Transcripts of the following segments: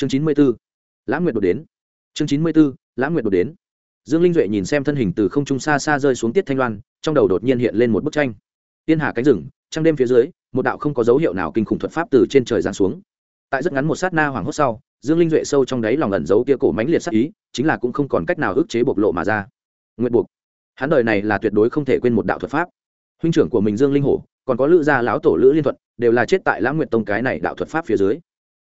chương chín mươi b ố lãng nguyệt đột đến. Chương chín mươi b ố lãng nguyệt đột đến. Dương linh duệ nhìn xem thân hình từ không trung xa xa rơi xuống tiết thanh loan, trong đầu đột nhiên hiện lên một bức tranh. Tiên hà cánh rừng, trăng đêm phía dưới, một đạo không có dấu hiệu nào kinh khủng thuật pháp từ trên trời giáng xuống. Tại rất ngắn một sát na hoàng hốt sau, dương linh duệ sâu trong đáy lòng ẩn giấu kia cổ mánh liệt sắc ý, chính là cũng không còn cách nào ức chế bộc lộ mà ra. Nguyện buộc. Hắn đời này là tuyệt đối không thể quên một đạo thuật pháp. Huynh trưởng của mình dương linh hổ, còn có lữ gia lão tổ lữ liên thuận, đều là chết tại lãng nguyện tông cái này đạo thuật pháp phía dưới.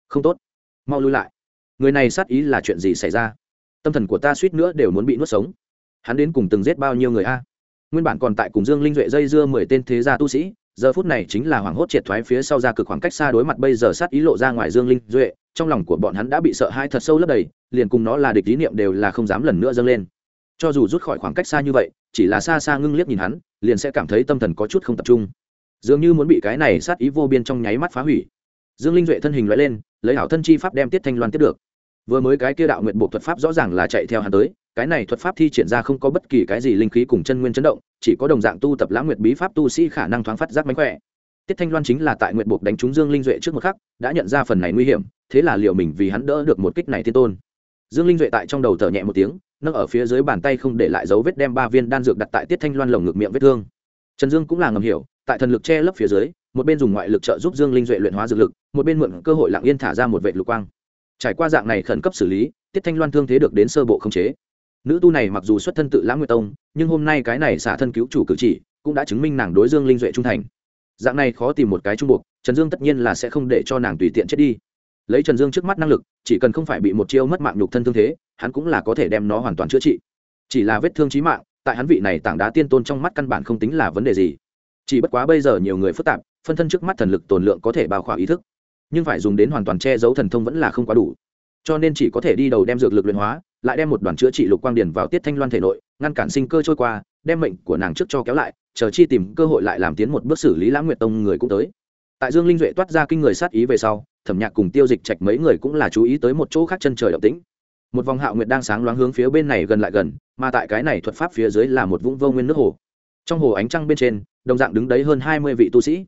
Không tốt mau lui lại. Người này sát ý là chuyện gì xảy ra? Tâm thần của ta suýt nữa đều muốn bị nuốt sống. Hắn đến cùng từng giết bao nhiêu người a? Nguyên bản còn tại cùng dương linh duệ dây dưa mười tên thế gia tu sĩ, giờ phút này chính là hoảng hốt triệt thoái phía sau ra cực khoảng cách xa đối mặt bây giờ sát ý lộ ra ngoài dương linh duệ, trong lòng của bọn hắn đã bị sợ hãi thật sâu lấp đầy, liền cùng nó là địch ý niệm đều là không dám lần nữa dâng lên. Cho dù rút khỏi khoảng cách xa như vậy, chỉ là xa xa ngưng liếc nhìn hắn, liền sẽ cảm thấy tâm thần có chút không tập trung. Dường như muốn bị cái này sát ý vô biên trong nháy mắt phá hủy. Dương linh duệ thân hình loại lên lấy hảo thân chi pháp đem tiết thanh loan tiếp được. Vừa mới cái kia đạo nguyện bộ thuật pháp rõ ràng là chạy theo hắn tới, cái này thuật pháp thi triển ra không có bất kỳ cái gì linh khí cùng chân nguyên chấn động, chỉ có đồng dạng tu tập lãng nguyệt bí pháp tu sĩ khả năng thoáng phát giác mánh khỏe. Tiết thanh loan chính là tại nguyện buộc đánh trúng dương linh duệ trước một khắc, đã nhận ra phần này nguy hiểm, thế là liệu mình vì hắn đỡ được một kích này thiên tôn. Dương linh duệ tại trong đầu thở nhẹ một tiếng, nâng ở phía dưới bàn tay không để lại dấu vết đem ba viên đan dược đặt tại tiết thanh loan lồng ngực miệng vết thương. Trần dương cũng là ngầm hiểu, tại thần lực che lấp phía dưới một bên dùng ngoại lực trợ giúp dương linh duệ luyện hóa dược lực, một bên mượn cơ hội lặng yên thả ra một vệ lục quang. Trải qua dạng này khẩn cấp xử lý, tiết thanh loan thương thế được đến sơ bộ khống chế. Nữ tu này mặc dù xuất thân tự lãng nguyệt tông, nhưng hôm nay cái này xả thân cứu chủ cử chỉ cũng đã chứng minh nàng đối dương linh duệ trung thành. Dạng này khó tìm một cái trung buộc, trần dương tất nhiên là sẽ không để cho nàng tùy tiện chết đi. Lấy trần dương trước mắt năng lực, chỉ cần không phải bị một chiêu mất mạng nhục thân thương thế, hắn cũng là có thể đem nó hoàn toàn chữa trị. Chỉ là vết thương trí mạng, tại hắn vị này tảng đá tiên tôn trong mắt căn bản không tính là vấn đề gì. Chỉ bất quá bây giờ nhiều người phức tạp phân thân trước mắt thần lực tồn lượng có thể bao khỏa ý thức, nhưng phải dùng đến hoàn toàn che giấu thần thông vẫn là không quá đủ. Cho nên chỉ có thể đi đầu đem dược lực luyện hóa, lại đem một đoàn chữa trị lục quang điển vào tiết thanh loan thể nội, ngăn cản sinh cơ trôi qua, đem mệnh của nàng trước cho kéo lại, chờ chi tìm cơ hội lại làm tiến một bước xử lý lãng nguyệt tông người cũng tới. Tại dương linh duệ toát ra kinh người sát ý về sau, thẩm nhạc cùng tiêu dịch trạch mấy người cũng là chú ý tới một chỗ khác chân trời động tĩnh. Một vòng hạo nguyệt đang sáng loáng hướng phía bên này gần lại gần, mà tại cái này thuật pháp phía dưới là một vũng vô nguyên nước hồ. Trong hồ ánh trăng bên trên, đồng dạng đứng đấy hơn hai mươi vị tu sĩ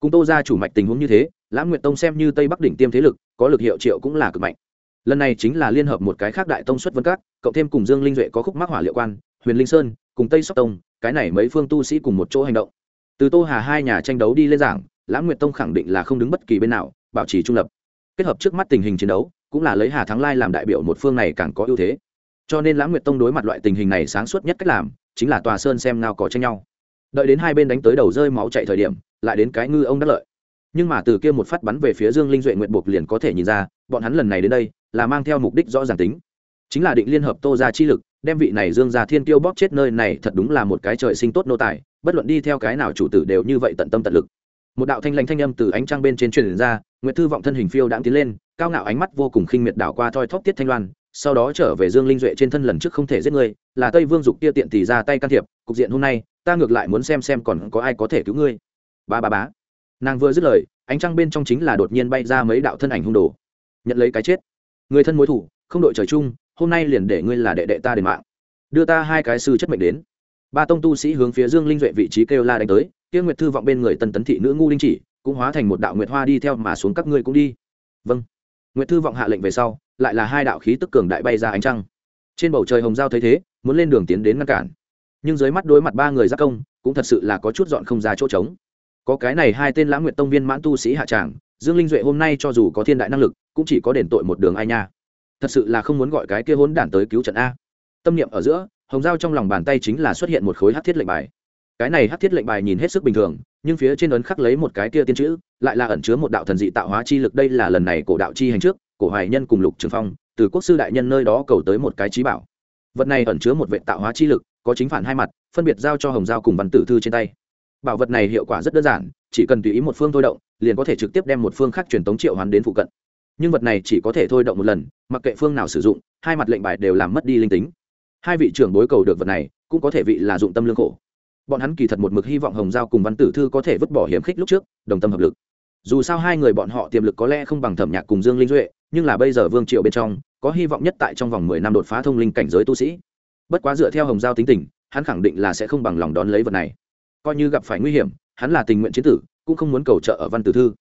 cùng tô ra chủ mạch tình huống như thế, lãm nguyệt tông xem như tây bắc đỉnh tiêm thế lực, có lực hiệu triệu cũng là cực mạnh. Lần này chính là liên hợp một cái khác đại tông xuất vân các, cộng thêm cùng dương linh duệ có khúc mắc hỏa liệu quan, huyền linh sơn, cùng tây sóc tông, cái này mấy phương tu sĩ cùng một chỗ hành động. Từ tô hà hai nhà tranh đấu đi lên giảng, lãm nguyệt tông khẳng định là không đứng bất kỳ bên nào, bảo trì trung lập. Kết hợp trước mắt tình hình chiến đấu, cũng là lấy hà thắng lai làm đại biểu một phương này càng có ưu thế. Cho nên lãm nguyệt tông đối mặt loại tình hình này sáng suốt nhất cách làm, chính là tòa sơn xem ngao cỏ tranh nhau. Đợi đến hai bên đánh tới đầu rơi máu chạy thời điểm lại đến cái ngư ông đắc lợi. Nhưng mà từ kia một phát bắn về phía dương linh duệ nguyện buộc liền có thể nhìn ra, bọn hắn lần này đến đây là mang theo mục đích rõ ràng tính. Chính là định liên hợp tô ra chi lực, đem vị này dương gia thiên tiêu bóp chết nơi này thật đúng là một cái trời sinh tốt nô tài, bất luận đi theo cái nào chủ tử đều như vậy tận tâm tận lực. Một đạo thanh lãnh thanh âm từ ánh trăng bên trên truyền ra, nguyệt thư vọng thân hình phiêu đãng tiến lên, cao ngạo ánh mắt vô cùng khinh miệt đảo qua thoi thóp tiết thanh loan, sau đó trở về dương linh duệ trên thân lần trước không thể giết người, là tây vương dục kia tiện tỷ ra tay can thiệp, cục diện hôm nay, ta ngược lại muốn xem xem còn có ai có thể cứu ngươi ba ba bá nàng vừa dứt lời, ánh trăng bên trong chính là đột nhiên bay ra mấy đạo thân ảnh hung đồ. Nhận lấy cái chết. Người thân mối thủ, không đội trời chung, hôm nay liền để ngươi là đệ đệ ta đền mạng. Đưa ta hai cái sư chất mệnh đến. Ba tông tu sĩ hướng phía dương linh duệ vị trí kêu la đánh tới, tiêu nguyệt thư vọng bên người tần tấn thị nữ ngu linh chỉ, cũng hóa thành một đạo nguyệt hoa đi theo mà xuống các ngươi cũng đi. Vâng. Nguyệt thư vọng hạ lệnh về sau, lại là hai đạo khí tức cường đại bay ra ánh trăng. Trên bầu trời hồng giao thấy thế, muốn lên đường tiến đến ngăn cản. Nhưng dưới mắt đối mặt ba người giác công, cũng thật sự là có chút dọn không ra chỗ trống có cái này hai tên lãng nguyện tông viên mãn tu sĩ hạ tràng, dương linh duệ hôm nay cho dù có thiên đại năng lực, cũng chỉ có đền tội một đường ai nha. Thật sự là không muốn gọi cái kia hỗn đản tới cứu trận a. Tâm niệm ở giữa, hồng giao trong lòng bàn tay chính là xuất hiện một khối hát thiết lệnh bài. Cái này hát thiết lệnh bài nhìn hết sức bình thường, nhưng phía trên ấn khắc lấy một cái kia tiên chữ, lại là ẩn chứa một đạo thần dị tạo hóa chi lực. Đây là lần này cổ đạo chi hành trước, cổ hoài nhân cùng lục trường phong, từ quốc sư đại nhân nơi đó cầu tới một cái trí bảo. Vật này ẩn chứa một vệ tạo hóa chi lực, có chính phản hai mặt, phân biệt giao cho hồng giao cùng văn tử thư trên tay bảo vật này hiệu quả rất đơn giản, chỉ cần tùy ý một phương thôi động, liền có thể trực tiếp đem một phương khác truyền tống triệu hoán đến phụ cận. Nhưng vật này chỉ có thể thôi động một lần, mặc kệ phương nào sử dụng, hai mặt lệnh bài đều làm mất đi linh tính. Hai vị trưởng bối cầu được vật này, cũng có thể vị là dụng tâm lương khổ. Bọn hắn kỳ thật một mực hy vọng hồng giao cùng văn tử thư có thể vứt bỏ hiểm khích lúc trước, đồng tâm hợp lực. Dù sao hai người bọn họ tiềm lực có lẽ không bằng thẩm nhạc cùng dương linh duệ, nhưng là bây giờ vương triệu bên trong, có hy vọng nhất tại trong vòng mười năm đột phá thông linh cảnh giới tu sĩ. Bất quá dựa theo hồng giao tính tình, hắn khẳng định là sẽ không bằng lòng đón lấy vật này coi như gặp phải nguy hiểm, hắn là tình nguyện chiến tử, cũng không muốn cầu trợ ở văn tử thư.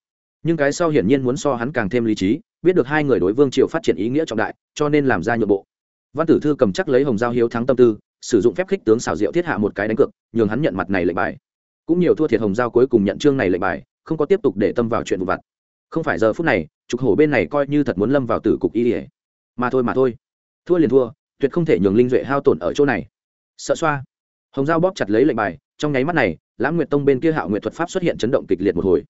Nhưng cái sau hiển nhiên muốn so hắn càng thêm lý trí, biết được hai người đối vương triều phát triển ý nghĩa trọng đại, cho nên làm ra nhượng bộ. Văn tử thư cầm chắc lấy hồng giao hiếu thắng tâm tư, sử dụng phép khích tướng xảo diệu thiết hạ một cái đánh cược, nhường hắn nhận mặt này lệnh bài. Cũng nhiều thua thiệt hồng giao cuối cùng nhận chương này lệnh bài, không có tiếp tục để tâm vào chuyện vụ vặt. Không phải giờ phút này, trục hổ bên này coi như thật muốn lâm vào tử cục y ỉa mà thôi mà thôi. Thua liền thua, tuyệt không thể nhường linh duệ hao tổn ở chỗ này. Sợ xoa. Hồng giao bóp chặt lấy lệnh bài trong nháy mắt này lãng nguyệt tông bên kia hạo nguyệt thuật pháp xuất hiện chấn động kịch liệt một hồi.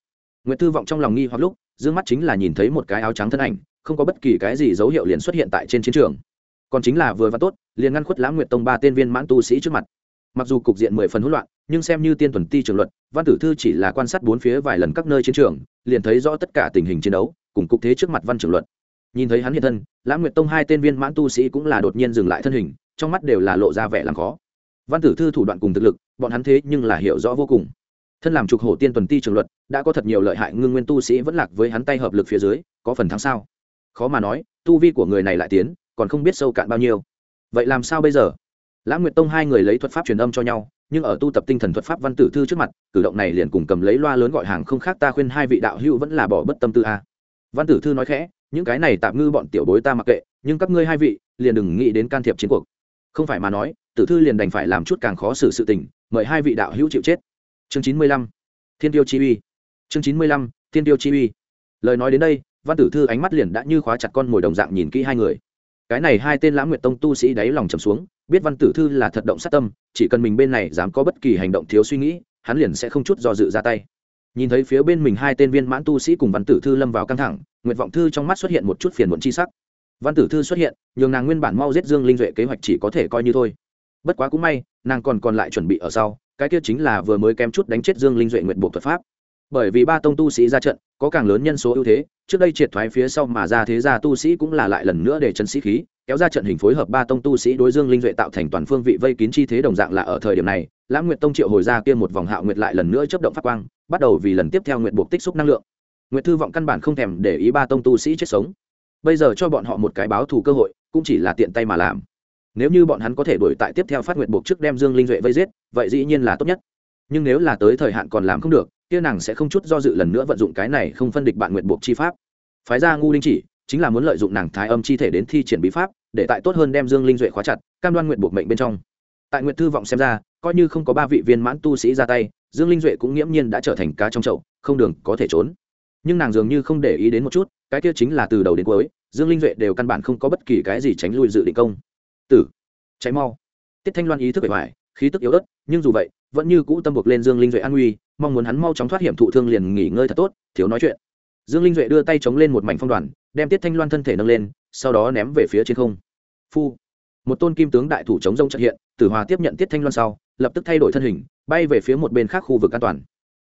Nguyệt thư vọng trong lòng nghi hoặc lúc d ư ơ n g mắt chính là nhìn thấy một cái áo trắng thân ảnh, không có bất kỳ cái gì dấu hiệu liền xuất hiện tại trên chiến trường. Còn chính là vừa và tốt, liền ngăn khuất lãng nguyệt tông ba tên viên mãn tu sĩ trước mặt. Mặc dù cục diện mười phần hỗn loạn, nhưng xem như tiên tuần ti trường luật, văn tử thư chỉ là quan sát bốn phía vài lần các nơi chiến trường, liền thấy rõ tất cả tình hình chiến đấu, cùng cục thế trước mặt văn trường luật. Nhìn thấy hắn hiện thân lãng nguyệt tông hai tên viên mãn tu sĩ cũng là đột nhiên dừng lại thân hình, trong mắt đều là lộ ra vẻ làm khó văn tử thư thủ đoạn cùng thực lực, bọn hắn thế nhưng là hiểu rõ vô cùng. Thân làm trục hổ tiên tuần ti trường luật, đã có thật nhiều lợi hại ngưng nguyên tu sĩ vẫn lạc với hắn tay hợp lực phía dưới, có phần thắng sao? Khó mà nói, tu vi của người này lại tiến, còn không biết sâu cạn bao nhiêu. Vậy làm sao bây giờ? Lãng nguyệt tông hai người lấy thuật pháp truyền âm cho nhau, nhưng ở tu tập tinh thần thuật pháp văn tử thư trước mặt, cử động này liền cùng cầm lấy loa lớn gọi hàng không khác ta khuyên hai vị đạo hữu vẫn là bỏ bất tâm tư a. Văn tử thư nói khẽ, những cái này tạm ngư bọn tiểu bối ta mặc kệ, nhưng các ngươi hai vị, liền đừng nghĩ đến can thiệp chiến cuộc. Không phải mà nói tử thư liền đành phải làm chút càng khó xử sự tình, mời hai vị đạo hữu chịu chết. Chương chín mươi lăm, thiên tiêu chi uy. Chương chín mươi lăm, thiên tiêu chi uy. Lời nói đến đây, văn tử thư ánh mắt liền đã như khóa chặt con mồi đồng dạng nhìn kỹ hai người. Cái này hai tên lãng nguyệt tông tu sĩ đáy lòng trầm xuống, biết văn tử thư là thật động sát tâm, chỉ cần mình bên này dám có bất kỳ hành động thiếu suy nghĩ, hắn liền sẽ không chút do dự ra tay. Nhìn thấy phía bên mình hai tên viên mãn tu sĩ cùng văn tử thư lâm vào căng thẳng, nguyện vọng thư trong mắt xuất hiện một chút phiền muộn chi sắc. Văn tử thư xuất hiện, nhường nàng nguyên bản mau giết dương linh duệ kế hoạch chỉ có thể coi như thôi bất quá cũng may, nàng còn còn lại chuẩn bị ở sau, cái kia chính là vừa mới kém chút đánh chết dương linh duệ nguyện buộc thuật pháp. Bởi vì ba tông tu sĩ ra trận, có càng lớn nhân số ưu thế, trước đây triệt thoái phía sau mà ra thế gia tu sĩ cũng là lại lần nữa để chân sĩ khí, kéo ra trận hình phối hợp ba tông tu sĩ đối dương linh duệ tạo thành toàn phương vị vây kín chi thế đồng dạng là ở thời điểm này, lãng nguyệt tông triệu hồi ra kia một vòng hạo nguyệt lại lần nữa chấp động phát quang, bắt đầu vì lần tiếp theo nguyệt buộc tích xúc năng lượng. Nguyệt thư vọng căn bản không thèm để ý ba tông tu sĩ chết sống. Bây giờ cho bọn họ một cái báo thù cơ hội, cũng chỉ là tiện tay mà làm nếu như bọn hắn có thể đuổi tại tiếp theo phát nguyện buộc trước đem dương linh duệ vây giết, vậy dĩ nhiên là tốt nhất. Nhưng nếu là tới thời hạn còn làm không được, kia nàng sẽ không chút do dự lần nữa vận dụng cái này không phân địch bạn nguyện buộc chi pháp. Phái ra ngu linh chỉ, chính là muốn lợi dụng nàng thái âm chi thể đến thi triển bí pháp, để tại tốt hơn đem dương linh duệ khóa chặt, cam đoan nguyện buộc mệnh bên trong. Tại nguyện thư vọng xem ra, coi như không có ba vị viên mãn tu sĩ ra tay, dương linh duệ cũng nghiễm nhiên đã trở thành cá trong chậu, không đường có thể trốn. Nhưng nàng dường như không để ý đến một chút, cái kia chính là từ đầu đến cuối, dương linh duệ đều căn bản không có bất kỳ cái gì tránh lui dự định công tử. Cháy mau. Tiết thanh loan ý thức bể ngoài, khí tức yếu ớt, nhưng dù vậy, vẫn như cũ tâm buộc lên dương linh duệ an nguy, mong muốn hắn mau chóng thoát hiểm thụ thương liền nghỉ ngơi thật tốt, thiếu nói chuyện. Dương linh duệ đưa tay chống lên một mảnh phong đoàn, đem tiết thanh loan thân thể nâng lên, sau đó ném về phía trên không. Phu. Một tôn kim tướng đại thủ chống rông trợ hiện, tử hòa tiếp nhận tiết thanh loan sau, lập tức thay đổi thân hình, bay về phía một bên khác khu vực an toàn.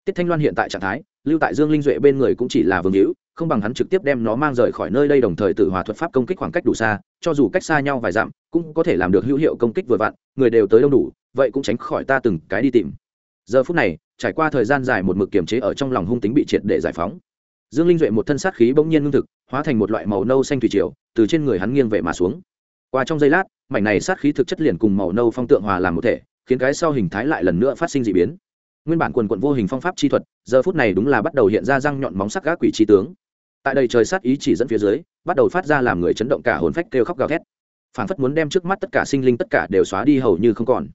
Tiết thanh loan hiện tại trạng thái, lưu tại dương linh duệ bên người cũng chỉ là vương hữu không bằng hắn trực tiếp đem nó mang rời khỏi nơi đây đồng thời tự hòa thuật pháp công kích khoảng cách đủ xa, cho dù cách xa nhau vài dặm, cũng có thể làm được hữu hiệu công kích vừa vặn, người đều tới đông đủ, vậy cũng tránh khỏi ta từng cái đi tìm. Giờ phút này, trải qua thời gian dài một mực kiềm chế ở trong lòng hung tính bị triệt để giải phóng. Dương linh duệ một thân sát khí bỗng nhiên ngưng thực, hóa thành một loại màu nâu xanh thủy triều, từ trên người hắn nghiêng về mà xuống. Qua trong giây lát, mảnh này sát khí thực chất liền cùng màu nâu phong tượng hòa làm một thể, khiến cái sau hình thái lại lần nữa phát sinh d ị biến. Nguyên bản quần quận vô hình phong pháp chi thuật, giờ phút này đúng là bắt đầu hiện ra răng nhọn móng sắc gác quỷ trí tướng tại đây trời sát ý chỉ dẫn phía dưới, bắt đầu phát ra làm người chấn động cả hồn phách kêu khóc gào thét. Phản phất muốn đem trước mắt tất cả sinh linh tất cả đều xóa đi hầu như không còn.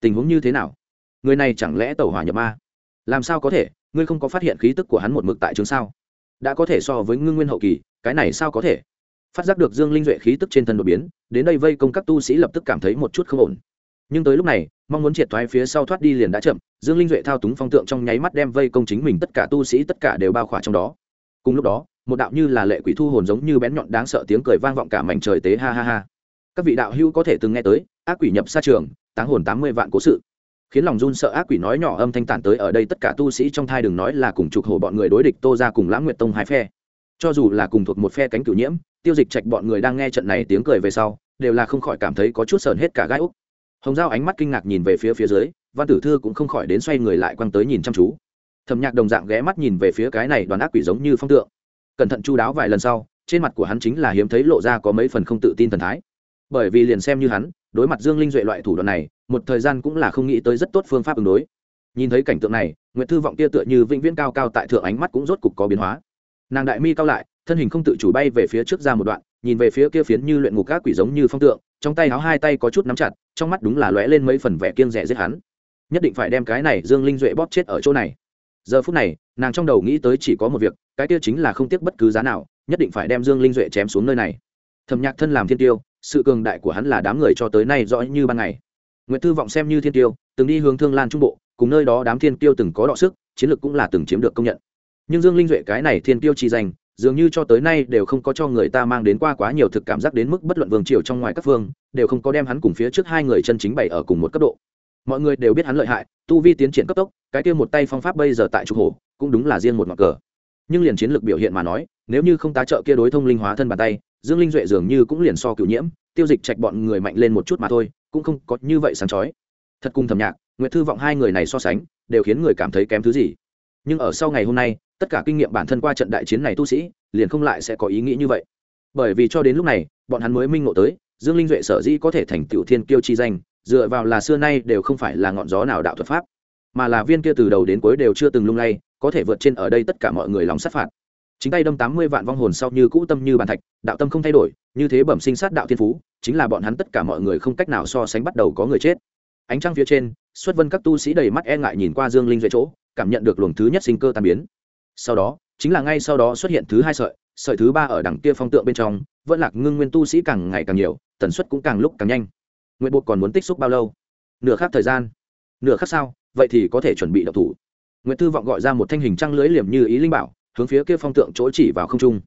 Tình huống như thế nào? Người này chẳng lẽ tẩu hỏa nhập ma? Làm sao có thể? Ngươi không có phát hiện khí tức của hắn một mực tại trường sao? Đã có thể so với ngưng nguyên hậu kỳ, cái này sao có thể? Phát giác được dương linh duệ khí tức trên thân đột biến, đến đây vây công các tu sĩ lập tức cảm thấy một chút không ổn. Nhưng tới lúc này, mong muốn triệt thoái phía sau thoát đi liền đã chậm, dương linh duệ thao túng phong tượng trong nháy mắt đem vây công chính mình tất cả tu sĩ tất cả đều bao khỏa trong đó. Cùng lúc đó một đạo như là lệ quỷ thu hồn giống như bén nhọn đáng sợ tiếng cười vang vọng cả mảnh trời tế ha ha ha. Các vị đạo hữu có thể từng nghe tới, ác quỷ nhập xa trường, táng hồn tám mươi vạn cố sự. Khiến lòng run sợ ác quỷ nói nhỏ âm thanh tản tới ở đây tất cả tu sĩ trong thai đừng nói là cùng chục hổ bọn người đối địch tô ra cùng lãng nguyệt tông hai phe. Cho dù là cùng thuộc một phe cánh cửu nhiễm, tiêu dịch trạch bọn người đang nghe trận này tiếng cười về sau, đều là không khỏi cảm thấy có chút sờn hết cả gai úc. Hồng giao ánh mắt kinh ngạc nhìn về phía phía dưới, văn tử thư cũng không khỏi đến xoay người lại quăng tới nhìn chăm chú. Thầm nhạc đồng dạng ghé mắt nhìn về phía cái này đoàn ác quỷ giống như phong tượng cẩn thận chu đáo vài lần sau, trên mặt của hắn chính là hiếm thấy lộ ra có mấy phần không tự tin thần thái. Bởi vì liền xem như hắn, đối mặt dương linh duệ loại thủ đoạn này, một thời gian cũng là không nghĩ tới rất tốt phương pháp ứng đối. Nhìn thấy cảnh tượng này, nguyệt thư vọng kia tựa như vĩnh viễn cao cao tại thượng ánh mắt cũng rốt cục có biến hóa. Nàng đại mi cao lại, thân hình không tự chủ bay về phía trước ra một đoạn, nhìn về phía kia phiến như luyện ngục các quỷ giống như phong tượng, trong tay áo hai tay có chút nắm chặt, trong mắt đúng là lóe lên mấy phần vẻ kiêng rẻ giết hắn. Nhất định phải đem cái này dương linh duệ bóp chết ở chỗ này giờ phút này nàng trong đầu nghĩ tới chỉ có một việc cái kia chính là không tiếc bất cứ giá nào nhất định phải đem dương linh duệ chém xuống nơi này. Thầm nhạc thân làm thiên tiêu sự cường đại của hắn là đám người cho tới nay rõ như ban ngày. Nguyễn thư vọng xem như thiên tiêu từng đi hướng thương lan trung bộ cùng nơi đó đám thiên tiêu từng có đọ sức chiến lược cũng là từng chiếm được công nhận. Nhưng dương linh duệ cái này thiên tiêu chỉ dành, dường như cho tới nay đều không có cho người ta mang đến qua quá nhiều thực cảm giác đến mức bất luận vương triều trong ngoài các phương đều không có đem hắn cùng phía trước hai người chân chính bày ở cùng một cấp độ mọi người đều biết hắn lợi hại, tu vi tiến triển cấp tốc, cái kia một tay phong pháp bây giờ tại trục hổ, cũng đúng là riêng một ngọn cờ. Nhưng liền chiến lược biểu hiện mà nói, nếu như không tá trợ kia đối thông linh hóa thân bàn tay, dương linh duệ dường như cũng liền so cựu nhiễm, tiêu dịch trạch bọn người mạnh lên một chút mà thôi, cũng không có như vậy sáng chói. Thật cùng thầm nhạc, nguyệt thư vọng hai người này so sánh, đều khiến người cảm thấy kém thứ gì. Nhưng ở sau ngày hôm nay, tất cả kinh nghiệm bản thân qua trận đại chiến này tu sĩ, liền không lại sẽ có ý nghĩ như vậy. Bởi vì cho đến lúc này, bọn hắn mới minh ngộ tới, dương linh duệ sở dĩ có thể thành tựu thiên kiêu chi danh dựa vào là xưa nay đều không phải là ngọn gió nào đạo thuật pháp, mà là viên kia từ đầu đến cuối đều chưa từng lung lay, có thể vượt trên ở đây tất cả mọi người lòng sát phạt. Chính tay đâm tám mươi vạn vong hồn sau như cũ tâm như bàn thạch, đạo tâm không thay đổi, như thế bẩm sinh sát đạo thiên phú, chính là bọn hắn tất cả mọi người không cách nào so sánh bắt đầu có người chết. Ánh trăng phía trên, xuất vân các tu sĩ đầy mắt e ngại nhìn qua dương linh duệ chỗ, cảm nhận được luồng thứ nhất sinh cơ tan biến. Sau đó, chính là ngay sau đó xuất hiện thứ hai sợi sợi thứ ba ở đằng kia phong tượng bên trong, vẫn lạc ngưng nguyên tu sĩ càng ngày càng nhiều, tần suất cũng càng lúc càng nhanh nguyện buộc còn muốn tích xúc bao lâu? Nửa khác thời gian. Nửa khác sao? Vậy thì có thể chuẩn bị độc thủ. Nguyện thư vọng gọi ra một thanh hình trăng lưới liềm như ý linh bảo, hướng phía kia phong tượng chỗ chỉ vào không trung.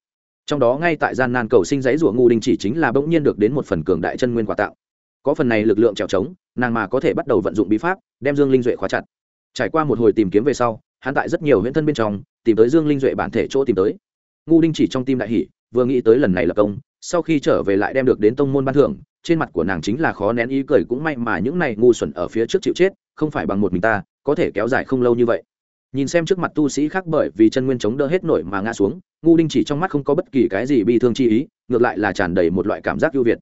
Trong đó ngay tại gian nan cầu sinh giấy rủa ngu đình chỉ chính là bỗng nhiên được đến một phần cường đại chân nguyên quả tạo có phần này lực lượng trèo trống, nàng mà có thể bắt đầu vận dụng bí pháp, đem dương linh duệ khóa chặt. Trải qua một hồi tìm kiếm về sau, hắn tại rất nhiều huyễn thân bên trong, tìm tới dương linh duệ bản thể chỗ tìm tới. Ngu đinh chỉ trong tim đại hỷ vừa nghĩ tới lần này là công, sau khi trở về lại đem được đến tông môn ban thưởng trên mặt của nàng chính là khó nén ý cười cũng may mà những này ngu xuẩn ở phía trước chịu chết, không phải bằng một mình ta, có thể kéo dài không lâu như vậy. Nhìn xem trước mặt tu sĩ khác bởi vì chân nguyên chống đỡ hết nổi mà ngã xuống, ngu đinh chỉ trong mắt không có bất kỳ cái gì bi thương chi ý, ngược lại là tràn đầy một loại cảm giác ưu việt.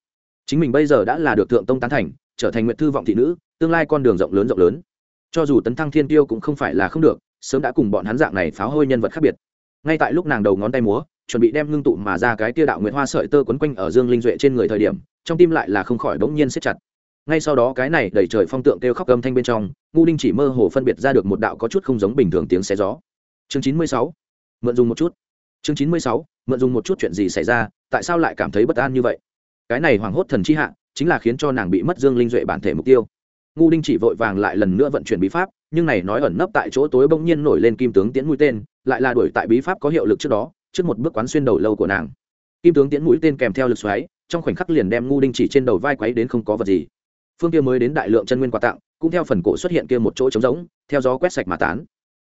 Chính mình bây giờ đã là được thượng tông tán thành, trở thành nguyện thư vọng thị nữ, tương lai con đường rộng lớn rộng lớn. Cho dù tấn thăng thiên tiêu cũng không phải là không được, sớm đã cùng bọn hắn dạng này pháo hôi nhân vật khác biệt. Ngay tại lúc nàng đầu ngón tay múa, chuẩn bị đem ngưng tụ mà ra cái tia đạo nguyễn hoa sợi tơ quấn quanh ở dương linh duệ trên người thời điểm trong tim lại là không khỏi bỗng nhiên siết chặt. Ngay sau đó cái này đẩy trời phong tượng kêu khóc âm thanh bên trong ngu đinh chỉ mơ hồ phân biệt ra được một đạo có chút không giống bình thường tiếng xe gió. Chương chín mươi sáu, mượn dùng một chút. Chương chín mươi sáu, mượn dùng một chút chuyện gì xảy ra, tại sao lại cảm thấy bất an như vậy? Cái này hoảng hốt thần chi hạ, chính là khiến cho nàng bị mất dương linh duệ bản thể mục tiêu. Ngu đinh chỉ vội vàng lại lần nữa vận chuyển bí pháp, nhưng này nói ẩn nấp tại chỗ tối bỗng nhiên nổi lên kim tướng tiễn mũi tên, lại là đuổi tại bí pháp có hiệu lực trước đó, trước một bước quán xuyên đầu lâu của nàng. Kim tướng tiễn mũi tên kèm theo lực xoáy trong khoảnh khắc liền đem ngu đinh chỉ trên đầu vai quấy đến không có vật gì. Phương kia mới đến đại lượng chân nguyên quà tặng, cũng theo phần cổ xuất hiện kia một chỗ trống rỗng, theo gió quét sạch mà tán.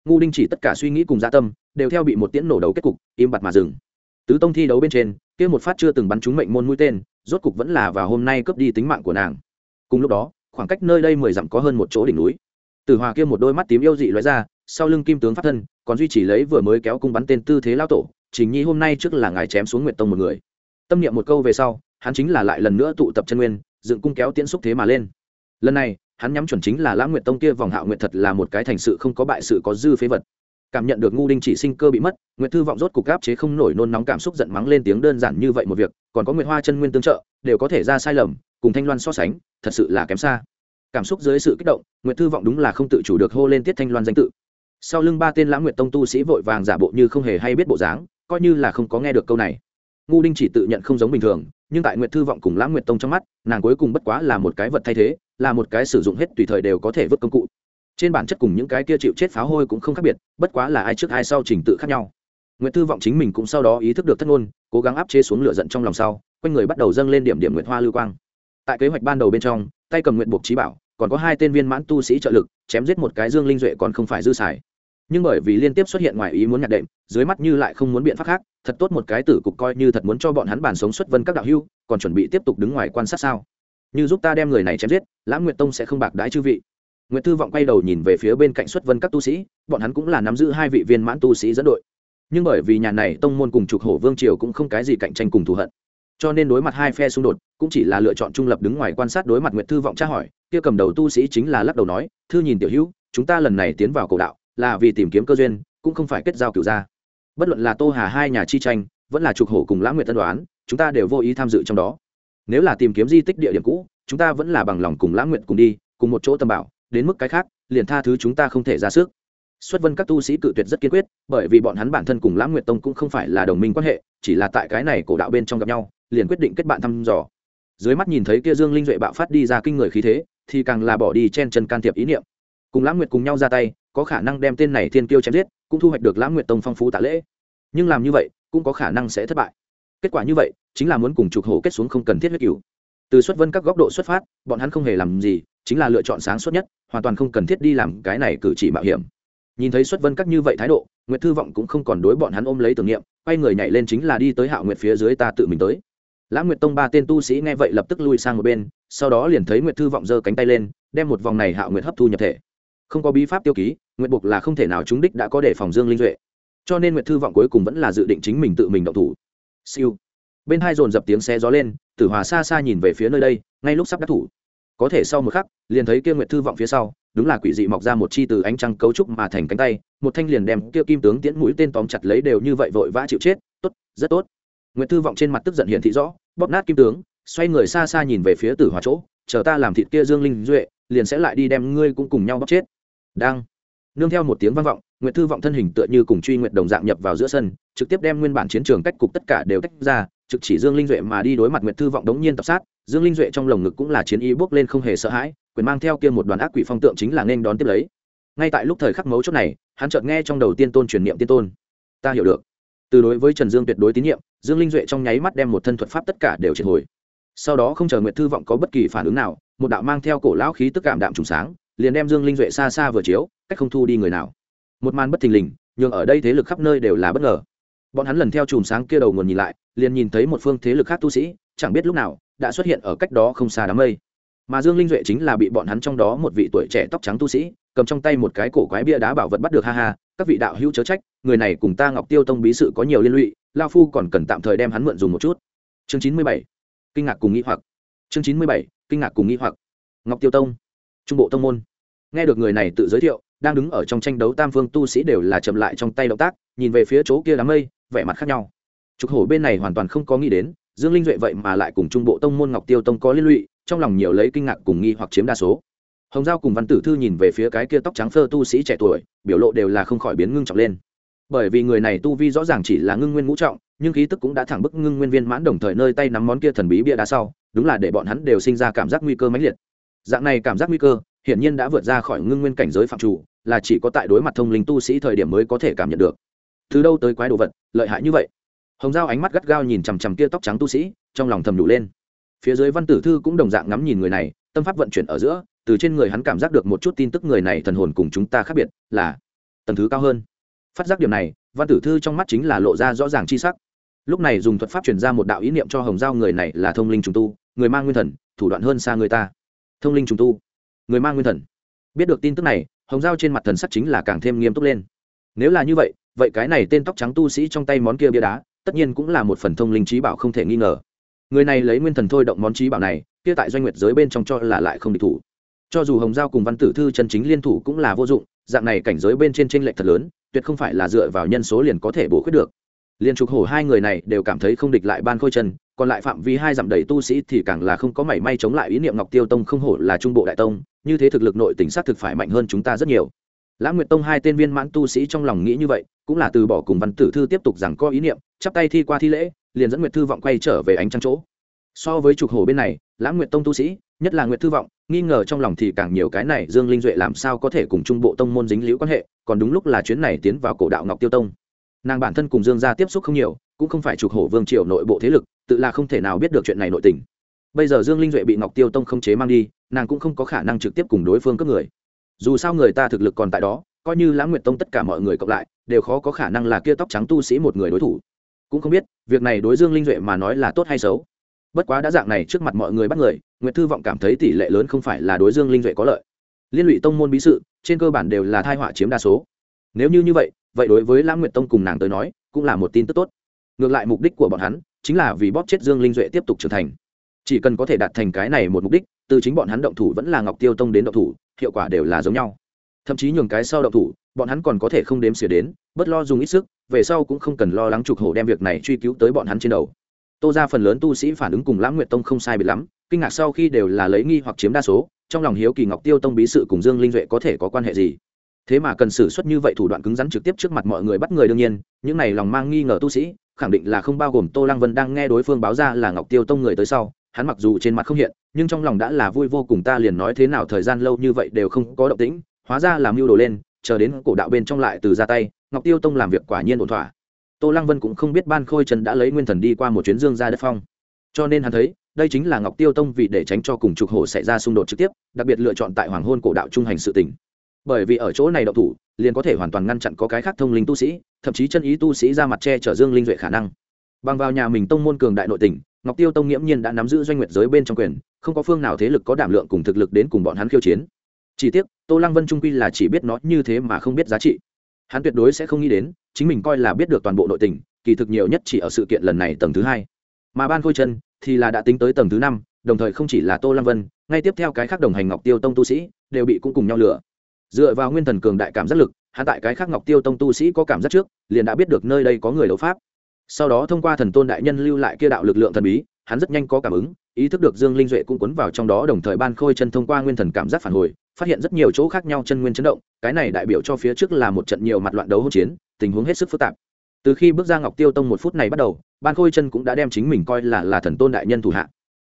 Ngu đinh chỉ tất cả suy nghĩ cùng gia dạ tâm, đều theo bị một tiễn nổ đầu kết cục, im bặt mà dừng. Tứ tông thi đấu bên trên, kia một phát chưa từng bắn trúng mệnh môn mũi tên, rốt cục vẫn là vào hôm nay cướp đi tính mạng của nàng. Cùng lúc đó, khoảng cách nơi đây mười dặm có hơn một chỗ đỉnh núi. Từ hòa kia một đôi mắt tím yêu dị lóe ra, sau lưng kim tướng phát thân, còn duy trì lấy vừa mới kéo cung bắn tên tư thế lao tổ, trình nhi hôm nay trước là ngài chém xuống nguyệt tông một người tâm niệm một câu về sau, hắn chính là lại lần nữa tụ tập chân nguyên, dựng cung kéo tiễn xúc thế mà lên. Lần này, hắn nhắm chuẩn chính là lãng nguyệt tông kia vòng hạo nguyệt thật là một cái thành sự không có bại sự có dư phế vật. Cảm nhận được ngu đinh chỉ sinh cơ bị mất, nguyệt thư vọng rốt cục gáp chế không nổi nôn nóng cảm xúc giận mắng lên tiếng đơn giản như vậy một việc, còn có nguyệt hoa chân nguyên tương trợ, đều có thể ra sai lầm, cùng thanh loan so sánh, thật sự là kém xa. Cảm xúc dưới sự kích động, nguyệt thư vọng đúng là không tự chủ được hô lên tiết thanh loan danh tự. Sau lưng ba tên lãng nguyệt tông tu sĩ vội vàng giả bộ như không hề hay biết bộ dáng, coi như là không có nghe được câu này ngu đinh chỉ tự nhận không giống bình thường, nhưng tại nguyệt thư vọng cùng lãng nguyệt tông trong mắt, nàng cuối cùng bất quá là một cái vật thay thế, là một cái sử dụng hết tùy thời đều có thể vứt công cụ. Trên bản chất cùng những cái kia chịu chết pháo hôi cũng không khác biệt, bất quá là ai trước ai sau trình tự khác nhau. Nguyệt thư vọng chính mình cũng sau đó ý thức được thất ngôn, cố gắng áp chế xuống lửa giận trong lòng sau, quanh người bắt đầu dâng lên điểm điểm nguyệt hoa lưu quang. Tại kế hoạch ban đầu bên trong, tay cầm nguyện buộc trí bảo, còn có hai tên viên mãn tu sĩ trợ lực, chém giết một cái dương linh duệ còn không phải dư xài nhưng bởi vì liên tiếp xuất hiện ngoài ý muốn nhạc đệm, dưới mắt như lại không muốn biện pháp khác, thật tốt một cái tử cục coi như thật muốn cho bọn hắn bàn sống xuất vân các đạo hưu, còn chuẩn bị tiếp tục đứng ngoài quan sát sao? Như giúp ta đem người này chém giết lãng nguyệt tông sẽ không bạc đái chư vị. Nguyệt thư vọng quay đầu nhìn về phía bên cạnh xuất vân các tu sĩ, bọn hắn cũng là nắm giữ hai vị viên mãn tu sĩ dẫn đội. Nhưng bởi vì nhà này tông môn cùng trục hổ vương triều cũng không cái gì cạnh tranh cùng thù hận, cho nên đối mặt hai phe xung đột, cũng chỉ là lựa chọn trung lập đứng ngoài quan sát đối mặt nguyệt thư vọng tra hỏi, kia cầm đầu tu sĩ chính là lắc đầu nói, thư nhìn tiểu hữu, chúng ta lần này tiến vào cổ đạo là vì tìm kiếm cơ duyên, cũng không phải kết giao cửu gia. Bất luận là tô hà hai nhà chi tranh, vẫn là trục hổ cùng lãng nguyệt tân đoán, chúng ta đều vô ý tham dự trong đó. Nếu là tìm kiếm di tích địa điểm cũ, chúng ta vẫn là bằng lòng cùng lãng nguyệt cùng đi, cùng một chỗ tầm bảo, đến mức cái khác, liền tha thứ chúng ta không thể ra sức. Xuất vân các tu sĩ cự tuyệt rất kiên quyết, bởi vì bọn hắn bản thân cùng lãng nguyệt tông cũng không phải là đồng minh quan hệ, chỉ là tại cái này cổ đạo bên trong gặp nhau, liền quyết định kết bạn thăm dò. Dưới mắt nhìn thấy kia dương linh duệ bạo phát đi ra kinh người khí thế, thì càng là bỏ đi chen chân can thiệp ý niệm cùng lãng nguyệt cùng nhau ra tay, có khả năng đem tên này thiên kiêu chém giết, cũng thu hoạch được lãng nguyệt tông phong phú tạ lễ. Nhưng làm như vậy, cũng có khả năng sẽ thất bại. Kết quả như vậy, chính là muốn cùng trục hổ kết xuống không cần thiết huyết cửu. Từ xuất vân các góc độ xuất phát, bọn hắn không hề làm gì, chính là lựa chọn sáng suốt nhất, hoàn toàn không cần thiết đi làm cái này cử chỉ mạo hiểm. Nhìn thấy xuất vân các như vậy thái độ, nguyệt thư vọng cũng không còn đối bọn hắn ôm lấy tưởng niệm, quay người nhảy lên chính là đi tới hạo nguyệt phía dưới ta tự mình tới. Lãng nguyệt tông ba tên tu sĩ nghe vậy lập tức lui sang một bên, sau đó liền thấy nguyệt thư vọng giơ cánh tay lên, đem một vòng này hạo nguyệt hấp thu nhập thể không có bí pháp tiêu ký nguyệt buộc là không thể nào chúng đích đã có đề phòng dương linh duệ. Cho nên nguyệt thư vọng cuối cùng vẫn là dự định chính mình tự mình động thủ. Siêu. Bên hai dồn dập tiếng xe gió lên, tử hòa xa xa nhìn về phía nơi đây, ngay lúc sắp đắc thủ. Có thể sau một khắc, liền thấy kia nguyệt thư vọng phía sau, đúng là quỷ dị mọc ra một chi từ ánh trăng cấu trúc mà thành cánh tay, một thanh liền đem kia kim tướng tiễn mũi tên tóm chặt lấy đều như vậy vội vã chịu chết, tốt, rất tốt. Nguyệt thư vọng trên mặt tức giận hiện thị rõ, bóp nát kim tướng, xoay người xa xa nhìn về phía tử hòa chỗ, chờ ta làm thịt kia dương linh duệ, liền sẽ lại đi đem ngươi cũng cùng nhau bóp chết đang. Nương theo một tiếng vang vọng, nguyệt thư vọng thân hình tựa như cùng truy nguyệt đồng dạng nhập vào giữa sân, trực tiếp đem nguyên bản chiến trường cách cục tất cả đều tách ra, trực chỉ dương linh duệ mà đi đối mặt nguyệt thư vọng đống nhiên tập sát, dương linh duệ trong lồng ngực cũng là chiến y bước lên không hề sợ hãi, quyền mang theo kia một đoàn ác quỷ phong tượng chính là nên đón tiếp lấy. Ngay tại lúc thời khắc mấu chốt này, hắn chợt nghe trong đầu tiên tôn truyền niệm tiên tôn. Ta hiểu được. Từ đối với trần dương tuyệt đối tín nhiệm, dương linh duệ trong nháy mắt đem một thân thuật pháp tất cả đều triệt hồi. Sau đó không chờ nguyệt thư vọng có bất kỳ phản ứng nào, một đạo mang theo cổ lão khí tức cảm đạm trùng sáng liền đem dương linh duệ xa xa vừa chiếu, cách không thu đi người nào. Một màn bất thình lình, nhường ở đây thế lực khắp nơi đều là bất ngờ. Bọn hắn lần theo chùm sáng kia đầu nguồn nhìn lại, liền nhìn thấy một phương thế lực khác tu sĩ, chẳng biết lúc nào, đã xuất hiện ở cách đó không xa đám mây. Mà dương linh duệ chính là bị bọn hắn trong đó một vị tuổi trẻ tóc trắng tu sĩ, cầm trong tay một cái cổ quái bia đá bảo vật bắt được, ha ha, các vị đạo hữu chớ trách, người này cùng ta ngọc tiêu tông bí sự có nhiều liên lụy, lao phu còn cần tạm thời đem hắn mượn dùng một chút. Chương chín mươi bảy, kinh ngạc cùng nghĩ hoặc. Chương chín mươi bảy, kinh ngạc cùng nghĩ hoặc. Ngọc tiêu tông trung bộ tông môn. Nghe được người này tự giới thiệu, đang đứng ở trong tranh đấu tam phương tu sĩ đều là chậm lại trong tay động tác, nhìn về phía chỗ kia đám mây, vẻ mặt khác nhau. Trục hổ bên này hoàn toàn không có nghĩ đến, dương linh duệ vậy mà lại cùng trung bộ tông môn ngọc tiêu tông có liên lụy, trong lòng nhiều lấy kinh ngạc cùng nghi hoặc chiếm đa số. Hồng giao cùng văn tử thư nhìn về phía cái kia tóc trắng phơ tu sĩ trẻ tuổi, biểu lộ đều là không khỏi biến ngưng trọng lên. Bởi vì người này tu vi rõ ràng chỉ là ngưng nguyên ngũ trọng, nhưng khí tức cũng đã thẳng bức ngưng nguyên viên mãn đồng thời nơi tay nắm món kia thần bí bia đá sau, đúng là để bọn hắn đều sinh ra cảm giác nguy cơ mãnh liệt dạng này cảm giác nguy cơ, hiển nhiên đã vượt ra khỏi ngưng nguyên cảnh giới phạm chủ, là chỉ có tại đối mặt thông linh tu sĩ thời điểm mới có thể cảm nhận được. Từ đâu tới quái đồ vật, lợi hại như vậy? Hồng giao ánh mắt gắt gao nhìn chằm chằm kia tóc trắng tu sĩ, trong lòng thầm đủ lên. Phía dưới văn tử thư cũng đồng dạng ngắm nhìn người này, tâm pháp vận chuyển ở giữa, từ trên người hắn cảm giác được một chút tin tức người này thần hồn cùng chúng ta khác biệt, là tầng thứ cao hơn. Phát giác điểm này, văn tử thư trong mắt chính là lộ ra rõ ràng chi sắc. Lúc này dùng thuật pháp chuyển ra một đạo ý niệm cho hồng giao người này là thông linh trùng tu, người mang nguyên thần, thủ đoạn hơn xa người ta thông linh trùng tu. Người mang nguyên thần. Biết được tin tức này, hồng giao trên mặt thần sắc chính là càng thêm nghiêm túc lên. Nếu là như vậy vậy cái này tên tóc trắng tu sĩ trong tay món kia bia đá, tất nhiên cũng là một phần thông linh trí bảo không thể nghi ngờ. Người này lấy nguyên thần thôi động món trí bảo này, kia tại doanh nguyệt giới bên trong cho là lại không địch thủ. Cho dù hồng giao cùng văn tử thư chân chính liên thủ cũng là vô dụng, dạng này cảnh giới bên trên tranh lệch thật lớn, tuyệt không phải là dựa vào nhân số liền có thể bổ khuyết được. Liên trục hổ hai người này đều cảm thấy không địch lại ban khôi chân còn lại phạm vi hai dặm đầy tu sĩ thì càng là không có mảy may chống lại ý niệm ngọc tiêu tông không hổ là trung bộ đại tông, như thế thực lực nội tỉnh sát thực phải mạnh hơn chúng ta rất nhiều. Lãng nguyệt tông hai tên viên mãn tu sĩ trong lòng nghĩ như vậy, cũng là từ bỏ cùng văn tử thư tiếp tục rằng có ý niệm, chắp tay thi qua thi lễ, liền dẫn nguyệt thư vọng quay trở về ánh trăng chỗ. So với trục hổ bên này, lãng nguyệt tông tu sĩ, nhất là nguyệt thư vọng, nghi ngờ trong lòng thì càng nhiều cái này dương linh duệ làm sao có thể cùng trung bộ tông môn dính liễu quan hệ, còn đúng lúc là chuyến này tiến vào cổ đạo ngọc tiêu tông. Nàng bản thân cùng dương gia tiếp xúc không nhiều, cũng không phải trục hổ vương triều nội bộ thế lực tự là không thể nào biết được chuyện này nội tình. Bây giờ dương linh duệ bị ngọc tiêu tông không chế mang đi, nàng cũng không có khả năng trực tiếp cùng đối phương cấp người. Dù sao người ta thực lực còn tại đó, coi như lãng nguyệt tông tất cả mọi người cộng lại, đều khó có khả năng là kia tóc trắng tu sĩ một người đối thủ. Cũng không biết, việc này đối dương linh duệ mà nói là tốt hay xấu. Bất quá đã dạng này trước mặt mọi người bắt người, nguyệt thư vọng cảm thấy tỷ lệ lớn không phải là đối dương linh duệ có lợi. Liên lụy tông môn bí sự, trên cơ bản đều là thai họa chiếm đa số. Nếu như như vậy vậy đối với lãng nguyệt tông cùng nàng tới nói, cũng là một tin tức tốt. Ngược lại mục đích của bọn hắn chính là vì bóp chết dương linh duệ tiếp tục trưởng thành. Chỉ cần có thể đạt thành cái này một mục đích, từ chính bọn hắn động thủ vẫn là ngọc tiêu tông đến động thủ, hiệu quả đều là giống nhau. Thậm chí nhường cái sau động thủ, bọn hắn còn có thể không đếm xỉa đến bớt lo dùng ít sức, về sau cũng không cần lo lắng trục hổ đem việc này truy cứu tới bọn hắn trên đầu. Tô ra phần lớn tu sĩ phản ứng cùng lãng nguyệt tông không sai biệt lắm, kinh ngạc sau khi đều là lấy nghi hoặc chiếm đa số, trong lòng hiếu kỳ ngọc tiêu tông bí sự cùng dương linh duệ có thể có quan hệ gì. Thế mà cần xử suất như vậy thủ đoạn cứng rắn trực tiếp trước mặt mọi người bắt người đương nhiên, những này lòng mang nghi ngờ tu sĩ khẳng định là không bao gồm tô lăng vân đang nghe đối phương báo ra là ngọc tiêu tông người tới sau, hắn mặc dù trên mặt không hiện, nhưng trong lòng đã là vui vô cùng ta liền nói thế nào thời gian lâu như vậy đều không có động tĩnh, hóa ra làm mưu đồ lên, chờ đến cổ đạo bên trong lại từ ra tay, ngọc tiêu tông làm việc quả nhiên ổn thỏa. Tô lăng vân cũng không biết ban khôi trần đã lấy nguyên thần đi qua một chuyến dương ra đất phong. Cho nên hắn thấy, đây chính là ngọc tiêu tông vì để tránh cho cùng trục hổ xảy ra xung đột trực tiếp, đặc biệt lựa chọn tại hoàng hôn cổ đạo trung hành sự tỉnh bởi vì ở chỗ này đậu thủ liền có thể hoàn toàn ngăn chặn có cái khác thông linh tu sĩ, thậm chí chân ý tu sĩ ra mặt che chở dương linh duệ khả năng. Bằng vào nhà mình tông môn cường đại nội tỉnh ngọc tiêu tông nghiễm nhiên đã nắm giữ doanh nguyệt giới bên trong quyền, không có phương nào thế lực có đảm lượng cùng thực lực đến cùng bọn hắn khiêu chiến. Chỉ tiếc, tô lăng vân trung quy là chỉ biết nó như thế mà không biết giá trị. Hắn tuyệt đối sẽ không nghĩ đến, chính mình coi là biết được toàn bộ nội tình, kỳ thực nhiều nhất chỉ ở sự kiện lần này tầng thứ hai. Mà ban khôi chân thì là đã tính tới tầng thứ năm, đồng thời không chỉ là tô lăng vân, ngay tiếp theo cái khác đồng hành ngọc tiêu tông tu sĩ, đều bị cũng cùng nhau lửa dựa vào nguyên thần cường đại cảm giác lực hạ tại cái khác ngọc tiêu tông tu sĩ có cảm giác trước, liền đã biết được nơi đây có người đấu pháp. Sau đó thông qua thần tôn đại nhân lưu lại kia đạo lực lượng thần bí, hắn rất nhanh có cảm ứng, ý thức được dương linh duệ cũng cuốn vào trong đó đồng thời ban khôi chân thông qua nguyên thần cảm giác phản hồi, phát hiện rất nhiều chỗ khác nhau chân nguyên chấn động, cái này đại biểu cho phía trước là một trận nhiều mặt loạn đấu hỗn chiến, tình huống hết sức phức tạp. Từ khi bước ra ngọc tiêu tông một phút này bắt đầu, ban khôi chân cũng đã đem chính mình coi là là thần tôn đại nhân thủ hạ.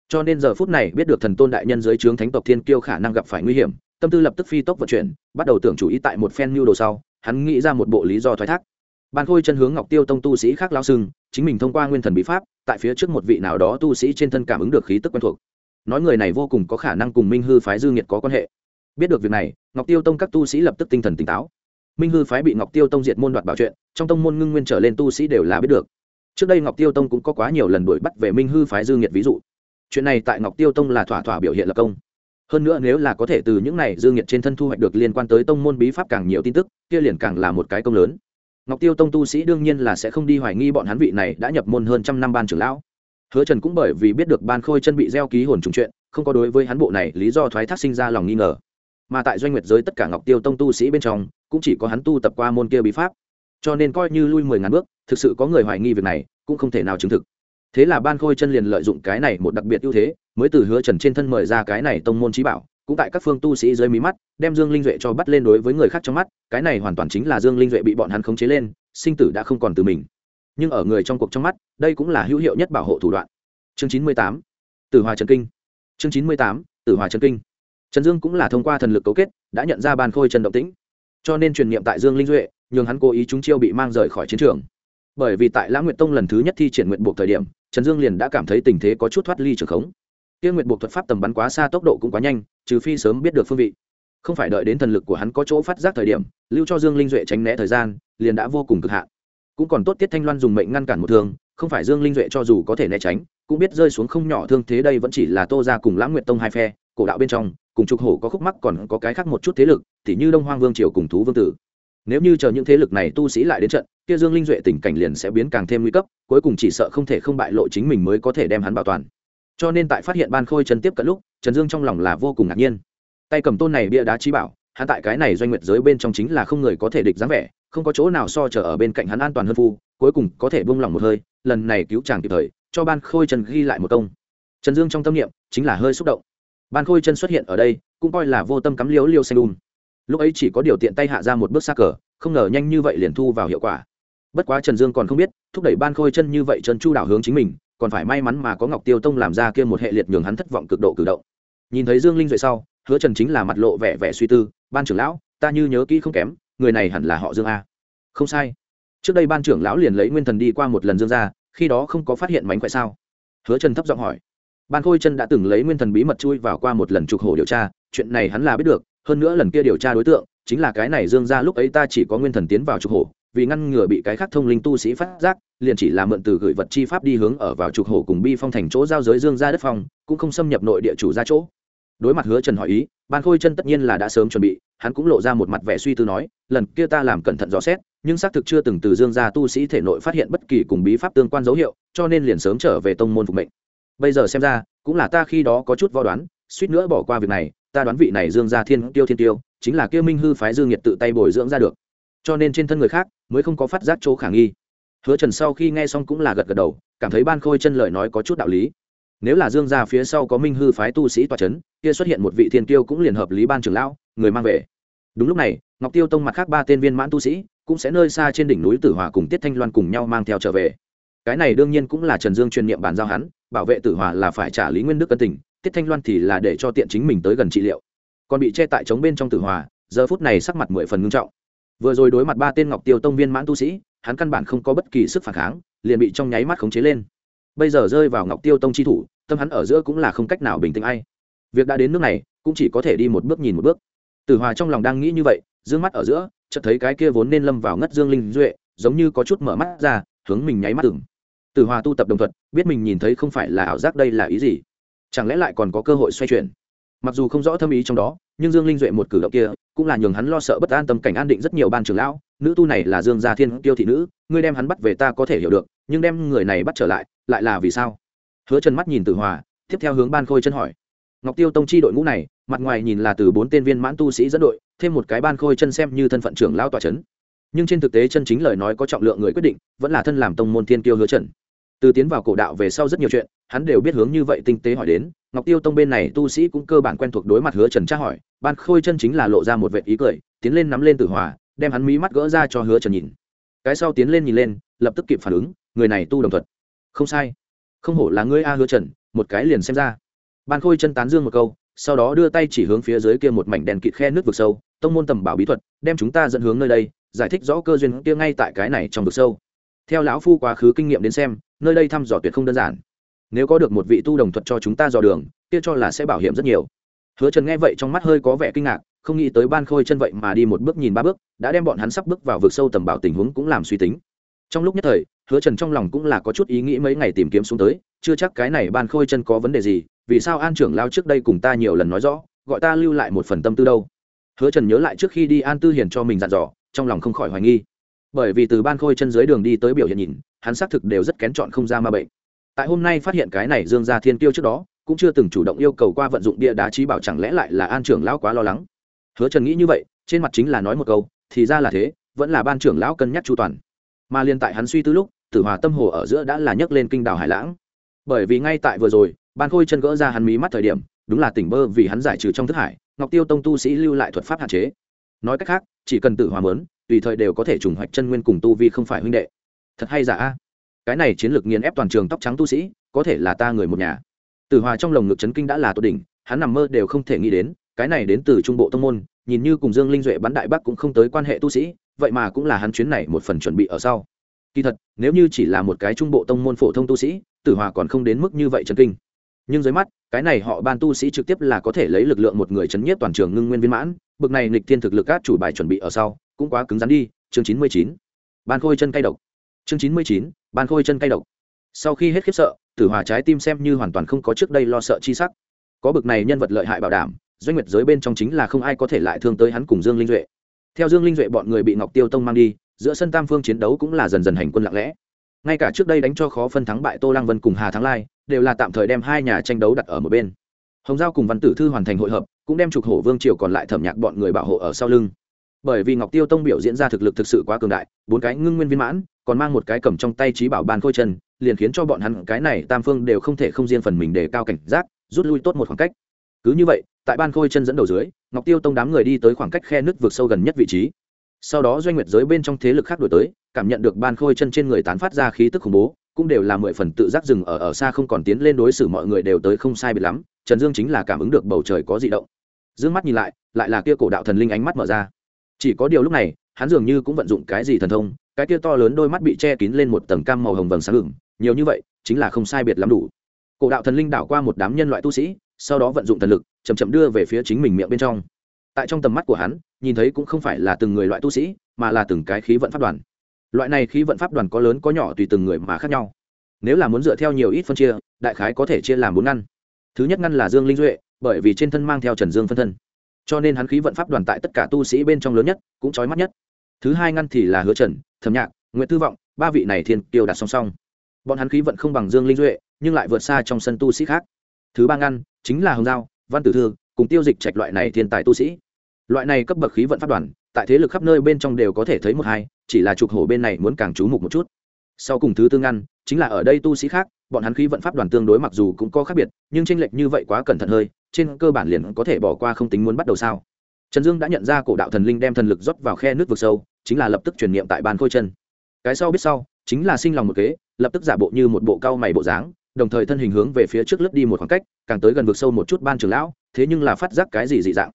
Cho nên giờ phút này biết được thần tôn đại nhân dưới trướng thánh tộc thiên kiêu khả năng gặp phải nguy hiểm tâm tư lập tức phi tốc vận chuyển, bắt đầu tưởng chủ ý tại một phen mưu đồ sau, hắn nghĩ ra một bộ lý do thoái thác. Ban khôi chân hướng ngọc tiêu tông tu sĩ khác lao sưng chính mình thông qua nguyên thần bí pháp, tại phía trước một vị nào đó tu sĩ trên thân cảm ứng được khí tức quen thuộc. Nói người này vô cùng có khả năng cùng minh hư phái dư nghiệt có quan hệ. Biết được việc này, ngọc tiêu tông các tu sĩ lập tức tinh thần tỉnh táo. Minh hư phái bị ngọc tiêu tông diệt môn đoạt bảo chuyện, trong tông môn ngưng nguyên trở lên tu sĩ đều là biết được. Trước đây ngọc tiêu tông cũng có quá nhiều lần đuổi bắt về minh hư phái dư nghiệt ví dụ. Chuyện này tại ngọc tiêu tông là thỏa thỏa biểu hiện lập công hơn nữa nếu là có thể từ những này dư nghiệt trên thân thu hoạch được liên quan tới tông môn bí pháp càng nhiều tin tức, kia liền càng là một cái công lớn. Ngọc tiêu tông tu sĩ đương nhiên là sẽ không đi hoài nghi bọn hắn vị này đã nhập môn hơn trăm năm ban trưởng lão. Hứa trần cũng bởi vì biết được ban khôi chân bị gieo ký hồn trùng chuyện, không có đối với hắn bộ này lý do thoái thác sinh ra lòng nghi ngờ. Mà tại doanh nguyệt giới tất cả ngọc tiêu tông tu sĩ bên trong, cũng chỉ có hắn tu tập qua môn kia bí pháp. Cho nên coi như lui mười ngàn bước, thực sự có người hoài nghi việc này, cũng không thể nào chứng thực thế là ban khôi chân liền lợi dụng cái này một đặc biệt ưu thế, mới từ hứa trần trên thân mời ra cái này tông môn trí bảo, cũng tại các phương tu sĩ dưới mí mắt, đem dương linh duệ cho bắt lên đối với người khác trong mắt, cái này hoàn toàn chính là dương linh duệ bị bọn hắn khống chế lên, sinh tử đã không còn từ mình. Nhưng ở người trong cuộc trong mắt, đây cũng là hữu hiệu nhất bảo hộ thủ đoạn. Chương chín mươi tám, tử hòa trần kinh. Chương chín mươi tám, tử hòa trần kinh. Trần dương cũng là thông qua thần lực cấu kết, đã nhận ra ban khôi trần động tĩnh. Cho nên truyền niệm tại dương linh duệ, nhường hắn cố ý chúng chiêu bị mang rời khỏi chiến trường bởi vì tại lãng nguyệt tông lần thứ nhất thi triển nguyện buộc thời điểm, trần dương liền đã cảm thấy tình thế có chút thoát ly trường khống. Kia nguyện buộc thuật pháp tầm bắn quá xa tốc độ cũng quá nhanh, trừ phi sớm biết được phương vị. Không phải đợi đến thần lực của hắn có chỗ phát giác thời điểm, lưu cho dương linh duệ tránh né thời gian, liền đã vô cùng cực hạn. Cũng còn tốt tiết thanh loan dùng mệnh ngăn cản một thương, không phải dương linh duệ cho dù có thể né tránh, cũng biết rơi xuống không nhỏ thương thế đây vẫn chỉ là tô ra cùng lãng nguyện tông hai phe, cổ đạo bên trong, cùng trục hổ có khúc mắc còn có cái khác một chút thế lực thì như đông hoang vương triều cùng thú vương tử nếu như chờ những thế lực này tu sĩ lại đến trận, kia dương linh duệ tình cảnh liền sẽ biến càng thêm nguy cấp, cuối cùng chỉ sợ không thể không bại lộ chính mình mới có thể đem hắn bảo toàn. Cho nên tại phát hiện ban khôi trần tiếp cận lúc, trần dương trong lòng là vô cùng ngạc nhiên. Tay cầm tôn này bia đá trí bảo, hắn tại cái này doanh nguyệt giới bên trong chính là không người có thể địch dáng vẻ, không có chỗ nào so chờ ở bên cạnh hắn an toàn hơn phu, cuối cùng có thể buông lỏng một hơi, lần này cứu chàng kịp thời, cho ban khôi trần ghi lại một công. Trần dương trong tâm niệm chính là hơi xúc động. Ban khôi chân xuất hiện ở đây, cũng coi là vô tâm cắm liếu liêu xanh đun lúc ấy chỉ có điều tiện tay hạ ra một bước xa cờ, không ngờ nhanh như vậy liền thu vào hiệu quả. Bất quá trần dương còn không biết, thúc đẩy ban khôi chân như vậy trần chu đảo hướng chính mình, còn phải may mắn mà có ngọc tiêu tông làm ra kia một hệ liệt nhường hắn thất vọng cực độ cử động. Nhìn thấy dương linh duệ sau, hứa trần chính là mặt lộ vẻ vẻ suy tư, ban trưởng lão, ta như nhớ kỹ không kém, người này hẳn là họ dương a. Không sai. Trước đây ban trưởng lão liền lấy nguyên thần đi qua một lần dương ra khi đó không có phát hiện mánh khỏe sao? Hứa trần thấp giọng hỏi. Ban khôi chân đã từng lấy nguyên thần bí mật chui vào qua một lần trục hổ điều tra, chuyện này hắn là biết được hơn nữa lần kia điều tra đối tượng, chính là cái này dương ra lúc ấy ta chỉ có nguyên thần tiến vào trục hổ, vì ngăn ngừa bị cái khác thông linh tu sĩ phát giác, liền chỉ là mượn từ gửi vật chi pháp đi hướng ở vào trục hổ cùng bi phong thành chỗ giao giới dương ra đất phong, cũng không xâm nhập nội địa chủ ra chỗ. Đối mặt hứa trần hỏi ý, ban khôi chân tất nhiên là đã sớm chuẩn bị, hắn cũng lộ ra một mặt vẻ suy tư nói, lần kia ta làm cẩn thận rõ xét, nhưng xác thực chưa từng từ dương gia tu sĩ thể nội phát hiện bất kỳ cùng bí pháp tương quan dấu hiệu, cho nên liền sớm trở về tông môn phục mệnh. Bây giờ xem ra, cũng là ta khi đó có chút vo đoán, suýt nữa bỏ qua việc này ta đoán vị này dương gia thiên tiêu thiên tiêu, chính là kia minh hư phái dương nhiệt tự tay bồi dưỡng ra được. Cho nên trên thân người khác mới không có phát giác chỗ khả nghi. Hứa trần sau khi nghe xong cũng là gật gật đầu, cảm thấy ban khôi chân lời nói có chút đạo lý. Nếu là dương gia phía sau có minh hư phái tu sĩ tòa c h ấ n kia xuất hiện một vị thiên tiêu cũng liền hợp lý ban trưởng lão, người mang về. Đúng lúc này, ngọc tiêu tông mặt khác ba tên viên mãn tu sĩ cũng sẽ nơi xa trên đỉnh núi tử hòa cùng tiết thanh loan cùng nhau mang theo trở về. Cái này đương nhiên cũng là trần dương truyền niệm bàn giao hắn, bảo vệ tử hòa là phải trả lý nguyên đức cân tình tiết thanh loan thì là để cho tiện chính mình tới gần trị liệu. Còn bị che tại chống bên trong tử hòa, giờ phút này sắc mặt mười phần ngưng trọng. Vừa rồi đối mặt ba tên ngọc tiêu tông viên mãn tu sĩ, hắn căn bản không có bất kỳ sức phản kháng, liền bị trong nháy mắt khống chế lên. Bây giờ rơi vào ngọc tiêu tông chi thủ, tâm hắn ở giữa cũng là không cách nào bình tĩnh ai. Việc đã đến nước này, cũng chỉ có thể đi một bước nhìn một bước. Tử hòa trong lòng đang nghĩ như vậy d ư ơ n g mắt ở giữa, chợt thấy cái kia vốn nên lâm vào ngất dương linh duệ, giống như có chút mở mắt ra, hướng mình nháy mắt tưởng tử hòa tu tập đồng thuật, biết mình nhìn thấy không phải là ảo giác đây là ý gì chẳng lẽ lại còn có cơ hội xoay chuyển? Mặc dù không rõ thâm ý trong đó, nhưng dương linh duệ một cử động kia cũng là nhường hắn lo sợ bất an tâm cảnh an định rất nhiều ban trường lão. Nữ tu này là dương gia thiên tiêu thị nữ, ngươi đem hắn bắt về ta có thể hiểu được, nhưng đem người này bắt trở lại lại là vì sao? Hứa chân mắt nhìn tử hòa, tiếp theo hướng ban khôi chân hỏi. Ngọc tiêu tông chi đội ngũ này, mặt ngoài nhìn là từ bốn tên viên mãn tu sĩ dẫn đội, thêm một cái ban khôi chân xem như thân phận trưởng lão tòa chấn. Nhưng trên thực tế chân chính lời nói có trọng lượng người quyết định, vẫn là thân làm tông môn thiên Tiêu hứa trần từ tiến vào cổ đạo về sau rất nhiều chuyện, hắn đều biết hướng như vậy tinh tế hỏi đến. Ngọc tiêu tông bên này tu sĩ cũng cơ bản quen thuộc đối mặt hứa trần tra hỏi, ban khôi chân chính là lộ ra một vệ ý cười, tiến lên nắm lên tử hòa, đem hắn mí mắt gỡ ra cho hứa trần nhìn. Cái sau tiến lên nhìn lên, lập tức kịp phản ứng, người này tu đồng thuật. Không sai. Không hổ là ngươi a hứa trần, một cái liền xem ra. Ban khôi chân tán dương một câu, sau đó đưa tay chỉ hướng phía dưới kia một mảnh đèn kịt khe nước vực sâu, tông môn tầm bảo bí thuật, đem chúng ta dẫn hướng nơi đây, giải thích rõ cơ duyên kia ngay tại cái này trong vực sâu. Theo lão phu quá khứ kinh nghiệm đến xem nơi đây thăm dò tuyệt không đơn giản. Nếu có được một vị tu đồng thuật cho chúng ta dò đường, kia cho là sẽ bảo hiểm rất nhiều. Hứa trần nghe vậy trong mắt hơi có vẻ kinh ngạc, không nghĩ tới ban khôi chân vậy mà đi một bước nhìn ba bước, đã đem bọn hắn sắp bước vào vực sâu tầm bảo tình huống cũng làm suy tính. Trong lúc nhất thời, hứa trần trong lòng cũng là có chút ý nghĩ mấy ngày tìm kiếm xuống tới, chưa chắc cái này ban khôi chân có vấn đề gì, vì sao an trưởng lao trước đây cùng ta nhiều lần nói rõ, gọi ta lưu lại một phần tâm tư đâu. Hứa trần nhớ lại trước khi đi an tư hiền cho mình dặn dò, trong lòng không khỏi hoài nghi. Bởi vì từ ban khôi chân dưới đường đi tới biểu hiện nhìn hắn xác thực đều rất kén chọn không ra ma bệnh. Tại hôm nay phát hiện cái này dương gia thiên tiêu trước đó, cũng chưa từng chủ động yêu cầu qua vận dụng bia đá trí bảo chẳng lẽ lại là an trưởng lão quá lo lắng. Hứa trần nghĩ như vậy, trên mặt chính là nói một câu, thì ra là thế, vẫn là ban trưởng lão cân nhắc chu toàn. Mà liên tại hắn suy tư lúc, tử hòa tâm hồ ở giữa đã là nhấc lên kinh đảo hải lãng. Bởi vì ngay tại vừa rồi, ban khôi chân gỡ ra hắn mí mắt thời điểm, đúng là tỉnh bơ vì hắn giải trừ trong thức hải, ngọc tiêu tông tu sĩ lưu lại thuật pháp hạn chế. Nói cách khác, chỉ cần tử hòa mớn tùy thời đều có thể trùng hoạch chân nguyên cùng tu vi không phải huynh đệ thật hay giả a? Cái này chiến lược nghiền ép toàn trường tóc trắng tu sĩ, có thể là ta người một nhà. Tử hòa trong lồng ngực chấn kinh đã là tốt đỉnh, hắn nằm mơ đều không thể nghĩ đến, cái này đến từ trung bộ tông môn, nhìn như cùng dương linh duệ bắn đại bắc cũng không tới quan hệ tu sĩ, vậy mà cũng là hắn chuyến này một phần chuẩn bị ở sau. Kỳ thật, nếu như chỉ là một cái trung bộ tông môn phổ thông tu sĩ, tử hòa còn không đến mức như vậy chấn kinh. Nhưng dưới mắt, cái này họ ban tu sĩ trực tiếp là có thể lấy lực lượng một người chấn nhiếp toàn trường ngưng nguyên viên mãn, bực này nghịch thiên thực lực các chủ bài chuẩn bị ở sau, cũng quá cứng rắn đi, chương chín mươi chín. Ban khôi chân cay độc chương chín mươi chín, ban khôi chân cay độc. Sau khi hết khiếp sợ, tử hòa trái tim xem như hoàn toàn không có trước đây lo sợ chi sắc. Có bực này nhân vật lợi hại bảo đảm, doanh nguyệt giới bên trong chính là không ai có thể lại thương tới hắn cùng dương linh duệ. Theo dương linh duệ bọn người bị ngọc tiêu tông mang đi, giữa sân tam phương chiến đấu cũng là dần dần hành quân lặng lẽ. Ngay cả trước đây đánh cho khó phân thắng bại tô lăng vân cùng hà thắng lai, đều là tạm thời đem hai nhà tranh đấu đặt ở một bên. Hồng giao cùng văn tử thư hoàn thành hội hợp, cũng đem trục hổ vương triều còn lại thẩm nhạc bọn người bảo hộ ở sau lưng. Bởi vì ngọc tiêu tông biểu diễn ra thực lực thực sự quá cường đại, bốn cái ngưng nguyên viên mãn còn mang một cái cầm trong tay trí bảo ban khôi chân, liền khiến cho bọn hắn cái này tam phương đều không thể không riêng phần mình để cao cảnh giác, rút lui tốt một khoảng cách. Cứ như vậy, tại ban khôi chân dẫn đầu dưới, ngọc tiêu tông đám người đi tới khoảng cách khe nước vượt sâu gần nhất vị trí. Sau đó doanh nguyệt giới bên trong thế lực khác đổi tới, cảm nhận được ban khôi chân trên người tán phát ra khí tức khủng bố, cũng đều là mười phần tự giác dừng ở ở xa không còn tiến lên đối xử mọi người đều tới không sai biệt lắm, trần dương chính là cảm ứng được bầu trời có dị động. D ư ơ n g mắt nhìn lại lại là kia cổ đạo thần linh ánh mắt mở ra. Chỉ có điều lúc này, hắn dường như cũng vận dụng cái gì thần thông cái kia to lớn đôi mắt bị che kín lên một tầng cam màu hồng vầng sáng ngừng nhiều như vậy, chính là không sai biệt lắm đủ. Cổ đạo thần linh đảo qua một đám nhân loại tu sĩ, sau đó vận dụng thần lực chầm chậm đưa về phía chính mình miệng bên trong. Tại trong tầm mắt của hắn, nhìn thấy cũng không phải là từng người loại tu sĩ, mà là từng cái khí vận pháp đoàn. Loại này khí vận pháp đoàn có lớn có nhỏ tùy từng người mà khác nhau. Nếu là muốn dựa theo nhiều ít phân chia, đại khái có thể chia làm bốn ngăn. Thứ nhất ngăn là dương linh duệ, bởi vì trên thân mang theo trần dương phân thân. Cho nên hắn khí vận pháp đoàn tại tất cả tu sĩ bên trong lớn nhất, cũng trói mắt nhất thứ hai ngăn thì là hứa trần, thẩm nhạc nguyễn tư vọng, ba vị này thiên tiêu đặt song song. Bọn hắn khí vận không bằng dương linh duệ, nhưng lại vượt xa trong sân tu sĩ khác. Thứ ba ngăn chính là hồng giao, văn tử thư, cùng tiêu dịch trạch loại này thiên tài tu sĩ. Loại này cấp bậc khí vận pháp đoàn, tại thế lực khắp nơi bên trong đều có thể thấy một hai, chỉ là trục hổ bên này muốn càng chú mục một chút. Sau cùng thứ tư ngăn chính là ở đây tu sĩ khác, bọn hắn khí vận pháp đoàn tương đối mặc dù cũng có khác biệt, nhưng tranh lệch như vậy quá cẩn thận hơi, trên cơ bản liền có thể bỏ qua không tính muốn bắt đầu sao. Trần dương đã nhận ra cổ đạo thần linh đem thần lực rót vào khe nước vực sâu chính là lập tức truyền niệm tại bàn khôi chân. Cái sau biết sau, chính là sinh lòng một kế, lập tức giả bộ như một bộ cao mày bộ dáng, đồng thời thân hình hướng về phía trước lướt đi một khoảng cách, càng tới gần vực sâu một chút ban trưởng lão, thế nhưng là phát giác cái gì dị dạng.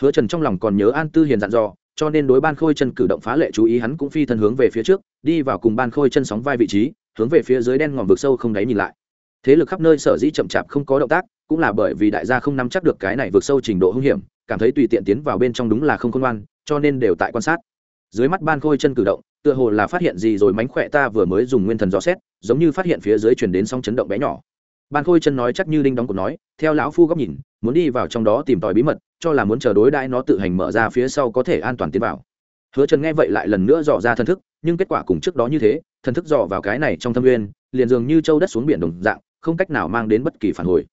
Hứa trần trong lòng còn nhớ an tư hiền dặn dò, cho nên đối ban khôi chân cử động phá lệ chú ý hắn cũng phi thân hướng về phía trước, đi vào cùng ban khôi chân sóng vai vị trí, hướng về phía dưới đen ngòm vực sâu không đáy nhìn lại. Thế lực khắp nơi sở dĩ chậm chạp không có động tác, cũng là bởi vì đại gia không nắm chắc được cái này vượt sâu trình độ hung hiểm, cảm thấy tùy tiện tiến vào bên trong đúng là không khôn ngoan, cho nên đều tại quan sát dưới mắt ban khôi chân cử động, tựa hồ là phát hiện gì rồi mánh khỏe ta vừa mới dùng nguyên thần dò xét, giống như phát hiện phía dưới chuyển đến sóng chấn động bé nhỏ. Ban khôi chân nói chắc như đinh đóng cột nói, theo lão phu góc nhìn, muốn đi vào trong đó tìm tòi bí mật, cho là muốn chờ đối đãi nó tự hành mở ra phía sau có thể an toàn tiến vào. Hứa trần nghe vậy lại lần nữa dò ra thần thức, nhưng kết quả cùng trước đó như thế, thần thức dò vào cái này trong thâm nguyên, liền dường như châu đất xuống biển đồng dạng, không cách nào mang đến bất kỳ phản hồi.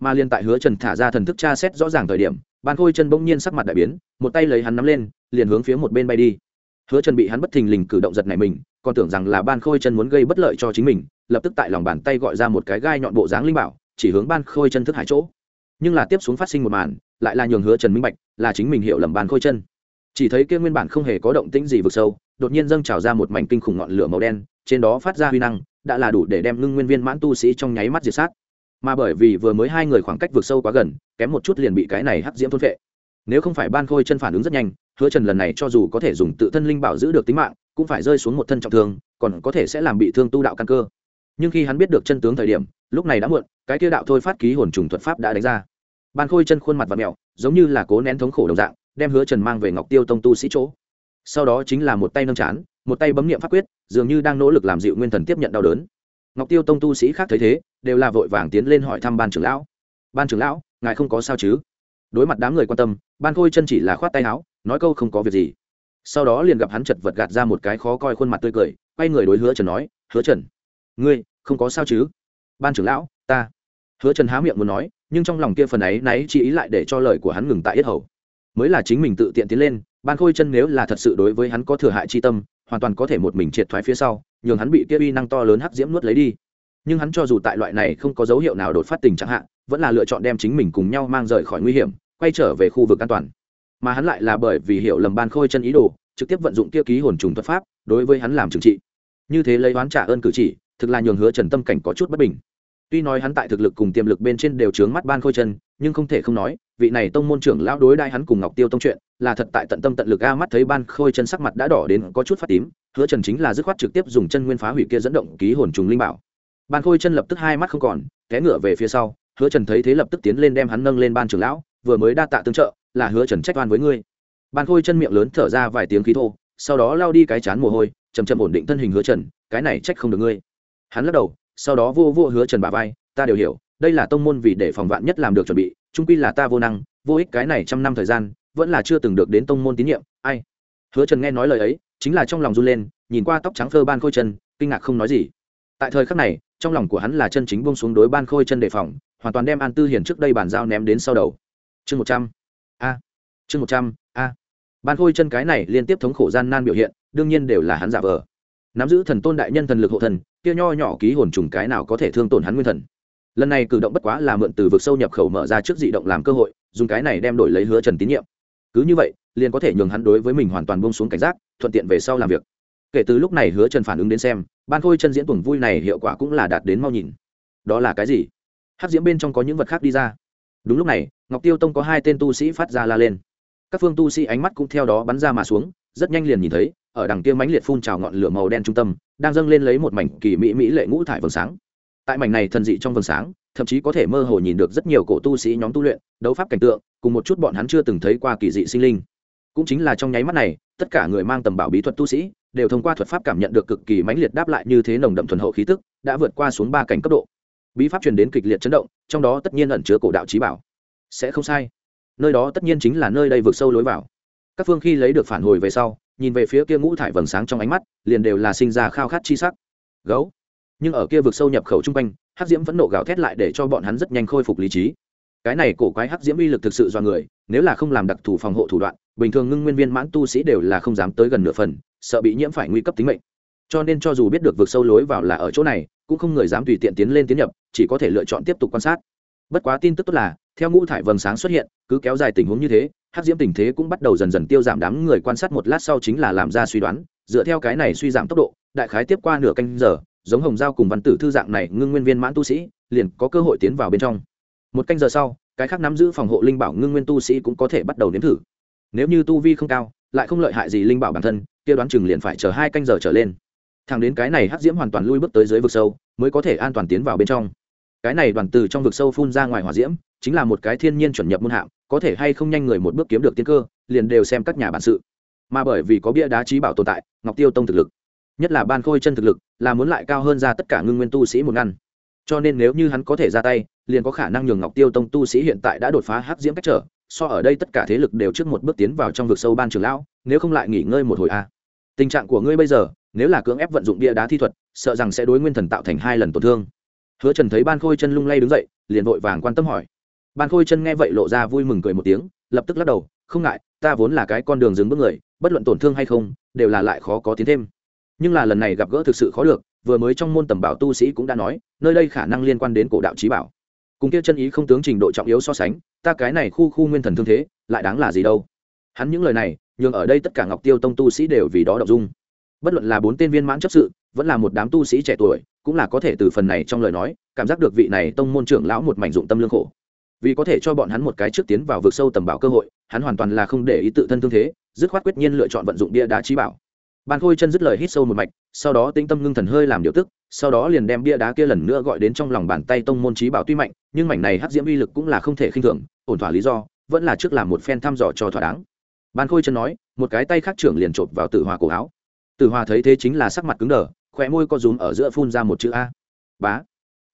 Mà liên tại hứa trần thả ra thần thức tra xét rõ ràng thời điểm, ban khôi chân bỗng nhiên sắc mặt đại biến, một tay lấy hắn nắm lên, liền hướng phía một bên bay đi hứa trần bị hắn bất thình lình cử động giật này mình, còn tưởng rằng là ban khôi chân muốn gây bất lợi cho chính mình, lập tức tại lòng bàn tay gọi ra một cái gai nhọn bộ dáng linh bảo, chỉ hướng ban khôi chân thức hải chỗ. Nhưng là tiếp xuống phát sinh một màn, lại là nhường hứa trần minh bạch, là chính mình hiểu lầm ban khôi chân. Chỉ thấy kia nguyên bản không hề có động tĩnh gì vực sâu, đột nhiên dâng trào ra một mảnh kinh khủng ngọn lửa màu đen, trên đó phát ra huy năng, đã là đủ để đem ngưng nguyên viên mãn tu sĩ trong nháy mắt diệt sát. Mà bởi vì vừa mới hai người khoảng cách vượt sâu quá gần, kém một chút liền bị cái này hắc diễm thôn vệ nếu không phải ban khôi chân phản ứng rất nhanh hứa trần lần này cho dù có thể dùng tự thân linh bảo giữ được tính mạng, cũng phải rơi xuống một thân trọng thương, còn có thể sẽ làm bị thương tu đạo căn cơ. Nhưng khi hắn biết được chân tướng thời điểm, lúc này đã muộn, cái kia đạo thôi phát ký hồn trùng thuật pháp đã đánh ra. Ban khôi chân khuôn mặt và mẹo giống như là cố nén thống khổ đồng dạng, đem hứa trần mang về ngọc tiêu tông tu sĩ chỗ. Sau đó chính là một tay nâng chán, một tay bấm nghiệm pháp quyết, dường như đang nỗ lực làm dịu nguyên thần tiếp nhận đau đớn. Ngọc tiêu tông tu sĩ khác thấy thế, đều là vội vàng tiến lên hỏi thăm ban trưởng lão. Ban trưởng lão, ngài không có sao chứ? Đối mặt đám người quan tâm, ban khôi chân chỉ là khoát tay áo nói câu không có việc gì. Sau đó liền gặp hắn chật vật gạt ra một cái khó coi khuôn mặt tươi cười, quay người đối hứa trần nói, hứa trần, ngươi không có sao chứ? Ban trưởng lão, ta. Hứa trần há miệng muốn nói, nhưng trong lòng kia phần ấy náy chỉ ý lại để cho lời của hắn ngừng tại yết hầu. Mới là chính mình tự tiện tiến lên, ban khôi chân nếu là thật sự đối với hắn có thừa hại chi tâm, hoàn toàn có thể một mình triệt thoái phía sau, nhường hắn bị kia uy năng to lớn hắc diễm nuốt lấy đi. Nhưng hắn cho dù tại loại này không có dấu hiệu nào đột phát tình trạng hạn vẫn là lựa chọn đem chính mình cùng nhau mang rời khỏi nguy hiểm, quay trở về khu vực an toàn mà hắn lại là bởi vì hiểu lầm ban khôi chân ý đồ, trực tiếp vận dụng kia ký hồn trùng thuật pháp, đối với hắn làm trừng trị. Như thế lấy oán trả ơn cử chỉ, thực là nhường hứa trần tâm cảnh có chút bất bình. Tuy nói hắn tại thực lực cùng tiềm lực bên trên đều chướng mắt ban khôi chân, nhưng không thể không nói, vị này tông môn trưởng lão đối đai hắn cùng ngọc tiêu tông chuyện, là thật tại tận tâm tận lực a mắt thấy ban khôi chân sắc mặt đã đỏ đến có chút phát tím, hứa trần chính là dứt khoát trực tiếp dùng chân nguyên phá hủy kia dẫn động ký hồn trùng linh bảo. Ban khôi chân lập tức hai mắt không còn, té ngựa về phía sau, hứa trần thấy thế lập tức tiến lên đem hắn nâng lên ban trưởng lão, vừa mới đa tạ tương trợ là hứa trần trách oan với ngươi. Ban khôi chân miệng lớn thở ra vài tiếng khí thô, sau đó lao đi cái chán mồ hôi chầm chậm ổn định thân hình hứa trần, cái này trách không được ngươi. Hắn lắc đầu, sau đó vô vô hứa trần bà vai, ta đều hiểu, đây là tông môn vì để phòng vạn nhất làm được chuẩn bị trung quy là ta vô năng, vô ích cái này trăm năm thời gian, vẫn là chưa từng được đến tông môn tín nhiệm, ai? Hứa trần nghe nói lời ấy, chính là trong lòng run lên, nhìn qua tóc trắng phơ ban khôi chân, kinh ngạc không nói gì. Tại thời khắc này, trong lòng của hắn là chân chính buông xuống đối ban khôi chân đề phòng, hoàn toàn đem an tư hiền trước đây bàn giao ném đến sau đầu. Chương một trăm a. Chương một trăm, a. Ban khôi chân cái này liên tiếp thống khổ gian nan biểu hiện, đương nhiên đều là hắn giả vờ. Nắm giữ thần tôn đại nhân thần lực hộ thần, kia nho nhỏ ký hồn trùng cái nào có thể thương tổn hắn nguyên thần? Lần này cử động bất quá là mượn từ vực sâu nhập khẩu mở ra trước dị động làm cơ hội, dùng cái này đem đổi lấy hứa trần tín nhiệm. Cứ như vậy, liền có thể nhường hắn đối với mình hoàn toàn bông xuống cảnh giác, thuận tiện về sau làm việc. Kể từ lúc này hứa trần phản ứng đến xem, ban khôi chân diễn tuồng vui này hiệu quả cũng là đạt đến mau nhìn. Đó là cái gì? Hát diễm bên trong có những vật khác đi ra. Đúng lúc này ngọc tiêu tông có hai tên tu sĩ phát ra la lên. Các phương tu sĩ ánh mắt cũng theo đó bắn ra mà xuống, rất nhanh liền nhìn thấy, ở đằng kia mãnh liệt phun trào ngọn lửa màu đen trung tâm, đang dâng lên lấy một mảnh kỳ mỹ mỹ lệ ngũ thải vầng sáng. Tại mảnh này thần dị trong vầng sáng, thậm chí có thể mơ hồ nhìn được rất nhiều cổ tu sĩ nhóm tu luyện, đấu pháp cảnh tượng, cùng một chút bọn hắn chưa từng thấy qua kỳ dị sinh linh. Cũng chính là trong nháy mắt này, tất cả người mang tầm bảo bí thuật tu sĩ, đều thông qua thuật pháp cảm nhận được cực kỳ mãnh liệt đáp lại như thế nồng đậm thuần hậu khí tức, đã vượt qua xuống ba cảnh cấp độ. Bí pháp truyền đến kịch liệt chấn động, trong đó tất nhiên ẩn chứa cổ đạo trí bảo sẽ không sai. Nơi đó tất nhiên chính là nơi đây vượt sâu lối vào. Các phương khi lấy được phản hồi về sau, nhìn về phía kia ngũ thải vầng sáng trong ánh mắt, liền đều là sinh ra khao khát chi sắc. Gấu. Nhưng ở kia vực sâu nhập khẩu chung quanh, hắc diễm vẫn nộ gào thét lại để cho bọn hắn rất nhanh khôi phục lý trí. Cái này cổ quái hắc diễm uy lực thực sự do người, nếu là không làm đặc thù phòng hộ thủ đoạn, bình thường ngưng nguyên viên mãn tu sĩ đều là không dám tới gần nửa phần, sợ bị nhiễm phải nguy cấp tính mệnh. Cho nên cho dù biết được vực sâu lối vào là ở chỗ này, cũng không người dám tùy tiện tiến lên tiến nhập, chỉ có thể lựa chọn tiếp tục quan sát. Bất quá tin tức tốt là theo ngũ thải vầng sáng xuất hiện, cứ kéo dài tình huống như thế hát diễm tình thế cũng bắt đầu dần dần tiêu giảm đám người quan sát một lát sau chính là làm ra suy đoán, dựa theo cái này suy giảm tốc độ, đại khái tiếp qua nửa canh giờ, giống hồng giao cùng văn tử thư dạng này ngưng nguyên viên mãn tu sĩ, liền có cơ hội tiến vào bên trong. Một canh giờ sau, cái khác nắm giữ phòng hộ linh bảo ngưng nguyên tu sĩ cũng có thể bắt đầu nếm thử. Nếu như tu vi không cao, lại không lợi hại gì linh bảo bản thân, kia đoán chừng liền phải chờ hai canh giờ trở lên. Thẳng đến cái này hắc diễm hoàn toàn lui bước tới dưới vực sâu, mới có thể an toàn tiến vào bên trong. Cái này đoàn từ trong vực sâu phun ra ngoài hỏa diễm chính là một cái thiên nhiên chuẩn nhập môn hạng có thể hay không nhanh người một bước kiếm được tiên cơ, liền đều xem các nhà bản sự. Mà bởi vì có bia đá trí bảo tồn tại, ngọc tiêu tông thực lực, nhất là ban khôi chân thực lực, là muốn lại cao hơn ra tất cả ngưng nguyên tu sĩ một ngăn. Cho nên nếu như hắn có thể ra tay, liền có khả năng nhường ngọc tiêu tông tu sĩ hiện tại đã đột phá hắc diễm cách trở, so ở đây tất cả thế lực đều trước một bước tiến vào trong vực sâu ban trường lão, nếu không lại nghỉ ngơi một hồi a tình trạng của ngươi bây giờ, nếu là cưỡng ép vận dụng bia đá thi thuật, sợ rằng sẽ đối nguyên thần tạo thành hai lần tổn thương. Hứa trần thấy ban khôi chân lung lay đứng dậy, liền vội vàng quan tâm hỏi ban khôi chân nghe vậy lộ ra vui mừng cười một tiếng, lập tức lắc đầu, không ngại, ta vốn là cái con đường dừng bước người, bất luận tổn thương hay không, đều là lại khó có tiến thêm. Nhưng là lần này gặp gỡ thực sự khó được, vừa mới trong môn tầm bảo tu sĩ cũng đã nói, nơi đây khả năng liên quan đến cổ đạo trí bảo. Cùng kia chân ý không tướng trình độ trọng yếu so sánh, ta cái này khu khu nguyên thần thương thế, lại đáng là gì đâu? Hắn những lời này, nhường ở đây tất cả ngọc tiêu tông tu sĩ đều vì đó đọc dung. Bất luận là bốn tên viên mãn chấp sự, vẫn là một đám tu sĩ trẻ tuổi, cũng là có thể từ phần này trong lời nói, cảm giác được vị này tông môn trưởng lão một mảnh dụng tâm lương khổ vì có thể cho bọn hắn một cái trước tiến vào vực sâu tầm bảo cơ hội, hắn hoàn toàn là không để ý tự thân thương thế, dứt khoát quyết nhiên lựa chọn vận dụng bia đá trí bảo. Ban khôi chân dứt lời hít sâu một mạch, sau đó tĩnh tâm ngưng thần hơi làm điều tức, sau đó liền đem bia đá kia lần nữa gọi đến trong lòng bàn tay tông môn trí bảo tuy mạnh, nhưng mảnh này hắc diễm uy lực cũng là không thể khinh thường, ổn thỏa lý do, vẫn là trước làm một phen thăm dò cho thỏa đáng. Ban khôi chân nói, một cái tay khác trưởng liền chộp vào tử hòa cổ áo. Tử hòa thấy thế chính là sắc mặt cứng đờ, khóe môi co rúm ở giữa phun ra một chữ a. Bá.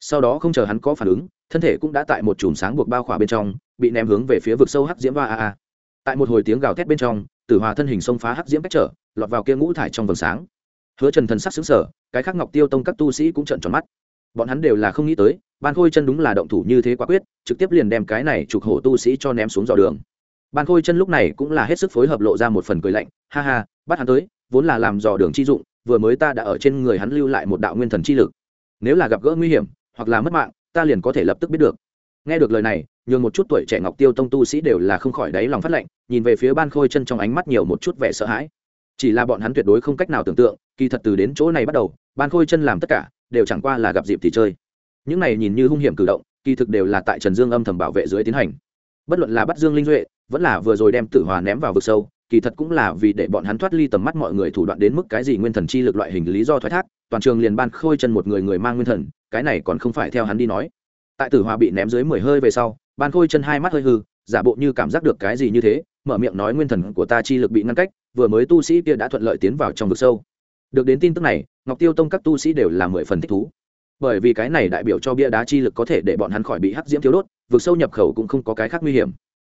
Sau đó không chờ hắn có phản ứng thân thể cũng đã tại một chùm sáng buộc bao khỏa bên trong, bị ném hướng về phía vực sâu hắc diễm va a a. Tại một hồi tiếng gào thét bên trong, tử hòa thân hình xông phá hắc diễm cách trở, lọt vào kia ngũ thải trong vầng sáng. Hứa trần thần sắc xứng sở cái khác ngọc tiêu tông các tu sĩ cũng trợn tròn mắt. Bọn hắn đều là không nghĩ tới, ban khôi chân đúng là động thủ như thế quả quyết, trực tiếp liền đem cái này chục hổ tu sĩ cho ném xuống dò đường. Ban khôi chân lúc này cũng là hết sức phối hợp lộ ra một phần cười lạnh, ha ha, bắt hắn tới, vốn là làm dò đường chi dụng, vừa mới ta đã ở trên người hắn lưu lại một đạo nguyên thần chi lực. Nếu là gặp gỡ nguy hiểm, hoặc là mất mạng ta liền có thể lập tức biết được. Nghe được lời này nhường một chút tuổi trẻ ngọc tiêu tông tu sĩ đều là không khỏi đáy lòng phát lệnh, nhìn về phía ban khôi chân trong ánh mắt nhiều một chút vẻ sợ hãi. Chỉ là bọn hắn tuyệt đối không cách nào tưởng tượng kỳ thật từ đến chỗ này bắt đầu ban khôi chân làm tất cả đều chẳng qua là gặp dịp thì chơi. Những này nhìn như hung hiểm cử động kỳ thực đều là tại trần dương âm thầm bảo vệ dưới tiến hành. Bất luận là bắt dương linh duệ vẫn là vừa rồi đem tử hòa ném vào vực sâu kỳ thật cũng là vì để bọn hắn thoát ly tầm mắt mọi người thủ đoạn đến mức cái gì nguyên thần chi lực loại hình lý do thoái thác, toàn trường liền ban khôi chân một người người mang nguyên thần, cái này còn không phải theo hắn đi nói. Tại tử hòa bị ném dưới mười hơi về sau, ban khôi chân hai mắt hơi hư, giả bộ như cảm giác được cái gì như thế, mở miệng nói nguyên thần của ta chi lực bị ngăn cách, vừa mới tu sĩ kia đã thuận lợi tiến vào trong vực sâu. Được đến tin tức này, ngọc tiêu tông các tu sĩ đều là mười phần thích thú. Bởi vì cái này đại biểu cho bia đá chi lực có thể để bọn hắn khỏi bị hắc diễm thiếu đốt, vực sâu nhập khẩu cũng không có cái khác nguy hiểm.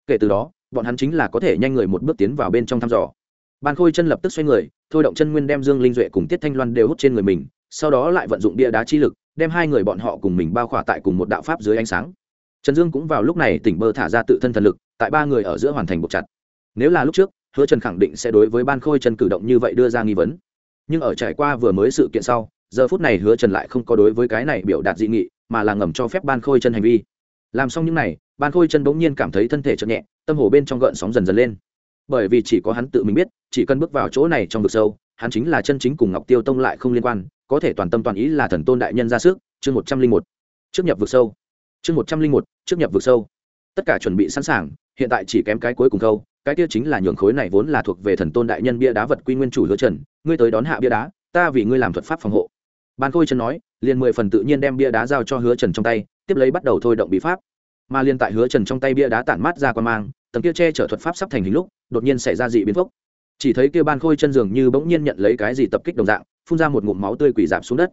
Kể từ đó bọn hắn chính là có thể nhanh người một bước tiến vào bên trong thăm dò. Ban khôi chân lập tức xoay người, thôi động chân nguyên đem dương linh duệ cùng tiết thanh loan đều hút trên người mình, sau đó lại vận dụng bia đá chi lực, đem hai người bọn họ cùng mình bao khỏa tại cùng một đạo pháp dưới ánh sáng. Trần dương cũng vào lúc này tỉnh bơ thả ra tự thân thần lực, tại ba người ở giữa hoàn thành buộc chặt. Nếu là lúc trước, hứa trần khẳng định sẽ đối với ban khôi chân cử động như vậy đưa ra nghi vấn. Nhưng ở trải qua vừa mới sự kiện sau, giờ phút này hứa trần lại không có đối với cái này biểu đạt dị nghị, mà là ngầm cho phép ban khôi chân hành vi. Làm xong những n à y ban khôi chân bỗng nhiên cảm thấy thân thể chậm nhẹ, tâm hồ bên trong gợn sóng dần dần lên. Bởi vì chỉ có hắn tự mình biết, chỉ cần bước vào chỗ này trong vực sâu, hắn chính là chân chính cùng ngọc tiêu tông lại không liên quan, có thể toàn tâm toàn ý là thần tôn đại nhân ra sức. Chương một trăm linh một. Trước nhập vực sâu. Chương một trăm linh một, trước nhập vực sâu. Tất cả chuẩn bị sẵn sàng, hiện tại chỉ kém cái cuối cùng câu, cái kia chính là nhường khối này vốn là thuộc về thần tôn đại nhân bia đá vật quy nguyên chủ hứa trần, ngươi tới đón hạ bia đá, ta vì ngươi làm thuật pháp phòng hộ. Ban khôi trần nói, liền mười phần tự nhiên đem bia đá giao cho hứa trần trong tay, tiếp lấy bắt đầu thôi động bí pháp mà liên tại hứa trần trong tay bia đá tản mát ra qua mang, tầng kia che chở thuật pháp sắp thành hình lúc, đột nhiên xảy ra dị biến phốc chỉ thấy kia ban khôi chân dường như bỗng nhiên nhận lấy cái gì tập kích đồng dạng, phun ra một ngụm máu tươi quỷ dạp xuống đất.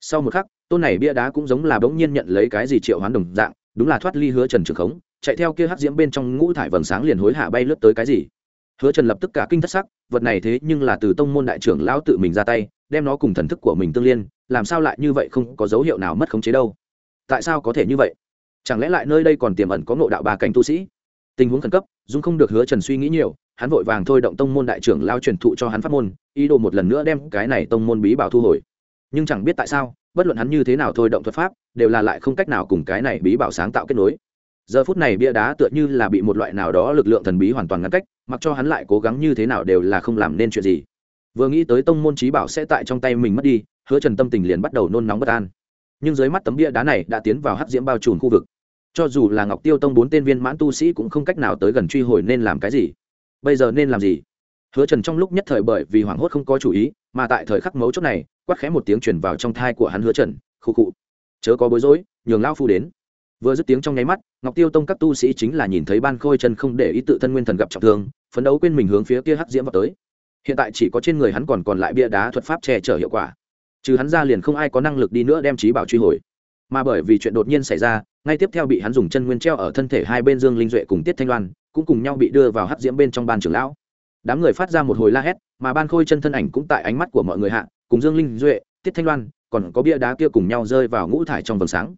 Sau một khắc, tôn này bia đá cũng giống là bỗng nhiên nhận lấy cái gì triệu hoán đồng dạng, đúng là thoát ly hứa trần trường khống, chạy theo kia hắc diễm bên trong ngũ thải vầng sáng liền hối hạ bay lướt tới cái gì. Hứa trần lập tức cả kinh thất sắc, vật này thế nhưng là từ tông môn đại trưởng lão tự mình ra tay, đem nó cùng thần thức của mình tương liên, làm sao lại như vậy không có dấu hiệu nào mất khống chế đâu. Tại sao có thể như vậy? Chẳng lẽ lại nơi đây còn tiềm ẩn có ngộ đạo ba cảnh tu sĩ? Tình huống khẩn cấp, dung không được hứa trần suy nghĩ nhiều, hắn vội vàng thôi động tông môn đại trưởng lao truyền thụ cho hắn pháp môn, ý đồ một lần nữa đem cái này tông môn bí bảo thu hồi. Nhưng chẳng biết tại sao, bất luận hắn như thế nào thôi động thuật pháp, đều là lại không cách nào cùng cái này bí bảo sáng tạo kết nối. Giờ phút này bia đá tựa như là bị một loại nào đó lực lượng thần bí hoàn toàn ngăn cách, mặc cho hắn lại cố gắng như thế nào đều là không làm nên chuyện gì. Vừa nghĩ tới tông môn trí bảo sẽ tại trong tay mình mất đi, hứa trần tâm tình liền bắt đầu nôn nóng bất an nhưng dưới mắt tấm bia đá này đã tiến vào hắc diễm bao trùm khu vực. Cho dù là ngọc tiêu tông bốn tên viên mãn tu sĩ cũng không cách nào tới gần truy hồi nên làm cái gì. Bây giờ nên làm gì? Hứa trần trong lúc nhất thời bởi vì hoảng hốt không có chủ ý, mà tại thời khắc mấu chốt này, quát khẽ một tiếng chuyển vào trong thai của hắn hứa trần, khụ khụ, chớ có bối rối, nhường lao phu đến. Vừa dứt tiếng trong nháy mắt, ngọc tiêu tông các tu sĩ chính là nhìn thấy ban khôi chân không để ý tự thân nguyên thần gặp trọng thương, phấn đấu quên mình hướng phía kia hắc diễm vào tới. Hiện tại chỉ có trên người hắn còn còn lại bia đá thuật pháp che chở hiệu quả trừ hắn ra liền không ai có năng lực đi nữa đem trí bảo truy hồi. Mà bởi vì chuyện đột nhiên xảy ra, ngay tiếp theo bị hắn dùng chân nguyên treo ở thân thể hai bên dương linh duệ cùng tiết thanh loan, cũng cùng nhau bị đưa vào hắc diễm bên trong ban trưởng lão. Đám người phát ra một hồi la hét, mà ban khôi chân thân ảnh cũng tại ánh mắt của mọi người hạ, cùng dương linh duệ, tiết thanh loan, còn có bia đá kia cùng nhau rơi vào ngũ thải trong vầng sáng.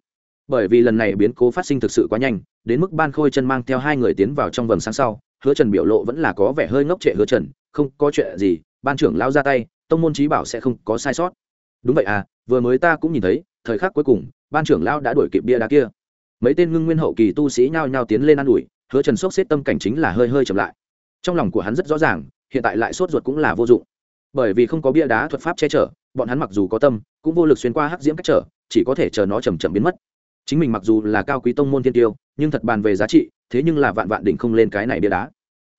Bởi vì lần này biến cố phát sinh thực sự quá nhanh, đến mức ban khôi chân mang theo hai người tiến vào trong vầng sáng sau, hứa trần biểu lộ vẫn là có vẻ hơi ngốc trệ hứa trần, không có chuyện gì, ban trưởng lao ra tay, tông môn trí bảo sẽ không có sai sót đúng vậy à vừa mới ta cũng nhìn thấy, thời khắc cuối cùng, ban trưởng lao đã đuổi kịp bia đá kia. Mấy tên ngưng nguyên hậu kỳ tu sĩ nhao nhao tiến lên ă n ủi, hứa trần sốc xếp tâm cảnh chính là hơi hơi chậm lại. Trong lòng của hắn rất rõ ràng, hiện tại lại sốt ruột cũng là vô dụng. Bởi vì không có bia đá thuật pháp che chở, bọn hắn mặc dù có tâm, cũng vô lực xuyên qua hắc diễm cách trở, chỉ có thể chờ nó chầm chậm biến mất. Chính mình mặc dù là cao quý tông môn thiên tiêu, nhưng thật bàn về giá trị, thế nhưng là vạn vạn đỉnh không lên cái này bia đá.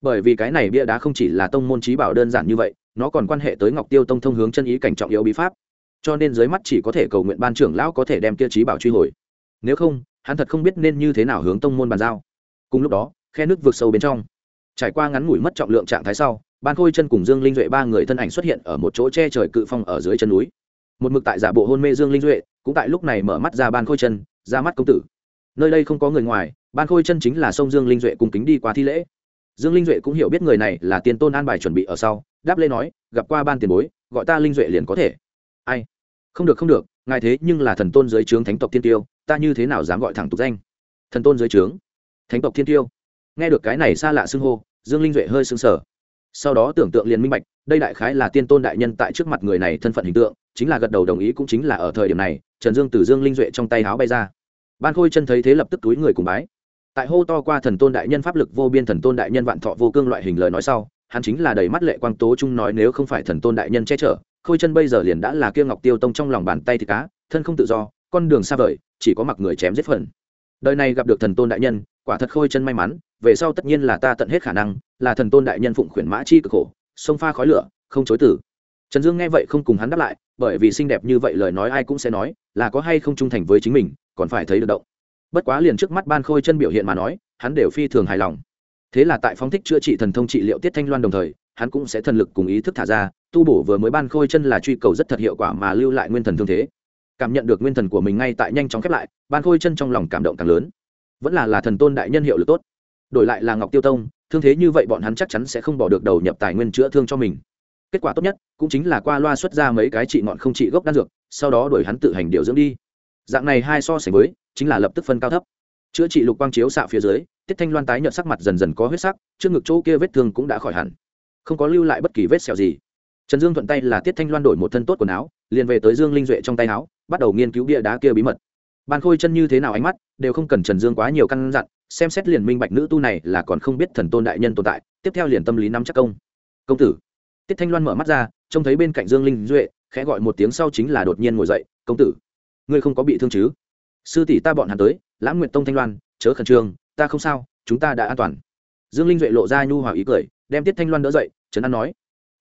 Bởi vì cái này bia đá không chỉ là tông môn trí bảo đơn giản như vậy, nó còn quan hệ tới ngọc tiêu tông thông hướng chân ý cảnh trọng yếu bí pháp cho nên dưới mắt chỉ có thể cầu nguyện ban trưởng lão có thể đem kia trí bảo truy hồi. Nếu không, hắn thật không biết nên như thế nào hướng tông môn bàn giao. Cùng lúc đó, khe nước vượt sâu bên trong. Trải qua ngắn ngủi mất trọng lượng trạng thái sau, ban khôi chân cùng dương linh duệ ba người thân ảnh xuất hiện ở một chỗ che trời cự phong ở dưới chân núi. Một mực tại giả bộ hôn mê dương linh duệ, cũng tại lúc này mở mắt ra ban khôi chân, ra mắt công tử. Nơi đây không có người ngoài, ban khôi chân chính là sông dương linh duệ cùng kính đi qua thi lễ. Dương linh duệ cũng hiểu biết người này là tiền tôn an bài chuẩn bị ở sau, đáp lê nói, gặp qua ban tiền bối, gọi ta linh duệ liền có thể. Ai? Không được không được, ngài thế nhưng là thần tôn dưới trướng thánh tộc thiên tiêu, ta như thế nào dám gọi thẳng tục danh? Thần tôn dưới trướng? Thánh tộc thiên tiêu? Nghe được cái này xa lạ xưng hô, dương linh duệ hơi sưng sở sau đó tưởng tượng liền minh bạch, đây đại khái là tiên tôn đại nhân tại trước mặt người này thân phận hình tượng, chính là gật đầu đồng ý cũng chính là ở thời điểm này, trần dương từ dương linh duệ trong tay háo bay ra. Ban khôi chân thấy thế lập tức túi người cùng bái. Tại hô to qua thần tôn đại nhân pháp lực vô biên thần tôn đại nhân vạn thọ vô cương loại hình lời nói sau, hắn chính là đầy mắt lệ quang tố trung nói nếu không phải thần tôn đại nhân che chở khôi chân bây giờ liền đã là kia ngọc tiêu tông trong lòng bàn tay thì cá, thân không tự do, con đường xa vời, chỉ có mặc người chém giết phần. Đời này gặp được thần tôn đại nhân, quả thật khôi chân may mắn, về sau tất nhiên là ta tận hết khả năng, là thần tôn đại nhân phụng khuyển mã chi cực khổ sông pha khói lửa, không chối tử. Trần dương nghe vậy không cùng hắn đáp lại, bởi vì xinh đẹp như vậy lời nói ai cũng sẽ nói, là có hay không trung thành với chính mình, còn phải thấy được động. Bất quá liền trước mắt ban khôi chân biểu hiện mà nói, hắn đều phi thường hài lòng. Thế là tại phóng thích chữa trị thần thông trị liệu tiết thanh loan đồng thời, hắn cũng sẽ thần lực cùng ý thức thả ra tu bổ vừa mới ban khôi chân là truy cầu rất thật hiệu quả mà lưu lại nguyên thần thương thế. Cảm nhận được nguyên thần của mình ngay tại nhanh chóng khép lại, ban khôi chân trong lòng cảm động càng lớn. Vẫn là là thần tôn đại nhân hiệu lực tốt. Đổi lại là ngọc tiêu tông, thương thế như vậy bọn hắn chắc chắn sẽ không bỏ được đầu nhập tài nguyên chữa thương cho mình. Kết quả tốt nhất, cũng chính là qua loa xuất ra mấy cái trị ngọn không trị gốc đan dược, sau đó đổi hắn tự hành điều dưỡng đi. Dạng này hai so sánh với, chính là lập tức phân cao thấp. Chữa trị lục quang chiếu xạ phía dưới, tiết thanh loan tái nhợt sắc mặt dần dần có huyết sắc, trước ngực chỗ kia vết thương cũng đã khỏi hẳn. Không có lưu lại bất kỳ vết sẹo gì trần dương thuận tay là tiết thanh loan đổi một thân tốt quần áo, liền về tới dương linh duệ trong tay áo, bắt đầu nghiên cứu bia đá kia bí mật. Ban khôi chân như thế nào ánh mắt, đều không cần trần dương quá nhiều căn dặn, xem xét liền minh bạch nữ tu này là còn không biết thần tôn đại nhân tồn tại, tiếp theo liền tâm lý nắm chắc công. Công tử. Tiết thanh loan mở mắt ra, trông thấy bên cạnh dương linh duệ, khẽ gọi một tiếng sau chính là đột nhiên ngồi dậy, công tử, ngươi không có bị thương chứ? Sư tỷ ta bọn hắn tới lãng nguyện tông thanh loan, chớ khẩn trương, ta không sao, chúng ta đã an toàn. Dương linh duệ lộ ra nhu hòa ý cười, đem tiết thanh loan đỡ dậy, trấn an nói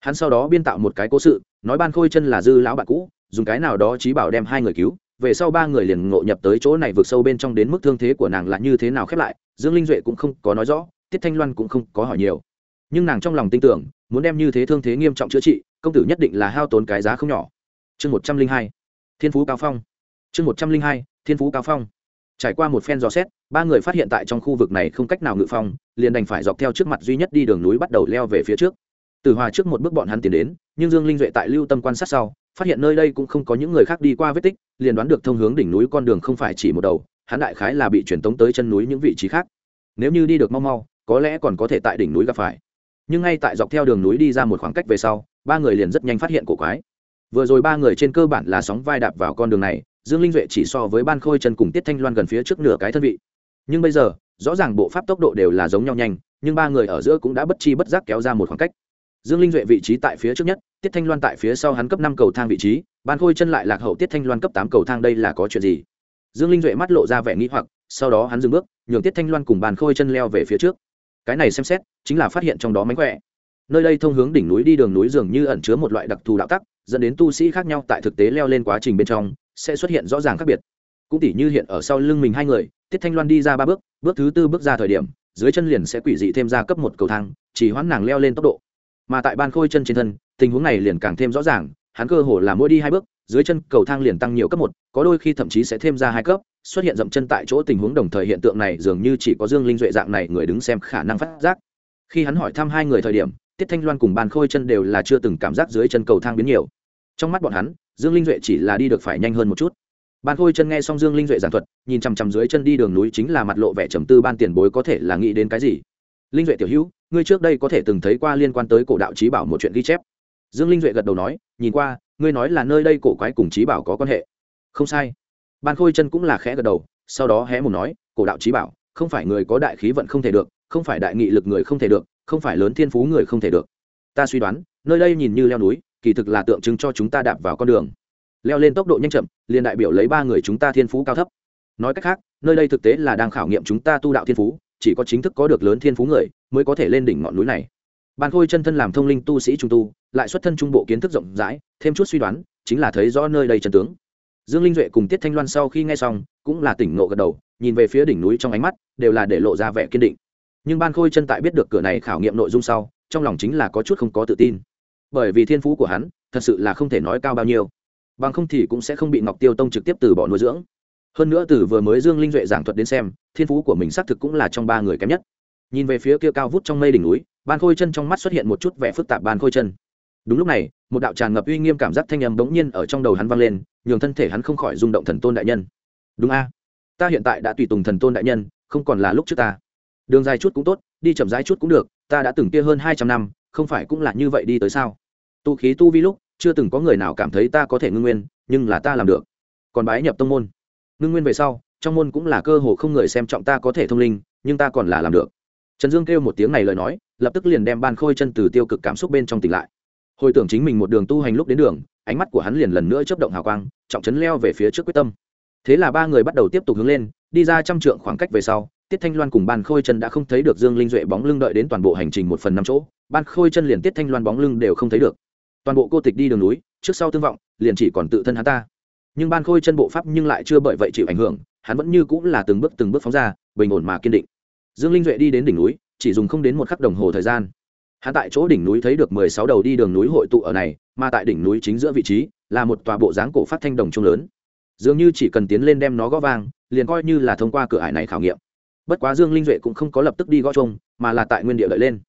hắn sau đó biên tạo một cái cố sự, nói ban khôi chân là dư lão bạn cũ, dùng cái nào đó trí bảo đem hai người cứu, về sau ba người liền ngộ nhập tới chỗ này vượt sâu bên trong đến mức thương thế của nàng là như thế nào khép lại, dương linh duệ cũng không có nói rõ, tiết thanh loan cũng không có hỏi nhiều. Nhưng nàng trong lòng tin tưởng, muốn đem như thế thương thế nghiêm trọng chữa trị, công tử nhất định là hao tốn cái giá không nhỏ. Chương một trăm linh hai, thiên phú cao phong. Chương một trăm linh hai, thiên phú cao phong. Trải qua một phen dò xét, ba người phát hiện tại trong khu vực này không cách nào ngự phong, liền đành phải dọc theo trước mặt duy nhất đi đường núi bắt đầu leo về phía trước từ hòa trước một bước bọn hắn tiến đến, nhưng dương linh duệ tại lưu tâm quan sát sau, phát hiện nơi đây cũng không có những người khác đi qua vết tích, liền đoán được thông hướng đỉnh núi con đường không phải chỉ một đầu, hắn đại khái là bị truyền tống tới chân núi những vị trí khác. Nếu như đi được mau mau, có lẽ còn có thể tại đỉnh núi gặp phải. Nhưng ngay tại dọc theo đường núi đi ra một khoảng cách về sau, ba người liền rất nhanh phát hiện cổ quái. Vừa rồi ba người trên cơ bản là sóng vai đạp vào con đường này, dương linh duệ chỉ so với ban khôi chân cùng tiết thanh loan gần phía trước nửa cái thân vị. Nhưng bây giờ, rõ ràng bộ pháp tốc độ đều là giống nhau nhanh, nhưng ba người ở giữa cũng đã bất chi bất giác kéo ra một khoảng cách dương linh duệ vị trí tại phía trước nhất, tiết thanh loan tại phía sau hắn cấp năm cầu thang vị trí, ban khôi chân lại lạc hậu tiết thanh loan cấp tám cầu thang đây là có chuyện gì? Dương linh duệ mắt lộ ra vẻ nghĩ hoặc, sau đó hắn dừng bước, nhường tiết thanh loan cùng bàn khôi chân leo về phía trước. Cái này xem xét, chính là phát hiện trong đó mánh khỏe. Nơi đây thông hướng đỉnh núi đi đường núi dường như ẩn chứa một loại đặc thù đạo tắc, dẫn đến tu sĩ khác nhau tại thực tế leo lên quá trình bên trong, sẽ xuất hiện rõ ràng khác biệt. Cũng tỉ như hiện ở sau lưng mình hai người, tiết thanh loan đi ra ba bước bước thứ tư bước ra thời điểm, dưới chân liền sẽ quỷ dị thêm ra cấp một cầu thang, chỉ hoãn nàng leo lên tốc độ mà tại ban khôi chân trên thân, tình huống này liền càng thêm rõ ràng, hắn cơ hồ là mỗi đi hai bước, dưới chân cầu thang liền tăng nhiều cấp một, có đôi khi thậm chí sẽ thêm ra hai cấp, xuất hiện dậm chân tại chỗ tình huống đồng thời hiện tượng này dường như chỉ có dương linh duệ dạng này người đứng xem khả năng phát giác. Khi hắn hỏi thăm hai người thời điểm, tiết thanh loan cùng ban khôi chân đều là chưa từng cảm giác dưới chân cầu thang biến nhiều. Trong mắt bọn hắn, dương linh duệ chỉ là đi được phải nhanh hơn một chút. Ban khôi chân nghe xong dương linh duệ giảng thuật, nhìn chằm chằm dưới chân đi đường núi chính là mặt lộ vẻ trầm tư ban tiền bối có thể là nghĩ đến cái gì. Linh duệ tiểu hữu ngươi trước đây có thể từng thấy qua liên quan tới cổ đạo trí bảo một chuyện ghi chép. Dương linh duệ gật đầu nói, nhìn qua, ngươi nói là nơi đây cổ quái cùng trí bảo có quan hệ. Không sai. Ban khôi chân cũng là khẽ gật đầu, sau đó hé một nói, cổ đạo trí bảo, không phải người có đại khí vận không thể được, không phải đại nghị lực người không thể được, không phải lớn thiên phú người không thể được. Ta suy đoán, nơi đây nhìn như leo núi, kỳ thực là tượng trưng cho chúng ta đạp vào con đường. Leo lên tốc độ nhanh chậm, liền đại biểu lấy ba người chúng ta thiên phú cao thấp. Nói cách khác, nơi đây thực tế là đang khảo nghiệm chúng ta tu đạo thiên phú, chỉ có chính thức có được lớn thiên phú người mới có thể lên đỉnh ngọn núi này. Ban khôi chân thân làm thông linh tu sĩ trung tu, lại xuất thân trung bộ kiến thức rộng rãi, thêm chút suy đoán, chính là thấy rõ nơi đây chân tướng. Dương linh duệ cùng tiết thanh loan sau khi nghe xong, cũng là tỉnh ngộ gật đầu, nhìn về phía đỉnh núi trong ánh mắt, đều là để lộ ra vẻ kiên định. Nhưng ban khôi chân tại biết được cửa này khảo nghiệm nội dung sau, trong lòng chính là có chút không có tự tin. Bởi vì thiên phú của hắn, thật sự là không thể nói cao bao nhiêu. Bằng không thì cũng sẽ không bị ngọc tiêu tông trực tiếp từ bỏ nuôi dưỡng. Hơn nữa từ vừa mới dương linh duệ giảng thuật đến xem, thiên phú của mình xác thực cũng là trong ba người kém nhất nhìn về phía kia cao vút trong mây đỉnh núi, ban khôi chân trong mắt xuất hiện một chút vẻ phức tạp ban khôi chân. Đúng lúc này, một đạo tràn ngập uy nghiêm cảm giác thanh âm bỗng nhiên ở trong đầu hắn vang lên, nhường thân thể hắn không khỏi rung động thần tôn đại nhân. Đúng a. Ta hiện tại đã tùy tùng thần tôn đại nhân, không còn là lúc trước ta. Đường dài chút cũng tốt, đi chậm rãi chút cũng được, ta đã từng kia hơn hai trăm năm, không phải cũng là như vậy đi tới sao? Tu khí tu vi lúc, chưa từng có người nào cảm thấy ta có thể ngưng nguyên, nhưng là ta làm được. Còn bái nhập tông môn. Ngưng nguyên về sau, trong môn cũng là cơ hồ không người xem trọng ta có thể thông linh, nhưng ta còn là làm được trần dương kêu một tiếng này lời nói, lập tức liền đem ban khôi chân từ tiêu cực cảm xúc bên trong tỉnh lại. Hồi tưởng chính mình một đường tu hành lúc đến đường, ánh mắt của hắn liền lần nữa chấp động hào quang, trọng chấn leo về phía trước quyết tâm. Thế là ba người bắt đầu tiếp tục hướng lên, đi ra trăm trượng khoảng cách về sau, tiết thanh loan cùng ban khôi chân đã không thấy được dương linh duệ bóng lưng đợi đến toàn bộ hành trình một phần năm chỗ, ban khôi chân liền tiết thanh loan bóng lưng đều không thấy được. Toàn bộ cô tịch đi đường núi, trước sau tương vọng, liền chỉ còn tự thân hắn ta. Nhưng ban khôi chân bộ pháp nhưng lại chưa bởi vậy chịu ảnh hưởng, hắn vẫn như cũng là từng bước từng bước phóng ra, bình ổn mà kiên định dương linh duệ đi đến đỉnh núi, chỉ dùng không đến một khắc đồng hồ thời gian. Hắn tại chỗ đỉnh núi thấy được mười sáu đầu đi đường núi hội tụ ở này, mà tại đỉnh núi chính giữa vị trí, là một tòa bộ dáng cổ phát thanh đồng trung lớn. Dường như chỉ cần tiến lên đem nó gõ vang, liền coi như là thông qua cửa ải này khảo nghiệm. Bất quá dương linh duệ cũng không có lập tức đi gõ chung mà là tại nguyên địa đợi lên.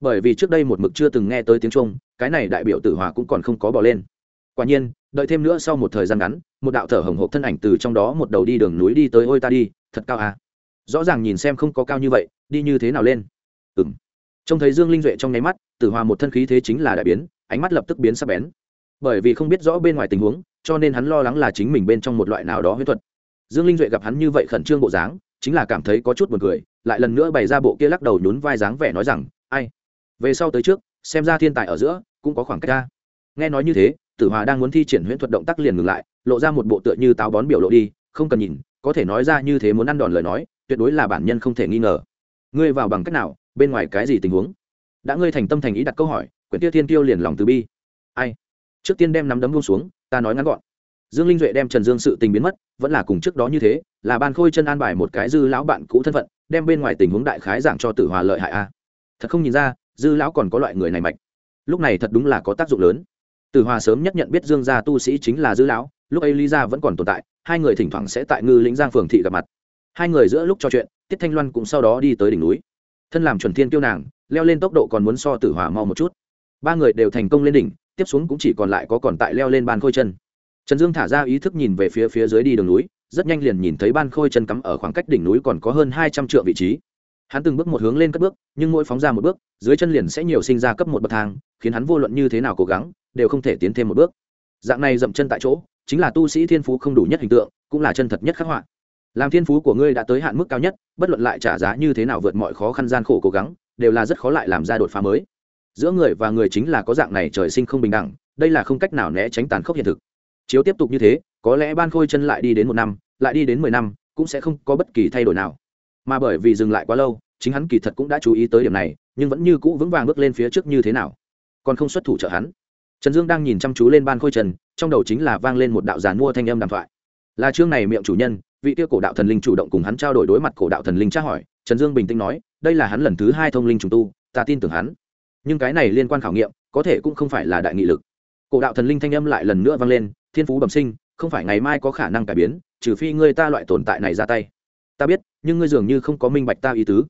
Bởi vì trước đây một mực chưa từng nghe tới tiếng trung cái này đại biểu tử hòa cũng còn không có bỏ lên. Quả nhiên, đợi thêm nữa sau một thời gian ngắn, một đạo thở hồng hộp thân ảnh từ trong đó một đầu đi đường núi đi tới ôi ta đi, thật cao à rõ ràng nhìn xem không có cao như vậy, đi như thế nào lên? Ừ m trông thấy dương linh duệ trong nháy mắt, tử hòa một thân khí thế chính là đại biến, ánh mắt lập tức biến sắp bén. Bởi vì không biết rõ bên ngoài tình huống, cho nên hắn lo lắng là chính mình bên trong một loại nào đó huyết thuật. Dương linh duệ gặp hắn như vậy khẩn trương bộ dáng, chính là cảm thấy có chút b u ồ n cười, lại lần nữa bày ra bộ kia lắc đầu nhún vai dáng vẻ nói rằng, ai? Về sau tới trước, xem ra thiên tài ở giữa, cũng có khoảng cách ra nghe nói như thế, tử hòa đang muốn thi triển huyễn thuật động tác liền ngừng lại, lộ ra một bộ tựa như táo bón biểu lộ đi, không cần nhìn, có thể nói ra như thế muốn ăn đòn lời nói tuyệt đối là bản nhân không thể nghi ngờ. Ngươi vào bằng cách nào? Bên ngoài cái gì tình huống? Đã ngươi thành tâm thành ý đặt câu hỏi, quyển tiêu thiên tiêu liền lòng từ bi. Ai? Trước tiên đem nắm đấm buông xuống, ta nói ngắn gọn. Dương linh duệ đem trần dương sự tình biến mất, vẫn là cùng trước đó như thế, là ban khôi chân an bài một cái dư lão bạn cũ thân phận, đem bên ngoài tình huống đại khái giảng cho tử hòa lợi hại a. Thật không nhìn ra, dư lão còn có loại người này mạnh lúc này thật đúng là có tác dụng lớn. Tử hòa sớm nhất nhận biết dương gia tu sĩ chính là dư lão, lúc ấy lý gia vẫn còn tồn tại, hai người thỉnh thoảng sẽ tại ngư lĩnh giang phường thị gặp mặt hai người giữa lúc trò chuyện, tiết thanh loan cũng sau đó đi tới đỉnh núi. Thân làm chuẩn thiên tiêu nàng, leo lên tốc độ còn muốn so tử hỏa mau một chút. Ba người đều thành công lên đỉnh, tiếp xuống cũng chỉ còn lại có còn tại leo lên ban khôi chân. Trần dương thả ra ý thức nhìn về phía phía dưới đi đường núi, rất nhanh liền nhìn thấy ban khôi chân cắm ở khoảng cách đỉnh núi còn có hơn hai trăm triệu vị trí. Hắn từng bước một hướng lên cất bước, nhưng mỗi phóng ra một bước, dưới chân liền sẽ nhiều sinh ra cấp một bậc thang, khiến hắn vô luận như thế nào cố gắng, đều không thể tiến thêm một bước. Dạng này dậm chân tại chỗ, chính là tu sĩ thiên phú không đủ nhất hình tượng, cũng là chân thật nhất khắc họa làm thiên phú của ngươi đã tới hạn mức cao nhất, bất luận lại trả giá như thế nào vượt mọi khó khăn gian khổ cố gắng, đều là rất khó lại làm ra đột phá mới. Giữa người và người chính là có dạng này trời sinh không bình đẳng, đây là không cách nào né tránh tàn khốc hiện thực. Chiếu tiếp tục như thế, có lẽ ban khôi chân lại đi đến một năm, lại đi đến mười năm, cũng sẽ không có bất kỳ thay đổi nào. Mà bởi vì dừng lại quá lâu, chính hắn kỳ thật cũng đã chú ý tới điểm này, nhưng vẫn như cũ vững vàng bước lên phía trước như thế nào. Còn không xuất thủ trợ hắn. Trần dương đang nhìn chăm chú lên ban khôi trần, trong đầu chính là vang lên một đạo giàn mua thanh âm đàm thoại là chương này miệng chủ nhân, vị kia cổ đạo thần linh chủ động cùng hắn trao đổi đối mặt cổ đạo thần linh tra hỏi, trần dương bình tĩnh nói, đây là hắn lần thứ hai thông linh trùng tu, ta tin tưởng hắn. Nhưng cái này liên quan khảo nghiệm, có thể cũng không phải là đại nghị lực. Cổ đạo thần linh thanh âm lại lần nữa vang lên, thiên phú bẩm sinh, không phải ngày mai có khả năng cải biến, trừ phi ngươi ta loại tồn tại này ra tay. Ta biết, nhưng ngươi dường như không có minh bạch ta ý tứ.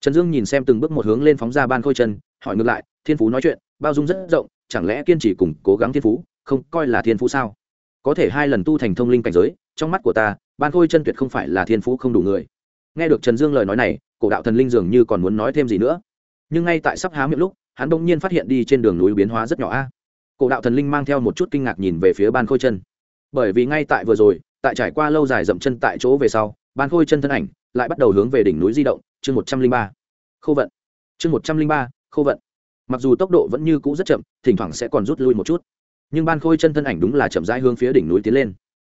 Trần dương nhìn xem từng bước một hướng lên phóng ra ban khôi chân, hỏi ngược lại, thiên phú nói chuyện, bao dung rất rộng, chẳng lẽ kiên trì cùng cố gắng thiên phú, không coi là thiên phú sao? Có thể hai lần tu thành thông linh cảnh giới, trong mắt của ta, ban khôi chân tuyệt không phải là thiên phú không đủ người. Nghe được trần dương lời nói này, cổ đạo thần linh dường như còn muốn nói thêm gì nữa. Nhưng ngay tại sắp há miệng lúc, hắn bỗng nhiên phát hiện đi trên đường núi biến hóa rất nhỏ a. Cổ đạo thần linh mang theo một chút kinh ngạc nhìn về phía ban khôi chân. Bởi vì ngay tại vừa rồi, tại trải qua lâu dài dậm chân tại chỗ về sau, ban khôi chân thân ảnh lại bắt đầu hướng về đỉnh núi di động, chương một trăm linh ba. Khô vận. Chương một trăm linh ba, khô vận. Mặc dù tốc độ vẫn như cũ rất chậm, thỉnh thoảng sẽ còn rút lui một chút nhưng ban khôi chân thân ảnh đúng là chậm rãi hướng phía đỉnh núi tiến lên.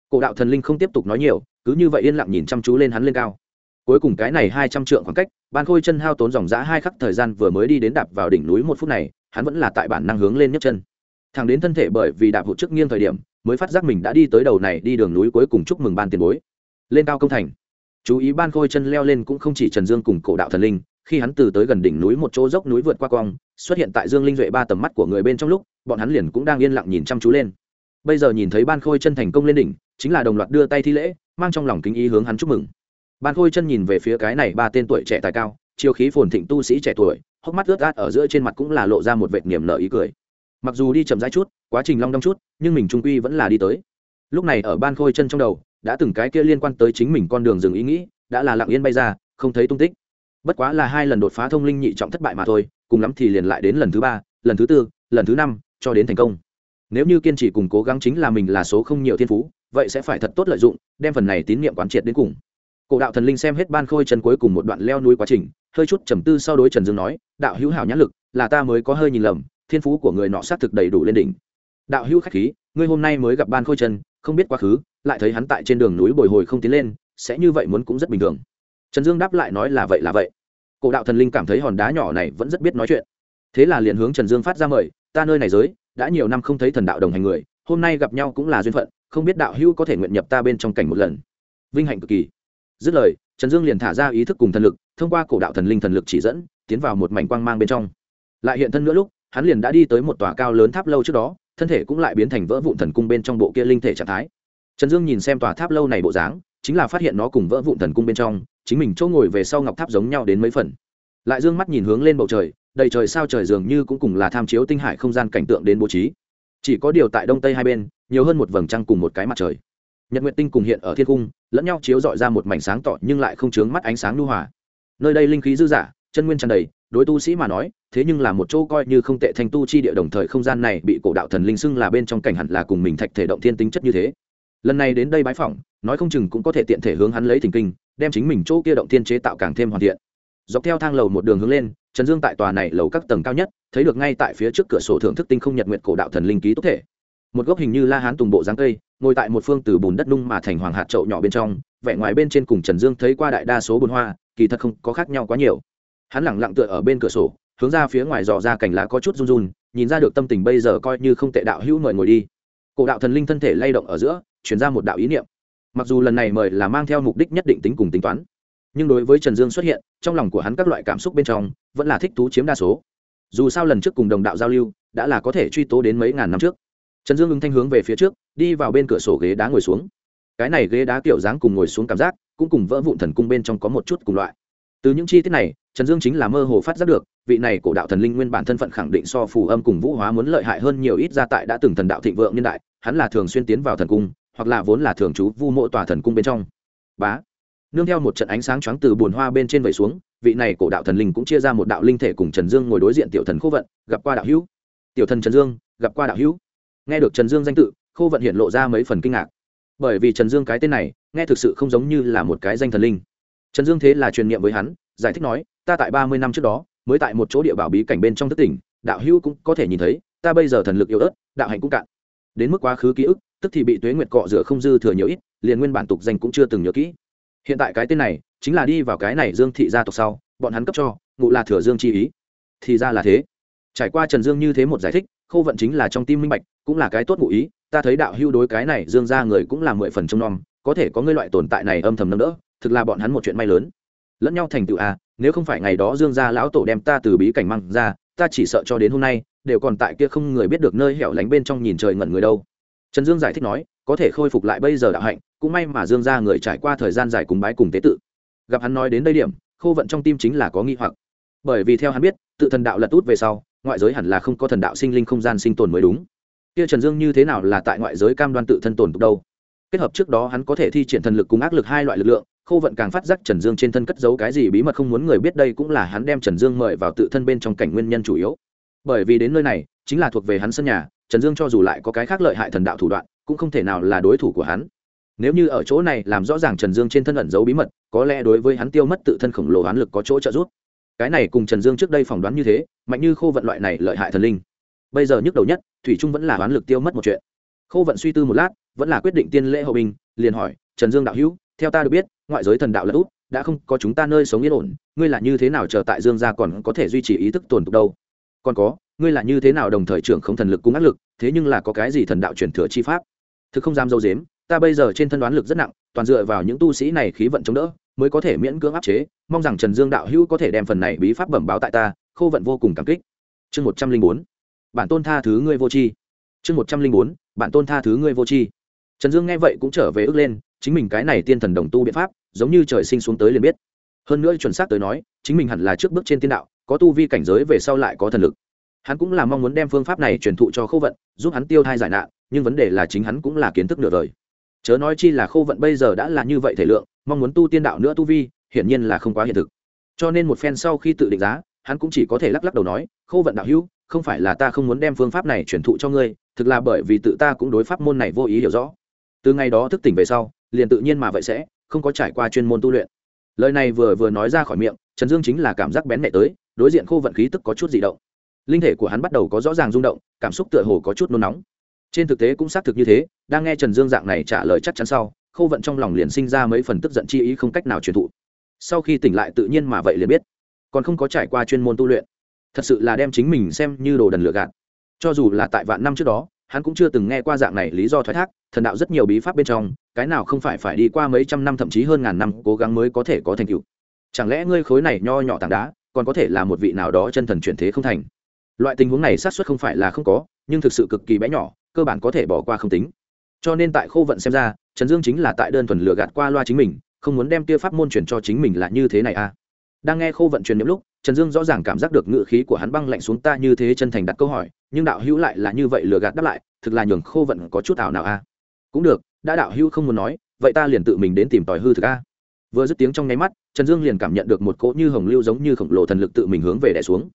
Cổ đạo thần linh không tiếp tục nói nhiều, cứ như vậy yên lặng nhìn chăm chú lên hắn lên cao. Cuối cùng cái này hai trăm trượng khoảng cách, ban khôi chân hao tốn dòng giã hai khắc thời gian vừa mới đi đến đạp vào đỉnh núi một phút này, hắn vẫn là tại bản năng hướng lên nhấc chân. Thẳng đến thân thể bởi vì đạp hụt trước nghiêng thời điểm, mới phát giác mình đã đi tới đầu này đi đường núi cuối cùng chúc mừng ban tiền bối. Lên cao công thành. Chú ý ban khôi chân leo lên cũng không chỉ trần dương cùng cổ đạo thần linh, khi hắn từ tới gần đỉnh núi một chỗ dốc núi vượt qua cong xuất hiện tại dương linh duệ ba tầm mắt của người bên trong lúc bọn hắn liền cũng đang yên lặng nhìn chăm chú lên. Bây giờ nhìn thấy ban khôi chân thành công lên đỉnh, chính là đồng loạt đưa tay thi lễ, mang trong lòng kính ý hướng hắn chúc mừng. Ban khôi chân nhìn về phía cái này ba tên tuổi trẻ tài cao, chiêu khí phồn thịnh tu sĩ trẻ tuổi, hốc mắt ướt át ở giữa trên mặt cũng là lộ ra một vệt niềm nở ý cười. Mặc dù đi chậm rãi chút, quá trình long đong chút, nhưng mình trung quy vẫn là đi tới. Lúc này ở ban khôi chân trong đầu, đã từng cái kia liên quan tới chính mình con đường dừng ý nghĩ, đã là lặng yên bay ra, không thấy tung tích. Bất quá là hai lần đột phá thông linh nhị trọng thất bại mà thôi, cùng lắm thì liền lại đến lần thứ ba, lần thứ tư, lần thứ năm cho đến thành công. Nếu như kiên trì cùng cố gắng chính là mình là số không nhiều thiên phú, vậy sẽ phải thật tốt lợi dụng, đem phần này tín nhiệm quán triệt đến cùng. Cổ đạo thần linh xem hết ban khôi chân cuối cùng một đoạn leo núi quá trình, hơi chút trầm tư sau đối trần dương nói, đạo hữu hảo nhãn lực, là ta mới có hơi nhìn lầm, thiên phú của người nọ xác thực đầy đủ lên đỉnh. Đạo hữu khách khí, ngươi hôm nay mới gặp ban khôi chân, không biết quá khứ, lại thấy hắn tại trên đường núi bồi hồi không tiến lên, sẽ như vậy muốn cũng rất bình thường. Trần dương đáp lại nói là vậy là vậy. Cổ đạo thần linh cảm thấy hòn đá nhỏ này vẫn rất biết nói chuyện. Thế là liền hướng trần dương phát ra mời ta nơi này giới, đã nhiều năm không thấy thần đạo đồng hành người, hôm nay gặp nhau cũng là duyên phận, không biết đạo hữu có thể nguyện nhập ta bên trong cảnh một lần. Vinh hạnh cực kỳ. Dứt lời, trần dương liền thả ra ý thức cùng thần lực, thông qua cổ đạo thần linh thần lực chỉ dẫn, tiến vào một mảnh quang mang bên trong. Lại hiện thân nữa lúc, hắn liền đã đi tới một tòa cao lớn tháp lâu trước đó, thân thể cũng lại biến thành vỡ vụn thần cung bên trong bộ kia linh thể trạng thái. Trần dương nhìn xem tòa tháp lâu này bộ dáng, chính là phát hiện nó cùng vỡ vụn thần cung bên trong, chính mình chỗ ngồi về sau ngọc tháp giống nhau đến mấy phần. Lại d ư ơ n g mắt nhìn hướng lên bầu trời đầy trời sao trời dường như cũng cùng là tham chiếu tinh hải không gian cảnh tượng đến bố trí. Chỉ có điều tại đông tây hai bên, nhiều hơn một vầng trăng cùng một cái mặt trời. Nhật nguyện tinh cùng hiện ở thiên cung, lẫn nhau chiếu dọi ra một mảnh sáng tỏ nhưng lại không chướng mắt ánh sáng lưu hòa. Nơi đây linh khí dư dả, chân nguyên tràn đầy, đối tu sĩ mà nói, thế nhưng là một chỗ coi như không tệ thành tu chi địa đồng thời không gian này bị cổ đạo thần linh xưng là bên trong cảnh hẳn là cùng mình thạch thể động thiên tính chất như thế. Lần này đến đây bái phỏng, nói không chừng cũng có thể tiện thể hướng hắn lấy thỉnh kinh, đem chính mình chỗ kia động thiên chế tạo càng thêm hoàn thiện dọc theo thang lầu một đường hướng lên, trần dương tại tòa này lầu các tầng cao nhất, thấy được ngay tại phía trước cửa sổ thưởng thức tinh không nhật nguyện cổ đạo thần linh ký túc thể. Một gốc hình như la hán tùng bộ dáng cây, ngồi tại một phương từ bùn đất nung mà thành hoàng hạt trậu nhỏ bên trong, vẻ ngoài bên trên cùng trần dương thấy qua đại đa số bùn hoa, kỳ thật không có khác nhau quá nhiều. Hắn lẳng lặng tựa ở bên cửa sổ, hướng ra phía ngoài dò ra cành lá có chút run run, nhìn ra được tâm tình bây giờ coi như không tệ đạo hữu mời ngồi đi. Cổ đạo thần linh thân thể lay động ở giữa chuyển ra một đạo ý niệm. Mặc dù lần này mời là mang theo mục đích nhất định tính cùng tính toán nhưng đối với trần dương xuất hiện, trong lòng của hắn các loại cảm xúc bên trong vẫn là thích thú chiếm đa số. Dù sao lần trước cùng đồng đạo giao lưu đã là có thể truy tố đến mấy ngàn năm trước. Trần dương ứng thanh hướng về phía trước, đi vào bên cửa sổ ghế đá ngồi xuống. Cái này ghế đá kiểu dáng cùng ngồi xuống cảm giác cũng cùng vỡ vụn thần cung bên trong có một chút cùng loại. Từ những chi tiết này, trần dương chính là mơ hồ phát giác được, vị này cổ đạo thần linh nguyên bản thân phận khẳng định so phù âm cùng vũ hóa muốn lợi hại hơn nhiều ít ra tại đã từng thần đạo thịnh vượng nhân đại, hắn là thường xuyên tiến vào thần cung, hoặc là vốn là thường trú vu mộ tòa thần cung bên trong. Bá nương theo một trận ánh sáng choáng từ bùn hoa bên trên vẩy xuống, vị này cổ đạo thần linh cũng chia ra một đạo linh thể cùng trần dương ngồi đối diện tiểu thần khô vận, gặp qua đạo hữu. Tiểu thần trần dương, gặp qua đạo hữu. Nghe được trần dương danh tự, khô vận hiện lộ ra mấy phần kinh ngạc. Bởi vì trần dương cái tên này, nghe thực sự không giống như là một cái danh thần linh. Trần dương thế là truyền niệm với hắn, giải thích nói, ta tại ba mươi năm trước đó, mới tại một chỗ địa bảo bí cảnh bên trong thất tỉnh, đạo hữu cũng có thể nhìn thấy, ta bây giờ thần lực yếu ớt, đạo hạnh cũng cạn. Đến mức quá khứ ký ức, tức thì bị tuế nguyệt cọ rửa không dư thừa nhiều ít, liền nguyên bản tục danh cũng chưa từng nhớ kỹ hiện tại cái tên này chính là đi vào cái này dương thị gia tộc sau, bọn hắn cấp cho, ngụ là thừa dương chi ý. Thì ra là thế. Trải qua trần dương như thế một giải thích khâu vận chính là trong tim minh bạch, cũng là cái tốt ngụ ý. Ta thấy đạo hưu đối cái này dương ra người cũng là mười phần trông nom, có thể có ngươi loại tồn tại này âm thầm nâng đỡ, thực là bọn hắn một chuyện may lớn. Lẫn nhau thành tựu à nếu không phải ngày đó dương gia lão tổ đem ta từ bí cảnh măng ra, ta chỉ sợ cho đến hôm nay, đều còn tại kia không người biết được nơi hẻo lánh bên trong nhìn trời ngẩn người đâu. Trần dương giải thích nói có thể khôi phục lại bây giờ đạo hạnh, cũng may mà dương gia người trải qua thời gian dài cùng bái cùng tế tự. Gặp hắn nói đến đây điểm, khô vận trong tim chính là có nghi hoặc. Bởi vì theo hắn biết, tự thần đạo lật út về sau, ngoại giới hẳn là không có thần đạo sinh linh không gian sinh tồn mới đúng. Kia trần dương như thế nào là tại ngoại giới cam đoan tự thân tồn tục đâu? Kết hợp trước đó hắn có thể thi triển thần lực cùng ác lực hai loại lực lượng, khô vận càng phát giác trần dương trên thân cất giấu cái gì bí mật không muốn người biết đây cũng là hắn đem trần dương mời vào tự thân bên trong cảnh nguyên nhân chủ yếu. Bởi vì đến nơi này, chính là thuộc về hắn sân nhà, trần dương cho dù lại có cái khác lợi hại thần đạo thủ đoạn cũng không thể nào là đối thủ của hắn. Nếu như ở chỗ này làm rõ ràng trần dương trên thân ẩn giấu bí mật, có lẽ đối với hắn tiêu mất tự thân khổng lồ hắn lực có chỗ trợ giúp. Cái này cùng trần dương trước đây phỏng đoán như thế, mạnh như khô vận loại này lợi hại thần linh. Bây giờ nhức đầu nhất, thủy trung vẫn là oán lực tiêu mất một chuyện. Khô vận suy tư một lát, vẫn là quyết định tiên lễ hậu binh, liền hỏi, trần dương đạo hữu, theo ta được biết, ngoại giới thần đạo lẫn út, đã không có chúng ta nơi sống yên ổn, ngươi là như thế nào chờ tại dương gia còn có thể duy trì ý thức tồn tục đâu? Còn có, ngươi là như thế nào đồng thời trưởng không thần lực cung áp lực, thế nhưng là có cái gì thần đạo truyền thừa chi pháp? Thực không dám dâu dếm, ta bây giờ trên thân đoán lực rất nặng, toàn dựa vào những tu sĩ này khí vận chống đỡ, mới có thể miễn cưỡng áp chế, mong rằng trần dương đạo hữu có thể đem phần này bí pháp bẩm báo tại ta, khô vận vô cùng cảm kích. Chương một trăm linh bốn, bản tôn tha thứ ngươi vô tri. Chương một trăm linh bốn, bản tôn tha thứ ngươi vô tri. Trần dương nghe vậy cũng trở về ước lên, chính mình cái này tiên thần đồng tu biện pháp, giống như trời sinh xuống tới liền biết. Hơn nữa chuẩn xác tới nói, chính mình hẳn là trước bước trên tiên đạo, có tu vi cảnh giới về sau lại có thần lực. Hắn cũng là mong muốn đem phương pháp này truyền thụ cho khâu vận, giúp hắn tiêu thai giải nạn nhưng vấn đề là chính hắn cũng là kiến thức nửa đời. Chớ nói chi là khâu vận bây giờ đã là như vậy thể lượng, mong muốn tu tiên đạo nữa tu vi, hiển nhiên là không quá hiện thực. Cho nên một phen sau khi tự định giá, hắn cũng chỉ có thể lắc lắc đầu nói khâu vận đạo hữu, không phải là ta không muốn đem phương pháp này truyền thụ cho ngươi, thực là bởi vì tự ta cũng đối pháp môn này vô ý hiểu rõ. Từ ngày đó thức tỉnh về sau, liền tự nhiên mà vậy sẽ, không có trải qua chuyên môn tu luyện. Lời này vừa vừa nói ra khỏi miệng, trần dương chính là cảm giác bén mẹ tới, đối diện khô vận khí tức có chút dị động. Linh thể của hắn bắt đầu có rõ ràng rung động, cảm xúc tựa hồ có chút nôn nóng trên thực tế cũng xác thực như thế, đang nghe trần dương dạng này trả lời chắc chắn sau, khâu vận trong lòng liền sinh ra mấy phần tức giận chi ý không cách nào truyền thụ. Sau khi tỉnh lại tự nhiên mà vậy liền biết, còn không có trải qua chuyên môn tu luyện. Thật sự là đem chính mình xem như đồ đần lừa gạt. Cho dù là tại vạn năm trước đó, hắn cũng chưa từng nghe qua dạng này lý do thoái thác, thần đạo rất nhiều bí pháp bên trong, cái nào không phải phải đi qua mấy trăm năm thậm chí hơn ngàn năm cố gắng mới có thể có thành tựu. Chẳng lẽ ngươi khối này nho nhỏ tảng đá, còn có thể là một vị nào đó chân thần chuyển thế không thành? Loại tình huống này xác suất không phải là không có, nhưng thực sự cực kỳ bé nhỏ cơ bản có thể bỏ qua không tính. Cho nên tại khô vận xem ra, trần dương chính là tại đơn thuần lừa gạt qua loa chính mình, không muốn đem tia pháp môn chuyển cho chính mình là như thế này à. Đang nghe khô vận truyền những lúc, trần dương rõ ràng cảm giác được ngự khí của hắn băng lạnh xuống ta như thế chân thành đặt câu hỏi, nhưng đạo hữu lại là như vậy lừa gạt đáp lại, thực là nhường khô vận có chút ảo nào a à. cũng được, đã đạo hữu không muốn nói, vậy ta liền tự mình đến tìm tòi hư thực a vừa dứt tiếng trong nháy mắt, trần dương liền cảm nhận được một cỗ như hồng lưu giống như khổng lồ thần lực tự mình hướng về đẻ xuống.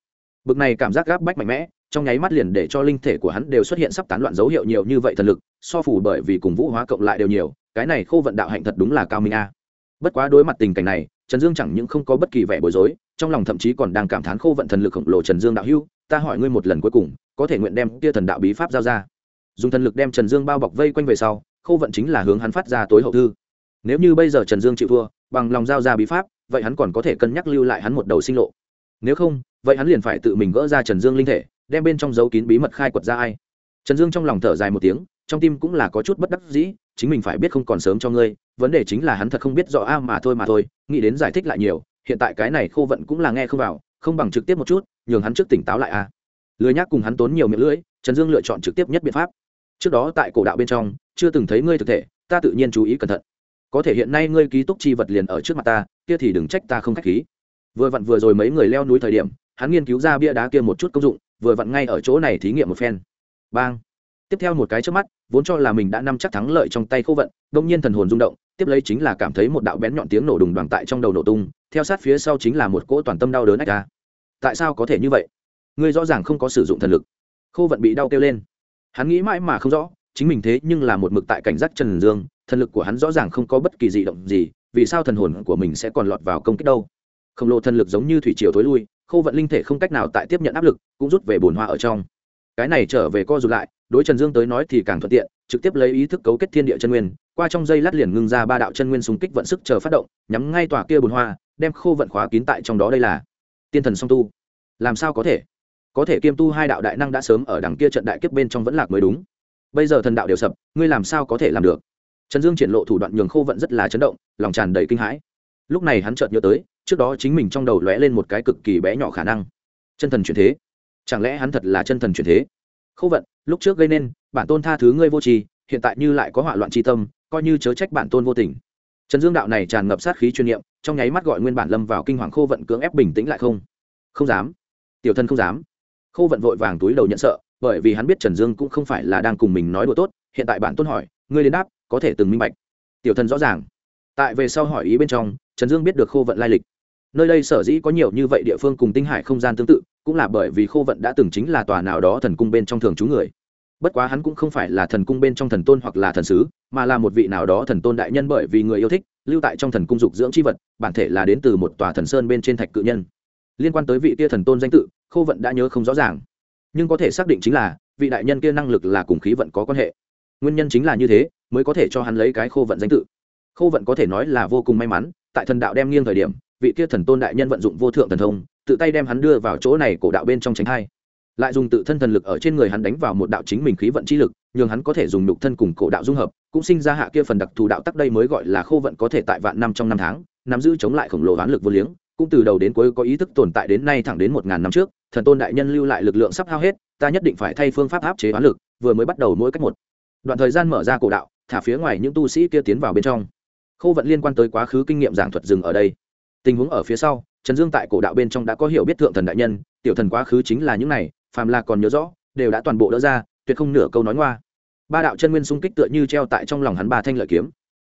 Bực này cảm giác gáp bách mạnh mẽ trong nháy mắt liền để cho linh thể của hắn đều xuất hiện sắp tán loạn dấu hiệu nhiều như vậy thần lực, so phủ bởi vì cùng vũ hóa cộng lại đều nhiều, cái này khô vận đạo hạnh thật đúng là cao minh a. Bất quá đối mặt tình cảnh này, trần dương chẳng những không có bất kỳ vẻ bối rối, trong lòng thậm chí còn đang cảm thán khô vận thần lực khổng lồ trần dương đạo hưu ta hỏi ngươi một lần cuối cùng, có thể nguyện đem kia thần đạo bí pháp giao ra. Dùng thần lực đem trần dương bao bọc vây quanh về sau, khô vận chính là hướng hắn phát ra tối hậu thư. Nếu như bây giờ trần dương chịu thua, bằng lòng giao ra bí pháp, vậy hắn còn có thể cân nhắc lưu lại hắn một đầu sinh lộ. Nếu không, vậy hắn liền phải tự mình gỡ ra trần dương linh thể đem bên trong dấu kín bí mật khai quật ra ai. Trần dương trong lòng thở dài một tiếng, trong tim cũng là có chút bất đắc dĩ, chính mình phải biết không còn sớm cho ngươi, vấn đề chính là hắn thật không biết rõ a à mà thôi mà thôi, nghĩ đến giải thích lại nhiều, hiện tại cái này khô vận cũng là nghe không vào, không bằng trực tiếp một chút, nhường hắn trước tỉnh táo lại a. Lười nhác cùng hắn tốn nhiều miệng lưỡi, trần dương lựa chọn trực tiếp nhất biện pháp. Trước đó tại cổ đạo bên trong, chưa từng thấy ngươi thực thể, ta tự nhiên chú ý cẩn thận. Có thể hiện nay ngươi ký túc chi vật liền ở trước mặt ta, kia thì đừng trách ta không k h á c h khí. Vừa vặn vừa rồi mấy người leo núi thời điểm, hắn nghiên cứu ra bia đá kia một chút công dụng vừa vặn ngay ở chỗ này thí nghiệm một phen. Bang. Tiếp theo một cái trước mắt, vốn cho là mình đã nắm chắc thắng lợi trong tay khô vận, đông nhiên thần hồn rung động, tiếp lấy chính là cảm thấy một đạo bén nhọn tiếng nổ đùng đoàn tại trong đầu nổ tung, theo sát phía sau chính là một cỗ toàn tâm đau đớn ách ra. Tại sao có thể như vậy? Ngươi rõ ràng không có sử dụng thần lực. Khô vận bị đau kêu lên. Hắn nghĩ mãi mà không rõ, chính mình thế nhưng là một mực tại cảnh giác trần dương, thần lực của hắn rõ ràng không có bất kỳ dị động gì, vì sao thần hồn của mình sẽ còn lọt vào công kích đâu? Khổng lồ thần lực giống như thủy triều thối lui khô vận linh thể không cách nào tại tiếp nhận áp lực, cũng rút về bồn hoa ở trong. Cái này trở về co rụt lại, đối trần dương tới nói thì càng thuận tiện, trực tiếp lấy ý thức cấu kết thiên địa chân nguyên, qua trong dây lát liền ngưng ra ba đạo chân nguyên xung kích vận sức chờ phát động, nhắm ngay tòa kia bồn hoa, đem khô vận khóa kín tại trong đó đây là tiên thần song tu. Làm sao có thể? Có thể kiêm tu hai đạo đại năng đã sớm ở đằng kia trận đại kiếp bên trong vẫn lạc mới đúng. Bây giờ thần đạo đều sập, ngươi làm sao có thể làm được? Trần dương triển lộ thủ đoạn nhường khô vận rất là chấn động, lòng tràn đầy kinh hãi. Lúc này hắn chợt nhớ tới trước đó chính mình trong đầu lóe lên một cái cực kỳ bé nhỏ khả năng. Chân thần chuyển thế. Chẳng lẽ hắn thật là chân thần chuyển thế? Khô vận, lúc trước gây nên, bản tôn tha thứ ngươi vô tri, hiện tại như lại có hỏa loạn tri tâm, coi như chớ trách bản tôn vô tình. Trần dương đạo này tràn ngập sát khí chuyên niệm, trong nháy mắt gọi nguyên bản lâm vào kinh hoàng khô vận cưỡng ép bình tĩnh lại không. Không dám. Tiểu thân không dám. Khô vận vội vàng túi đầu nhận sợ, bởi vì hắn biết trần dương cũng không phải là đang cùng mình nói đùa tốt, hiện tại bản tôn hỏi, ngươi đến đáp, có thể từng minh bạch? Tiểu thân rõ ràng. Tại về sau hỏi ý bên trong, trần dương biết được khô vận lai lịch nơi đây sở dĩ có nhiều như vậy địa phương cùng tinh hải không gian tương tự, cũng là bởi vì khô vận đã từng chính là tòa nào đó thần cung bên trong thường trú người. Bất quá hắn cũng không phải là thần cung bên trong thần tôn hoặc là thần sứ, mà là một vị nào đó thần tôn đại nhân bởi vì người yêu thích, lưu tại trong thần cung dục dưỡng c h i vật, bản thể là đến từ một tòa thần sơn bên trên thạch cự nhân. Liên quan tới vị tia thần tôn danh tự, khô vận đã nhớ không rõ ràng. Nhưng có thể xác định chính là, vị đại nhân kia năng lực là cùng khí vận có quan hệ. Nguyên nhân chính là như thế, mới có thể cho hắn lấy cái khô vận danh tự. Khô vận có thể nói là vô cùng may mắn, tại thần đạo đem nghiêng thời điểm vị kia thần tôn đại nhân vận dụng vô thượng thần thông, tự tay đem hắn đưa vào chỗ này cổ đạo bên trong tránh hai lại dùng tự thân thần lực ở trên người hắn đánh vào một đạo chính mình khí vận chi lực, nhường hắn có thể dùng nhục thân cùng cổ đạo dung hợp, cũng sinh ra hạ kia phần đặc thù đạo tắc đây mới gọi là khô vận có thể tại vạn năm trong năm tháng, nắm giữ chống lại khổng lồ oán lực vô liếng, cũng từ đầu đến cuối có ý thức tồn tại đến nay thẳng đến một ngàn năm trước, thần tôn đại nhân lưu lại lực lượng sắp hao hết, ta nhất định phải thay phương pháp áp chế oán lực, vừa mới bắt đầu mỗi cách một. Đoạn thời gian mở ra cổ đạo, thả phía ngoài những tu sĩ kia tiến vào bên trong. Khô vận liên quan tới quá khứ kinh nghiệm giảng thuật dừng ở đây tình huống ở phía sau, trần dương tại cổ đạo bên trong đã có hiểu biết thượng thần đại nhân, tiểu thần quá khứ chính là những này, phàm là còn nhớ rõ, đều đã toàn bộ đỡ ra, tuyệt không nửa câu nói ngoa. Ba đạo chân nguyên xung kích tựa như treo tại trong lòng hắn ba thanh lợi kiếm.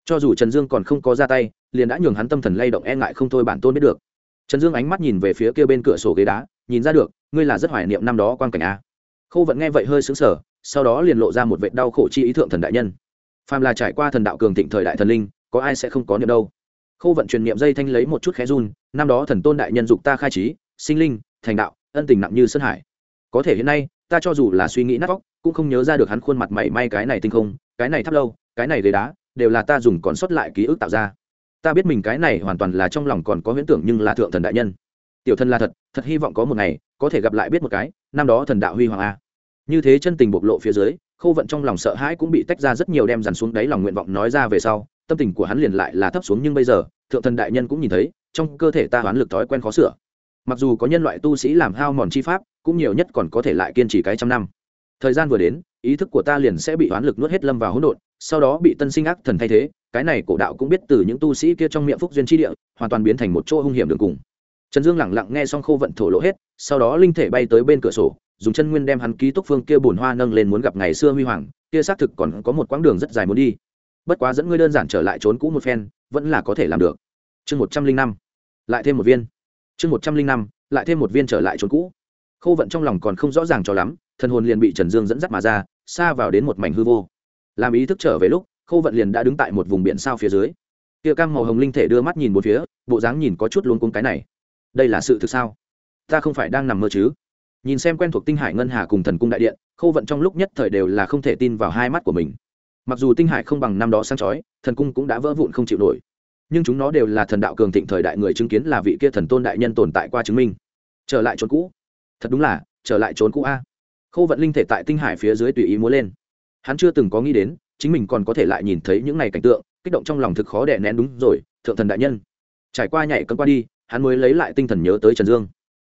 Cho dù trần dương còn không có ra tay, liền đã nhường hắn tâm thần lay động e ngại không thôi bản tôn biết được. Trần dương ánh mắt nhìn về phía kia bên cửa sổ ghế đá, nhìn ra được, ngươi là rất hoài niệm năm đó quan cảnh a. Khâu vẫn nghe vậy hơi xứng sở sau đó liền lộ ra một vệ đau khổ chi ý thượng thần đại nhân. Phàm là trải qua thần đạo cường thịnh thời đại thần linh, có ai sẽ không có niệm đâu? Khâu vận truyền niệm dây thanh lấy một chút khẽ run, năm đó thần tôn đại nhân dục ta khai trí, sinh linh, thành đạo, ân tình nặng như sơn hải. Có thể hiện nay, ta cho dù là suy nghĩ nát vóc cũng không nhớ ra được hắn khuôn mặt mày may cái này tinh không, cái này thắp lâu, cái này ghế đá, đều là ta dùng còn sót lại ký ức tạo ra. Ta biết mình cái này hoàn toàn là trong lòng còn có huyễn tưởng nhưng là thượng thần đại nhân. Tiểu thân là thật thật hy vọng có một ngày, có thể gặp lại biết một cái, năm đó thần đạo huy hoàng a. Như thế chân tình bộc lộ phía dưới khâu vận trong lòng sợ hãi cũng bị tách ra rất nhiều đem dằn xuống đáy lòng nguyện vọng nói ra về sau tâm tình của hắn liền lại là thấp xuống nhưng bây giờ, thượng thần đại nhân cũng nhìn thấy, trong cơ thể ta hoán lực thói quen khó sửa. Mặc dù có nhân loại tu sĩ làm hao mòn chi pháp, cũng nhiều nhất còn có thể lại kiên trì cái trăm năm. Thời gian vừa đến, ý thức của ta liền sẽ bị hoán lực nuốt hết lâm vào hỗn độn, sau đó bị tân sinh ác thần thay thế, cái này cổ đạo cũng biết từ những tu sĩ kia trong miệng phúc duyên tri địa, hoàn toàn biến thành một chỗ hung hiểm đường cùng. Trần dương lẳng lặng nghe xong khô vận thổ lộ hết, sau đó linh thể bay tới bên cửa sổ, dùng chân nguyên đem hắn ký túc phương kia bùn hoa nâng lên muốn gặp ngày xưa huy hoàng, kia xác thực còn có một quãng đường rất dài muốn đi bất quá dẫn ngươi đơn giản trở lại trốn cũ một phen, vẫn là có thể làm được. Chương một trăm linh năm, lại thêm một viên. Chương một trăm linh năm, lại thêm một viên trở lại trốn cũ. Khâu vận trong lòng còn không rõ ràng cho lắm, thần hồn liền bị trần dương dẫn dắt mà ra, xa vào đến một mảnh hư vô. Làm ý thức trở về lúc, khâu vận liền đã đứng tại một vùng biển sao phía dưới. Kia cam màu hồng linh thể đưa mắt nhìn một phía, bộ dáng nhìn có chút luôn cuống cái này. Đây là sự thực sao? Ta không phải đang nằm mơ chứ? Nhìn xem quen thuộc tinh hải ngân hà cùng thần cung đại điện, khâu vận trong lúc nhất thời đều là không thể tin vào hai mắt của mình mặc dù tinh hải không bằng năm đó sang chói, thần cung cũng đã vỡ vụn không chịu nổi. Nhưng chúng nó đều là thần đạo cường thịnh thời đại người chứng kiến là vị kia thần tôn đại nhân tồn tại qua chứng minh. Trở lại trốn cũ. Thật đúng là, trở lại trốn cũ a. Khâu vận linh thể tại tinh hải phía dưới tùy ý múa lên. Hắn chưa từng có nghĩ đến, chính mình còn có thể lại nhìn thấy những ngày cảnh tượng, kích động trong lòng thực khó đè nén đúng rồi, thượng thần đại nhân. Trải qua nhảy cân qua đi, hắn mới lấy lại tinh thần nhớ tới trần dương.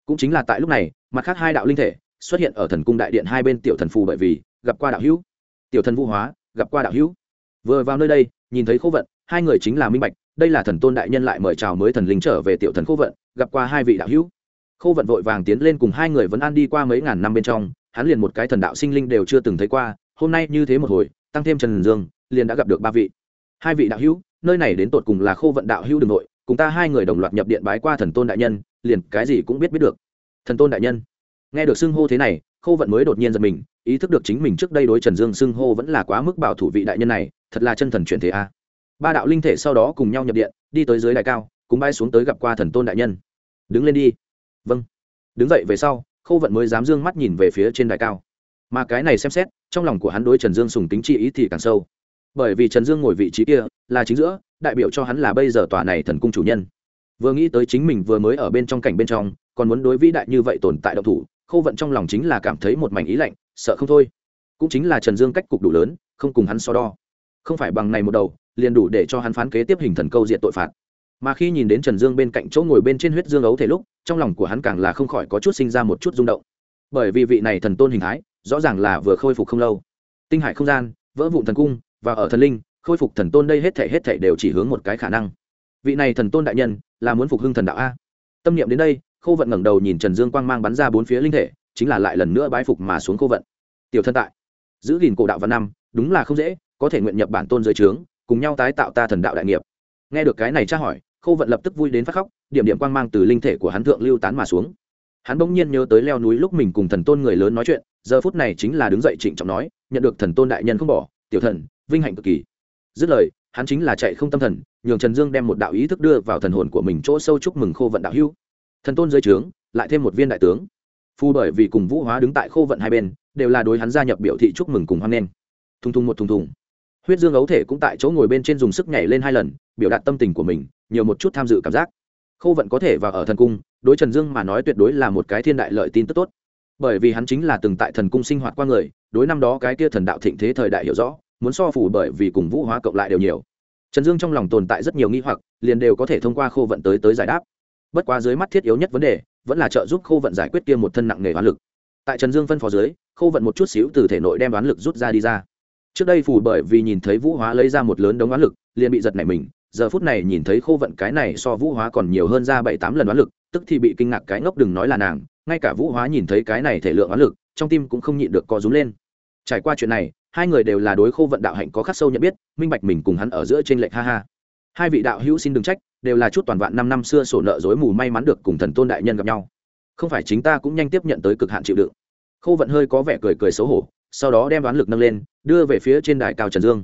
Cũng chính là tại lúc này, mặt khác hai đạo linh thể xuất hiện ở thần cung đại điện hai bên tiểu thần phù bởi vì gặp qua đạo hữu. Tiểu thần vũ hóa gặp qua đạo hữu. Vừa vào nơi đây, nhìn thấy khô vận, hai người chính là minh bạch, đây là thần tôn đại nhân lại mời chào mới thần linh trở về tiểu thần khô vận, gặp qua hai vị đạo hữu. Khô vận vội vàng tiến lên cùng hai người vẫn an đi qua mấy ngàn năm bên trong, hắn liền một cái thần đạo sinh linh đều chưa từng thấy qua, hôm nay như thế một hồi, tăng thêm trần dương, liền đã gặp được ba vị. Hai vị đạo hữu, nơi này đến tột cùng là khô vận đạo hữu đường nội, cùng ta hai người đồng loạt nhập điện bái qua thần tôn đại nhân, liền cái gì cũng biết biết được. Thần tôn đại nhân. Nghe được xưng hô thế này khô vận mới đột nhiên giật mình ý thức được chính mình trước đây đối trần dương xưng hô vẫn là quá mức bảo thủ vị đại nhân này, thật là chân thần chuyển thế a. Ba đạo linh thể sau đó cùng nhau nhập điện, đi tới dưới đại cao cùng bay xuống tới gặp qua thần tôn đại nhân. Đứng lên đi. Vâng. Đứng dậy về sau khâu vận mới dám d ư ơ n g mắt nhìn về phía trên đại cao. Mà cái này xem xét, trong lòng của hắn đối trần dương sùng tính chi ý thì càng sâu. Bởi vì trần dương ngồi vị trí kia, là chính giữa, đại biểu cho hắn là bây giờ tòa này thần cung chủ nhân. Vừa nghĩ tới chính mình vừa mới ở bên trong cảnh bên trong, còn muốn đối vĩ đại như vậy tồn tại độc thủ khâu vận trong lòng chính là cảm thấy một mảnh ý lạnh sợ không thôi. Cũng chính là trần dương cách cục đủ lớn, không cùng hắn so đo. Không phải bằng này một đầu, liền đủ để cho hắn phán kế tiếp hình thần câu diện tội phạt. Mà khi nhìn đến trần dương bên cạnh chỗ ngồi bên trên huyết dương ấu thể lúc, trong lòng của hắn càng là không khỏi có chút sinh ra một chút rung động. Bởi vì vị này thần tôn hình thái, rõ ràng là vừa khôi phục không lâu. Tinh hải không gian, vỡ vụn thần cung, và ở thần linh, khôi phục thần tôn đây hết thể hết thể đều chỉ hướng một cái khả năng. Vị này thần tôn đại nhân, là muốn phục hưng thần đạo a? Tâm niệm đến đây, khô vận ngẩng đầu nhìn trần dương quang mang bắn ra bốn phía linh thể chính là lại lần nữa bái phục mà xuống khô vận. Tiểu thân tại, giữ gìn cổ đạo văn năm, đúng là không dễ, có thể nguyện nhập bản tôn dưới trướng, cùng nhau tái tạo ta thần đạo đại nghiệp. Nghe được cái này tra hỏi, khô vận lập tức vui đến phát khóc, điểm điểm quang mang từ linh thể của hắn thượng lưu tán mà xuống. Hắn bỗng nhiên nhớ tới leo núi lúc mình cùng thần tôn người lớn nói chuyện, giờ phút này chính là đứng dậy trịnh trọng nói, nhận được thần tôn đại nhân không bỏ, tiểu thần, vinh hạnh cực kỳ. Dứt lời, hắn chính là chạy không tâm thần, nhường trần dương đem một đạo ý thức đưa vào thần hồn của mình chỗ sâu chúc mừng khô vận đạo hưu thần tôn dưới trướng, lại thêm một viên đại tướng phu bởi vì cùng vũ hóa đứng tại khô vận hai bên, đều là đối hắn gia nhập biểu thị chúc mừng cùng hoan nghênh. Thùng thùng một thùng thùng. Huyết dương ấu thể cũng tại chỗ ngồi bên trên dùng sức nhảy lên hai lần, biểu đạt tâm tình của mình, nhiều một chút tham dự cảm giác. Khô vận có thể vào ở thần cung, đối trần dương mà nói tuyệt đối là một cái thiên đại lợi tin tức tốt. Bởi vì hắn chính là từng tại thần cung sinh hoạt qua người, đối năm đó cái kia thần đạo thịnh thế thời đại hiểu rõ, muốn so phủ bởi vì cùng vũ hóa cộng lại đều nhiều. Trần dương trong lòng tồn tại rất nhiều nghi hoặc, liền đều có thể thông qua khô vận tới tới giải đáp. Bất quá dưới mắt thiết yếu nhất vấn đề vẫn là trợ giúp khô vận giải quyết kia một thân nặng nghề oán lực. Tại trần dương phân phó dưới khô vận một chút xíu từ thể nội đem đoán lực rút ra đi ra. Trước đây phủ bởi vì nhìn thấy vũ hóa lấy ra một lớn đống oán lực, liền bị giật nảy mình, giờ phút này nhìn thấy khô vận cái này so vũ hóa còn nhiều hơn ra bảy tám lần oán lực, tức thì bị kinh ngạc cái ngốc đừng nói là nàng, ngay cả vũ hóa nhìn thấy cái này thể lượng oán lực, trong tim cũng không nhịn được co rúm lên. Trải qua chuyện này, hai người đều là đối khô vận đạo hạnh có khắc sâu nhận biết, minh bạch mình cùng hắn ở giữa trên lệch ha ha. Hai vị đạo hữu xin đừng trách đều là chút toàn vạn năm năm xưa sổ nợ dối mù may mắn được cùng thần tôn đại nhân gặp nhau. Không phải chính ta cũng nhanh tiếp nhận tới cực hạn chịu đựng. Khô vận hơi có vẻ cười cười xấu hổ, sau đó đem đoán lực nâng lên, đưa về phía trên đài cao trần dương.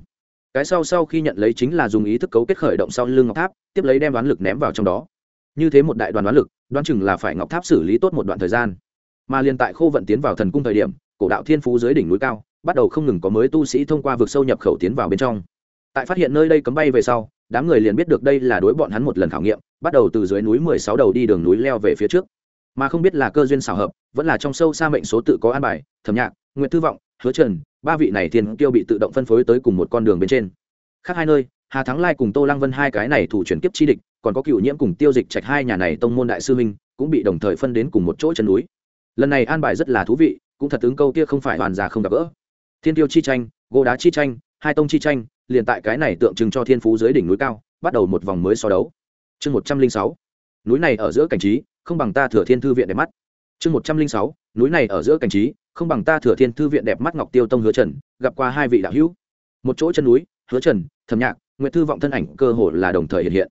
Cái sau sau khi nhận lấy chính là dùng ý thức cấu kết khởi động sau lưng ngọc tháp, tiếp lấy đem đoán lực ném vào trong đó. Như thế một đại đoàn đoán lực, đoán chừng là phải ngọc tháp xử lý tốt một đoạn thời gian. Mà liền tại khô vận tiến vào thần cung thời điểm, cổ đạo thiên phú dưới đỉnh núi cao, bắt đầu không ngừng có mới tu sĩ thông qua vực sâu nhập khẩu tiến vào bên trong. Tại phát hiện nơi đây cấm bay về sau đám người liền biết được đây là đối bọn hắn một lần khảo nghiệm, bắt đầu từ dưới núi mười sáu đầu đi đường núi leo về phía trước. Mà không biết là cơ duyên xảo hợp, vẫn là trong sâu xa mệnh số tự có an bài, thẩm nhạc, Nguyệt thư vọng, hứa trần, ba vị này thiên tiêu bị tự động phân phối tới cùng một con đường bên trên. Khác hai nơi, hà thắng lai cùng tô lăng vân hai cái này thủ chuyển kiếp chi địch, còn có cựu nhiễm cùng tiêu dịch trạch hai nhà này tông môn đại sư minh cũng bị đồng thời phân đến cùng một chỗ chân núi. Lần này an bài rất là thú vị, cũng thật ứng câu kia không phải hoàn già không gặp gỡ. Thiên tiêu chi tranh gỗ đá chi tranh, hai tông chi tranh liền tại cái này tượng trưng cho thiên phú dưới đỉnh núi cao, bắt đầu một vòng mới so đấu. Chương một trăm linh sáu. Núi này ở giữa cảnh trí, không bằng ta thừa thiên thư viện đẹp mắt. Chương một trăm linh sáu. Núi này ở giữa cảnh trí, không bằng ta thừa thiên thư viện đẹp mắt ngọc tiêu tông hứa trần, gặp qua hai vị đạo hữu. Một chỗ chân núi, hứa trần thầm nhạc nguyện thư vọng thân ảnh cơ hồ là đồng thời hiện hiện.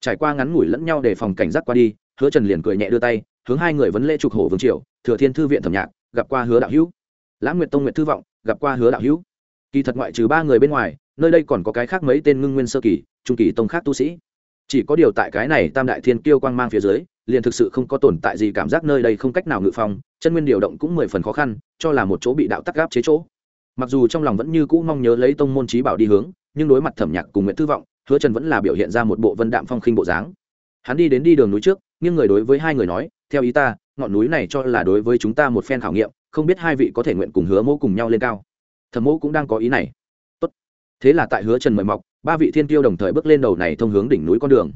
Trải qua ngắn ngủi lẫn nhau để phòng cảnh giác qua đi, hứa trần liền cười nhẹ đưa tay, hướng hai người vấn lễ trục hổ vương triều, thừa thiên thư viện thẩm nhạc, gặp qua hứa đạo hữu. Lãng nguyệt tông nguyệt thư vọng, gặp qua hứa đạo hữu. Kỳ thật ngoại trừ ba người bên ngoài nơi đây còn có cái khác mấy tên ngưng nguyên sơ kỳ, trung kỳ tông khác tu sĩ. Chỉ có điều tại cái này tam đại thiên kiêu quang mang phía dưới, liền thực sự không có tồn tại gì cảm giác nơi đây không cách nào ngự phòng chân nguyên điều động cũng mười phần khó khăn, cho là một chỗ bị đạo tắc gáp chế chỗ. Mặc dù trong lòng vẫn như cũ mong nhớ lấy tông môn trí bảo đi hướng, nhưng đối mặt thẩm nhạc cùng nguyễn thư vọng, hứa trần vẫn là biểu hiện ra một bộ vân đạm phong khinh bộ dáng. Hắn đi đến đi đường núi trước nhưng người đối với hai người nói, theo ý ta, ngọn núi này cho là đối với chúng ta một phen khảo nghiệm, không biết hai vị có thể nguyện cùng hứa mẫu cùng nhau lên cao. Thẩm mẫu cũng đang có ý này thế là tại hứa trần mời mọc, ba vị thiên tiêu đồng thời bước lên đầu này thông hướng đỉnh núi con đường.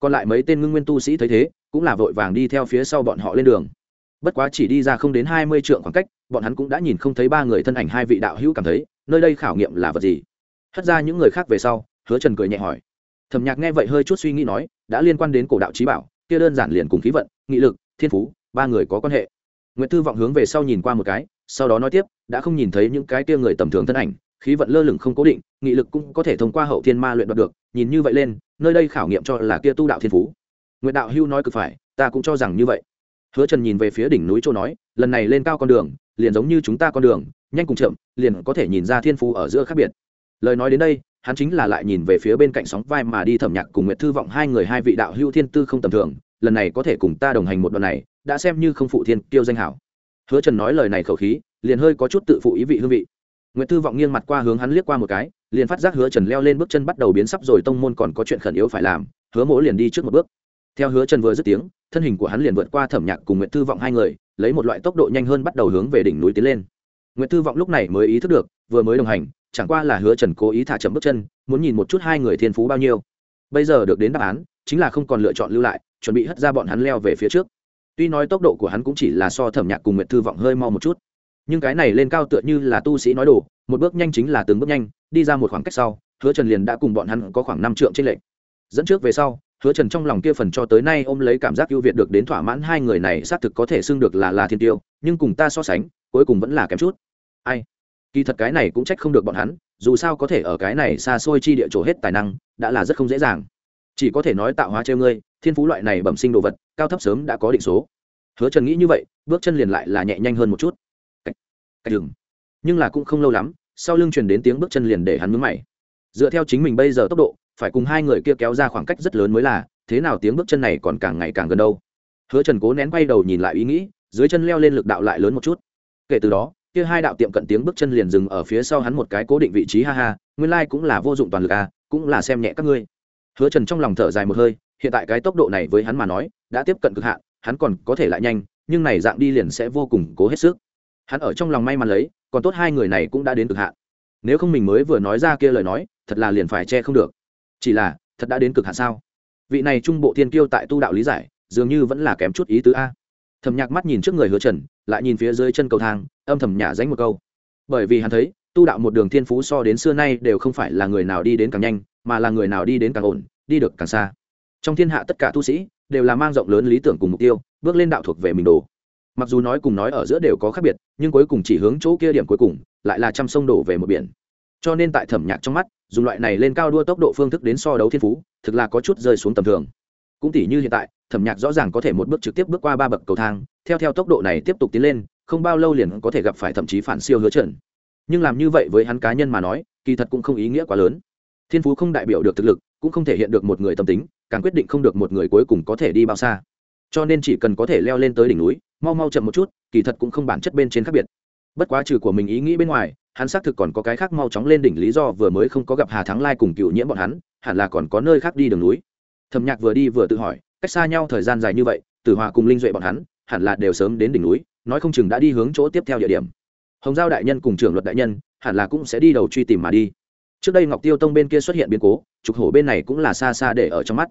Còn lại mấy tên ngưng nguyên tu sĩ thấy thế, cũng là vội vàng đi theo phía sau bọn họ lên đường. Bất quá chỉ đi ra không đến hai mươi trượng khoảng cách, bọn hắn cũng đã nhìn không thấy ba người thân ảnh hai vị đạo hữu cảm thấy, nơi đây khảo nghiệm là vật gì? Hất ra những người khác về sau, hứa trần cười nhẹ hỏi. Thẩm nhạc nghe vậy hơi chút suy nghĩ nói, đã liên quan đến cổ đạo trí bảo, kia đơn giản liền cùng khí vận, nghị lực, thiên phú, ba người có quan hệ. Nguyễn thư vọng hướng về sau nhìn qua một cái, sau đó nói tiếp, đã không nhìn thấy những cái kia người tầm thường thân ảnh khí vận lơ lửng không cố định, nghị lực cũng có thể thông qua hậu thiên ma luyện đoạt được, nhìn như vậy lên, nơi đây khảo nghiệm cho là kia tu đạo thiên phú. Nguyệt đạo hưu nói cực phải, ta cũng cho rằng như vậy. Hứa trần nhìn về phía đỉnh núi châu nói, lần này lên cao con đường, liền giống như chúng ta con đường, nhanh cùng chậm, liền có thể nhìn ra thiên phú ở giữa khác biệt. Lời nói đến đây, hắn chính là lại nhìn về phía bên cạnh sóng vai mà đi thẩm nhạc cùng nguyệt thư vọng hai người hai vị đạo hưu thiên tư không tầm thường, lần này có thể cùng ta đồng hành một đoạn này, đã xem như không phụ thiên tiêu danh hảo. Hứa trần nói lời này khẩu khí, liền hơi có chút tự phụ ý vị hương vị nguyệt thư vọng nghiêng mặt qua hướng hắn liếc qua một cái, liền phát giác hứa trần leo lên bước chân bắt đầu biến sắp rồi, tông môn còn có chuyện khẩn yếu phải làm, hứa mỗ liền đi trước một bước. Theo hứa trần vừa dứt tiếng, thân hình của hắn liền vượt qua thẩm nhạc cùng nguyệt thư vọng hai người, lấy một loại tốc độ nhanh hơn bắt đầu hướng về đỉnh núi tiến lên. Nguyệt thư vọng lúc này mới ý thức được, vừa mới đồng hành, chẳng qua là hứa trần cố ý thả chậm bước chân, muốn nhìn một chút hai người thiên phú bao nhiêu. Bây giờ được đến đáp án, chính là không còn lựa chọn lưu lại, chuẩn bị hất ra bọn hắn leo về phía trước. Tuy nói tốc độ của hắn cũng chỉ là so thẩm nhạc cùng nguyệt thư vọng hơi mau một chút nhưng cái này lên cao tựa như là tu sĩ nói đồ, một bước nhanh chính là từng bước nhanh, đi ra một khoảng cách sau, hứa trần liền đã cùng bọn hắn có khoảng năm trượng trên lệnh dẫn trước về sau, hứa trần trong lòng kia phần cho tới nay ôm lấy cảm giác ưu việt được đến thỏa mãn hai người này xác thực có thể xưng được là là thiên tiêu, nhưng cùng ta so sánh, cuối cùng vẫn là kém chút. Ai? Kỳ thật cái này cũng trách không được bọn hắn, dù sao có thể ở cái này xa xôi chi địa chỗ hết tài năng, đã là rất không dễ dàng. Chỉ có thể nói tạo hóa treo ngươi, thiên phú loại này bẩm sinh đồ vật, cao thấp sớm đã có định số. Hứa trần nghĩ như vậy, bước chân liền lại là nhẹ nhanh hơn một chút cách đường. Nhưng là cũng không lâu lắm, sau lưng truyền đến tiếng bước chân liền để hắn mướn mày. Dựa theo chính mình bây giờ tốc độ, phải cùng hai người kia kéo ra khoảng cách rất lớn mới là, thế nào tiếng bước chân này còn càng ngày càng gần đâu? Hứa trần cố nén quay đầu nhìn lại ý nghĩ, dưới chân leo lên lực đạo lại lớn một chút. Kể từ đó, kia hai đạo tiệm cận tiếng bước chân liền dừng ở phía sau hắn một cái cố định vị trí, ha ha, nguyên lai cũng là vô dụng toàn lực à cũng là xem nhẹ các ngươi. Hứa trần trong lòng thở dài một hơi, hiện tại cái tốc độ này với hắn mà nói, đã tiếp cận cực hạn, hắn còn có thể lại nhanh, nhưng này dạng đi liền sẽ vô cùng cố hết sức hắn ở trong lòng may mắn lấy, còn tốt hai người này cũng đã đến cực hạn. Nếu không mình mới vừa nói ra kia lời nói, thật là liền phải che không được. Chỉ là, thật đã đến cực hạn sao? Vị này trung bộ thiên kiêu tại tu đạo lý giải, dường như vẫn là kém chút ý tứ a. Thầm nhạc mắt nhìn trước người hứa trần, lại nhìn phía dưới chân cầu thang, âm thầm nhả dánh một câu. Bởi vì hắn thấy, tu đạo một đường thiên phú so đến xưa nay đều không phải là người nào đi đến càng nhanh, mà là người nào đi đến càng ổn, đi được càng xa. Trong thiên hạ tất cả tu sĩ, đều là mang rộng lớn lý tưởng cùng mục tiêu, bước lên đạo thuộc về mình đồ mặc dù nói cùng nói ở giữa đều có khác biệt, nhưng cuối cùng chỉ hướng chỗ kia điểm cuối cùng, lại là trăm sông đổ về một biển. Cho nên tại thẩm nhạc trong mắt, dùng loại này lên cao đua tốc độ phương thức đến so đấu thiên phú, thực là có chút rơi xuống tầm thường. Cũng tỷ như hiện tại, thẩm nhạc rõ ràng có thể một bước trực tiếp bước qua ba bậc cầu thang, theo theo tốc độ này tiếp tục tiến lên, không bao lâu liền có thể gặp phải thậm chí phản siêu hứa trần nhưng làm như vậy với hắn cá nhân mà nói, kỳ thật cũng không ý nghĩa quá lớn. Thiên phú không đại biểu được thực lực, cũng không thể hiện được một người tâm tính, càng quyết định không được một người cuối cùng có thể đi bao xa. Cho nên chỉ cần có thể leo lên tới đỉnh núi mau mau chậm một chút, kỳ thật cũng không bản chất bên trên khác biệt. Bất quá trừ của mình ý nghĩ bên ngoài, hắn xác thực còn có cái khác mau chóng lên đỉnh lý do vừa mới không có gặp hà thắng lai cùng cựu nhiễm bọn hắn, hẳn là còn có nơi khác đi đường núi. Thầm nhạc vừa đi vừa tự hỏi, cách xa nhau thời gian dài như vậy, tử hòa cùng linh duệ bọn hắn, hẳn là đều sớm đến đỉnh núi, nói không chừng đã đi hướng chỗ tiếp theo địa điểm. Hồng giao đại nhân cùng trưởng luật đại nhân, hẳn là cũng sẽ đi đầu truy tìm mà đi. Trước đây ngọc tiêu tông bên kia xuất hiện biến cố, trục hổ bên này cũng là xa xa để ở trong mắt.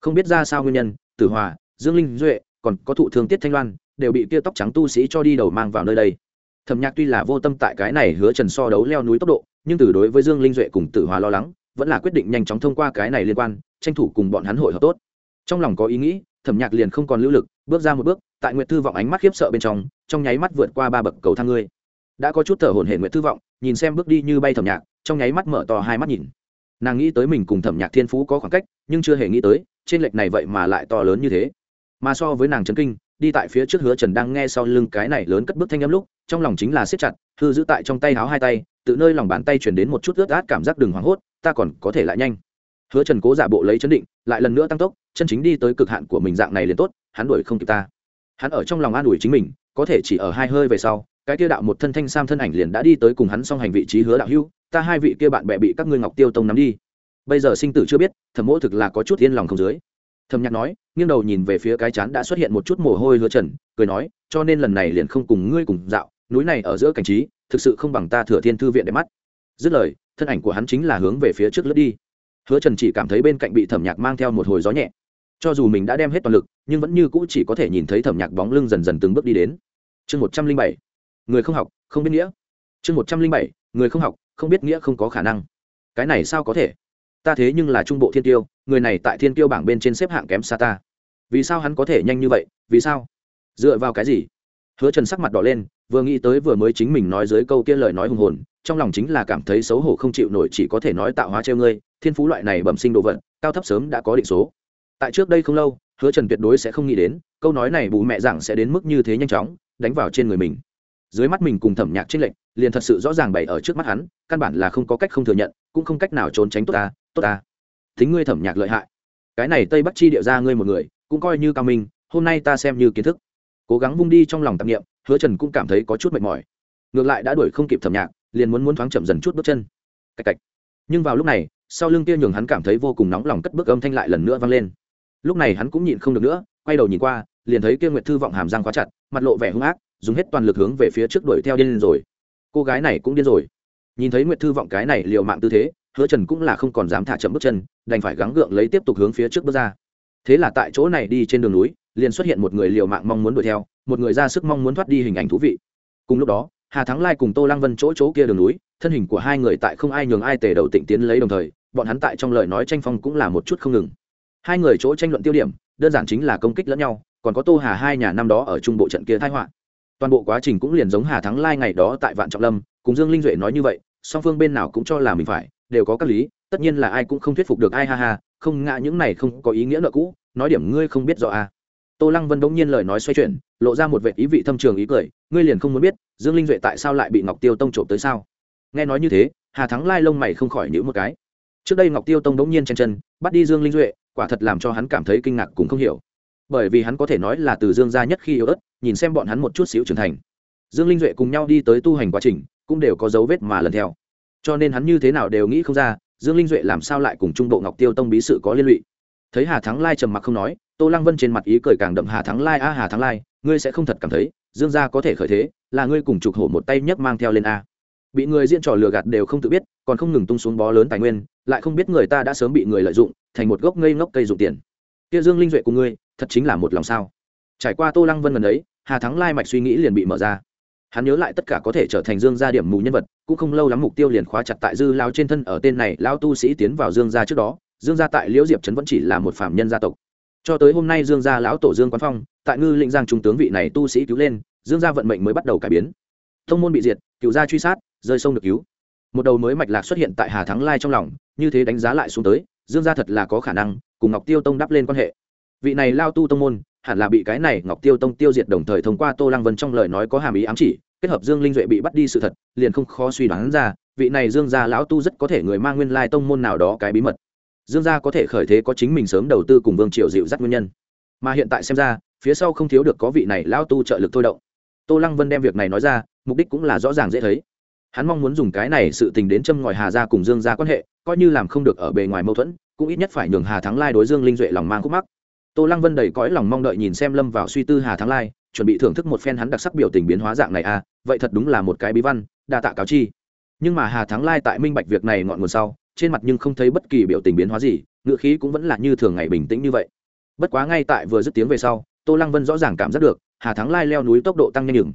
Không biết ra sao nguyên nhân, tử hòa, dương linh duệ, còn có thụ thương tiết thanh loan đều bị kia tóc trắng tu sĩ cho đi đầu mang vào nơi đây. Thẩm nhạc tuy là vô tâm tại cái này hứa trần so đấu leo núi tốc độ, nhưng từ đối với dương linh duệ cùng tử hòa lo lắng, vẫn là quyết định nhanh chóng thông qua cái này liên quan, tranh thủ cùng bọn hắn hội hợp tốt. Trong lòng có ý nghĩ, thẩm nhạc liền không còn lưu lực, bước ra một bước, tại nguyệt thư vọng ánh mắt khiếp sợ bên trong trong nháy mắt vượt qua ba bậc cầu thang ngươi. Đã có chút thở hổn hển nguyệt thư vọng, nhìn xem bước đi như bay thẩm nhạc, trong nháy mắt mở to hai mắt nhìn. Nàng nghĩ tới mình cùng thẩm nhạc thiên phú có khoảng cách, nhưng chưa hề nghĩ tới, trên lệch này vậy mà lại to lớn như thế. Mà so với nàng chấn kinh đi tại phía trước hứa trần đang nghe sau lưng cái này lớn cất bước thanh âm lúc, trong lòng chính là siết chặt, hư giữ tại trong tay háo hai tay, tự nơi lòng bàn tay chuyển đến một chút ướt át cảm giác đừng hoảng hốt, ta còn có thể lại nhanh. Hứa trần cố giả bộ lấy chấn định, lại lần nữa tăng tốc, chân chính đi tới cực hạn của mình dạng này liền tốt, hắn đuổi không kịp ta. Hắn ở trong lòng an ủi chính mình, có thể chỉ ở hai hơi về sau, cái kia đạo một thân thanh sam thân ảnh liền đã đi tới cùng hắn song hành vị trí hứa đạo hưu ta hai vị kia bạn bè bị các ngươi ngọc tiêu tông nắm đi. Bây giờ sinh tử chưa biết thẩm mỗ thực là có chút yên lòng không dưới thầm nhạc nói, nghiêng đầu nhìn về phía cái chán đã xuất hiện một chút mồ hôi hứa trần, cười nói, cho nên lần này liền không cùng ngươi cùng dạo, núi này ở giữa cảnh trí, thực sự không bằng ta thừa thiên thư viện để mắt. Dứt lời, thân ảnh của hắn chính là hướng về phía trước lướt đi. Hứa trần chỉ cảm thấy bên cạnh bị thẩm nhạc mang theo một hồi gió nhẹ. Cho dù mình đã đem hết toàn lực, nhưng vẫn như cũ chỉ có thể nhìn thấy thẩm nhạc bóng lưng dần dần từng bước đi đến. Chương một trăm linh bảy, người không học, không biết nghĩa. Chương một trăm linh bảy, người không học, không biết nghĩa không có khả năng. Cái này sao có thể? Ta thế nhưng là trung bộ thiên tiêu, người này tại thiên tiêu bảng bên trên xếp hạng kém xa ta. Vì sao hắn có thể nhanh như vậy? Vì sao? Dựa vào cái gì? Hứa trần sắc mặt đỏ lên, vừa nghĩ tới vừa mới chính mình nói dưới câu kia lời nói hùng hồn, trong lòng chính là cảm thấy xấu hổ không chịu nổi chỉ có thể nói tạo hóa treo ngươi, thiên phú loại này bẩm sinh đồ vật, cao thấp sớm đã có định số. Tại trước đây không lâu, hứa trần tuyệt đối sẽ không nghĩ đến, câu nói này bù mẹ rằng sẽ đến mức như thế nhanh chóng, đánh vào trên người mình. Dưới mắt mình cùng thẩm nhạc trích lệnh liền thật sự rõ ràng bày ở trước mắt hắn, căn bản là không có cách không thừa nhận, cũng không cách nào trốn tránh tốt ta tốt ta. Thính ngươi thẩm nhạc lợi hại. Cái này tây bắc chi địa ra ngươi một người, cũng coi như cao minh, hôm nay ta xem như kiến thức. Cố gắng vung đi trong lòng tạp nghiệm hứa trần cũng cảm thấy có chút mệt mỏi. Ngược lại đã đuổi không kịp thẩm nhạc, liền muốn muốn thoáng chậm dần chút bước chân. Cạch cạch. Nhưng vào lúc này, sau lưng kia nhường hắn cảm thấy vô cùng nóng lòng cất bước âm thanh lại lần nữa vang lên. Lúc này hắn cũng nhịn không được nữa, quay đầu nhìn qua, liền thấy kia nguyệt thư vọng hàm răng quá chặt, mặt lộ vẻ hung ác, dùng hết toàn lực hướng về phía trước đuổi theo điên rồi. Cô gái này cũng điên rồi. Nhìn thấy nguyệt thư vọng cái này liều mạng tư thế hứa trần cũng là không còn dám thả chậm bước chân, đành phải gắng gượng lấy tiếp tục hướng phía trước bước ra. Thế là tại chỗ này đi trên đường núi, liền xuất hiện một người liều mạng mong muốn đuổi theo, một người ra sức mong muốn thoát đi hình ảnh thú vị. Cùng lúc đó, hà thắng lai cùng tô lăng vân chỗ chỗ kia đường núi, thân hình của hai người tại không ai nhường ai tề đầu tịnh tiến lấy đồng thời, bọn hắn tại trong lời nói tranh phong cũng là một chút không ngừng. Hai người chỗ tranh luận tiêu điểm, đơn giản chính là công kích lẫn nhau, còn có tô hà hai nhà năm đó ở trung bộ trận kia thái họa. Toàn bộ quá trình cũng liền giống hà thắng lai ngày đó tại vạn trọng lâm, cùng dương linh duệ nói như vậy, song phương bên nào cũng cho là mình phải đều có các lý, tất nhiên là ai cũng không thuyết phục được ai, ha ha, không ngã những này không có ý nghĩa nợ cũ, nói điểm ngươi không biết rõ à. tô lăng vân bỗng nhiên lời nói xoay chuyển, lộ ra một vệ ý vị thâm trường ý cười, ngươi liền không muốn biết, dương linh duệ tại sao lại bị ngọc tiêu tông trộm tới sao? Nghe nói như thế, hà thắng lai lông mày không khỏi nhữ một cái. Trước đây ngọc tiêu tông bỗng nhiên chen chân, bắt đi dương linh duệ, quả thật làm cho hắn cảm thấy kinh ngạc cũng không hiểu. Bởi vì hắn có thể nói là từ dương gia nhất khi yếu ớt, nhìn xem bọn hắn một chút xíu trưởng thành. Dương linh duệ cùng nhau đi tới tu hành quá trình, cũng đều có dấu vết mà lần theo cho nên hắn như thế nào đều nghĩ không ra, dương linh duệ làm sao lại cùng trung bộ ngọc tiêu tông bí sự có liên lụy? Thấy hà thắng lai trầm mặc không nói, tô lăng vân trên mặt ý cười càng đậm, hà thắng lai a, hà thắng lai, ngươi sẽ không thật cảm thấy, dương gia có thể khởi thế, là ngươi cùng trục hổ một tay nhấc mang theo lên a. Bị người diễn trò lừa gạt đều không tự biết, còn không ngừng tung xuống bó lớn tài nguyên, lại không biết người ta đã sớm bị người lợi dụng, thành một gốc ngây ngốc cây dụng tiền. Kia dương linh duệ của ngươi, thật chính là một lòng sao? Trải qua tô lăng vân gần ấy, hà thắng lai mạch suy nghĩ liền bị mở ra hắn nhớ lại tất cả có thể trở thành dương gia điểm mù nhân vật, cũng không lâu lắm mục tiêu liền khóa chặt tại dư lao trên thân ở tên này lao tu sĩ tiến vào dương gia trước đó, dương gia tại liễu diệp trấn vẫn chỉ là một phạm nhân gia tộc. Cho tới hôm nay dương gia lão tổ dương quán phong, tại ngư lĩnh giang trung tướng vị này tu sĩ cứu lên, dương gia vận mệnh mới bắt đầu cải biến. Thông môn bị diệt, cựu gia truy sát, rơi sông được cứu. Một đầu mới mạch lạc xuất hiện tại hà thắng lai trong lòng, như thế đánh giá lại xuống tới, dương gia thật là có khả năng, cùng ngọc tiêu tông đắp lên quan hệ. Vị này lao tu tông môn hẳn là bị cái này ngọc tiêu tông tiêu diệt đồng thời thông qua tô lăng vân trong lời nói có hàm ý ám chỉ, kết hợp dương linh duệ bị bắt đi sự thật, liền không khó suy đoán ra, vị này dương gia lão tu rất có thể người mang nguyên lai tông môn nào đó cái bí mật. Dương gia có thể khởi thế có chính mình sớm đầu tư cùng vương triều dịu dắt nguyên nhân. Mà hiện tại xem ra, phía sau không thiếu được có vị này lão tu trợ lực thôi động. Tô lăng vân đem việc này nói ra, mục đích cũng là rõ ràng dễ thấy. Hắn mong muốn dùng cái này sự tình đến châm ngòi hà gia cùng dương gia quan hệ, coi như làm không được ở bề ngoài mâu thuẫn, cũng ít nhất phải nhường hà thắng lai đối dương linh duệ lòng mang khúc mắc tô lăng vân đầy cõi lòng mong đợi nhìn xem lâm vào suy tư hà thắng lai, chuẩn bị thưởng thức một phen hắn đặc sắc biểu tình biến hóa dạng này à vậy thật đúng là một cái bí văn, đa tạ cáo chi. Nhưng mà hà thắng lai tại minh bạch việc này ngọn nguồn sau, trên mặt nhưng không thấy bất kỳ biểu tình biến hóa gì, ngựa khí cũng vẫn là như thường ngày bình tĩnh như vậy. Bất quá ngay tại vừa dứt tiếng về sau, tô lăng vân rõ ràng cảm giác được, hà thắng lai leo núi tốc độ tăng nhanh nhừng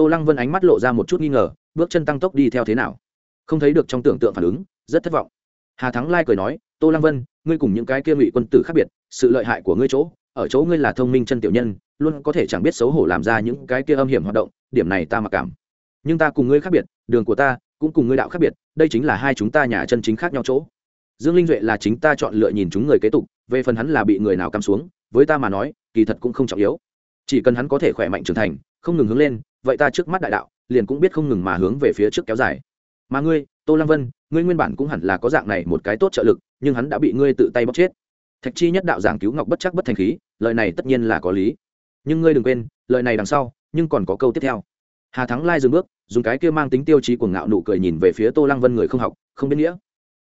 tô lăng vân ánh mắt lộ ra một chút nghi ngờ, bước chân tăng tốc đi theo thế nào? Không thấy được trong tưởng tượng phản ứng, rất thất vọng. Hà thắng lai cười nói, tô lăng vân ngươi cùng những cái kia ngụy quân tử khác biệt, sự lợi hại của ngươi chỗ, ở chỗ ngươi là thông minh chân tiểu nhân, luôn có thể chẳng biết xấu hổ làm ra những cái kia âm hiểm hoạt động, điểm này ta mặc cảm. Nhưng ta cùng ngươi khác biệt, đường của ta cũng cùng ngươi đạo khác biệt, đây chính là hai chúng ta nhà chân chính khác nhau chỗ. Dương linh duệ là chính ta chọn lựa nhìn chúng người kế tục, về phần hắn là bị người nào cắm xuống, với ta mà nói, kỳ thật cũng không trọng yếu. Chỉ cần hắn có thể khỏe mạnh trưởng thành, không ngừng hướng lên, vậy ta trước mắt đại đạo, liền cũng biết không ngừng mà hướng về phía trước kéo dài mà ngươi, tô lăng vân, ngươi nguyên bản cũng hẳn là có dạng này một cái tốt trợ lực, nhưng hắn đã bị ngươi tự tay bóc chết. Thạch chi nhất đạo giảng cứu ngọc bất chắc bất thành khí, lời này tất nhiên là có lý. Nhưng ngươi đừng quên, lời này đằng sau, nhưng còn có câu tiếp theo. Hà thắng lai dừng bước, dùng cái kia mang tính tiêu chí của ngạo nụ cười nhìn về phía tô lăng vân người không học, không biết nghĩa.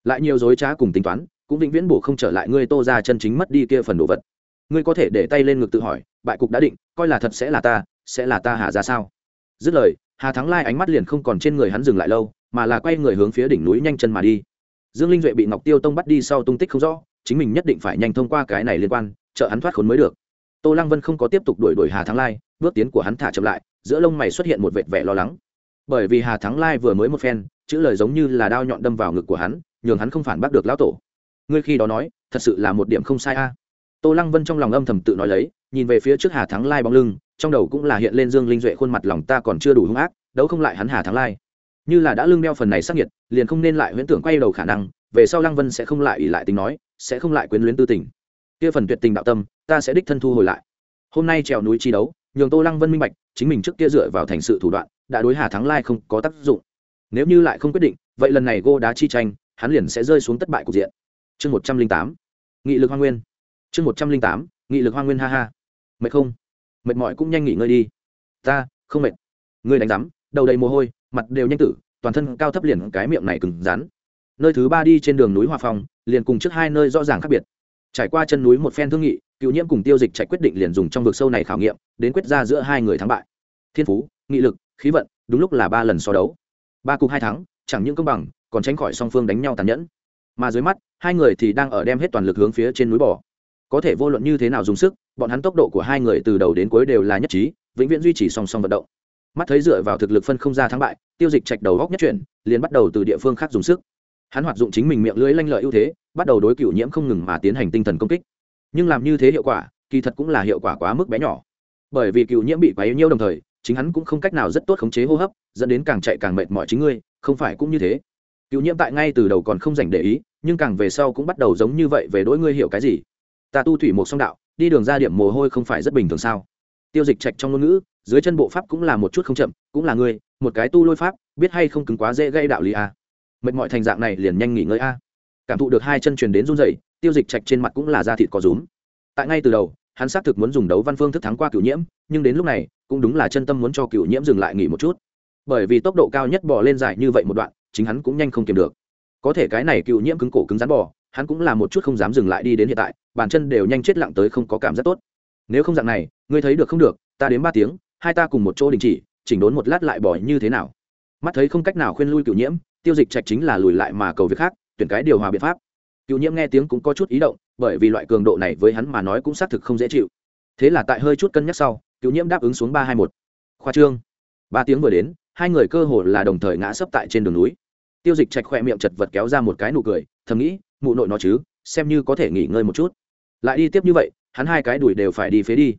Lại nhiều dối trá cùng tính toán, cũng vĩnh viễn bổ không trở lại ngươi tô ra chân chính mất đi kia phần đồ vật. Ngươi có thể để tay lên ngực tự hỏi, bại cục đã định, coi là thật sẽ là ta, sẽ là ta hà ra sao? Dứt lời, hà thắng lai ánh mắt liền không còn trên người hắn dừng lại lâu mà là quay người hướng phía đỉnh núi nhanh chân mà đi. Dương linh duệ bị ngọc tiêu tông bắt đi sau tung tích không rõ, chính mình nhất định phải nhanh thông qua cái này liên quan, trợ hắn thoát khốn mới được. Tô lăng vân không có tiếp tục đuổi đuổi hà thắng lai, bước tiến của hắn thả chậm lại, giữa lông mày xuất hiện một vệt vẻ lo lắng. Bởi vì hà thắng lai vừa mới một phen, chữ lời giống như là đao nhọn đâm vào ngực của hắn, nhường hắn không phản bác được lão tổ. Ngươi khi đó nói, thật sự là một điểm không sai a. Tô lăng vân trong lòng âm thầm tự nói lấy, nhìn về phía trước hà thắng lai bóng lưng, trong đầu cũng là hiện lên dương linh duệ khuôn mặt lòng ta còn chưa đủ hung ác, đấu không lại hắn hà thắng lai như là đã lương đeo phần này sắc nhiệt, liền không nên lại huyễn tưởng quay đầu khả năng, về sau lăng vân sẽ không lại ỉ lại tính nói, sẽ không lại quyến luyến tư tình. Kia phần tuyệt tình đạo tâm, ta sẽ đích thân thu hồi lại. Hôm nay trèo núi chi đấu, nhường tô lăng vân minh bạch, chính mình trước kia dựa vào thành sự thủ đoạn, đã đối hà thắng lai không có tác dụng. Nếu như lại không quyết định, vậy lần này gô đá chi tranh, hắn liền sẽ rơi xuống thất bại cục diện. Chương một trăm linh tám. Nghị lực hoa nguyên. Chương một trăm linh tám. Nghị lực hoa nguyên ha ha. Mệt không? Mệt mỏi cũng nhanh nghỉ ngơi đi. Ta, không mệt. Ngươi đánh rắm đầu đầy mồ hôi mặt đều nhanh tử, toàn thân cao thấp liền cái miệng này cứng rắn. Nơi thứ ba đi trên đường núi hòa phong, liền cùng trước hai nơi rõ ràng khác biệt. Trải qua chân núi một phen thương nghị, cựu nhiễm cùng tiêu dịch chạy quyết định liền dùng trong vực sâu này khảo nghiệm, đến quyết ra giữa hai người thắng bại. Thiên phú, nghị lực, khí vận, đúng lúc là ba lần so đấu. Ba cục hai thắng, chẳng những công bằng, còn tránh khỏi song phương đánh nhau tàn nhẫn. Mà dưới mắt, hai người thì đang ở đem hết toàn lực hướng phía trên núi bò. Có thể vô luận như thế nào dùng sức, bọn hắn tốc độ của hai người từ đầu đến cuối đều là nhất trí, vĩnh viễn duy trì song song vận động mắt thấy dựa vào thực lực phân không ra thắng bại, tiêu dịch chạch đầu góc nhất chuyển, liền bắt đầu từ địa phương khác dùng sức. Hắn hoạt dụng chính mình miệng lưới lanh lợi ưu thế, bắt đầu đối cựu nhiễm không ngừng mà tiến hành tinh thần công kích. Nhưng làm như thế hiệu quả, kỳ thật cũng là hiệu quả quá mức bé nhỏ. Bởi vì cựu nhiễm bị quá yếu nhiêu đồng thời, chính hắn cũng không cách nào rất tốt khống chế hô hấp, dẫn đến càng chạy càng mệt mỏi chính ngươi, không phải cũng như thế. Cựu nhiễm tại ngay từ đầu còn không dành để ý, nhưng càng về sau cũng bắt đầu giống như vậy về đỗi ngươi hiểu cái gì. Ta tu thủy một song đạo, đi đường ra điểm mồ hôi không phải rất bình thường sao? Tiêu dịch trạch trong ngôn ngữ dưới chân bộ pháp cũng là một chút không chậm cũng là ngươi một cái tu lôi pháp biết hay không cứng quá dễ gây đạo lý a. À. mệt mỏi thành dạng này liền nhanh nghỉ ngơi a. Cảm thụ được hai chân truyền đến run rẩy tiêu dịch trạch trên mặt cũng là da thịt có rúm. Tại ngay từ đầu hắn xác thực muốn dùng đấu văn phương thức thắng qua cựu nhiễm nhưng đến lúc này cũng đúng là chân tâm muốn cho cựu nhiễm dừng lại nghỉ một chút. Bởi vì tốc độ cao nhất bỏ lên dài như vậy một đoạn chính hắn cũng nhanh không kiềm được. Có thể cái này cựu nhiễm cứng cổ cứng rắn bò, hắn cũng là một chút không dám dừng lại đi đến hiện tại bàn chân đều nhanh chết lặng tới không có cảm giác tốt. Nếu không dạng này ngươi thấy được không được ta đến ba tiếng hai ta cùng một chỗ đình chỉ, chỉnh đốn một lát lại bỏ như thế nào? Mắt thấy không cách nào khuyên lui cựu nhiễm, tiêu dịch trạch chính là lùi lại mà cầu việc khác, tuyển cái điều hòa biện pháp. Cựu nhiễm nghe tiếng cũng có chút ý động, bởi vì loại cường độ này với hắn mà nói cũng xác thực không dễ chịu. Thế là tại hơi chút cân nhắc sau cựu nhiễm đáp ứng xuống ba hai một. Khoa trương. Ba tiếng vừa đến, hai người cơ hồ là đồng thời ngã sấp tại trên đường núi. Tiêu dịch chạch khoe miệng chật vật kéo ra một cái nụ cười, thầm nghĩ, mụ nội nó chứ, xem như có thể nghỉ ngơi một chút. Lại đi tiếp như vậy, hắn hai cái đùi đều phải đi phế đi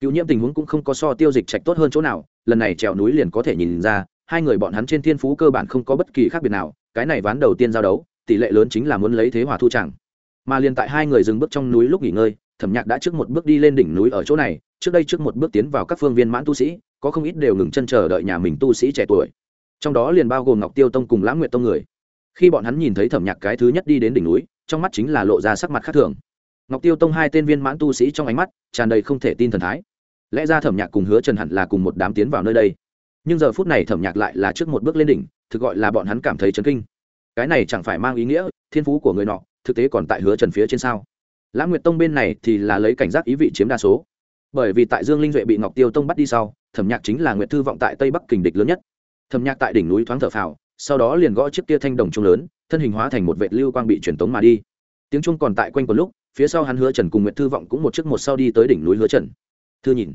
cựu nhiễm tình huống cũng không có so tiêu dịch trạch tốt hơn chỗ nào, lần này trèo núi liền có thể nhìn ra, hai người bọn hắn trên thiên phú cơ bản không có bất kỳ khác biệt nào, cái này ván đầu tiên giao đấu, tỷ lệ lớn chính là muốn lấy thế hòa thu chẳng. Mà liền tại hai người dừng bước trong núi lúc nghỉ ngơi, thẩm nhạc đã trước một bước đi lên đỉnh núi ở chỗ này, trước đây trước một bước tiến vào các phương viên mãn tu sĩ, có không ít đều ngừng chân chờ đợi nhà mình tu sĩ trẻ tuổi. Trong đó liền bao gồm ngọc tiêu tông cùng lãng nguyệt tông người. Khi bọn hắn nhìn thấy thẩm nhạc cái thứ nhất đi đến đỉnh núi, trong mắt chính là lộ ra sắc mặt khác thường. Ngọc tiêu tông hai tên viên mãn tu sĩ trong ánh mắt tràn đầy không thể tin thần thái lẽ ra thẩm nhạc cùng hứa trần hẳn là cùng một đám tiến vào nơi đây. Nhưng giờ phút này thẩm nhạc lại là trước một bước lên đỉnh, thực gọi là bọn hắn cảm thấy chấn kinh. Cái này chẳng phải mang ý nghĩa thiên phú của người nọ, thực tế còn tại hứa trần phía trên sao? Lãng nguyệt tông bên này thì là lấy cảnh giác ý vị chiếm đa số. Bởi vì tại dương linh duệ bị ngọc tiêu tông bắt đi sau, thẩm nhạc chính là nguyệt thư vọng tại tây bắc kình địch lớn nhất. Thẩm nhạc tại đỉnh núi thoáng thở phào, sau đó liền gõ chiếc tia thanh đồng trung lớn, thân hình hóa thành một vệ lưu quang bị truyền tống mà đi. Tiếng trung còn tại quanh một lúc, phía sau hắn hứa trần cùng nguyệt thư vọng cũng một chiếc một sau đi tới đỉnh núi hứa trần thư nhìn.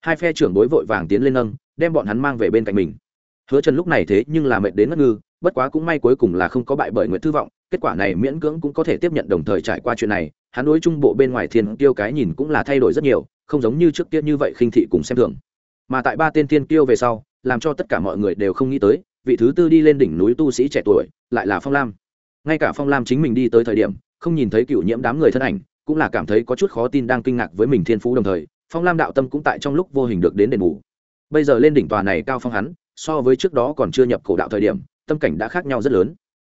Hai phe trưởng đối vội vàng tiến lên nâng, đem bọn hắn mang về bên cạnh mình. Hứa trần lúc này thế nhưng là mệt đến ngất ngư, bất quá cũng may cuối cùng là không có bại bởi nguyễn thư vọng, kết quả này miễn cưỡng cũng có thể tiếp nhận đồng thời trải qua chuyện này, hắn đối trung bộ bên ngoài thiên tiêu cái nhìn cũng là thay đổi rất nhiều, không giống như trước kia như vậy khinh thị cùng xem thường. Mà tại ba tên thiên tiêu về sau, làm cho tất cả mọi người đều không nghĩ tới, vị thứ tư đi lên đỉnh núi tu sĩ trẻ tuổi, lại là phong lam. Ngay cả phong lam chính mình đi tới thời điểm, không nhìn thấy cựu nhiễm đám người thân ảnh, cũng là cảm thấy có chút khó tin đang kinh ngạc với mình thiên phú đồng thời phong lam đạo tâm cũng tại trong lúc vô hình được đến đền bù. Bây giờ lên đỉnh tòa này cao phong hắn, so với trước đó còn chưa nhập cổ đạo thời điểm, tâm cảnh đã khác nhau rất lớn.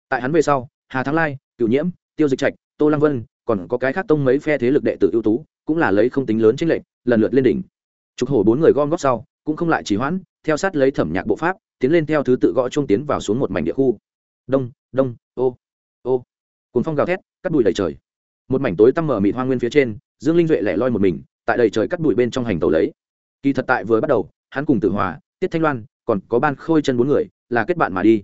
Tại hắn về sau, hà thắng lai cựu nhiễm, tiêu dịch trạch, tô lăng vân, còn có cái khác tông mấy phe thế lực đệ tử ưu tú, cũng là lấy không tính lớn chính lệnh lần lượt lên đỉnh. Trục hổ bốn người gom góp sau, cũng không lại trì hoãn, theo sát lấy thẩm nhạc bộ pháp, tiến lên theo thứ tự gõ trung tiến vào xuống một mảnh địa khu. Đông đông, ô ô. Cùng phong gào thét, cắt bụi đầy trời. Một mảnh tối tăm mở mịt hoa nguyên phía trên, dương linh duệ lẻ loi một mình tại đầy trời cắt bụi bên trong hành tàu lấy. Kỳ thật tại vừa bắt đầu, hắn cùng tử hòa, tiết thanh loan, còn có ban khôi chân bốn người, là kết bạn mà đi.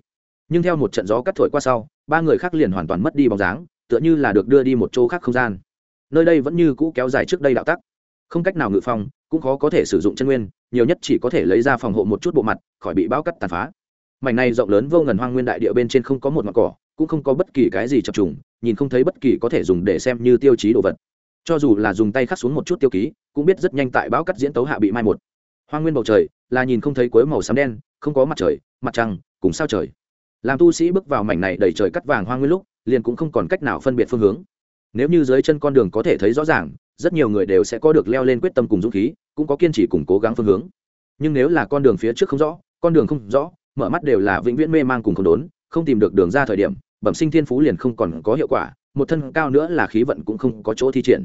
Nhưng theo một trận gió cắt thổi qua sau, ba người khác liền hoàn toàn mất đi bóng dáng, tựa như là được đưa đi một chỗ khác không gian. Nơi đây vẫn như cũ kéo dài trước đây đạo tắc. Không cách nào ngự phong, cũng khó có thể sử dụng chân nguyên, nhiều nhất chỉ có thể lấy ra phòng hộ một chút bộ mặt, khỏi bị bão cắt tàn phá. Mảnh này rộng lớn vô ngần hoang nguyên đại địa bên trên không có một mặt cỏ, cũng không có bất kỳ cái gì chập trùng, nhìn không thấy bất kỳ có thể dùng để xem như tiêu chí đồ vật cho dù là dùng tay khắc xuống một chút tiêu ký, cũng biết rất nhanh tại bão cắt diễn tấu hạ bị mai một. Hoa nguyên bầu trời, là nhìn không thấy cuối màu xám đen, không có mặt trời, mặt trăng, cùng sao trời. Làm tu sĩ bước vào mảnh này đầy trời cắt vàng hoa nguyên lúc, liền cũng không còn cách nào phân biệt phương hướng. Nếu như dưới chân con đường có thể thấy rõ ràng, rất nhiều người đều sẽ có được leo lên quyết tâm cùng dũng khí, cũng có kiên trì cùng cố gắng phương hướng. Nhưng nếu là con đường phía trước không rõ, con đường không rõ, mở mắt đều là vĩnh viễn mê mang cùng không đốn, không tìm được đường ra thời điểm, bẩm sinh thiên phú liền không còn có hiệu quả một thân cao nữa là khí vận cũng không có chỗ thi triển.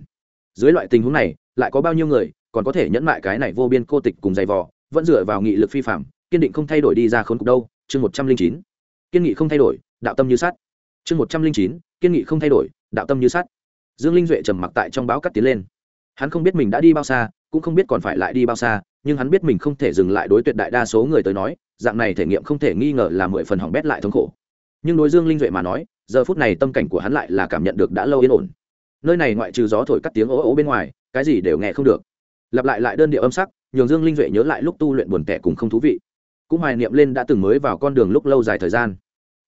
Dưới loại tình huống này, lại có bao nhiêu người, còn có thể nhẫn mại cái này vô biên cô tịch cùng dày vò, vẫn dựa vào nghị lực phi phạm kiên định không thay đổi đi ra khốn cục đâu. Chương một trăm linh chín. Kiên nghị không thay đổi, đạo tâm như sắt. Chương một trăm linh chín. Kiên nghị không thay đổi, đạo tâm như sắt. Dương linh duệ trầm mặc tại trong báo cắt tiến lên. Hắn không biết mình đã đi bao xa, cũng không biết còn phải lại đi bao xa, nhưng hắn biết mình không thể dừng lại đối tuyệt đại đa số người tới nói, dạng này thể nghiệm không thể nghi ngờ là mười phần hỏng bét lại thống khổ. Nhưng đối dương linh duệ mà nói giờ phút này tâm cảnh của hắn lại là cảm nhận được đã lâu yên ổn. Nơi này ngoại trừ gió thổi cắt tiếng ố ố bên ngoài, cái gì đều nghe không được. Lặp lại lại đơn điệu âm sắc, nhường dương linh duệ nhớ lại lúc tu luyện buồn tẻ cùng không thú vị. Cũng hoài niệm lên đã từng mới vào con đường lúc lâu dài thời gian.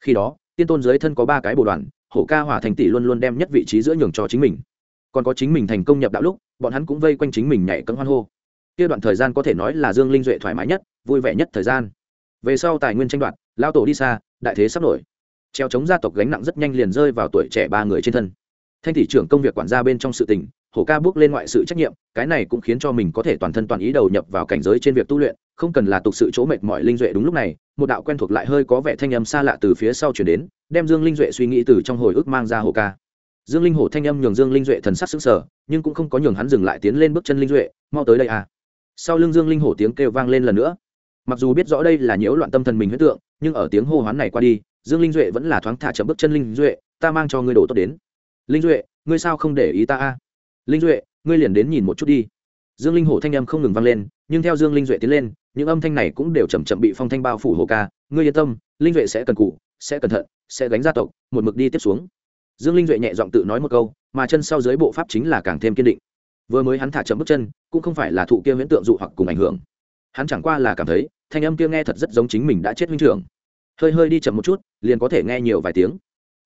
Khi đó, tiên tôn dưới thân có ba cái bồ đoàn, hổ ca hỏa thành tỷ luôn luôn đem nhất vị trí giữa nhường cho chính mình. Còn có chính mình thành công nhập đạo lúc, bọn hắn cũng vây quanh chính mình nhảy cấm hoan hô. Kia đoạn thời gian có thể nói là dương linh duệ thoải mái nhất, vui vẻ nhất thời gian. Về sau tài nguyên tranh đoạt lao tổ đi xa, đại thế sắp nổi treo chống gia tộc gánh nặng rất nhanh liền rơi vào tuổi trẻ ba người trên thân. Thanh thị trưởng công việc quản gia bên trong sự tình hổ ca bước lên ngoại sự trách nhiệm, cái này cũng khiến cho mình có thể toàn thân toàn ý đầu nhập vào cảnh giới trên việc tu luyện, không cần là tục sự chỗ mệt mỏi linh duệ đúng lúc này, một đạo quen thuộc lại hơi có vẻ thanh âm xa lạ từ phía sau chuyển đến, đem dương linh duệ suy nghĩ từ trong hồi ức mang ra hổ ca. Dương linh hổ thanh âm nhường dương linh duệ thần sắc xứng sở nhưng cũng không có nhường hắn dừng lại tiến lên bước chân linh duệ, mau tới đây à. Sau lưng dương linh hổ tiếng kêu vang lên lần nữa. Mặc dù biết rõ đây là nhiễu loạn tâm thần mình huyết tượng, nhưng ở tiếng hô hoán này qua đi dương linh duệ vẫn là thoáng thả chậm bước chân linh duệ, ta mang cho ngươi đồ tốt đến. Linh duệ, ngươi sao không để ý ta a? Linh duệ, ngươi liền đến nhìn một chút đi. Dương linh hổ thanh âm không ngừng vang lên, nhưng theo dương linh duệ tiến lên, những âm thanh này cũng đều chầm chậm bị phong thanh bao phủ hồ ca. Ngươi yên tâm, linh duệ sẽ cần cụ, sẽ cẩn thận, sẽ gánh gia tộc, một mực đi tiếp xuống. Dương linh duệ nhẹ giọng tự nói một câu, mà chân sau dưới bộ pháp chính là càng thêm kiên định. Vừa mới hắn thả chậm bước chân, cũng không phải là thụ kia huyễn tượng dụ hoặc cùng ảnh hưởng. Hắn chẳng qua là cảm thấy, thanh âm kia nghe thật rất giống chính mình đã chết huynh trưởng hơi hơi đi chậm một chút, liền có thể nghe nhiều vài tiếng.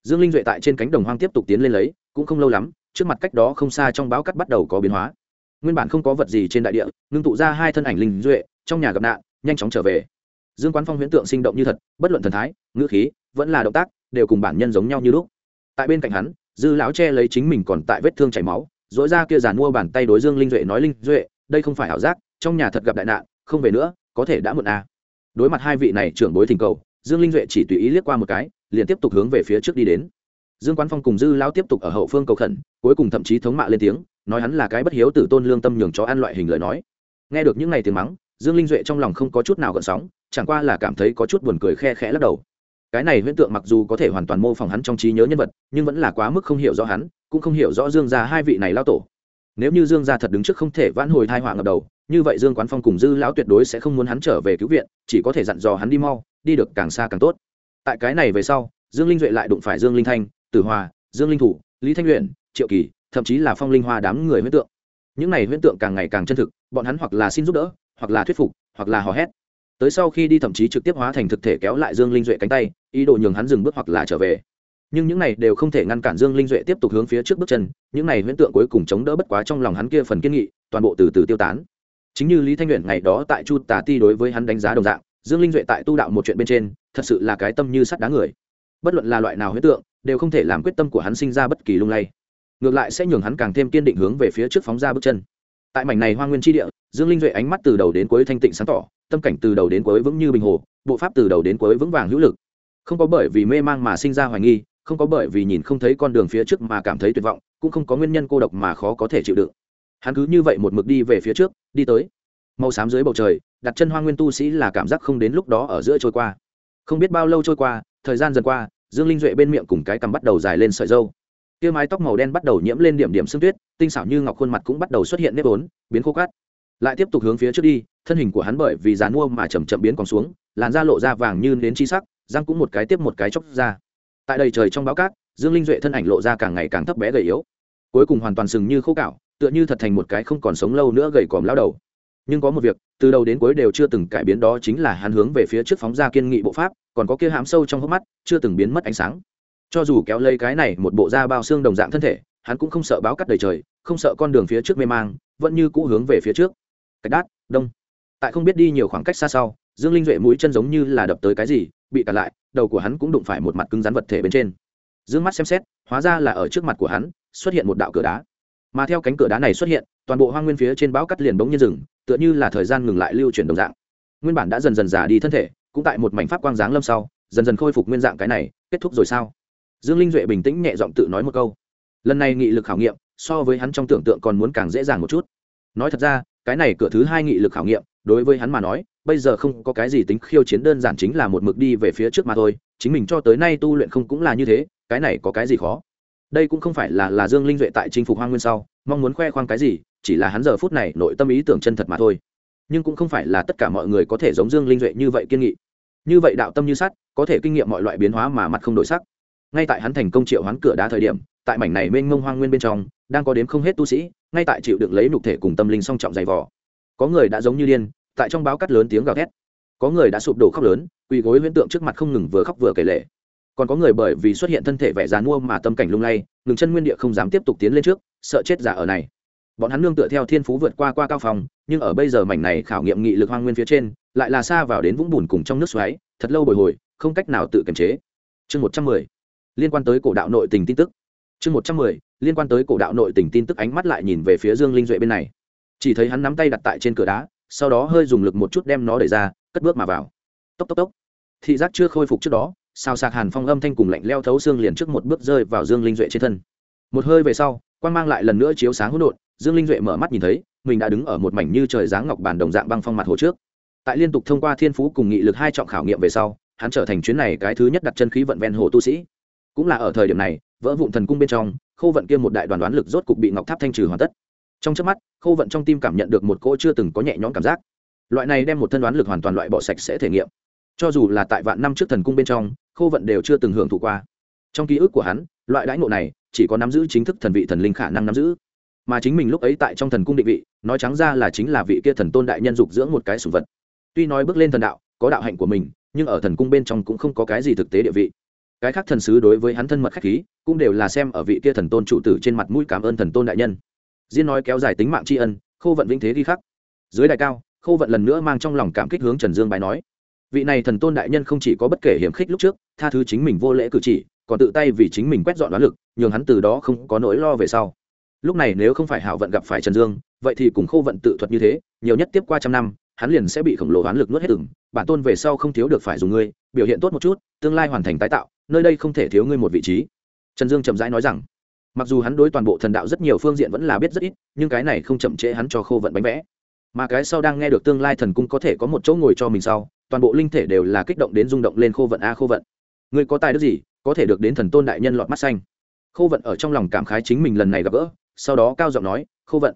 Dương linh duệ tại trên cánh đồng hoang tiếp tục tiến lên lấy, cũng không lâu lắm, trước mặt cách đó không xa trong báo cắt bắt đầu có biến hóa. Nguyên bản không có vật gì trên đại địa, ngưng tụ ra hai thân ảnh linh duệ, trong nhà gặp nạn, nhanh chóng trở về. Dương quán phong huyễn tượng sinh động như thật, bất luận thần thái, ngữ khí, vẫn là động tác, đều cùng bản nhân giống nhau như lúc. Tại bên cạnh hắn, dư lão che lấy chính mình còn tại vết thương chảy máu dỗi ra kia giàn mua bàn tay đối dương linh duệ nói, linh duệ, đây không phải ảo giác, trong nhà thật gặp đại nạn, không về nữa, có thể đã muộn à. đối mặt hai vị này trưởng bối thỉnh cầu dương linh duệ chỉ tùy ý liếc qua một cái, liền tiếp tục hướng về phía trước đi đến. Dương quán phong cùng dư lão tiếp tục ở hậu phương cầu khẩn, cuối cùng thậm chí thống mạ lên tiếng, nói hắn là cái bất hiếu tử tôn lương tâm nhường chó ăn loại hình lời nói. Nghe được những ngày tiếng mắng, dương linh duệ trong lòng không có chút nào gợn sóng, chẳng qua là cảm thấy có chút buồn cười khe khẽ lắc đầu. Cái này huyễn tượng mặc dù có thể hoàn toàn mô phỏng hắn trong trí nhớ nhân vật, nhưng vẫn là quá mức không hiểu rõ hắn, cũng không hiểu rõ dương gia hai vị này lao tổ. Nếu như dương gia thật đứng trước không thể vãn hồi thai họa ngập đầu, như vậy dương quán phong cùng dư lão tuyệt đối sẽ không muốn hắn trở về cứu viện, chỉ có thể dặn dò hắn đi mau đi được càng xa càng tốt. Tại cái này về sau, dương linh duệ lại đụng phải dương linh thanh, tử hòa, dương linh thủ, lý thanh luyện triệu kỳ, thậm chí là phong linh hoa đám người huyễn tượng. Những này huyễn tượng càng ngày càng chân thực, bọn hắn hoặc là xin giúp đỡ, hoặc là thuyết phục, hoặc là hò hét. Tới sau khi đi thậm chí trực tiếp hóa thành thực thể kéo lại dương linh duệ cánh tay, ý đồ nhường hắn dừng bước hoặc là trở về. Nhưng những này đều không thể ngăn cản dương linh duệ tiếp tục hướng phía trước bước chân, những này huyễn tượng cuối cùng chống đỡ bất quá trong lòng hắn kia phần kiên nghị, toàn bộ từ từ tiêu tán. Chính như lý thanh luyện ngày đó tại chu tà ti đối với hắn đánh giá đồng dạng dương linh duệ tại tu đạo một chuyện bên trên, thật sự là cái tâm như sắt đá người. Bất luận là loại nào huyễn tượng, đều không thể làm quyết tâm của hắn sinh ra bất kỳ lung lay. Ngược lại sẽ nhường hắn càng thêm kiên định hướng về phía trước phóng ra bước chân. Tại mảnh này hoa nguyên tri địa, dương linh duệ ánh mắt từ đầu đến cuối thanh tịnh sáng tỏ, tâm cảnh từ đầu đến cuối vững như bình hồ, bộ pháp từ đầu đến cuối vững vàng hữu lực. Không có bởi vì mê mang mà sinh ra hoài nghi, không có bởi vì nhìn không thấy con đường phía trước mà cảm thấy tuyệt vọng, cũng không có nguyên nhân cô độc mà khó có thể chịu đựng. Hắn cứ như vậy một mực đi về phía trước, đi tới màu xám dưới bầu trời, đặt chân hoa nguyên tu sĩ là cảm giác không đến lúc đó ở giữa trôi qua. Không biết bao lâu trôi qua, thời gian dần qua, dương linh duệ bên miệng cùng cái cằm bắt đầu dài lên sợi dâu kia mái tóc màu đen bắt đầu nhiễm lên điểm điểm sương tuyết, tinh xảo như ngọc khuôn mặt cũng bắt đầu xuất hiện nếp ốn biến khô cát. Lại tiếp tục hướng phía trước đi, thân hình của hắn bởi vì dán mua mà chầm chậm biến còn xuống, làn da lộ ra vàng như đến chi sắc, răng cũng một cái tiếp một cái chóc ra. Tại đầy trời trong báo cát, dương linh duệ thân ảnh lộ ra càng ngày càng thấp bé gầy yếu. Cuối cùng hoàn toàn sừng như khô cạo, tựa như thật thành một cái không còn sống lâu nữa gầy còm lao đầu nhưng có một việc, từ đầu đến cuối đều chưa từng cải biến đó chính là hắn hướng về phía trước phóng ra kiên nghị bộ pháp, còn có kia hãm sâu trong hốc mắt, chưa từng biến mất ánh sáng. Cho dù kéo lấy cái này một bộ da bao xương đồng dạng thân thể, hắn cũng không sợ báo cắt đầy trời, không sợ con đường phía trước mê mang, vẫn như cũ hướng về phía trước. Cách đát, đông. Tại không biết đi nhiều khoảng cách xa sau, dương linh duệ mũi chân giống như là đập tới cái gì, bị cản lại, đầu của hắn cũng đụng phải một mặt cứng rắn vật thể bên trên. D ư ơ n g mắt xem xét, hóa ra là ở trước mặt của hắn, xuất hiện một đạo cửa đá. Mà theo cánh cửa đá này xuất hiện, toàn bộ hoa nguyên phía trên bão cắt liền bỗng nhiên rừng tựa như là thời gian ngừng lại lưu chuyển đồng dạng. Nguyên bản đã dần dần giả đi thân thể, cũng tại một mảnh pháp quang giáng lâm sau, dần dần khôi phục nguyên dạng cái này, kết thúc rồi sao? Dương linh duệ bình tĩnh nhẹ giọng tự nói một câu. Lần này nghị lực khảo nghiệm, so với hắn trong tưởng tượng còn muốn càng dễ dàng một chút. Nói thật ra, cái này cửa thứ hai nghị lực khảo nghiệm, đối với hắn mà nói, bây giờ không có cái gì tính khiêu chiến đơn giản chính là một mực đi về phía trước mà thôi, chính mình cho tới nay tu luyện không cũng là như thế, cái này có cái gì khó? Đây cũng không phải là là dương linh duệ tại chinh phục Hoa nguyên sau, mong muốn khoe khoang cái gì chỉ là hắn giờ phút này nội tâm ý tưởng chân thật mà thôi. Nhưng cũng không phải là tất cả mọi người có thể giống dương linh duệ như vậy kiên nghị. Như vậy đạo tâm như sắt, có thể kinh nghiệm mọi loại biến hóa mà mặt không đổi sắc. Ngay tại hắn thành công triệu hoán cửa đá thời điểm, tại mảnh này mênh mông hoang nguyên bên trong, đang có đếm không hết tu sĩ, ngay tại chịu được lấy nục thể cùng tâm linh song trọng dày vò. Có người đã giống như điên, tại trong báo cắt lớn tiếng gào thét. Có người đã sụp đổ khóc lớn, quỳ gối huyễn tượng trước mặt không ngừng vừa khóc vừa kể lệ. Còn có người bởi vì xuất hiện thân thể vẻ dán mua mà tâm cảnh lung lay, ngừng chân nguyên địa không dám tiếp tục tiến lên trước, sợ chết giả ở này bọn hắn nương tựa theo thiên phú vượt qua qua cao phòng nhưng ở bây giờ mảnh này khảo nghiệm nghị lực hoang nguyên phía trên, lại là xa vào đến vũng bùn cùng trong nước xoáy, thật lâu bồi hồi, không cách nào tự kiềm chế. Chương một trăm mười, liên quan tới cổ đạo nội tình tin tức. Chương một trăm mười, liên quan tới cổ đạo nội tình tin tức ánh mắt lại nhìn về phía dương linh duệ bên này. Chỉ thấy hắn nắm tay đặt tại trên cửa đá, sau đó hơi dùng lực một chút đem nó đẩy ra, cất bước mà vào. Tốc tốc tốc. Thị giác chưa khôi phục trước đó sao sạc hàn phong âm thanh cùng lạnh leo thấu xương liền trước một bước rơi vào dương linh duệ trên thân. Một hơi về sau quan mang lại lần nữa chiếu sáng hỗn độn dương linh duệ mở mắt nhìn thấy, mình đã đứng ở một mảnh như trời dáng ngọc bàn đồng dạng băng phong mặt hồ trước. Tại liên tục thông qua thiên phú cùng nghị lực hai trọng khảo nghiệm về sau, hắn trở thành chuyến này cái thứ nhất đặt chân khí vận ven hồ tu sĩ. Cũng là ở thời điểm này, vỡ vụn thần cung bên trong khâu vận kia một đại đoàn đoán lực rốt cục bị ngọc tháp thanh trừ hoàn tất. Trong trước mắt khâu vận trong tim cảm nhận được một cỗ chưa từng có nhẹ nhõm cảm giác. Loại này đem một thân đoán lực hoàn toàn loại bỏ sạch sẽ thể nghiệm. Cho dù là tại vạn năm trước thần cung bên trong khâu vận đều chưa từng hưởng thụ qua. Trong ký ức của hắn, loại đãi ngộ này, chỉ có nắm giữ chính thức thần vị thần linh khả năng nắm giữ mà chính mình lúc ấy tại trong thần cung định vị, nói trắng ra là chính là vị kia thần tôn đại nhân dục dưỡng một cái sùng vật. Tuy nói bước lên thần đạo, có đạo hạnh của mình, nhưng ở thần cung bên trong cũng không có cái gì thực tế địa vị. Cái khác thần sứ đối với hắn thân mật khách khí, cũng đều là xem ở vị kia thần tôn trụ tử trên mặt mũi cảm ơn thần tôn đại nhân. Diên nói kéo dài tính mạng tri ân khâu vận vĩnh thế ghi khắc. Dưới đại cao khâu vận lần nữa mang trong lòng cảm kích hướng trần dương bài nói, vị này thần tôn đại nhân không chỉ có bất kể hiểm khích lúc trước, tha thứ chính mình vô lễ cử chỉ, còn tự tay vì chính mình quét dọn đoán lực, nhường hắn từ đó không có nỗi lo về sau lúc này nếu không phải hảo vận gặp phải trần dương, vậy thì cùng khô vận tự thuật như thế, nhiều nhất tiếp qua trăm năm, hắn liền sẽ bị khổng lồ hoán lực nuốt hết ửng. Bản tôn về sau không thiếu được phải dùng ngươi, biểu hiện tốt một chút, tương lai hoàn thành tái tạo, nơi đây không thể thiếu ngươi một vị trí. Trần dương chậm rãi nói rằng. Mặc dù hắn đối toàn bộ thần đạo rất nhiều phương diện vẫn là biết rất ít, nhưng cái này không chậm trễ hắn cho khô vận bánh vẽ. Mà cái sau đang nghe được tương lai thần cung có thể có một chỗ ngồi cho mình sau, toàn bộ linh thể đều là kích động đến rung động lên khô vận, a khô vận, ngươi có tài đức gì, có thể được đến thần tôn đại nhân lọt mắt xanh. Khô vận ở trong lòng cảm khái chính mình lần này gặp gỡ sau đó cao giọng nói, khô vận,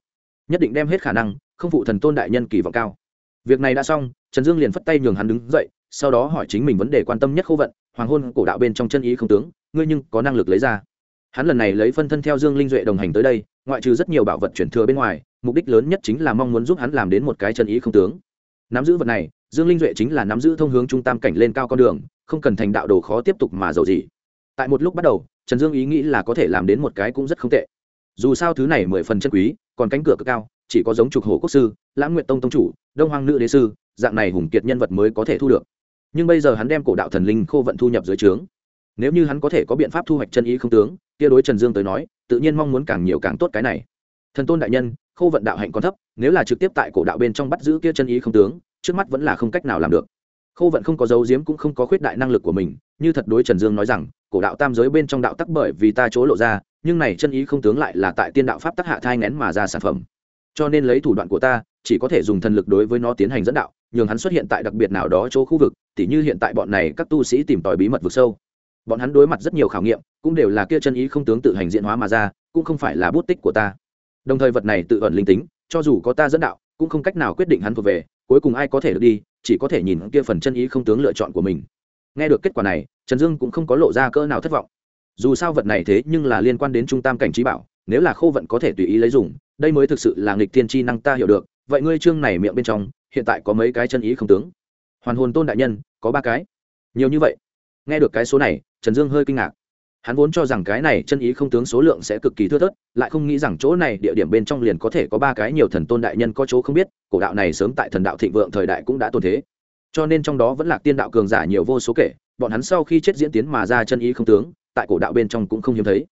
nhất định đem hết khả năng, không phụ thần tôn đại nhân kỳ vọng cao. Việc này đã xong, trần dương liền phất tay nhường hắn đứng dậy, sau đó hỏi chính mình vấn đề quan tâm nhất khô vận, hoàng hôn cổ đạo bên trong chân ý không tướng, ngươi nhưng có năng lực lấy ra. Hắn lần này lấy phân thân theo dương linh duệ đồng hành tới đây, ngoại trừ rất nhiều bảo vật chuyển thừa bên ngoài, mục đích lớn nhất chính là mong muốn giúp hắn làm đến một cái chân ý không tướng. Nắm giữ vật này, dương linh duệ chính là nắm giữ thông hướng trung tam cảnh lên cao con đường, không cần thành đạo đồ khó tiếp tục mà giàu gì. Tại một lúc bắt đầu, trần dương ý nghĩ là có thể làm đến một cái cũng rất không tệ dù sao thứ này mười phần chân quý, còn cánh cửa cực cao, chỉ có giống trục hổ quốc sư, lãng nguyện tông tông chủ, đông hoang nữ đế sư, dạng này hùng kiệt nhân vật mới có thể thu được. Nhưng bây giờ hắn đem cổ đạo thần linh khô vận thu nhập dưới trướng. Nếu như hắn có thể có biện pháp thu hoạch chân ý không tướng tia đối trần dương tới nói, tự nhiên mong muốn càng nhiều càng tốt cái này. Thần tôn đại nhân, khô vận đạo hạnh còn thấp, nếu là trực tiếp tại cổ đạo bên trong bắt giữ kia chân ý không tướng, trước mắt vẫn là không cách nào làm được. Khô vận không có dấu diếm cũng không có khuyết đại năng lực của mình, như thật đối trần dương nói rằng, cổ đạo tam giới bên trong đạo tắc bởi vì ta chỗ lộ ra nhưng này chân ý không tướng lại là tại tiên đạo pháp tắc hạ thai ngén mà ra sản phẩm. Cho nên lấy thủ đoạn của ta, chỉ có thể dùng thần lực đối với nó tiến hành dẫn đạo, nhường hắn xuất hiện tại đặc biệt nào đó chỗ khu vực, tỉ như hiện tại bọn này các tu sĩ tìm tòi bí mật vực sâu. Bọn hắn đối mặt rất nhiều khảo nghiệm, cũng đều là kia chân ý không tướng tự hành diễn hóa mà ra, cũng không phải là bút tích của ta. Đồng thời vật này tự ẩn linh tính, cho dù có ta dẫn đạo, cũng không cách nào quyết định hắn thuộc về, cuối cùng ai có thể được đi, chỉ có thể nhìn kia phần chân ý không tướng lựa chọn của mình. Nghe được kết quả này, trần dương cũng không có lộ ra cỡ nào thất vọng dù sao vật này thế nhưng là liên quan đến trung tam cảnh trí bảo, nếu là khô vận có thể tùy ý lấy dùng, đây mới thực sự là nghịch thiên chi năng ta hiểu được. Vậy ngươi chương này miệng bên trong, hiện tại có mấy cái chân ý không tướng? Hoàn hồn tôn đại nhân, có ba cái. Nhiều như vậy. Nghe được cái số này, trần dương hơi kinh ngạc. Hắn vốn cho rằng cái này chân ý không tướng số lượng sẽ cực kỳ thưa thớt, lại không nghĩ rằng chỗ này địa điểm bên trong liền có thể có ba cái nhiều thần tôn đại nhân có chỗ không biết, cổ đạo này sớm tại thần đạo thịnh vượng thời đại cũng đã tồn thế. Cho nên trong đó vẫn là tiên đạo cường giả nhiều vô số kể, bọn hắn sau khi chết diễn tiến mà ra chân ý không tướng tại cổ đạo bên trong cũng không hiếm thấy.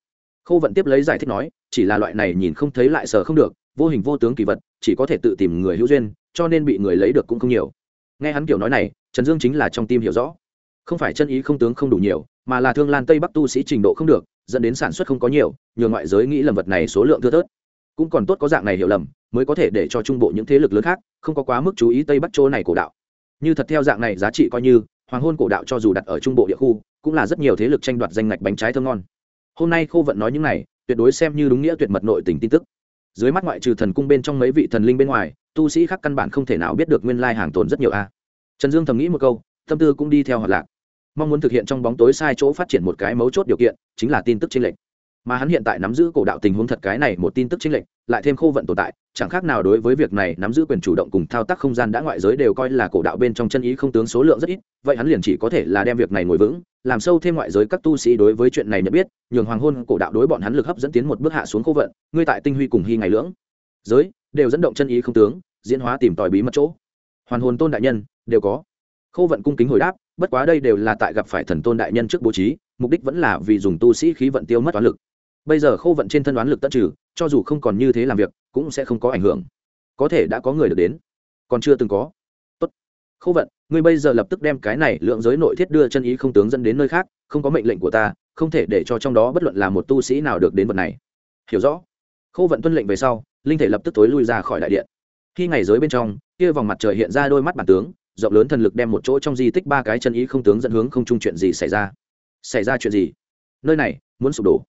Khâu vận tiếp lấy giải thích nói, chỉ là loại này nhìn không thấy lại sờ không được, vô hình vô tướng kỳ vật, chỉ có thể tự tìm người hữu duyên, cho nên bị người lấy được cũng không nhiều. Nghe hắn kiểu nói này, trần dương chính là trong tim hiểu rõ. Không phải chân ý không tướng không đủ nhiều, mà là thương lan tây bắc tu sĩ trình độ không được, dẫn đến sản xuất không có nhiều nhờ ngoại giới nghĩ lầm vật này số lượng thưa thớt. Cũng còn tốt có dạng này hiểu lầm, mới có thể để cho trung bộ những thế lực lớn khác, không có quá mức chú ý tây bắc chỗ này cổ đạo. Như thật theo dạng này giá trị coi như hoàng hôn cổ đạo cho dù đặt ở trung bộ địa khu, cũng là rất nhiều thế lực tranh đoạt danh ngạch bánh trái thơm ngon. Hôm nay khô vận nói những này, tuyệt đối xem như đúng nghĩa tuyệt mật nội tình tin tức. Dưới mắt ngoại trừ thần cung bên trong mấy vị thần linh bên ngoài, tu sĩ khác căn bản không thể nào biết được nguyên lai hàng tồn rất nhiều a. Trần dương thầm nghĩ một câu, tâm tư cũng đi theo hoạt lạc. Mong muốn thực hiện trong bóng tối sai chỗ phát triển một cái mấu chốt điều kiện, chính là tin tức chênh lệch mà hắn hiện tại nắm giữ cổ đạo tình huống thật cái này một tin tức chính lệnh lại thêm khô vận tồn tại, chẳng khác nào đối với việc này nắm giữ quyền chủ động cùng thao tác không gian đã ngoại giới đều coi là cổ đạo bên trong chân ý không tướng số lượng rất ít, vậy hắn liền chỉ có thể là đem việc này ngồi vững, làm sâu thêm ngoại giới các tu sĩ đối với chuyện này nhận biết, nhường hoàng hôn cổ đạo đối bọn hắn lực hấp dẫn tiến một bước hạ xuống khô vận, ngươi tại tinh huy cùng hy ngày lưỡng. Giới, đều dẫn động chân ý không tướng, diễn hóa tìm tòi bí mật chỗ. Hoàn hồn tôn đại nhân, đều có. Khô vận cung kính hồi đáp, bất quá đây đều là tại gặp phải thần tôn đại nhân trước bố trí, mục đích vẫn là vì dùng tu sĩ khí vận tiêu mất toán lực bây giờ khô vận trên thân đoán lực tất trừ, cho dù không còn như thế làm việc, cũng sẽ không có ảnh hưởng. Có thể đã có người được đến, còn chưa từng có. Tốt. Khô vận, ngươi bây giờ lập tức đem cái này lượng giới nội thiết đưa chân ý không tướng dẫn đến nơi khác, không có mệnh lệnh của ta, không thể để cho trong đó bất luận là một tu sĩ nào được đến vật này. Hiểu rõ. Khô vận tuân lệnh về sau, linh thể lập tức tối lui ra khỏi đại điện. Khi ngày giới bên trong, kia vòng mặt trời hiện ra đôi mắt bản tướng, rộng lớn thần lực đem một chỗ trong di tích ba cái chân ý không tướng dẫn hướng không chung chuyện gì xảy ra? Xảy ra chuyện gì? Nơi này, muốn sụp đổ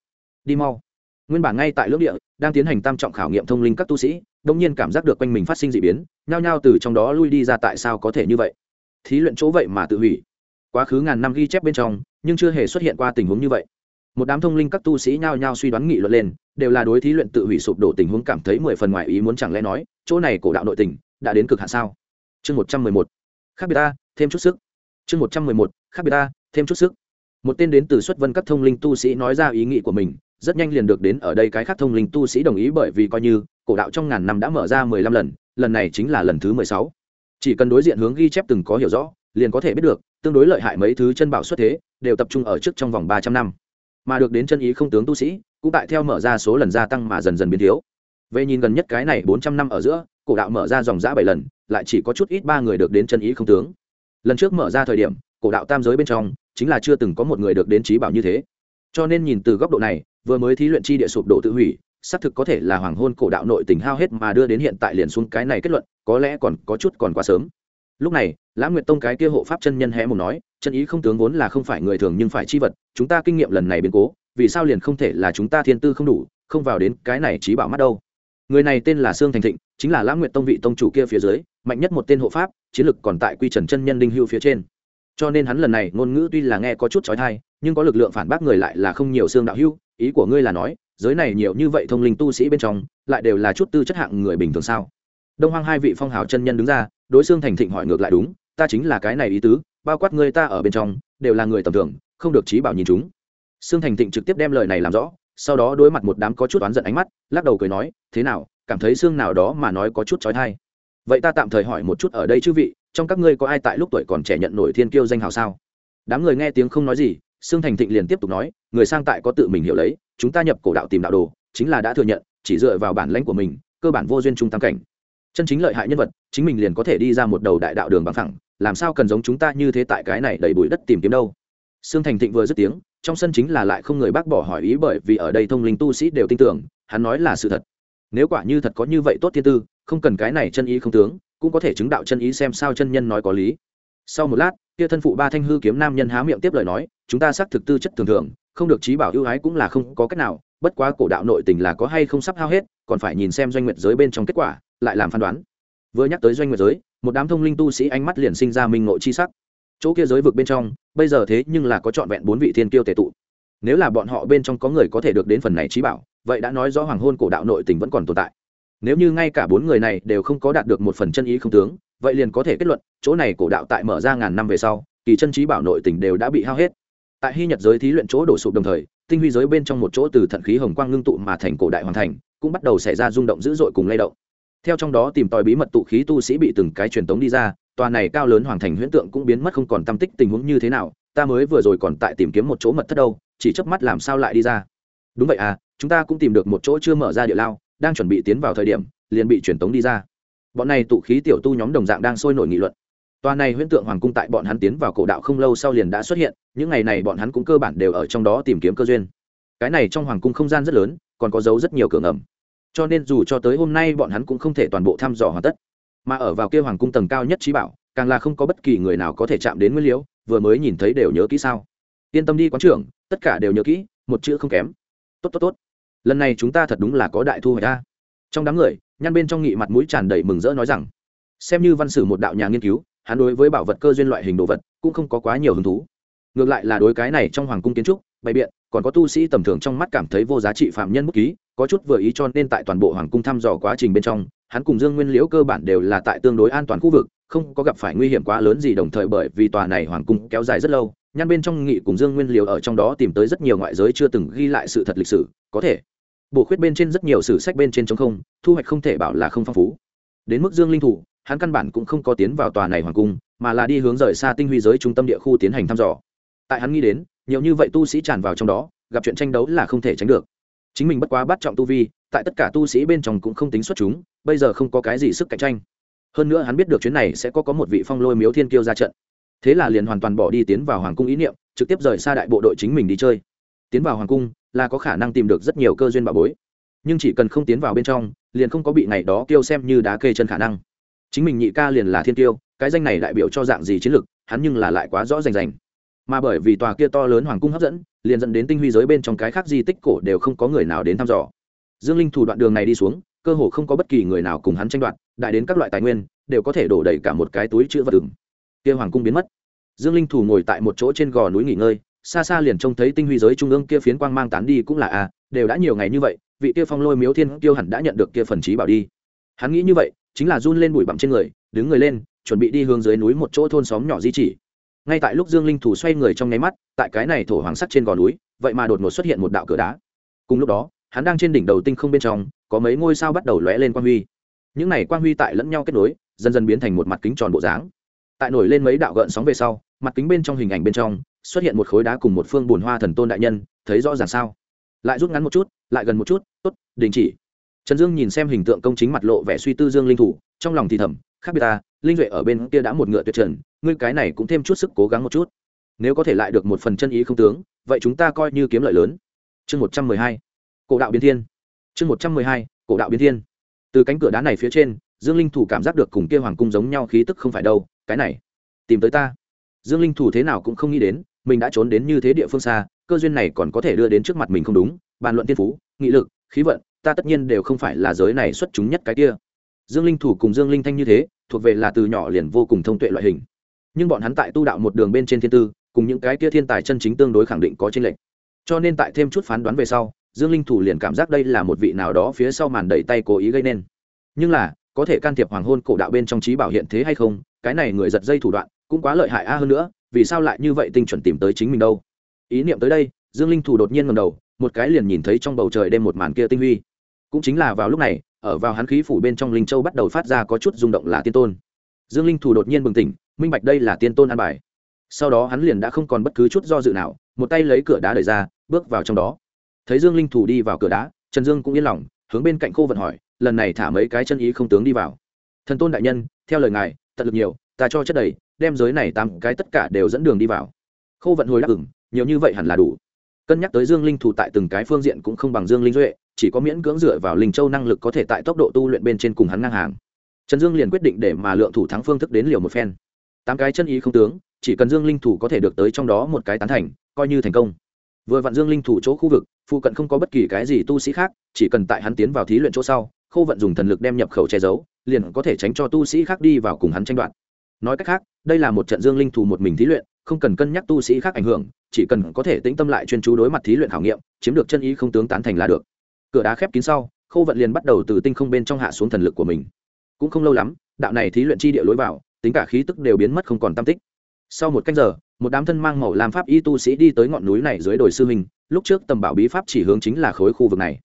đi mau. Nguyên bản ngay tại lưỡng địa, đang tiến hành tam trọng khảo nghiệm thông linh các tu sĩ đông nhiên cảm giác được quanh mình phát sinh d ị biến, nhao nhao từ trong đó lui đi ra tại sao có thể như vậy. Thí luyện chỗ vậy mà tự hủy. Quá khứ ngàn năm ghi chép bên trong, nhưng chưa hề xuất hiện qua tình huống như vậy. Một đám thông linh các tu sĩ nhao nhao suy đoán nghị luận lên, đều là đối thí luyện tự hủy sụp đổ tình huống cảm thấy mười phần ngoài ý muốn chẳng lẽ nói, chỗ này cổ đạo nội tình, đã đến cực hạ sao? Chương một trăm mười một. Khác biệt ta, thêm chút sức. Chương một trăm mười một. Khác biệt ta, thêm chút sức. Một tên đến từ xuất vân các thông linh tu sĩ nói ra ý nghĩ của mình rất nhanh liền được đến ở đây cái khác thông linh tu sĩ đồng ý bởi vì coi như, cổ đạo trong ngàn năm đã mở ra mười lăm lần lần này chính là lần thứ mười sáu. Chỉ cần đối diện hướng ghi chép từng có hiểu rõ, liền có thể biết được, tương đối lợi hại mấy thứ chân bảo xuất thế, đều tập trung ở trước trong vòng ba trăm năm. Mà được đến chân ý không tướng tu sĩ, cũng tại theo mở ra số lần gia tăng mà dần dần biến thiếu. Về nhìn gần nhất cái này bốn trăm năm ở giữa, cổ đạo mở ra dòng giã bảy lần, lại chỉ có chút ít ba người được đến chân ý không tướng. Lần trước mở ra thời điểm, cổ đạo tam giới bên trong, chính là chưa từng có một người được đến trí bảo như thế cho nên nhìn từ góc độ này, vừa mới thí luyện chi địa sụp đổ tự hủy, xác thực có thể là hoàng hôn cổ đạo nội tình hao hết mà đưa đến hiện tại liền xuống cái này kết luận, có lẽ còn có chút còn quá sớm. Lúc này lãng nguyệt tông cái kia hộ pháp chân nhân hé mùng nói, chân ý không tướng vốn là không phải người thường nhưng phải chi vật, chúng ta kinh nghiệm lần này biến cố, vì sao liền không thể là chúng ta thiên tư không đủ, không vào đến cái này trí bảo mắt đâu? Người này tên là sương thành thịnh, chính là lãng nguyệt tông vị tông chủ kia phía dưới, mạnh nhất một tên hộ pháp, chiến lực còn tại quy trần chân nhân đinh hưu phía trên cho nên hắn lần này ngôn ngữ tuy là nghe có chút trói thai, nhưng có lực lượng phản bác người lại là không nhiều xương đạo hưu ý của ngươi là nói, giới này nhiều như vậy thông linh tu sĩ bên trong, lại đều là chút tư chất hạng người bình thường sao? Đông hoang hai vị phong hào chân nhân đứng ra, đối xương thành thịnh hỏi ngược lại đúng, ta chính là cái này ý tứ, bao quát ngươi ta ở bên trong, đều là người tầm thường, không được trí bảo nhìn chúng. Xương thành thịnh trực tiếp đem lời này làm rõ, sau đó đối mặt một đám có chút oán giận ánh mắt, lắc đầu cười nói, thế nào, cảm thấy xương nào đó mà nói có chút trói thai? Vậy ta tạm thời hỏi một chút ở đây chư vị trong các ngươi có ai tại lúc tuổi còn trẻ nhận nổi thiên kiêu danh hào sao? Đám người nghe tiếng không nói gì, sương thành thịnh liền tiếp tục nói, người sang tại có tự mình hiểu lấy, chúng ta nhập cổ đạo tìm đạo đồ, chính là đã thừa nhận, chỉ dựa vào bản lãnh của mình, cơ bản vô duyên trung tam cảnh. Chân chính lợi hại nhân vật, chính mình liền có thể đi ra một đầu đại đạo đường bằng thẳng làm sao cần giống chúng ta như thế tại cái này đầy bụi đất tìm kiếm đâu? Sương thành thịnh vừa dứt tiếng, trong sân chính là lại không người bác bỏ hỏi ý bởi vì ở đây thông linh tu sĩ đều tin tưởng, hắn nói là sự thật. Nếu quả như thật có như vậy tốt thiên tư, không cần cái này chân ý không tướng cũng có thể chứng đạo chân ý xem sao chân nhân nói có lý. Sau một lát, kia thân phụ ba thanh hư kiếm nam nhân há miệng tiếp lời nói, chúng ta xác thực tư chất thường thường, không được trí bảo ưu ái cũng là không có cách nào, bất quá cổ đạo nội tình là có hay không sắp hao hết, còn phải nhìn xem doanh nguyệt giới bên trong kết quả, lại làm phán đoán. Vừa nhắc tới doanh nguyệt giới, một đám thông linh tu sĩ ánh mắt liền sinh ra minh ngộ chi sắc. Chỗ kia giới vực bên trong, bây giờ thế nhưng là có trọn vẹn bốn vị thiên kiêu tề tụ. Nếu là bọn họ bên trong có người có thể được đến phần này trí bảo, vậy đã nói rõ hoàng hôn cổ đạo nội tình vẫn còn tồn tại nếu như ngay cả bốn người này đều không có đạt được một phần chân ý không tướng, vậy liền có thể kết luận, chỗ này cổ đạo tại mở ra ngàn năm về sau, kỳ chân trí bảo nội tình đều đã bị hao hết. Tại hy nhật giới thí luyện chỗ đổ sụp đồng thời, tinh huy giới bên trong một chỗ từ thận khí hồng quang ngưng tụ mà thành cổ đại hoàn thành, cũng bắt đầu xảy ra rung động dữ dội cùng lay động. Theo trong đó tìm tòi bí mật tụ khí tu sĩ bị từng cái truyền tống đi ra, tòa này cao lớn hoàng thành huyễn tượng cũng biến mất không còn tâm tích tình huống như thế nào, ta mới vừa rồi còn tại tìm kiếm một chỗ mật thất đâu, chỉ chớp mắt làm sao lại đi ra. Đúng vậy à chúng ta cũng tìm được một chỗ chưa mở ra địa lao đang chuẩn bị tiến vào thời điểm, liền bị truyền tống đi ra. Bọn này tụ khí tiểu tu nhóm đồng dạng đang sôi nổi nghị luận. Tòa này huyễn tượng hoàng cung tại bọn hắn tiến vào cổ đạo không lâu sau liền đã xuất hiện, những ngày này bọn hắn cũng cơ bản đều ở trong đó tìm kiếm cơ duyên. Cái này trong hoàng cung không gian rất lớn, còn có dấu rất nhiều cửa ngầm. Cho nên dù cho tới hôm nay bọn hắn cũng không thể toàn bộ thăm dò hoàn tất. Mà ở vào kia hoàng cung tầng cao nhất trí bảo, càng là không có bất kỳ người nào có thể chạm đến nguyên liễu, vừa mới nhìn thấy đều nhớ kỹ sao. Yên tâm đi quán trưởng, tất cả đều nhớ kỹ, một chữ không kém. Tốt tốt tốt lần này chúng ta thật đúng là có đại thu hoạch ta. Trong đám người, nhăn bên trong nghị mặt mũi tràn đầy mừng rỡ nói rằng, xem như văn sử một đạo nhà nghiên cứu, hắn đối với bảo vật cơ duyên loại hình đồ vật cũng không có quá nhiều hứng thú. Ngược lại là đối cái này trong hoàng cung kiến trúc, bày biện, còn có tu sĩ tầm thường trong mắt cảm thấy vô giá trị phạm nhân bút ký, có chút vừa ý cho nên tại toàn bộ hoàng cung thăm dò quá trình bên trong, hắn cùng dương nguyên liễu cơ bản đều là tại tương đối an toàn khu vực, không có gặp phải nguy hiểm quá lớn gì đồng thời bởi vì tòa này hoàng cung kéo dài rất lâu Nhan bên trong nghị cùng dương nguyên liều ở trong đó tìm tới rất nhiều ngoại giới chưa từng ghi lại sự thật lịch sử, có thể. Bổ khuyết bên trên rất nhiều sử sách bên trên chống không, thu hoạch không thể bảo là không phong phú. Đến mức dương linh thủ, hắn căn bản cũng không có tiến vào tòa này hoàng cung, mà là đi hướng rời xa tinh huy giới trung tâm địa khu tiến hành thăm dò. Tại hắn nghĩ đến, nhiều như vậy tu sĩ tràn vào trong đó, gặp chuyện tranh đấu là không thể tránh được. Chính mình bất quá bắt trọng tu vi, tại tất cả tu sĩ bên trong cũng không tính xuất chúng, bây giờ không có cái gì sức cạnh tranh. Hơn nữa hắn biết được chuyến này sẽ có có một vị phong lôi miếu thiên kiêu ra trận thế là liền hoàn toàn bỏ đi tiến vào hoàng cung ý niệm, trực tiếp rời xa đại bộ đội chính mình đi chơi. Tiến vào hoàng cung là có khả năng tìm được rất nhiều cơ duyên bà bối. Nhưng chỉ cần không tiến vào bên trong, liền không có bị ngày đó kêu xem như đá kê chân khả năng. Chính mình nhị ca liền là thiên tiêu cái danh này đại biểu cho dạng gì chiến lược hắn nhưng là lại quá rõ rành rành. Mà bởi vì tòa kia to lớn hoàng cung hấp dẫn, liền dẫn đến tinh huy giới bên trong cái khác di tích cổ đều không có người nào đến thăm dò. Dương linh thủ đoạn đường này đi xuống, cơ hồ không có bất kỳ người nào cùng hắn tranh đoạt, đại đến các loại tài nguyên, đều có thể đổ đầy cả một cái túi chữ vật ửng kia hoàng cung biến mất. Dương linh thủ ngồi tại một chỗ trên gò núi nghỉ ngơi xa xa liền trông thấy tinh huy giới trung ương kia phiến quang mang tán đi cũng là a à, đều đã nhiều ngày như vậy vị kia phong lôi miếu thiên kiêu hẳn đã nhận được kia phần trí bảo đi. Hắn nghĩ như vậy chính là run lên bụi bặm trên người đứng người lên chuẩn bị đi hướng dưới núi một chỗ thôn xóm nhỏ di chỉ. Ngay tại lúc dương linh thủ xoay người trong nháy mắt tại cái này thổ hoàng sắt trên gò núi vậy mà đột ngột xuất hiện một đạo cửa đá. Cùng lúc đó hắn đang trên đỉnh đầu tinh không bên trong có mấy ngôi sao bắt đầu lóe lên quang huy. Những này quang huy tại lẫn nhau kết nối dần dần biến thành một mặt kính tròn bộ dáng tại nổi lên mấy đạo gợn sóng về sau, mặt kính bên trong hình ảnh bên trong xuất hiện một khối đá cùng một phương bùn hoa thần tôn đại nhân, thấy rõ ràng sao? Lại rút ngắn một chút, lại gần một chút, tốt, đình chỉ. Trần dương nhìn xem hình tượng công chính mặt lộ vẻ suy tư dương linh thủ, trong lòng thì thầm, khác biệt ta, linh duệ ở bên kia đã một ngựa tuyệt trần, ngươi cái này cũng thêm chút sức cố gắng một chút. Nếu có thể lại được một phần chân ý không tướng, vậy chúng ta coi như kiếm lợi lớn. Chương một trăm mười hai, cổ đạo biến thiên. Chương một trăm mười hai, cổ đạo biến thiên. Từ cánh cửa đá này phía trên, dương linh thủ cảm giác được cùng kia hoàng cung giống nhau khí tức không phải đâu cái này, tìm tới ta. Dương linh thủ thế nào cũng không nghĩ đến, mình đã trốn đến như thế địa phương xa, cơ duyên này còn có thể đưa đến trước mặt mình không đúng, bàn luận tiên phú, nghị lực, khí vận, ta tất nhiên đều không phải là giới này xuất chúng nhất cái kia. Dương linh thủ cùng dương linh thanh như thế, thuộc về là từ nhỏ liền vô cùng thông tuệ loại hình. Nhưng bọn hắn tại tu đạo một đường bên trên thiên tư, cùng những cái kia thiên tài chân chính tương đối khẳng định có tranh lệch. Cho nên tại thêm chút phán đoán về sau, dương linh thủ liền cảm giác đây là một vị nào đó phía sau màn đẩy tay cố ý gây nên. Nhưng là có thể can thiệp hoàng hôn cổ đạo bên trong trí bảo hiện thế hay không, cái này người giật dây thủ đoạn cũng quá lợi hại a hơn nữa, vì sao lại như vậy tinh chuẩn tìm tới chính mình đâu? Ý niệm tới đây, dương linh thủ đột nhiên ngầm đầu, một cái liền nhìn thấy trong bầu trời đêm một màn kia tinh huy. Cũng chính là vào lúc này, ở vào hắn khí phủ bên trong linh châu bắt đầu phát ra có chút rung động là tiên tôn. Dương linh thủ đột nhiên bừng tỉnh, minh bạch đây là tiên tôn an bài. Sau đó hắn liền đã không còn bất cứ chút do dự nào, một tay lấy cửa đá đẩy ra, bước vào trong đó. Thấy dương linh thủ đi vào cửa đá, trần dương cũng yên lòng hướng bên cạnh khô vận hỏi, lần này thả mấy cái chân ý không tướng đi vào? Thần tôn đại nhân, theo lời ngài, tận lực nhiều, ta cho chất đầy, đem giới này tám cái tất cả đều dẫn đường đi vào. Khô vận hồi đáp ứng nhiều như vậy hẳn là đủ. Cân nhắc tới dương linh thủ tại từng cái phương diện cũng không bằng dương linh duệ, chỉ có miễn cưỡng dựa vào linh châu năng lực có thể tại tốc độ tu luyện bên trên cùng hắn ngang hàng. Trần dương liền quyết định để mà lượng thủ thắng phương thức đến liều một phen. Tám cái chân ý không tướng, chỉ cần dương linh thủ có thể được tới trong đó một cái tán thành, coi như thành công. Vừa vặn dương linh thủ chỗ khu vực phụ cận không có bất kỳ cái gì tu sĩ khác, chỉ cần tại hắn tiến vào thí luyện chỗ sau, khâu vận dùng thần lực đem nhập khẩu che giấu, liền có thể tránh cho tu sĩ khác đi vào cùng hắn tranh đoạt. Nói cách khác, đây là một trận dương linh thù một mình thí luyện, không cần cân nhắc tu sĩ khác ảnh hưởng, chỉ cần có thể tĩnh tâm lại chuyên chú đối mặt thí luyện khảo nghiệm, chiếm được chân ý không tướng tán thành là được. Cửa đá khép kín sau, khâu vận liền bắt đầu từ tinh không bên trong hạ xuống thần lực của mình. Cũng không lâu lắm, đạo này thí luyện chi địa lối vào, tính cả khí tức đều biến mất không còn tam tích. Sau một canh giờ, một đám thân mang màu làm pháp y tu sĩ đi tới ngọn núi này dưới đồi sư hình lúc trước tầm bảo bí pháp chỉ hướng chính là khối khu vực này.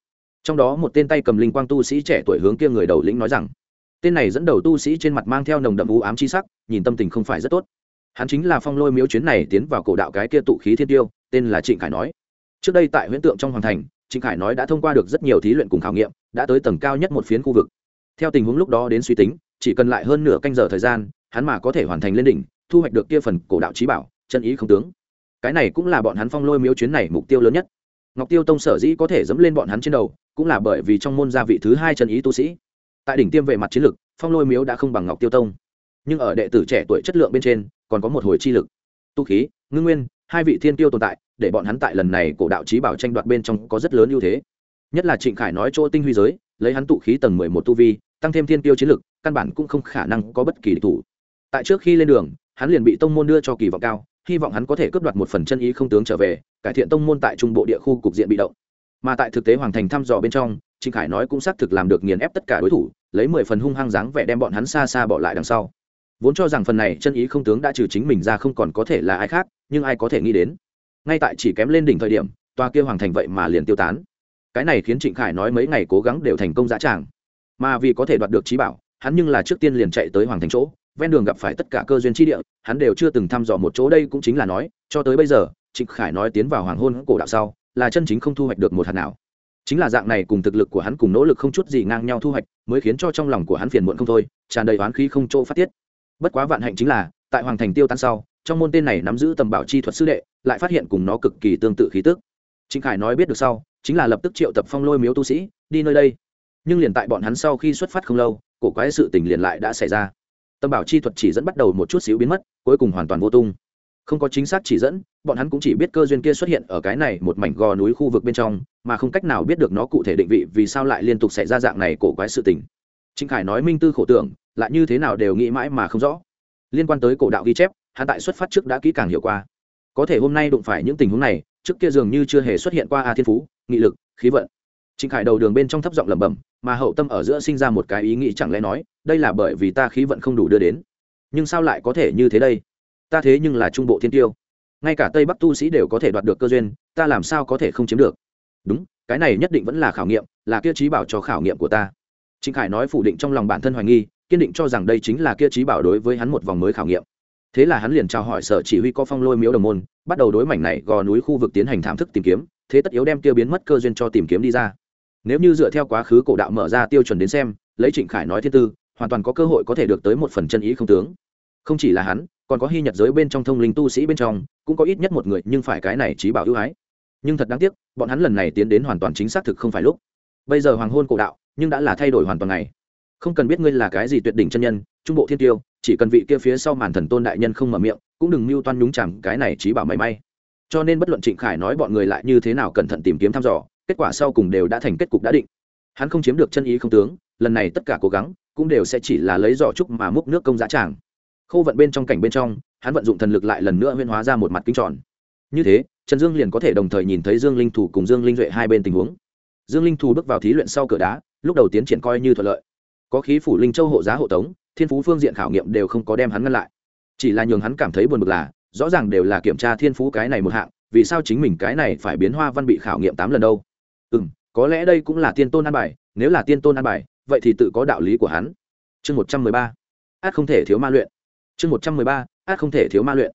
Trong đó một tên tay cầm linh quang tu sĩ trẻ tuổi hướng kia người đầu lĩnh nói rằng, tên này dẫn đầu tu sĩ trên mặt mang theo nồng đậm u ám chi sắc, nhìn tâm tình không phải rất tốt. Hắn chính là phong lôi miếu chuyến này tiến vào cổ đạo cái kia tụ khí thiên tiêu, tên là trịnh khải nói. Trước đây tại huyễn tượng trong hoàng thành, trịnh khải nói đã thông qua được rất nhiều thí luyện cùng khảo nghiệm, đã tới tầng cao nhất một phiến khu vực. Theo tình huống lúc đó đến suy tính, chỉ cần lại hơn nửa canh giờ thời gian, hắn mà có thể hoàn thành lên đỉnh, thu hoạch được kia phần cổ đạo trí bảo, chân ý không tướng cái này cũng là bọn hắn phong lôi miếu chuyến này mục tiêu lớn nhất. Ngọc tiêu tông sở dĩ có thể dẫm lên bọn hắn trên đầu, cũng là bởi vì trong môn gia vị thứ hai chân ý tu sĩ. Tại đỉnh tiêm về mặt chiến lược phong lôi miếu đã không bằng ngọc tiêu tông. Nhưng ở đệ tử trẻ tuổi chất lượng bên trên, còn có một hồi chi lực. Tu khí, ngưng nguyên, hai vị thiên tiêu tồn tại, để bọn hắn tại lần này cổ đạo trí bảo tranh đoạt bên trong có rất lớn ưu thế. Nhất là trịnh khải nói chỗ tinh huy giới, lấy hắn tụ khí tầng mười một tu vi, tăng thêm thiên tiêu chiến lực, căn bản cũng không khả năng có bất kỳ địch thủ. Tại trước khi lên đường, hắn liền bị tông môn đưa cho kỳ vọng cao hy vọng hắn có thể cướp đoạt một phần chân ý không tướng trở về, cải thiện tông môn tại trung bộ địa khu cục diện bị động. Mà tại thực tế hoàng thành thăm dò bên trong, trịnh khải nói cũng xác thực làm được nghiền ép tất cả đối thủ, lấy mười phần hung hăng dáng vẻ đem bọn hắn xa xa bỏ lại đằng sau. Vốn cho rằng phần này chân ý không tướng đã trừ chính mình ra không còn có thể là ai khác, nhưng ai có thể nghĩ đến. Ngay tại chỉ kém lên đỉnh thời điểm, tòa kia hoàng thành vậy mà liền tiêu tán. Cái này khiến trịnh khải nói mấy ngày cố gắng đều thành công dã tràng. Mà vì có thể đoạt được trí bảo, hắn nhưng là trước tiên liền chạy tới hoàng thành chỗ ven đường gặp phải tất cả cơ duyên tri địa, hắn đều chưa từng thăm dò một chỗ đây cũng chính là nói, cho tới bây giờ, trịnh khải nói tiến vào hoàng hôn cổ đạo sau, là chân chính không thu hoạch được một hạt nào. Chính là dạng này cùng thực lực của hắn cùng nỗ lực không chút gì ngang nhau thu hoạch, mới khiến cho trong lòng của hắn phiền muộn không thôi, tràn đầy oán khí không chỗ phát tiết. Bất quá vạn hạnh chính là, tại hoàng thành tiêu tan sau, trong môn tên này nắm giữ tầm bảo chi thuật sư đệ, lại phát hiện cùng nó cực kỳ tương tự khí tức. Trịnh khải nói biết được sau, chính là lập tức triệu tập phong lôi miếu tu sĩ, đi nơi đây. Nhưng liền tại bọn hắn sau khi xuất phát không lâu, cổ quái sự tình liền lại đã xảy ra tâm bảo chi thuật chỉ dẫn bắt đầu một chút xíu biến mất, cuối cùng hoàn toàn vô tung. Không có chính xác chỉ dẫn, bọn hắn cũng chỉ biết cơ duyên kia xuất hiện ở cái này một mảnh gò núi khu vực bên trong, mà không cách nào biết được nó cụ thể định vị vì sao lại liên tục xảy ra dạng này cổ quái sự tình. Trịnh khải nói minh tư khổ tưởng, lại như thế nào đều nghĩ mãi mà không rõ. Liên quan tới cổ đạo ghi chép, hắn tại xuất phát trước đã kỹ càng hiểu qua. Có thể hôm nay đụng phải những tình huống này, trước kia dường như chưa hề xuất hiện qua a thiên phú, nghị lực, khí vận. Trịnh khải đầu đường bên trong thấp giọng lẩm bẩm mà hậu tâm ở giữa sinh ra một cái ý nghĩ chẳng lẽ nói, đây là bởi vì ta khí vận không đủ đưa đến. Nhưng sao lại có thể như thế đây? Ta thế nhưng là trung bộ thiên tiêu. Ngay cả tây bắc tu sĩ đều có thể đoạt được cơ duyên, ta làm sao có thể không chiếm được? Đúng, cái này nhất định vẫn là khảo nghiệm, là kia trí bảo cho khảo nghiệm của ta. Trịnh khải nói phủ định trong lòng bản thân hoài nghi, kiên định cho rằng đây chính là kia trí bảo đối với hắn một vòng mới khảo nghiệm. Thế là hắn liền trao hỏi sở chỉ huy có phong lôi miếu đồng môn, bắt đầu đối mảnh này gò núi khu vực tiến hành thảm thức tìm kiếm, thế tất yếu đem kia biến mất cơ duyên cho tìm kiếm đi ra nếu như dựa theo quá khứ cổ đạo mở ra tiêu chuẩn đến xem, lấy trịnh khải nói thiên tư, hoàn toàn có cơ hội có thể được tới một phần chân ý không tướng. Không chỉ là hắn, còn có hy nhật giới bên trong thông linh tu sĩ bên trong, cũng có ít nhất một người nhưng phải cái này trí bảo ưu ái. Nhưng thật đáng tiếc, bọn hắn lần này tiến đến hoàn toàn chính xác thực không phải lúc. Bây giờ hoàng hôn cổ đạo, nhưng đã là thay đổi hoàn toàn này không cần biết ngươi là cái gì tuyệt đỉnh chân nhân, trung bộ thiên tiêu, chỉ cần vị kia phía sau màn thần tôn đại nhân không mở miệng, cũng đừng mưu toan nhúng chằm cái này trí bảo mảy may. Cho nên bất luận trịnh khải nói bọn người lại như thế nào cẩn thận tìm kiếm thăm dò kết quả sau cùng đều đã thành kết cục đã định. Hắn không chiếm được chân ý không tướng, lần này tất cả cố gắng cũng đều sẽ chỉ là lấy giỏ trúc mà múc nước công giá tràng. Khâu vận bên trong cảnh bên trong, hắn vận dụng thần lực lại lần nữa huyên hóa ra một mặt kính tròn. Như thế, trần dương liền có thể đồng thời nhìn thấy dương linh thủ cùng dương linh duệ hai bên tình huống. Dương linh thủ bước vào thí luyện sau cửa đá, lúc đầu tiến triển coi như thuận lợi. Có khí phủ linh châu hộ giá hộ tống, thiên phú phương diện khảo nghiệm đều không có đem hắn ngăn lại. Chỉ là nhường hắn cảm thấy buồn bực là, rõ ràng đều là kiểm tra thiên phú cái này một hạng, vì sao chính mình cái này phải biến hoa văn bị khảo nghiệm tám lần đâu? Ừ m có lẽ đây cũng là tiên tôn an bài, nếu là tiên tôn an bài, vậy thì tự có đạo lý của hắn. Chương một trăm mười ba, át không thể thiếu ma luyện. Chương một trăm mười ba, át không thể thiếu ma luyện.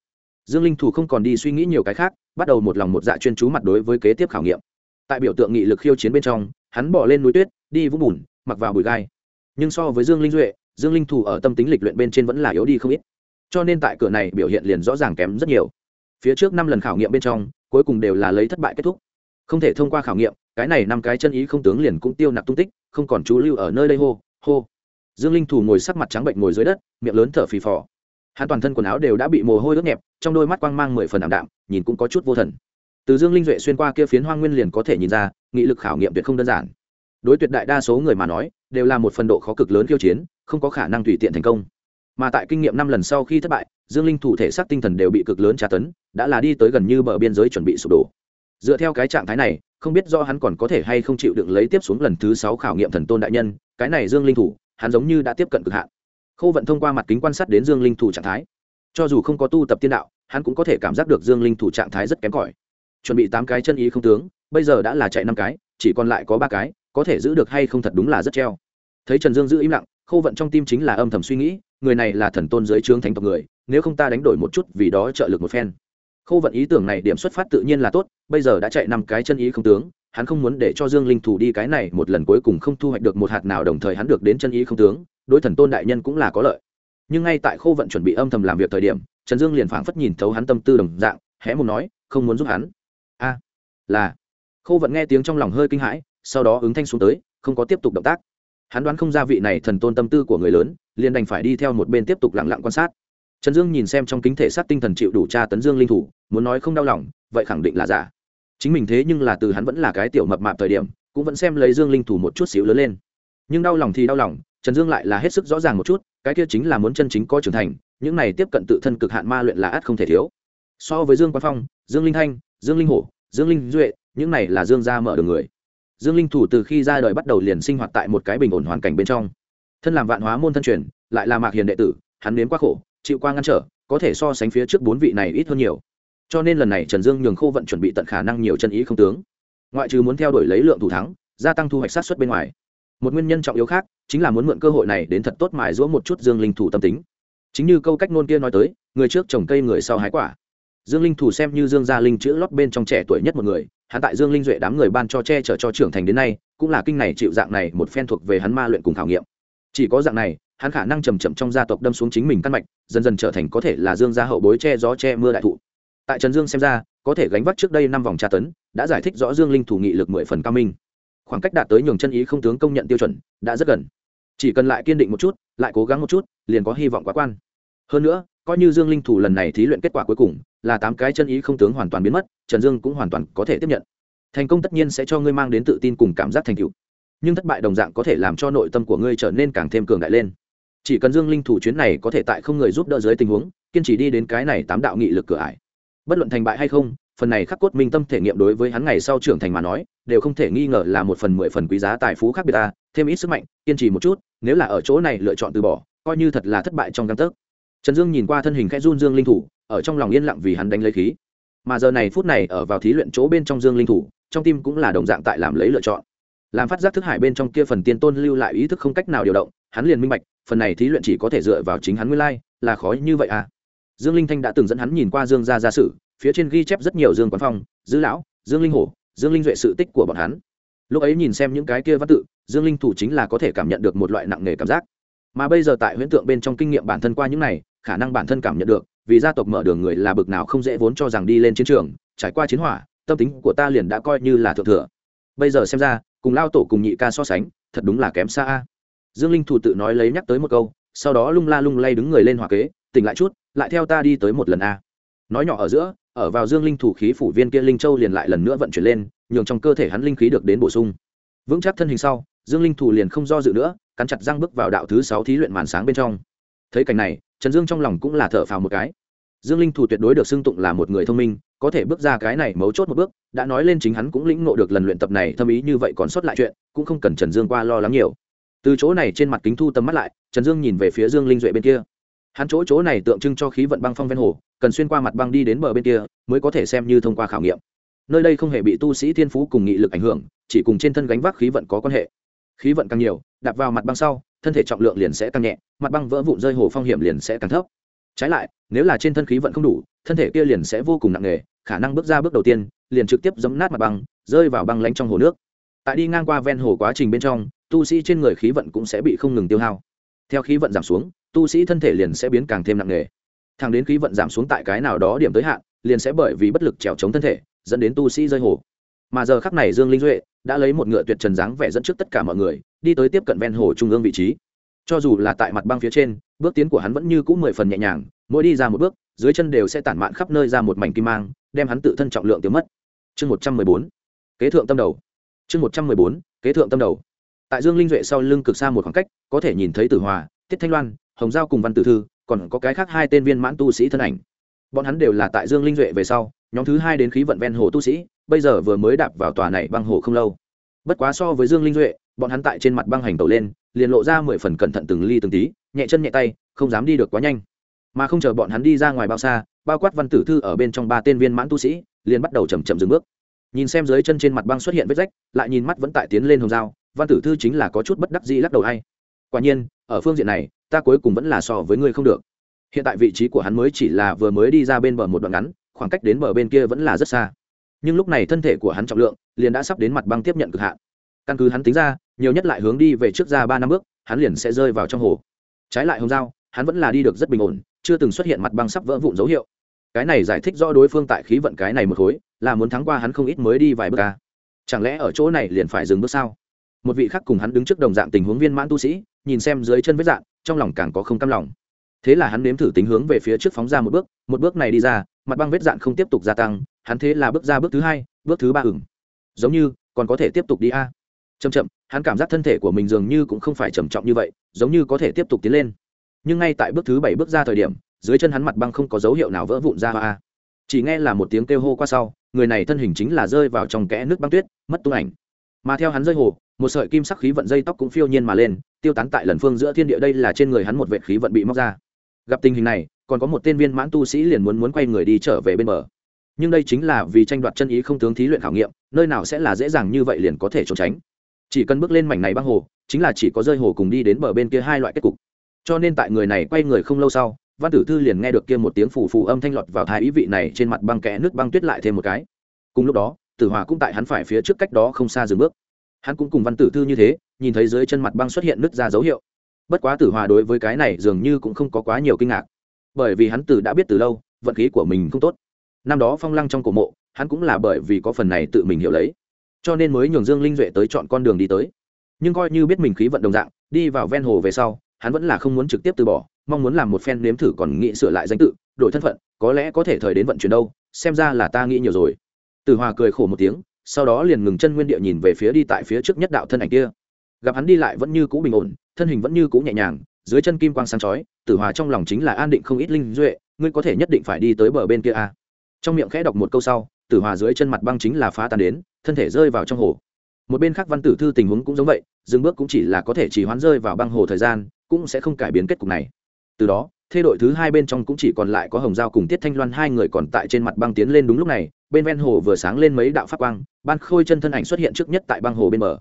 Dương linh thủ không còn đi suy nghĩ nhiều cái khác, bắt đầu một lòng một dạ chuyên chú mặt đối với kế tiếp khảo nghiệm. Tại biểu tượng nghị lực khiêu chiến bên trong, hắn bỏ lên núi tuyết, đi vũng bùn, mặc vào bụi gai. Nhưng so với dương linh duệ, dương linh thủ ở tâm tính lịch luyện bên trên vẫn là yếu đi không ít. Cho nên tại cửa này biểu hiện liền rõ ràng kém rất nhiều. Phía trước năm lần khảo nghiệm bên trong, cuối cùng đều là lấy thất bại kết thúc. Không thể thông qua khảo nghiệm cái này năm cái chân ý không tướng liền cũng tiêu nạp tung tích, không còn chú lưu ở nơi đây hô hô. Dương linh thủ ngồi sắc mặt trắng bệnh ngồi dưới đất, miệng lớn thở phì phò. Hắn toàn thân quần áo đều đã bị mồ hôi ướt nhẹp, trong đôi mắt quang mang mười phần ảm đạm, nhìn cũng có chút vô thần. Từ dương linh duệ xuyên qua kia phiến hoang nguyên liền có thể nhìn ra, nghị lực khảo nghiệm tuyệt không đơn giản. Đối tuyệt đại đa số người mà nói, đều là một phần độ khó cực lớn khiêu chiến, không có khả năng tùy tiện thành công. Mà tại kinh nghiệm năm lần sau khi thất bại, dương linh thủ thể xác tinh thần đều bị cực lớn tra tấn, đã là đi tới gần như bờ biên giới chuẩn bị sụp đổ. Dựa theo cái trạng thái này không biết do hắn còn có thể hay không chịu đựng lấy tiếp xuống lần thứ sáu khảo nghiệm thần tôn đại nhân, cái này dương linh thủ, hắn giống như đã tiếp cận cực hạn. Khâu vận thông qua mặt kính quan sát đến dương linh thủ trạng thái. Cho dù không có tu tập tiên đạo, hắn cũng có thể cảm giác được dương linh thủ trạng thái rất kém cỏi. Chuẩn bị tám cái chân ý không tướng, bây giờ đã là chạy năm cái, chỉ còn lại có ba cái, có thể giữ được hay không thật đúng là rất treo. Thấy trần dương giữ im lặng, khô vận trong tim chính là âm thầm suy nghĩ, người này là thần tôn dưới trướng thánh tộc người, nếu không ta đánh đổi một chút vì đó trợ lực một phen khô vận ý tưởng này điểm xuất phát tự nhiên là tốt, bây giờ đã chạy năm cái chân ý không tướng, hắn không muốn để cho dương linh thủ đi cái này, một lần cuối cùng không thu hoạch được một hạt nào đồng thời hắn được đến chân ý không tướng, đối thần tôn đại nhân cũng là có lợi. Nhưng ngay tại khô vận chuẩn bị âm thầm làm việc thời điểm, trần dương liền phảng phất nhìn thấu hắn tâm tư đồng dạng, hé một nói, không muốn giúp hắn. A, là. Khô vận nghe tiếng trong lòng hơi kinh hãi, sau đó ứng thanh xuống tới, không có tiếp tục động tác. Hắn đoán không ra vị này thần tôn tâm tư của người lớn, liền đành phải đi theo một bên tiếp tục lặng lặng quan sát trần dương nhìn xem trong kính thể xác tinh thần chịu đủ tra tấn dương linh thủ, muốn nói không đau lòng, vậy khẳng định là giả. Chính mình thế nhưng là từ hắn vẫn là cái tiểu mập mạp thời điểm, cũng vẫn xem lấy dương linh thủ một chút xíu lớn lên. Nhưng đau lòng thì đau lòng, trần dương lại là hết sức rõ ràng một chút, cái kia chính là muốn chân chính có trưởng thành, những này tiếp cận tự thân cực hạn ma luyện là át không thể thiếu. So với dương quang phong, dương linh thanh, dương linh hổ, dương linh duệ, những này là dương gia mở đường người. Dương linh thủ từ khi ra đời bắt đầu liền sinh hoạt tại một cái bình ổn hoàn cảnh bên trong. Thân làm vạn hóa môn thân truyền, lại là mạc hiền đệ tử, hắn nếm quá khổ chịu qua ngăn trở, có thể so sánh phía trước bốn vị này ít hơn nhiều. Cho nên lần này trần dương nhường khô vận chuẩn bị tận khả năng nhiều chân ý không tướng. Ngoại trừ muốn theo đuổi lấy lượng thủ thắng, gia tăng thu hoạch sát xuất bên ngoài. Một nguyên nhân trọng yếu khác chính là muốn mượn cơ hội này đến thật tốt mài giũa một chút dương linh thủ tâm tính. Chính như câu cách nôn kia nói tới, người trước trồng cây người sau hái quả. Dương linh thủ xem như dương gia linh chữ lót bên trong trẻ tuổi nhất một người, hắn tại dương linh duệ đám người ban cho che chở cho trưởng thành đến nay, cũng là kinh này chịu dạng này một phen thuộc về hắn ma luyện cùng khảo nghiệm. Chỉ có dạng này hắn khả năng chầm chậm trong gia tộc đâm xuống chính mình căn mạch, dần dần trở thành có thể là dương gia hậu bối che gió che mưa đại thụ. Tại trần dương xem ra, có thể gánh vác trước đây năm vòng tra tấn, đã giải thích rõ dương linh thủ nghị lực mười phần cao minh. Khoảng cách đạt tới nhường chân ý không tướng công nhận tiêu chuẩn, đã rất gần. Chỉ cần lại kiên định một chút, lại cố gắng một chút, liền có hy vọng quá quan. Hơn nữa, coi như dương linh thủ lần này thí luyện kết quả cuối cùng, là tám cái chân ý không tướng hoàn toàn biến mất, trần dương cũng hoàn toàn có thể tiếp nhận. Thành công tất nhiên sẽ cho ngươi mang đến tự tin cùng cảm giác thành tựu. Nhưng thất bại đồng dạng có thể làm cho nội tâm của ngươi trở nên càng thêm cường đại lên chỉ cần dương linh thủ chuyến này có thể tại không người giúp đỡ dưới tình huống, kiên trì đi đến cái này tám đạo nghị lực cửa ải. Bất luận thành bại hay không, phần này khắc cốt minh tâm thể nghiệm đối với hắn ngày sau trưởng thành mà nói, đều không thể nghi ngờ là một phần mười phần quý giá tài phú khác biệt ta, thêm ít sức mạnh, kiên trì một chút, nếu là ở chỗ này lựa chọn từ bỏ, coi như thật là thất bại trong căn tấc. Trần dương nhìn qua thân hình khẽ run dương linh thủ, ở trong lòng yên lặng vì hắn đánh lấy khí. Mà giờ này phút này ở vào thí luyện chỗ bên trong dương linh thủ, trong tim cũng là đồng dạng tại làm lấy lựa chọn. Làm phát giác thức hải bên trong kia phần tiên tôn lưu lại ý thức không cách nào điều động, hắn liền minh bạch phần này thí luyện chỉ có thể dựa vào chính hắn nguyên lai, là khó như vậy à. Dương linh thanh đã từng dẫn hắn nhìn qua dương gia gia sử phía trên ghi chép rất nhiều dương quán phong, dư lão, dương linh hổ, dương linh duệ sự tích của bọn hắn. Lúc ấy nhìn xem những cái kia văn tự, dương linh thủ chính là có thể cảm nhận được một loại nặng nề cảm giác. Mà bây giờ tại huyễn tượng bên trong kinh nghiệm bản thân qua những này, khả năng bản thân cảm nhận được, vì gia tộc mở đường người là bực nào không dễ vốn cho rằng đi lên chiến trường, trải qua chiến hỏa, tâm tính của ta liền đã coi như là thượng thừa. Bây giờ xem ra, cùng lao tổ cùng nhị ca so sánh, thật đúng là kém xa a dương linh thủ tự nói lấy nhắc tới một câu, sau đó lung la lung lay đứng người lên hòa kế, tỉnh lại chút, lại theo ta đi tới một lần a. Nói nhỏ ở giữa, ở vào dương linh thủ khí phủ viên kia linh châu liền lại lần nữa vận chuyển lên, nhường trong cơ thể hắn linh khí được đến bổ sung. Vững chắc thân hình sau, dương linh thủ liền không do dự nữa, cắn chặt răng bước vào đạo thứ sáu thí luyện màn sáng bên trong. Thấy cảnh này, trần dương trong lòng cũng là thở phào một cái. Dương linh thủ tuyệt đối được xưng tụng là một người thông minh, có thể bước ra cái này mấu chốt một bước, đã nói lên chính hắn cũng lĩnh ngộ được lần luyện tập này, thâm ý như vậy còn sót lại chuyện, cũng không cần trần dương qua lo lắng nhiều từ chỗ này trên mặt kính thu tầm mắt lại, trần dương nhìn về phía dương linh duệ bên kia. Hắn chỗ chỗ này tượng trưng cho khí vận băng phong ven hồ, cần xuyên qua mặt băng đi đến bờ bên kia, mới có thể xem như thông qua khảo nghiệm. Nơi đây không hề bị tu sĩ thiên phú cùng nghị lực ảnh hưởng, chỉ cùng trên thân gánh vác khí vận có quan hệ. Khí vận càng nhiều, đạp vào mặt băng sau, thân thể trọng lượng liền sẽ tăng nhẹ, mặt băng vỡ vụn rơi hồ phong hiểm liền sẽ càng thấp. Trái lại, nếu là trên thân khí vận không đủ, thân thể kia liền sẽ vô cùng nặng nề, khả năng bước ra bước đầu tiên, liền trực tiếp giấm nát mặt băng, rơi vào băng lanh trong hồ nước tại đi ngang qua ven hồ quá trình bên trong, tu sĩ trên người khí vận cũng sẽ bị không ngừng tiêu hao. Theo khí vận giảm xuống, tu sĩ thân thể liền sẽ biến càng thêm nặng nề. Thẳng đến khí vận giảm xuống tại cái nào đó điểm tới hạn, liền sẽ bởi vì bất lực trèo chống thân thể, dẫn đến tu sĩ rơi hồ. Mà giờ khắc này dương linh duệ đã lấy một ngựa tuyệt trần dáng vẻ dẫn trước tất cả mọi người, đi tới tiếp cận ven hồ trung ương vị trí. Cho dù là tại mặt băng phía trên, bước tiến của hắn vẫn như cũ mười phần nhẹ nhàng, mỗi đi ra một bước, dưới chân đều sẽ tản mạn khắp nơi ra một mảnh kim mang, đem hắn tự thân trọng lượng tiêu mất. Chương một trăm mười bốn. Kế thượng tâm đầu chương một trăm mười bốn, kế thượng tâm đầu. Tại dương linh duệ sau lưng cực xa một khoảng cách, có thể nhìn thấy tử hòa, tiết thanh loan, hồng giao cùng văn tử thư, còn có cái khác hai tên viên mãn tu sĩ thân ảnh. Bọn hắn đều là tại dương linh duệ về sau, nhóm thứ hai đến khí vận ven hồ tu sĩ, bây giờ vừa mới đạp vào tòa này băng hồ không lâu. Bất quá so với dương linh duệ, bọn hắn tại trên mặt băng hành tẩu lên, liền lộ ra mười phần cẩn thận từng ly từng tí, nhẹ chân nhẹ tay, không dám đi được quá nhanh. Mà không chờ bọn hắn đi ra ngoài bao xa, bao quát văn tử thư ở bên trong ba tên viên mãn tu sĩ, liền bắt đầu chầm chậm dừng bước nhìn xem dưới chân trên mặt băng xuất hiện vết rách lại nhìn mắt vẫn tại tiến lên hồng dao văn tử thư chính là có chút bất đắc dĩ lắc đầu hay. Quả nhiên ở phương diện này ta cuối cùng vẫn là so với ngươi không được. Hiện tại vị trí của hắn mới chỉ là vừa mới đi ra bên bờ một đoạn ngắn khoảng cách đến bờ bên kia vẫn là rất xa. Nhưng lúc này thân thể của hắn trọng lượng liền đã sắp đến mặt băng tiếp nhận cực hạn. Căn cứ hắn tính ra nhiều nhất lại hướng đi về trước ra ba năm bước hắn liền sẽ rơi vào trong hồ. Trái lại hồng dao, hắn vẫn là đi được rất bình ổn chưa từng xuất hiện mặt băng sắp vỡ vụn dấu hiệu cái này giải thích rõ đối phương tại khí vận cái này một khối, là muốn thắng qua hắn không ít mới đi vài bước ca chẳng lẽ ở chỗ này liền phải dừng bước sao? Một vị khác cùng hắn đứng trước đồng dạng tình huống viên mãn tu sĩ, nhìn xem dưới chân vết dạng trong lòng càng có không cam lòng. Thế là hắn nếm thử tính hướng về phía trước phóng ra một bước một bước này đi ra, mặt băng vết dạn không tiếp tục gia tăng, hắn thế là bước ra bước thứ hai, bước thứ ba ửng. Giống như, còn có thể tiếp tục đi a. Chậm chậm, hắn cảm giác thân thể của mình dường như cũng không phải trầm trọng như vậy, giống như có thể tiếp tục tiến lên. Nhưng ngay tại bước thứ bảy bước ra thời điểm dưới chân hắn mặt băng không có dấu hiệu nào vỡ vụn ra hoa, chỉ nghe là một tiếng kêu hô qua sau người này thân hình chính là rơi vào trong kẽ nước băng tuyết mất tung ảnh. Mà theo hắn rơi hồ một sợi kim sắc khí vận dây tóc cũng phiêu nhiên mà lên tiêu tán tại lần phương giữa thiên địa đây là trên người hắn một vệ khí vận bị móc ra. Gặp tình hình này còn có một tên viên mãn tu sĩ liền muốn muốn quay người đi trở về bên bờ. Nhưng đây chính là vì tranh đoạt chân ý không tướng thí luyện khảo nghiệm nơi nào sẽ là dễ dàng như vậy liền có thể trốn tránh. Chỉ cần bước lên mảnh này băng hồ chính là chỉ có rơi hồ cùng đi đến bờ bên kia hai loại kết cục. Cho nên tại người này quay người không lâu sau văn tử thư liền nghe được kia một tiếng phù phù âm thanh lọt vào thái ý vị này trên mặt băng kẽ nước băng tuyết lại thêm một cái. Cùng lúc đó, tử hòa cũng tại hắn phải phía trước cách đó không xa dừng bước. Hắn cũng cùng văn tử thư như thế, nhìn thấy dưới chân mặt băng xuất hiện nứt ra dấu hiệu. Bất quá tử hòa đối với cái này dường như cũng không có quá nhiều kinh ngạc. Bởi vì hắn tử đã biết từ lâu, vận khí của mình không tốt. Năm đó phong lăng trong cổ mộ, hắn cũng là bởi vì có phần này tự mình hiểu lấy. Cho nên mới nhường dương linh duệ tới chọn con đường đi tới. Nhưng coi như biết mình khí vận đồng dạng, đi vào ven hồ về sau, hắn vẫn là không muốn trực tiếp từ bỏ mong muốn làm một phen nếm thử còn nghĩ sửa lại danh tự, đổi thân phận, có lẽ có thể thời đến vận chuyển đâu, xem ra là ta nghĩ nhiều rồi. Tử hòa cười khổ một tiếng, sau đó liền ngừng chân nguyên địa nhìn về phía đi tại phía trước nhất đạo thân ảnh kia. Gặp hắn đi lại vẫn như cũ bình ổn, thân hình vẫn như cũ nhẹ nhàng, dưới chân kim quang sáng chói tử hòa trong lòng chính là an định không ít linh duệ, ngươi có thể nhất định phải đi tới bờ bên kia a trong miệng khẽ đọc một câu sau tử hòa dưới chân mặt băng chính là phá tan đến, thân thể rơi vào trong hồ. Một bên khác văn tử thư tình huống cũng giống vậy, dừng bước cũng chỉ là có thể chỉ hoán rơi vào băng hồ thời gian, cũng sẽ không cải biến kết cục này từ đó, thê đội thứ hai bên trong cũng chỉ còn lại có hồng giao cùng tiết thanh loan, hai người còn tại trên mặt băng tiến lên đúng lúc này, bên ven hồ vừa sáng lên mấy đạo pháp quang, ban khôi chân thân ảnh xuất hiện trước nhất tại băng hồ bên bờ.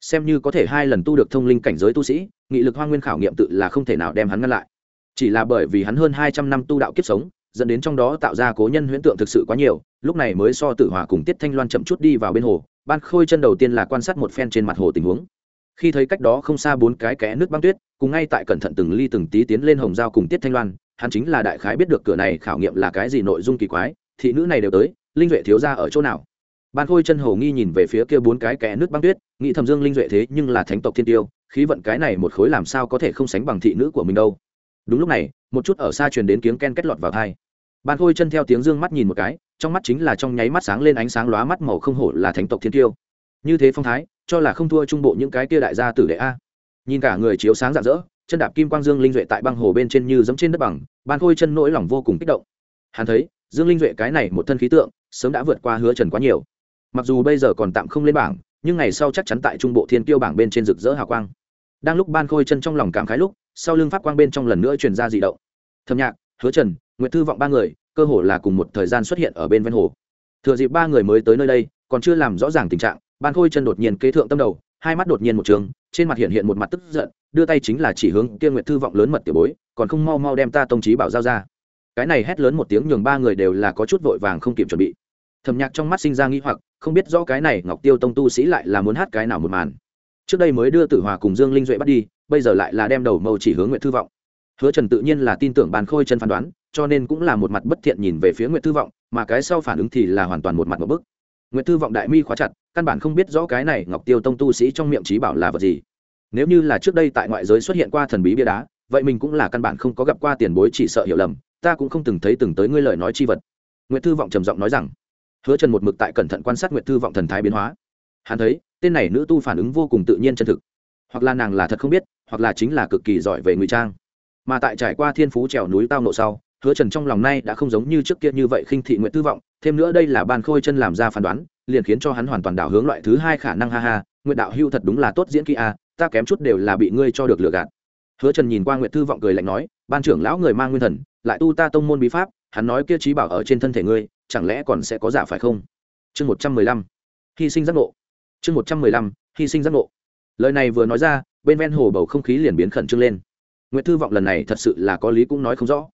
Xem như có thể hai lần tu được thông linh cảnh giới tu sĩ, nghị lực hoa nguyên khảo nghiệm tự là không thể nào đem hắn ngăn lại. Chỉ là bởi vì hắn hơn hai trăm năm tu đạo kiếp sống, dẫn đến trong đó tạo ra cố nhân huyễn tượng thực sự quá nhiều, lúc này mới so tử hòa cùng tiết thanh loan chậm chút đi vào bên hồ, ban khôi chân đầu tiên là quan sát một phen trên mặt hồ tình huống. Khi thấy cách đó không xa bốn cái kẽ nước băng tuyết cùng ngay tại cẩn thận từng ly từng tí tiến lên hồng giao cùng tiết thanh loan, hắn chính là đại khái biết được cửa này khảo nghiệm là cái gì nội dung kỳ quái, thị nữ này đều tới, linh duệ thiếu ra ở chỗ nào? Ban khôi chân hồ nghi nhìn về phía kia bốn cái kẽ nước băng tuyết, nghĩ thầm dương linh duệ thế nhưng là thánh tộc thiên tiêu, khí vận cái này một khối làm sao có thể không sánh bằng thị nữ của mình đâu. Đúng lúc này, một chút ở xa truyền đến tiếng ken kết lọt vào thai ban khôi chân theo tiếng dương mắt nhìn một cái, trong mắt chính là trong nháy mắt sáng lên ánh sáng lóa mắt màu không hổ là thánh tộc thiên tiêu. Như thế phong thái, cho là không thua trung bộ những cái kia đại gia tử đệ a nhìn cả người chiếu sáng rạng rỡ, chân đạp kim quang dương linh duệ tại băng hồ bên trên như giống trên đất bằng ban khôi chân nỗi lòng vô cùng kích động. Hắn thấy, dương linh duệ cái này một thân khí tượng, sớm đã vượt qua hứa trần quá nhiều. Mặc dù bây giờ còn tạm không lên bảng, nhưng ngày sau chắc chắn tại trung bộ thiên tiêu bảng bên trên rực rỡ hào quang. Đang lúc ban khôi chân trong lòng cảm khái lúc, sau lưng pháp quang bên trong lần nữa truyền ra dị động. Thầm nhạc, hứa trần nguyễn thư vọng ba người, cơ hồ là cùng một thời gian xuất hiện ở bên ven hồ. Thừa dịp ba người mới tới nơi đây, còn chưa làm rõ ràng tình trạng, ban khôi chân đột nhiên kế thượng tâm đầu hai mắt đột nhiên một trường, trên mặt hiện hiện một mặt tức giận, đưa tay chính là chỉ hướng kia nguyệt thư vọng lớn mật tiểu bối, còn không mau mau đem ta tông trí bảo giao ra. Cái này hét lớn một tiếng nhường ba người đều là có chút vội vàng không kịp chuẩn bị. Thầm nhạc trong mắt sinh ra nghi hoặc, không biết rõ cái này ngọc tiêu tông tu sĩ lại là muốn hát cái nào một màn. Trước đây mới đưa tử hòa cùng dương linh duệ bắt đi, bây giờ lại là đem đầu mâu chỉ hướng nguyệt thư vọng. Hứa trần tự nhiên là tin tưởng bàn khôi chân phán đoán, cho nên cũng là một mặt bất thiện nhìn về phía nguyệt thư vọng, mà cái sau phản ứng thì là hoàn toàn một mặt một bức nguyệt thư vọng đại mi khóa chặt, căn bản không biết rõ cái này ngọc tiêu tông tu sĩ trong miệng trí bảo là vật gì. Nếu như là trước đây tại ngoại giới xuất hiện qua thần bí bia đá, vậy mình cũng là căn bản không có gặp qua tiền bối chỉ sợ hiểu lầm, ta cũng không từng thấy từng tới ngươi lời nói chi vật. Nguyệt thư vọng trầm giọng nói rằng, hứa trần một mực tại cẩn thận quan sát nguyệt thư vọng thần thái biến hóa. Hắn thấy, tên này nữ tu phản ứng vô cùng tự nhiên chân thực. Hoặc là nàng là thật không biết, hoặc là chính là cực kỳ giỏi về ngụy trang. Mà tại trải qua thiên phú trèo núi tao nộ sau hứa trần trong lòng nay đã không giống như trước kia như vậy khinh thị nguyện tư vọng, thêm nữa đây là ban khôi chân làm ra phán đoán, liền khiến cho hắn hoàn toàn đảo hướng loại thứ hai khả năng ha ha, nguyện đạo hưu thật đúng là tốt diễn kỹ a, ta kém chút đều là bị ngươi cho được lừa gạt. Hứa trần nhìn qua nguyện Tư vọng cười lạnh nói, ban trưởng lão người mang nguyên thần, lại tu ta tông môn bí pháp, hắn nói kia trí bảo ở trên thân thể ngươi, chẳng lẽ còn sẽ có giả phải không? Chương một trăm mười lăm, hy sinh giác ngộ. Chương một trăm mười lăm, hy sinh giác ngộ. Lời này vừa nói ra, bên ven hồ bầu không khí liền biến khẩn trương lên. Nguyễn thư vọng lần này thật sự là có lý cũng nói không rõ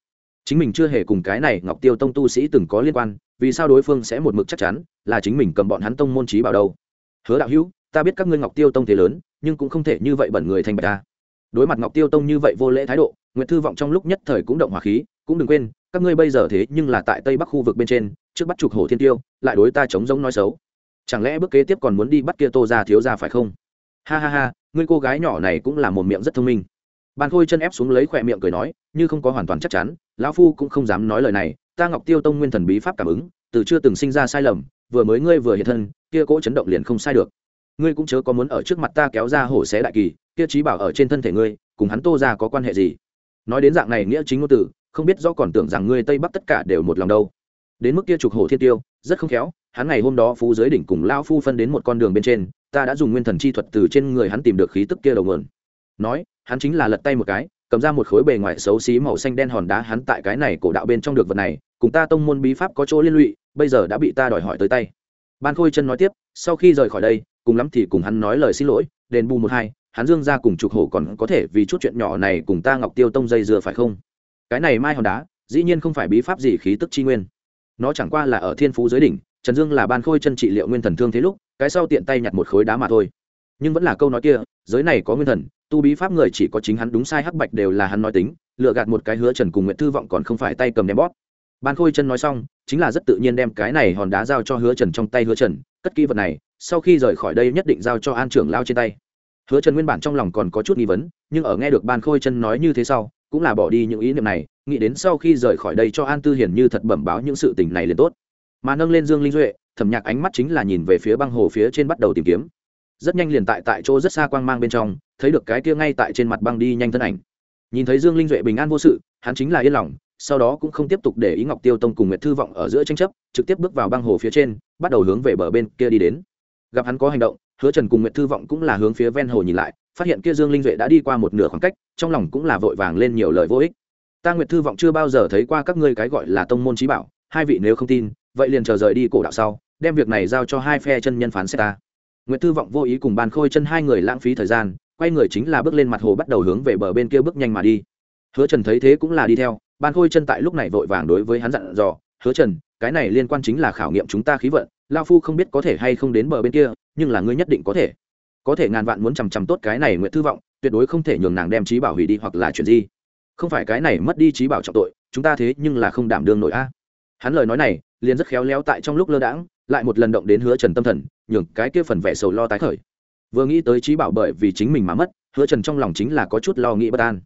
chính mình chưa hề cùng cái này ngọc tiêu tông tu sĩ từng có liên quan, vì sao đối phương sẽ một mực chắc chắn là chính mình cầm bọn hắn tông môn trí bảo đâu? Hứa đạo hữu, ta biết các ngươi ngọc tiêu tông thế lớn, nhưng cũng không thể như vậy bẩn người thành bạch ta. Đối mặt ngọc tiêu tông như vậy vô lễ thái độ nguyễn thư vọng trong lúc nhất thời cũng động hỏa khí, cũng đừng quên, các ngươi bây giờ thế nhưng là tại tây bắc khu vực bên trên, trước bắt trục hồ thiên tiêu, lại đối ta chống giống nói xấu. Chẳng lẽ bước kế tiếp còn muốn đi bắt kia tô ra thiếu ra phải không? Ha ha ha, ngươi cô gái nhỏ này cũng là một miệng rất thông minh bàn khôi chân ép xuống lấy khỏe miệng cười nói, như không có hoàn toàn chắc chắn, lão phu cũng không dám nói lời này, ta ngọc tiêu tông nguyên thần bí pháp cảm ứng, từ chưa từng sinh ra sai lầm, vừa mới ngươi vừa hiện thân, kia cỗ chấn động liền không sai được. Ngươi cũng chớ có muốn ở trước mặt ta kéo ra hổ xé đại kỳ, kia trí bảo ở trên thân thể ngươi, cùng hắn tô ra có quan hệ gì? Nói đến dạng này nghĩa chính ngôn từ, không biết rõ còn tưởng rằng ngươi tây bắc tất cả đều một lòng đâu. Đến mức kia trục hổ thiên tiêu, rất không khéo, hắn ngày hôm đó phú dưới đỉnh cùng lao phu phân đến một con đường bên trên, ta đã dùng nguyên thần chi thuật từ trên người hắn tìm được khí tức kia đầu nguồn. Nói hắn chính là lật tay một cái, cầm ra một khối bề ngoài xấu xí màu xanh đen hòn đá hắn tại cái này cổ đạo bên trong được vật này, cùng ta tông môn bí pháp có chỗ liên lụy, bây giờ đã bị ta đòi hỏi tới tay. Ban khôi chân nói tiếp, sau khi rời khỏi đây, cùng lắm thì cùng hắn nói lời xin lỗi, đền bù một hai, hắn dương ra cùng trục hổ còn có thể vì chút chuyện nhỏ này cùng ta ngọc tiêu tông dây dừa phải không? Cái này mai hòn đá, dĩ nhiên không phải bí pháp gì khí tức chi nguyên. Nó chẳng qua là ở thiên phú giới đỉnh, trần dương là ban khôi chân trị liệu nguyên thần thương thế lúc, cái sau tiện tay nhặt một khối đá mà thôi. Nhưng vẫn là câu nói kia giới này có nguyên thần, tu bí pháp người chỉ có chính hắn đúng sai hắc bạch đều là hắn nói tính lựa gạt một cái hứa trần cùng nguyện thư vọng còn không phải tay cầm đem bót. ban khôi chân nói xong, chính là rất tự nhiên đem cái này hòn đá giao cho hứa trần trong tay hứa trần, cất kỹ vật này, sau khi rời khỏi đây nhất định giao cho an trưởng lao trên tay. Hứa trần nguyên bản trong lòng còn có chút nghi vấn, nhưng ở nghe được ban khôi chân nói như thế sau, cũng là bỏ đi những ý niệm này, nghĩ đến sau khi rời khỏi đây cho an tư hiển như thật bẩm báo những sự tình này liền tốt. Mà nâng lên dương linh duệ, thẩm nhạc ánh mắt chính là nhìn về phía băng hồ phía trên bắt đầu tìm kiếm rất nhanh liền tại tại chỗ rất xa quang mang bên trong, thấy được cái kia ngay tại trên mặt băng đi nhanh thân ảnh. Nhìn thấy dương linh duệ bình an vô sự, hắn chính là yên lòng, sau đó cũng không tiếp tục để ý ngọc tiêu tông cùng nguyệt thư vọng ở giữa tranh chấp, trực tiếp bước vào băng hồ phía trên, bắt đầu hướng về bờ bên kia đi đến. Gặp hắn có hành động, hứa trần cùng nguyệt thư vọng cũng là hướng phía ven hồ nhìn lại, phát hiện kia dương linh duệ đã đi qua một nửa khoảng cách, trong lòng cũng là vội vàng lên nhiều lời vô ích. Ta nguyệt thư vọng chưa bao giờ thấy qua các ngươi cái gọi là tông môn trí bảo, hai vị nếu không tin, vậy liền chờ rời đi cổ đạo sau, đem việc này giao cho hai phe chân nhân phán xét ta nguyệt thư vọng vô ý cùng Ban khôi chân hai người lãng phí thời gian, quay người chính là bước lên mặt hồ bắt đầu hướng về bờ bên kia bước nhanh mà đi. Hứa trần thấy thế cũng là đi theo, ban khôi chân tại lúc này vội vàng đối với hắn dặn dò, hứa trần, cái này liên quan chính là khảo nghiệm chúng ta khí vận lão phu không biết có thể hay không đến bờ bên kia, nhưng là ngươi nhất định có thể. Có thể ngàn vạn muốn chằm chằm tốt cái này Nguyệt thư vọng, tuyệt đối không thể nhường nàng đem trí bảo hủy đi hoặc là chuyện gì không phải cái này mất đi trí bảo trọng tội, chúng ta thế nhưng là không đảm đương nổi a. Hắn lời nói này, liền rất khéo léo tại trong lúc lơ đãng, lại một lần động đến hứa trần tâm thần nhường cái kia phần vẻ sầu lo tái khởi. Vừa nghĩ tới trí bảo bởi vì chính mình mà mất, hứa trần trong lòng chính là có chút lo nghĩ bất an.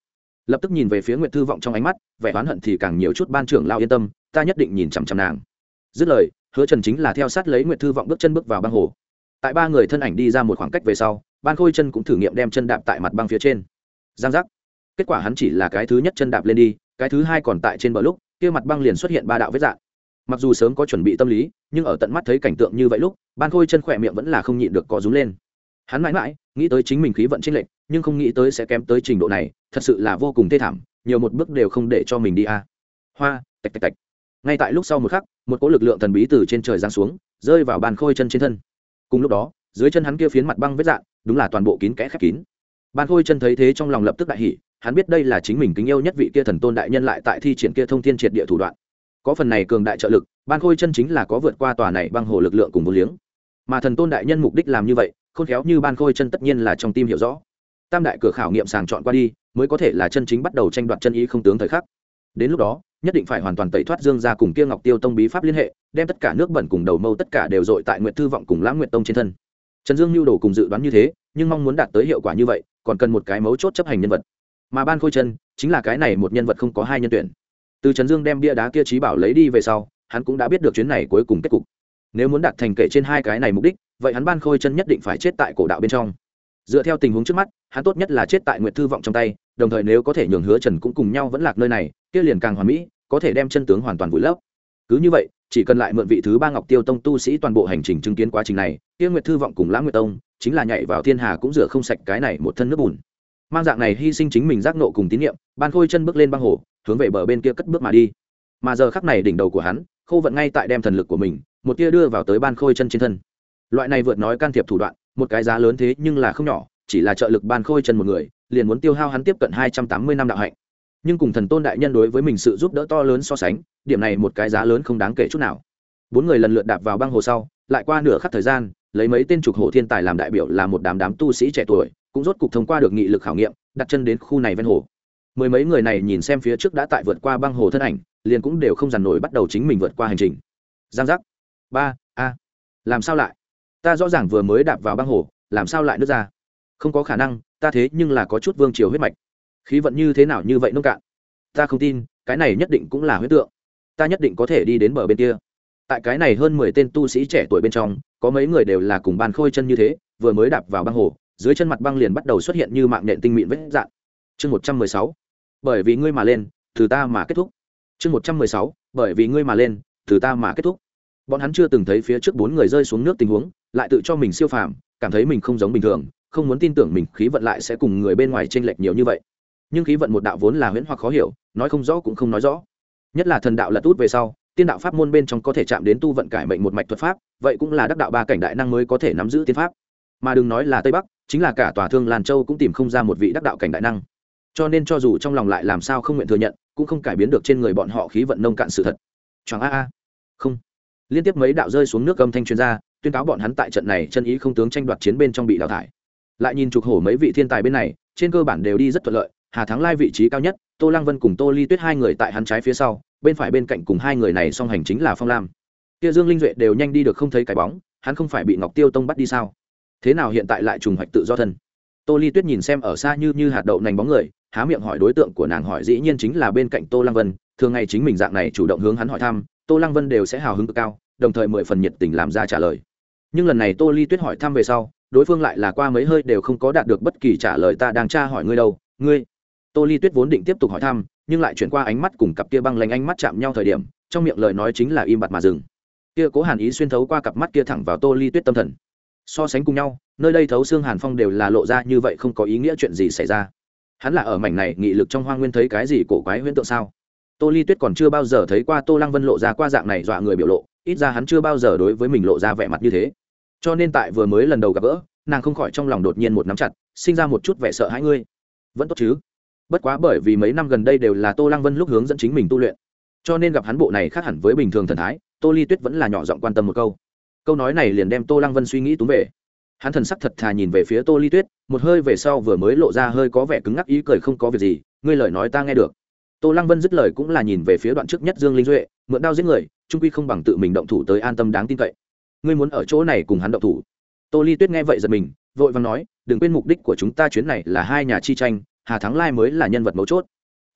Lập tức nhìn về phía nguyệt thư vọng trong ánh mắt, vẻ oán hận thì càng nhiều chút ban trưởng lao yên tâm, ta nhất định nhìn chằm chằm nàng. Dứt lời, hứa trần chính là theo sát lấy nguyệt thư vọng bước chân bước vào băng hồ. Tại ba người thân ảnh đi ra một khoảng cách về sau, ban khôi chân cũng thử nghiệm đem chân đạp tại mặt băng phía trên. Giang giác. Kết quả hắn chỉ là cái thứ nhất chân đạp lên đi, cái thứ hai còn tại trên bờ lúc, kia mặt băng liền xuất hiện ba đạo vết dạng mặc dù sớm có chuẩn bị tâm lý, nhưng ở tận mắt thấy cảnh tượng như vậy lúc, ban khôi chân khỏe miệng vẫn là không nhịn được có rú lên. Hắn mãi mãi, nghĩ tới chính mình khí vận chênh lệch, nhưng không nghĩ tới sẽ kém tới trình độ này, thật sự là vô cùng thê thảm, nhiều một bước đều không để cho mình đi a. Hoa, tạch tạch tạch. Ngay tại lúc sau một khắc, một cỗ lực lượng thần bí từ trên trời giáng xuống, rơi vào bàn khôi chân trên thân. Cùng lúc đó, dưới chân hắn kia phiến mặt băng vết dạn đúng là toàn bộ kín kẽ khép kín. Bàn khôi chân thấy thế trong lòng lập tức đại hỉ, hắn biết đây là chính mình kính yêu nhất vị kia thần tôn đại nhân lại tại thi triển kia thông thiên triệt địa thủ đoạn có phần này cường đại trợ lực, ban khôi chân chính là có vượt qua tòa này băng hồ lực lượng cùng vô liếng. Mà thần tôn đại nhân mục đích làm như vậy, khôn khéo như ban khôi chân tất nhiên là trong tim hiểu rõ. Tam đại cửa khảo nghiệm sàng chọn qua đi, mới có thể là chân chính bắt đầu tranh đoạt chân ý không tướng thời khắc. Đến lúc đó, nhất định phải hoàn toàn tẩy thoát dương ra cùng kia ngọc tiêu tông bí pháp liên hệ, đem tất cả nước bẩn cùng đầu mâu tất cả đều dội tại nguyện thư vọng cùng lãng nguyện tông trên thân. Trần dương lưu đồ cùng dự đoán như thế, nhưng mong muốn đạt tới hiệu quả như vậy, còn cần một cái mấu chốt chấp hành nhân vật. Mà ban khôi chân, chính là cái này một nhân vật không có hai nhân tuyển từ trần dương đem bia đá kia trí bảo lấy đi về sau, hắn cũng đã biết được chuyến này cuối cùng kết cục. Nếu muốn đạt thành kể trên hai cái này mục đích, vậy hắn ban khôi chân nhất định phải chết tại cổ đạo bên trong. Dựa theo tình huống trước mắt, hắn tốt nhất là chết tại nguyệt thư vọng trong tay, đồng thời nếu có thể nhường hứa trần cũng cùng nhau vẫn lạc nơi này, kia liền càng hoàn mỹ, có thể đem chân tướng hoàn toàn vùi lấp. Cứ như vậy, chỉ cần lại mượn vị thứ ba ngọc tiêu tông tu sĩ toàn bộ hành trình chứng kiến quá trình này, kia nguyệt thư vọng cùng lãng nguyệt tông, chính là nhảy vào thiên hà cũng rửa không sạch cái này một thân nước bùn mang dạng này hy sinh chính mình giác nộ cùng tín nhiệm, ban khôi chân bước lên băng hồ, hướng về bờ bên kia cất bước mà đi. Mà giờ khắc này đỉnh đầu của hắn, khô vận ngay tại đem thần lực của mình, một tia đưa vào tới ban khôi chân trên thân. Loại này vượt nói can thiệp thủ đoạn, một cái giá lớn thế nhưng là không nhỏ, chỉ là trợ lực ban khôi chân một người, liền muốn tiêu hao hắn tiếp cận hai trăm tám mươi năm đạo hạnh. Nhưng cùng thần tôn đại nhân đối với mình sự giúp đỡ to lớn so sánh, điểm này một cái giá lớn không đáng kể chút nào. Bốn người lần lượt đạp vào băng hồ sau, lại qua nửa khắc thời gian, lấy mấy tên trục hồ thiên tài làm đại biểu là một đám đám tu sĩ trẻ tuổi cũng rốt cục thông qua được nghị lực khảo nghiệm, đặt chân đến khu này ven hồ. Mười mấy người này nhìn xem phía trước đã tại vượt qua băng hồ thân ảnh, liền cũng đều không dằn nổi bắt đầu chính mình vượt qua hành trình. Giang giác. Ba, a. Làm sao lại? Ta rõ ràng vừa mới đạp vào băng hồ, làm sao lại nước ra? Không có khả năng, ta thế nhưng là có chút vương triều huyết mạch. Khí vận như thế nào như vậy nông cạn? Ta không tin, cái này nhất định cũng là huyết tượng. Ta nhất định có thể đi đến bờ bên kia. Tại cái này hơn mười tên tu sĩ trẻ tuổi bên trong, có mấy người đều là cùng ban khôi chân như thế, vừa mới đạp vào băng hồ dưới chân mặt băng liền bắt đầu xuất hiện như mạng nện tinh mịn vết dạn. Chương một trăm mười sáu. Bởi vì ngươi mà lên, từ ta mà kết thúc. Chương một trăm mười sáu. Bởi vì ngươi mà lên, từ ta mà kết thúc. Bọn hắn chưa từng thấy phía trước bốn người rơi xuống nước tình huống, lại tự cho mình siêu phàm, cảm thấy mình không giống bình thường, không muốn tin tưởng mình khí vận lại sẽ cùng người bên ngoài t r ê n lệch nhiều như vậy. Nhưng khí vận một đạo vốn là huyễn hoặc khó hiểu, nói không rõ cũng không nói rõ. Nhất là thần đạo lật út về sau, tiên đạo pháp môn bên trong có thể chạm đến tu vận cải mệnh một mạch thuật pháp, vậy cũng là đắc đạo ba cảnh đại năng mới có thể nắm giữ tiên pháp mà đừng nói là tây bắc, chính là cả tòa thương làn châu cũng tìm không ra một vị đắc đạo cảnh đại năng. Cho nên cho dù trong lòng lại làm sao không nguyện thừa nhận, cũng không cải biến được trên người bọn họ khí vận nông cạn sự thật. Choáng a a. Không. Liên tiếp mấy đạo rơi xuống nước âm thanh chuyên gia tuyên cáo bọn hắn tại trận này chân ý không tướng tranh đoạt chiến bên trong bị đào thải. Lại nhìn trục hổ mấy vị thiên tài bên này, trên cơ bản đều đi rất thuận lợi, hà thắng lai vị trí cao nhất, tô lăng vân cùng tô ly tuyết hai người tại hắn trái phía sau, bên phải bên cạnh cùng hai người này song hành chính là phong lam. Kia dương linh duệ đều nhanh đi được không thấy cái bóng, hắn không phải bị ngọc tiêu tông bắt đi sao? Thế nào hiện tại lại trùng hoạch tự do thân? Tô ly tuyết nhìn xem ở xa như như hạt đậu nành bóng người, há miệng hỏi đối tượng của nàng hỏi dĩ nhiên chính là bên cạnh tô lăng vân, thường ngày chính mình dạng này chủ động hướng hắn hỏi thăm, tô lăng vân đều sẽ hào hứng cực cao, đồng thời mười phần nhiệt tình làm ra trả lời. Nhưng lần này tô ly tuyết hỏi thăm về sau, đối phương lại là qua mấy hơi đều không có đạt được bất kỳ trả lời ta đang tra hỏi ngươi đâu, ngươi. Tô ly tuyết vốn định tiếp tục hỏi thăm, nhưng lại chuyển qua ánh mắt cùng cặp kia băng lanh ánh mắt chạm nhau thời điểm, trong miệng lời nói chính là im bặt mà dừng. Kia cố hàn ý xuyên thấu qua cặp mắt kia thẳng vào tô ly tuyết tâm thần so sánh cùng nhau, nơi đây thấu xương hàn phong đều là lộ ra như vậy không có ý nghĩa chuyện gì xảy ra. Hắn là ở mảnh này nghị lực trong hoa nguyên thấy cái gì cổ quái huyễn tượng sao? Tô ly tuyết còn chưa bao giờ thấy qua tô lăng vân lộ ra qua dạng này dọa người biểu lộ, ít ra hắn chưa bao giờ đối với mình lộ ra vẻ mặt như thế. Cho nên tại vừa mới lần đầu gặp gỡ, nàng không khỏi trong lòng đột nhiên một nắm chặt, sinh ra một chút vẻ sợ hãi ngươi. Vẫn tốt chứ? Bất quá bởi vì mấy năm gần đây đều là tô lăng vân lúc hướng dẫn chính mình tu luyện, cho nên gặp hắn bộ này khác hẳn với bình thường thần thái, tô ly tuyết vẫn là nhỏ giọng quan tâm một câu câu nói này liền đem tô lăng vân suy nghĩ túm về. Hắn thần sắc thật thà nhìn về phía tô ly tuyết, một hơi về sau vừa mới lộ ra hơi có vẻ cứng ngắc ý cười không có việc gì, ngươi lời nói ta nghe được. Tô lăng vân dứt lời cũng là nhìn về phía đoạn trước nhất dương linh duệ, mượn đao giết người, trung quy không bằng tự mình động thủ tới an tâm đáng tin cậy. Ngươi muốn ở chỗ này cùng hắn động thủ. Tô ly tuyết nghe vậy giật mình, vội vàng nói, đừng quên mục đích của chúng ta chuyến này là hai nhà chi tranh, hà thắng lai mới là nhân vật mấu chốt.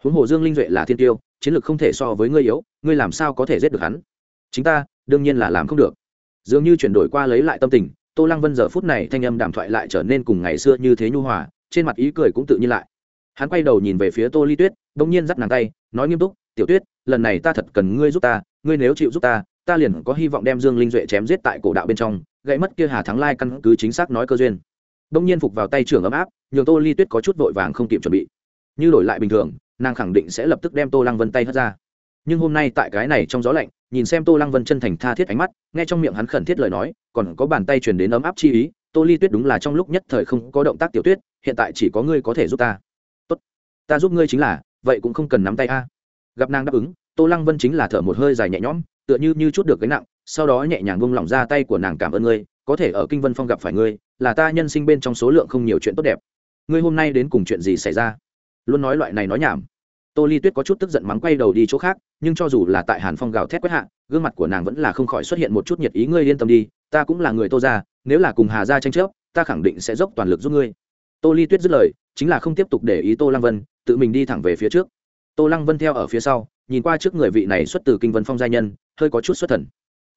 Huống hồ dương linh duệ là thiên tiêu, chiến lược không thể so với ngươi yếu, ngươi làm sao có thể giết được hắn? Chính ta, đương nhiên là làm không được dường như chuyển đổi qua lấy lại tâm tình, tô lăng vân giờ phút này thanh âm đàm thoại lại trở nên cùng ngày xưa như thế nhu hòa, trên mặt ý cười cũng tự nhiên lại. Hắn quay đầu nhìn về phía tô ly tuyết đ ỗ n g nhiên dắt nàng tay, nói nghiêm túc, tiểu tuyết, lần này ta thật cần ngươi giúp ta, ngươi nếu chịu giúp ta ta liền có hy vọng đem dương linh duệ chém giết tại cổ đạo bên trong, gãy mất kia hà thắng lai căn cứ chính xác nói cơ duyên. Đ ỗ n g nhiên phục vào tay trưởng ấm áp, nhường tô ly tuyết có chút vội vàng không kịp chuẩn bị. Như đổi lại bình thường, nàng khẳng định sẽ lập tức đem tô lăng vân tay hất ra nhưng hôm nay tại cái này trong gió lạnh, nhìn xem tô lăng vân chân thành tha thiết ánh mắt, nghe trong miệng hắn khẩn thiết lời nói, còn có bàn tay truyền đến ấm áp chi ý, tô ly tuyết đúng là trong lúc nhất thời không có động tác tiểu tuyết, hiện tại chỉ có ngươi có thể giúp ta. Tốt, ta giúp ngươi chính là, vậy cũng không cần nắm tay a. Gặp nàng đáp ứng, tô lăng vân chính là thở một hơi dài nhẹ nhõm, tựa như như chút được gánh nặng, sau đó nhẹ nhàng bông lỏng ra tay của nàng cảm ơn ngươi, có thể ở kinh vân phong gặp phải ngươi, là ta nhân sinh bên trong số lượng không nhiều chuyện tốt đẹp. Ngươi hôm nay đến cùng chuyện gì xảy ra? Luôn nói loại này nói nhảm tô ly tuyết có chút tức giận mắng quay đầu đi chỗ khác, nhưng cho dù là tại hàn phong gào thét quét hạ, gương mặt của nàng vẫn là không khỏi xuất hiện một chút nhiệt ý. Ngươi yên tâm đi, ta cũng là người tô ra nếu là cùng hà ra tranh chấp, ta khẳng định sẽ dốc toàn lực giúp ngươi. Tô ly tuyết dứt lời, chính là không tiếp tục để ý tô lăng vân, tự mình đi thẳng về phía trước. Tô lăng vân theo ở phía sau, nhìn qua trước người vị này xuất từ kinh vân phong gia nhân, hơi có chút xuất thần.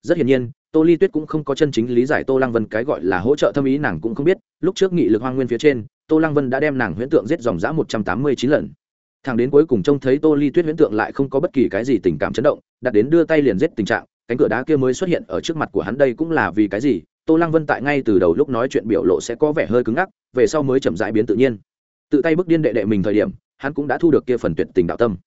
Rất hiển nhiên, tô ly tuyết cũng không có chân chính lý giải tô lăng vân cái gọi là hỗ trợ thâm ý, nàng cũng không biết. Lúc trước nghị lực hoang nguyên phía trên, tô lăng vân đã đem nàng huyễn tượng giết dòng dã một trăm tám mươi chín lần thằng đến cuối cùng trông thấy tô ly tuyết huyễn tượng lại không có bất kỳ cái gì tình cảm chấn động, đặt đến đưa tay liền giết tình trạng, cánh cửa đá kia mới xuất hiện ở trước mặt của hắn đây cũng là vì cái gì? Tô lăng vân tại ngay từ đầu lúc nói chuyện biểu lộ sẽ có vẻ hơi cứng ngắc, về sau mới chậm rãi biến tự nhiên. Tự tay bước điên đệ đệ mình thời điểm, hắn cũng đã thu được kia phần tuyệt tình đạo tâm.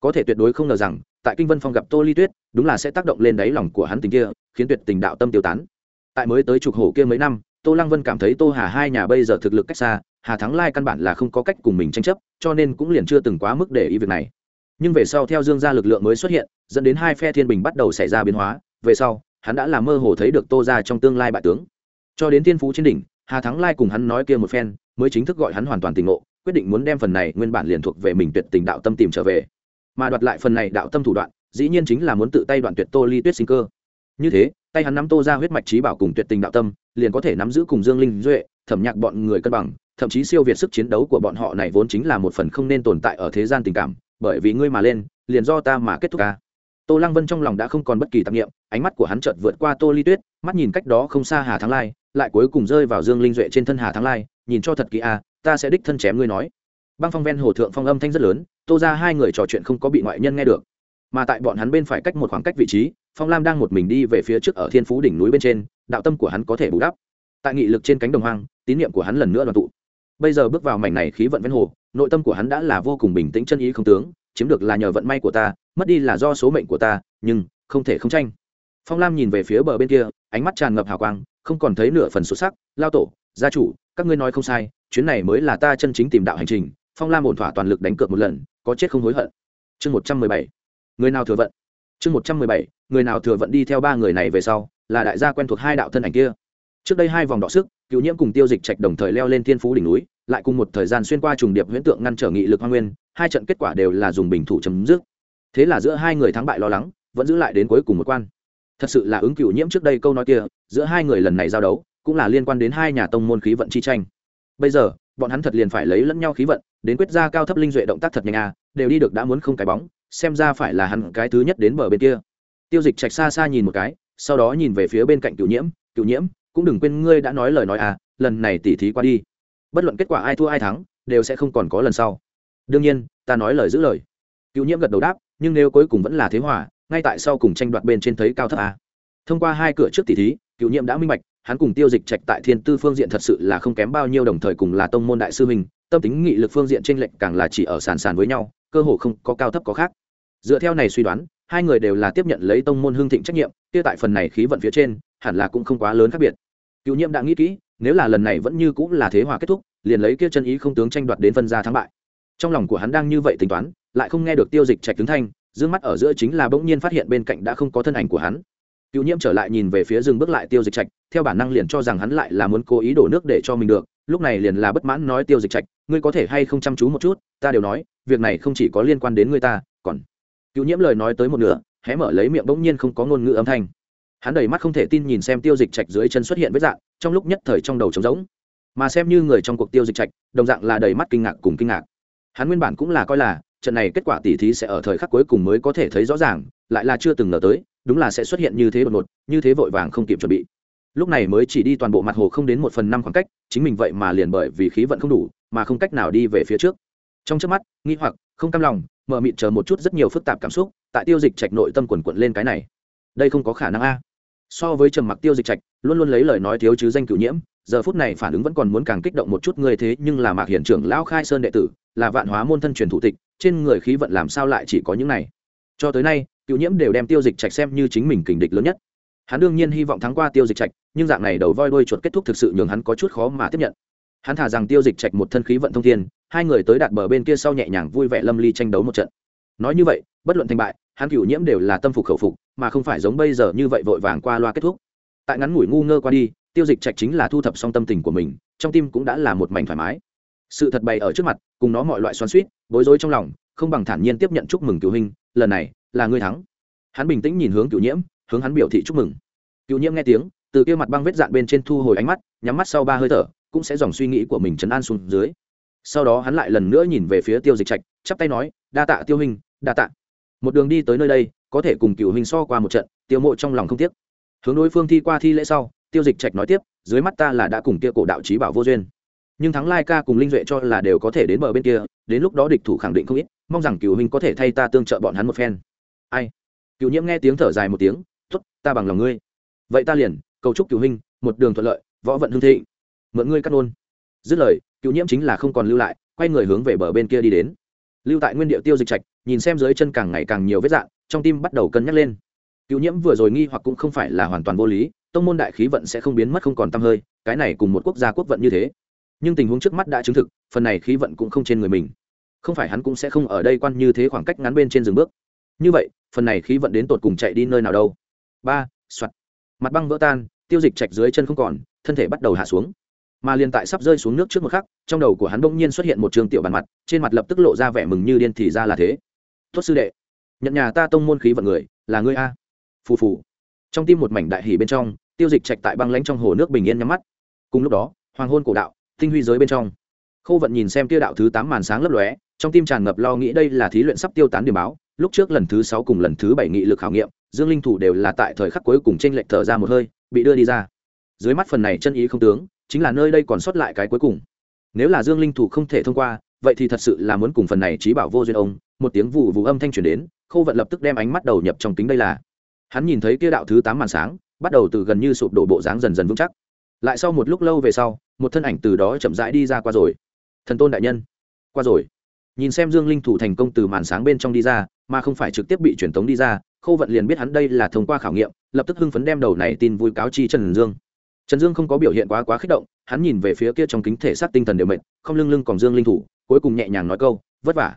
Có thể tuyệt đối không ngờ rằng, tại kinh vân phong gặp tô ly tuyết, đúng là sẽ tác động lên đáy lòng của hắn tình kia, khiến tuyệt tình đạo tâm tiêu tán. Tại mới tới trục hổ kia mấy năm tô lăng vân cảm thấy tô hà hai nhà bây giờ thực lực cách xa, hà thắng lai căn bản là không có cách cùng mình tranh chấp, cho nên cũng liền chưa từng quá mức để ý việc này. Nhưng về sau theo dương gia lực lượng mới xuất hiện, dẫn đến hai phe thiên bình bắt đầu xảy ra biến hóa, về sau, hắn đã làm mơ hồ thấy được tô ra trong tương lai bại tướng. Cho đến thiên phú trên đỉnh, hà thắng lai cùng hắn nói kia một phen, mới chính thức gọi hắn hoàn toàn tỉnh ngộ, quyết định muốn đem phần này nguyên bản liền thuộc về mình tuyệt tình đạo tâm tìm trở về. Mà đoạt lại phần này đạo tâm thủ đoạn, dĩ nhiên chính là muốn tự tay đoạn tuyệt tô ly tuyết sinh cơ. Như thế tay hắn nắm tô ra huyết mạch trí bảo cùng tuyệt tình đạo tâm, liền có thể nắm giữ cùng dương linh duệ, thẩm nhạc bọn người cân bằng, thậm chí siêu việt sức chiến đấu của bọn họ này vốn chính là một phần không nên tồn tại ở thế gian tình cảm, bởi vì ngươi mà lên, liền do ta mà kết thúc ca. Tô lăng vân trong lòng đã không còn bất kỳ tạp nghiệm ánh mắt của hắn chợt vượt qua tô ly tuyết, mắt nhìn cách đó không xa hà thắng lai, lại cuối cùng rơi vào dương linh duệ trên thân hà thắng lai, nhìn cho thật kỹ a à, ta sẽ đích thân chém ngươi nói. Băng phong ven hồ thượng phong âm thanh rất lớn, tô ra hai người trò chuyện không có bị ngoại nhân nghe được, mà tại bọn hắn bên phải cách một khoảng cách vị trí phong lam đang một mình đi về phía trước ở thiên phú đỉnh núi bên trên, đạo tâm của hắn có thể bù đắp. Tại nghị lực trên cánh đồng hoang, tín nhiệm của hắn lần nữa đoàn tụ. Bây giờ bước vào mảnh này khí vận ven hồ, nội tâm của hắn đã là vô cùng bình tĩnh chân ý không tướng, chiếm được là nhờ vận may của ta, mất đi là do số mệnh của ta, nhưng không thể không tranh. Phong lam nhìn về phía bờ bên kia, ánh mắt tràn ngập hào quang, không còn thấy nửa phần xuất sắc, lao tổ, gia chủ, các ngươi nói không sai, chuyến này mới là ta chân chính tìm đạo hành trình. Phong lam ổn thỏa toàn lực đánh cược một lần, có chết không hối hận. Chương một trăm mười bảy. Người nào thừa vận? Chương một trăm mười bảy, người nào thừa vận đi theo ba người này về sau, là đại gia quen thuộc hai đạo thân ảnh kia. Trước đây hai vòng đọ sức, cựu nhiễm cùng tiêu dịch trạch đồng thời leo lên thiên phú đỉnh núi, lại cùng một thời gian xuyên qua trùng điệp huyễn tượng ngăn trở nghị lực hoa nguyên, hai trận kết quả đều là dùng bình thủ chấm dứt. Thế là giữa hai người thắng bại lo lắng, vẫn giữ lại đến cuối cùng một quan. Thật sự là ứng cựu nhiễm trước đây câu nói kia, giữa hai người lần này giao đấu, cũng là liên quan đến hai nhà tông môn khí vận chi tranh. Bây giờ, bọn hắn thật liền phải lấy lẫn nhau khí vận, đến quyết ra cao thấp linh duệ động tác thật nhanh à đều đi được đã muốn không cái bóng xem ra phải là hắn cái thứ nhất đến bờ bên kia. Tiêu dịch trạch xa xa nhìn một cái, sau đó nhìn về phía bên cạnh cựu nhiễm cựu nhiễm, cũng đừng quên ngươi đã nói lời nói à lần này tỉ thí qua đi. Bất luận kết quả ai thua ai thắng, đều sẽ không còn có lần sau. Đương nhiên, ta nói lời giữ lời. Cựu nhiễm gật đầu đáp, nhưng nếu cuối cùng vẫn là thế hòa, ngay tại sau cùng tranh đoạt bên trên thấy cao thấp à. thông qua hai cửa trước tỉ thí cựu nhiễm đã minh bạch, hắn cùng tiêu dịch trạch tại thiên tư phương diện thật sự là không kém bao nhiêu đồng thời cùng là tông môn đại sư mình tâm tính nghị lực phương diện tranh lệch càng là chỉ ở sàn sàn với nhau cơ hồ không có cao thấp có khác. Dựa theo này suy đoán, hai người đều là tiếp nhận lấy tông môn hương thịnh trách nhiệm, kia tại phần này khí vận phía trên, hẳn là cũng không quá lớn khác biệt. Cựu nhiễm đã nghĩ kỹ, nếu là lần này vẫn như cũng là thế hòa kết thúc, liền lấy kia chân ý không tướng tranh đoạt đến phân ra thắng bại. Trong lòng của hắn đang như vậy tính toán, lại không nghe được tiêu dịch trạch tướng thanh, dương mắt ở giữa chính là bỗng nhiên phát hiện bên cạnh đã không có thân ảnh của hắn. Cựu nhiễm trở lại nhìn về phía rừng bước lại tiêu dịch trạch, theo bản năng liền cho rằng hắn lại là muốn cố ý đổ nước để cho mình được, lúc này liền là bất mãn nói tiêu dịch trạch ngươi có thể hay không chăm chú một chút, ta đều nói, việc này không chỉ có liên quan đến ngươi ta, còn cựu nhiễm lời nói tới một nửa, hé mở lấy miệng bỗng nhiên không có ngôn ngữ âm thanh. Hắn đầy mắt không thể tin nhìn xem tiêu dịch trạch dưới chân xuất hiện với dạng, trong lúc nhất thời trong đầu trống rỗng. Mà xem như người trong cuộc tiêu dịch trạch, đồng dạng là đầy mắt kinh ngạc cùng kinh ngạc. Hắn nguyên bản cũng là coi là, trận này kết quả tỉ thí sẽ ở thời khắc cuối cùng mới có thể thấy rõ ràng, lại là chưa từng ngờ tới, đúng là sẽ xuất hiện như thế đột ngột, như thế vội vàng không kịp chuẩn bị. Lúc này mới chỉ đi toàn bộ mặt hồ không đến một phần năm khoảng cách, chính mình vậy mà liền bởi vì khí vận không đủ mà không cách nào đi về phía trước. Trong trước mắt, nghi hoặc, không cam lòng mờ mịt chờ một chút rất nhiều phức tạp cảm xúc, tại tiêu dịch trạch nội tâm quần quận lên cái này. Đây không có khả năng a. So với trầm mặc tiêu dịch trạch, luôn luôn lấy lời nói thiếu chứ danh cửu nhiễm, giờ phút này phản ứng vẫn còn muốn càng kích động một chút người thế, nhưng là mạc hiển trưởng lão khai sơn đệ tử, là vạn hóa môn thân truyền thủ tịch, trên người khí vận làm sao lại chỉ có những này? Cho tới nay cựu nhiễm đều đem tiêu dịch trạch xem như chính mình kình địch lớn nhất. Hắn đương nhiên hy vọng thắng qua tiêu dịch trạch, nhưng dạng này đầu voi đuôi chuột kết thúc thực sự nhường hắn có chút khó mà tiếp nhận hắn thả rằng tiêu dịch trạch một thân khí vận thông thiên, hai người tới đạt bờ bên kia sau nhẹ nhàng vui vẻ lâm ly tranh đấu một trận. Nói như vậy, bất luận thành bại, hắn cựu nhiễm đều là tâm phục khẩu phục, mà không phải giống bây giờ như vậy vội vàng qua loa kết thúc. Tại ngắn ngủi ngu ngơ qua đi, tiêu dịch trạch chính là thu thập xong tâm tình của mình, trong tim cũng đã là một mảnh thoải mái. Sự thật bày ở trước mặt, cùng nó mọi loại xoắn suýt bối rối trong lòng, không bằng thản nhiên tiếp nhận chúc mừng cựu hình lần này, là ngươi thắng. Hắn bình tĩnh nhìn hướng cựu nhiễm, hướng hắn biểu thị chúc mừng. Cựu nhiễm nghe tiếng, từ kia mặt băng vết dạn bên trên thu hồi ánh mắt, nhắm mắt sau ba hơi thở cũng sẽ dòng suy nghĩ của mình chấn an xuống dưới. Sau đó hắn lại lần nữa nhìn về phía tiêu dịch trạch, chắp tay nói, đa tạ tiêu hình đa tạ. Một đường đi tới nơi đây, có thể cùng cựu hình so qua một trận, tiêu mộ trong lòng không tiếc. Hướng đối phương thi qua thi lễ sau, tiêu dịch trạch nói tiếp, dưới mắt ta là đã cùng kia cổ đạo trí bảo vô duyên. Nhưng thắng lai ca cùng linh duệ cho là đều có thể đến bờ bên kia, đến lúc đó địch thủ khẳng định không ít, mong rằng cựu hình có thể thay ta tương trợ bọn hắn một phen. Ai? Cựu nhiễm nghe tiếng thở dài một tiếng t ta bằng lòng ngươi. Vậy ta liền, cầu chúc cựu hình một đường thuận lợi, võ vận hương thị mượn ngươi cắt nôn. Dứt lời, cựu nhiễm chính là không còn lưu lại, quay người hướng về bờ bên kia đi đến. Lưu tại nguyên địa tiêu dịch trạch, nhìn xem dưới chân càng ngày càng nhiều vết dạn, trong tim bắt đầu cân nhắc lên. Cựu nhiễm vừa rồi nghi hoặc cũng không phải là hoàn toàn vô lý, tông môn đại khí vận sẽ không biến mất không còn t hơi, cái này cùng một quốc gia quốc vận như thế. Nhưng tình huống trước mắt đã chứng thực, phần này khí vận cũng không trên người mình. Không phải hắn cũng sẽ không ở đây quan như thế khoảng cách ngắn bên trên rừng bước. Như vậy, phần này khí vận đến tột cùng chạy đi nơi nào đâu? Ba, soạt. Mặt băng vỡ tan, tiêu dịch chạch dưới chân không còn, thân thể bắt đầu hạ xuống mà liền tại sắp rơi xuống nước trước một khắc, trong đầu của hắn bỗng nhiên xuất hiện một trường tiểu bàn mặt, trên mặt lập tức lộ ra vẻ mừng như điên thì ra là thế. Tốt sư đệ, nhận nhà ta tông môn khí vận người, là ngươi a. Phù phù. Trong tim một mảnh đại hỉ bên trong, tiêu dịch trạch tại băng lánh trong hồ nước bình yên nhắm mắt. Cùng lúc đó, hoàng hôn cổ đạo, tinh huy giới bên trong. Khô vận nhìn xem tiêu đạo thứ tám màn sáng lấp lóe, trong tim tràn ngập lo nghĩ đây là thí luyện sắp tiêu tán điểm báo. Lúc trước lần thứ sáu cùng lần thứ bảy nghị lực khảo nghiệm, dương linh thủ đều là tại thời khắc cuối cùng t r ê n lệch thở ra một hơi, bị đưa đi ra. Dưới mắt phần này chân ý không tướng chính là nơi đây còn sót lại cái cuối cùng. Nếu là dương linh thủ không thể thông qua, vậy thì thật sự là muốn cùng phần này trí bảo vô duyên ông, một tiếng vụ vụ âm thanh truyền đến, khâu vận lập tức đem ánh mắt đầu nhập trong kính đây là. Hắn nhìn thấy kia đạo thứ tám màn sáng, bắt đầu từ gần như sụp đổ bộ dáng dần dần vững chắc. Lại sau một lúc lâu về sau, một thân ảnh từ đó chậm rãi đi ra qua rồi. Thần tôn đại nhân, qua rồi. Nhìn xem dương linh thủ thành công từ màn sáng bên trong đi ra, mà không phải trực tiếp bị truyền tống đi ra, khâu vận liền biết hắn đây là thông qua khảo nghiệm, lập tức hưng phấn đem đầu này tin vui cáo chi trần dương trần dương không có biểu hiện quá quá kích động, hắn nhìn về phía kia trong kính thể xác tinh thần đều mệt, không lưng lưng còn dương linh thủ, cuối cùng nhẹ nhàng nói câu, vất vả.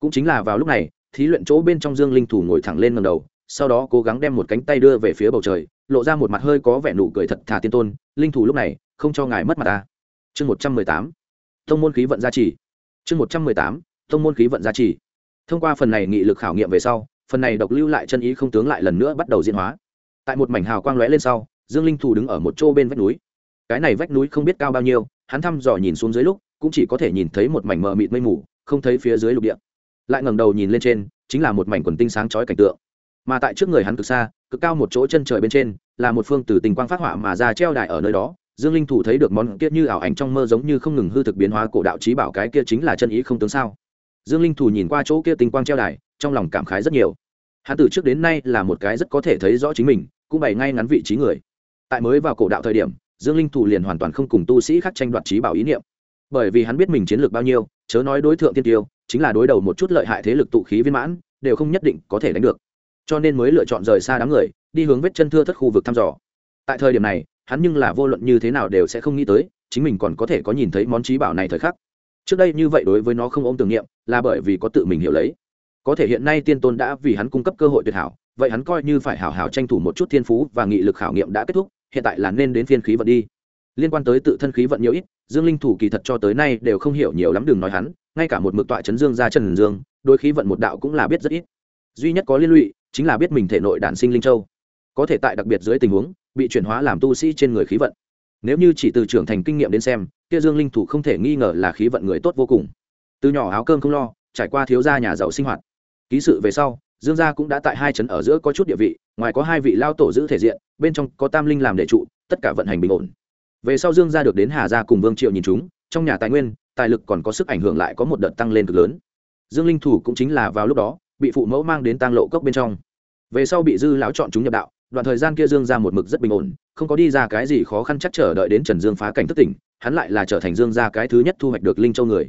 Cũng chính là vào lúc này, thí luyện chỗ bên trong dương linh thủ ngồi thẳng lên ngầm đầu, sau đó cố gắng đem một cánh tay đưa về phía bầu trời, lộ ra một mặt hơi có vẻ nụ cười thật thà tiên tôn, linh thủ lúc này, không cho ngài mất mặt ta. Chương một trăm mười tám, thông môn khí vận gia trì. Chương một trăm mười tám, thông môn khí vận gia trì. Thông qua phần này nghị lực khảo nghiệm về sau, phần này độc lưu lại chân ý không tướng lại lần nữa bắt đầu diễn hóa. Tại một mảnh hào quang lóe lên sau dương linh thủ đứng ở một chỗ bên vách núi. Cái này vách núi không biết cao bao nhiêu, hắn thăm dò nhìn xuống dưới lúc, cũng chỉ có thể nhìn thấy một mảnh mờ mịt mây mù, không thấy phía dưới lục địa. Lại ngẩng đầu nhìn lên trên, chính là một mảnh quần tinh sáng chói cảnh tượng. Mà tại trước người hắn cực xa, cực cao một chỗ chân trời bên trên, là một phương từ tình quang phát họa mà ra treo đài ở nơi đó. Dương linh thủ thấy được món kia như ảo ảnh trong mơ giống như không ngừng hư thực biến hóa cổ đạo trí bảo cái kia chính là chân ý không tướng sao. Dương linh thủ nhìn qua chỗ kia tinh quang treo đài, trong lòng cảm khái rất nhiều. Hắn từ trước đến nay là một cái rất có thể thấy rõ chính mình, cũng bày ngay ngắn vị trí người tại mới vào cổ đạo thời điểm, dương linh thủ liền hoàn toàn không cùng tu sĩ khác tranh đoạt trí bảo ý niệm. Bởi vì hắn biết mình chiến lược bao nhiêu, chớ nói đối tượng tiên tiêu, chính là đối đầu một chút lợi hại thế lực tụ khí viên mãn, đều không nhất định có thể đánh được. Cho nên mới lựa chọn rời xa đám người, đi hướng vết chân thưa thất khu vực thăm dò. Tại thời điểm này, hắn nhưng là vô luận như thế nào đều sẽ không nghĩ tới, chính mình còn có thể có nhìn thấy món trí bảo này thời khắc. Trước đây như vậy đối với nó không ôm tưởng niệm, là bởi vì có tự mình hiểu lấy. Có thể hiện nay tiên tôn đã vì hắn cung cấp cơ hội tuyệt hảo, vậy hắn coi như phải hảo hảo tranh thủ một chút thiên phú và nghị lực khảo nghiệm đã kết thúc hiện tại là nên đến phiên khí vận đi. Liên quan tới tự thân khí vận nhiều ít, dương linh thủ kỳ thật cho tới nay đều không hiểu nhiều lắm đừng nói hắn, ngay cả một mực tọa chấn dương ra trần dương đôi khí vận một đạo cũng là biết rất ít. Duy nhất có liên lụy, chính là biết mình thể nội đản sinh linh châu. Có thể tại đặc biệt dưới tình huống, bị chuyển hóa làm tu sĩ trên người khí vận. Nếu như chỉ từ trưởng thành kinh nghiệm đến xem, kia dương linh thủ không thể nghi ngờ là khí vận người tốt vô cùng. Từ nhỏ áo cơm không lo, trải qua thiếu gia nhà giàu sinh hoạt. Ký sự về sau dương gia cũng đã tại hai trấn ở giữa có chút địa vị, ngoài có hai vị lao tổ giữ thể diện, bên trong có tam linh làm đệ trụ, tất cả vận hành bình ổn. Về sau dương gia được đến hà gia cùng vương triệu nhìn chúng, trong nhà tài nguyên, tài lực còn có sức ảnh hưởng lại có một đợt tăng lên cực lớn. Dương linh thủ cũng chính là vào lúc đó, bị phụ mẫu mang đến tang lộ cốc bên trong. Về sau bị dư lão chọn chúng nhập đạo, đoạn thời gian kia dương ra một mực rất bình ổn, không có đi ra cái gì khó khăn chắc chờ đợi đến trần dương phá cảnh thất tỉnh, hắn lại là trở thành dương ra cái thứ nhất thu hoạch được linh châu người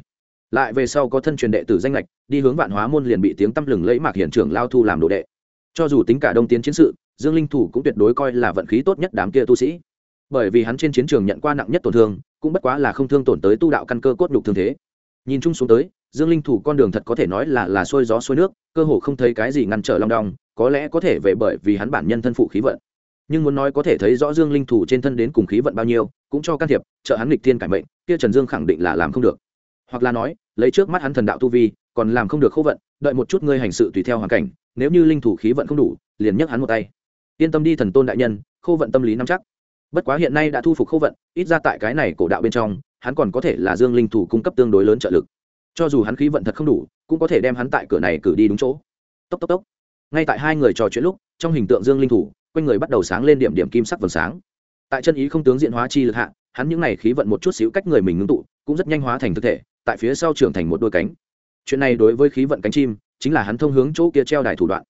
lại về sau có thân truyền đệ tử danh lệch, đi hướng vạn hóa môn liền bị tiếng tăm lừng lẫy mạc hiển trưởng lao thu làm đồ đệ. Cho dù tính cả đông tiến chiến sự, dương linh thủ cũng tuyệt đối coi là vận khí tốt nhất đám kia tu sĩ. Bởi vì hắn trên chiến trường nhận qua nặng nhất tổn thương, cũng bất quá là không thương tổn tới tu đạo căn cơ cốt nhục thương thế. Nhìn chung xuống tới, dương linh thủ con đường thật có thể nói là là xuôi gió xuôi nước, cơ hồ không thấy cái gì ngăn trở long đong, có lẽ có thể về bởi vì hắn bản nhân thân phụ khí vận. Nhưng muốn nói có thể thấy rõ dương linh thủ trên thân đến cùng khí vận bao nhiêu, cũng cho can thiệp, trợ hắn lịch thiên cải mệnh, kia trần dương khẳng định là làm không được hoặc là nói, lấy trước mắt hắn thần đạo tu vi, còn làm không được khâu vận, đợi một chút ngươi hành sự tùy theo hoàn cảnh, nếu như linh thủ khí vận không đủ, liền nhấc hắn một tay. Yên tâm đi thần tôn đại nhân khâu vận tâm lý nắm chắc. Bất quá hiện nay đã thu phục khâu vận, ít ra tại cái này cổ đạo bên trong, hắn còn có thể là dương linh thủ cung cấp tương đối lớn trợ lực. Cho dù hắn khí vận thật không đủ, cũng có thể đem hắn tại cửa này cử đi đúng chỗ. Tốc tốc tốc. Ngay tại hai người trò chuyện lúc, trong hình tượng dương linh thủ, quanh người bắt đầu sáng lên điểm điểm kim sắc vầng sáng. Tại chân ý không tướng diện hóa chi lực hạ, hắn những n à y khí vận một chút xíu cách người mình ngưng tụ, cũng rất nhanh hóa thành thực thể tại phía sau trưởng thành một đôi cánh. Chuyện này đối với khí vận cánh chim, chính là hắn thông hướng chỗ kia treo đài thủ đoạn.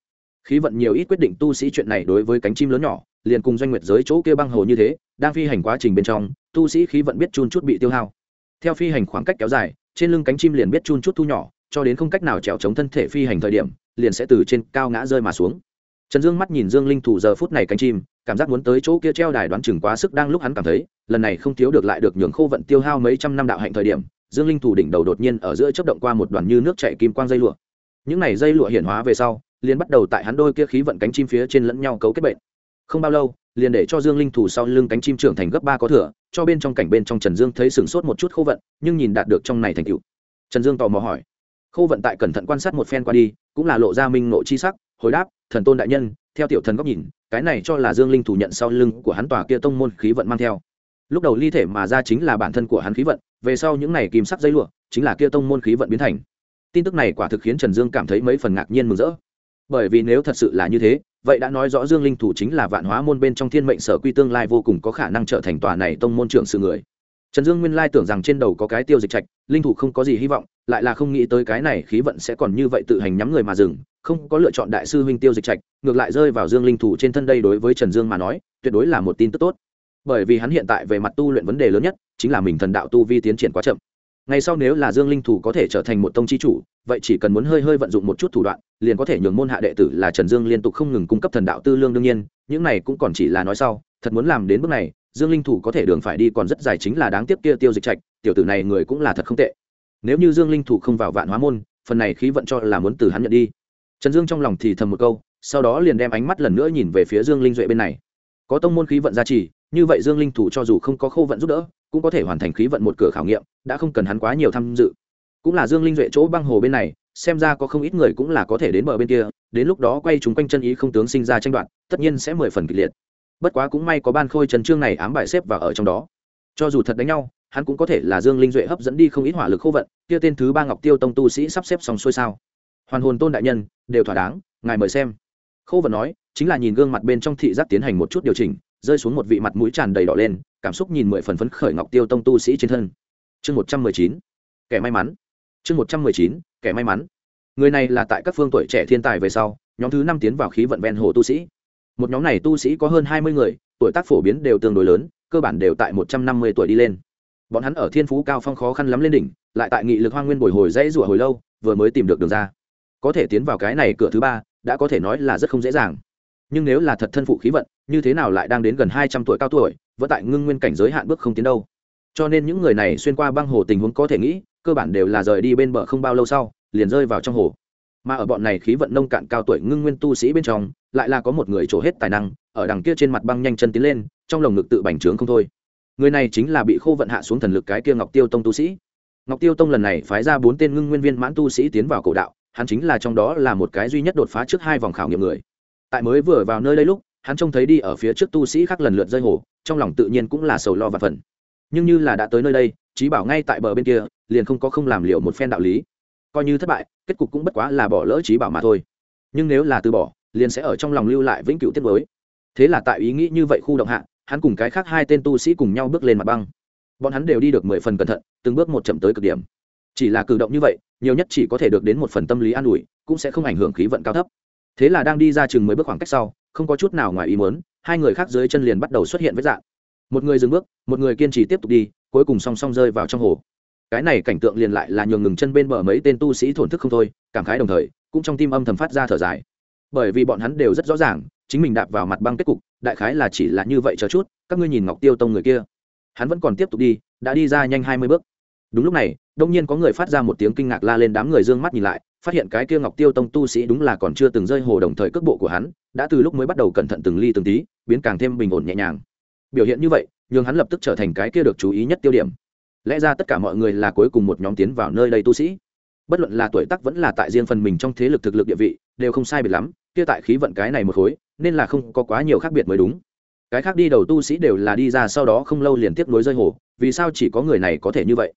Khí vận nhiều ít quyết định tu sĩ chuyện này đối với cánh chim lớn nhỏ, liền cùng doanh nguyệt giới chỗ kia băng hồ như thế, đang phi hành quá trình bên trong, tu sĩ khí vận biết chun chút bị tiêu hao. Theo phi hành khoảng cách kéo dài, trên lưng cánh chim liền biết chun chút thu nhỏ, cho đến không cách nào trèo chống thân thể phi hành thời điểm, liền sẽ từ trên cao ngã rơi mà xuống. Trần dương mắt nhìn dương linh thủ giờ phút này cánh chim, cảm giác muốn tới chỗ kia treo đài đoán chừng quá sức đang lúc hắn cảm thấy, lần này không thiếu được lại được nhường khô vận tiêu hao mấy trăm năm đạo hạnh thời điểm dương linh thủ đỉnh đầu đột nhiên ở giữa chấp động qua một đoàn như nước chảy kim quang dây lụa. Những này dây lụa hiển hóa về sau, liền bắt đầu tại hắn đôi kia khí vận cánh chim phía trên lẫn nhau cấu kết bệnh. Không bao lâu, liền để cho dương linh thủ sau lưng cánh chim trưởng thành gấp ba có thừa, cho bên trong cảnh bên trong trần dương thấy sửng sốt một chút khô vận, nhưng nhìn đạt được trong này thành cựu trần dương tò mò hỏi. Khô vận tại cẩn thận quan sát một phen qua đi, cũng là lộ ra minh nộ chi sắc, hồi đáp, thần tôn đại nhân, theo tiểu thần góc nhìn, cái này cho là dương linh thủ nhận sau lưng của hắn tòa kia tông môn khí vận mang theo. Lúc đầu ly thể mà ra chính là bản thân của hắn khí vận về sau những này kìm sắc dây lụa, chính là kia tông môn khí vận biến thành. Tin tức này quả thực khiến trần dương cảm thấy mấy phần ngạc nhiên mừng rỡ. Bởi vì nếu thật sự là như thế, vậy đã nói rõ dương linh thủ chính là vạn hóa môn bên trong thiên mệnh sở quy tương lai vô cùng có khả năng trở thành tòa này tông môn trưởng sự người. Trần dương nguyên lai tưởng rằng trên đầu có cái tiêu dịch trạch, linh thủ không có gì hy vọng, lại là không nghĩ tới cái này khí vận sẽ còn như vậy tự hành nhắm người mà dừng, không có lựa chọn đại sư huynh tiêu dịch trạch, ngược lại rơi vào dương linh thủ trên thân đây đối với trần dương mà nói, tuyệt đối là một tin tức tốt. Bởi vì hắn hiện tại về mặt tu luyện vấn đề lớn nhất chính là mình thần đạo tu vi tiến triển quá chậm. Ngày sau nếu là dương linh thủ có thể trở thành một tông chi chủ, vậy chỉ cần muốn hơi hơi vận dụng một chút thủ đoạn, liền có thể nhường môn hạ đệ tử là trần dương liên tục không ngừng cung cấp thần đạo tư lương đương nhiên, những này cũng còn chỉ là nói sau, thật muốn làm đến bước này, dương linh thủ có thể đường phải đi còn rất dài chính là đáng tiếc kia tiêu dịch trạch, tiểu tử này người cũng là thật không tệ. Nếu như dương linh thủ không vào vạn hóa môn, phần này khí vận cho là muốn từ hắn nhận đi. Trần dương trong lòng thì thầm một câu, sau đó liền đem ánh mắt lần nữa nhìn về phía dương linh duệ bên này. Có tông môn khí vận gia trì, như vậy dương linh thủ cho dù không có khâu vận giúp đỡ cũng có thể hoàn thành khí vận một cửa khảo nghiệm, đã không cần hắn quá nhiều tham dự. Cũng là dương linh duệ chỗ băng hồ bên này, xem ra có không ít người cũng là có thể đến bờ bên kia, đến lúc đó quay chúng quanh chân ý không tướng sinh ra tranh đoạt, tất nhiên sẽ mười phần kịch liệt. Bất quá cũng may có ban khôi trần trương này ám bài xếp vào ở trong đó. Cho dù thật đánh nhau, hắn cũng có thể là dương linh duệ hấp dẫn đi không ít hỏa lực khô vận, kia tên thứ ba ngọc tiêu tông tu sĩ sắp xếp xong xuôi sao. Hoàn hồn tôn đại nhân, đều thỏa đáng, ngài mời xem. Khô vận nói, chính là nhìn gương mặt bên trong thị giác tiến hành một chút điều chỉnh, rơi xuống một vị mặt mũi tràn đầy đỏ lên cảm xúc nhìn mười phần phấn khởi ngọc tiêu tông tu sĩ trên thân. Chương một trăm mười chín, kẻ may mắn. Chương một trăm mười chín, kẻ may mắn. Người này là tại các phương tuổi trẻ thiên tài về sau, nhóm thứ năm tiến vào khí vận ven hồ tu sĩ. Một nhóm này tu sĩ có hơn hai mươi người, tuổi tác phổ biến đều tương đối lớn, cơ bản đều tại một trăm năm mươi tuổi đi lên. Bọn hắn ở thiên phú cao phong khó khăn lắm lên đỉnh, lại tại nghị lực hoang nguyên bồi hồi dãy rủa hồi lâu, vừa mới tìm được đường ra. Có thể tiến vào cái này cửa thứ ba, đã có thể nói là rất không dễ dàng nhưng nếu là thật thân phụ khí vận, như thế nào lại đang đến gần hai trăm tuổi cao tuổi, vẫn tại ngưng nguyên cảnh giới hạn bước không tiến đâu. Cho nên những người này xuyên qua băng hồ tình huống có thể nghĩ, cơ bản đều là rời đi bên bờ không bao lâu sau, liền rơi vào trong hồ. Mà ở bọn này khí vận nông cạn cao tuổi ngưng nguyên tu sĩ bên trong, lại là có một người trổ hết tài năng, ở đằng kia trên mặt băng nhanh chân tiến lên, trong lồng ngực tự bành trướng không thôi. Người này chính là bị khô vận hạ xuống thần lực cái kia ngọc tiêu tông tu sĩ. Ngọc tiêu tông lần này phái ra bốn tên ngưng nguyên viên mãn tu sĩ tiến vào cổ đạo, hắn chính là trong đó là một cái duy nhất đột phá trước hai vòng khảo nghiệm người tại mới vừa vào nơi đây lúc, hắn trông thấy đi ở phía trước tu sĩ khác lần lượt rơi hồ, trong lòng tự nhiên cũng là sầu lo và phần nhưng như là đã tới nơi đây, trí bảo ngay tại bờ bên kia, liền không có không làm liệu một phen đạo lý. Coi như thất bại, kết cục cũng bất quá là bỏ lỡ trí bảo mà thôi. Nhưng nếu là từ bỏ, liền sẽ ở trong lòng lưu lại vĩnh cửu tiết mới thế là tại ý nghĩ như vậy khu động hạ, hắn cùng cái khác hai tên tu sĩ cùng nhau bước lên mặt băng. Bọn hắn đều đi được mười phần cẩn thận, từng bước một chậm tới cực điểm. Chỉ là cử động như vậy, nhiều nhất chỉ có thể được đến một phần tâm lý an ủi, cũng sẽ không ảnh hưởng khí vận cao thấp thế là đang đi ra chừng mới bước khoảng cách sau, không có chút nào ngoài ý muốn, hai người khác dưới chân liền bắt đầu xuất hiện vết dạng. Một người dừng bước, một người kiên trì tiếp tục đi, cuối cùng song song rơi vào trong hồ. Cái này cảnh tượng liền lại là nhường ngừng chân bên bờ mấy tên tu sĩ thổn thức không thôi, cảm khái đồng thời, cũng trong tim âm thầm phát ra thở dài. Bởi vì bọn hắn đều rất rõ ràng, chính mình đạp vào mặt băng kết cục, đại khái là chỉ là như vậy chờ chút, các ngươi nhìn ngọc tiêu tông người kia. Hắn vẫn còn tiếp tục đi, đã đi ra nhanh hai mươi bước đúng lúc này, đông nhiên có người phát ra một tiếng kinh ngạc la lên đám người d ư ơ n g mắt nhìn lại, phát hiện cái kia ngọc tiêu tông tu sĩ đúng là còn chưa từng rơi hồ đồng thời cước bộ của hắn, đã từ lúc mới bắt đầu cẩn thận từng ly từng tí, biến càng thêm bình ổn nhẹ nhàng. Biểu hiện như vậy, nhường hắn lập tức trở thành cái kia được chú ý nhất tiêu điểm. Lẽ ra tất cả mọi người là cuối cùng một nhóm tiến vào nơi đây tu sĩ. Bất luận là tuổi tác vẫn là tại riêng phần mình trong thế lực thực lực địa vị, đều không sai biệt lắm, kia tại khí vận cái này một khối, nên là không có quá nhiều khác biệt mới đúng. Cái khác đi đầu tu sĩ đều là đi ra sau đó không lâu liền tiếp nối rơi hồ, vì sao chỉ có người này có thể như vậy?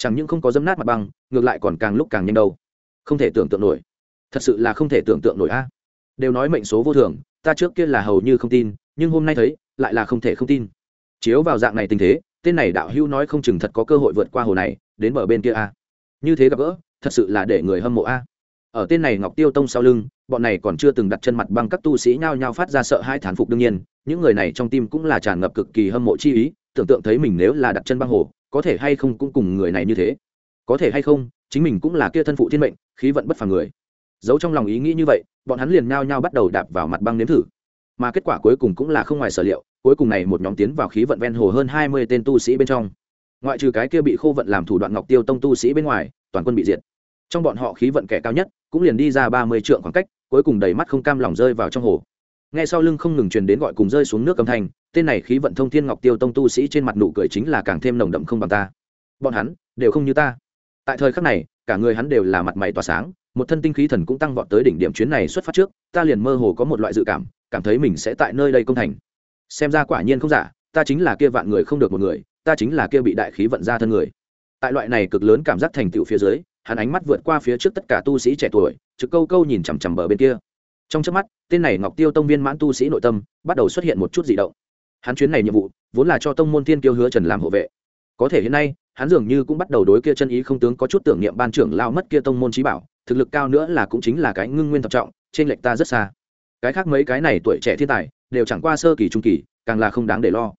Chẳng những không có dấm nát mặt băng, ngược lại còn càng lúc càng nhanh đâu. Không thể tưởng tượng nổi. Thật sự là không thể tưởng tượng nổi a. Đều nói mệnh số vô thường, ta trước kia là hầu như không tin, nhưng hôm nay thấy, lại là không thể không tin. Chiếu vào dạng này tình thế, tên này đạo hữu nói không chừng thật có cơ hội vượt qua hồ này, đến bờ bên kia a. Như thế gặp gỡ, thật sự là để người hâm mộ a. Ở tên này ngọc tiêu tông sau lưng, bọn này còn chưa từng đặt chân mặt băng các tu sĩ nhao nhao phát ra sợ hai thán phục đương nhiên, những người này trong tim cũng là tràn ngập cực kỳ hâm mộ chi ý, tưởng tượng thấy mình nếu là đặt chân băng hồ có thể hay không cũng cùng người này như thế. Có thể hay không, chính mình cũng là kia thân phụ thiên mệnh, khí vận bất phàm người. Giấu trong lòng ý nghĩ như vậy, bọn hắn liền nhao nhao bắt đầu đạp vào mặt băng nếm thử. Mà kết quả cuối cùng cũng là không ngoài sở liệu, cuối cùng này một nhóm tiến vào khí vận ven hồ hơn hai mươi tên tu sĩ bên trong. Ngoại trừ cái kia bị khô vận làm thủ đoạn ngọc tiêu tông tu sĩ bên ngoài, toàn quân bị diệt. Trong bọn họ khí vận kẻ cao nhất, cũng liền đi ra ba mươi trượng khoảng cách, cuối cùng đầy mắt không cam lòng rơi vào trong hồ. Ngay sau lưng không ngừng truyền đến gọi cùng rơi xuống nước âm thanh tên này khí vận thông thiên ngọc tiêu tông tu sĩ trên mặt nụ cười chính là càng thêm nồng đậm không bằng ta. Bọn hắn đều không như ta. Tại thời khắc này, cả người hắn đều là mặt mày tỏa sáng, một thân tinh khí thần cũng tăng vọt tới đỉnh điểm chuyến này xuất phát trước, ta liền mơ hồ có một loại dự cảm cảm thấy mình sẽ tại nơi đây công thành. Xem ra quả nhiên không giả, ta chính là kia vạn người không được một người, ta chính là kia bị đại khí vận ra thân người. Tại loại này cực lớn cảm giác thành tựu phía dưới, hắn ánh mắt vượt qua phía trước tất cả tu sĩ trẻ tuổi, trực câu câu nhìn chằm chằm bờ bên kia. Trong trước mắt, tên này ngọc tiêu tông viên mãn tu sĩ nội tâm bắt đầu xuất hiện một chút dị động hắn chuyến này nhiệm vụ, vốn là cho tông môn thiên kiêu hứa trần làm hộ vệ. Có thể hiện nay, hắn dường như cũng bắt đầu đối kia chân ý không tướng có chút tưởng niệm ban trưởng lao mất kia tông môn trí bảo, thực lực cao nữa là cũng chính là cái ngưng nguyên thập trọng, trên lệch ta rất xa. Cái khác mấy cái này tuổi trẻ thiên tài, đều chẳng qua sơ kỳ, trung kỳ, càng là không đáng để lo.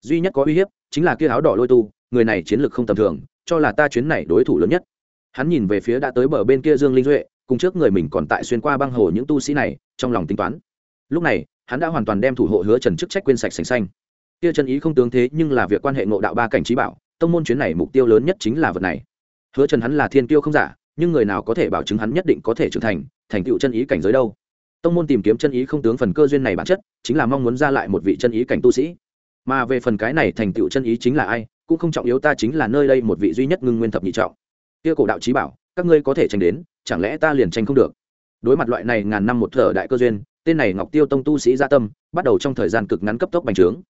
Duy nhất có uy hiếp, chính là kia áo đỏ lôi tu, người này chiến lược không tầm thường, cho là ta chuyến này đối thủ lớn nhất. Hắn nhìn về phía đã tới bờ bên kia dương linh duệ, cùng trước người mình còn tại xuyên qua băng hồ những tu sĩ này, trong lòng tính toán. Lúc này hắn đã hoàn toàn đem thủ hộ hứa trần chức trách quên sạch sành xanh. Kia chân ý không tướng thế nhưng là việc quan hệ ngộ đạo ba cảnh trí bảo, tông môn chuyến này mục tiêu lớn nhất chính là vật này. Hứa trần hắn là thiên tiêu không giả, nhưng người nào có thể bảo chứng hắn nhất định có thể trưởng thành thành tựu chân ý cảnh giới đâu. Tông môn tìm kiếm chân ý không tướng phần cơ duyên này bản chất, chính là mong muốn ra lại một vị chân ý cảnh tu sĩ. Mà về phần cái này thành tựu chân ý chính là ai, cũng không trọng yếu ta chính là nơi đây một vị duy nhất ngưng nguyên thập nhị trọng. Kia cổ đạo trí bảo, các ngươi có thể tranh đến, chẳng lẽ ta liền tranh không được? Đối mặt loại này ngàn năm một thở đại cơ duyên tên này ngọc tiêu tông tu sĩ gia tâm, bắt đầu trong thời gian cực ngắn cấp tốc bành trướng.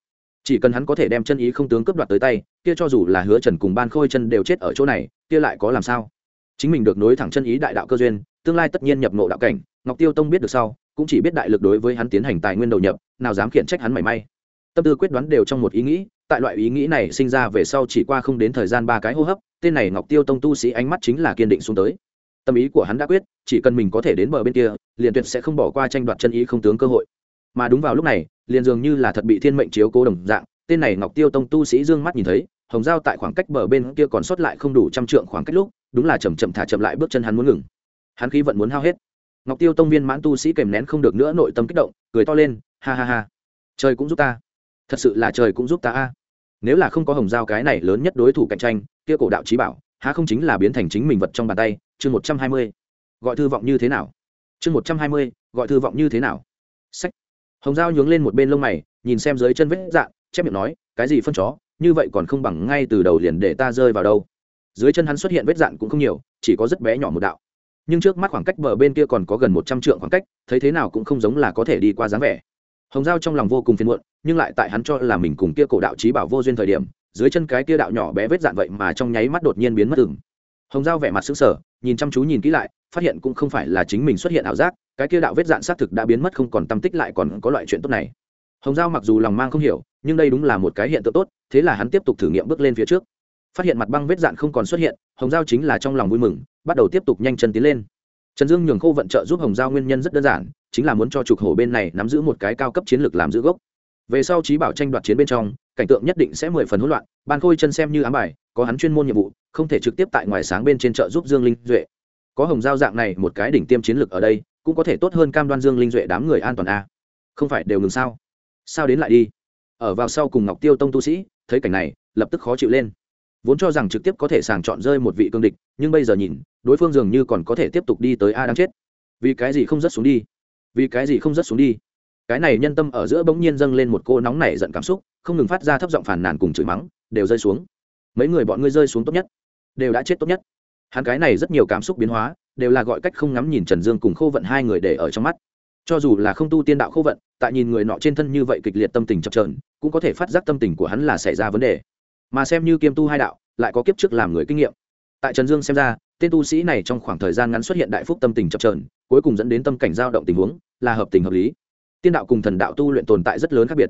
Chỉ cần hắn có thể đem chân ý không tướng cướp đoạt tới tay, kia cho dù là hứa trần cùng ban khôi chân đều chết ở chỗ này, kia lại có làm sao? Chính mình được nối thẳng chân ý đại đạo cơ duyên, tương lai tất nhiên nhập nộ đạo cảnh, ngọc tiêu tông biết được sau, cũng chỉ biết đại lực đối với hắn tiến hành tài nguyên đầu nhập, nào dám khiển trách hắn mảy may. Tâm tư quyết đoán đều trong một ý nghĩ, tại loại ý nghĩ này sinh ra về sau chỉ qua không đến thời gian ba cái hô hấp, tên này ngọc tiêu tông tu sĩ ánh mắt chính là kiên định xuống tới tâm ý của hắn đã quyết, chỉ cần mình có thể đến bờ bên kia, liền tuyệt sẽ không bỏ qua tranh đoạt chân ý không tướng cơ hội. Mà đúng vào lúc này, liền dường như là thật bị thiên mệnh chiếu cố đồng dạng, tên này ngọc tiêu tông tu sĩ dương mắt nhìn thấy, hồng giao tại khoảng cách bờ bên kia còn sót lại không đủ trăm trượng khoảng cách lúc, đúng là chầm chậm thả chậm lại bước chân hắn muốn ngừng. Hắn khí vận muốn hao hết. Ngọc tiêu tông viên mãn tu sĩ kèm nén không được nữa nội tâm kích động, cười to lên, ha ha ha, trời cũng giúp ta. Thật sự là trời cũng giúp ta a. Nếu là không có hồng giao cái này lớn nhất đối thủ cạnh tranh, kia cổ đạo trí bảo há không chính là biến thành chính mình vật trong bàn tay, chương một trăm hai mươi. Gọi thư vọng như thế nào? Chương một trăm hai mươi, gọi thư vọng như thế nào? Sách. Hồng giao nhướng lên một bên lông mày, nhìn xem dưới chân vết dạn chép miệng nói, cái gì phân chó, như vậy còn không bằng ngay từ đầu liền để ta rơi vào đâu. Dưới chân hắn xuất hiện vết dạn cũng không nhiều, chỉ có rất bé nhỏ một đạo. Nhưng trước mắt khoảng cách bờ bên kia còn có gần một trăm trượng khoảng cách, thấy thế nào cũng không giống là có thể đi qua dáng vẻ. Hồng giao trong lòng vô cùng phiền muộn, nhưng lại tại hắn cho là mình cùng kia cổ đạo trí bảo vô duyên thời điểm dưới chân cái kia đạo nhỏ bé vết dạn vậy mà trong nháy mắt đột nhiên biến mất từng hồng giao vẻ mặt sững sờ, nhìn chăm chú nhìn kỹ lại, phát hiện cũng không phải là chính mình xuất hiện ảo giác, cái kia đạo vết dạn xác thực đã biến mất không còn tâm tích lại còn có loại chuyện tốt này. Hồng giao mặc dù lòng mang không hiểu, nhưng đây đúng là một cái hiện tượng tốt, thế là hắn tiếp tục thử nghiệm bước lên phía trước. Phát hiện mặt băng vết dạn không còn xuất hiện, hồng giao chính là trong lòng vui mừng, bắt đầu tiếp tục nhanh chân tiến lên. Trần dương nhường khô vận trợ giúp hồng giao nguyên nhân rất đơn giản, chính là muốn cho trục hổ bên này nắm giữ một cái cao cấp chiến lược làm giữ gốc. Về sau trí bảo tranh đoạt chiến bên trong cảnh tượng nhất định sẽ mười phần hỗn loạn, ban khôi chân xem như ám bài, có hắn chuyên môn nhiệm vụ, không thể trực tiếp tại ngoài sáng bên trên chợ giúp dương linh duệ. Có hồng giao dạng này một cái đỉnh tiêm chiến lược ở đây, cũng có thể tốt hơn cam đoan dương linh duệ đám người an toàn a. Không phải đều ngừng sao? Sao đến lại đi? Ở vào sau cùng ngọc tiêu tông tu sĩ, thấy cảnh này, lập tức khó chịu lên. Vốn cho rằng trực tiếp có thể sàng chọn rơi một vị cương địch, nhưng bây giờ nhìn, đối phương dường như còn có thể tiếp tục đi tới a đang chết. Vì cái gì không rớt xuống đi? Vì cái gì không rớt xuống đi? Cái này nhân tâm ở giữa bỗng nhiên dâng lên một cô nóng nảy giận cảm xúc không ngừng phát ra thấp giọng phản nàn cùng chửi mắng, đều rơi xuống. Mấy người bọn ngươi rơi xuống tốt nhất, đều đã chết tốt nhất. Hắn cái này rất nhiều cảm xúc biến hóa, đều là gọi cách không ngắm nhìn trần dương cùng khô vận hai người để ở trong mắt. Cho dù là không tu tiên đạo khô vận, tại nhìn người nọ trên thân như vậy kịch liệt tâm tình chập trờn cũng có thể phát giác tâm tình của hắn là xảy ra vấn đề. Mà xem như kiêm tu hai đạo, lại có kiếp trước làm người kinh nghiệm. Tại trần dương xem ra, tên tu sĩ này trong khoảng thời gian ngắn xuất hiện đại phúc tâm tình chập trờn cuối cùng dẫn đến tâm cảnh dao động tình huống, là hợp tình hợp lý. Tiên đạo cùng thần đạo tu luyện tồn tại rất lớn khác biệt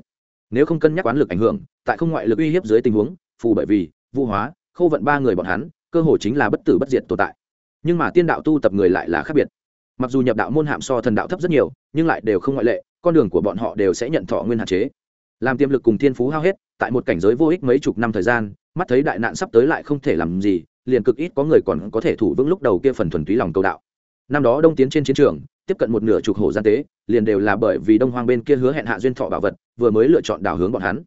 nếu không cân nhắc quán lực ảnh hưởng, tại không ngoại lực uy hiếp dưới tình huống, phù bởi vì, vũ hóa, khâu vận ba người bọn hắn, cơ hội chính là bất tử bất diệt tồn tại. Nhưng mà tiên đạo tu tập người lại là khác biệt. Mặc dù nhập đạo môn hạm so thần đạo thấp rất nhiều, nhưng lại đều không ngoại lệ, con đường của bọn họ đều sẽ nhận thọ nguyên hạn chế. Làm tiềm lực cùng thiên phú hao hết, tại một cảnh giới vô ích mấy chục năm thời gian, mắt thấy đại nạn sắp tới lại không thể làm gì, liền cực ít có người còn có thể thủ vững lúc đầu kia phần thuần túy lòng cầu đạo năm đó đông tiến trên chiến trường, tiếp cận một nửa chục hổ gian tế, liền đều là bởi vì đông hoang bên kia hứa hẹn hạ duyên thọ bảo vật, vừa mới lựa chọn đảo hướng bọn hắn.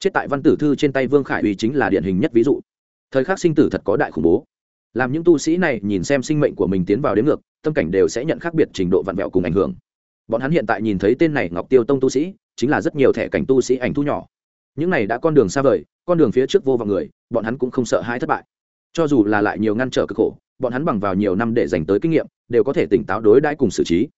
Chết tại văn tử thư trên tay vương khải uy chính là điển hình nhất ví dụ. Thời khắc sinh tử thật có đại khủng bố. Làm những tu sĩ này nhìn xem sinh mệnh của mình tiến vào đến ngược, tâm cảnh đều sẽ nhận khác biệt trình độ vặn vẹo cùng ảnh hưởng. Bọn hắn hiện tại nhìn thấy tên này ngọc tiêu tông tu sĩ, chính là rất nhiều thẻ cảnh tu sĩ ảnh thu nhỏ. Những này đã con đường xa vời, con đường phía trước vô vọng người, bọn hắn cũng không sợ hãi thất bại. Cho dù là lại nhiều ngăn trở cực khổ, bọn hắn bằng vào nhiều năm để dành tới kinh nghiệm đều có thể tỉnh táo đối đãi cùng xử trí.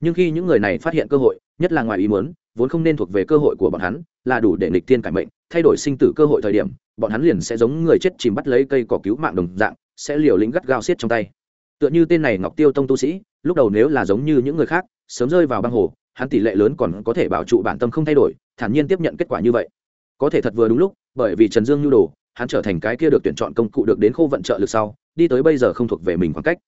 Nhưng khi những người này phát hiện cơ hội, nhất là ngoài ý muốn, vốn không nên thuộc về cơ hội của bọn hắn, là đủ để nghịch thiên cải mệnh, thay đổi sinh tử cơ hội thời điểm, bọn hắn liền sẽ giống người chết chìm bắt lấy cây cỏ cứu mạng đồng dạng, sẽ liều lĩnh gắt gao xiết trong tay. Tựa như tên này ngọc tiêu tông tu sĩ, lúc đầu nếu là giống như những người khác, sớm rơi vào băng hồ, hắn tỷ lệ lớn còn có thể bảo trụ bản tâm không thay đổi, thản nhiên tiếp nhận kết quả như vậy. Có thể thật vừa đúng lúc, bởi vì trần dương nhu đồ, hắn trở thành cái kia được tuyển chọn công cụ được đến khô vận trợ lực sau, đi tới bây giờ không thuộc về mình khoảng cách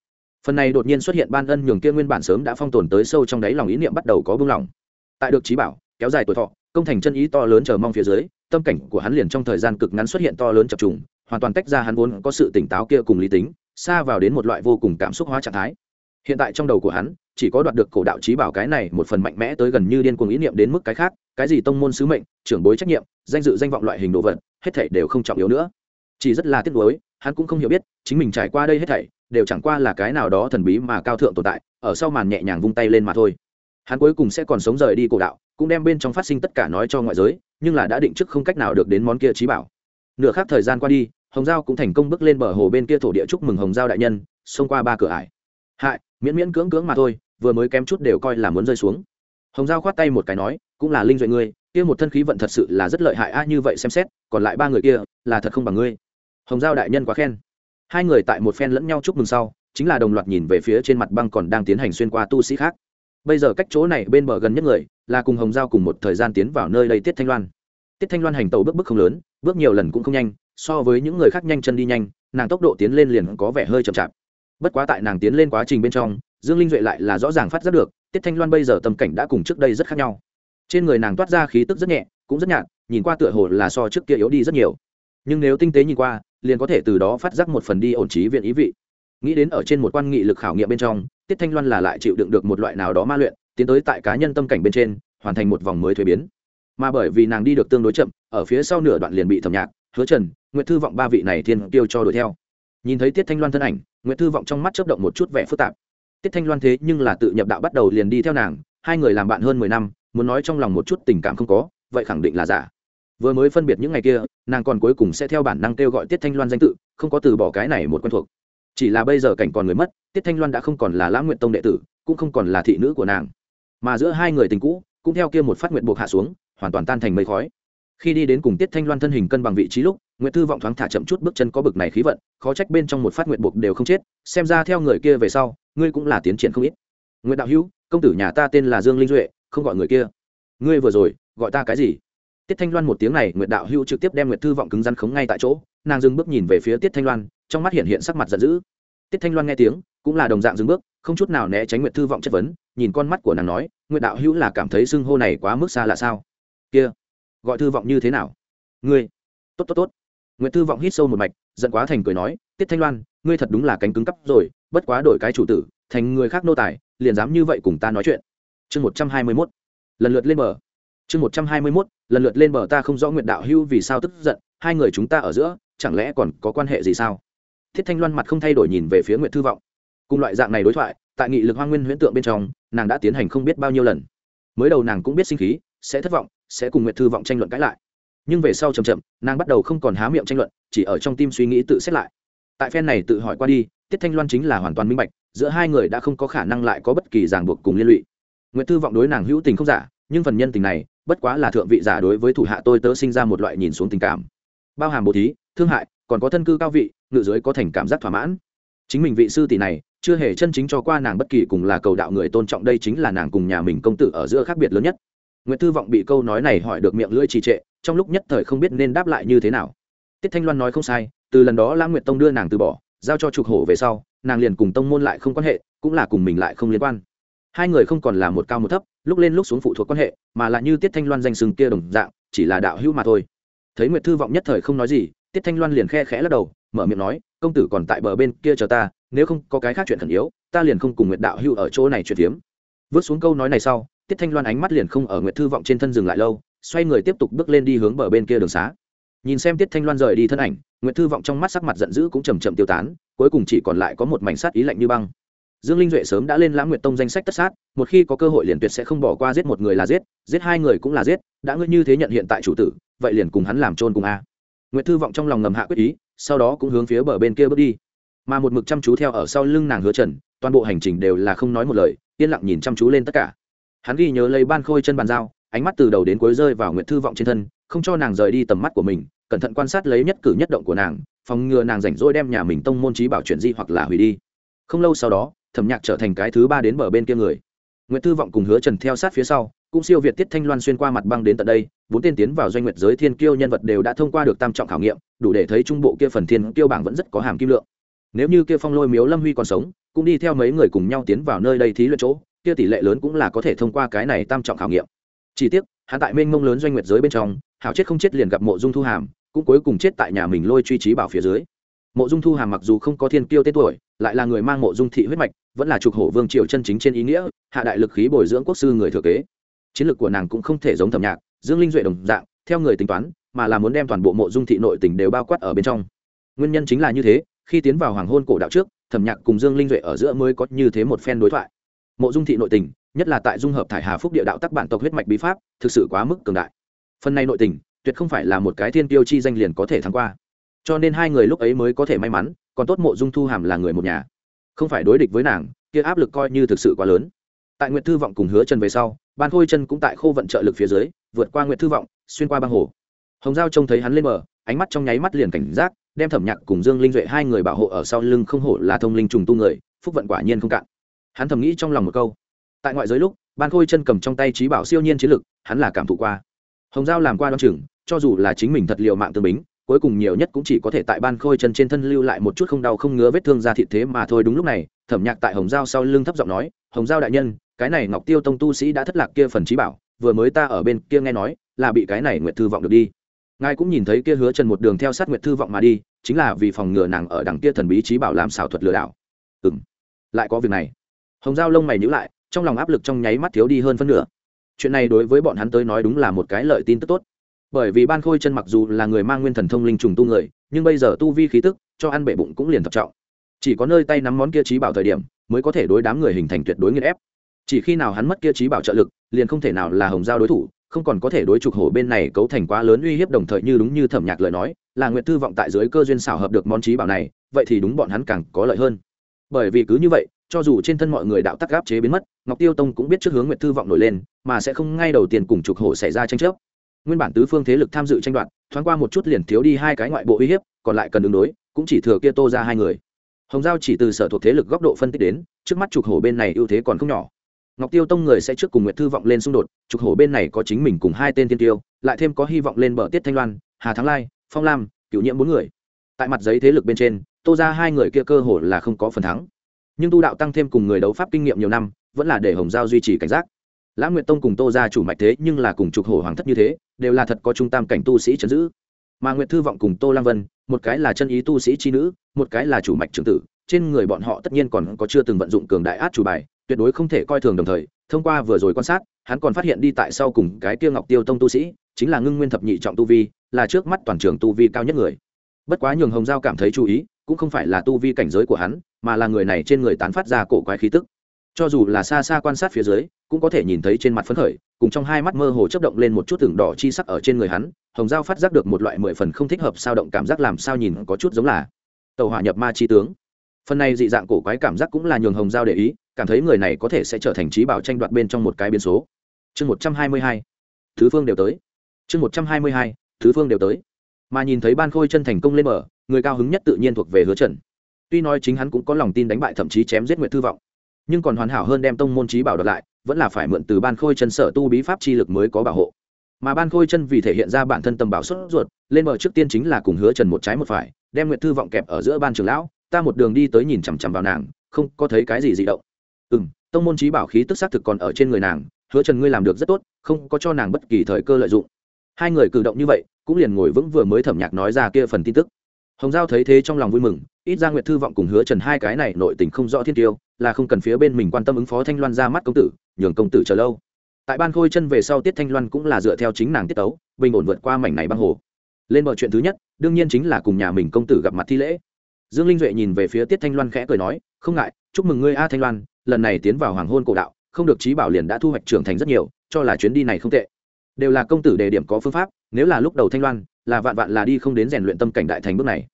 phần này đột nhiên xuất hiện ban ân nhường kia nguyên bản sớm đã phong tồn tới sâu trong đáy lòng ý niệm bắt đầu có bưng lòng. Tại được trí bảo, kéo dài tuổi thọ, công thành chân ý to lớn chờ mong phía dưới, tâm cảnh của hắn liền trong thời gian cực ngắn xuất hiện to lớn chập trùng, hoàn toàn tách ra hắn vốn có sự tỉnh táo kia cùng lý tính, xa vào đến một loại vô cùng cảm xúc hóa trạng thái. Hiện tại trong đầu của hắn, chỉ có đoạt được cổ đạo trí bảo cái này một phần mạnh mẽ tới gần như điên cuồng ý niệm đến mức cái khác, cái gì tông môn sứ mệnh, trưởng bối trách nhiệm, danh dự danh vọng loại hình đồ vật, hết thảy đều không trọng yếu nữa. Chỉ rất là tiếc nuối hắn cũng không hiểu biết, chính mình trải qua đây hết thảy, đều chẳng qua là cái nào đó thần bí mà cao thượng tồn tại, ở sau màn nhẹ nhàng vung tay lên mà thôi. Hắn cuối cùng sẽ còn sống rời đi cổ đạo, cũng đem bên trong phát sinh tất cả nói cho ngoại giới, nhưng là đã định trước không cách nào được đến món kia trí bảo. Nửa khác thời gian qua đi, hồng giao cũng thành công bước lên bờ hồ bên kia thổ địa chúc mừng hồng giao đại nhân, xông qua ba cửa ải. Hại, miễn miễn cưỡng cưỡng mà thôi, vừa mới kém chút đều coi là muốn rơi xuống. Hồng giao khoát tay một cái nói, cũng là linh duệ ngươi, kia một thân khí vận thật sự là rất lợi hại a, như vậy xem xét, còn lại ba người kia là thật không bằng ngươi hồng giao đại nhân quá khen. Hai người tại một phen lẫn nhau chúc mừng sau, chính là đồng loạt nhìn về phía trên mặt băng còn đang tiến hành xuyên qua tu sĩ khác. Bây giờ cách chỗ này bên bờ gần nhất người, là cùng hồng giao cùng một thời gian tiến vào nơi đây tiết thanh loan. Tiết thanh loan hành tàu bước bước không lớn, bước nhiều lần cũng không nhanh, so với những người khác nhanh chân đi nhanh, nàng tốc độ tiến lên liền có vẻ hơi chậm chạp. Bất quá tại nàng tiến lên quá trình bên trong, dương linh duệ lại là rõ ràng phát giác được, tiết thanh loan bây giờ tâm cảnh đã cùng trước đây rất khác nhau. Trên người nàng toát ra khí tức rất nhẹ, cũng rất nhạt, nhìn qua tựa hồ là so trước kia yếu đi rất nhiều. Nhưng nếu tinh tế nhìn qua liền có thể từ đó phát giác một phần đi ổn trí viện ý vị. Nghĩ đến ở trên một quan nghị lực khảo nghiệm bên trong, tiết thanh loan là lại chịu đựng được một loại nào đó ma luyện, tiến tới tại cá nhân tâm cảnh bên trên, hoàn thành một vòng mới thuế biến. Mà bởi vì nàng đi được tương đối chậm, ở phía sau nửa đoạn liền bị thẩm nhạc, hứa trần nguyễn thư vọng ba vị này thiên tiêu cho đuổi theo. Nhìn thấy tiết thanh loan thân ảnh nguyễn thư vọng trong mắt chớp động một chút vẻ phức tạp. Tiết thanh loan thế nhưng là tự nhập đạo bắt đầu liền đi theo nàng, hai người làm bạn hơn mười năm, muốn nói trong lòng một chút tình cảm không có, vậy khẳng định là giả vừa mới phân biệt những ngày kia, nàng còn cuối cùng sẽ theo bản năng kêu gọi tiết thanh loan danh tự, không có từ bỏ cái này một quen thuộc. Chỉ là bây giờ cảnh còn người mất, tiết thanh loan đã không còn là lãng nguyện tông đệ tử, cũng không còn là thị nữ của nàng. Mà giữa hai người tình cũ, cũng theo kia một phát nguyện buộc hạ xuống, hoàn toàn tan thành mây khói. Khi đi đến cùng tiết thanh loan thân hình cân bằng vị trí lúc nguyễn thư vọng thoáng thả chậm chút bước chân có bực này khí vận, khó trách bên trong một phát nguyện buộc đều không chết, xem ra theo người kia về sau, ngươi cũng là tiến triển không ít. Nguyễn đạo hữu, công tử nhà ta tên là dương linh duệ, không gọi người kia. Ngươi vừa rồi, gọi ta cái gì? Tiết thanh loan một tiếng này, nguyệt đạo Hưu trực tiếp đem nguyệt thư vọng cứng rắn khống ngay tại chỗ. Nàng dừng bước nhìn về phía tiết thanh loan, trong mắt hiện hiện sắc mặt giận dữ. Tiết thanh loan nghe tiếng, cũng là đồng dạng dừng bước, không chút nào né tránh nguyệt thư vọng chất vấn, nhìn con mắt của nàng nói, nguyệt đạo Hưu là cảm thấy xưng hô này quá mức xa là sao? Kia, gọi thư vọng như thế nào? Ngươi, tốt tốt tốt. Nguyệt thư vọng hít sâu một mạch, giận quá thành cười nói, tiết thanh loan, ngươi thật đúng là cánh cứng cắp rồi, bất quá đổi cái chủ tử, thành người khác nô tài, liền dám như vậy cùng ta nói chuyện. Chương một trăm hai mươi mốt, lần lượt lên bờ chương một trăm hai mươi mốt, lần lượt lên bờ ta không rõ nguyện đạo hưu vì sao tức giận, hai người chúng ta ở giữa, chẳng lẽ còn có quan hệ gì sao? Thiết thanh loan mặt không thay đổi nhìn về phía nguyện thư vọng. Cùng loại dạng này đối thoại, tại nghị lực hoa nguyên huyễn tượng bên trong, nàng đã tiến hành không biết bao nhiêu lần. Mới đầu nàng cũng biết sinh khí, sẽ thất vọng, sẽ cùng nguyện thư vọng tranh luận cãi lại. Nhưng về sau chậm chậm, nàng bắt đầu không còn há miệng tranh luận, chỉ ở trong tim suy nghĩ tự xét lại. Tại phen này tự hỏi qua đi tiết thanh loan chính là hoàn toàn minh bạch, giữa hai người đã không có khả năng lại có bất kỳ ràng buộc cùng liên lụy. Nguyện thư vọng đối nàng hữu tình không giả, nhưng phần nhân tình này bất quá là thượng vị giả đối với thủ hạ tôi tớ sinh ra một loại nhìn xuống tình cảm. Bao hàm bố thí, thương hại, còn có thân cư cao vị, ngự giới có thành cảm giác thỏa mãn. Chính mình vị sư tỷ này, chưa hề chân chính cho qua nàng bất kỳ cùng là cầu đạo người tôn trọng, đây chính là nàng cùng nhà mình công tử ở giữa khác biệt lớn nhất. Nguyễn thư vọng bị câu nói này hỏi được miệng lưỡi trì trệ, trong lúc nhất thời không biết nên đáp lại như thế nào. Tiết thanh loan nói không sai, từ lần đó lãng nguyệt tông đưa nàng từ bỏ, giao cho trục hổ về sau, nàng liền cùng tông môn lại không quan hệ, cũng là cùng mình lại không liên quan hai người không còn là một cao một thấp, lúc lên lúc xuống phụ thuộc quan hệ, mà là như tiết thanh loan danh sừng kia đồng dạng, chỉ là đạo hữu mà thôi. Thấy nguyệt thư vọng nhất thời không nói gì, tiết thanh loan liền khe khẽ lắc đầu, mở miệng nói, công tử còn tại bờ bên kia chờ ta, nếu không có cái khác chuyện khẩn yếu, ta liền không cùng nguyệt đạo hữu ở chỗ này chuyển tiếm Vớt xuống câu nói này sau, tiết thanh loan ánh mắt liền không ở nguyệt thư vọng trên thân dừng lại lâu, xoay người tiếp tục bước lên đi hướng bờ bên kia đường xá. Nhìn xem tiết thanh loan rời đi thân ảnh, nguyệt thư vọng trong mắt sắc mặt giận dữ cũng chầm chậm tiêu tán, cuối cùng chỉ còn lại có một mảnh sắt ý lạnh như băng dương linh duệ sớm đã lên lãng nguyệt tông danh sách tất sát, một khi có cơ hội liền tuyệt sẽ không bỏ qua giết một người là giết giết hai người cũng là giết, đã ngươi như thế nhận hiện tại chủ tử, vậy liền cùng hắn làm trôn cùng a. Nguyệt thư vọng trong lòng ngầm hạ quyết ý, sau đó cũng hướng phía bờ bên kia bước đi. Mà một mực chăm chú theo ở sau lưng nàng hứa trần, toàn bộ hành trình đều là không nói một lời, yên lặng nhìn chăm chú lên tất cả. Hắn ghi nhớ lấy ban khôi chân bàn dao ánh mắt từ đầu đến cuối rơi vào nguyệt thư vọng trên thân, không cho nàng rời đi tầm mắt của mình, cẩn thận quan sát lấy nhất cử nhất động của nàng, phòng ngừa nàng rảnh rỗi đem nhà mình tông môn trí bảo chuyển di hoặc là hủy đi. Không lâu sau đó thẩm nhạc trở thành cái thứ ba đến bờ bên kia người. Nguyễn thư vọng cùng hứa trần theo sát phía sau, cũng siêu việt tiết thanh loan xuyên qua mặt băng đến tận đây, bốn tên tiến vào doanh nguyệt giới thiên kiêu nhân vật đều đã thông qua được tam trọng khảo nghiệm, đủ để thấy trung bộ kia phần thiên kiêu bảng vẫn rất có hàm kim lượng. Nếu như kia phong lôi miếu lâm huy còn sống, cũng đi theo mấy người cùng nhau tiến vào nơi đây thí luyện chỗ, kia tỷ lệ lớn cũng là có thể thông qua cái này tam trọng khảo nghiệm. Chỉ tiếc, hắn tại mênh mông lớn doanh nguyệt giới bên trong, hảo chết không chết liền gặp mộ dung thu hàm, cũng cuối cùng chết tại nhà mình lôi truy trí bảo phía dưới. Mộ dung thu hàm mặc dù không có thiên kiêu tên tuổi, lại là người mang mộ dung thị huyết mạch vẫn là trục hổ vương triều chân chính trên ý nghĩa, hạ đại lực khí bồi dưỡng quốc sư người thừa kế. Chiến lược của nàng cũng không thể giống thẩm nhạc, dương linh duệ đồng dạng, theo người tính toán, mà là muốn đem toàn bộ mộ dung thị nội tỉnh đều bao quát ở bên trong. Nguyên nhân chính là như thế, khi tiến vào hoàng hôn cổ đạo trước, thẩm nhạc cùng dương linh duệ ở giữa mới có như thế một phen đối thoại. Mộ dung thị nội tình, nhất là tại dung hợp thải hà phúc địa đạo tắc bản tộc huyết mạch bí pháp, thực sự quá mức cường đại. Phần này nội tình, tuyệt không phải là một cái thiên tiêu chi danh liền có thể thắng qua. Cho nên hai người lúc ấy mới có thể may mắn, còn tốt mộ dung thu hàm là người một nhà không phải đối địch với nàng, kia áp lực coi như thực sự quá lớn. Tại nguyện thư vọng cùng hứa chân về sau, ban khôi chân cũng tại khô vận trợ lực phía dưới, vượt qua nguyện thư vọng, xuyên qua băng hồ. Hồng giao trông thấy hắn lên bờ, ánh mắt trong nháy mắt liền cảnh giác, đem thẩm nhạc cùng dương linh duệ hai người bảo hộ ở sau lưng không hổ là thông linh trùng tu người, phúc vận quả nhiên không cạn. Hắn thầm nghĩ trong lòng một câu. Tại ngoại giới lúc, ban khôi chân cầm trong tay trí bảo siêu nhiên chiến lực, hắn là cảm thụ qua. Hồng giao làm qua đ o chừng, cho dù là chính mình thật liệu mạng tương bính cuối cùng nhiều nhất cũng chỉ có thể tại ban khôi chân trên thân lưu lại một chút không đau không ngứa vết thương ra thịt thế mà thôi đúng lúc này, thẩm nhạc tại hồng giao sau lưng thấp giọng nói, hồng giao đại nhân, cái này ngọc tiêu tông tu sĩ đã thất lạc kia phần trí bảo, vừa mới ta ở bên kia nghe nói, là bị cái này nguyệt thư vọng được đi. Ngài cũng nhìn thấy kia hứa trần một đường theo sát nguyệt thư vọng mà đi, chính là vì phòng ngừa nàng ở đằng kia thần bí trí bảo làm xảo thuật lừa đảo. Ừ m lại có việc này. Hồng giao lông mày nhữ lại, trong lòng áp lực trong nháy mắt thiếu đi hơn phân nửa. Chuyện này đối với bọn hắn tới nói đúng là một cái lợi tin tức tốt bởi vì ban khôi chân mặc dù là người mang nguyên thần thông linh trùng tu người, nhưng bây giờ tu vi khí tức cho ăn bể bụng cũng liền thập trọng. Chỉ có nơi tay nắm món kia trí bảo thời điểm, mới có thể đối đám người hình thành tuyệt đối nghiên ép. Chỉ khi nào hắn mất kia trí bảo trợ lực, liền không thể nào là hồng giao đối thủ, không còn có thể đối trục hổ bên này cấu thành quá lớn uy hiếp đồng thời như đúng như thẩm nhạc lời nói, là nguyện thư vọng tại dưới cơ duyên xảo hợp được món trí bảo này, vậy thì đúng bọn hắn càng có lợi hơn. Bởi vì cứ như vậy, cho dù trên thân mọi người đạo tắc gáp chế biến mất, ngọc tiêu tông cũng biết trước hướng nguyện thư vọng nổi lên, mà sẽ không ngay đầu tiên cùng trục hổ xảy ra tranh chấp nguyên bản tứ phương thế lực tham dự tranh đoạt, thoáng qua một chút liền thiếu đi hai cái ngoại bộ uy hiếp, còn lại cần ứng đối, cũng chỉ thừa kia tô ra hai người. Hồng giao chỉ từ sở thuộc thế lực góc độ phân tích đến, trước mắt trục hổ bên này ưu thế còn không nhỏ. Ngọc tiêu tông người sẽ trước cùng nguyệt thư vọng lên xung đột, trục hổ bên này có chính mình cùng hai tên tiên tiêu, lại thêm có hy vọng lên bờ tiết thanh loan, hà thắng lai, phong lam cựu nhiễm bốn người. Tại mặt giấy thế lực bên trên, tô ra hai người kia cơ hồ là không có phần thắng. Nhưng tu đạo tăng thêm cùng người đấu pháp kinh nghiệm nhiều năm, vẫn là để hồng giao duy trì cảnh giác lãng nguyệt tông cùng tô ra chủ mạch thế nhưng là cùng trục hổ hoàng thất như thế, đều là thật có trung tam cảnh tu sĩ chấn giữ. Mà nguyệt thư vọng cùng tô lang vân, một cái là chân ý tu sĩ chi nữ, một cái là chủ mạch trưởng tử, trên người bọn họ tất nhiên còn có chưa từng vận dụng cường đại át chủ bài, tuyệt đối không thể coi thường đồng thời, thông qua vừa rồi quan sát, hắn còn phát hiện đi tại sau cùng cái kia ngọc tiêu tông tu sĩ, chính là ngưng nguyên thập nhị trọng tu vi, là trước mắt toàn trường tu vi cao nhất người. Bất quá nhường hồng giao cảm thấy chú ý, cũng không phải là tu vi cảnh giới của hắn, mà là người này trên người tán phát ra cổ quái khí tức. Cho dù là xa xa quan sát phía dưới cũng có thể nhìn thấy trên mặt phấn khởi, cùng trong hai mắt mơ hồ chấp động lên một chút tường đỏ chi sắc ở trên người hắn, hồng giao phát giác được một loại mười phần không thích hợp sao động cảm giác làm sao nhìn có chút giống là tàu hỏa nhập ma chi tướng. Phần này dị dạng cổ quái cảm giác cũng là nhường hồng giao để ý, cảm thấy người này có thể sẽ trở thành trí bảo tranh đoạt bên trong một cái biến số. Chương một trăm hai mươi hai, thứ phương đều tới. Chương một trăm hai mươi hai, thứ phương đều tới. Mà nhìn thấy ban khôi chân thành công lên mở, người cao hứng nhất tự nhiên thuộc về hứa trần. Tuy nói chính hắn cũng có lòng tin đánh bại thậm chí chém giết nguyệt thư vọng, nhưng còn hoàn hảo hơn đem tông môn trí bảo đợt lại vẫn là phải mượn từ ban khôi chân sở tu bí pháp chi lực mới có bảo hộ. Mà ban khôi chân vì thể hiện ra bản thân tầm bảo xuất ruột, lên bờ trước tiên chính là cùng hứa trần một trái một phải, đem nguyệt thư vọng kẹp ở giữa ban trường lão, ta một đường đi tới nhìn chằm chằm vào nàng, không có thấy cái gì dị động. Ừ m tông môn trí bảo khí tức xác thực còn ở trên người nàng, hứa trần ngươi làm được rất tốt, không có cho nàng bất kỳ thời cơ lợi dụng. Hai người cử động như vậy, cũng liền ngồi vững vừa mới thẩm nhạc nói ra kia phần tin tức. Hồng giao thấy thế trong lòng vui mừng, ít ra nguyệt thư vọng cùng hứa trần hai cái này nội tình không rõ thiên tiêu, là không cần phía bên mình quan tâm ứng phó thanh loan ra mắt công tử nhường công tử chờ lâu. Tại ban khôi chân về sau tiết thanh loan cũng là dựa theo chính nàng tiết tấu, bình ổn vượt qua mảnh này băng hồ. Lên bờ chuyện thứ nhất, đương nhiên chính là cùng nhà mình công tử gặp mặt thi lễ. Dương linh duệ nhìn về phía tiết thanh loan khẽ cười nói, không ngại, chúc mừng ngươi a thanh loan, lần này tiến vào hoàng hôn cổ đạo, không được trí bảo liền đã thu hoạch trưởng thành rất nhiều, cho là chuyến đi này không tệ. Đều là công tử đề điểm có phương pháp, nếu là lúc đầu thanh loan, là vạn vạn là đi không đến rèn luyện tâm cảnh đại thành bước này.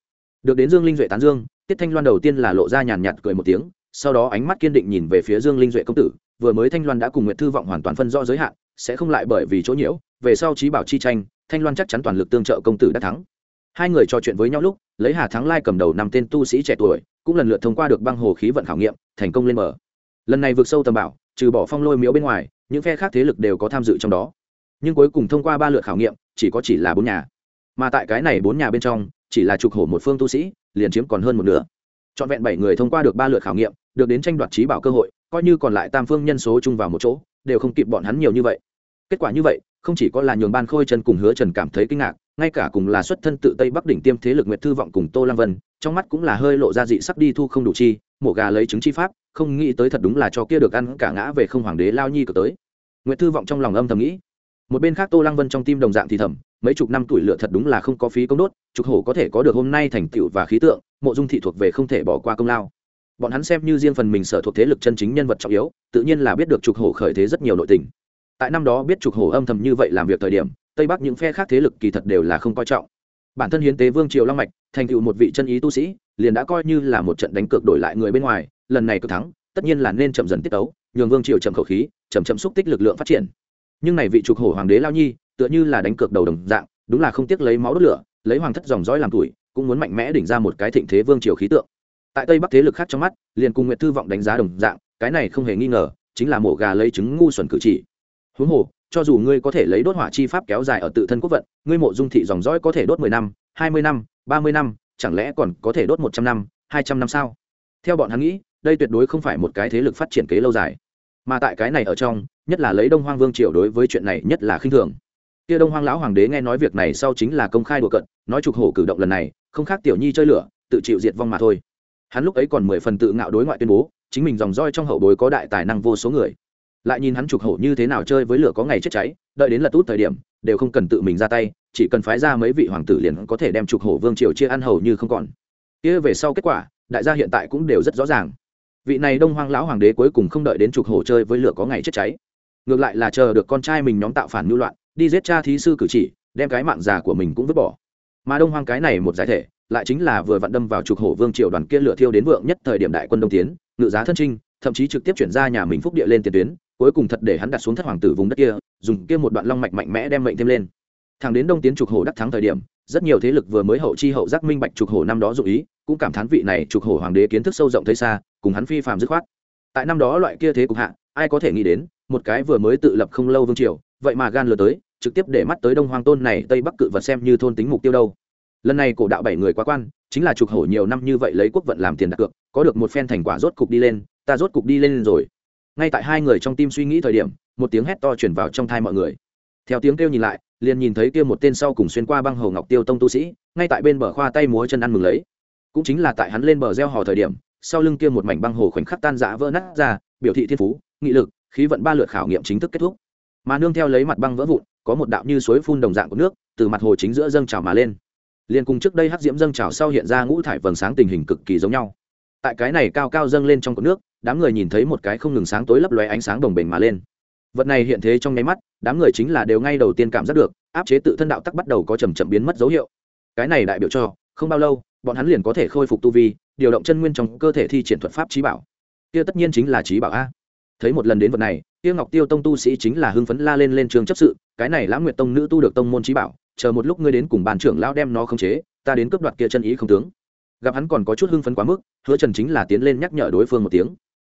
Được đến dương linh duệ tán dương, tiết thanh loan đầu tiên là lộ ra nhàn nhạt cười một tiếng sau đó ánh mắt kiên định nhìn về phía dương linh duệ công tử, vừa mới thanh loan đã cùng nguyệt thư vọng hoàn toàn phân rõ giới hạn, sẽ không lại bởi vì chỗ nhiễu, về sau trí bảo chi tranh, thanh loan chắc chắn toàn lực tương trợ công tử đã thắng. Hai người trò chuyện với nhau lúc, lấy hà thắng lai cầm đầu năm tên tu sĩ trẻ tuổi, cũng lần lượt thông qua được băng hồ khí vận khảo nghiệm, thành công lên mở lần này vượt sâu tầm bảo, trừ bỏ phong lôi miếu bên ngoài, những phe khác thế lực đều có tham dự trong đó. Nhưng cuối cùng thông qua ba lượt khảo nghiệm, chỉ có chỉ là bốn nhà. Mà tại cái này bốn nhà bên trong, chỉ là trục hổ một phương tu sĩ, liền chiếm còn hơn một nửa. Trọn vẹn bảy người thông qua được ba lượt khảo nghiệm được đến tranh đoạt trí bảo cơ hội, coi như còn lại tam phương nhân số chung vào một chỗ, đều không kịp bọn hắn nhiều như vậy. Kết quả như vậy, không chỉ có là nhường ban khôi trần cùng hứa trần cảm thấy kinh ngạc, ngay cả cùng là xuất thân tự tây bắc đỉnh tiêm thế lực nguyệt thư vọng cùng tô lăng vân, trong mắt cũng là hơi lộ ra dị sắc đi thu không đủ chi, mổ gà lấy trứng chi pháp, không nghĩ tới thật đúng là cho kia được ăn cả ngã về không hoàng đế lao nhi cờ tới. Nguyệt thư vọng trong lòng âm thầm nghĩ, một bên khác tô lăng vân trong tim đồng dạng thì thầm, mấy chục năm tuổi lựa thật đúng là không có phí công đốt trục hổ có thể có được hôm nay thành tựu và khí tượng, mộ dung thị thuộc về không thể bỏ qua công lao bọn hắn xem như riêng phần mình sở thuộc thế lực chân chính nhân vật trọng yếu, tự nhiên là biết được trục hổ khởi thế rất nhiều nội tình. Tại năm đó biết trục hổ âm thầm như vậy làm việc thời điểm, tây bắc những phe khác thế lực kỳ thật đều là không coi trọng. Bản thân hiến tế vương triều long mạch, thành tựu một vị chân ý tu sĩ, liền đã coi như là một trận đánh cược đổi lại người bên ngoài, lần này cực thắng, tất nhiên là nên chậm dần tiết tấu, nhường vương triều chậm khẩu khí, chậm chậm xúc tích lực lượng phát triển. Nhưng này vị trục hổ hoàng đế lao nhi, tựa như là đánh cược đầu đồng dạng, đúng là không tiếc lấy máu đốt lửa, lấy hoàng thất dòng dõi làm tuổi, cũng muốn mạnh mẽ đỉnh ra một cái thịnh thế vương triều khí tượng tại tây bắc thế lực khác trong mắt, liền cùng nguyệt thư vọng đánh giá đồng dạng, cái này không hề nghi ngờ, chính là mổ gà lấy trứng ngu xuẩn cử chỉ. Huống hồ, cho dù ngươi có thể lấy đốt hỏa chi pháp kéo dài ở tự thân quốc vận, ngươi mộ dung thị dòng dõi có thể đốt mười năm, hai mươi năm, ba mươi năm, chẳng lẽ còn có thể đốt một trăm năm, hai trăm năm sao? Theo bọn hắn nghĩ, đây tuyệt đối không phải một cái thế lực phát triển kế lâu dài. Mà tại cái này ở trong, nhất là lấy đông hoang vương triều đối với chuyện này nhất là khinh thường. Kia đông hoang lão hoàng đế nghe nói việc này sau chính là công khai đùa cận nói trục hổ cử động lần này, không khác tiểu nhi chơi lửa, tự chịu diệt vong mà thôi hắn lúc ấy còn mười phần tự ngạo đối ngoại tuyên bố, chính mình dòng roi trong hậu bối có đại tài năng vô số người. Lại nhìn hắn trục hổ như thế nào chơi với lửa có ngày chết cháy, đợi đến lật út thời điểm, đều không cần tự mình ra tay, chỉ cần phái ra mấy vị hoàng tử liền có thể đem trục hổ vương triều chia ăn hầu như không còn. Kia về sau kết quả, đại gia hiện tại cũng đều rất rõ ràng. Vị này đông hoang lão hoàng đế cuối cùng không đợi đến trục hổ chơi với lửa có ngày chết cháy. Ngược lại là chờ được con trai mình nhóm tạo phản nhu loạn, đi giết cha thí sư cử chỉ, đem cái mạng già của mình cũng vứt bỏ. Mà đông hoang cái này một giải thể lại chính là vừa vặn đâm vào trục hổ vương triều đoàn kia lửa thiêu đến vượng nhất thời điểm đại quân đông tiến, ngự giá thân trinh, thậm chí trực tiếp chuyển ra nhà mình phúc địa lên tiền tuyến, cuối cùng thật để hắn đặt xuống thất hoàng tử vùng đất kia, dùng kia một đoạn long mạch mạnh mẽ đem mệnh thêm lên. Thằng đến đông tiến trục hổ đắc thắng thời điểm, rất nhiều thế lực vừa mới hậu chi hậu giác minh bạch trục hổ năm đó dụ ý, cũng cảm thán vị này trục hổ hoàng đế kiến thức sâu rộng thấy xa, cùng hắn phi phàm dứt khoát. Tại năm đó loại kia thế cục hạ, ai có thể nghĩ đến, một cái vừa mới tự lập không lâu vương triều, vậy mà gan lừa tới, trực tiếp để mắt tới đông hoang tôn này tây bắc cự vật xem như thôn tính mục tiêu đâu lần này cổ đạo bảy người quá quan, chính là trục hổ nhiều năm như vậy lấy quốc vận làm tiền đặt cược, có được một phen thành quả rốt cục đi lên, ta rốt cục đi lên rồi. Ngay tại hai người trong tim suy nghĩ thời điểm, một tiếng hét to chuyển vào trong thai mọi người. Theo tiếng kêu nhìn lại, liền nhìn thấy kia một tên sau cùng xuyên qua băng hồ ngọc tiêu tông tu sĩ, ngay tại bên bờ khoa tay múa chân ăn mừng lấy. Cũng chính là tại hắn lên bờ gieo hò thời điểm, sau lưng kia một mảnh băng hồ khoảnh khắc tan rã vỡ nát ra, biểu thị thiên phú, nghị lực, khí vận ba lượt khảo nghiệm chính thức kết thúc. Mà nương theo lấy mặt băng vỡ vụn, có một đạo như suối phun đồng dạng của nước, từ mặt hồ chính giữa dâng trào mà lên liền cùng trước đây hắc diễm dâng trào sau hiện ra ngũ thải vầng sáng tình hình cực kỳ giống nhau. Tại cái này cao cao dâng lên trong cột nước, đám người nhìn thấy một cái không ngừng sáng tối lấp lóe ánh sáng đồng bình mà lên. Vật này hiện thế trong nháy mắt, đám người chính là đều ngay đầu tiên cảm giác được, áp chế tự thân đạo tắc bắt đầu có chầm chậm biến mất dấu hiệu. Cái này đại biểu cho, không bao lâu, bọn hắn liền có thể khôi phục tu vi, điều động chân nguyên trong cơ thể thi triển thuật pháp trí bảo. Kia tất nhiên chính là trí bảo a thấy một lần đến vật này, Tiêu ngọc tiêu tông tu sĩ chính là hưng phấn la lên lên trường chấp sự, cái này lãng nguyệt tông nữ tu được tông môn trí bảo, chờ một lúc ngươi đến cùng bàn trưởng lão đem nó khống chế, ta đến cướp đoạt kia chân ý không tướng. Gặp hắn còn có chút hưng phấn quá mức, hứa trần chính là tiến lên nhắc nhở đối phương một tiếng.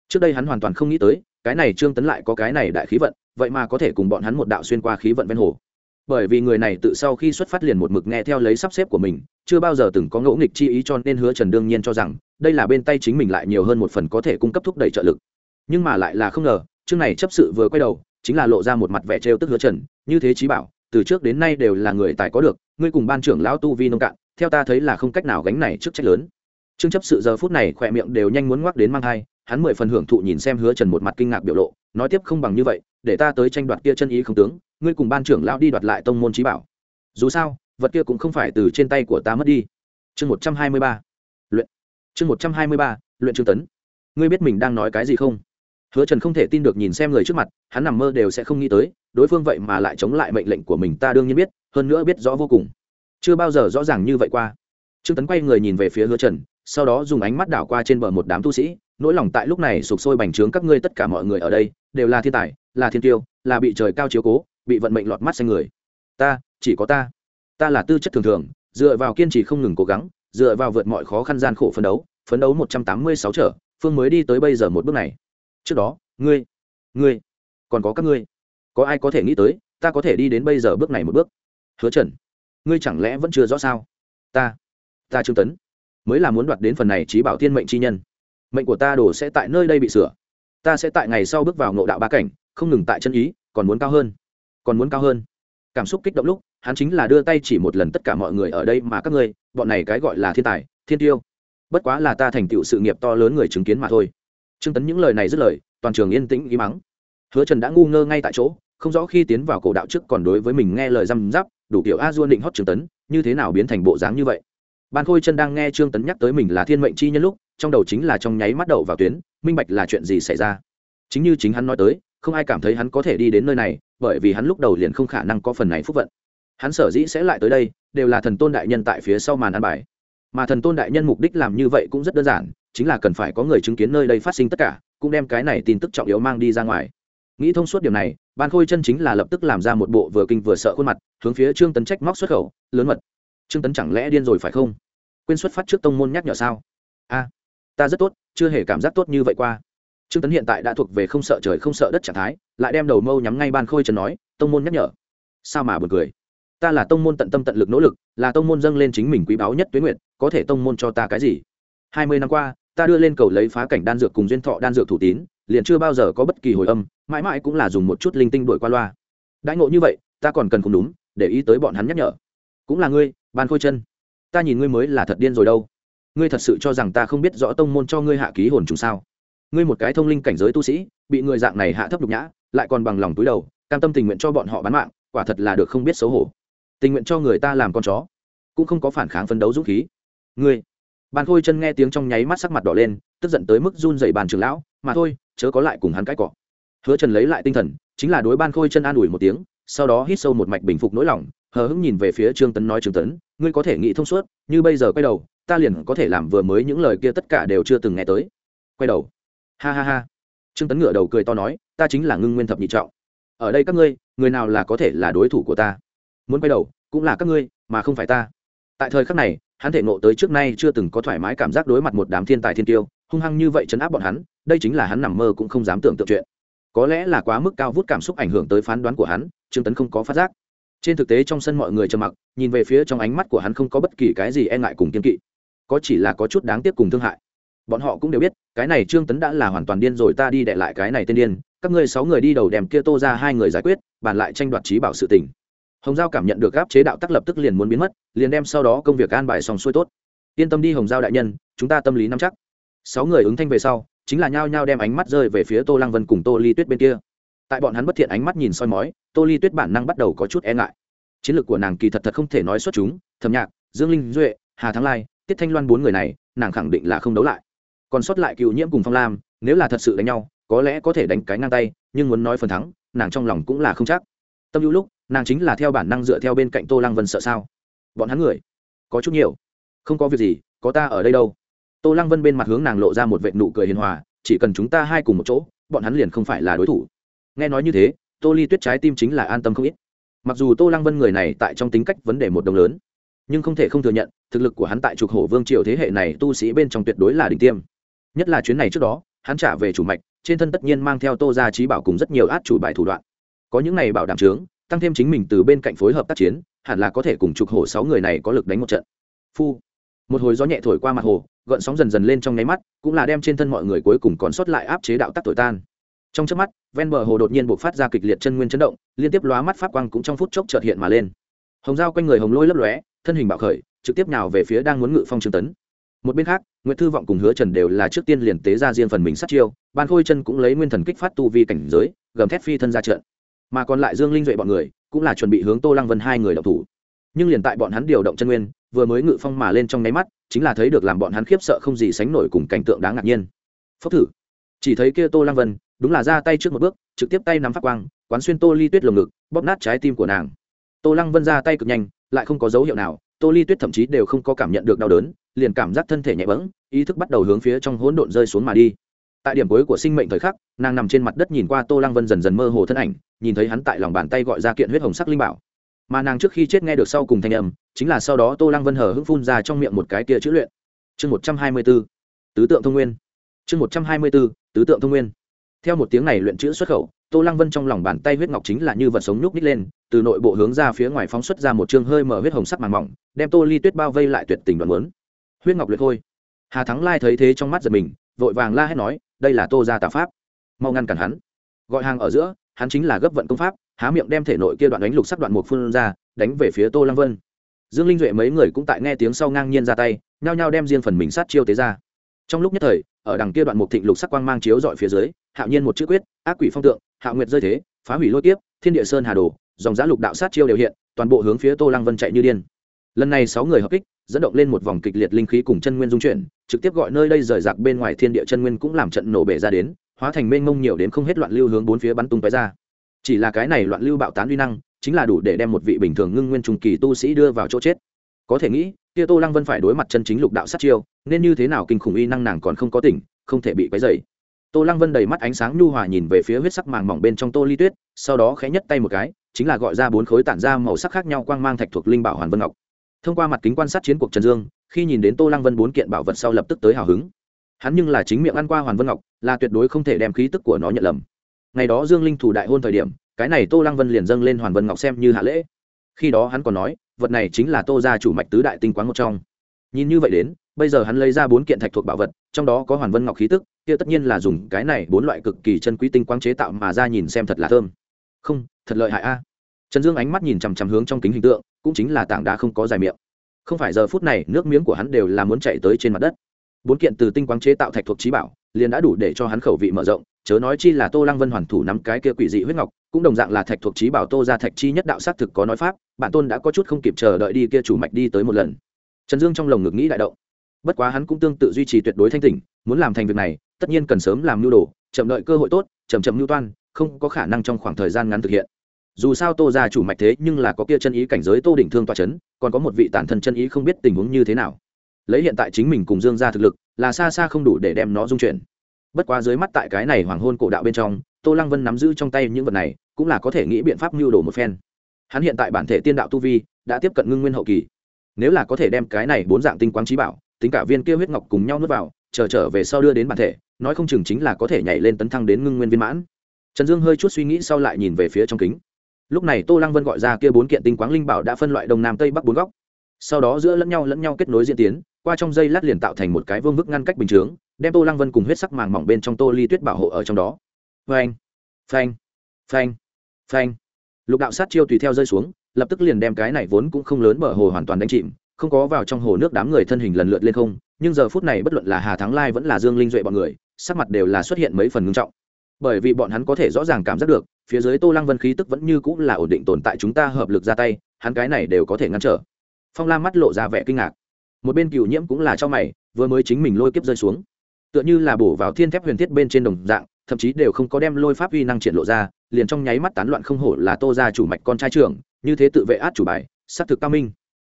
Trước đây hắn hoàn toàn không nghĩ tới, cái này trương tấn lại có cái này đại khí vận, vậy mà có thể cùng bọn hắn một đạo xuyên qua khí vận ven hồ. Bởi vì người này tự sau khi xuất phát liền một mực nghe theo lấy sắp xếp của mình, chưa bao giờ từng có ngẫu nghịch chi ý cho nên hứa trần đương nhiên cho rằng, đây là bên tay chính mình lại nhiều hơn một phần có thể cung cấp thúc đẩy trợ lực nhưng mà lại là không ngờ, chương này chấp sự vừa quay đầu, chính là lộ ra một mặt vẻ trêu tức hứa trần, như thế trí bảo, từ trước đến nay đều là người tài có được, ngươi cùng ban trưởng lão tu vi nông cạn, theo ta thấy là không cách nào gánh này trước trách lớn. Trương chấp sự giờ phút này khỏe miệng đều nhanh muốn ngoắc đến mang thai, hắn mười phần hưởng thụ nhìn xem hứa trần một mặt kinh ngạc biểu lộ, nói tiếp không bằng như vậy, để ta tới tranh đoạt kia chân ý không tướng, ngươi cùng ban trưởng lão đi đoạt lại tông môn trí bảo. Dù sao, vật kia cũng không phải từ trên tay của ta mất đi. Chương một trăm hai mươi ba, luyện. Chương một trăm hai mươi ba, luyện trương tấn. Ngươi biết mình đang nói cái gì không? Hứa trần không thể tin được nhìn xem người trước mặt, hắn nằm mơ đều sẽ không nghĩ tới, đối phương vậy mà lại chống lại mệnh lệnh của mình, ta đương nhiên biết, hơn nữa biết rõ vô cùng. Chưa bao giờ rõ ràng như vậy qua. Trương tấn quay người nhìn về phía hứa trần, sau đó dùng ánh mắt đảo qua trên bờ một đám tu sĩ, nỗi lòng tại lúc này sụp sôi bành trướng các ngươi tất cả mọi người ở đây, đều là thiên tài, là thiên tiêu, là bị trời cao chiếu cố, bị vận mệnh lọt mắt xanh người. Ta, chỉ có ta. Ta là tư chất thường thường, dựa vào kiên trì không ngừng cố gắng, dựa vào vượt mọi khó khăn gian khổ phấn đấu phấn đấu một trăm tám mươi sáu trở, phương mới đi tới bây giờ một bước này trước đó, ngươi ngươi, còn có các ngươi. Có ai có thể nghĩ tới, ta có thể đi đến bây giờ bước này một bước? Hứa trần, ngươi chẳng lẽ vẫn chưa rõ sao? Ta ta trương tấn, mới là muốn đoạt đến phần này trí bảo thiên mệnh chi nhân. Mệnh của ta đổ sẽ tại nơi đây bị sửa. Ta sẽ tại ngày sau bước vào ngộ đạo ba cảnh, không ngừng tại chân ý, còn muốn cao hơn, còn muốn cao hơn. Cảm xúc kích động lúc, hắn chính là đưa tay chỉ một lần tất cả mọi người ở đây mà các ngươi, bọn này cái gọi là thiên tài, thiên tiêu. Bất quá là ta thành tựu sự nghiệp to lớn người chứng kiến mà thôi trương tấn những lời này dứt lời, toàn trường yên tĩnh ý mắng hứa trần đã ngu ngơ ngay tại chỗ, không rõ khi tiến vào cổ đạo trước còn đối với mình nghe lời răm rắp, đủ kiểu a dua định hót trương tấn, như thế nào biến thành bộ dáng như vậy? Ban khôi chân đang nghe trương tấn nhắc tới mình là thiên mệnh chi nhân lúc, trong đầu chính là trong nháy mắt đầu vào tuyến, minh bạch là chuyện gì xảy ra. Chính như chính hắn nói tới, không ai cảm thấy hắn có thể đi đến nơi này, bởi vì hắn lúc đầu liền không khả năng có phần này phúc vận. Hắn sở dĩ sẽ lại tới đây, đều là thần tôn đại nhân tại phía sau màn ăn bài mà thần tôn đại nhân mục đích làm như vậy cũng rất đơn giản, chính là cần phải có người chứng kiến nơi đây phát sinh tất cả, cũng đem cái này tin tức trọng yếu mang đi ra ngoài. Nghĩ thông suốt điểm này, ban khôi chân chính là lập tức làm ra một bộ vừa kinh vừa sợ khuôn mặt, hướng phía trương tấn trách móc xuất khẩu, lớn mật, trương tấn chẳng lẽ điên rồi phải không? Quên xuất phát trước tông môn nhắc nhở sao? A, ta rất tốt, chưa hề cảm giác tốt như vậy qua. Trương tấn hiện tại đã thuộc về không sợ trời không sợ đất trạng thái, lại đem đầu mâu nhắm ngay ban khôi trần nói, tông môn nhắc nhở. Sao mà buồn cười? Ta là tông môn tận tâm tận lực nỗ lực, là tông môn dâng lên chính mình quý báu nhất tuyến nguyện có thể tông môn cho ta cái gì? Hai mươi năm qua, ta đưa lên cầu lấy phá cảnh đan dược cùng duyên thọ đan dược thủ tín, liền chưa bao giờ có bất kỳ hồi âm, mãi mãi cũng là dùng một chút linh tinh đổi qua loa. Đãi ngộ như vậy, ta còn cần không đúng, để ý tới bọn hắn nhắc nhở. Cũng là ngươi, ban khôi chân. Ta nhìn ngươi mới là thật điên rồi đâu. Ngươi thật sự cho rằng ta không biết rõ tông môn cho ngươi hạ ký hồn trùng sao? Ngươi một cái thông linh cảnh giới tu sĩ, bị người dạng này hạ thấp nhục nhã, lại còn bằng lòng túi đầu, cam tâm tình nguyện cho bọn họ bán mạng, quả thật là được không biết xấu hổ. Tình nguyện cho người ta làm con chó, cũng không có phản kháng phấn đấu dũng khí ngươi. Bàn khôi chân nghe tiếng trong nháy mắt sắc mặt đỏ lên, tức giận tới mức run dày bàn trường lão, mà thôi, chớ có lại cùng hắn cãi cọ. Hứa trần lấy lại tinh thần, chính là đối ban khôi chân an ủi một tiếng, sau đó hít sâu một mạch bình phục nỗi lòng, hờ hững nhìn về phía trương tấn nói, trương tấn, ngươi có thể nghĩ thông suốt, như bây giờ quay đầu, ta liền có thể làm vừa mới những lời kia tất cả đều chưa từng nghe tới. Quay đầu? Ha ha ha. Trương tấn ngửa đầu cười to nói, ta chính là ngưng nguyên thập nhị trọng. Ở đây các ngươi, người nào là có thể là đối thủ của ta? Muốn quay đầu, cũng là các ngươi, mà không phải ta. Tại thời khắc này hắn thể nộ tới trước nay chưa từng có thoải mái cảm giác đối mặt một đám thiên tài thiên tiêu, hung hăng như vậy chấn áp bọn hắn, đây chính là hắn nằm mơ cũng không dám tưởng tượng chuyện. Có lẽ là quá mức cao vút cảm xúc ảnh hưởng tới phán đoán của hắn, trương tấn không có phát giác. Trên thực tế trong sân mọi người trầm mặc, nhìn về phía trong ánh mắt của hắn không có bất kỳ cái gì e ngại cùng kiên kỵ. Có chỉ là có chút đáng tiếc cùng thương hại. Bọn họ cũng đều biết, cái này trương tấn đã là hoàn toàn điên rồi, ta đi đệ lại cái này tên điên, các ngươi sáu người đi đầu đem kia tô ra hai người giải quyết, bàn lại tranh đoạt trí bảo sự tình hồng giao cảm nhận được gáp chế đạo tắc lập tức liền muốn biến mất, liền đem sau đó công việc an bài xong xuôi tốt. Yên tâm đi hồng giao đại nhân, chúng ta tâm lý nắm chắc. Sáu người ứng thanh về sau, chính là nhao nhao đem ánh mắt rơi về phía tô lăng vân cùng tô ly tuyết bên kia. Tại bọn hắn bất thiện ánh mắt nhìn soi mói, tô ly tuyết bản năng bắt đầu có chút e ngại. Chiến lược của nàng kỳ thật thật không thể nói xuất chúng thầm nhạc, dương linh, duệ, hà thắng lai, tiết thanh loan bốn người này, nàng khẳng định là không đấu lại. Còn sót lại cựu nhiễm cùng phong lam, nếu là thật sự đánh nhau, có lẽ có thể đánh cái ngang tay, nhưng muốn nói phần thắng, nàng trong lòng cũng là không chắc. Tâm hữu lúc nàng chính là theo bản năng dựa theo bên cạnh tô lăng vân sợ sao? Bọn hắn người, có chút nhiều. Không có việc gì, có ta ở đây đâu. Tô lăng vân bên mặt hướng nàng lộ ra một vệ nụ cười hiền hòa, chỉ cần chúng ta hai cùng một chỗ, bọn hắn liền không phải là đối thủ. Nghe nói như thế, tô ly tuyết trái tim chính là an tâm không ít. Mặc dù tô lăng vân người này tại trong tính cách vấn đề một đồng lớn, nhưng không thể không thừa nhận, thực lực của hắn tại trục hổ vương triều thế hệ này tu sĩ bên trong tuyệt đối là đỉnh tiêm. Nhất là chuyến này trước đó, hắn trả về chủ mạch, trên thân tất nhiên mang theo tô ra trí bảo cùng rất nhiều át chủ bài thủ đoạn. Có những này bảo đảm trướng tăng thêm chính mình từ bên cạnh phối hợp tác chiến, hẳn là có thể cùng trục hổ sáu người này có lực đánh một trận. Phu. Một hồi gió nhẹ thổi qua mặt hồ, gợn sóng dần dần lên trong nháy mắt, cũng là đem trên thân mọi người cuối cùng còn sót lại áp chế đạo tắc tội tan. Trong trước mắt, ven bờ hồ đột nhiên buộc phát ra kịch liệt chân nguyên chấn động, liên tiếp lóa mắt pháp quang cũng trong phút chốc chợt hiện mà lên. Hồng dao quanh người hồng lôi lấp lóe, thân hình bạo khởi, trực tiếp nào về phía đang muốn ngự phong trương tấn. Một bên khác nguyễn thư vọng cùng hứa trần đều là trước tiên liền tế ra riêng phần mình sát chiêu, ban khôi chân cũng lấy nguyên thần kích phát tu vi cảnh giới, gầm thét phi thân ra trận mà còn lại dương linh duệ bọn người, cũng là chuẩn bị hướng tô lăng vân hai người đậu thủ. Nhưng liền tại bọn hắn điều động chân nguyên, vừa mới ngự phong mà lên trong nháy mắt, chính là thấy được làm bọn hắn khiếp sợ không gì sánh nổi cùng cảnh tượng đáng ngạc nhiên. Phốc thử. Chỉ thấy kia tô lăng vân, đúng là ra tay trước một bước, trực tiếp tay nắm phát quang, quán xuyên tô ly tuyết lồng ngực, bóp nát trái tim của nàng. Tô lăng vân ra tay cực nhanh, lại không có dấu hiệu nào, tô ly tuyết thậm chí đều không có cảm nhận được đau đớn, liền cảm giác thân thể nhẹ bẫng, ý thức bắt đầu hướng phía trong hỗn độn rơi xuống mà đi tại điểm cuối của sinh mệnh thời khắc, nàng nằm trên mặt đất nhìn qua tô lăng vân dần dần mơ hồ thân ảnh, nhìn thấy hắn tại lòng bàn tay gọi ra kiện huyết hồng sắc linh bảo. Mà nàng trước khi chết nghe được sau cùng thanh âm, chính là sau đó tô lăng vân hờ hưng phun ra trong miệng một cái kia chữ luyện. Chương một trăm hai mươi b ố tứ tượng thông nguyên. Chương một trăm hai mươi b ố tứ tượng thông nguyên. Theo một tiếng này luyện chữ xuất khẩu, tô lăng vân trong lòng bàn tay huyết ngọc chính là như vật sống nhúc ních lên, từ nội bộ hướng ra phía ngoài phóng xuất ra một chương hơi mở huyết hồng sắc màng mỏng, đem tô ly tuyết bao vây lại tuyệt tình đoạn lớn huyết ngọc luyện thôi hà thắng lai thấy thế trong mắt giật mình, vội vàng la hét nói đây là tô gia tà pháp. Mau ngăn cản hắn. Gọi hàng ở giữa, hắn chính là gấp vận công pháp, há miệng đem thể nội kia đoạn đánh lục sắc đoạn một phun ra, đánh về phía tô lăng vân. Dương linh duệ mấy người cũng tại nghe tiếng sau ngang nhiên ra tay, nhao nhao đem riêng phần mình sát chiêu tế ra. Trong lúc nhất thời, ở đằng kia đoạn một thịnh lục sắc quang mang chiếu dọi phía dưới, hạo nhiên một chữ quyết, ác quỷ phong tượng, hạo nguyệt rơi thế, phá hủy lôi tiếp thiên địa sơn hà đồ, dòng giã lục đạo sát chiêu đều hiện, toàn bộ hướng phía tô lăng vân chạy như điên lần này sáu người hợp kích, dẫn động lên một vòng kịch liệt linh khí cùng chân nguyên dung chuyển, trực tiếp gọi nơi đây rời rạc bên ngoài thiên địa chân nguyên cũng làm trận nổ bể ra đến, hóa thành mênh mông nhiều đến không hết loạn lưu hướng bốn phía bắn tung tóe ra. Chỉ là cái này loạn lưu bạo tán uy năng, chính là đủ để đem một vị bình thường ngưng nguyên trung kỳ tu sĩ đưa vào chỗ chết. Có thể nghĩ tia tô lăng vân phải đối mặt chân chính lục đạo sát chiêu, nên như thế nào kinh khủng uy năng nàng còn không có tỉnh, không thể bị quấy dày tô lăng vân đầy mắt ánh sáng nhu hòa nhìn về phía huyết sắc màng mỏng bên trong tô ly tuyết, sau đó khẽ nhất tay một cái, chính là gọi ra bốn khối tản ra màu sắc khác nhau quang mang thạch thuộc linh bảo hoàn vân ngọc thông qua mặt kính quan sát chiến cuộc trần dương, khi nhìn đến tô lăng vân bốn kiện bảo vật sau lập tức tới hào hứng. Hắn nhưng là chính miệng ăn qua hoàn vân ngọc, là tuyệt đối không thể đem khí tức của nó nhận lầm. Ngày đó dương linh thủ đại hôn thời điểm, cái này tô lăng vân liền dâng lên hoàn vân ngọc xem như hạ lễ. Khi đó hắn còn nói, vật này chính là tô gia chủ mạch tứ đại tinh quán một trong. Nhìn như vậy đến, bây giờ hắn lấy ra bốn kiện thạch thuộc bảo vật, trong đó có hoàn vân ngọc khí tức, kia tất nhiên là dùng cái này bốn loại cực kỳ chân quý tinh quang chế tạo mà ra nhìn xem thật là thơm. Không, thật lợi hại a. Trần dương ánh mắt nhìn chằm chằm hướng trong kính hình tượng cũng chính là tảng đá không có dài miệng. Không phải giờ phút này, nước miếng của hắn đều là muốn chạy tới trên mặt đất. Bốn kiện từ tinh quang chế tạo thạch thuộc trí bảo, liền đã đủ để cho hắn khẩu vị mở rộng, chớ nói chi là tô lăng vân hoàn thủ nắm cái kia quỷ dị huyết ngọc, cũng đồng dạng là thạch thuộc trí bảo tô ra thạch chi nhất đạo xác thực có nói pháp bản tôn đã có chút không kịp chờ đợi đi kia chủ mạch đi tới một lần. Trần dương trong lồng ngực nghĩ đại động. Bất quá hắn cũng tương tự duy trì tuyệt đối thanh tỉnh, muốn làm thành việc này, tất nhiên cần sớm làm mưu đồ, chậm đợi cơ hội tốt, chậm chậm mưu toan, không có khả năng trong khoảng thời gian ngắn thực hiện dù sao tô ra chủ mạch thế nhưng là có kia chân ý cảnh giới tô đỉnh thương toa c h ấ n còn có một vị tản thân chân ý không biết tình huống như thế nào. Lấy hiện tại chính mình cùng dương ra thực lực, là xa xa không đủ để đem nó dung chuyển. Bất quá dưới mắt tại cái này hoàng hôn cổ đạo bên trong, tô lăng vân nắm giữ trong tay những vật này, cũng là có thể nghĩ biện pháp mưu đồ một phen. Hắn hiện tại bản thể tiên đạo tu vi, đã tiếp cận ngưng nguyên hậu kỳ. Nếu là có thể đem cái này bốn dạng tinh quang trí bảo, tính cả viên kia huyết ngọc cùng nhau nuốt vào, chờ trở về sau đưa đến bản thể, nói không chừng chính là có thể nhảy lên tấn thăng đến ngưng nguyên viên mãn. Trần dương hơi chút suy nghĩ sau lại nhìn về phía trong kính lúc này tô lăng vân gọi ra kia bốn kiện tinh quáng linh bảo đã phân loại đông nam tây bắc bốn góc. Sau đó giữa lẫn nhau lẫn nhau kết nối diễn tiến, qua trong dây lát liền tạo thành một cái vương vức ngăn cách bình chướng, đem tô lăng vân cùng huyết sắc màng mỏng bên trong tô ly tuyết bảo hộ ở trong đó. Phanh phanh phanh phanh. Lục đạo sát chiêu tùy theo rơi xuống, lập tức liền đem cái này vốn cũng không lớn bờ hồ hoàn toàn đánh chìm, không có vào trong hồ nước đám người thân hình lần lượt lên không, nhưng giờ phút này bất luận là hà thắng lai vẫn là dương linh duệ bọn người, sắc mặt đều là xuất hiện mấy phần ngưng trọng bởi vì bọn hắn có thể rõ ràng cảm giác được, phía dưới tô lăng vân khí tức vẫn như cũng là ổn định tồn tại chúng ta hợp lực ra tay, hắn cái này đều có thể ngăn trở. Phong la mắt lộ ra vẻ kinh ngạc. Một bên cựu nhiễm cũng là cho mày, vừa mới chính mình lôi kiếp rơi xuống. Tựa như là bổ vào thiên thép huyền thiết bên trên đồng dạng, thậm chí đều không có đem lôi pháp uy năng triển lộ ra, liền trong nháy mắt tán loạn không hổ là tô ra chủ mạch con trai trưởng, như thế tự vệ át chủ bài s c thực cao minh.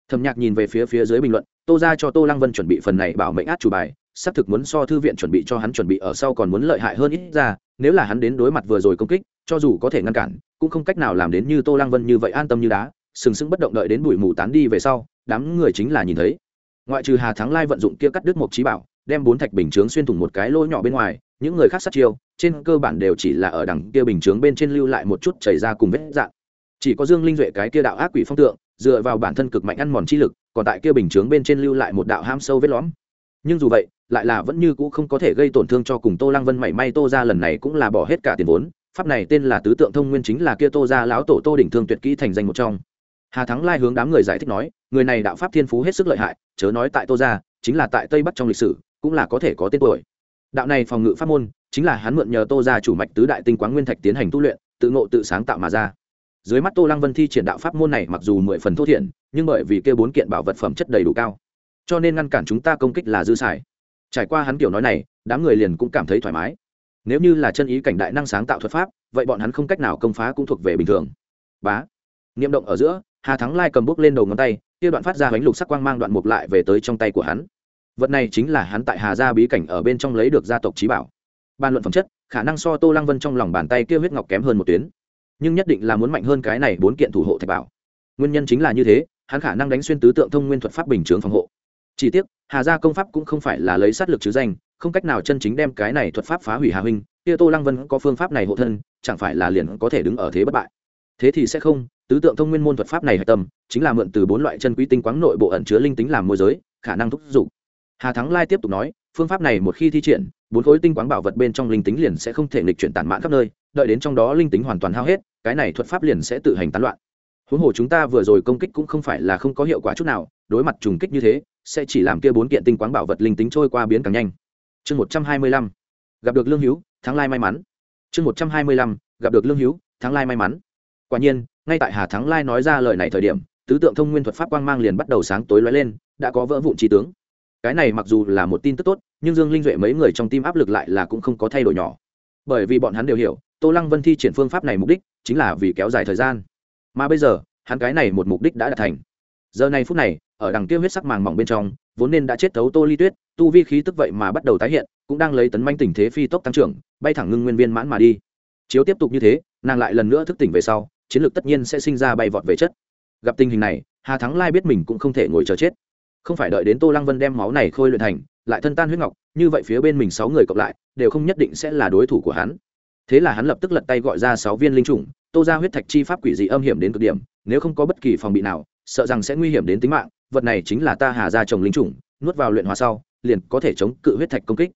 Thầm nhạc nhìn về phía phía dưới bình luận, tô ra cho tô lăng vân chuẩn bị phần này bảo mệnh át chủ bài s c thực muốn so thư viện chuẩn bị cho hắn chuẩn bị ở sau còn muốn lợi hại hơn ít ra nếu là hắn đến đối mặt vừa rồi công kích, cho dù có thể ngăn cản, cũng không cách nào làm đến như tô lăng vân như vậy an tâm như đá, sừng sững bất động đợi đến bụi mù tán đi về sau, đám người chính là nhìn thấy. Ngoại trừ hà thắng lai vận dụng kia cắt đứt một trí bảo, đem bốn thạch bình chướng xuyên thủng một cái lỗ nhỏ bên ngoài, những người khác sát chiêu, trên cơ bản đều chỉ là ở đằng kia bình chướng bên trên lưu lại một chút chảy ra cùng vết dạng. Chỉ có dương linh duệ cái kia đạo ác quỷ phong tượng, dựa vào bản thân cực mạnh ăn mòn chi lực, còn tại kia bình chướng bên trên lưu lại một đạo ham sâu vết lõm nhưng dù vậy, lại là vẫn như cũ không có thể gây tổn thương cho cùng tô lăng vân mảy may tô ra lần này cũng là bỏ hết cả tiền vốn. Pháp này tên là tứ tượng thông nguyên chính là kia tô ra lão tổ tô đỉnh thương tuyệt kỹ thành danh một trong. Hà thắng lai hướng đám người giải thích nói, người này đạo pháp thiên phú hết sức lợi hại, chớ nói tại tô ra chính là tại tây bắc trong lịch sử, cũng là có thể có tên tuổi. Đạo này phòng ngự pháp môn, chính là hắn mượn nhờ tô ra chủ mạch tứ đại tinh quán nguyên thạch tiến hành tu luyện, tự ngộ tự sáng tạo mà ra. Dưới mắt tô lăng vân thi triển đạo pháp môn này mặc dù mười phần thô thiện, nhưng bởi vì kêu bốn kiện bảo vật phẩm chất đầy đủ cao cho nên ngăn cản chúng ta công kích là dư xài. Trải qua hắn kiểu nói này, đám người liền cũng cảm thấy thoải mái. Nếu như là chân ý cảnh đại năng sáng tạo thuật pháp, vậy bọn hắn không cách nào công phá cũng thuộc về bình thường. Bá. Niệm động ở giữa, hà thắng lai cầm bút lên đầu ngón tay, kia đoạn phát ra bánh lục sắc quang mang đoạn mục lại về tới trong tay của hắn. Vật này chính là hắn tại hà gia bí cảnh ở bên trong lấy được gia tộc trí bảo. Bàn luận phẩm chất, khả năng so tô lăng vân trong lòng bàn tay kia huyết ngọc kém hơn một tuyến. Nhưng nhất định là muốn mạnh hơn cái này bốn kiện thủ hộ thạch bảo. Nguyên nhân chính là như thế, hắn khả năng đánh xuyên tứ tượng thông nguyên thuật pháp bình chướng phòng hộ chỉ tiếc, hà gia công pháp cũng không phải là lấy sát lực chứ danh, không cách nào chân chính đem cái này thuật pháp phá hủy hà huynh, kia tô lăng vân có phương pháp này hộ thân, chẳng phải là liền có thể đứng ở thế bất bại. Thế thì sẽ không, tứ tượng thông nguyên môn thuật pháp này hạch tâm, chính là mượn từ bốn loại chân quý tinh quáng nội bộ ẩn chứa linh tính làm môi giới, khả năng thúc giục. Hà thắng lai tiếp tục nói, phương pháp này một khi thi triển, bốn khối tinh quáng bảo vật bên trong linh tính liền sẽ không thể nghịch chuyển tản mạn khắp nơi, đợi đến trong đó linh tính hoàn toàn hao hết, cái này thuật pháp liền sẽ tự hành tán loạn huống hồ chúng ta vừa rồi công kích cũng không phải là không có hiệu quả chút nào, đối mặt trùng kích như thế, sẽ chỉ làm kia bốn kiện tinh quáng bảo vật linh tính trôi qua biến càng nhanh. Chương một trăm hai mươi lăm, gặp được lương hữu thắng lai may mắn. Chương một trăm hai mươi lăm, gặp được lương hữu thắng lai may mắn. Quả nhiên, ngay tại hà thắng lai nói ra lời này thời điểm, tứ tượng thông nguyên thuật pháp quang mang liền bắt đầu sáng tối lóe lên, đã có vỡ vụn trí tướng. Cái này mặc dù là một tin tức tốt, nhưng dương linh duệ mấy người trong tim áp lực lại là cũng không có thay đổi nhỏ. Bởi vì bọn hắn đều hiểu, tô lăng vân thi triển phương pháp này mục đích chính là vì kéo dài thời gian mà bây giờ, hắn cái này một mục đích đã đạt thành. Giờ này phút này, ở đằng kia huyết sắc màng mỏng bên trong, vốn nên đã chết thấu tô ly tuyết, tu vi khí tức vậy mà bắt đầu tái hiện, cũng đang lấy tấn manh tình thế phi tốc tăng trưởng, bay thẳng ngưng nguyên viên mãn mà đi. Chiếu tiếp tục như thế, nàng lại lần nữa thức tỉnh về sau, chiến lược tất nhiên sẽ sinh ra bay vọt về chất. Gặp tình hình này, hà thắng lai biết mình cũng không thể ngồi chờ chết. Không phải đợi đến tô lăng vân đem máu này khôi luyện thành, lại thân tan huyết ngọc, như vậy phía bên mình sáu người cộng lại, đều không nhất định sẽ là đối thủ của hắn. Thế là hắn lập tức lật tay gọi ra sáu viên linh trùng tô ra huyết thạch chi pháp quỷ dị âm hiểm đến cực điểm, nếu không có bất kỳ phòng bị nào, sợ rằng sẽ nguy hiểm đến tính mạng, vật này chính là ta hà ra trồng linh trùng, nuốt vào luyện hóa sau, liền có thể chống cự huyết thạch công kích.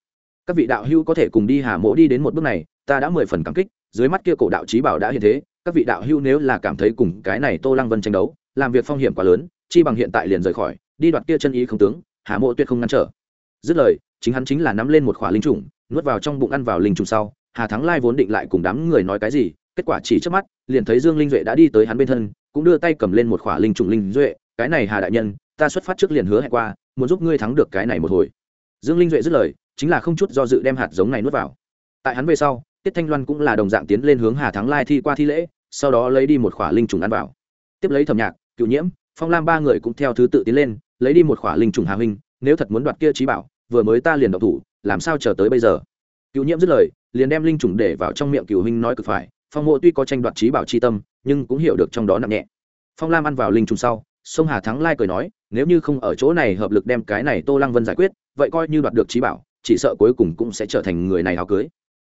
Các vị đạo hữu có thể cùng đi hà mỗ đi đến một bước này, ta đã mười phần cảm kích, dưới mắt kia cổ đạo trí bảo đã hiện thế, các vị đạo hữu nếu là cảm thấy cùng cái này tô lăng vân tranh đấu, làm việc phong hiểm quá lớn, chi bằng hiện tại liền rời khỏi, đi đoạt kia chân ý không tướng, hà mộ tuyệt không ngăn trở. Dứt lời, chính hắn chính là nắm lên một khỏa linh trùng, nuốt vào trong bụng ăn vào linh trùng sau, hà thắng lai vốn định lại cùng đám người nói cái gì kết quả chỉ trước mắt, liền thấy dương linh duệ đã đi tới hắn bên thân, cũng đưa tay cầm lên một khỏa linh trùng linh duệ, cái này hà đại nhân, ta xuất phát trước liền hứa hẹn qua, muốn giúp ngươi thắng được cái này một hồi. Dương linh duệ dứt lời, chính là không chút do dự đem hạt giống này nuốt vào. Tại hắn về sau, tiết thanh loan cũng là đồng dạng tiến lên hướng hà thắng lai thi qua thi lễ, sau đó lấy đi một khỏa linh trùng ăn vào. Tiếp lấy thẩm nhạc, cựu nhiễm, phong lam ba người cũng theo thứ tự tiến lên, lấy đi một khỏa linh trùng hà huynh, nếu thật muốn đoạt kia trí bảo, vừa mới ta liền độc thủ, làm sao chờ tới bây giờ? Cựu nhiễm dứt lời, liền đem linh trùng để vào trong miệng cựu huynh nói cực phải phong mộ tuy có tranh đoạt trí bảo c h i tâm, nhưng cũng hiểu được trong đó nặng nhẹ. Phong lam ăn vào linh trùng sau, sông hà thắng lai cười nói, nếu như không ở chỗ này hợp lực đem cái này tô lăng vân giải quyết, vậy coi như đoạt được trí bảo, chỉ sợ cuối cùng cũng sẽ trở thành người này hào cưới.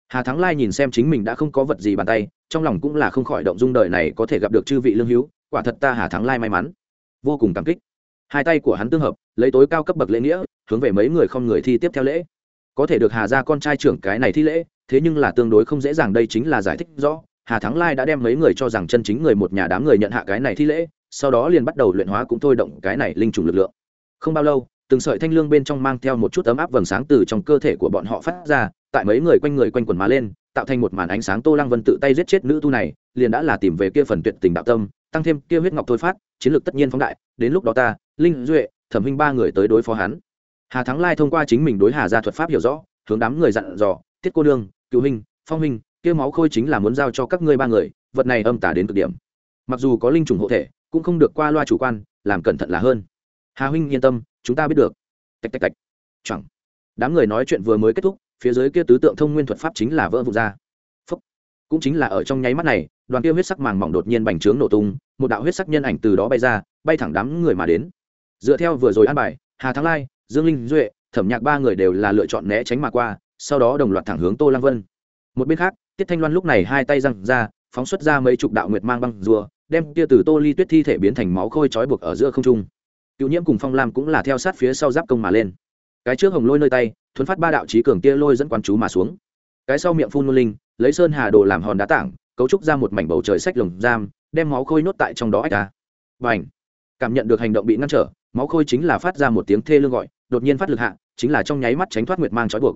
Hà thắng lai nhìn xem chính mình đã không có vật gì bàn tay, trong lòng cũng là không khỏi động dung đời này có thể gặp được chư vị lương hữu, quả thật ta hà thắng lai may mắn. Vô cùng cảm kích. Hai tay của hắn tương hợp, lấy tối cao cấp bậc lễ nghĩa, hướng về mấy người không người thi tiếp theo lễ. Có thể được hà ra con trai trưởng cái này thi lễ, thế nhưng là tương đối không dễ dàng, đây chính là giải thích rõ hà thắng lai đã đem mấy người cho rằng chân chính người một nhà đám người nhận hạ cái này thi lễ, sau đó liền bắt đầu luyện hóa cũng thôi động cái này linh trùng lực lượng. Không bao lâu, từng sợi thanh lương bên trong mang theo một chút ấm áp vầng sáng từ trong cơ thể của bọn họ phát ra, tại mấy người quanh người quanh quần má lên, tạo thành một màn ánh sáng tô lăng vân tự tay giết chết nữ tu này, liền đã là tìm về kia phần tuyệt tình đạo tâm, tăng thêm kia huyết ngọc thôi phát, chiến lược tất nhiên phóng đại, đến lúc đó ta, linh duệ, thẩm huynh ba người tới đối phó hắn. Hà thắng lai thông qua chính mình đối hà ra thuật pháp hiểu rõ, hướng đám người dặn dò, tiết cô đương cựu huynh, phong huynh kia máu khôi chính là muốn giao cho các ngươi ba người, vật này âm tả đến cực điểm. Mặc dù có linh trùng hộ thể, cũng không được qua loa chủ quan, làm cẩn thận là hơn. Hà huynh yên tâm, chúng ta biết được. Tạch tạch tạch. Chẳng. Đám người nói chuyện vừa mới kết thúc, phía dưới kia tứ tượng thông nguyên thuật pháp chính là vỡ vụn ra. Phúc. cũng chính là ở trong nháy mắt này, đoàn kia huyết sắc màng mỏng đột nhiên bành trướng nổ tung, một đạo huyết sắc nhân ảnh từ đó bay ra, bay thẳng đám người mà đến. Dựa theo vừa rồi an bài, hà thắng lai, dương linh duệ, thẩm nhạc ba người đều là lựa chọn né tránh mà qua, sau đó đồng loạt thẳng hướng tô lăng vân. Một bên khác tiết thanh loan lúc này hai tay răng ra, phóng xuất ra mấy chục đạo nguyệt mang băng rùa, đem kia từ tô ly tuyết thi thể biến thành máu khôi trói buộc ở giữa không trung. Cựu nhiễm cùng phong lam cũng là theo sát phía sau giáp công mà lên. Cái trước hồng lôi nơi tay, thuấn phát ba đạo trí cường tia lôi dẫn quan chú mà xuống. Cái sau miệng phun nô linh, lấy sơn hà đồ làm hòn đá tảng, cấu trúc ra một mảnh bầu trời sách lồng giam, đem máu khôi nốt tại trong đó ách ra. Và ảnh cảm nhận được hành động bị ngăn trở, máu khôi chính là phát ra một tiếng thê lương gọi, đột nhiên phát lực hạ, chính là trong nháy mắt tránh thoát nguyệt mang trói buộc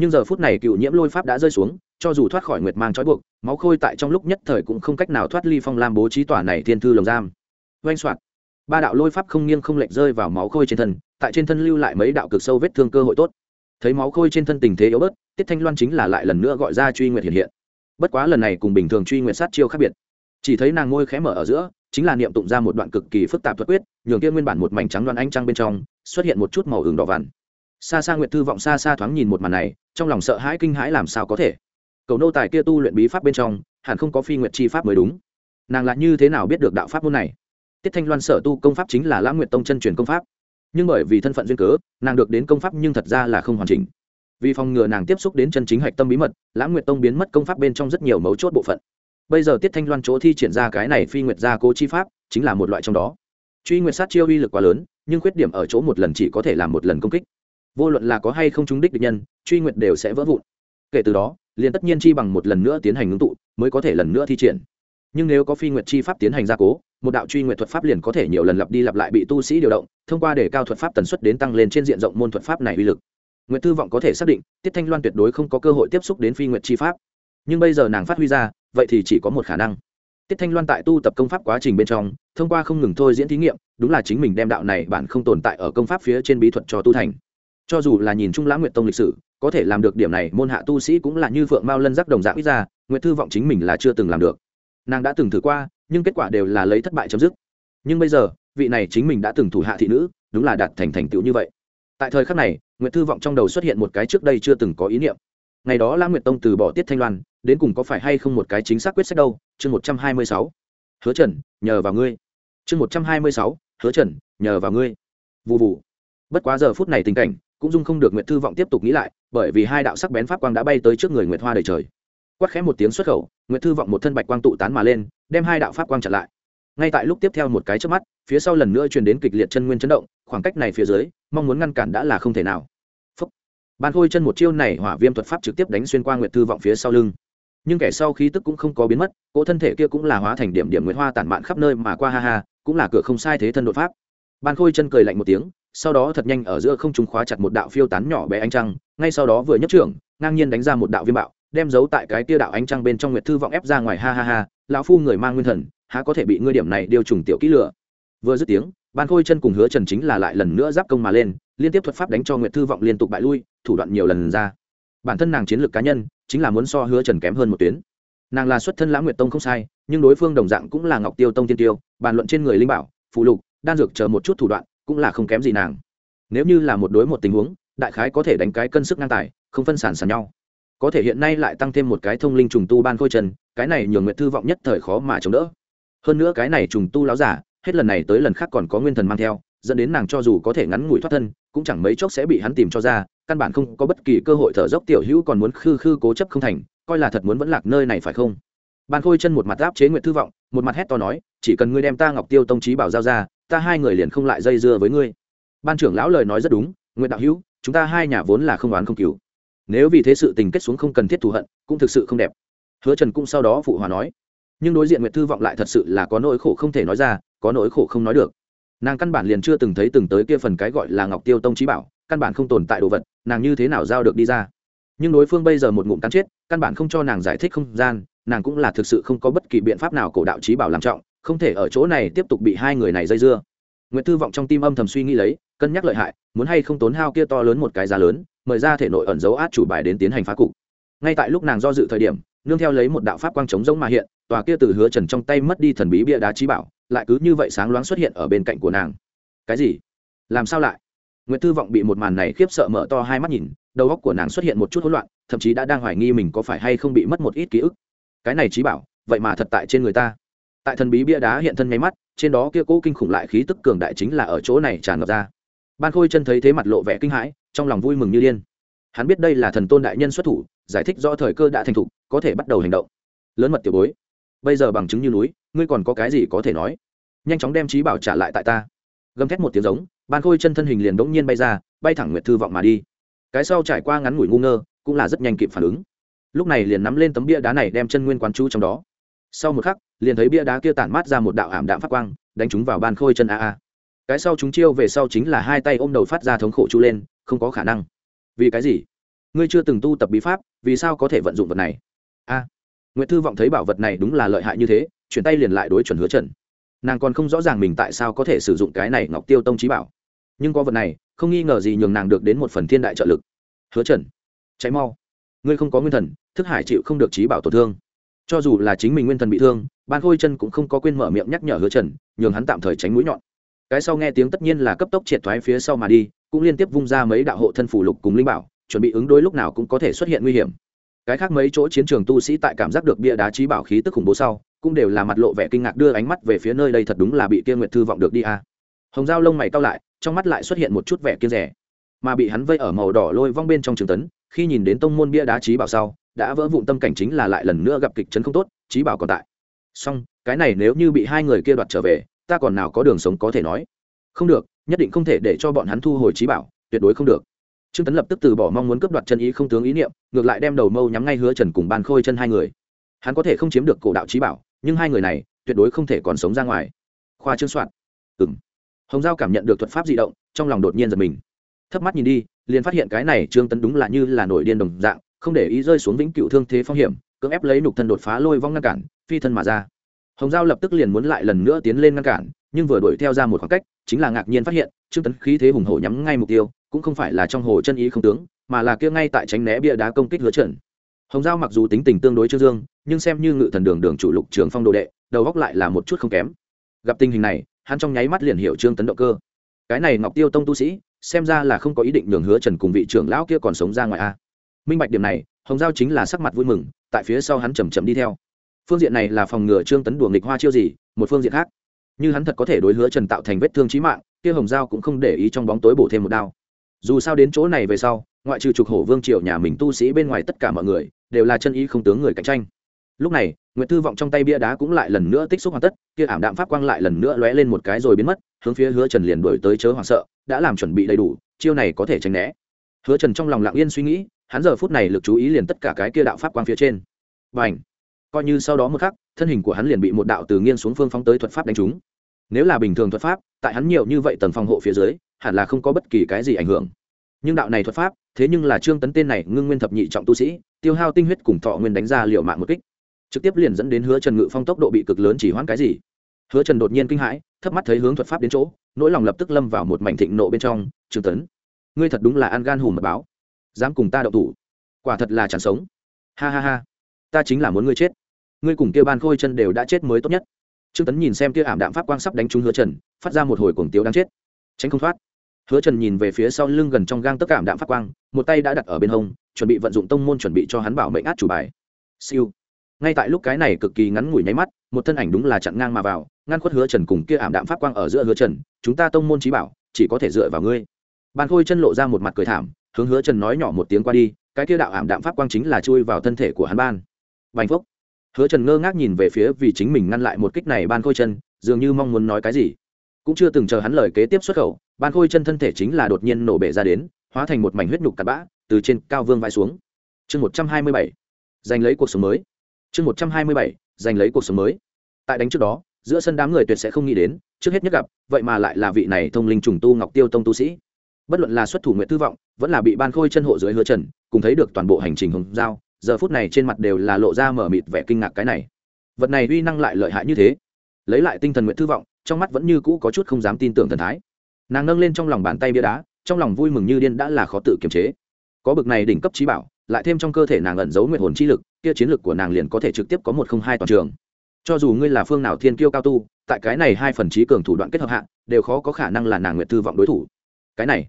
nhưng giờ phút này cựu nhiễm lôi pháp đã rơi xuống, cho dù thoát khỏi nguyệt mang trói buộc, máu khôi tại trong lúc nhất thời cũng không cách nào thoát ly phong lam bố trí tỏa này thiên thư lồng giam. Oanh soạt. Ba đạo lôi pháp không nghiêng không lệch rơi vào máu khôi trên thân, tại trên thân lưu lại mấy đạo cực sâu vết thương cơ hội tốt. Thấy máu khôi trên thân tình thế yếu bớt, tiết thanh loan chính là lại lần nữa gọi ra truy nguyệt hiện hiện. Bất quá lần này cùng bình thường truy nguyệt sát chiêu khác biệt. Chỉ thấy nàng ngôi khẽ mở ở giữa, chính là niệm tụng ra một đoạn cực kỳ phức tạp thuật quyết, nhường kia nguyên bản một mảnh trắng đoan ánh trăng bên trong, xuất hiện một chút màu hừng đỏ vằn xa xa nguyệt thư vọng xa xa thoáng nhìn một màn này, trong lòng sợ hãi kinh hãi làm sao có thể. Cầu nô tài kia tu luyện bí pháp bên trong, hẳn không có phi nguyệt chi pháp mới đúng. Nàng lại như thế nào biết được đạo pháp môn này? Tiết thanh loan sở tu công pháp chính là lãng nguyệt tông chân truyền công pháp. Nhưng bởi vì thân phận duyên cớ, nàng được đến công pháp nhưng thật ra là không hoàn chỉnh. Vì phòng ngừa nàng tiếp xúc đến chân chính hạch tâm bí mật lãng nguyệt tông biến mất công pháp bên trong rất nhiều mấu chốt bộ phận. Bây giờ tiết thanh loan chỗ thi triển ra cái này phi nguyệt gia cố chi pháp, chính là một loại trong đó. Truy nguyệt sát chiêu uy lực quá lớn, nhưng khuyết điểm ở chỗ một lần chỉ có thể làm một lần công kích vô luận là có hay không trúng đích địch nhân, truy nguyện đều sẽ vỡ vụn. Kể từ đó, liền tất nhiên chi bằng một lần nữa tiến hành ngưng tụ, mới có thể lần nữa thi triển. Nhưng nếu có phi nguyệt chi pháp tiến hành gia cố, một đạo truy nguyệt thuật pháp liền có thể nhiều lần lặp đi lặp lại bị tu sĩ điều động, thông qua để cao thuật pháp tần suất đến tăng lên trên diện rộng môn thuật pháp này uy lực. Nguyệt thư vọng có thể xác định, tiết thanh loan tuyệt đối không có cơ hội tiếp xúc đến phi nguyệt chi pháp. Nhưng bây giờ nàng phát huy ra, vậy thì chỉ có một khả năng. Tiết thanh loan tại tu tập công pháp quá trình bên trong, thông qua không ngừng thôi diễn thí nghiệm, đúng là chính mình đem đạo này bạn không tồn tại ở công pháp phía trên bí thuật cho tu thành cho dù là nhìn trung lãng nguyệt tông lịch sử, có thể làm được điểm này, môn hạ tu sĩ cũng là như phượng mao lân giác đồng dạng ít ra, nguyệt thư vọng chính mình là chưa từng làm được. Nàng đã từng thử qua, nhưng kết quả đều là lấy thất bại chấm dứt. Nhưng bây giờ, vị này chính mình đã từng thủ hạ thị nữ, đúng là đạt thành thành tựu như vậy. Tại thời khắc này, nguyệt thư vọng trong đầu xuất hiện một cái trước đây chưa từng có ý niệm. Ngày đó la nguyệt tông từ bỏ tiết thanh loan, đến cùng có phải hay không một cái chính xác quyết sách đâu? Chương một trăm hai mươi sáu. Hứa trần, nhờ vào ngươi. Chương một trăm hai mươi sáu. Hứa trần, nhờ vào ngươi. Vụ vụ bất quá giờ phút này tình cảnh cũng dung không được nguyệt thư vọng tiếp tục nghĩ lại, bởi vì hai đạo sắc bén pháp quang đã bay tới trước người nguyệt hoa đầy trời. Quát khẽ một tiếng xuất khẩu, nguyệt thư vọng một thân bạch quang tụ tán mà lên, đem hai đạo pháp quang chặn lại. Ngay tại lúc tiếp theo một cái trước mắt, phía sau lần nữa truyền đến kịch liệt chân nguyên chấn động, khoảng cách này phía dưới, mong muốn ngăn cản đã là không thể nào. Phúc. ban khôi chân một chiêu này hỏa viêm thuật pháp trực tiếp đánh xuyên qua nguyệt thư vọng phía sau lưng. Nhưng kẻ sau khí tức cũng không có biến mất, cỗ thân thể kia cũng là hóa thành điểm điểm nguyệt hoa tản mạn khắp nơi mà qua ha ha, cũng là cửa không sai thế thân đột pháp. Ban khôi chân cười lạnh một tiếng sau đó thật nhanh ở giữa không trung khóa chặt một đạo phiêu tán nhỏ bé ánh trăng, ngay sau đó vừa nhấc trưởng, ngang nhiên đánh ra một đạo viêm bạo, đem giấu tại cái tia đạo ánh trăng bên trong nguyệt thư vọng ép ra ngoài, ha ha ha, lão phu người mang nguyên thần, há có thể bị ngươi điểm này điều trùng tiểu kỹ lửa vừa dứt tiếng, ban khôi chân cùng hứa trần chính là lại lần nữa giáp công mà lên, liên tiếp thuật pháp đánh cho nguyệt thư vọng liên tục bại lui, thủ đoạn nhiều lần ra. Bản thân nàng chiến lược cá nhân, chính là muốn so hứa trần kém hơn một tuyến. Nàng là xuất thân lãng nguyệt tông không sai, nhưng đối phương đồng dạng cũng là ngọc tiêu tông tiên tiêu, bàn luận trên người linh bảo phụ lục, đan dược chờ một chút thủ đoạn cũng là không kém gì nàng. Nếu như là một đối một tình huống, đại khái có thể đánh cái cân sức ngang tài, không phân sản sàn nhau. Có thể hiện nay lại tăng thêm một cái thông linh trùng tu ban khôi trần, cái này nhường nguyệt thư vọng nhất thời khó mà chống đỡ. Hơn nữa cái này trùng tu láo giả, hết lần này tới lần khác còn có nguyên thần mang theo, dẫn đến nàng cho dù có thể ngắn ngủi thoát thân, cũng chẳng mấy chốc sẽ bị hắn tìm cho ra, căn bản không có bất kỳ cơ hội thở dốc tiểu hữu còn muốn khư khư cố chấp không thành, coi là thật muốn vẫn lạc nơi này phải không? Ban khôi chân một mặt áp chế nguyệt thư vọng, một mặt hét to nói, chỉ cần ngươi đem ta ngọc tiêu tông trí bảo giao ra ta hai người liền không lại dây dưa với ngươi. Ban trưởng lão lời nói rất đúng nguyễn đạo hữu, chúng ta hai nhà vốn là không oán không cứu. Nếu vì thế sự tình kết xuống không cần thiết thù hận, cũng thực sự không đẹp. Hứa trần cũng sau đó phụ hòa nói. Nhưng đối diện nguyệt thư vọng lại thật sự là có nỗi khổ không thể nói ra, có nỗi khổ không nói được. Nàng căn bản liền chưa từng thấy từng tới kia phần cái gọi là ngọc tiêu tông trí bảo, căn bản không tồn tại đồ vật, nàng như thế nào giao được đi ra? Nhưng đối phương bây giờ một ngụm cắn chết, căn bản không cho nàng giải thích không gian, nàng cũng là thực sự không có bất kỳ biện pháp nào cổ đạo trí bảo làm trọng không thể ở chỗ này tiếp tục bị hai người này dây dưa. Nguyễn thư vọng trong tim âm thầm suy nghĩ lấy, cân nhắc lợi hại, muốn hay không tốn hao kia to lớn một cái giá lớn, mời ra thể nội ẩn dấu át chủ bài đến tiến hành phá cục. Ngay tại lúc nàng do dự thời điểm, nương theo lấy một đạo pháp quang chống giống mà hiện, tòa kia từ hứa trần trong tay mất đi thần bí bia đá trí bảo, lại cứ như vậy sáng loáng xuất hiện ở bên cạnh của nàng. Cái gì? Làm sao lại? Nguyễn thư vọng bị một màn này khiếp sợ mở to hai mắt nhìn, đầu óc của nàng xuất hiện một chút hỗn loạn, thậm chí đã đang hoài nghi mình có phải hay không bị mất một ít ký ức. Cái này trí bảo, vậy mà thật tại trên người ta tại thần bí bia đá hiện thân nháy mắt, trên đó kia cố kinh khủng lại khí tức cường đại chính là ở chỗ này tràn ngập ra. Ban khôi chân thấy thế mặt lộ vẻ kinh hãi, trong lòng vui mừng như điên. Hắn biết đây là thần tôn đại nhân xuất thủ, giải thích do thời cơ đã thành thục, có thể bắt đầu hành động. Lớn mật tiểu bối, bây giờ bằng chứng như núi, ngươi còn có cái gì có thể nói? Nhanh chóng đem trí bảo trả lại tại ta. Gầm thét một tiếng giống, ban khôi chân thân hình liền đống nhiên bay ra, bay thẳng nguyệt thư vọng mà đi. Cái sau trải qua ngắn ngủi ngu ngơ, cũng là rất nhanh kịp phản ứng. Lúc này liền nắm lên tấm bia đá này đem chân nguyên quán chú trong đó sau một khắc liền thấy bia đá kia tản mát ra một đạo ảm đạm phát quang đánh chúng vào ban khôi chân a a. Cái sau chúng chiêu về sau chính là hai tay ôm đầu phát ra thống khổ chu lên không có khả năng. Vì cái gì? Ngươi chưa từng tu tập bí pháp vì sao có thể vận dụng vật này? A. À, nguyễn thư vọng thấy bảo vật này đúng là lợi hại như thế chuyển tay liền lại đối chuẩn hứa trần. Nàng còn không rõ ràng mình tại sao có thể sử dụng cái này ngọc tiêu tông trí bảo. Nhưng có vật này không nghi ngờ gì nhường nàng được đến một phần thiên đại trợ lực. Hứa trần cháy mau. Ngươi không có nguyên thần thức hải chịu không được trí bảo tổn thương cho dù là chính mình nguyên thần bị thương, ban khôi chân cũng không có quên mở miệng nhắc nhở hứa trần, nhường hắn tạm thời tránh mũi nhọn. Cái sau nghe tiếng tất nhiên là cấp tốc triệt thoái phía sau mà đi, cũng liên tiếp vung ra mấy đạo hộ thân phủ lục cùng linh bảo, chuẩn bị ứng đối lúc nào cũng có thể xuất hiện nguy hiểm. Cái khác mấy chỗ chiến trường tu sĩ tại cảm giác được bia đá trí bảo khí tức khủng bố sau, cũng đều là mặt lộ vẻ kinh ngạc đưa ánh mắt về phía nơi đây thật đúng là bị kia nguyệt thư vọng được đi a. Hồng dao lông mày cao lại, trong mắt lại xuất hiện một chút vẻ kiên rẻ mà bị hắn vây ở màu đỏ lôi vong bên trong trường tấn, khi nhìn đến tông môn bia đá trí bảo sau đã vỡ vụn tâm cảnh chính là lại lần nữa gặp kịch chấn không tốt trí bảo còn tại. Song cái này nếu như bị hai người kia đoạt trở về, ta còn nào có đường sống có thể nói. Không được, nhất định không thể để cho bọn hắn thu hồi trí bảo, tuyệt đối không được. Trương tấn lập tức từ bỏ mong muốn cướp đoạt chân ý không tướng ý niệm, ngược lại đem đầu mâu nhắm ngay hứa trần cùng ban khôi chân hai người. Hắn có thể không chiếm được cổ đạo trí bảo, nhưng hai người này, tuyệt đối không thể còn sống ra ngoài. Khoa trương soạn. Ừng hồng giao cảm nhận được thuật pháp di động, trong lòng đột nhiên giật mình. Thấp mắt nhìn đi, liền phát hiện cái này trương tấn đúng là như là nổi điên đồng dạng không để ý rơi xuống vĩnh cựu thương thế phong hiểm, cưỡng ép lấy nục thân đột phá lôi vong ngăn cản, phi thân mà ra. Hồng giao lập tức liền muốn lại lần nữa tiến lên ngăn cản, nhưng vừa đuổi theo ra một khoảng cách, chính là ngạc nhiên phát hiện, trương tấn khí thế hùng hổ nhắm ngay mục tiêu, cũng không phải là trong hồ chân ý không tướng, mà là kia ngay tại tránh né bia đá công kích hứa trần hồng giao mặc dù tính tình tương đối trương dương, nhưng xem như ngự thần đường đường chủ lục trường phong đồ đệ, đầu góc lại là một chút không kém. Gặp tình hình này, hắn trong nháy mắt liền hiểu trương tấn động cơ. Cái này ngọc tiêu tông tu sĩ, xem ra là không có ý định nhường hứa trần cùng vị trưởng lão kia còn sống ra ngoài a minh bạch điểm này, hồng giao chính là sắc mặt vui mừng, tại phía sau hắn chầm chậm đi theo. Phương diện này là phòng ngừa trương tấn đùa nghịch hoa chiêu gì, một phương diện khác. Như hắn thật có thể đối hứa trần tạo thành vết thương trí mạng, kia hồng giao cũng không để ý trong bóng tối bổ thêm một đao. Dù sao đến chỗ này về sau, ngoại trừ trục hổ vương triều nhà mình tu sĩ bên ngoài tất cả mọi người, đều là chân ý không tướng người cạnh tranh. Lúc này, nguyệt thư vọng trong tay bia đá cũng lại lần nữa tích xúc hoàn tất, kia ảm đạm pháp quang lại lần nữa lóe lên một cái rồi biến mất, hướng phía hứa trần liền đổi tới chớ hoảng sợ, đã làm chuẩn bị đầy đủ, chiêu này có thể tránh né. Hứa trần trong lòng lặng yên suy nghĩ hắn giờ phút này lực chú ý liền tất cả cái kia đạo pháp quang phía trên. Và ảnh coi như sau đó một khắc, thân hình của hắn liền bị một đạo từ nghiêng xuống phương phóng tới thuật pháp đánh trúng. Nếu là bình thường thuật pháp, tại hắn nhiều như vậy tầng phòng hộ phía dưới, hẳn là không có bất kỳ cái gì ảnh hưởng. Nhưng đạo này thuật pháp, thế nhưng là trương tấn tên này ngưng nguyên thập nhị trọng tu sĩ, tiêu hao tinh huyết cùng thọ nguyên đánh ra liệu mạng một kích. Trực tiếp liền dẫn đến hứa trần ngự phong tốc độ bị cực lớn chỉ hoãn cái gì. Hứa trần đột nhiên kinh hãi, thấp mắt thấy hướng thuật pháp đến chỗ, nỗi lòng lập tức lâm vào một mảnh thịnh nộ bên trong. Trương tấn, ngươi thật đúng là ăn gan hùm mật báo dám cùng ta đậu thủ. Quả thật là chẳng sống. Ha ha ha. Ta chính là muốn ngươi chết. Ngươi cùng kia ban khôi chân đều đã chết mới tốt nhất. Trương tấn nhìn xem kia ảm đạm pháp quang sắp đánh trúng hứa trần, phát ra một hồi cuồng tiếu đang chết. Tránh không thoát. Hứa trần nhìn về phía sau lưng gần trong gang tất cả ảm đạm pháp quang, một tay đã đặt ở bên hông, chuẩn bị vận dụng tông môn chuẩn bị cho hắn bảo mệnh át chủ bài. Siêu. Ngay tại lúc cái này cực kỳ ngắn ngủi nháy mắt, một thân ảnh đúng là chặn ngang mà vào, ngăn khuất hứa trần cùng kia ảm đạm pháp quang ở giữa hứa trần, chúng ta tông môn trí bảo, chỉ có thể dựa vào ngươi. Ban khôi chân lộ ra một mặt cười thảm hướng hứa trần nói nhỏ một tiếng qua đi, cái kia đạo ảm đạm pháp quang chính là chui vào thân thể của hắn ban. Bành phúc. Hứa trần ngơ ngác nhìn về phía vì chính mình ngăn lại một kích này ban khôi chân, dường như mong muốn nói cái gì. Cũng chưa từng chờ hắn lời kế tiếp xuất khẩu, ban khôi chân thân thể chính là đột nhiên nổ bể ra đến, hóa thành một mảnh huyết nhục cặn bã, từ trên cao vương vai xuống. Chương một trăm hai mươi bảy. Giành lấy cuộc sống mới. Chương một trăm hai mươi bảy. Giành lấy cuộc sống mới. Tại đánh trước đó, giữa sân đám người tuyệt sẽ không nghĩ đến, trước hết nhất gặp, vậy mà lại là vị này thông linh trùng tu ngọc tiêu tông tu sĩ bất luận là xuất thủ nguyện tư vọng, vẫn là bị ban khôi chân hộ dưới hứa trần, cùng thấy được toàn bộ hành trình hồng giao, giờ phút này trên mặt đều là lộ ra mở mịt vẻ kinh ngạc cái này. Vật này uy năng lại lợi hại như thế. Lấy lại tinh thần nguyện thư vọng, trong mắt vẫn như cũ có chút không dám tin tưởng thần thái. Nàng nâng lên trong lòng bàn tay bia đá, trong lòng vui mừng như điên đã là khó tự kiềm chế. Có bực này đỉnh cấp trí bảo, lại thêm trong cơ thể nàng ẩn giấu nguyện hồn chi lực, kia chiến lực của nàng liền có thể trực tiếp có một không hai toàn trường. Cho dù ngươi là phương nào thiên kiêu cao tu, tại cái này hai phần trí cường thủ đoạn kết hợp hạng đều khó có khả năng là nàng nguyện thư vọng đối thủ. Cái này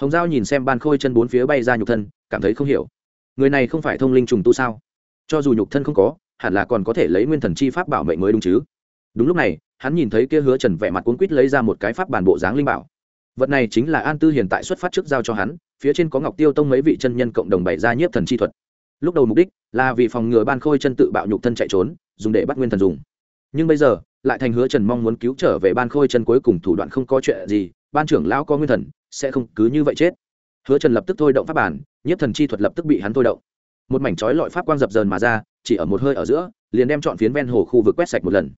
hồng giao nhìn xem ban khôi chân bốn phía bay ra nhục thân, cảm thấy không hiểu. Người này không phải thông linh trùng tu sao? Cho dù nhục thân không có, hẳn là còn có thể lấy nguyên thần chi pháp bảo mệnh mới đúng chứ. Đúng lúc này, hắn nhìn thấy kia hứa trần vẻ mặt cuốn quýt lấy ra một cái pháp bản bộ dáng linh bảo. Vật này chính là an tư hiện tại xuất phát trước giao cho hắn, phía trên có ngọc tiêu tông mấy vị chân nhân cộng đồng bày ra nhiếp thần chi thuật. Lúc đầu mục đích là vì phòng ngừa ban khôi chân tự bạo nhục thân chạy trốn, dùng để bắt nguyên thần dùng. Nhưng bây giờ, lại thành hứa trần mong muốn cứu trở về ban khôi chân cuối cùng thủ đoạn không có chuyện gì ban trưởng lão có nguyên thần, sẽ không cứ như vậy chết. Hứa trần lập tức thôi động pháp bản nhất thần chi thuật lập tức bị hắn thôi động. Một mảnh chói lọi pháp quang dập dờn mà ra, chỉ ở một hơi ở giữa, liền đem chọn phiến ven hồ khu vực quét sạch một lần.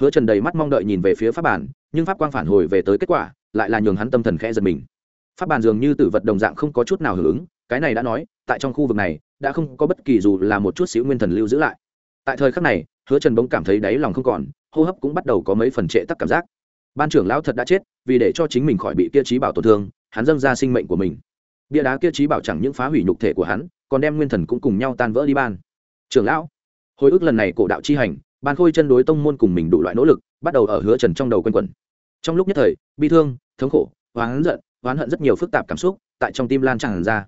Hứa trần đầy mắt mong đợi nhìn về phía pháp bản nhưng pháp quang phản hồi về tới kết quả, lại là nhường hắn tâm thần khẽ giật mình. Pháp bản dường như tử vật đồng dạng không có chút nào hưởng ứng, cái này đã nói, tại trong khu vực này, đã không có bất kỳ dù là một chút xíu nguyên thần lưu giữ lại. Tại thời khắc này, hứa trần bỗng cảm thấy đáy lòng không còn, hô hấp cũng bắt đầu có mấy phần trệ tắc cảm giác ban trưởng lão thật đã chết, vì để cho chính mình khỏi bị kia trí bảo tổn thương, hắn dâng ra sinh mệnh của mình. Bia đá kia trí bảo chẳng những phá hủy nhục thể của hắn, còn đem nguyên thần cũng cùng nhau tan vỡ đi ban. Trưởng lão, hồi ức lần này cổ đạo chi hành, ban khôi chân đối tông môn cùng mình đủ loại nỗ lực, bắt đầu ở hứa trần trong đầu quanh quẩn. Trong lúc nhất thời, bi thương, thống khổ, oán giận, oán hận rất nhiều phức tạp cảm xúc tại trong tim lan tràn ra.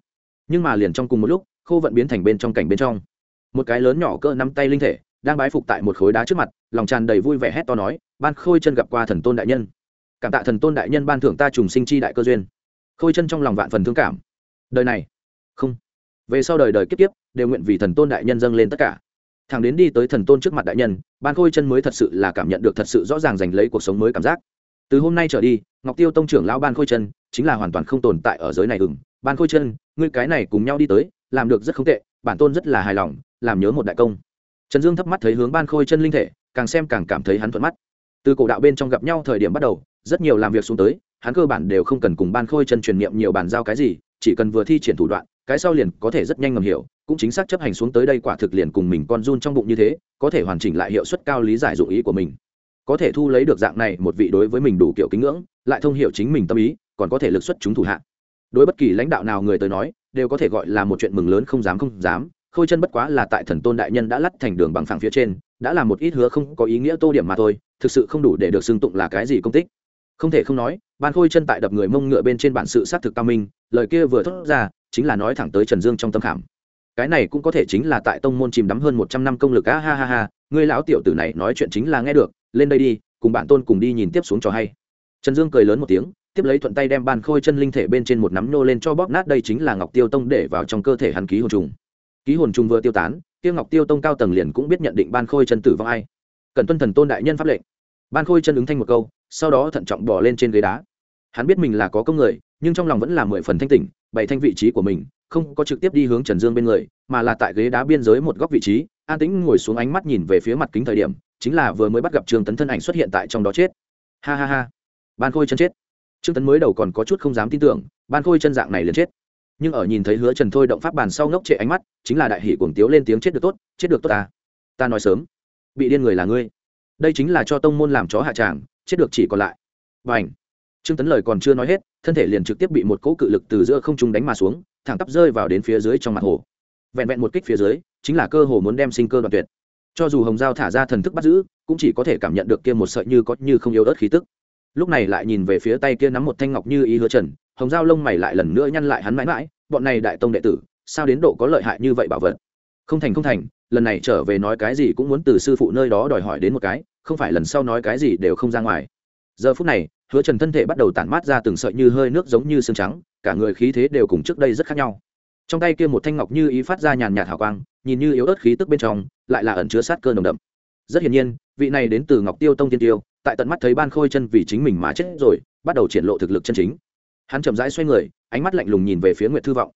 Nhưng mà liền trong cùng một lúc, khô vận biến thành bên trong cảnh bên trong. Một cái lớn nhỏ cơ nắm tay linh thể đang bái phục tại một khối đá trước mặt, lòng tràn đầy vui vẻ hét to nói, ban khôi chân gặp qua thần tôn đại nhân. Cảm tạ thần tôn đại nhân ban thưởng ta trùng sinh chi đại cơ duyên. Khôi chân trong lòng vạn phần thương cảm. Đời này? Không. Về sau đời đời kiếp kiếp, đều nguyện vì thần tôn đại nhân dâng lên tất cả. Thằng đến đi tới thần tôn trước mặt đại nhân, ban khôi chân mới thật sự là cảm nhận được thật sự rõ ràng giành lấy cuộc sống mới cảm giác. Từ hôm nay trở đi, ngọc tiêu tông trưởng lão ban khôi chân chính là hoàn toàn không tồn tại ở giới này ừng. Ban khôi chân, ngươi cái này cùng nhau đi tới, làm được rất không tệ, bản tôn rất là hài lòng, làm nhớ một đại công trần dương thấp mắt thấy hướng ban khôi chân linh thể, càng xem càng cảm thấy hắn thuận mắt. Từ cổ đạo bên trong gặp nhau thời điểm bắt đầu, rất nhiều làm việc xuống tới, hắn cơ bản đều không cần cùng ban khôi chân truyền niệm nhiều bàn giao cái gì, chỉ cần vừa thi triển thủ đoạn, cái sau liền có thể rất nhanh ngầm hiểu, cũng chính xác chấp hành xuống tới đây quả thực liền cùng mình con run trong bụng như thế, có thể hoàn chỉnh lại hiệu suất cao lý giải dụng ý của mình. Có thể thu lấy được dạng này một vị đối với mình đủ kiểu kính ngưỡng, lại thông hiểu chính mình tâm ý, còn có thể lực xuất chúng thủ hạ. Đối bất kỳ lãnh đạo nào người tới nói, đều có thể gọi là một chuyện mừng lớn không dám không dám khôi chân bất quá là tại thần tôn đại nhân đã lắt thành đường bằng phẳng phía trên, đã là một ít hứa không có ý nghĩa tô điểm mà thôi, thực sự không đủ để được xưng tụng là cái gì công tích. Không thể không nói, ban khôi chân tại đập người mông ngựa bên trên bản sự xác thực cao minh, lời kia vừa thốt ra, chính là nói thẳng tới trần dương trong tâm khảm. Cái này cũng có thể chính là tại tông môn chìm đắm hơn một trăm năm công lực á ha ha ha, ngươi lão tiểu tử này nói chuyện chính là nghe được, lên đây đi, cùng bạn tôn cùng đi nhìn tiếp xuống cho hay. Trần dương cười lớn một tiếng, tiếp lấy thuận tay đem ban khôi chân linh thể bên trên một nắm nô lên cho bóp nát, đây chính là ngọc tiêu tông để vào trong cơ thể hắn ký hồn trùng ký hồn trùng vừa tiêu tán tiêu ngọc tiêu tông cao tầng liền cũng biết nhận định ban khôi chân tử vong ai. Cần tuân thần tôn đại nhân pháp lệnh. Ban khôi chân ứng thanh một câu, sau đó thận trọng bỏ lên trên ghế đá. Hắn biết mình là có công người, nhưng trong lòng vẫn là mười phần thanh tỉnh, bày thanh vị trí của mình, không có trực tiếp đi hướng trần dương bên người, mà là tại ghế đá biên giới một góc vị trí, an tĩnh ngồi xuống ánh mắt nhìn về phía mặt kính thời điểm, chính là vừa mới bắt gặp trương tấn thân ảnh xuất hiện tại trong đó chết. Ha ha ha. Ban khôi chân chết. Trương tấn mới đầu còn có chút không dám tin tưởng, ban khôi chân dạng này liền chết nhưng ở nhìn thấy hứa trần thôi động pháp bàn sau ngốc trệ ánh mắt, chính là đại hỷ cuồng tiếu lên tiếng chết được tốt, chết được tốt ta. Ta nói sớm, bị điên người là ngươi. Đây chính là cho tông môn làm chó hạ tràng, chết được chỉ còn lại. Và ảnh trương tấn lời còn chưa nói hết, thân thể liền trực tiếp bị một cỗ cự lực từ giữa không trung đánh mà xuống, thẳng tắp rơi vào đến phía dưới trong mặt hồ. Vẹn vẹn một kích phía dưới, chính là cơ hồ muốn đem sinh cơ đoạn tuyệt. Cho dù hồng giao thả ra thần thức bắt giữ, cũng chỉ có thể cảm nhận được kia một sợi như có như không yếu ớt khí tức. Lúc này lại nhìn về phía tay kia nắm một thanh ngọc như ý hứa trần hồng giao lông mày lại lần nữa nhăn lại hắn mãi mãi, bọn này đại tông đệ tử, sao đến độ có lợi hại như vậy bảo vật? Không thành không thành, lần này trở về nói cái gì cũng muốn từ sư phụ nơi đó đòi hỏi đến một cái, không phải lần sau nói cái gì đều không ra ngoài. Giờ phút này, hứa trần thân thể bắt đầu tản mát ra từng sợi như hơi nước giống như xương trắng, cả người khí thế đều cùng trước đây rất khác nhau. Trong tay kia một thanh ngọc như ý phát ra nhàn nhạt hào quang, nhìn như yếu ớt khí tức bên trong, lại là ẩn chứa sát cơ nồng đậm. Rất hiển nhiên, vị này đến từ ngọc tiêu tông tiên tiêu, tại tận mắt thấy ban khôi chân vì chính mình mà chết rồi, bắt đầu triển lộ thực lực chân chính hắn chậm rãi xoay người ánh mắt lạnh lùng nhìn về phía nguyệt thư vọng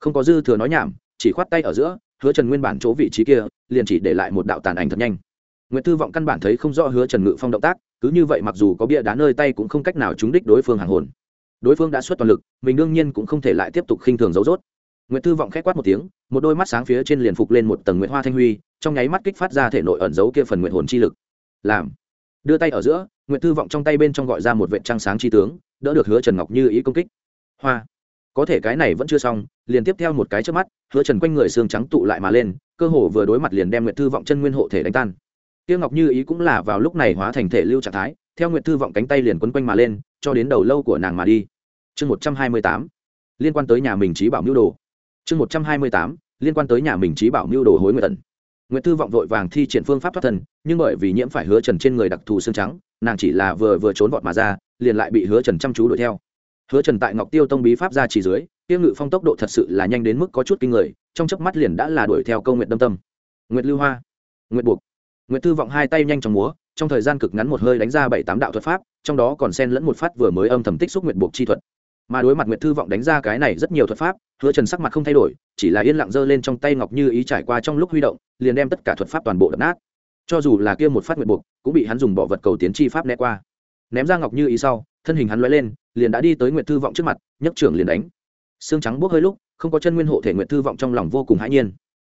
không có dư thừa nói nhảm chỉ khoát tay ở giữa hứa trần nguyên bản chỗ vị trí kia liền chỉ để lại một đạo tàn ảnh thật nhanh nguyệt thư vọng căn bản thấy không rõ hứa trần ngự phong động tác cứ như vậy mặc dù có bia đá nơi tay cũng không cách nào trúng đích đối phương hàng hồn đối phương đã xuất toàn lực mình đương nhiên cũng không thể lại tiếp tục khinh thường giấu dốt Nguyệt Thư vọng khẽ quát một tiếng, một đôi mắt sáng phía trên liền phục lên một tầng nguyễn hoa thanh huy, trong nháy mắt kích phát ra thể nội ẩn giấu kia phần nguyện hồn chi lực. Làm. Đưa tay ở giữa, Nguyệt Thư vọng trong tay bên trong gọi ra một vệt trăng sáng chi tướng, đỡ được Hứa Trần Ngọc Như ý công kích. Hoa. Có thể cái này vẫn chưa xong, liền tiếp theo một cái chớp mắt, Hứa Trần quanh người xương trắng tụ lại mà lên, cơ hồ vừa đối mặt liền đem Nguyệt Thư vọng chân nguyên hộ thể đánh tan. Tiêu Ngọc Như ý cũng là vào lúc này hóa thành thể lưu trạng thái, theo Nguyệt Thư vọng cánh tay liền quấn quanh mà lên, cho đến đầu lâu của nàng mà đi. Chương một trăm hai mươi tám liên quan tới nhà mình trí bảo mưu đồ chương một trăm hai mươi tám liên quan tới nhà mình trí bảo mưu đồ hối nguyện tần nguyệt thư vọng vội vàng thi triển phương pháp thoát thần nhưng bởi vì nhiễm phải hứa trần trên người đặc thù xương trắng, nàng chỉ là vừa vừa trốn vọt mà ra, liền lại bị hứa trần chăm chú đuổi theo. Hứa trần tại ngọc tiêu tông bí pháp ra chỉ dưới, tiêu ngự phong tốc độ thật sự là nhanh đến mức có chút kinh người, trong chớp mắt liền đã là đuổi theo câu nguyệt đâm tâm. Nguyệt lưu hoa, nguyệt buộc. Nguyệt thư vọng hai tay nhanh chóng múa, trong thời gian cực ngắn một hơi đánh ra bảy tám đạo thuật pháp, trong đó còn xen lẫn một phát vừa mới âm thầm tích xúc nguyệt buộc chi thuật mà đối mặt nguyệt thư vọng đánh ra cái này rất nhiều thuật pháp, hứa trần sắc mặt không thay đổi, chỉ là yên lặng giơ lên trong tay ngọc như ý trải qua trong lúc huy động, liền đem tất cả thuật pháp toàn bộ đập nát. Cho dù là kia một phát nguyệt buộc, cũng bị hắn dùng bỏ vật cầu tiến chi pháp né qua. Ném ra ngọc như ý sau, thân hình hắn lóe lên, liền đã đi tới nguyệt thư vọng trước mặt, nhấc trưởng liền đánh. Xương trắng bốc hơi lúc, không có chân nguyên hộ thể nguyệt thư vọng trong lòng vô cùng hãi nhiên.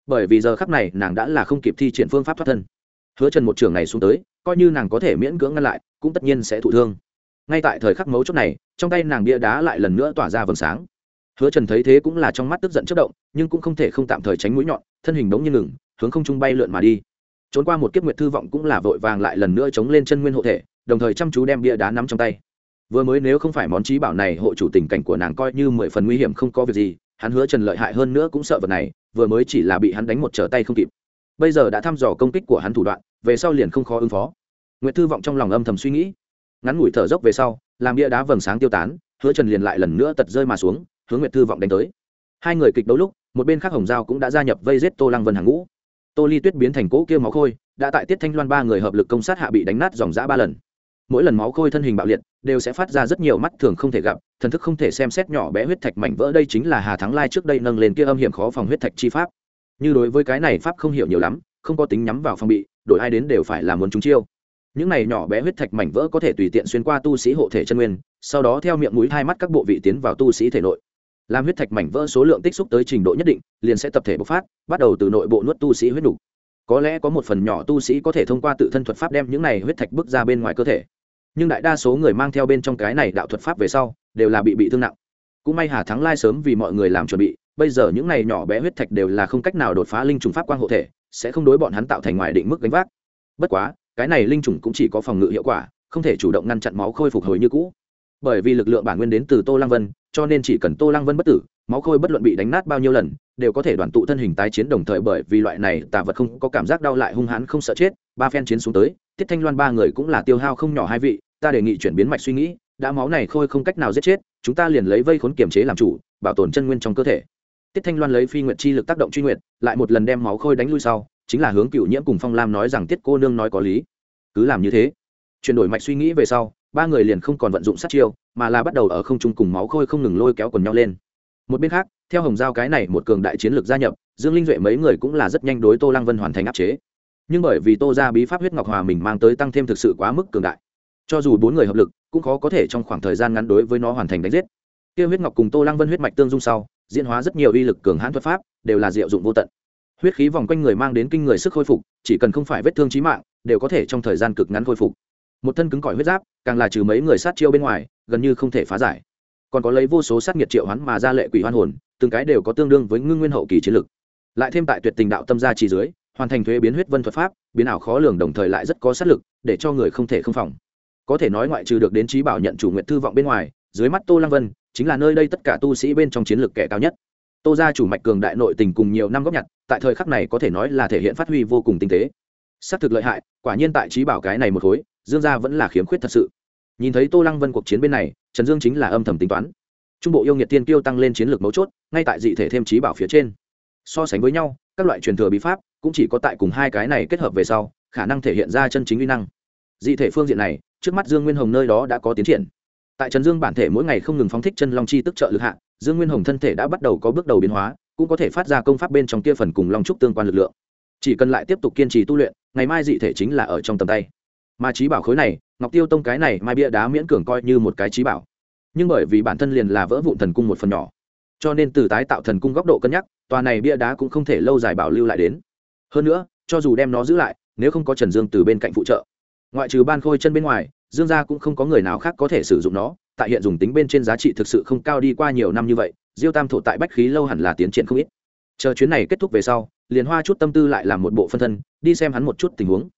Bởi vì giờ khắc này, nàng đã là không kịp thi triển phương pháp thoát thân. Hứa trần một trưởng này xuống tới, coi như nàng có thể miễn cưỡng ngăn lại, cũng tất nhiên sẽ thụ thương. Ngay tại thời khắc mấu chốt này trong tay nàng bia đá lại lần nữa tỏa ra vầng sáng. Hứa trần thấy thế cũng là trong mắt tức giận chất động, nhưng cũng không thể không tạm thời tránh mũi nhọn, thân hình đống như ngừng, hướng không trung bay lượn mà đi. Trốn qua một kiếp nguyệt thư vọng cũng là vội vàng lại lần nữa chống lên chân nguyên hộ thể, đồng thời chăm chú đem bia đá nắm trong tay. Vừa mới nếu không phải món trí bảo này hộ chủ tình cảnh của nàng coi như mười phần nguy hiểm không có việc gì, hắn hứa trần lợi hại hơn nữa cũng sợ vật này, vừa mới chỉ là bị hắn đánh một trở tay không kịp. Bây giờ đã thăm dò công kích của hắn thủ đoạn, về sau liền không khó ứng phó. Nguyệt thư vọng trong lòng âm thầm suy nghĩ ngắn ngủi thở dốc về sau, làm bia đá vầng sáng tiêu tán, hứa trần liền lại lần nữa tật rơi mà xuống, hướng nguyệt thư vọng đánh tới. Hai người kịch đấu lúc, một bên khác hồng giao cũng đã gia nhập vây giết tô lăng vân hàng ngũ. Tô ly tuyết biến thành cỗ kia máu khôi, đã tại tiết thanh loan ba người hợp lực công sát hạ bị đánh nát dòng dã ba lần. Mỗi lần máu khôi thân hình bạo liệt, đều sẽ phát ra rất nhiều mắt thường không thể gặp, thần thức không thể xem xét nhỏ bé huyết thạch mảnh vỡ, đây chính là hà thắng lai trước đây nâng lên kia âm hiểm khó phòng huyết thạch chi pháp. Như đối với cái này pháp không hiểu nhiều lắm, không có tính nhắm vào phòng bị đội ai đến đều phải là muốn chúng chiêu những này nhỏ bé huyết thạch mảnh vỡ có thể tùy tiện xuyên qua tu sĩ hộ thể chân nguyên, sau đó theo miệng mũi hai mắt các bộ vị tiến vào tu sĩ thể nội. Làm huyết thạch mảnh vỡ số lượng tích xúc tới trình độ nhất định, liền sẽ tập thể bộc phát, bắt đầu từ nội bộ nuốt tu sĩ huyết đủ. có lẽ có một phần nhỏ tu sĩ có thể thông qua tự thân thuật pháp đem những này huyết thạch bước ra bên ngoài cơ thể. Nhưng đại đa số người mang theo bên trong cái này đạo thuật pháp về sau, đều là bị bị thương nặng. Cũng may hà thắng lai sớm vì mọi người làm chuẩn bị, bây giờ những này nhỏ bé huyết thạch đều là không cách nào đột phá linh trùng pháp quang hộ thể, sẽ không đối bọn hắn tạo thành ngoài định mức gánh vác. Bất quá cái này linh trùng cũng chỉ có phòng ngự hiệu quả, không thể chủ động ngăn chặn máu khôi phục hồi như cũ. Bởi vì lực lượng bản nguyên đến từ tô lăng vân, cho nên chỉ cần tô lăng vân bất tử, máu khôi bất luận bị đánh nát bao nhiêu lần, đều có thể đoàn tụ thân hình tái chiến đồng thời bởi vì loại này tà vật không có cảm giác đau lại hung hãn không sợ chết, ba phen chiến xuống tới, tiết thanh loan ba người cũng là tiêu hao không nhỏ hai vị, ta đề nghị chuyển biến mạch suy nghĩ, đã máu này khôi không cách nào giết chết, chúng ta liền lấy vây khốn kiềm chế làm chủ, bảo tồn chân nguyên trong cơ thể. Tiết thanh loan lấy phi nguyện chi lực tác động truy nguyện lại một lần đem máu khôi đánh lui sau chính là hướng cựu nhiễm cùng phong lam nói rằng tiết cô nương nói có lý. Cứ làm như thế. Chuyển đổi mạch suy nghĩ về sau, ba người liền không còn vận dụng sát chiêu, mà là bắt đầu ở không trung cùng máu khôi không ngừng lôi kéo quần nhau lên. Một bên khác, theo hồng giao cái này một cường đại chiến lược gia nhập, dương linh duệ mấy người cũng là rất nhanh đối tô lăng vân hoàn thành áp chế. Nhưng bởi vì tô ra bí pháp huyết ngọc hòa mình mang tới tăng thêm thực sự quá mức cường đại, cho dù bốn người hợp lực, cũng khó có thể trong khoảng thời gian ngắn đối với nó hoàn thành đánh giết. Kia huyết ngọc cùng tô lăng vân huyết mạch tương dung sau, diễn hóa rất nhiều uy lực cường hãn thuật pháp, đều là diệu dụng vô tận huyết khí vòng quanh người mang đến kinh người sức khôi phục, chỉ cần không phải vết thương trí mạng, đều có thể trong thời gian cực ngắn khôi phục. Một thân cứng cỏi huyết giáp, càng là trừ mấy người sát chiêu bên ngoài, gần như không thể phá giải. Còn có lấy vô số sát nhiệt triệu hoán mà ra lệ quỷ hoan hồn, từng cái đều có tương đương với ngưng nguyên hậu kỳ chiến lực. Lại thêm tại tuyệt tình đạo tâm gia trì dưới, hoàn thành thuế biến huyết vân thuật pháp, biến ảo khó lường đồng thời lại rất có sát lực, để cho người không thể không phòng. Có thể nói ngoại trừ được đến trí bảo nhận chủ nguyện thư vọng bên ngoài, dưới mắt tô lăng vân, chính là nơi đây tất cả tu sĩ bên trong chiến lược kẻ cao nhất tô gia chủ mạch cường đại nội tình cùng nhiều năm góp nhặt, tại thời khắc này có thể nói là thể hiện phát huy vô cùng tinh tế. Xác thực lợi hại, quả nhiên tại trí bảo cái này một khối, dương gia vẫn là khiếm khuyết thật sự. Nhìn thấy tô lăng vân cuộc chiến bên này, trần dương chính là âm thầm tính toán. Trung bộ yêu nghiệt tiên tiêu tăng lên chiến lược mấu chốt, ngay tại dị thể thêm trí bảo phía trên. So sánh với nhau, các loại truyền thừa bí pháp cũng chỉ có tại cùng hai cái này kết hợp về sau, khả năng thể hiện ra chân chính uy năng. Dị thể phương diện này, trước mắt dương nguyên hồng nơi đó đã có tiến triển. Tại trần dương bản thể mỗi ngày không ngừng phóng thích chân long chi tức trợ lực hạ dương nguyên hồng thân thể đã bắt đầu có bước đầu biến hóa, cũng có thể phát ra công pháp bên trong kia phần cùng long trúc tương quan lực lượng. Chỉ cần lại tiếp tục kiên trì tu luyện, ngày mai dị thể chính là ở trong tầm tay. Mà trí bảo khối này, ngọc tiêu tông cái này mai bia đá miễn cường coi như một cái trí bảo. Nhưng bởi vì bản thân liền là vỡ vụn thần cung một phần nhỏ, cho nên từ tái tạo thần cung góc độ cân nhắc, tòa này bia đá cũng không thể lâu dài bảo lưu lại đến. Hơn nữa, cho dù đem nó giữ lại, nếu không có trần dương từ bên cạnh phụ trợ. Ngoại trừ ban khôi chân bên ngoài, dương gia cũng không có người nào khác có thể sử dụng nó tại hiện dùng tính bên trên giá trị thực sự không cao đi qua nhiều năm như vậy, diêu tam thổ tại bách khí lâu hẳn là tiến triển không ít. Chờ chuyến này kết thúc về sau, liền hoa chút tâm tư lại làm một bộ phân thân, đi xem hắn một chút tình huống.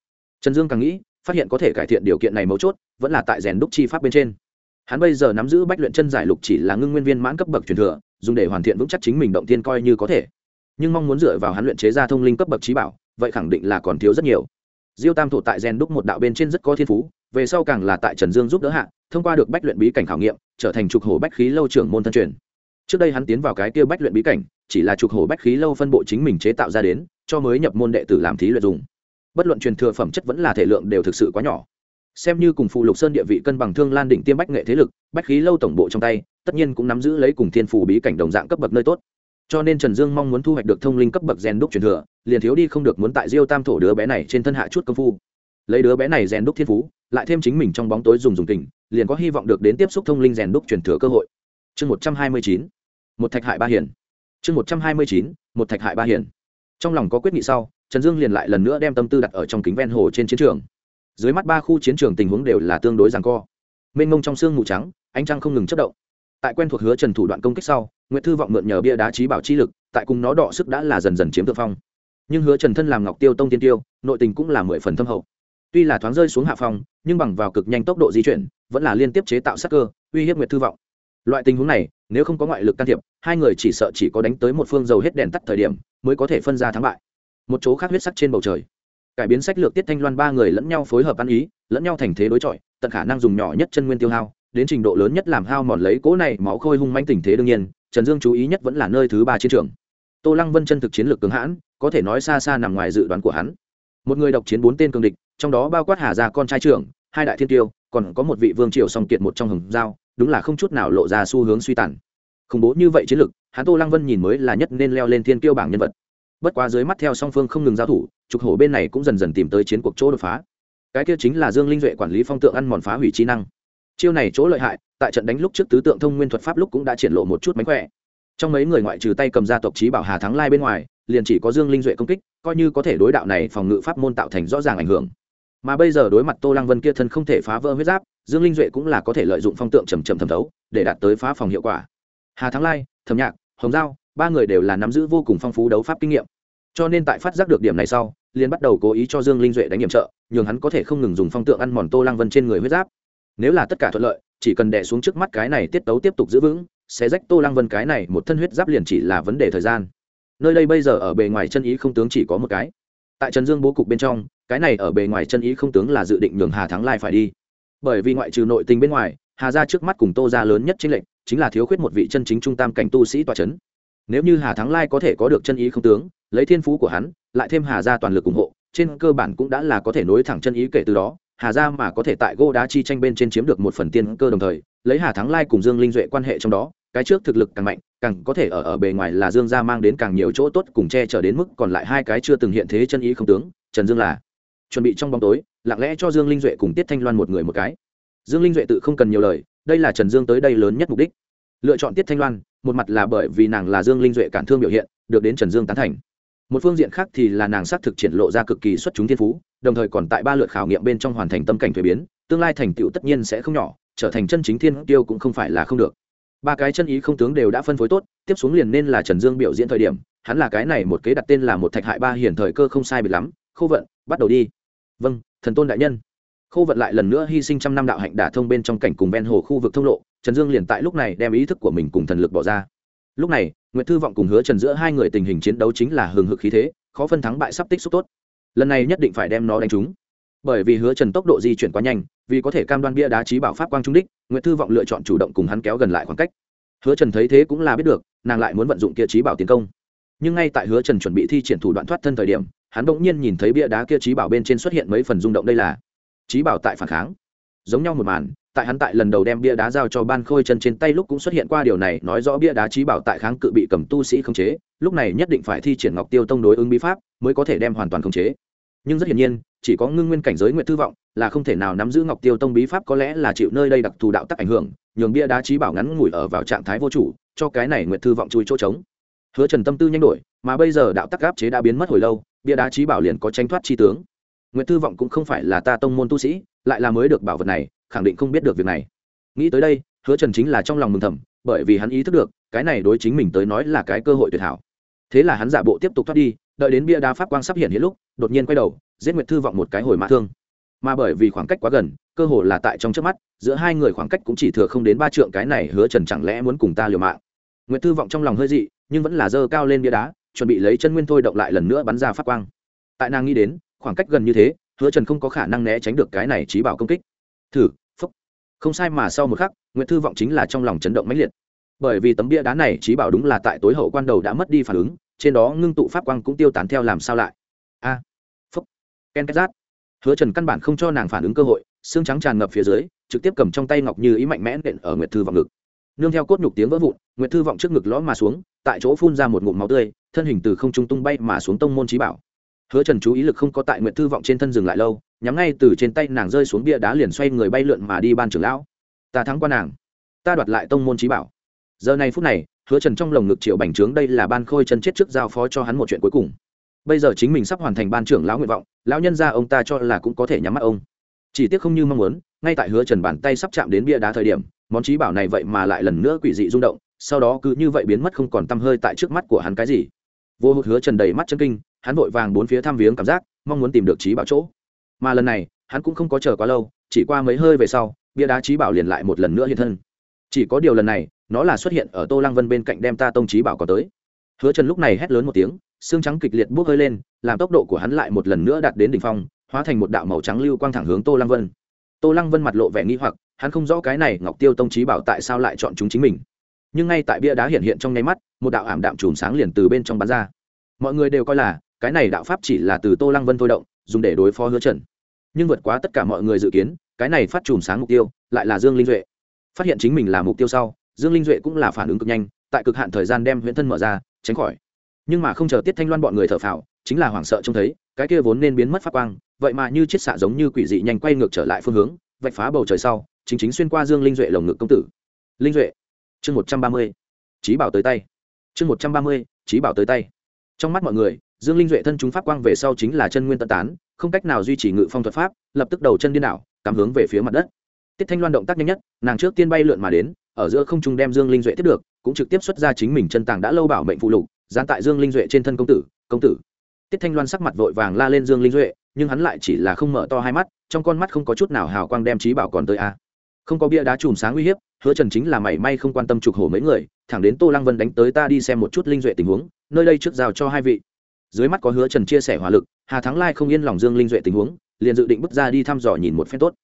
Trần dương càng nghĩ, phát hiện có thể cải thiện điều kiện này mấu chốt, vẫn là tại rèn đúc chi pháp bên trên. Hắn bây giờ nắm giữ bách luyện chân giải lục chỉ là ngưng nguyên viên mãn cấp bậc truyền thừa, dùng để hoàn thiện vững chắc chính mình động tiên coi như có thể. Nhưng mong muốn dựa vào hắn luyện chế ra thông linh cấp bậc trí bảo, vậy khẳng định là còn thiếu rất nhiều. Diêu tam thổ tại rèn đúc một đạo bên trên rất có thiên phú, về sau càng là tại trần dương giúp đỡ hạ thông qua được bách luyện bí cảnh khảo nghiệm, trở thành trục hổ bách khí lâu trưởng môn thân truyền. Trước đây hắn tiến vào cái kia bách luyện bí cảnh, chỉ là trục hổ bách khí lâu phân bộ chính mình chế tạo ra đến, cho mới nhập môn đệ tử làm thí luyện dùng. Bất luận truyền thừa phẩm chất vẫn là thể lượng đều thực sự quá nhỏ. Xem như cùng phù lục sơn địa vị cân bằng thương lan đỉnh tiêm bách nghệ thế lực, bách khí lâu tổng bộ trong tay, tất nhiên cũng nắm giữ lấy cùng thiên phù bí cảnh đồng dạng cấp bậc nơi tốt. Cho nên trần dương mong muốn thu hoạch được thông linh cấp bậc rèn đúc truyền thừa, liền thiếu đi không được muốn tại diêu tam thổ đứa bé này trên thân hạ chút công phu. Lấy đứa bé này rèn đúc thiên phú, lại thêm chính mình trong bóng tối dùng dùng tình liền có hy vọng được đến tiếp xúc thông linh rèn đúc truyền thừa cơ hội. Chương một trăm hai mươi chín, một thạch hại ba hiển chương một trăm hai mươi chín, một thạch hại ba hiển trong lòng có quyết nghị sau, trần dương liền lại lần nữa đem tâm tư đặt ở trong kính ven hồ trên chiến trường. Dưới mắt ba khu chiến trường tình huống đều là tương đối rằng co. Mênh mông trong xương mù trắng, ánh trăng không ngừng chất động. Tại quen thuộc hứa trần thủ đoạn công kích sau nguyễn thư vọng mượn nhờ bia đá trí bảo chi lực, tại cùng nó đọ sức đã là dần dần chiếm thượng phong. Nhưng hứa trần thân làm ngọc tiêu tông tiên tiêu, nội tình cũng là mười phần thâm hậu tuy là thoáng rơi xuống hạ phòng, nhưng bằng vào cực nhanh tốc độ di chuyển vẫn là liên tiếp chế tạo sắc cơ uy hiếp nguyệt thư vọng. Loại tình huống này nếu không có ngoại lực can thiệp hai người chỉ sợ chỉ có đánh tới một phương dầu hết đèn tắt thời điểm mới có thể phân ra thắng bại. Một chỗ khác huyết sắc trên bầu trời. Cải biến sách lược tiết thanh loan ba người lẫn nhau phối hợp ăn ý lẫn nhau thành thế đối chọi tận khả năng dùng nhỏ nhất chân nguyên tiêu hao đến trình độ lớn nhất làm hao mòn lấy cỗ này máu khôi hung manh tình thế đương nhiên trần dương chú ý nhất vẫn là nơi thứ ba chiến trường. Tô lăng vân chân thực chiến lược cường hãn có thể nói xa xa nằm ngoài dự đoán của hắn. Một người độc chiến bốn tên cường địch trong đó bao quát hà gia con trai trưởng, hai đại thiên tiêu, còn có một vị vương triều song kiệt một trong hồng giao, đúng là không chút nào lộ ra xu hướng suy tàn. Khủng bố như vậy chiến lược hắn tô lăng vân nhìn mới là nhất nên leo lên thiên tiêu bảng nhân vật. Bất quá dưới mắt theo song phương không ngừng giao thủ, trục hổ bên này cũng dần dần tìm tới chiến cuộc chỗ đột phá. Cái kia chính là dương linh duệ quản lý phong tượng ăn mòn phá hủy trí năng. Chiêu này chỗ lợi hại, tại trận đánh lúc trước tứ tượng thông nguyên thuật pháp lúc cũng đã triển lộ một chút mánh khỏe. Trong mấy người ngoại trừ tay cầm gia tộc trí bảo hà thắng lai bên ngoài, liền chỉ có dương linh duệ công kích, coi như có thể đối đạo này phòng ngự pháp môn tạo thành rõ ràng ảnh hưởng mà bây giờ đối mặt tô lăng vân kia thân không thể phá vỡ huyết giáp, dương linh duệ cũng là có thể lợi dụng phong tượng trầm trầm thẩm thấu, để đạt tới phá phòng hiệu quả. Hà thắng lai, thẩm nhạc, hồng giao, ba người đều là nắm giữ vô cùng phong phú đấu pháp kinh nghiệm. Cho nên tại phát giác được điểm này sau, liền bắt đầu cố ý cho dương linh duệ đánh nhiệm trợ, nhường hắn có thể không ngừng dùng phong tượng ăn mòn tô lăng vân trên người huyết giáp. Nếu là tất cả thuận lợi, chỉ cần đẻ xuống trước mắt cái này tiết tấu tiếp tục giữ vững, sẽ rách tô lăng vân cái này một thân huyết giáp liền chỉ là vấn đề thời gian. Nơi đây bây giờ ở bề ngoài chân ý không tướng chỉ có một cái. Tại trần dương bố cục bên trong cái này ở bề ngoài chân ý không tướng là dự định nhường hà thắng lai phải đi. Bởi vì ngoại trừ nội tình bên ngoài, hà ra trước mắt cùng tô ra lớn nhất chính lệnh chính là thiếu khuyết một vị chân chính trung tam cảnh tu sĩ tòa c h ấ n nếu như hà thắng lai có thể có được chân ý không tướng, lấy thiên phú của hắn, lại thêm hà ra toàn lực ủng hộ, trên cơ bản cũng đã là có thể nối thẳng chân ý kể từ đó, hà ra mà có thể tại gô đá chi tranh bên trên chiếm được một phần tiên cơ đồng thời, lấy hà thắng lai cùng dương linh duệ quan hệ trong đó, cái trước thực lực càng mạnh, càng có thể ở ở bề ngoài là dương gia mang đến càng nhiều chỗ tốt cùng che chở đến mức còn lại hai cái chưa từng hiện thế chân ý không tướng, trần dương là chuẩn bị trong bóng tối, lặng lẽ cho dương linh duệ cùng tiết thanh loan một người một cái. Dương linh duệ tự không cần nhiều lời, đây là trần dương tới đây lớn nhất mục đích. Lựa chọn tiết thanh loan, một mặt là bởi vì nàng là dương linh duệ cản thương biểu hiện, được đến trần dương tán thành. Một phương diện khác thì là nàng xác thực triển lộ ra cực kỳ xuất chúng thiên phú, đồng thời còn tại ba lượt khảo nghiệm bên trong hoàn thành tâm cảnh thuế biến, tương lai thành tựu tất nhiên sẽ không nhỏ, trở thành chân chính thiên tiêu cũng không phải là không được. Ba cái chân ý không tướng đều đã phân phối tốt, tiếp xuống liền nên là trần dương biểu diễn thời điểm, hắn là cái này một kế đặt tên là một thạch hại ba hiển thời cơ không sai bị lắm khâu vận, bắt đầu đi vâng thần tôn đại nhân. Khô vận lại lần nữa hy sinh trăm năm đạo hạnh đả thông bên trong cảnh cùng ven hồ khu vực thông lộ, trần dương liền tại lúc này đem ý thức của mình cùng thần lực bỏ ra. Lúc này nguyễn thư vọng cùng hứa trần giữa hai người tình hình chiến đấu chính là hừng hực khí thế, khó phân thắng bại sắp tích xúc tốt. Lần này nhất định phải đem nó đánh trúng. Bởi vì hứa trần tốc độ di chuyển quá nhanh, vì có thể cam đoan bia đá trí bảo pháp quang trung đích nguyễn thư vọng lựa chọn chủ động cùng hắn kéo gần lại khoảng cách. Hứa trần thấy thế cũng là biết được, nàng lại muốn vận dụng kia trí bảo tiến công. Nhưng ngay tại hứa trần chuẩn bị thi triển thủ đoạn thoát thân thời điểm hắn bỗng nhiên nhìn thấy bia đá kia trí bảo bên trên xuất hiện mấy phần rung động đây là. Trí bảo tại phản kháng. Giống nhau một màn, tại hắn tại lần đầu đem bia đá giao cho ban khôi chân trên tay lúc cũng xuất hiện qua điều này, nói rõ bia đá trí bảo tại kháng cự bị cầm tu sĩ khống chế, lúc này nhất định phải thi triển ngọc tiêu tông đối ứng bí pháp mới có thể đem hoàn toàn khống chế. Nhưng rất hiển nhiên, chỉ có ngưng nguyên cảnh giới nguyện thư vọng là không thể nào nắm giữ ngọc tiêu tông bí pháp có lẽ là chịu nơi đây đặc thù đạo tắc ảnh hưởng, nhường bia đá trí bảo ngắn ngủi ở vào trạng thái vô chủ, cho cái này nguyện thư vọng chui chỗ trống. Hứa trần tâm tư nhanh đổi, mà bây giờ đạo tắc áp chế đã biến mất hồi lâu bia đá trí bảo liền có tranh thoát chi tướng. Nguyễn thư vọng cũng không phải là ta tông môn tu sĩ, lại là mới được bảo vật này, khẳng định không biết được việc này. Nghĩ tới đây, hứa trần chính là trong lòng mừng thầm, bởi vì hắn ý thức được, cái này đối chính mình tới nói là cái cơ hội tuyệt hảo. Thế là hắn giả bộ tiếp tục thoát đi, đợi đến bia đá pháp quang sắp hiện hiện lúc, đột nhiên quay đầu, giết nguyệt thư vọng một cái hồi mã thương. Mà bởi vì khoảng cách quá gần, cơ hồ là tại trong trước mắt, giữa hai người khoảng cách cũng chỉ thừa không đến ba trượng, cái này hứa trần chẳng lẽ muốn cùng ta liều mạng? Nguyệt thư vọng trong lòng hơi dị, nhưng vẫn là dơ cao lên bia đá chuẩn bị lấy chân nguyên thôi động lại lần nữa bắn ra phát quang. Tại nàng nghĩ đến, khoảng cách gần như thế, hứa trần không có khả năng né tránh được cái này trí bảo công kích. Thử phúc không sai mà sau một khắc, nguyệt thư vọng chính là trong lòng chấn động mãnh liệt. Bởi vì tấm bia đá này trí bảo đúng là tại tối hậu quan đầu đã mất đi phản ứng, trên đó ngưng tụ pháp quang cũng tiêu tán theo làm sao lại. A phúc ken két rát hứa trần căn bản không cho nàng phản ứng cơ hội, xương trắng tràn ngập phía dưới, trực tiếp cầm trong tay ngọc như ý mạnh mẽ nện ở nguyệt thư vọng ngực. Nương theo cốt nhục tiếng vỡ vụn, nguyệt thư vọng trước ngực lõm mà xuống, tại chỗ phun ra một ngụm máu tươi thân hình từ không trung tung bay mà xuống tông môn trí bảo. Hứa trần chú ý lực không có tại nguyện thư vọng trên thân dừng lại lâu, nhắm ngay từ trên tay nàng rơi xuống bia đá liền xoay người bay lượn mà đi ban trưởng lão. Ta thắng qua nàng. Ta đoạt lại tông môn trí bảo. Giờ này phút này, hứa trần trong lồng ngực triệu bành trướng đây là ban khôi chân chết trước giao phó cho hắn một chuyện cuối cùng. Bây giờ chính mình sắp hoàn thành ban trưởng lão nguyện vọng, lão nhân ra ông ta cho là cũng có thể nhắm mắt ông. Chỉ tiếc không như mong muốn, ngay tại hứa trần bàn tay sắp chạm đến bia đá thời điểm, món trí bảo này vậy mà lại lần nữa quỷ dị rung động, sau đó cứ như vậy biến mất không còn t hơi tại trước mắt của hắn cái gì vô hụt hứa trần đầy mắt chân kinh, hắn vội vàng bốn phía thăm viếng cảm giác, mong muốn tìm được trí bảo chỗ. Mà lần này, hắn cũng không có chờ quá lâu, chỉ qua mấy hơi về sau, bia đá trí bảo liền lại một lần nữa hiện thân. Chỉ có điều lần này, nó là xuất hiện ở tô lăng vân bên cạnh đem ta tông trí bảo có tới. Hứa trần lúc này hét lớn một tiếng, xương trắng kịch liệt bốc hơi lên, làm tốc độ của hắn lại một lần nữa đạt đến đỉnh phong, hóa thành một đạo màu trắng lưu quang thẳng hướng tô lăng vân. Tô lăng vân mặt lộ vẻ nghi hoặc, hắn không rõ cái này ngọc tiêu tông trí bảo tại sao lại chọn chúng chính mình nhưng ngay tại bia đá hiện hiện trong nháy mắt, một đạo ảm đạm chùm sáng liền từ bên trong bắn ra. Mọi người đều coi là, cái này đạo pháp chỉ là từ tô lăng vân thôi động, dùng để đối phó hứa trần. Nhưng vượt quá tất cả mọi người dự kiến, cái này phát chùm sáng mục tiêu, lại là dương linh duệ. Phát hiện chính mình là mục tiêu sau, dương linh duệ cũng là phản ứng cực nhanh, tại cực hạn thời gian đem huyễn thân mở ra, tránh khỏi. Nhưng mà không chờ tiết thanh loan bọn người thở phào, chính là hoảng sợ trông thấy, cái kia vốn nên biến mất phát quang, vậy mà như chiết xạ giống như quỷ dị nhanh quay ngược trở lại phương hướng, vạch phá bầu trời sau, chính chính xuyên qua dương linh duệ lồng ngực công tử. Linh duệ chương một trăm ba mươi trí bảo tới tay. Chương một trăm ba mươi trí bảo tới tay. Trong mắt mọi người, dương linh duệ thân chúng pháp quang về sau chính là chân nguyên tân tán, không cách nào duy trì ngự phong thuật pháp, lập tức đầu chân điên đảo cảm hướng về phía mặt đất. Tiết thanh loan động tác nhanh nhất, nàng trước tiên bay lượn mà đến, ở giữa không trung đem dương linh duệ tiếp được, cũng trực tiếp xuất ra chính mình chân tàng đã lâu bảo mệnh phụ lục gián tại dương linh duệ trên thân công tử công tử. Tiết thanh loan sắc mặt vội vàng la lên dương linh duệ, nhưng hắn lại chỉ là không mở to hai mắt, trong con mắt không có chút nào hào quang đem trí bảo còn tới a không có bia đá chùm sáng uy hiếp, hứa trần chính là mảy may không quan tâm trục hổ mấy người, thẳng đến tô lăng vân đánh tới ta đi xem một chút linh duệ tình huống, nơi đây trước giao cho hai vị. Dưới mắt có hứa trần chia sẻ hỏa lực, hà thắng lai không yên lòng dương linh duệ tình huống, liền dự định bước ra đi thăm dò nhìn một phen tốt.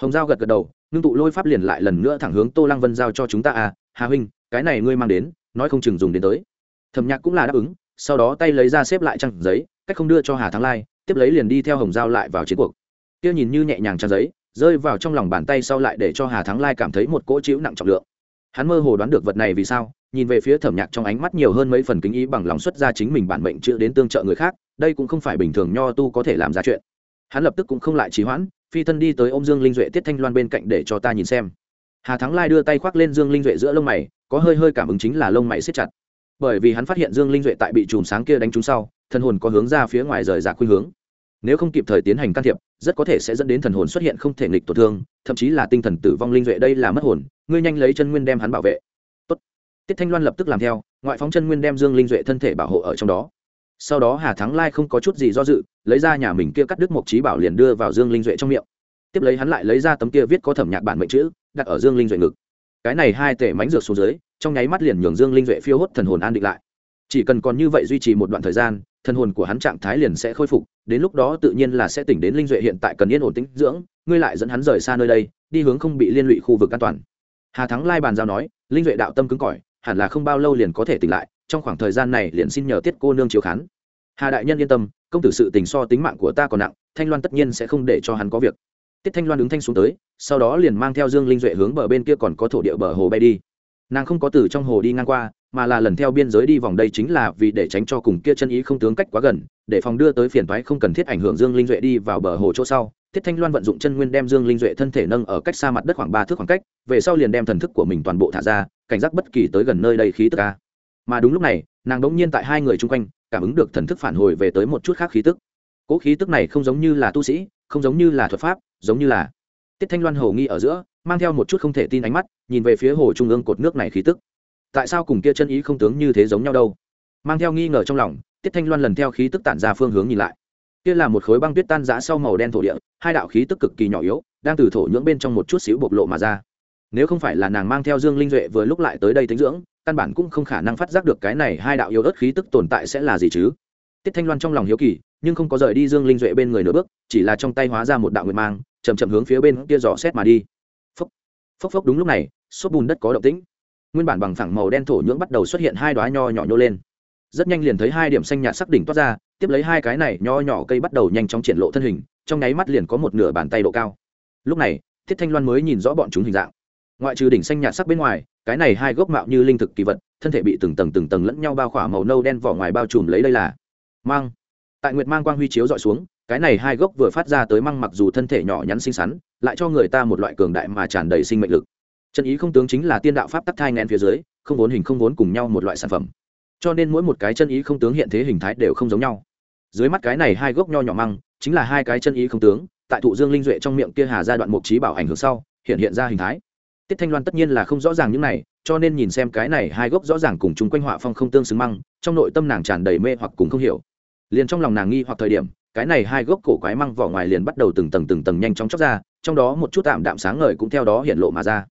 Hồng giao gật gật đầu, ngưng tụ lôi pháp liền lại lần nữa thẳng hướng tô lăng vân giao cho chúng ta à hà huynh, cái này ngươi mang đến, nói không chừng dùng đến tới. Thẩm nhạc cũng là đáp ứng, sau đó tay lấy ra xếp lại trang giấy, cách không đưa cho hà thắng lai, tiếp lấy liền đi theo hồng giao lại vào chiến cuộc. Kia nhìn như nhẹ nhàng trang giấy rơi vào trong lòng bàn tay sau lại để cho hà thắng lai cảm thấy một cỗ chịu nặng trọng lượng. Hắn mơ hồ đoán được vật này vì sao, nhìn về phía thẩm nhạc trong ánh mắt nhiều hơn mấy phần kính ý bằng lòng xuất ra chính mình bản mệnh chữ đến tương trợ người khác, đây cũng không phải bình thường nho tu có thể làm ra chuyện. Hắn lập tức cũng không lại trì hoãn, phi thân đi tới ô m dương linh duệ tiết thanh loan bên cạnh để cho ta nhìn xem. Hà thắng lai đưa tay khoác lên dương linh duệ giữa lông mày, có hơi hơi cảm ứng chính là lông mày xếp chặt. Bởi vì hắn phát hiện dương linh duệ tại bị chùm sáng kia đánh trúng sau, thân hồn có hướng ra phía ngoài rời rạc khuynh hướng nếu không kịp thời tiến hành can thiệp, rất có thể sẽ dẫn đến thần hồn xuất hiện không thể nghịch tổn thương, thậm chí là tinh thần tử vong linh duệ đây là mất hồn, ngươi nhanh lấy chân nguyên đem hắn bảo vệ. Tốt. tiết thanh loan lập tức làm theo, ngoại phóng chân nguyên đem dương linh duệ thân thể bảo hộ ở trong đó. Sau đó hà thắng lai không có chút gì do dự, lấy ra nhà mình kia cắt đứt mộc trí bảo liền đưa vào dương linh duệ trong miệng. Tiếp lấy hắn lại lấy ra tấm kia viết có thẩm nhạc bản mệnh chữ, đặt ở dương linh duệ ngực. Cái này hai tể mánh dược xuống dưới, trong nháy mắt liền nhường dương linh duệ phiêu hốt thần hồn an định lại. Chỉ cần còn như vậy duy trì một đoạn thời gian thần hồn của hắn trạng thái liền sẽ khôi phục, đến lúc đó tự nhiên là sẽ tỉnh đến linh duệ hiện tại cần yên ổn tĩnh dưỡng, ngươi lại dẫn hắn rời xa nơi đây, đi hướng không bị liên lụy khu vực an toàn. Hà thắng lai bàn giao nói, linh duệ đạo tâm cứng cỏi, hẳn là không bao lâu liền có thể tỉnh lại, trong khoảng thời gian này liền xin nhờ tiết cô nương chiếu khán. Hà đại nhân yên tâm, công tử sự tình so tính mạng của ta còn nặng, thanh loan tất nhiên sẽ không để cho hắn có việc. Tiết thanh loan đứng thanh xuống tới, sau đó liền mang theo dương linh duệ hướng bờ bên kia còn có thổ địa bờ hồ bay đi nàng không có từ trong hồ đi ngang qua, mà là lần theo biên giới đi vòng đây chính là vì để tránh cho cùng kia chân ý không tướng cách quá gần, để phòng đưa tới phiền toái không cần thiết ảnh hưởng dương linh duệ đi vào bờ hồ chỗ sau. Thiết thanh loan vận dụng chân nguyên đem dương linh duệ thân thể nâng ở cách xa mặt đất khoảng ba thước khoảng cách, về sau liền đem thần thức của mình toàn bộ thả ra, cảnh giác bất kỳ tới gần nơi đây khí tức ca mà đúng lúc này, nàng đống nhiên tại hai người chung quanh, cảm ứng được thần thức phản hồi về tới một chút khác khí tức. Cỗ khí tức này không giống như là tu sĩ, không giống như là thuật pháp, giống như là tiết thanh loan hồ nghi ở giữa mang theo một chút không thể tin ánh mắt, nhìn về phía hồ trung ương cột nước này khí tức. Tại sao cùng kia chân ý không tướng như thế giống nhau đâu? Mang theo nghi ngờ trong lòng, tiết thanh loan lần theo khí tức tản ra phương hướng nhìn lại. Kia là một khối băng tuyết tan giã sau màu đen thổ địa, hai đạo khí tức cực kỳ nhỏ yếu, đang từ thổ nhưỡng bên trong một chút xíu bộc lộ mà ra. Nếu không phải là nàng mang theo dương linh duệ vừa lúc lại tới đây tính dưỡng, căn bản cũng không khả năng phát giác được cái này hai đạo yếu ớt khí tức tồn tại sẽ là gì chứ. Tiết thanh loan trong lòng hiếu kỳ, nhưng không có rời đi dương linh duệ bên người nửa bước, chỉ là trong tay hóa ra một đạo nguyệt mang chầm chậm hướng phía bên kia dò xét mà đi phốc phốc đúng lúc này, xốp bùn đất có động tĩnh. Nguyên bản bằng phẳng màu đen thổ nhưỡng bắt đầu xuất hiện hai đoá nho nhỏ nhô lên. Rất nhanh liền thấy hai điểm xanh nhạt sắc đỉnh toát ra, tiếp lấy hai cái này nho nhỏ cây bắt đầu nhanh chóng triển lộ thân hình, trong nháy mắt liền có một nửa bàn tay độ cao. Lúc này, thiết thanh loan mới nhìn rõ bọn chúng hình dạng. Ngoại trừ đỉnh xanh nhạt sắc bên ngoài, cái này hai gốc mạo như linh thực kỳ vật, thân thể bị từng tầng từng tầng lẫn nhau bao khỏa màu nâu đen vỏ ngoài bao trùm lấy đây là mang tại nguyệt mang quang huy chiếu dọi xuống, cái này hai gốc vừa phát ra tới măng mặc dù thân thể nhỏ nhắn xinh xắn lại cho người ta một loại cường đại mà tràn đầy sinh mệnh lực. Chân ý không tướng chính là tiên đạo pháp tắc thai ngén phía dưới, không vốn hình không vốn cùng nhau một loại sản phẩm. Cho nên mỗi một cái chân ý không tướng hiện thế hình thái đều không giống nhau. Dưới mắt cái này hai gốc nho nhỏ măng, chính là hai cái chân ý không tướng, tại thụ dương linh duệ trong miệng kia hà ra đoạn mục trí bảo ảnh hưởng sau, hiện hiện ra hình thái. Tiết thanh loan tất nhiên là không rõ ràng những này, cho nên nhìn xem cái này hai gốc rõ ràng cùng chung quanh họa phong không tương xứng măng, trong nội tâm nàng tràn đầy mê hoặc cùng không hiểu. Liền trong lòng nàng nghi hoặc thời điểm, cái này hai gốc cổ quái măng vỏ ngoài liền bắt đầu từng tầng từng tầng nhanh chóng chóc ra trong đó một chút tạm đạm sáng ngời cũng theo đó hiện lộ mà ra.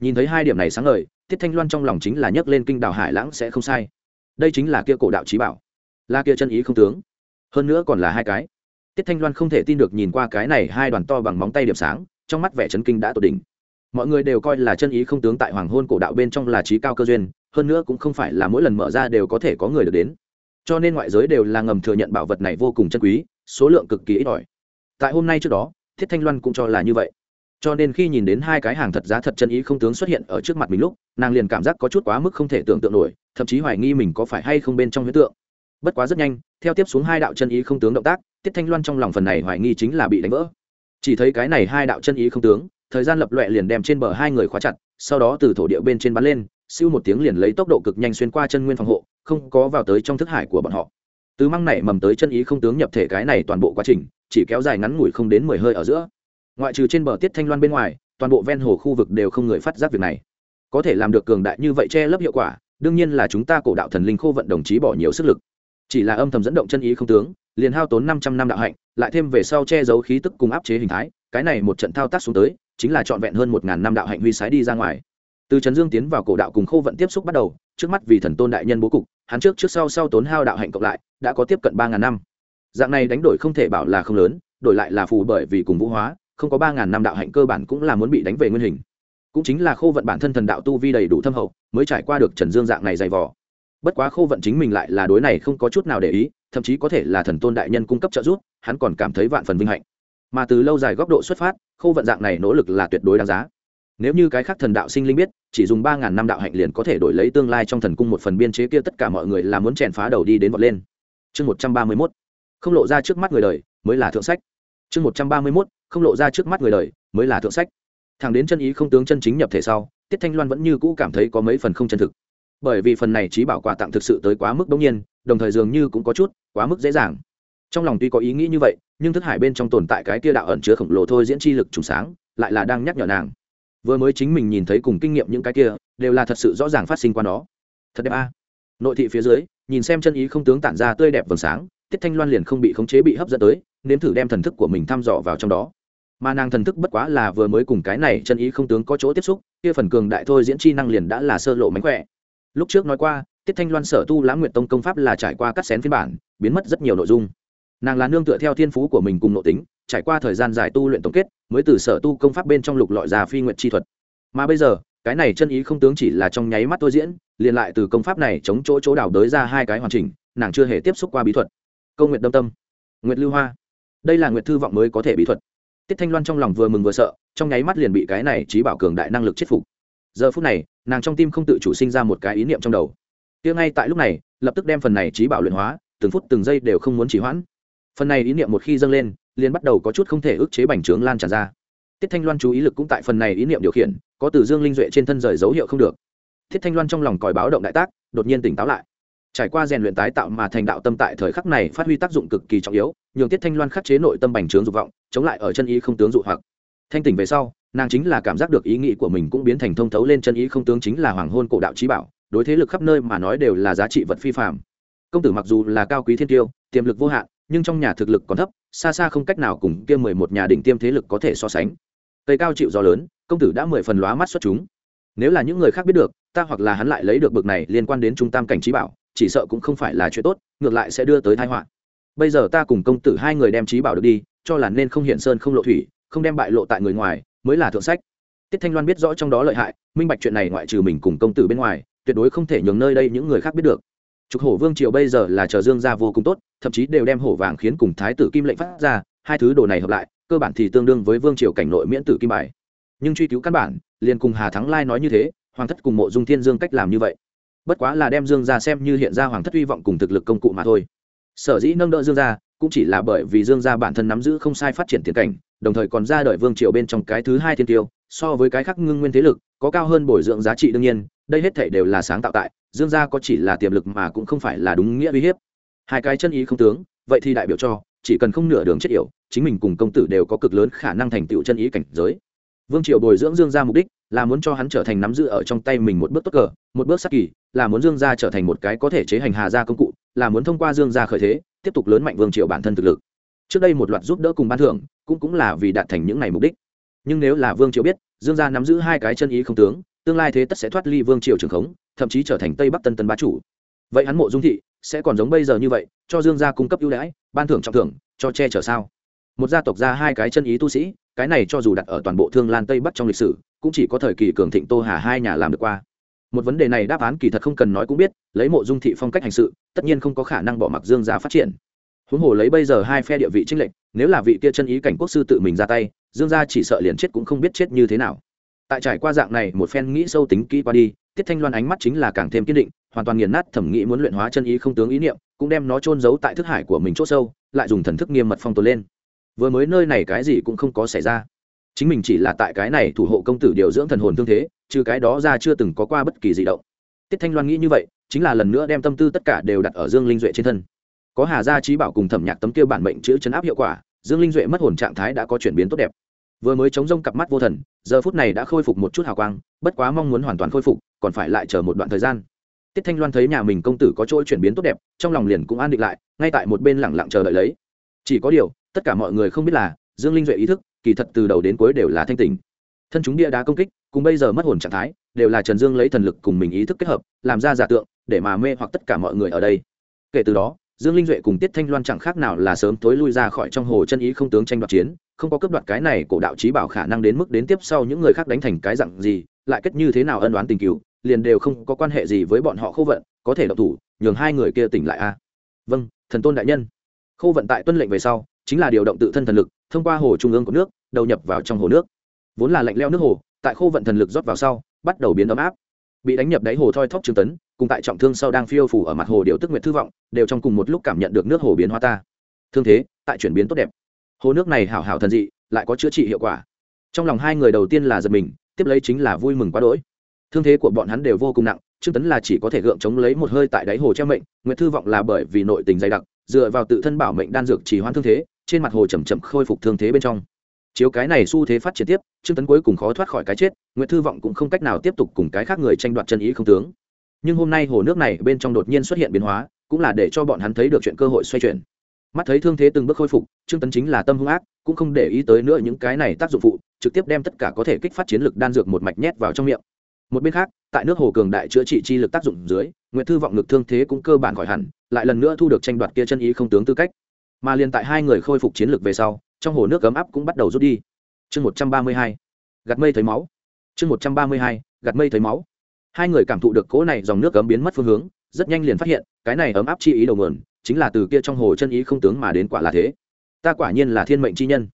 Nhìn thấy hai điểm này sáng ngời, tiết thanh loan trong lòng chính là nhấc lên kinh đảo hải lãng sẽ không sai. Đây chính là kia cổ đạo trí bảo, là kia chân ý không tướng. Hơn nữa còn là hai cái. Tiết thanh loan không thể tin được nhìn qua cái này hai đoàn to bằng móng tay điểm sáng, trong mắt vẻ chấn kinh đã tột đỉnh. Mọi người đều coi là chân ý không tướng tại hoàng hôn cổ đạo bên trong là trí cao cơ duyên, hơn nữa cũng không phải là mỗi lần mở ra đều có thể có người được đến. Cho nên ngoại giới đều là ngầm thừa nhận bảo vật này vô cùng chân quý, số lượng cực kỳ ít ỏi. Tại hôm nay trước đó thiết thanh loan cũng cho là như vậy. Cho nên khi nhìn đến hai cái hàng thật giá thật chân ý không tướng xuất hiện ở trước mặt mình lúc, nàng liền cảm giác có chút quá mức không thể tưởng tượng nổi, thậm chí hoài nghi mình có phải hay không bên trong huyết tượng. Bất quá rất nhanh, theo tiếp xuống hai đạo chân ý không tướng động tác tiết thanh loan trong lòng phần này hoài nghi chính là bị đánh vỡ. Chỉ thấy cái này hai đạo chân ý không tướng, thời gian lập loẹ liền đem trên bờ hai người khóa chặt, sau đó từ thổ địa bên trên bắn lên, siêu một tiếng liền lấy tốc độ cực nhanh xuyên qua chân nguyên phòng hộ, không có vào tới trong thức hải của bọn họ từ măng này mầm tới chân ý không tướng nhập thể cái này toàn bộ quá trình, chỉ kéo dài ngắn ngủi không đến mười hơi ở giữa. Ngoại trừ trên bờ tiết thanh loan bên ngoài, toàn bộ ven hồ khu vực đều không người phát giác việc này. Có thể làm được cường đại như vậy che lấp hiệu quả, đương nhiên là chúng ta cổ đạo thần linh khô vận đồng chí bỏ nhiều sức lực. Chỉ là âm thầm dẫn động chân ý không tướng, liền hao tốn năm trăm năm đạo hạnh, lại thêm về sau che giấu khí tức cùng áp chế hình thái, cái này một trận thao tác xuống tới, chính là trọn vẹn hơn một ngàn năm đạo hạnh huy sái đi ra ngoài. Từ trần dương tiến vào cổ đạo cùng khô vận tiếp xúc bắt đầu, trước mắt vì thần tôn đại nhân bố cục hắn trước trước sau sau tốn hao đạo hạnh cộng lại, đã có tiếp cận ba ngàn năm. Dạng này đánh đổi không thể bảo là không lớn, đổi lại là phù bởi vì cùng vũ hóa, không có ba ngàn năm đạo hạnh cơ bản cũng là muốn bị đánh về nguyên hình. Cũng chính là khô vận bản thân thần đạo tu vi đầy đủ thâm hậu, mới trải qua được trần dương dạng này dày vò. Bất quá khô vận chính mình lại là đối này không có chút nào để ý, thậm chí có thể là thần tôn đại nhân cung cấp trợ giúp, hắn còn cảm thấy vạn phần vinh hạnh. Mà từ lâu dài góc độ xuất phát, khô vận dạng này nỗ lực là tuyệt đối đáng giá. Nếu như cái khác thần đạo sinh linh biết chỉ dùng ba ngàn năm đạo hạnh liền có thể đổi lấy tương lai trong thần cung một phần biên chế kia tất cả mọi người là muốn chèn phá đầu đi đến vọt lên. Chương một trăm ba mươi mốt. Không lộ ra trước mắt người đời, mới là thượng sách. Chương một trăm ba mươi mốt. Không lộ ra trước mắt người đời, mới là thượng sách. Thằng đến chân ý không tướng chân chính nhập thể sau, tiết thanh loan vẫn như cũ cảm thấy có mấy phần không chân thực. Bởi vì phần này trí bảo quà tặng thực sự tới quá mức bỗng nhiên, đồng thời dường như cũng có chút, quá mức dễ dàng. Trong lòng tuy có ý nghĩ như vậy, nhưng thức hải bên trong tồn tại cái kia đạo ẩn chứa khổng lồ thôi diễn chi lực trùng sáng, lại là đang nhắc nhở nàng vừa mới chính mình nhìn thấy cùng kinh nghiệm những cái kia, đều là thật sự rõ ràng phát sinh qua đó thật đẹp a. Nội thị phía dưới, nhìn xem chân ý không tướng tản ra tươi đẹp vầng sáng, tiết thanh loan liền không bị khống chế bị hấp dẫn tới, nếm thử đem thần thức của mình thăm dò vào trong đó. Mà nàng thần thức bất quá là vừa mới cùng cái này chân ý không tướng có chỗ tiếp xúc, kia phần cường đại thôi diễn chi năng liền đã là sơ lộ mánh khỏe. Lúc trước nói qua, tiết thanh loan sở tu lãng nguyện tông công pháp là trải qua cắt xén phiên bản, biến mất rất nhiều nội dung. Nàng là nương tựa theo thiên phú của mình cùng nội tính trải qua thời gian dài tu luyện tổng kết, mới từ sở tu công pháp bên trong lục lọi ra phi nguyện chi thuật. Mà bây giờ, cái này chân ý không tướng chỉ là trong nháy mắt tôi diễn, liền lại từ công pháp này chống chỗ chỗ đảo đới ra hai cái hoàn chỉnh, nàng chưa hề tiếp xúc qua bí thuật. Câu nguyện đâm tâm nguyện lưu hoa. Đây là nguyện thư vọng mới có thể bí thuật. Tiết thanh loan trong lòng vừa mừng vừa sợ, trong nháy mắt liền bị cái này trí bảo cường đại năng lực chết phục. Giờ phút này, nàng trong tim không tự chủ sinh ra một cái ý niệm trong đầu. Tiếng ngay tại lúc này, lập tức đem phần này trí bảo luyện hóa, từng phút từng giây đều không muốn chỉ hoãn. Phần này ý niệm một khi dâng lên liền bắt đầu có chút không thể ức chế bành trướng lan tràn ra. Tiết thanh loan chú ý lực cũng tại phần này ý niệm điều khiển, có từ dương linh duệ trên thân rời dấu hiệu không được. Thiết thanh loan trong lòng còi báo động đại tác, đột nhiên tỉnh táo lại. Trải qua rèn luyện tái tạo mà thành đạo tâm tại thời khắc này phát huy tác dụng cực kỳ trọng yếu, nhường tiết thanh loan khắc chế nội tâm bành trướng dục vọng, chống lại ở chân ý không tướng dụ hoặc. Thanh tỉnh về sau, nàng chính là cảm giác được ý nghĩ của mình cũng biến thành thông thấu lên chân ý không tướng chính là hoàng hôn cổ đạo trí bảo, đối thế lực khắp nơi mà nói đều là giá trị vật phi phạm công tử mặc dù là cao quý thiên tiêu, tiềm lực vô hạn nhưng trong nhà thực lực còn thấp, xa xa không cách nào cùng kia mười một nhà đỉnh tiêm thế lực có thể so sánh. Cây cao chịu gió lớn, công tử đã mười phần lóa mắt xuất chúng. Nếu là những người khác biết được, ta hoặc là hắn lại lấy được bực này liên quan đến trung tam cảnh trí bảo, chỉ sợ cũng không phải là chuyện tốt, ngược lại sẽ đưa tới thái họa. Bây giờ ta cùng công tử hai người đem trí bảo được đi, cho là nên không hiện sơn không lộ thủy, không đem bại lộ tại người ngoài, mới là thượng sách. Tiết thanh loan biết rõ trong đó lợi hại, minh bạch chuyện này ngoại trừ mình cùng công tử bên ngoài, tuyệt đối không thể nhường nơi đây những người khác biết được trục hổ vương triều bây giờ là chờ dương gia vô cùng tốt, thậm chí đều đem hổ vàng khiến cùng thái tử kim lệnh phát ra, hai thứ đồ này hợp lại, cơ bản thì tương đương với vương triều cảnh nội miễn tử kim bài. Nhưng truy cứu căn bản, liền cùng hà thắng lai nói như thế, hoàng thất cùng mộ dung thiên dương cách làm như vậy. Bất quá là đem dương gia xem như hiện ra hoàng thất hy vọng cùng thực lực công cụ mà thôi. Sở dĩ nâng đỡ dương gia, cũng chỉ là bởi vì dương gia bản thân nắm giữ không sai phát triển tiền cảnh, đồng thời còn ra đời vương triều bên trong cái thứ hai thiên tiêu, so với cái khác ngưng nguyên thế lực, có cao hơn bồi dưỡng giá trị đương nhiên, đây hết thể đều là sáng tạo tại dương gia có chỉ là tiềm lực mà cũng không phải là đúng nghĩa uy hiếp. Hai cái chân ý không tướng, vậy thì đại biểu cho, chỉ cần không nửa đường chết yểu, chính mình cùng công tử đều có cực lớn khả năng thành tựu chân ý cảnh giới. Vương triều bồi dưỡng dương gia mục đích là muốn cho hắn trở thành nắm giữ ở trong tay mình một bước tốt cờ, một bước sắc kỳ, là muốn dương gia trở thành một cái có thể chế hành hà gia công cụ, là muốn thông qua dương gia khởi thế, tiếp tục lớn mạnh vương triều bản thân thực lực. Trước đây một loạt giúp đỡ cùng ban thưởng, cũng cũng là vì đạt thành những ngày mục đích. Nhưng nếu là vương triều biết, dương gia nắm giữ hai cái chân ý không tướng, tương lai thế tất sẽ thoát ly vương triều trường khống thậm chí trở thành tây bắc tân tân bá chủ. Vậy hắn mộ dung thị sẽ còn giống bây giờ như vậy, cho dương gia cung cấp ưu đãi, ban thưởng trọng thưởng, cho che chở sao? Một gia tộc ra hai cái chân ý tu sĩ, cái này cho dù đặt ở toàn bộ thương lan tây bắc trong lịch sử, cũng chỉ có thời kỳ cường thịnh tô hà hai nhà làm được qua. Một vấn đề này đáp án kỳ thật không cần nói cũng biết, lấy mộ dung thị phong cách hành sự, tất nhiên không có khả năng bỏ mặc dương gia phát triển. Huống hồ lấy bây giờ hai phe địa vị trinh lệnh nếu là vị kia chân ý cảnh quốc sư tự mình ra tay, dương gia chỉ sợ liền chết cũng không biết chết như thế nào. Tại trải qua dạng này, một phen nghĩ sâu tính kỹ qua đi tiết thanh loan ánh mắt chính là càng thêm kiên định, hoàn toàn nghiền nát thẩm nghĩ muốn luyện hóa chân ý không tướng ý niệm, cũng đem nó trôn giấu tại thức hải của mình c h ỗ sâu, lại dùng thần thức nghiêm mật phong tồn lên. Vừa mới nơi này cái gì cũng không có xảy ra. Chính mình chỉ là tại cái này thủ hộ công tử điều dưỡng thần hồn thương thế, trừ cái đó ra chưa từng có qua bất kỳ gì động. Tiết thanh loan nghĩ như vậy, chính là lần nữa đem tâm tư tất cả đều đặt ở dương linh duệ trên thân. Có hà gia trí bảo cùng thẩm nhạc tấm kia bản mệnh chữ chấn áp hiệu quả, dương linh duệ mất hồn trạng thái đã có chuyển biến tốt đẹp vừa mới chống rông cặp mắt vô thần, giờ phút này đã khôi phục một chút hào quang, bất quá mong muốn hoàn toàn khôi phục, còn phải lại chờ một đoạn thời gian. Tiết thanh loan thấy nhà mình công tử có chỗ chuyển biến tốt đẹp, trong lòng liền cũng an định lại, ngay tại một bên lẳng lặng chờ đợi lấy. Chỉ có điều, tất cả mọi người không biết là, dương linh duệ ý thức, kỳ thật từ đầu đến cuối đều là thanh tình thân chúng bia đá công kích, cùng bây giờ mất hồn trạng thái, đều là trần dương lấy thần lực cùng mình ý thức kết hợp, làm ra giả tượng, để mà mê hoặc tất cả mọi người ở đây. Kể từ đó dương linh duệ cùng tiết thanh loan chẳng khác nào là sớm tối lui ra khỏi trong hồ chân ý không tướng tranh đoạt chiến, không có cướp đoạt cái này cổ đạo trí bảo khả năng đến mức đến tiếp sau những người khác đánh thành cái dặn gì, lại kết như thế nào ân đoán tình cứu liền đều không có quan hệ gì với bọn họ Khô vận, có thể độc thủ, nhường hai người kia tỉnh lại a. Vâng thần tôn đại nhân. Khô vận tại tuân lệnh về sau, chính là điều động tự thân thần lực, thông qua hồ trung ương của nước, đầu nhập vào trong hồ nước. Vốn là lạnh leo nước hồ, tại khô vận thần lực rót vào sau, bắt đầu biến ấm áp bị đánh nhập đáy hồ thoi thóp trương tấn, cùng tại trọng thương sau đang phiêu phủ ở mặt hồ điều tức nguyệt thư vọng, đều trong cùng một lúc cảm nhận được nước hồ biến hoa ta. Thương thế, tại chuyển biến tốt đẹp. Hồ nước này hảo hảo thần dị, lại có chữa trị hiệu quả. Trong lòng hai người đầu tiên là giật mình, tiếp lấy chính là vui mừng quá đỗi. Thương thế của bọn hắn đều vô cùng nặng, trương tấn là chỉ có thể gượng chống lấy một hơi tại đáy hồ treo mệnh, nguyệt thư vọng là bởi vì nội tình dày đặc, dựa vào tự thân bảo mệnh đan dược trì hoãn thương thế, trên mặt hồ chầm chậm khôi phục thương thế bên trong chiếu cái này xu thế phát triển tiếp, trương tấn cuối cùng khó thoát khỏi cái chết nguyễn thư vọng cũng không cách nào tiếp tục cùng cái khác người tranh đoạt chân ý không tướng. Nhưng hôm nay hồ nước này bên trong đột nhiên xuất hiện biến hóa, cũng là để cho bọn hắn thấy được chuyện cơ hội xoay chuyển. Mắt thấy thương thế từng bước khôi phục, trương tấn chính là tâm hung ác, cũng không để ý tới nữa những cái này tác dụng phụ, trực tiếp đem tất cả có thể kích phát chiến lực đan dược một mạch nhét vào trong miệng. Một bên khác, tại nước hồ cường đại chữa trị chi lực tác dụng dưới nguyễn thư vọng ngực thương thế cũng cơ bản khỏi hẳn, lại lần nữa thu được tranh đoạt kia chân ý không tướng tư cách. Mà liền tại hai người khôi phục chiến lực về sau trong hồ nước ấm áp cũng bắt đầu rút đi. Chương một trăm ba mươi hai, gạt mây thấy máu. Chương một trăm ba mươi hai, gạt mây thấy máu. Hai người cảm thụ được cỗ này dòng nước ấm biến mất phương hướng, rất nhanh liền phát hiện, cái này ấm áp chi ý đầu nguồn, chính là từ kia trong hồ chân ý không tướng mà đến quả là thế. Ta quả nhiên là thiên mệnh chi nhân.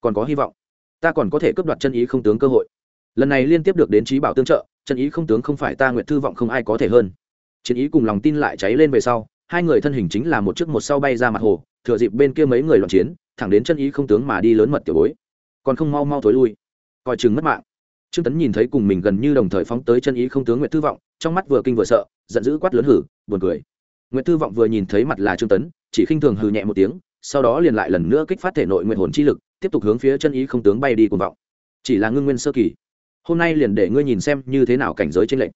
Còn có hy vọng. Ta còn có thể cướp đoạt chân ý không tướng cơ hội. Lần này liên tiếp được đến trí bảo tương trợ, chân ý không tướng không phải ta nguyện thư vọng không ai có thể hơn. Chiến ý cùng lòng tin lại cháy lên về sau, hai người thân hình chính là một chiếc một sau bay ra mặt hồ thừa dịp bên kia mấy người loạn chiến, thẳng đến chân ý không tướng mà đi lớn mật tiểu bối. Còn không mau mau thối lui. Coi chừng mất mạng. Trương tấn nhìn thấy cùng mình gần như đồng thời phóng tới chân ý không tướng nguyệt Tư vọng, trong mắt vừa kinh vừa sợ, giận dữ quát lớn hử, buồn cười. Nguyệt Tư vọng vừa nhìn thấy mặt là trương tấn, chỉ khinh thường hừ nhẹ một tiếng, sau đó liền lại lần nữa kích phát thể nội nguyện hồn chi lực, tiếp tục hướng phía chân ý không tướng bay đi cuồng vọng. Chỉ là ngưng nguyên sơ kỳ. Hôm nay liền để ngươi nhìn xem như thế nào cảnh giới trên lệnh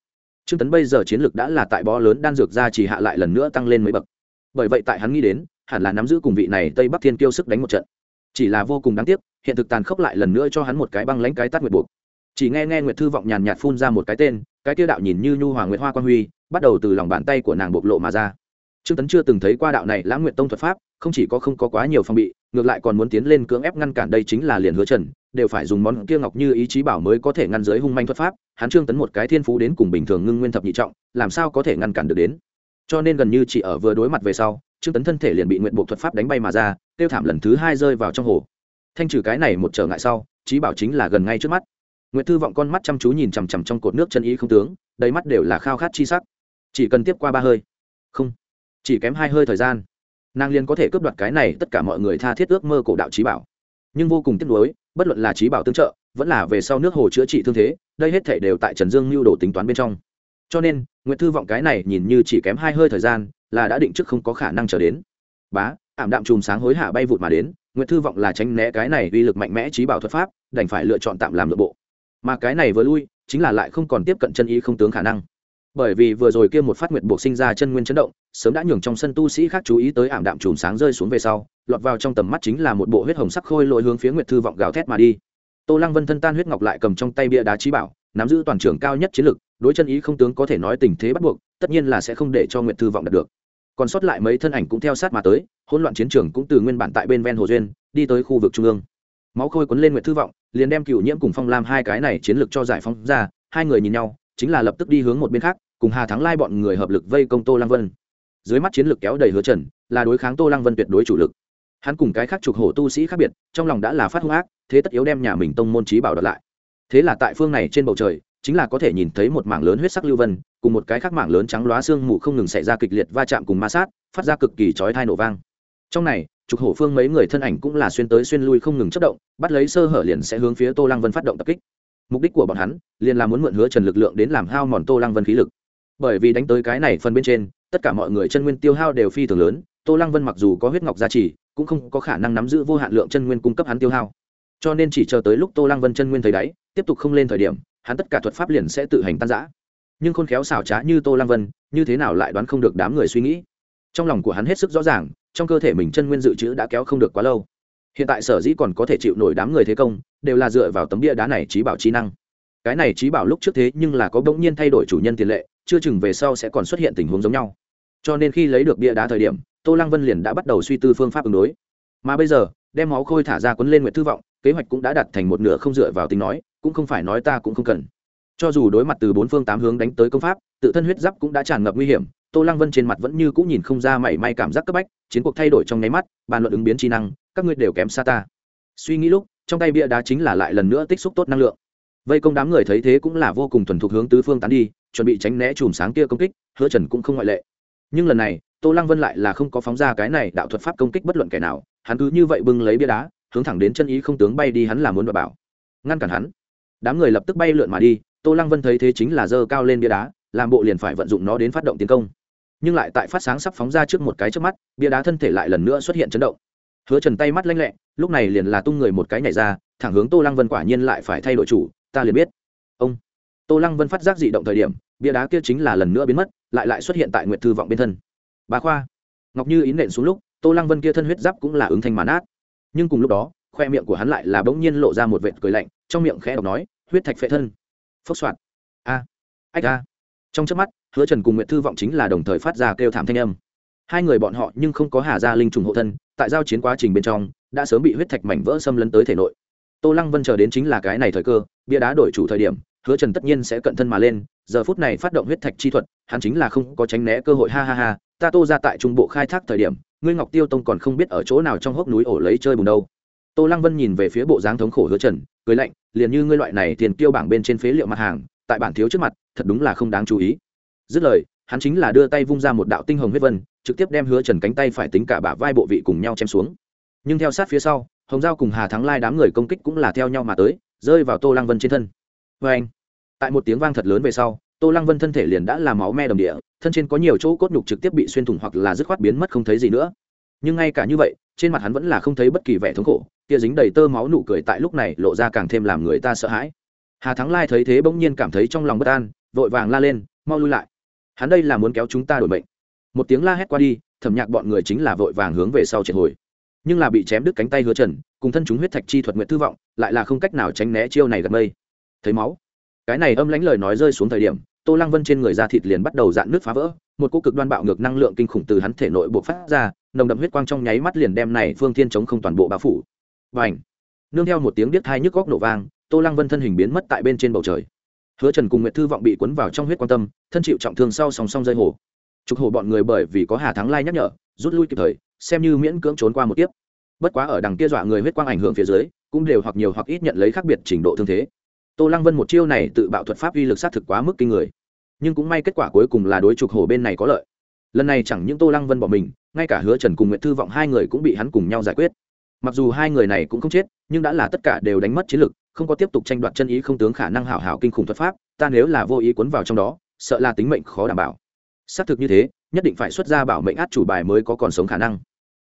trương tấn bây giờ chiến lực đã là tại bó lớn đan dược ra chỉ hạ lại lần nữa tăng lên mấy bậc. Bởi vậy tại hắn nghĩ đến hẳn là nắm giữ cùng vị này tây bắc thiên kiêu sức đánh một trận. Chỉ là vô cùng đáng tiếc, hiện thực tàn khốc lại lần nữa cho hắn một cái băng lãnh cái tát nguyệt buộc. Chỉ nghe nghe nguyệt thư vọng nhàn nhạt phun ra một cái tên, cái tiêu đạo nhìn như nhu hoàng nguyệt hoa quan huy, bắt đầu từ lòng bàn tay của nàng bộc lộ mà ra. Trương tấn chưa từng thấy qua đạo này lãng nguyệt tông thuật pháp, không chỉ có không có quá nhiều phong bị, ngược lại còn muốn tiến lên cưỡng ép ngăn cản đây chính là liền hứa trần, đều phải dùng món kia ngọc như ý chí bảo mới có thể ngăn giới hung manh thuật pháp, hắn trương tấn một cái thiên phú đến cùng bình thường ngưng nguyên thập nhị trọng, làm sao có thể ngăn cản được đến? Cho nên gần như chỉ ở vừa đối mặt về sau trương tấn thân thể liền bị nguyện bộ thuật pháp đánh bay mà ra tiêu thảm lần thứ hai rơi vào trong hồ thanh trừ cái này một trở ngại sau trí bảo chính là gần ngay trước mắt nguyện thư vọng con mắt chăm chú nhìn chằm chằm trong cột nước chân ý không tướng đầy mắt đều là khao khát chi sắc chỉ cần tiếp qua ba hơi không chỉ kém hai hơi thời gian nàng liền có thể cướp đoạt cái này tất cả mọi người tha thiết ước mơ cổ đạo trí bảo nhưng vô cùng tiếc nuối, bất luận là trí bảo tương trợ, vẫn là về sau nước hồ chữa trị thương thế, đây hết thể đều tại trần dương mưu đồ tính toán bên trong. Cho nên nguyễn thư vọng cái này nhìn như chỉ kém hai hơi thời gian là đã định trước không có khả năng trở đến. Bá, ảm đạm chùm sáng hối hả bay vụt mà đến nguyễn thư vọng là tránh né cái này uy lực mạnh mẽ trí bảo thuật pháp, đành phải lựa chọn tạm làm nội bộ. Mà cái này vừa lui, chính là lại không còn tiếp cận chân ý không tướng khả năng. Bởi vì vừa rồi kia một phát nguyệt buộc sinh ra chân nguyên chấn động, sớm đã nhường trong sân tu sĩ khác chú ý tới ảm đạm chùm sáng rơi xuống về sau, lọt vào trong tầm mắt chính là một bộ huyết hồng sắc khôi lội hướng phía nguyệt thư vọng gào thét mà đi. Tô lăng vân thân tan huyết ngọc lại cầm trong tay bia đá trí bảo, nắm giữ toàn trường cao nhất chiến lực đối chân ý không tướng có thể nói tình thế bắt buộc, tất nhiên là sẽ không để cho nguyện thư vọng đạt được. Còn sót lại mấy thân ảnh cũng theo sát mà tới, hỗn loạn chiến trường cũng từ nguyên bản tại bên ven hồ duyên, đi tới khu vực trung ương. Máu khôi quấn lên nguyện thư vọng, liền đem cựu nhiễm cùng phong lam hai cái này chiến lược cho giải phóng ra, hai người nhìn nhau, chính là lập tức đi hướng một bên khác, cùng hà thắng lai bọn người hợp lực vây công tô lăng vân. Dưới mắt chiến lược kéo đầy hứa trần, là đối kháng tô lăng vân tuyệt đối chủ lực. Hắn cùng cái khác trục hổ tu sĩ khác biệt, trong lòng đã là phát hung ác, thế tất yếu đem nhà mình tông môn trí bảo đợt lại. Thế là tại phương này trên bầu trời chính là có thể nhìn thấy một mảng lớn huyết sắc lưu vân, cùng một cái khác mảng lớn trắng loá xương mù không ngừng xảy ra kịch liệt va chạm cùng ma sát, phát ra cực kỳ chói thai nổ vang. Trong này, trục hổ phương mấy người thân ảnh cũng là xuyên tới xuyên lui không ngừng chất động, bắt lấy sơ hở liền sẽ hướng phía tô lăng vân phát động tập kích. Mục đích của bọn hắn, liền là muốn mượn hứa trần lực lượng đến làm hao mòn tô lăng vân khí lực. Bởi vì đánh tới cái này phần bên trên, tất cả mọi người chân nguyên tiêu hao đều phi thường lớn, tô lăng vân mặc dù có huyết ngọc gia trì, cũng không có khả năng nắm giữ vô hạn lượng chân nguyên cung cấp hắn tiêu hao. Cho nên chỉ chờ tới lúc tô lăng vân chân nguyên thấy đáy, tiếp tục không lên thời điểm hắn tất cả thuật pháp liền sẽ tự hành tan giã. Nhưng khôn khéo xảo trá như tô lăng vân, như thế nào lại đoán không được đám người suy nghĩ? Trong lòng của hắn hết sức rõ ràng, trong cơ thể mình chân nguyên dự trữ đã kéo không được quá lâu. Hiện tại sở dĩ còn có thể chịu nổi đám người thế công, đều là dựa vào tấm bia đá này trí bảo trí năng. Cái này trí bảo lúc trước thế nhưng là có bỗng nhiên thay đổi chủ nhân tiền lệ, chưa chừng về sau sẽ còn xuất hiện tình huống giống nhau. Cho nên khi lấy được bia đá thời điểm, tô lăng vân liền đã bắt đầu suy tư phương pháp ứng đối. Mà bây giờ, đem máu khôi thả ra quấn lên nguyện thư vọng, kế hoạch cũng đã đặt thành một nửa không dựa vào tính nói cũng không phải nói ta cũng không cần. Cho dù đối mặt từ bốn phương tám hướng đánh tới công pháp, tự thân huyết giáp cũng đã tràn ngập nguy hiểm, tô lăng vân trên mặt vẫn như cũng nhìn không ra mảy may cảm giác cấp bách, chiến cuộc thay đổi trong nháy mắt, bàn luận ứng biến trí năng, các ngươi đều kém xa ta. Suy nghĩ lúc, trong tay bia đá chính là lại lần nữa tích xúc tốt năng lượng. Vây công đám người thấy thế cũng là vô cùng thuần thục hướng tứ phương tán đi, chuẩn bị tránh né chùm sáng kia công kích, hứa trần cũng không ngoại lệ. Nhưng lần này, tô lăng vân lại là không có phóng ra cái này đạo thuật pháp công kích bất luận kẻ nào, hắn cứ như vậy bưng lấy bia đá, hướng thẳng đến chân ý không tướng bay đi hắn là muốn đ bảo. Ngăn cản hắn đám người lập tức bay lượn mà đi, tô lăng vân thấy thế chính là dơ cao lên bia đá, làm bộ liền phải vận dụng nó đến phát động tiến công. Nhưng lại tại phát sáng sắp phóng ra trước một cái trước mắt, bia đá thân thể lại lần nữa xuất hiện chấn động. Hứa trần tay mắt lanh lẹ, lúc này liền là tung người một cái nhảy ra, thẳng hướng tô lăng vân quả nhiên lại phải thay đổi chủ, ta liền biết. Ông. Tô lăng vân phát giác dị động thời điểm, bia đá kia chính là lần nữa biến mất, lại lại xuất hiện tại nguyệt thư vọng bên thân. Bà khoa. Ngọc như ý nện xuống lúc, tô lăng vân kia thân huyết giáp cũng là ứng thanh mán át. Nhưng cùng lúc đó, khoe miệng của hắn lại là bỗng nhiên lộ ra một vệt cười lạnh trong miệng khẽ đọc nói, huyết thạch phệ thân. Phốc soạn a, ách a trong trước mắt, hứa trần cùng nguyễn thư vọng chính là đồng thời phát ra kêu thảm thanh âm. Hai người bọn họ nhưng không có hà gia linh trùng hộ thân, tại giao chiến quá trình bên trong, đã sớm bị huyết thạch mảnh vỡ xâm lấn tới thể nội. Tô lăng vân chờ đến chính là cái này thời cơ, bia đá đổi chủ thời điểm, hứa trần tất nhiên sẽ cận thân mà lên, giờ phút này phát động huyết thạch chi thuật, hắn chính là không có tránh né cơ hội. Ha ha ha, ta tô ra tại trung bộ khai thác thời điểm, ngươi ngọc tiêu tông còn không biết ở chỗ nào trong hốc núi ổ lấy chơi bùn đâu. Tô lăng vân nhìn về phía bộ dáng thống khổ hứa trần cười lạnh, liền như ngươi loại này tiền tiêu bảng bên trên phế liệu mặt hàng, tại bản thiếu trước mặt, thật đúng là không đáng chú ý. Dứt lời, hắn chính là đưa tay vung ra một đạo tinh hồng huyết vân, trực tiếp đem hứa trần cánh tay phải tính cả bả vai bộ vị cùng nhau chém xuống. Nhưng theo sát phía sau, hồng giao cùng hà thắng lai đám người công kích cũng là theo nhau mà tới, rơi vào tô lăng vân trên thân. Vê anh, tại một tiếng vang thật lớn về sau, tô lăng vân thân thể liền đã làm máu me đồng địa, thân trên có nhiều chỗ cốt nhục trực tiếp bị xuyên thủng hoặc là dứt khoát biến mất không thấy gì nữa. Nhưng ngay cả như vậy, trên mặt hắn vẫn là không thấy bất kỳ vẻ thống khổ kia dính đầy tơ máu nụ cười tại lúc này lộ ra càng thêm làm người ta sợ hãi. Hà thắng lai thấy thế bỗng nhiên cảm thấy trong lòng bất an, vội vàng la lên, mau lui lại. Hắn đây là muốn kéo chúng ta đổi bệnh một tiếng la hét qua đi, thẩm nhạc bọn người chính là vội vàng hướng về sau triệt hồi. Nhưng là bị chém đứt cánh tay hứa trần, cùng thân chúng huyết thạch chi thuật nguyện thư vọng, lại là không cách nào tránh né chiêu này gần mây. Thấy máu. Cái này âm lãnh lời nói rơi xuống thời điểm, tô lăng vân trên người da thịt liền bắt đầu dạn nước phá vỡ, một cô cực đoan bạo ngược năng lượng kinh khủng từ hắn thể nội buộc phát ra, nồng đậm huyết quang trong nháy mắt liền đem này phương thiên chống không toàn bộ bao phủ và nương theo một tiếng biết thai nhức góc nổ vang, tô lăng vân thân hình biến mất tại bên trên bầu trời. Hứa trần cùng nguyệt thư vọng bị cuốn vào trong huyết quan tâm, thân chịu trọng thương sau song song rơi hồ. Trục hồ bọn người bởi vì có hà thắng lai nhắc nhở, rút lui kịp thời, xem như miễn cưỡng trốn qua một tiếp bất quá ở đằng kia dọa người huyết quang ảnh hưởng phía dưới, cũng đều hoặc nhiều hoặc ít nhận lấy khác biệt trình độ thương thế. Tô lăng vân một chiêu này tự bạo thuật pháp uy lực sát thực quá mức kinh người. Nhưng cũng may kết quả cuối cùng là đối trục hồ bên này có lợi. Lần này chẳng những tô lăng vân bỏ mình, ngay cả hứa trần cùng nguyệt thư vọng hai người cũng bị hắn cùng nhau giải quyết mặc dù hai người này cũng không chết, nhưng đã là tất cả đều đánh mất chiến lực, không có tiếp tục tranh đoạt chân ý không tướng khả năng hảo hảo kinh khủng thuật pháp, ta nếu là vô ý cuốn vào trong đó, sợ là tính mệnh khó đảm bảo. Xác thực như thế, nhất định phải xuất ra bảo mệnh át chủ bài mới có còn sống khả năng.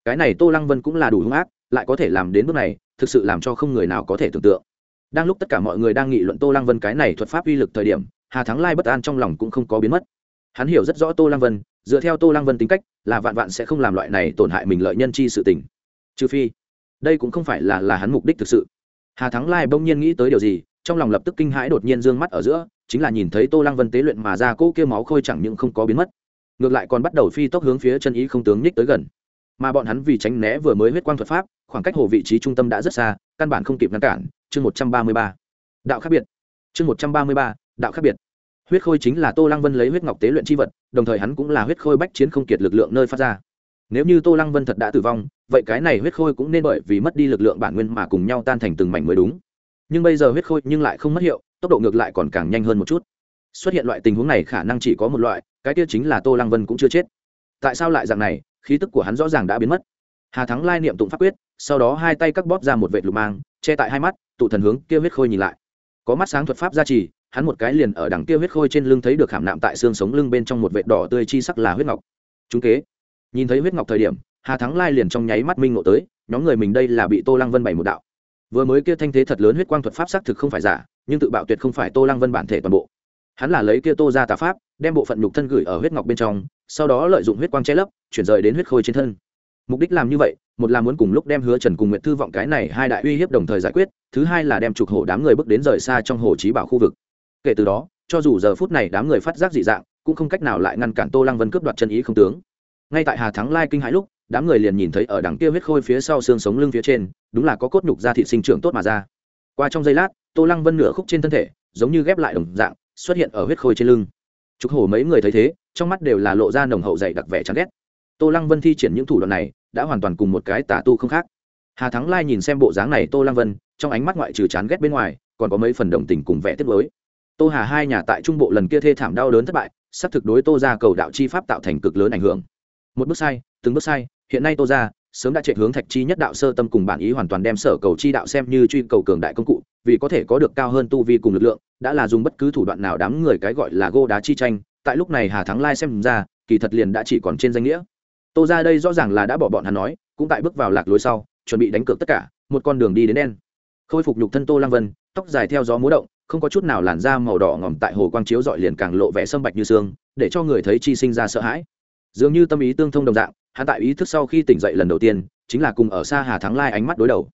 Cái này tô lăng vân cũng là đủ hung ác, lại có thể làm đến bước này, thực sự làm cho không người nào có thể tưởng tượng. Đang lúc tất cả mọi người đang nghị luận tô lăng vân cái này thuật pháp uy lực thời điểm, hà thắng lai bất an trong lòng cũng không có biến mất. Hắn hiểu rất rõ tô lăng vân, dựa theo tô lăng vân tính cách, là vạn vạn sẽ không làm loại này tổn hại mình lợi nhân chi sự tình. Trừ phi đây cũng không phải là là hắn mục đích thực sự. Hà thắng lai bỗng nhiên nghĩ tới điều gì, trong lòng lập tức kinh hãi đột nhiên d ư ơ n g mắt ở giữa, chính là nhìn thấy tô lăng vân tế luyện mà ra cỗ kia máu khôi chẳng những không có biến mất, ngược lại còn bắt đầu phi tốc hướng phía chân ý không tướng nhích tới gần. Mà bọn hắn vì tránh né vừa mới huyết quang thuật pháp, khoảng cách hồ vị trí trung tâm đã rất xa, căn bản không kịp ngăn cản. Chương một trăm ba mươi ba. Đạo khác biệt. Chương một trăm ba mươi ba. Đạo khác biệt. Huyết khôi chính là tô lăng vân lấy huyết ngọc tế luyện c h i vật, đồng thời hắn cũng là huyết khôi bách chiến không kiệt lực lượng nơi phát ra nếu như tô lăng vân thật đã tử vong, vậy cái này huyết khôi cũng nên bởi vì mất đi lực lượng bản nguyên mà cùng nhau tan thành từng mảnh mới đúng. Nhưng bây giờ huyết khôi nhưng lại không mất hiệu, tốc độ ngược lại còn càng nhanh hơn một chút. Xuất hiện loại tình huống này khả năng chỉ có một loại, cái tiêu chính là tô lăng vân cũng chưa chết. Tại sao lại dạng này, khí tức của hắn rõ ràng đã biến mất. Hà thắng lai niệm tụng pháp quyết, sau đó hai tay cắt bóp ra một vệ lục mang, che tại hai mắt, tụ thần hướng kia huyết khôi nhìn lại. Có mắt sáng thuật pháp gia trì, hắn một cái liền ở đằng kia huyết khôi trên lưng thấy được khảm nạm tại xương sống lưng bên trong một vệ đỏ tươi chi sắc là huyết ngọc. Chúng kế nhìn thấy huyết ngọc thời điểm, hà thắng lai liền trong nháy mắt minh ngộ tới, nhóm người mình đây là bị tô lăng vân bày một đạo. Vừa mới kia thanh thế thật lớn huyết quang thuật pháp xác thực không phải giả, nhưng tự bạo tuyệt không phải tô lăng vân bản thể toàn bộ. Hắn là lấy kia tô ra tà pháp, đem bộ phận nhục thân gửi ở huyết ngọc bên trong, sau đó lợi dụng huyết quang che lấp, chuyển rời đến huyết khôi trên thân. Mục đích làm như vậy, một là muốn cùng lúc đem hứa trần cùng nguyện thư vọng cái này hai đại uy hiếp đồng thời giải quyết, thứ hai là đem trục hổ đám người bước đến rời xa trong hồ trí bảo khu vực. Kể từ đó, cho dù giờ phút này đám người phát giác dị dạng, cũng không cách nào lại ngăn cản tô lăng vân cướp đoạt chân ý không tướng ngay tại hà thắng lai kinh hãi lúc, đám người liền nhìn thấy ở đằng kia huyết khôi phía sau xương sống lưng phía trên, đúng là có cốt nhục da thị sinh trưởng tốt mà ra. Qua trong giây lát, tô lăng vân nửa khúc trên thân thể, giống như ghép lại đồng dạng, xuất hiện ở huyết khôi trên lưng. Trục hổ mấy người thấy thế, trong mắt đều là lộ ra nồng hậu dày đặc vẻ chán ghét. Tô lăng vân thi triển những thủ đoạn này, đã hoàn toàn cùng một cái tà tu không khác. Hà thắng lai nhìn xem bộ dáng này tô lăng vân, trong ánh mắt ngoại trừ chán ghét bên ngoài, còn có mấy phần đồng tình cùng vẻ tiết với tô hà hai nhà tại trung bộ lần kia thê thảm đau đớn thất bại, sắp thực đối tô ra cầu đạo chi pháp tạo thành cực lớn ảnh hưởng một bước sai, từng bước sai, hiện nay tô ra sớm đã chạy hướng thạch chi nhất đạo sơ tâm cùng bản ý hoàn toàn đem sở cầu chi đạo xem như truy cầu cường đại công cụ, vì có thể có được cao hơn tu vi cùng lực lượng, đã là dùng bất cứ thủ đoạn nào đám người cái gọi là gô đá chi tranh, tại lúc này hà thắng lai xem ra, kỳ thật liền đã chỉ còn trên danh nghĩa. Tô ra đây rõ ràng là đã bỏ bọn hắn nói, cũng tại bước vào lạc lối sau, chuẩn bị đánh cược tất cả, một con đường đi đến đen. Khôi phục nhục thân tô lang vân, tóc dài theo gió múa động, không có chút nào làn da màu đỏ ngỏm tại hồ quang chiếu dọi liền càng lộ vẻ sâm bạch như xương để cho người thấy chi sinh ra sợ hãi dường như tâm ý tương thông đồng dạng, hắn tại ý thức sau khi tỉnh dậy lần đầu tiên, chính là cùng ở xa hà thắng lai ánh mắt đối đầu.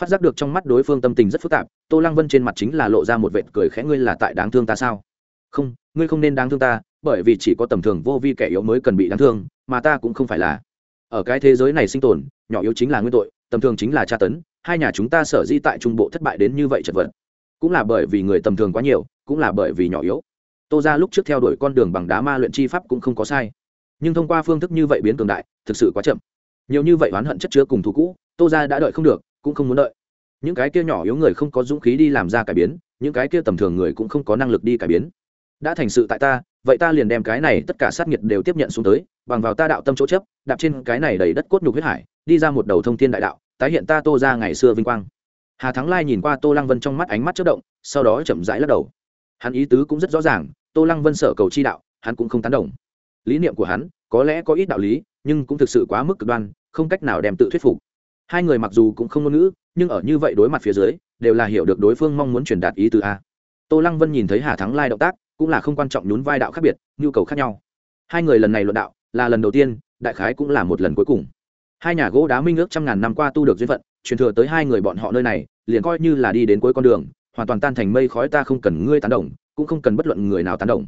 Phát giác được trong mắt đối phương tâm tình rất phức tạp, tô lăng vân trên mặt chính là lộ ra một vệt cười khẽ, ngươi là tại đáng thương ta sao? Không, ngươi không nên đáng thương ta, bởi vì chỉ có tầm thường vô vi kẻ yếu mới cần bị đáng thương, mà ta cũng không phải là. Ở cái thế giới này sinh tồn, nhỏ yếu chính là nguyên tội, tầm thường chính là tra tấn, hai nhà chúng ta sở di tại trung bộ thất bại đến như vậy chật vật. Cũng là bởi vì người tầm thường quá nhiều, cũng là bởi vì nhỏ yếu. Tô ra lúc trước theo đuổi con đường bằng đá ma luyện chi pháp cũng không có sai nhưng thông qua phương thức như vậy biến cường đại, thực sự quá chậm. Nhiều như vậy oán hận chất chứa cùng thú cũ, tô ra đã đợi không được, cũng không muốn đợi. Những cái kia nhỏ yếu người không có dũng khí đi làm ra cải biến, những cái kia tầm thường người cũng không có năng lực đi cải biến. Đã thành sự tại ta, vậy ta liền đem cái này tất cả sát nhiệt đều tiếp nhận xuống tới, bằng vào ta đạo tâm chỗ chấp, đạp trên cái này đầy đất cốt nhục huyết hải, đi ra một đầu thông thiên đại đạo, tái hiện ta tô ra ngày xưa vinh quang. Hà thắng lai nhìn qua tô lăng vân trong mắt ánh mắt chất động, sau đó chậm rãi lắc đầu. Hắn ý tứ cũng rất rõ ràng, tô lăng vân sở cầu chi đạo, hắn cũng không tán đồng lý niệm của hắn có lẽ có ít đạo lý, nhưng cũng thực sự quá mức cực đoan, không cách nào đem tự thuyết phục. Hai người mặc dù cũng không ngôn ngữ, nhưng ở như vậy đối mặt phía dưới, đều là hiểu được đối phương mong muốn truyền đạt ý từ a. Tô lăng vân nhìn thấy hà thắng lai động tác, cũng là không quan trọng nhún vai đạo khác biệt, nhu cầu khác nhau. Hai người lần này luận đạo, là lần đầu tiên, đại khái cũng là một lần cuối cùng. Hai nhà gỗ đá minh ước trăm ngàn năm qua tu được duyên phận, truyền thừa tới hai người bọn họ nơi này, liền coi như là đi đến cuối con đường, hoàn toàn tan thành mây khói ta không cần ngươi tán đồng, cũng không cần bất luận người nào tán đồng.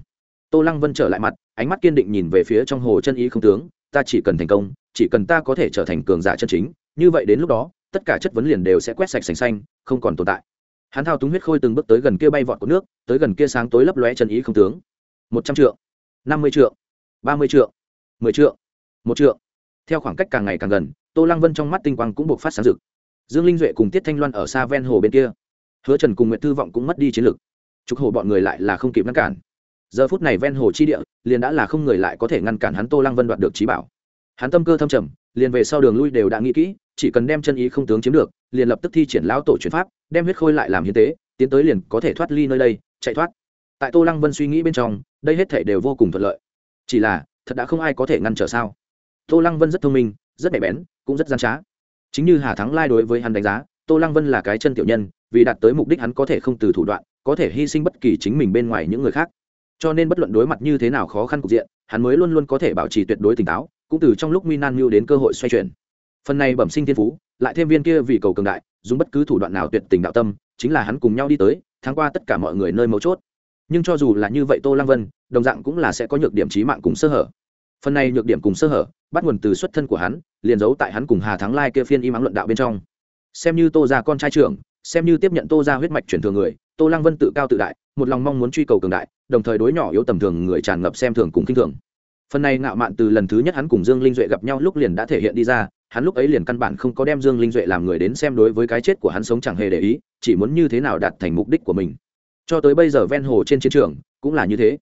Tô lăng vân trở lại mặt ánh mắt kiên định nhìn về phía trong hồ chân ý không tướng, ta chỉ cần thành công, chỉ cần ta có thể trở thành cường giả chân chính, như vậy đến lúc đó, tất cả chất vấn liền đều sẽ quét sạch sành xanh, không còn tồn tại. Hắn thao túng huyết khôi từng bước tới gần kia bay vọt của nước, tới gần kia sáng tối lấp lóe chân ý không tướng. Một trăm triệu năm mươi triệu ba mươi triệu mười triệu một triệu theo khoảng cách càng ngày càng gần, tô lăng vân trong mắt tinh quang cũng buộc phát sáng rực. Dương linh duệ cùng tiết thanh loan ở xa ven hồ bên kia. Hứa trần cùng nguyễn thư vọng cũng mất đi chiến lược trục hồ bọn người lại là không kịp ngăn cản giờ phút này ven hồ chi địa, liền đã là không người lại có thể ngăn cản hắn tô lăng vân đoạt được trí bảo. Hắn tâm cơ thâm trầm, liền về sau đường lui đều đã nghĩ kỹ, chỉ cần đem chân ý không tướng chiếm được, liền lập tức thi triển lão tổ chuyển pháp, đem huyết khôi lại làm hiến tế, tiến tới liền có thể thoát ly nơi đây, chạy thoát. Tại tô lăng vân suy nghĩ bên trong, đây hết thể đều vô cùng thuận lợi. Chỉ là, thật đã không ai có thể ngăn trở sao? Tô lăng vân rất thông minh, rất nhạy bén, cũng rất gian trá. Chính như hà thắng lai đối với hắn đánh giá, tô lăng vân là cái chân tiểu nhân, vì đạt tới mục đích hắn có thể không từ thủ đoạn, có thể hy sinh bất kỳ chính mình bên ngoài những người khác cho nên bất luận đối mặt như thế nào khó khăn cục diện, hắn mới luôn luôn có thể bảo trì tuyệt đối tỉnh táo, cũng từ trong lúc nguy nan mưu đến cơ hội xoay chuyển. Phần này bẩm sinh thiên phú, lại thêm viên kia vì cầu cường đại, dùng bất cứ thủ đoạn nào tuyệt tình đạo tâm, chính là hắn cùng nhau đi tới tháng qua tất cả mọi người nơi mấu chốt. Nhưng cho dù là như vậy tô lăng vân, đồng dạng cũng là sẽ có nhược điểm trí mạng cùng sơ hở. Phần này nhược điểm cùng sơ hở, bắt nguồn từ xuất thân của hắn, liền giấu tại hắn cùng hà thắng lai kia phiên im ắng luận đạo bên trong. Xem như tô ra con trai trưởng, xem như tiếp nhận tô ra huyết mạch chuyển thường người tô lăng vân tự cao tự đại, một lòng mong muốn truy cầu cường đại, đồng thời đối nhỏ yếu tầm thường người tràn ngập xem thường cùng k i n h thường. Phần này ngạo mạn từ lần thứ nhất hắn cùng dương linh duệ gặp nhau lúc liền đã thể hiện đi ra, hắn lúc ấy liền căn bản không có đem dương linh duệ làm người đến xem đối với cái chết của hắn sống chẳng hề để ý, chỉ muốn như thế nào đạt thành mục đích của mình. Cho tới bây giờ ven hồ trên chiến trường, cũng là như thế.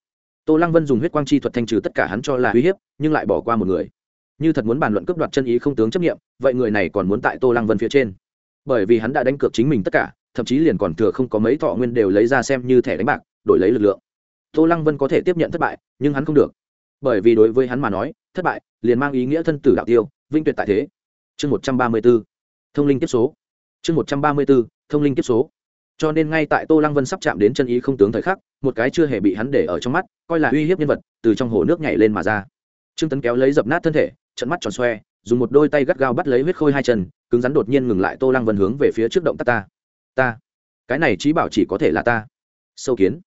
Tô lăng vân dùng huyết quang chi thuật thanh trừ tất cả hắn cho là uy hiếp, nhưng lại bỏ qua một người. Như thật muốn bàn luận cướp đoạt chân ý không tướng chấp nghiệm, vậy người này còn muốn tại tô lăng vân phía trên. Bởi vì hắn đã đánh cược chính mình tất cả thậm chí liền còn thừa không có mấy thọ nguyên đều lấy ra xem như thẻ đánh bạc, đổi lấy lực lượng. Tô lăng vân có thể tiếp nhận thất bại, nhưng hắn không được. Bởi vì đối với hắn mà nói, thất bại liền mang ý nghĩa thân tử đạo tiêu, vinh tuyệt tại thế. Chương một trăm ba mươi b ố thông linh kiếp số. Chương một trăm ba mươi b ố thông linh kiếp số. Cho nên ngay tại tô lăng vân sắp chạm đến chân ý không tướng thời khắc, một cái chưa hề bị hắn để ở trong mắt, coi là uy hiếp nhân vật, từ trong hồ nước nhảy lên mà ra. Trương tấn kéo lấy dập nát thân thể, trận mắt tròn xoe, dùng một đôi tay gắt gao bắt lấy huyết khôi hai chân, cứng rắn đột nhiên ngừng lại tô lăng vân hướng về phía trước động tác ta ta. Cái này trí bảo chỉ có thể là ta. Sâu kiến.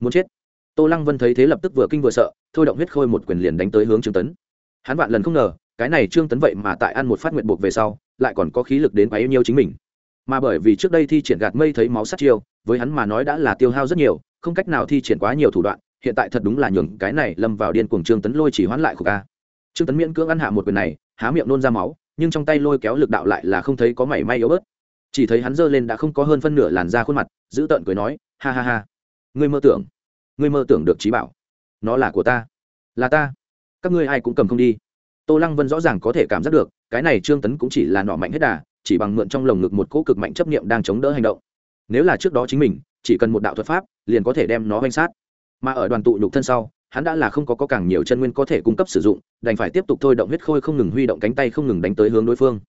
Muốn chết. Tô lăng vân thấy thế lập tức vừa kinh vừa sợ, thôi động huyết khôi một quyền liền đánh tới hướng trương tấn. Hắn vạn lần không ngờ, cái này trương tấn vậy mà tại ăn một phát nguyện buộc về sau, lại còn có khí lực đến bấy yêu nhiêu chính mình. Mà bởi vì trước đây thi triển gạt mây thấy máu sát chiêu, với hắn mà nói đã là tiêu hao rất nhiều, không cách nào thi triển quá nhiều thủ đoạn, hiện tại thật đúng là nhường cái này lâm vào điên cuồng trương tấn lôi chỉ hoãn lại của a. trương tấn miễn cưỡng ăn hạ một quyền này, há miệng nôn ra máu, nhưng trong tay lôi kéo lực đạo lại là không thấy có mảy may yếu bớt chỉ thấy hắn giơ lên đã không có hơn phân nửa làn da khuôn mặt giữ tợn cười nói ha ha ha ngươi mơ tưởng ngươi mơ tưởng được trí bảo. Nó là của ta là ta. Các ngươi ai cũng cầm không đi. Tô lăng vân rõ ràng có thể cảm giác được cái này trương tấn cũng chỉ là nọ mạnh hết đà chỉ bằng mượn trong lồng ngực một cỗ cực mạnh chấp niệm đang chống đỡ hành động. Nếu là trước đó chính mình chỉ cần một đạo thuật pháp liền có thể đem nó oanh sát. Mà ở đoàn tụ nhục thân sau hắn đã là không có, có càng nhiều chân nguyên có thể cung cấp sử dụng đành phải tiếp tục thôi động huyết khôi không ngừng huy động cánh tay không ngừng đánh tới hướng đối phương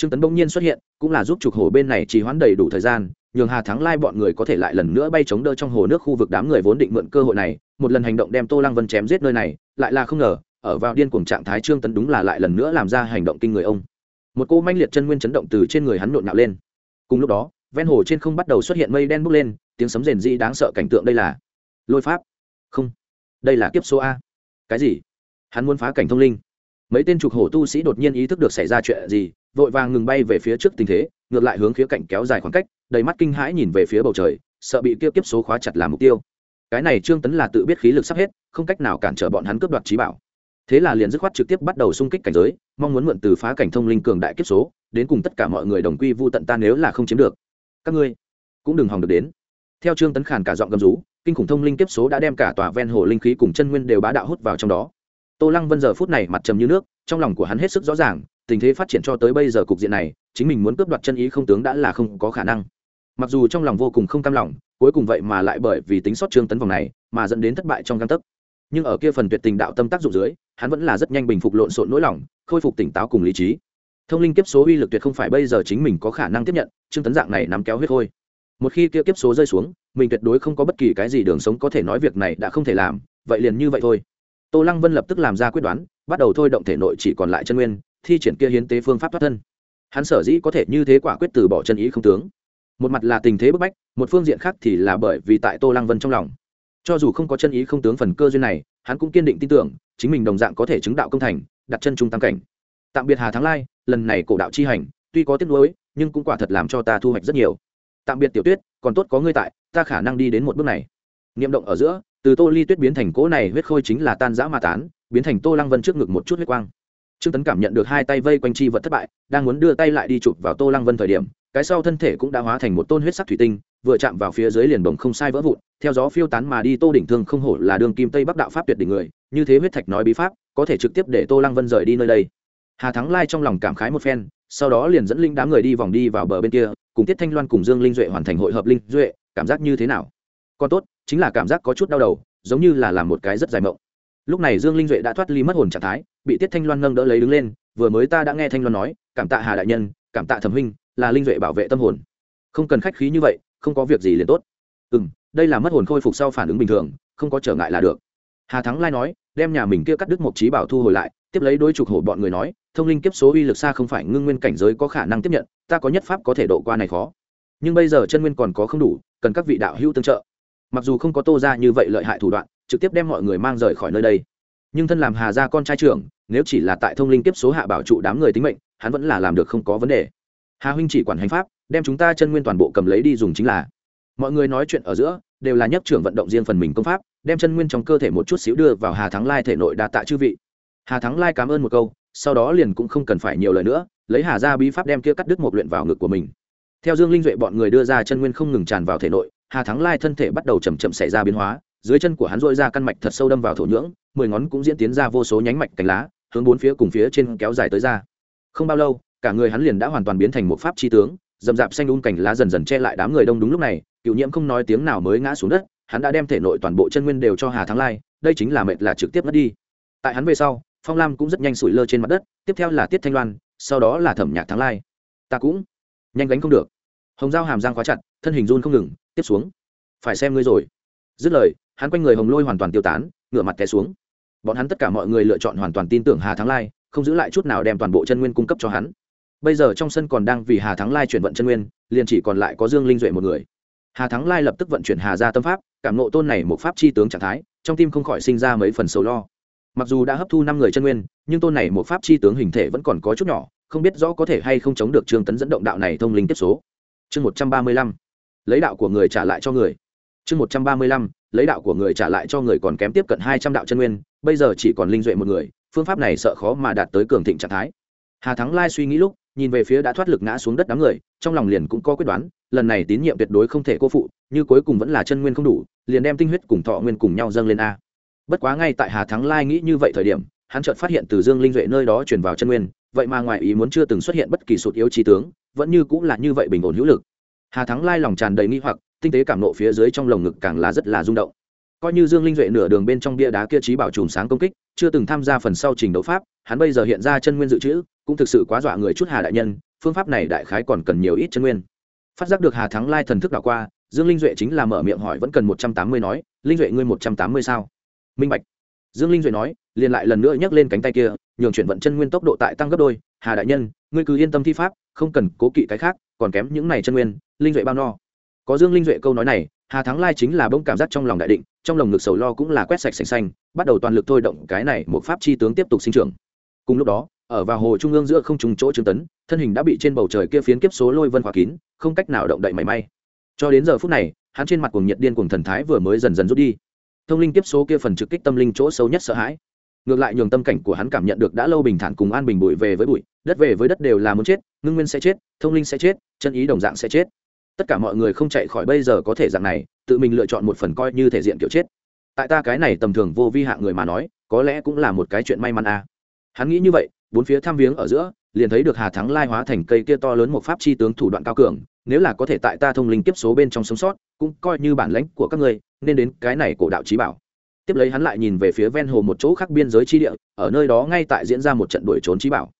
trương tấn bỗng nhiên xuất hiện, cũng là giúp trục hổ bên này trì hoãn đầy đủ thời gian, nhường hà thắng lai bọn người có thể lại lần nữa bay chống đỡ trong hồ nước khu vực đám người vốn định mượn cơ hội này, một lần hành động đem tô lăng vân chém giết nơi này, lại là không ngờ, ở vào điên cuồng trạng thái trương tấn đúng là lại lần nữa làm ra hành động kinh người ông. Một cô manh liệt chân nguyên chấn động từ trên người hắn nộn nạo lên. Cùng lúc đó, ven hồ trên không bắt đầu xuất hiện mây đen bốc lên, tiếng sấm rền rĩ đáng sợ cảnh tượng đây là lôi pháp. Không, đây là kiếp số a. Cái gì? Hắn muốn phá cảnh thông linh. Mấy tên trục hổ tu sĩ đột nhiên ý thức được xảy ra chuyện gì vội vàng ngừng bay về phía trước tình thế, ngược lại hướng phía cạnh kéo dài khoảng cách, đầy mắt kinh hãi nhìn về phía bầu trời, sợ bị kia kiếp số khóa chặt làm mục tiêu. Cái này trương tấn là tự biết khí lực sắp hết, không cách nào cản trở bọn hắn cướp đoạt trí bảo. Thế là liền dứt khoát trực tiếp bắt đầu xung kích cảnh giới, mong muốn mượn từ phá cảnh thông linh cường đại kiếp số, đến cùng tất cả mọi người đồng quy vu tận ta nếu là không chiếm được. Các ngươi cũng đừng hòng được đến. Theo trương tấn khàn cả giọng gầm rú, kinh khủng thông linh kiếp số đã đem cả tòa ven hồ linh khí cùng chân nguyên đều bá đạo hút vào trong đó. Tô lăng vân giờ phút này mặt trầm như nước, trong lòng của hắn hết sức rõ ràng tình thế phát triển cho tới bây giờ cục diện này, chính mình muốn cướp đoạt chân ý không tướng đã là không có khả năng. Mặc dù trong lòng vô cùng không cam lòng, cuối cùng vậy mà lại bởi vì tính sót trương tấn vòng này mà dẫn đến thất bại trong găng tấc. Nhưng ở kia phần tuyệt tình đạo tâm tác dụng dưới, hắn vẫn là rất nhanh bình phục lộn xộn nỗi lòng, khôi phục tỉnh táo cùng lý trí. Thông linh kiếp số uy lực tuyệt không phải bây giờ chính mình có khả năng tiếp nhận, trương tấn dạng này nắm kéo huyết thôi một khi kia kiếp số rơi xuống, mình tuyệt đối không có bất kỳ cái gì đường sống có thể nói việc này đã không thể làm, vậy liền như vậy thôi. Tô lăng vân lập tức làm ra quyết đoán, bắt đầu thôi động thể nội chỉ còn lại chân nguyên thi triển kia hiến tế phương pháp thoát thân. Hắn sở dĩ có thể như thế quả quyết từ bỏ chân ý không tướng. Một mặt là tình thế bức bách, một phương diện khác thì là bởi vì tại tô lăng vân trong lòng. Cho dù không có chân ý không tướng phần cơ duyên này, hắn cũng kiên định tin tưởng, chính mình đồng dạng có thể chứng đạo công thành, đặt chân trung tam cảnh. Tạm biệt hà thắng lai, lần này cổ đạo chi hành, tuy có tiếc nuối, nhưng cũng quả thật làm cho ta thu hoạch rất nhiều. Tạm biệt tiểu tuyết, còn tốt có ngươi tại, ta khả năng đi đến một bước này. Niệm động ở giữa, từ tô ly tuyết biến thành cỗ này huyết khôi chính là tan dã ma tán, biến thành tô lăng vân trước ngực một chút huyết quang trương tấn cảm nhận được hai tay vây quanh chi vật thất bại, đang muốn đưa tay lại đi chụp vào tô lăng vân thời điểm, cái sau thân thể cũng đã hóa thành một tôn huyết sắc thủy tinh, vừa chạm vào phía dưới liền bồng không sai vỡ vụn, theo gió phiêu tán mà đi, tô đỉnh thương không hổ là đường kim tây bắc đạo pháp tuyệt đỉnh người, như thế huyết thạch nói bí pháp, có thể trực tiếp để tô lăng vân rời đi nơi đây. Hà thắng lai trong lòng cảm khái một phen, sau đó liền dẫn linh đám người đi vòng đi vào bờ bên kia, cùng tiết thanh loan cùng dương linh duệ hoàn thành hội hợp linh duệ, cảm giác như thế nào? Còn tốt, chính là cảm giác có chút đau đầu, giống như là làm một cái rất dài mộng. Lúc này dương linh duệ đã thoát ly mất hồn trạng thái bị tiết thanh loan nâng đỡ lấy đứng lên, vừa mới ta đã nghe thanh loan nói, cảm tạ hà đại nhân, cảm tạ thẩm huynh, là linh duệ bảo vệ tâm hồn. Không cần khách khí như vậy, không có việc gì liền tốt. Ừ m đây là mất hồn khôi phục sau phản ứng bình thường, không có trở ngại là được. Hà thắng lai nói, đem nhà mình kia cắt đứt một trí bảo thu hồi lại, tiếp lấy đôi chục hổ bọn người nói, thông linh kiếp số uy lực xa không phải ngưng nguyên cảnh giới có khả năng tiếp nhận, ta có nhất pháp có thể độ qua này khó. Nhưng bây giờ chân nguyên còn có không đủ, cần các vị đạo hữu tương trợ. Mặc dù không có tô ra như vậy lợi hại thủ đoạn, trực tiếp đem mọi người mang rời khỏi nơi đây nhưng thân làm hà gia con trai trưởng, nếu chỉ là tại thông linh kiếp số hạ bảo trụ đám người tính mệnh, hắn vẫn là làm được không có vấn đề. Hà huynh chỉ quản hành pháp, đem chúng ta chân nguyên toàn bộ cầm lấy đi dùng chính là. Mọi người nói chuyện ở giữa, đều là nhất trưởng vận động riêng phần mình công pháp, đem chân nguyên trong cơ thể một chút xíu đưa vào hà thắng lai thể nội đa tạ chư vị. Hà thắng lai cảm ơn một câu, sau đó liền cũng không cần phải nhiều lời nữa, lấy hà ra bí pháp đem kia cắt đứt một luyện vào ngực của mình. Theo dương linh duệ bọn người đưa ra chân nguyên không ngừng tràn vào thể nội, hà thắng lai thân thể bắt đầu chầm chậm xảy ra biến hóa dưới chân của hắn dội ra căn mạch thật sâu đâm vào thổ nhưỡng, mười ngón cũng diễn tiến ra vô số nhánh mạch cánh lá, hướng bốn phía cùng phía trên kéo dài tới ra. Không bao lâu, cả người hắn liền đã hoàn toàn biến thành một pháp chi tướng, dầm dạp xanh un cành lá dần dần che lại đám người đông đúng lúc này, cựu nhiễm không nói tiếng nào mới ngã xuống đất, hắn đã đem thể nội toàn bộ chân nguyên đều cho hà thắng lai, đây chính là mệt là trực tiếp mất đi. Tại hắn về sau, phong lam cũng rất nhanh sủi lơ trên mặt đất, tiếp theo là tiết thanh loan, sau đó là thẩm nhạc thắng lai. Ta cũng nhanh gánh không được. Hồng dao hàm giang khóa chặt, thân hình run không ngừng, tiếp xuống. Phải xem ngươi rồi. Dứt lời hắn quanh người hồng lôi hoàn toàn tiêu tán ngựa mặt té xuống. Bọn hắn tất cả mọi người lựa chọn hoàn toàn tin tưởng hà thắng lai, không giữ lại chút nào đem toàn bộ chân nguyên cung cấp cho hắn. Bây giờ trong sân còn đang vì hà thắng lai chuyển vận chân nguyên, liền chỉ còn lại có dương linh duệ một người. Hà thắng lai lập tức vận chuyển hà ra tâm pháp, cảm nộ tôn này một pháp chi tướng trạng thái, trong tim không khỏi sinh ra mấy phần sầu lo. Mặc dù đã hấp thu năm người chân nguyên, nhưng tôn này một pháp chi tướng hình thể vẫn còn có chút nhỏ, không biết rõ có thể hay không chống được trương tấn dẫn động đạo này thông linh tiếp số. Chương một trăm ba mươi lăm. Lấy đạo của người trả lại cho người. Chương một trăm ba mươi lăm lấy đạo của người trả lại cho người còn kém tiếp cận hai trăm đạo chân nguyên, bây giờ chỉ còn linh duệ một người, phương pháp này sợ khó mà đạt tới cường thịnh trạng thái. Hà thắng lai suy nghĩ lúc, nhìn về phía đã thoát lực ngã xuống đất đám người, trong lòng liền cũng có quyết đoán, lần này tín nhiệm tuyệt đối không thể cô phụ, như cuối cùng vẫn là chân nguyên không đủ, liền đem tinh huyết cùng thọ nguyên cùng nhau dâng lên a. Bất quá ngay tại hà thắng lai nghĩ như vậy thời điểm, hắn chợt phát hiện từ dương linh duệ nơi đó chuyển vào chân nguyên, vậy mà ngoài ý muốn chưa từng xuất hiện bất kỳ sụt yếu trí tướng, vẫn như cũng là như vậy bình ổn hữu lực. Hà thắng lai lòng tràn đầy nghi hoặc tinh tế cảm nộ phía dưới trong lồng ngực càng là rất là rung động. Coi như dương linh duệ nửa đường bên trong bia đá kia trí bảo chùm sáng công kích, chưa từng tham gia phần sau trình đấu pháp, hắn bây giờ hiện ra chân nguyên dự trữ, cũng thực sự quá dọa người chút hà đại nhân, phương pháp này đại khái còn cần nhiều ít chân nguyên. Phát giác được hà thắng lai thần thức đảo qua, dương linh duệ chính là mở miệng hỏi vẫn cần một trăm tám mươi nói, linh duệ ngươi một trăm tám mươi sao? Minh bạch. Dương linh duệ nói, liền lại lần nữa nhấc lên cánh tay kia, nhường chuyển vận chân nguyên tốc độ tại tăng gấp đôi. Hà đại nhân, ngươi cứ yên tâm thi pháp, không cần cố kỵ cái khác, còn kém những này chân nguyên, linh duệ bao no có dương linh duệ câu nói này, hà thắng lai chính là bông cảm giác trong lòng đại định, trong lòng ngực sầu lo cũng là quét sạch sành xanh, bắt đầu toàn lực thôi động cái này một pháp chi tướng tiếp tục sinh trưởng. Cùng lúc đó, ở vào hồ trung ương giữa không trùng chỗ trương tấn, thân hình đã bị trên bầu trời kia phiến kiếp số lôi vân khóa kín, không cách nào động đậy mảy may. Cho đến giờ phút này, hắn trên mặt cuồng nhiệt điên cuồng thần thái vừa mới dần dần rút đi. Thông linh kiếp số kia phần trực kích tâm linh chỗ sâu nhất sợ hãi. Ngược lại nhường tâm cảnh của hắn cảm nhận được đã lâu bình thản cùng an bình bụi về với bụi, đất về với đất đều là muốn chết, ngưng nguyên sẽ chết, thông linh sẽ chết, chân ý đồng dạng sẽ chết tất cả mọi người không chạy khỏi bây giờ có thể dạng này, tự mình lựa chọn một phần coi như thể diện kiểu chết. Tại ta cái này tầm thường vô vi hạ người mà nói, có lẽ cũng là một cái chuyện may mắn à. hắn nghĩ như vậy, bốn phía thăm viếng ở giữa, liền thấy được hà thắng lai hóa thành cây kia to lớn một pháp chi tướng thủ đoạn cao cường, nếu là có thể tại ta thông linh tiếp số bên trong sống sót, cũng coi như bản lãnh của các ngươi, nên đến cái này cổ đạo trí bảo. Tiếp lấy hắn lại nhìn về phía ven hồ một chỗ khác biên giới chi địa, ở nơi đó ngay tại diễn ra một trận đuổi trốn trí bảo.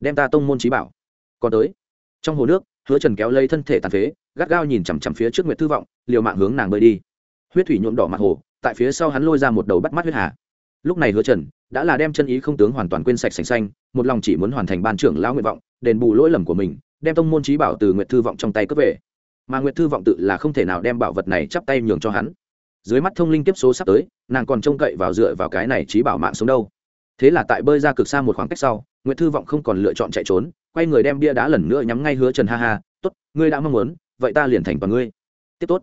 Đem ta tông môn trí bảo. Còn tới. Trong hồ nước, hứa trần kéo lây thân thể tàn phế gắt gao nhìn chằm chằm phía trước nguyệt thư vọng, liều mạng hướng nàng bơi đi. Huyết thủy nhuộm đỏ mặt hồ, tại phía sau hắn lôi ra một đầu bắt mắt huyết hà. Lúc này hứa trần đã là đem chân ý không tướng hoàn toàn quên sạch sành xanh, một lòng chỉ muốn hoàn thành ban trưởng lão nguyện vọng, đền bù lỗi lầm của mình, đem tông môn trí bảo từ nguyệt thư vọng trong tay cướp về. Mà nguyệt thư vọng tự là không thể nào đem bảo vật này chắp tay nhường cho hắn. Dưới mắt thông linh tiếp số sắp tới, nàng còn trông cậy vào dựa vào cái này trí bảo mạng sống đâu. Thế là tại bơi ra cực xa một khoảng cách sau, nguyệt thư vọng không còn lựa chọn chạy trốn, quay người đem bia đá lần nữa nhắm ngay hứa trần, ha ha, tốt, ngươi đã mong muốn vậy ta liền thành toàn ngươi. Tiếp tốt.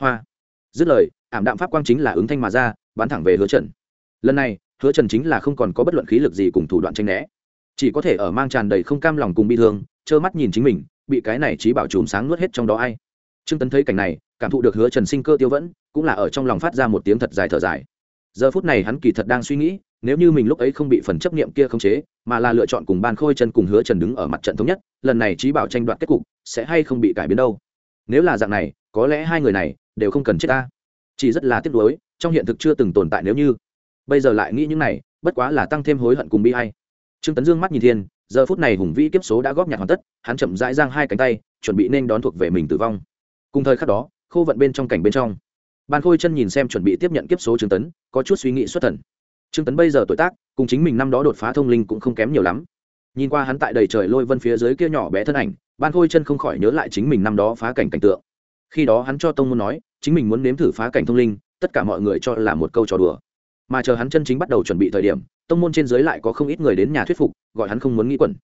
Hoa. Dứt lời, ảm đạm pháp quang chính là ứng thanh mà ra, bắn thẳng về hứa trần. Lần này, hứa trần chính là không còn có bất luận khí lực gì cùng thủ đoạn tranh né. Chỉ có thể ở mang tràn đầy không cam lòng cùng bi thương, trơ mắt nhìn chính mình, bị cái này trí bảo chùm sáng nuốt hết trong đó ai. Trương tấn thấy cảnh này, cảm thụ được hứa trần sinh cơ tiêu vẫn, cũng là ở trong lòng phát ra một tiếng thật dài thở dài. Giờ phút này hắn kỳ thật đang suy nghĩ, nếu như mình lúc ấy không bị phần chấp niệm kia khống chế, mà là lựa chọn cùng ban khôi chân cùng hứa trần đứng ở mặt trận thống nhất, lần này trí bảo tranh đoạt kết cục, sẽ hay không bị cải biến đâu? Nếu là dạng này, có lẽ hai người này đều không cần chết ta. Chỉ rất là tiếc nuối, trong hiện thực chưa từng tồn tại nếu như. Bây giờ lại nghĩ những này, bất quá là tăng thêm hối hận cùng bi hay trương tấn dương mắt nhìn thiên, giờ phút này hùng vĩ kiếp số đã góp nhặt hoàn tất, hắn chậm rãi giang hai cánh tay, chuẩn bị nên đón thuộc về mình tử vong. Cùng thời khắc đó, khô vận bên trong cảnh bên trong. Ban khôi chân nhìn xem chuẩn bị tiếp nhận kiếp số trương tấn, có chút suy nghĩ xuất thần. Trương tấn bây giờ tuổi tác, cùng chính mình năm đó đột phá thông linh cũng không kém nhiều lắm nhìn qua hắn tại đầy trời lôi vân phía dưới kia nhỏ bé thân ảnh, ban khôi chân không khỏi nhớ lại chính mình năm đó phá cảnh cảnh tượng. Khi đó hắn cho tông môn nói, chính mình muốn nếm thử phá cảnh thông linh, tất cả mọi người cho là một câu trò đùa. Mà chờ hắn chân chính bắt đầu chuẩn bị thời điểm, tông môn trên dưới lại có không ít người đến nhà thuyết phục, gọi hắn không muốn nghĩ quẩn.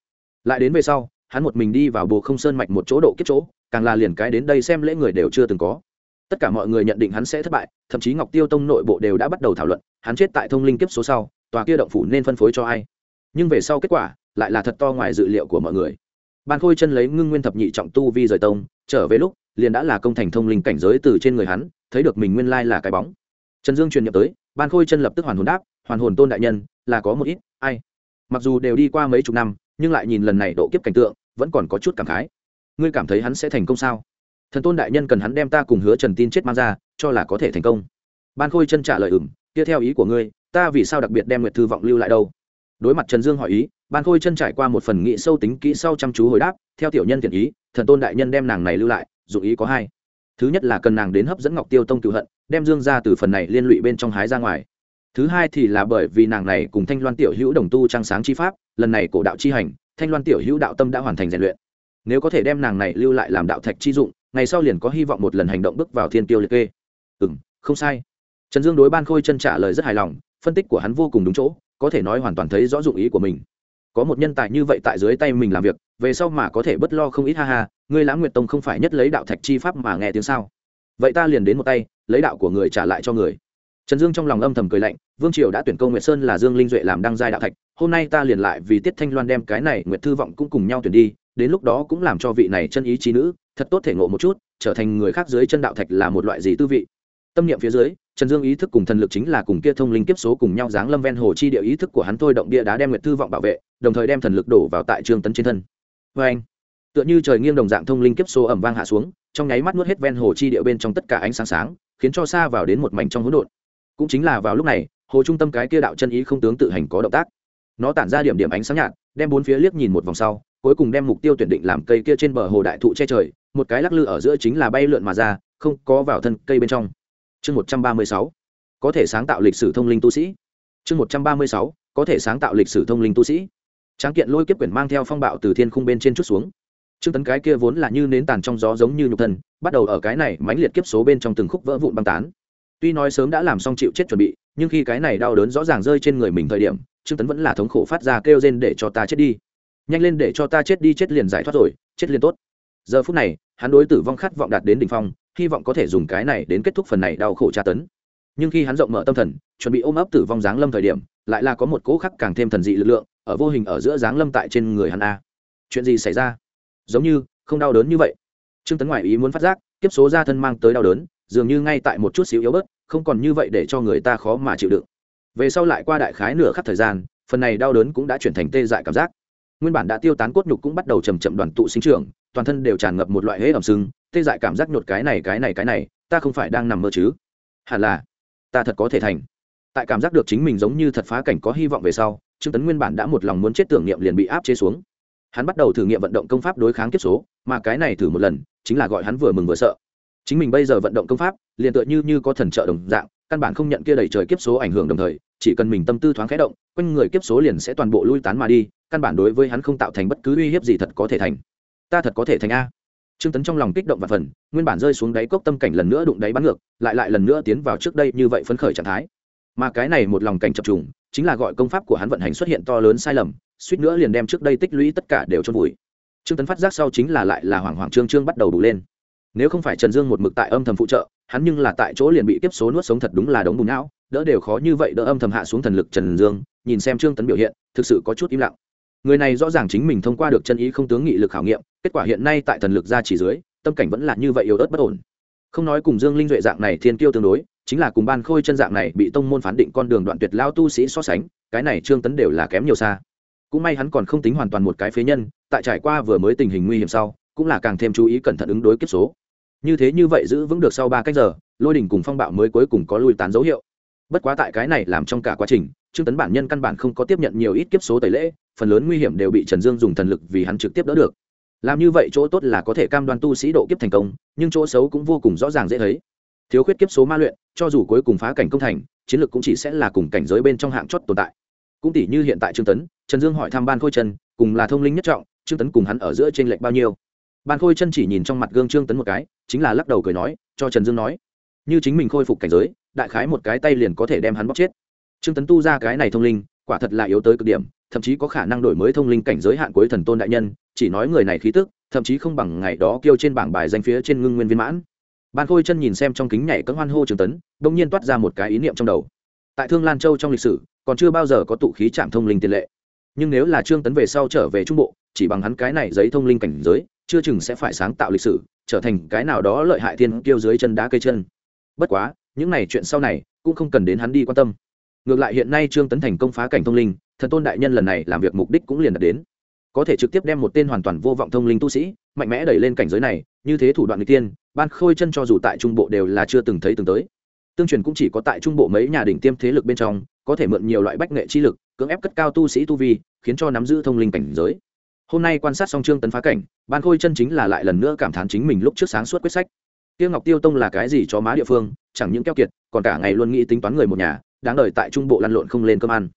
Lại đến về sau, hắn một mình đi vào bồ không sơn mạch một chỗ độ kiếp chỗ, càng là liền cái đến đây xem lễ người đều chưa từng có. Tất cả mọi người nhận định hắn sẽ thất bại, thậm chí ngọc tiêu tông nội bộ đều đã bắt đầu thảo luận, hắn chết tại thông linh kiếp số sau, tòa kia động phủ nên phân phối cho ai. Nhưng về sau kết quả lại là thật to ngoài dự liệu của mọi người. Ban khôi chân lấy ngưng nguyên thập nhị trọng tu vi rời tông trở về lúc liền đã là công thành thông linh cảnh giới từ trên người hắn thấy được mình nguyên lai là cái bóng. Trần dương truyền nhập tới ban khôi chân lập tức hoàn hồn đáp hoàn hồn tôn đại nhân là có một ít ai? Mặc dù đều đi qua mấy chục năm nhưng lại nhìn lần này độ kiếp cảnh tượng vẫn còn có chút cảm khái. Ngươi cảm thấy hắn sẽ thành công sao? Thần tôn đại nhân cần hắn đem ta cùng hứa trần tin chết mang ra cho là có thể thành công. Ban khôi chân trả lời ửng, kia theo ý của ngươi ta vì sao đặc biệt đem nguyệt thư vọng lưu lại đâu? Đối mặt trần dương hỏi ý ban khôi chân trải qua một phần nghị sâu tính kỹ sau chăm chú hồi đáp, theo tiểu nhân thiện ý, thần tôn đại nhân đem nàng này lưu lại, dụng ý có hai. Thứ nhất là cần nàng đến hấp dẫn ngọc tiêu tông cựu hận, đem dương ra từ phần này liên lụy bên trong hái ra ngoài. Thứ hai thì là bởi vì nàng này cùng thanh loan tiểu hữu đồng tu trang sáng chi pháp, lần này cổ đạo chi hành, thanh loan tiểu hữu đạo tâm đã hoàn thành rèn luyện. Nếu có thể đem nàng này lưu lại làm đạo thạch chi dụng, ngày sau liền có hy vọng một lần hành động bước vào thiên tiêu liệt kê. Ừ n không sai. Trần dương đối ban khôi chân trả lời rất hài lòng, phân tích của hắn vô cùng đúng chỗ, có thể nói hoàn toàn thấy rõ dụng ý của mình có một nhân tài như vậy tại dưới tay mình làm việc, về sau mà có thể bất lo không ít, ha ha, ngươi lãng nguyệt tông không phải nhất lấy đạo thạch chi pháp mà nghe tiếng sao? Vậy ta liền đến một tay, lấy đạo của người trả lại cho người. Trần dương trong lòng âm thầm cười lạnh, vương triều đã tuyển công nguyệt sơn là dương linh duệ làm đăng giai đạo thạch, hôm nay ta liền lại vì tiết thanh loan đem cái này nguyệt thư vọng cũng cùng nhau tuyển đi, đến lúc đó cũng làm cho vị này chân ý trí nữ, thật tốt thể ngộ một chút, trở thành người khác dưới chân đạo thạch là một loại gì tư vị? Tâm niệm phía dưới, trần dương ý thức cùng thần lực chính là cùng kia thông linh kiếp số cùng nhau giáng lâm ven hồ chi địa ý thức của hắn thôi động bia đá đem nguyệt thư vọng bảo vệ đồng thời đem thần lực đổ vào tại trương tấn trên thân vê anh tựa như trời nghiêng đồng dạng thông linh kiếp số ẩm vang hạ xuống trong nháy mắt nuốt hết ven hồ chi địa bên trong tất cả ánh sáng sáng khiến cho xa vào đến một mảnh trong hỗn độn cũng chính là vào lúc này hồ trung tâm cái kia đạo chân ý không tướng tự hành có động tác nó tản ra điểm điểm ánh sáng nhạt đem bốn phía liếc nhìn một vòng sau cuối cùng đem mục tiêu tuyển định làm cây kia trên bờ hồ đại thụ che trời một cái lắc lư ở giữa chính là bay lượn mà ra không có vào thân cây bên trong chương một trăm ba mươi sáu có thể sáng tạo lịch sử thông linh tu sĩ chương một trăm ba mươi sáu có thể sáng tạo lịch sử thông linh tu sĩ tráng kiện lôi kiếp quyển mang theo phong bạo từ thiên khung bên trên chút xuống. Trương tấn cái kia vốn là như nến tàn trong gió giống như nhục thân, bắt đầu ở cái này mãnh liệt kiếp số bên trong từng khúc vỡ vụn băng tán. Tuy nói sớm đã làm xong chịu chết chuẩn bị, nhưng khi cái này đau đớn rõ ràng rơi trên người mình thời điểm, trương tấn vẫn là thống khổ phát ra kêu rên để cho ta chết đi. Nhanh lên để cho ta chết đi chết liền giải thoát rồi, chết liền tốt. Giờ phút này, hắn đối tử vong khát vọng đạt đến đỉnh phong, hy vọng có thể dùng cái này đến kết thúc phần này đau khổ tra tấn. Nhưng khi hắn rộng mở tâm thần, chuẩn bị ôm ấp tử vong giáng lâm thời điểm, lại là có một cỗ khắc càng thêm thần dị lực lượng ở vô hình ở giữa dáng lâm tại trên người hắn a. Chuyện gì xảy ra? Giống như, không đau đớn như vậy. Trương tấn ngoại ý muốn phát giác, kiếp số ra thân mang tới đau đớn, dường như ngay tại một chút xíu yếu bớt, không còn như vậy để cho người ta khó mà chịu đựng. Về sau lại qua đại khái nửa khắc thời gian, phần này đau đớn cũng đã chuyển thành tê dại cảm giác. Nguyên bản đã tiêu tán cốt nhục cũng bắt đầu chầm chậm đoàn tụ sinh trưởng, toàn thân đều tràn ngập một loại hễ ẩm sưng, tê dại cảm giác nhột cái này cái này cái này, ta không phải đang nằm mơ chứ? Hẳn là, ta thật có thể thành. Tại cảm giác được chính mình giống như thật phá cảnh có hy vọng về sau trương tấn nguyên bản đã một lòng muốn chết tưởng niệm liền bị áp chế xuống. Hắn bắt đầu thử nghiệm vận động công pháp đối kháng kiếp số, mà cái này thử một lần, chính là gọi hắn vừa mừng vừa sợ. Chính mình bây giờ vận động công pháp, liền tựa như như có thần trợ đồng dạng, căn bản không nhận kia đầy trời kiếp số ảnh hưởng đồng thời, chỉ cần mình tâm tư thoáng khẽ động, quanh người kiếp số liền sẽ toàn bộ lui tán mà đi, căn bản đối với hắn không tạo thành bất cứ uy hiếp gì thật có thể thành. Ta thật có thể thành a. Trương tấn trong lòng kích động và phần, nguyên bản rơi xuống đáy cốc tâm cảnh lần nữa đụng đáy bắn ngược, lại lại lần nữa tiến vào trước đây như vậy phấn khởi trạng thái mà cái này một lòng cảnh chập trùng, chính là gọi công pháp của hắn vận hành xuất hiện to lớn sai lầm, suýt nữa liền đem trước đây tích lũy tất cả đều cho vùi. Trương tấn phát giác sau chính là lại là hoàng hoàng trương trương bắt đầu đủ lên. Nếu không phải trần dương một mực tại âm thầm phụ trợ, hắn nhưng là tại chỗ liền bị tiếp số nuốt sống thật đúng là đống bùn não, đỡ đều khó như vậy đỡ âm thầm hạ xuống thần lực trần dương, nhìn xem trương tấn biểu hiện, thực sự có chút im lặng. Người này rõ ràng chính mình thông qua được chân ý không tướng nghị lực khảo nghiệm, kết quả hiện nay tại thần lực ra chỉ dưới, tâm cảnh vẫn là như vậy yếu ớt bất ổn. Không nói cùng dương linh duệ dạng này thiên tiêu tương đối chính là cùng ban khôi chân dạng này bị tông môn phán định con đường đoạn tuyệt lao tu sĩ so sánh, cái này trương tấn đều là kém nhiều xa. Cũng may hắn còn không tính hoàn toàn một cái phế nhân, tại trải qua vừa mới tình hình nguy hiểm sau, cũng là càng thêm chú ý cẩn thận ứng đối kiếp số. Như thế như vậy giữ vững được sau ba cách giờ, lôi đình cùng phong bạo mới cuối cùng có lùi tán dấu hiệu. Bất quá tại cái này làm trong cả quá trình, trương tấn bản nhân căn bản không có tiếp nhận nhiều ít kiếp số tẩy lễ, phần lớn nguy hiểm đều bị trần dương dùng thần lực vì hắn trực tiếp đỡ được. Làm như vậy chỗ tốt là có thể cam đoan tu sĩ độ kiếp thành công, nhưng chỗ xấu cũng vô cùng rõ ràng dễ thấy thiếu khuyết kiếp số ma luyện, cho dù cuối cùng phá cảnh công thành, chiến lược cũng chỉ sẽ là cùng cảnh giới bên trong hạng chót tồn tại. Cũng tỷ như hiện tại trương tấn, trần dương hỏi thăm ban khôi chân cùng là thông linh nhất trọng, trương tấn cùng hắn ở giữa trên lệch bao nhiêu? Ban khôi chân chỉ nhìn trong mặt gương trương tấn một cái, chính là lắc đầu cười nói, cho trần dương nói, như chính mình khôi phục cảnh giới, đại khái một cái tay liền có thể đem hắn bóc chết. Trương tấn tu ra cái này thông linh, quả thật là yếu tới cực điểm, thậm chí có khả năng đổi mới thông linh cảnh giới hạn cuối thần tôn đại nhân, chỉ nói người này khí tức, thậm chí không bằng ngày đó kêu trên bảng bài danh phía trên ngưng nguyên viên mãn ban khôi chân nhìn xem trong kính nhảy cấm hoan hô trường tấn đông nhiên toát ra một cái ý niệm trong đầu tại thương lan châu trong lịch sử còn chưa bao giờ có tụ khí trạm thông linh tiền lệ nhưng nếu là trương tấn về sau trở về trung bộ chỉ bằng hắn cái này giấy thông linh cảnh giới chưa chừng sẽ phải sáng tạo lịch sử trở thành cái nào đó lợi hại thiên kiêu dưới chân đá cây chân bất quá những này chuyện sau này cũng không cần đến hắn đi quan tâm ngược lại hiện nay trương tấn thành công phá cảnh thông linh thần tôn đại nhân lần này làm việc mục đích cũng liền đạt đến có thể trực tiếp đem một tên hoàn toàn vô vọng thông linh tu sĩ mạnh mẽ đẩy lên cảnh giới này như thế thủ đoạn n g tiên, ban khôi chân cho dù tại trung bộ đều là chưa từng thấy từng tới. Tương truyền cũng chỉ có tại trung bộ mấy nhà đỉnh tiêm thế lực bên trong, có thể mượn nhiều loại bách nghệ chi lực, cưỡng ép cất cao tu sĩ tu vi, khiến cho nắm giữ thông linh cảnh giới. Hôm nay quan sát xong trương tấn phá cảnh, ban khôi chân chính là lại lần nữa cảm thán chính mình lúc trước sáng suốt quyết sách. Tiêu ngọc tiêu tông là cái gì cho má địa phương, chẳng những keo kiệt, còn cả ngày luôn nghĩ tính toán người một nhà, đáng đời tại trung bộ lăn lộn không lên cơm ăn.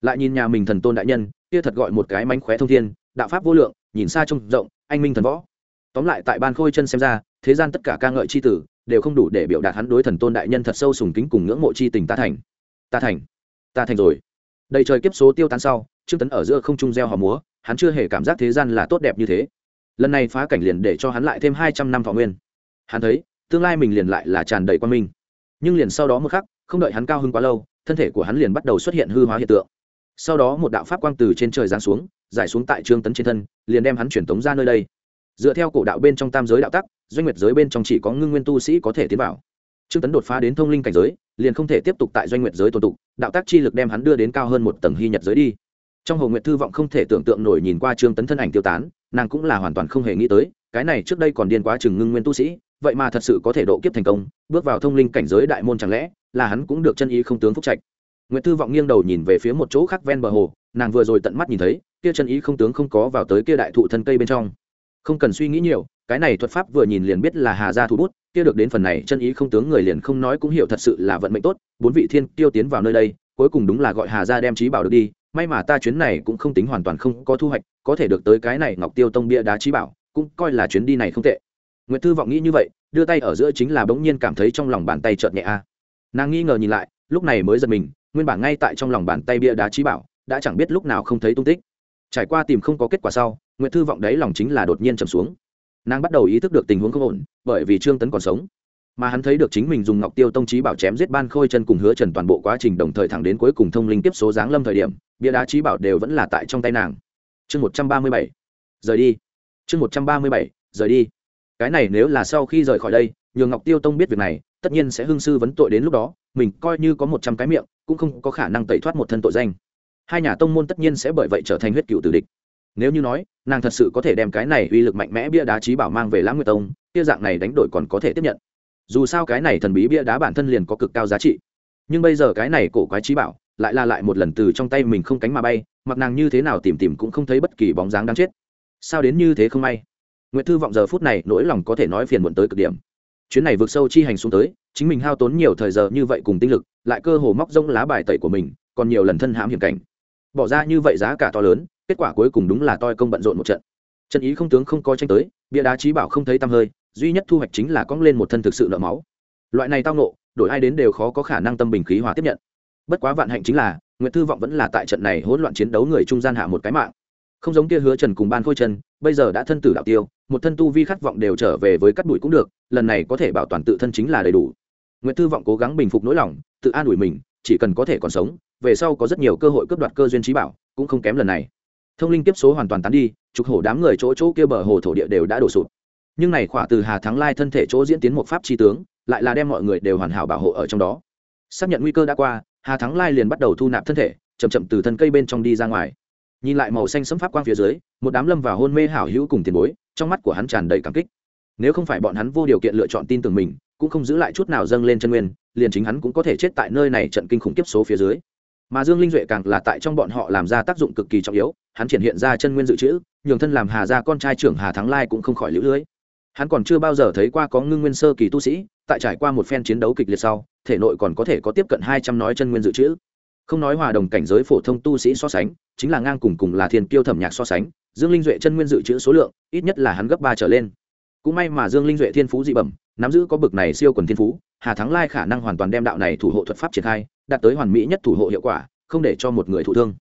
Lại nhìn nhà mình thần tôn đại nhân, kia thật gọi một cái mánh khóe thông thiên, đạo pháp vô lượng, nhìn xa trông rộng, anh minh thần võ tóm lại tại ban khôi chân xem ra, thế gian tất cả ca ngợi c h i tử đều không đủ để biểu đạt hắn đối thần tôn đại nhân thật sâu sùng kính cùng ngưỡng mộ c h i tình ta thành. Ta thành. Ta thành rồi. Đầy trời kiếp số tiêu tán sau, trương tấn ở giữa không trung gieo hò múa, hắn chưa hề cảm giác thế gian là tốt đẹp như thế. Lần này phá cảnh liền để cho hắn lại thêm hai trăm năm thọ nguyên. Hắn thấy, tương lai mình liền lại là tràn đầy quan minh. Nhưng liền sau đó một khắc, không đợi hắn cao hơn quá lâu, thân thể của hắn liền bắt đầu xuất hiện hư hóa hiện tượng. Sau đó một đạo pháp quang từ trên trời giáng xuống, giải xuống tại trương tấn trên thân, liền đem hắn chuyển tống ra nơi đây dựa theo cổ đạo bên trong tam giới đạo tắc doanh nguyệt giới bên trong chỉ có ngưng nguyên tu sĩ có thể tiến vào trương tấn đột phá đến thông linh cảnh giới liền không thể tiếp tục tại doanh nguyệt giới tồn tụ. đạo tác chi lực đem hắn đưa đến cao hơn một tầng hy nhật giới đi trong hồ nguyệt thư vọng không thể tưởng tượng nổi nhìn qua trương tấn thân ảnh tiêu tán nàng cũng là hoàn toàn không hề nghĩ tới cái này trước đây còn điên quá chừng ngưng nguyên tu sĩ vậy mà thật sự có thể độ kiếp thành công bước vào thông linh cảnh giới đại môn chẳng lẽ là hắn cũng được chân ý không tướng phúc trạch Nguyệt Thư vọng nghiêng đầu nhìn về phía một chỗ khác ven bờ hồ, nàng vừa rồi tận mắt nhìn thấy, kia chân ý không tướng không có vào tới kia đại thụ thân cây bên trong. Không cần suy nghĩ nhiều, cái này thuật pháp vừa nhìn liền biết là Hà gia thủ bút, kia được đến phần này chân ý không tướng người liền không nói cũng hiểu thật sự là vận mệnh tốt, bốn vị thiên tiêu tiến vào nơi đây, cuối cùng đúng là gọi Hà gia đem trí bảo được đi, may mà ta chuyến này cũng không tính hoàn toàn không có thu hoạch, có thể được tới cái này Ngọc Tiêu Tông bia đá trí bảo, cũng coi là chuyến đi này không tệ. Nguyệt Thư vọng nghĩ như vậy, đưa tay ở giữa chính là bỗng nhiên cảm thấy trong lòng bàn tay chợt nhẹ a. Nàng nghi ngờ nhìn lại, lúc này mới giật mình, nguyên bản ngay tại trong lòng bàn tay bia đá trí bảo đã chẳng biết lúc nào không thấy tung tích trải qua tìm không có kết quả sau Nguyệt thư vọng đấy lòng chính là đột nhiên trầm xuống. Nàng bắt đầu ý thức được tình huống không ổn, bởi vì trương tấn còn sống. Mà hắn thấy được chính mình dùng ngọc tiêu tông trí bảo chém giết ban khôi chân cùng hứa trần toàn bộ quá trình đồng thời thẳng đến cuối cùng thông linh tiếp số giáng lâm thời điểm, bia đá trí bảo đều vẫn là tại trong tay nàng. Chương một trăm ba mươi bảy. Rời đi. Chương một trăm ba mươi bảy. Rời đi. Cái này nếu là sau khi rời khỏi đây, nhường ngọc tiêu tông biết việc này, tất nhiên sẽ hưng sư vấn tội đến lúc đó, mình coi như có một trăm cái miệng, cũng không có khả năng tẩy thoát một thân tội danh. Hai nhà tông môn tất nhiên sẽ bởi vậy trở thành huyết cựu tử địch nếu như nói, nàng thật sự có thể đem cái này uy lực mạnh mẽ bia đá trí bảo mang về lãng nguyệt tông bia dạng này đánh đổi còn có thể tiếp nhận. Dù sao cái này thần bí bia đá bản thân liền có cực cao giá trị. Nhưng bây giờ cái này cổ quái trí bảo, lại là lại một lần từ trong tay mình không cánh mà bay, mặc nàng như thế nào tìm tìm cũng không thấy bất kỳ bóng dáng đáng chết. Sao đến như thế không may? Nguyệt thư vọng giờ phút này nỗi lòng có thể nói phiền muộn tới cực điểm. Chuyến này vượt sâu chi hành xuống tới, chính mình hao tốn nhiều thời giờ như vậy cùng tinh lực, lại cơ hồ móc rông lá bài tẩy của mình, còn nhiều lần thân hãm hiểm cảnh. Bỏ ra như vậy giá cả to lớn kết quả cuối cùng đúng là toi công bận rộn một trận. Chân ý không tướng không có tranh tới, bia đá trí bảo không thấy tăm hơi, duy nhất thu hoạch chính là cong lên một thân thực sự nợ máu. Loại này tao nộ đổi ai đến đều khó có khả năng tâm bình khí hòa tiếp nhận. Bất quá vạn hạnh chính là nguyễn thư vọng vẫn là tại trận này hỗn loạn chiến đấu người trung gian hạ một cái mạng. Không giống kia hứa trần cùng ban khôi chân bây giờ đã thân tử đạo tiêu, một thân tu vi khát vọng đều trở về với cắt đùi cũng được, lần này có thể bảo toàn tự thân chính là đầy đủ. Nguyễn thư vọng cố gắng bình phục nỗi lòng, tự an ủi mình, chỉ cần có thể còn sống, về sau có rất nhiều cơ hội cướp đoạt cơ duyên trí bảo, cũng không kém lần này thông linh kiếp số hoàn toàn tán đi, trục hổ đám người chỗ chỗ kia bờ hồ thổ địa đều đã đổ sụt nhưng này khỏa từ hà thắng lai thân thể chỗ diễn tiến một pháp tri tướng, lại là đem mọi người đều hoàn hảo bảo hộ ở trong đó. Xác nhận nguy cơ đã qua, hà thắng lai liền bắt đầu thu nạp thân thể, chậm chậm từ thân cây bên trong đi ra ngoài. Nhìn lại màu xanh sấm pháp quang phía dưới, một đám lâm vào hôn mê hảo hữu cùng tiền bối, trong mắt của hắn tràn đầy cảm kích. Nếu không phải bọn hắn vô điều kiện lựa chọn tin tưởng mình, cũng không giữ lại chút nào dâng lên chân nguyên, liền chính hắn cũng có thể chết tại nơi này trận kinh khủng kiếp số phía dưới mà dương linh duệ càng là tại trong bọn họ làm ra tác dụng cực kỳ trọng yếu, hắn triển hiện ra chân nguyên dự trữ, nhường thân làm hà gia con trai trưởng hà thắng lai cũng không khỏi lũ lưới. Hắn còn chưa bao giờ thấy qua có ngưng nguyên sơ kỳ tu sĩ, tại trải qua một phen chiến đấu kịch liệt sau, thể nội còn có thể có tiếp cận hai trăm nói chân nguyên dự trữ. Không nói hòa đồng cảnh giới phổ thông tu sĩ so sánh, chính là ngang cùng cùng là thiên kiêu thẩm nhạc so sánh, dương linh duệ chân nguyên dự trữ số lượng, ít nhất là hắn gấp ba trở lên. Cũng may mà dương linh duệ thiên phú dị bẩm nắm giữ có bực này siêu quần thiên phú, hà thắng lai khả năng hoàn toàn đem đạo này thủ hộ thuật pháp triển khai, đạt tới hoàn mỹ nhất thủ hộ hiệu quả, không để cho một người thụ thương.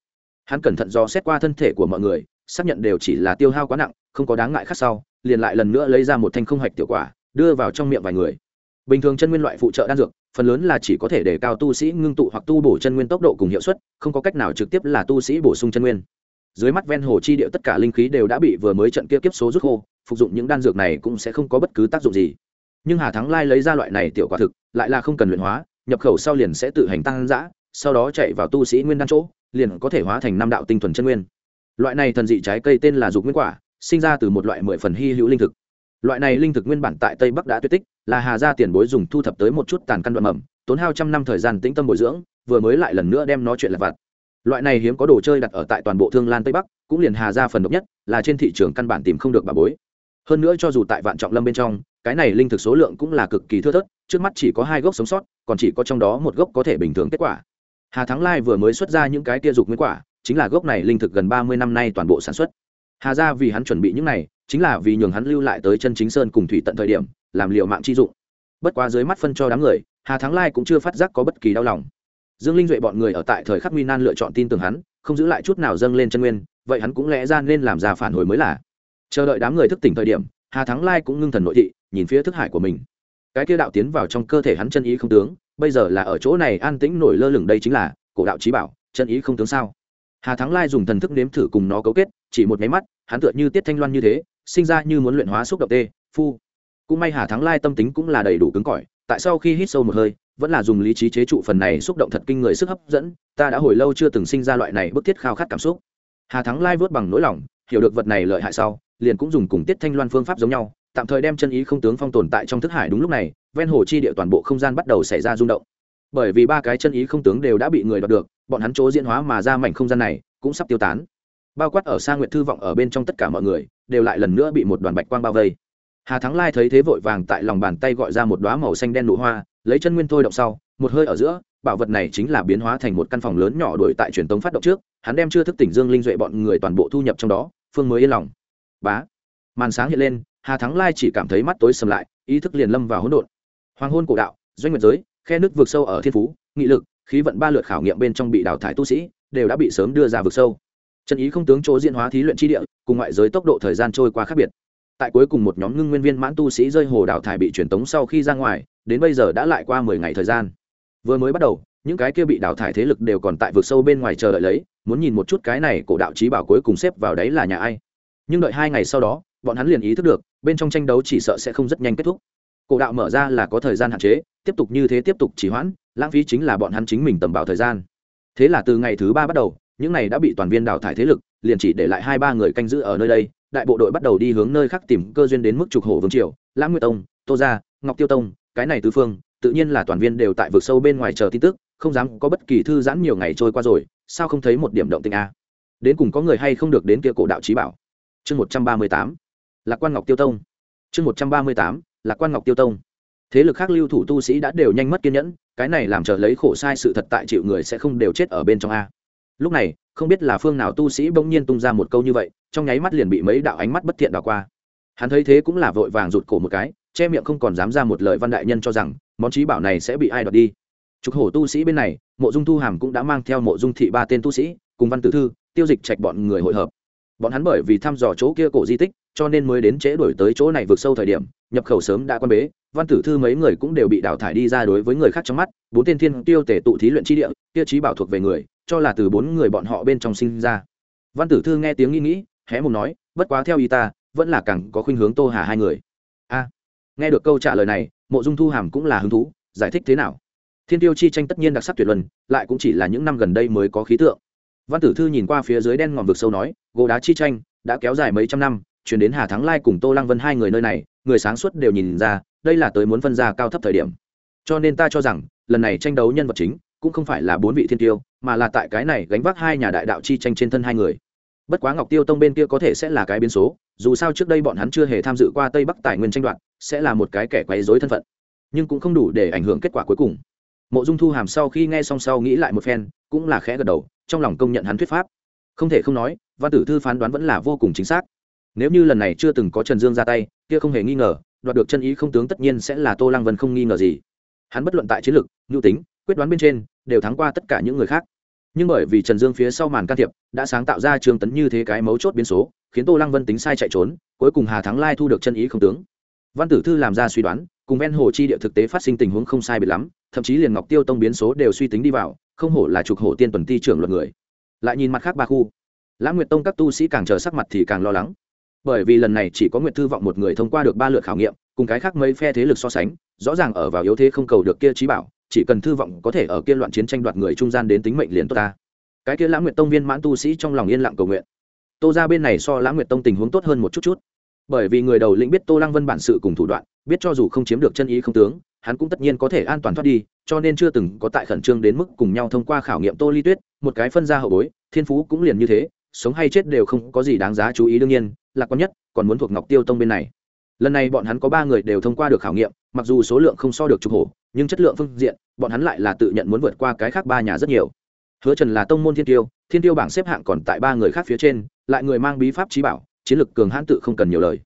Hắn cẩn thận do xét qua thân thể của mọi người, xác nhận đều chỉ là tiêu hao quá nặng, không có đáng ngại khác sau, liền lại lần nữa lấy ra một thanh không hạch tiểu quả, đưa vào trong miệng vài người. Bình thường chân nguyên loại phụ trợ đan dược, phần lớn là chỉ có thể để cao tu sĩ ngưng tụ hoặc tu bổ chân nguyên tốc độ cùng hiệu suất, không có cách nào trực tiếp là tu sĩ bổ sung chân nguyên. Dưới mắt ven hồ chi điệu tất cả linh khí đều đã bị vừa mới trận kia kiếp số rút khô, phục dụng những đan dược này cũng sẽ không có bất cứ tác dụng gì nhưng hà thắng lai lấy ra loại này tiểu quả thực, lại là không cần luyện hóa, nhập khẩu sau liền sẽ tự hành tăng giã sau đó chạy vào tu sĩ nguyên đan chỗ, liền có thể hóa thành năm đạo tinh thuần chân nguyên. Loại này thần dị trái cây tên là dục nguyên quả, sinh ra từ một loại mười phần hy hữu linh thực. Loại này linh thực nguyên bản tại tây bắc đã tuyệt tích, là hà gia tiền bối dùng thu thập tới một chút tàn căn đoạn mầm, tốn hao trăm năm thời gian tĩnh tâm bồi dưỡng, vừa mới lại lần nữa đem nó chuyện lặt vặt. Loại này hiếm có đồ chơi đặt ở tại toàn bộ thương lan tây bắc, cũng liền hà gia phần độc nhất, là trên thị trường căn bản tìm không được bà bối. Hơn nữa cho dù tại vạn trọng lâm bên trong cái này linh thực số lượng cũng là cực kỳ thưa thớt, trước mắt chỉ có hai gốc sống sót, còn chỉ có trong đó một gốc có thể bình thường kết quả. Hà thắng lai vừa mới xuất ra những cái tia dục nguyên quả, chính là gốc này linh thực gần ba mươi năm nay toàn bộ sản xuất. Hà ra vì hắn chuẩn bị những này, chính là vì nhường hắn lưu lại tới chân chính sơn cùng thủy tận thời điểm, làm liệu mạng chi dụng. Bất quá dưới mắt phân cho đám người, hà thắng lai cũng chưa phát giác có bất kỳ đau lòng. Dương linh duệ bọn người ở tại thời khắc nguy nan lựa chọn tin tưởng hắn, không giữ lại chút nào dâng lên chân nguyên, vậy hắn cũng lẽ ra nên làm ra phản hồi mới là. Chờ đợi đám người thức tỉnh thời điểm, hà thắng lai cũng ngưng thần nội thị nhìn phía thức hải của mình. Cái kia đạo tiến vào trong cơ thể hắn chân ý không tướng, bây giờ là ở chỗ này an tĩnh nổi lơ lửng đây chính là cổ đạo trí bảo, chân ý không tướng sao? Hà thắng lai dùng thần thức nếm thử cùng nó cấu kết, chỉ một máy mắt, hắn tựa như tiết thanh loan như thế, sinh ra như muốn luyện hóa xúc động tê, phu. Cũng may hà thắng lai tâm tính cũng là đầy đủ cứng cỏi, tại sau khi hít sâu một hơi, vẫn là dùng lý trí chế trụ phần này xúc động thật kinh người sức hấp dẫn, ta đã hồi lâu chưa từng sinh ra loại này bức thiết khao khát cảm xúc. Hà thắng lai vớt bằng nỗi lòng, hiểu được vật này lợi hại sau, liền cũng dùng cùng tiết thanh loan phương pháp giống nhau tạm thời đem chân ý không tướng phong tồn tại trong thức hải đúng lúc này, ven hồ chi địa toàn bộ không gian bắt đầu xảy ra rung động. Bởi vì ba cái chân ý không tướng đều đã bị người đoạt được, bọn hắn chỗ diễn hóa mà ra mảnh không gian này cũng sắp tiêu tán. Bao quát ở xa nguyện thư vọng ở bên trong tất cả mọi người, đều lại lần nữa bị một đoàn bạch quang bao vây. Hà thắng lai thấy thế vội vàng tại lòng bàn tay gọi ra một đoá màu xanh đen nụ hoa, lấy chân nguyên thôi động sau, một hơi ở giữa, bảo vật này chính là biến hóa thành một căn phòng lớn nhỏ đuổi tại truyền tống phát động trước, hắn đem chưa thức tỉnh dương linh duệ bọn người toàn bộ thu nhập trong đó, phương mới yên lòng. Bá, màn sáng hiện lên hà thắng lai chỉ cảm thấy mắt tối sầm lại, ý thức liền lâm vào hỗn độn. Hoàng hôn cổ đạo, doanh nguyệt giới, khe nước vượt sâu ở thiên phú, nghị lực, khí vận ba lượt khảo nghiệm bên trong bị đào thải tu sĩ, đều đã bị sớm đưa ra vực sâu. Chân ý không tướng chỗ diễn hóa thí luyện chi địa, cùng ngoại giới tốc độ thời gian trôi qua khác biệt. Tại cuối cùng một nhóm ngưng nguyên viên mãn tu sĩ rơi hồ đào thải bị truyền tống sau khi ra ngoài, đến bây giờ đã lại qua mười ngày thời gian. Vừa mới bắt đầu, những cái kia bị đào thải thế lực đều còn tại vực sâu bên ngoài chờ đợi lấy, muốn nhìn một chút cái này cổ đạo trí bảo cuối cùng xếp vào đấy là nhà ai. Nhưng đợi hai ngày sau đó, bọn hắn liền ý thức được bên trong tranh đấu chỉ sợ sẽ không rất nhanh kết thúc. Cổ đạo mở ra là có thời gian hạn chế, tiếp tục như thế tiếp tục chỉ hoãn, lãng phí chính là bọn hắn chính mình tầm bảo thời gian. Thế là từ ngày thứ ba bắt đầu, những này đã bị toàn viên đào thải thế lực, liền chỉ để lại hai ba người canh giữ ở nơi đây. Đại bộ đội bắt đầu đi hướng nơi khác tìm cơ duyên đến mức trục hổ vương triều, lãng nguyệt tông, tô gia, ngọc tiêu tông, cái này tứ phương, tự nhiên là toàn viên đều tại vực sâu bên ngoài chờ tin tức, không dám có bất kỳ thư giãn nhiều ngày trôi qua rồi, sao không thấy một điểm động tình a? Đến cùng có người hay không được đến kia cổ đạo trí bảo? Chương một trăm ba mươi tám lạc quan ngọc tiêu tông. Chương một trăm ba mươi tám, lạc quan ngọc tiêu tông. Thế lực khác lưu thủ tu sĩ đã đều nhanh mất kiên nhẫn, cái này làm trở lấy khổ sai sự thật tại chịu người sẽ không đều chết ở bên trong a. Lúc này, không biết là phương nào tu sĩ bỗng nhiên tung ra một câu như vậy, trong nháy mắt liền bị mấy đạo ánh mắt bất thiện đảo qua. Hắn thấy thế cũng là vội vàng rụt cổ một cái, che miệng không còn dám ra một lời văn đại nhân cho rằng, món trí bảo này sẽ bị ai đoạt đi. Trục hổ tu sĩ bên này, mộ dung thu hàm cũng đã mang theo mộ dung thị ba tên tu sĩ, cùng văn tử thư, tiêu dịch trạch bọn người hội hợp. Bọn hắn bởi vì thăm dò chỗ kia cổ di tích cho nên mới đến trễ đổi tới chỗ này vượt sâu thời điểm, nhập khẩu sớm đã quan bế, văn tử thư mấy người cũng đều bị đào thải đi ra đối với người khác trong mắt, bốn tên thiên tiêu tể tụ thí luyện chi địa, tiêu chí bảo thuộc về người, cho là từ bốn người bọn họ bên trong sinh ra. Văn tử thư nghe tiếng nghĩ nghĩ, hé mùng nói, bất quá theo y ta, vẫn là càng có khuynh hướng tô hà hai người. A. Nghe được câu trả lời này, mộ dung thu hàm cũng là hứng thú, giải thích thế nào? Thiên tiêu chi tranh tất nhiên đặc sắc tuyệt luân, lại cũng chỉ là những năm gần đây mới có khí tượng. Văn tử thư nhìn qua phía dưới đen ngòm vực sâu nói, gỗ đá chi tranh đã kéo dài mấy trăm năm chuyển đến hà thắng lai cùng tô lăng vân hai người nơi này, người sáng suốt đều nhìn ra, đây là tới muốn phân ra cao thấp thời điểm. Cho nên ta cho rằng, lần này tranh đấu nhân vật chính, cũng không phải là bốn vị thiên tiêu, mà là tại cái này gánh vác hai nhà đại đạo chi tranh trên thân hai người. Bất quá ngọc tiêu tông bên kia có thể sẽ là cái biến số, dù sao trước đây bọn hắn chưa hề tham dự qua tây bắc tài nguyên tranh đoạt, sẽ là một cái kẻ quấy dối thân phận. Nhưng cũng không đủ để ảnh hưởng kết quả cuối cùng. Mộ dung thu hàm sau khi nghe xong sau nghĩ lại một phen, cũng là khẽ gật đầu, trong lòng công nhận hắn thuyết pháp. Không thể không nói, văn tử thư phán đoán vẫn là vô cùng chính xác nếu như lần này chưa từng có trần dương ra tay, kia không hề nghi ngờ, đoạt được chân ý không tướng tất nhiên sẽ là tô lăng vân không nghi ngờ gì. Hắn bất luận tại chiến lược nhu tính, quyết đoán bên trên, đều thắng qua tất cả những người khác. Nhưng bởi vì trần dương phía sau màn can thiệp, đã sáng tạo ra trường tấn như thế cái mấu chốt biến số, khiến tô lăng vân tính sai chạy trốn, cuối cùng hà thắng lai thu được chân ý không tướng. Văn tử thư làm ra suy đoán, cùng ven hồ chi địa thực tế phát sinh tình huống không sai biệt lắm, thậm chí liền ngọc tiêu tông biến số đều suy tính đi vào, không hổ là trục hổ tiên tuần ti trưởng luật người. Lại nhìn mặt khác ba khu. Lãng nguyệt tông các tu sĩ càng chờ sắc mặt thì càng lo lắng bởi vì lần này chỉ có nguyệt thư vọng một người thông qua được ba lượt khảo nghiệm, cùng cái khác mấy phe thế lực so sánh, rõ ràng ở vào yếu thế không cầu được kia trí bảo, chỉ cần thư vọng có thể ở kia loạn chiến tranh đoạt người trung gian đến tính mệnh liền tốt ta. Cái kia lãng nguyệt tông viên mãn tu sĩ trong lòng yên lặng cầu nguyện. Tô ra bên này so lãng nguyệt tông tình huống tốt hơn một chút chút. Bởi vì người đầu lĩnh biết tô lăng vân bản sự cùng thủ đoạn, biết cho dù không chiếm được chân ý không tướng, hắn cũng tất nhiên có thể an toàn thoát đi, cho nên chưa từng có tại khẩn trương đến mức cùng nhau thông qua khảo nghiệm tô ly tuyết, một cái phân ra hậu bối, thiên phú cũng liền như thế, sống hay chết đều không có gì đáng giá chú ý đương nhiên lạc quan nhất, còn muốn thuộc ngọc tiêu tông bên này. Lần này bọn hắn có ba người đều thông qua được khảo nghiệm, mặc dù số lượng không so được trục hổ, nhưng chất lượng phương diện, bọn hắn lại là tự nhận muốn vượt qua cái khác ba nhà rất nhiều. Hứa trần là tông môn thiên tiêu thiên tiêu bảng xếp hạng còn tại ba người khác phía trên, lại người mang bí pháp trí bảo, chiến lực cường hãn tự không cần nhiều lời.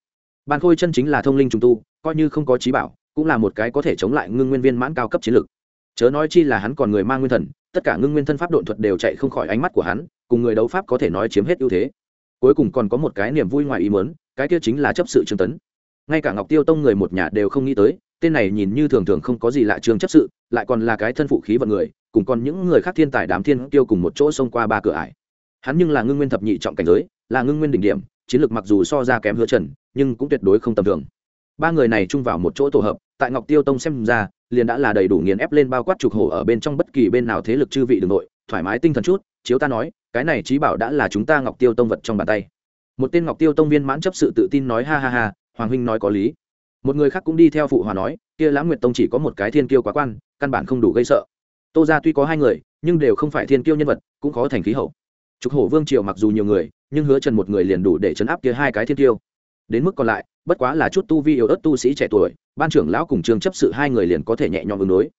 Ban khôi chân chính là thông linh trùng tu, coi như không có trí bảo, cũng là một cái có thể chống lại ngưng nguyên viên mãn cao cấp chiến lực. Chớ nói chi là hắn còn người mang nguyên thần, tất cả ngưng nguyên thân pháp độn thuật đều chạy không khỏi ánh mắt của hắn, cùng người đấu pháp có thể nói chiếm hết ưu thế cuối cùng còn có một cái niềm vui ngoài ý muốn, cái kia chính là chấp sự trương tấn. Ngay cả ngọc tiêu tông người một nhà đều không nghĩ tới, tên này nhìn như thường thường không có gì lạ trương chấp sự, lại còn là cái thân phụ khí vận người, cùng còn những người khác thiên tài đám thiên tiêu cùng một chỗ xông qua ba cửa ải. Hắn nhưng là ngưng nguyên thập nhị trọng cảnh giới, là ngưng nguyên đỉnh điểm, chiến lược mặc dù so ra kém hứa trần, nhưng cũng tuyệt đối không tầm thường. Ba người này chung vào một chỗ tổ hợp, tại ngọc tiêu tông xem ra, liền đã là đầy đủ nghiền ép lên bao quát trục hổ ở bên trong bất kỳ bên nào thế lực chư vị đường nội, thoải mái tinh thần chút chiếu ta nói, cái này trí bảo đã là chúng ta ngọc tiêu tông vật trong bàn tay. Một tên ngọc tiêu tông viên mãn chấp sự tự tin nói ha ha ha, hoàng huynh nói có lý. Một người khác cũng đi theo phụ hòa nói, kia lãng nguyệt tông chỉ có một cái thiên kiêu quá quan, căn bản không đủ gây sợ. Tô ra tuy có hai người, nhưng đều không phải thiên kiêu nhân vật, cũng khó thành khí hậu. Trục hổ vương triều mặc dù nhiều người, nhưng hứa trần một người liền đủ để chấn áp kia hai cái thiên kiêu. Đến mức còn lại, bất quá là chút tu vi yếu ớt tu sĩ trẻ tuổi, ban trưởng lão cùng trường chấp sự hai người liền có thể nhẹ nhõm ứng đối.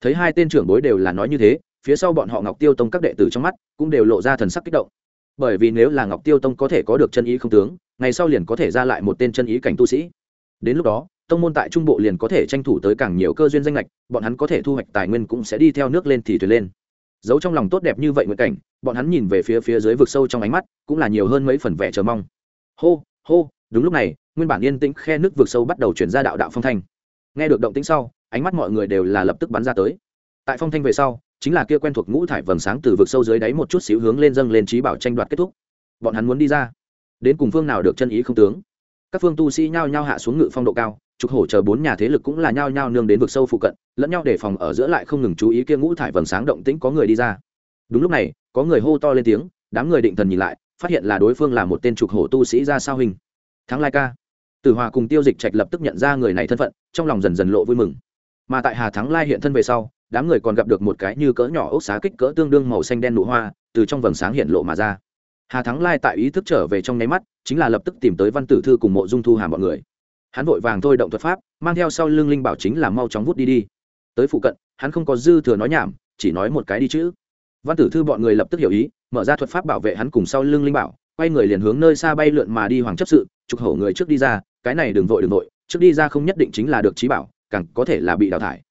Thấy hai tên trưởng bối đều là nói như thế phía sau bọn họ ngọc tiêu tông các đệ tử trong mắt cũng đều lộ ra thần sắc kích động. Bởi vì nếu là ngọc tiêu tông có thể có được chân ý không tướng, ngày sau liền có thể ra lại một tên chân ý cảnh tu sĩ. Đến lúc đó, tông môn tại trung bộ liền có thể tranh thủ tới càng nhiều cơ duyên danh lệch, bọn hắn có thể thu hoạch tài nguyên cũng sẽ đi theo nước lên thì thuyền lên. Giấu trong lòng tốt đẹp như vậy nguyện cảnh, bọn hắn nhìn về phía phía dưới vực sâu trong ánh mắt cũng là nhiều hơn mấy phần vẻ chờ mong. Hô hô, đúng lúc này, nguyên bản yên tĩnh khe nước vực sâu bắt đầu chuyển ra đạo đạo phong thanh. Nghe được động tĩnh sau, ánh mắt mọi người đều là lập tức bắn ra tới. Tại phong thanh về sau chính là kia quen thuộc ngũ thải vầng sáng từ vực sâu dưới đáy một chút xíu hướng lên dâng lên trí bảo tranh đoạt kết thúc. Bọn hắn muốn đi ra. Đến cùng phương nào được chân ý không tướng. Các phương tu sĩ nhao nhao hạ xuống ngự phong độ cao, trục hổ chờ bốn nhà thế lực cũng là nhao nhao nương đến vực sâu phụ cận, lẫn nhau đề phòng ở giữa lại không ngừng chú ý kia ngũ thải vầng sáng động tĩnh có người đi ra. Đúng lúc này, có người hô to lên tiếng, đám người định thần nhìn lại, phát hiện là đối phương là một tên trục hổ tu sĩ ra sao hình. Thắng lai ca. Tử hòa cùng tiêu dịch trạch lập tức nhận ra người này thân phận, trong lòng dần dần lộ vui mừng. Mà tại hà thắng lai hiện thân về sau đám người còn gặp được một cái như cỡ nhỏ ốc xá kích cỡ tương đương màu xanh đen nụ hoa, từ trong vầng sáng hiện lộ mà ra. Hà thắng lai tại ý thức trở về trong nháy mắt, chính là lập tức tìm tới văn tử thư cùng mộ dung thu hàm bọn người. Hắn vội vàng thôi động thuật pháp, mang theo sau lưng linh bảo chính là mau chóng vút đi đi. Tới phụ cận, hắn không có dư thừa nói nhảm, chỉ nói một cái đi chữ. Văn tử thư bọn người lập tức hiểu ý, mở ra thuật pháp bảo vệ hắn cùng sau lưng linh bảo, quay người liền hướng nơi xa bay lượn mà đi hoàng chấp sự, trục hổ người trước đi ra, cái này đừng vội đừng vội, trước đi ra không nhất định chính là được trí bảo, càng có thể là bị đào thải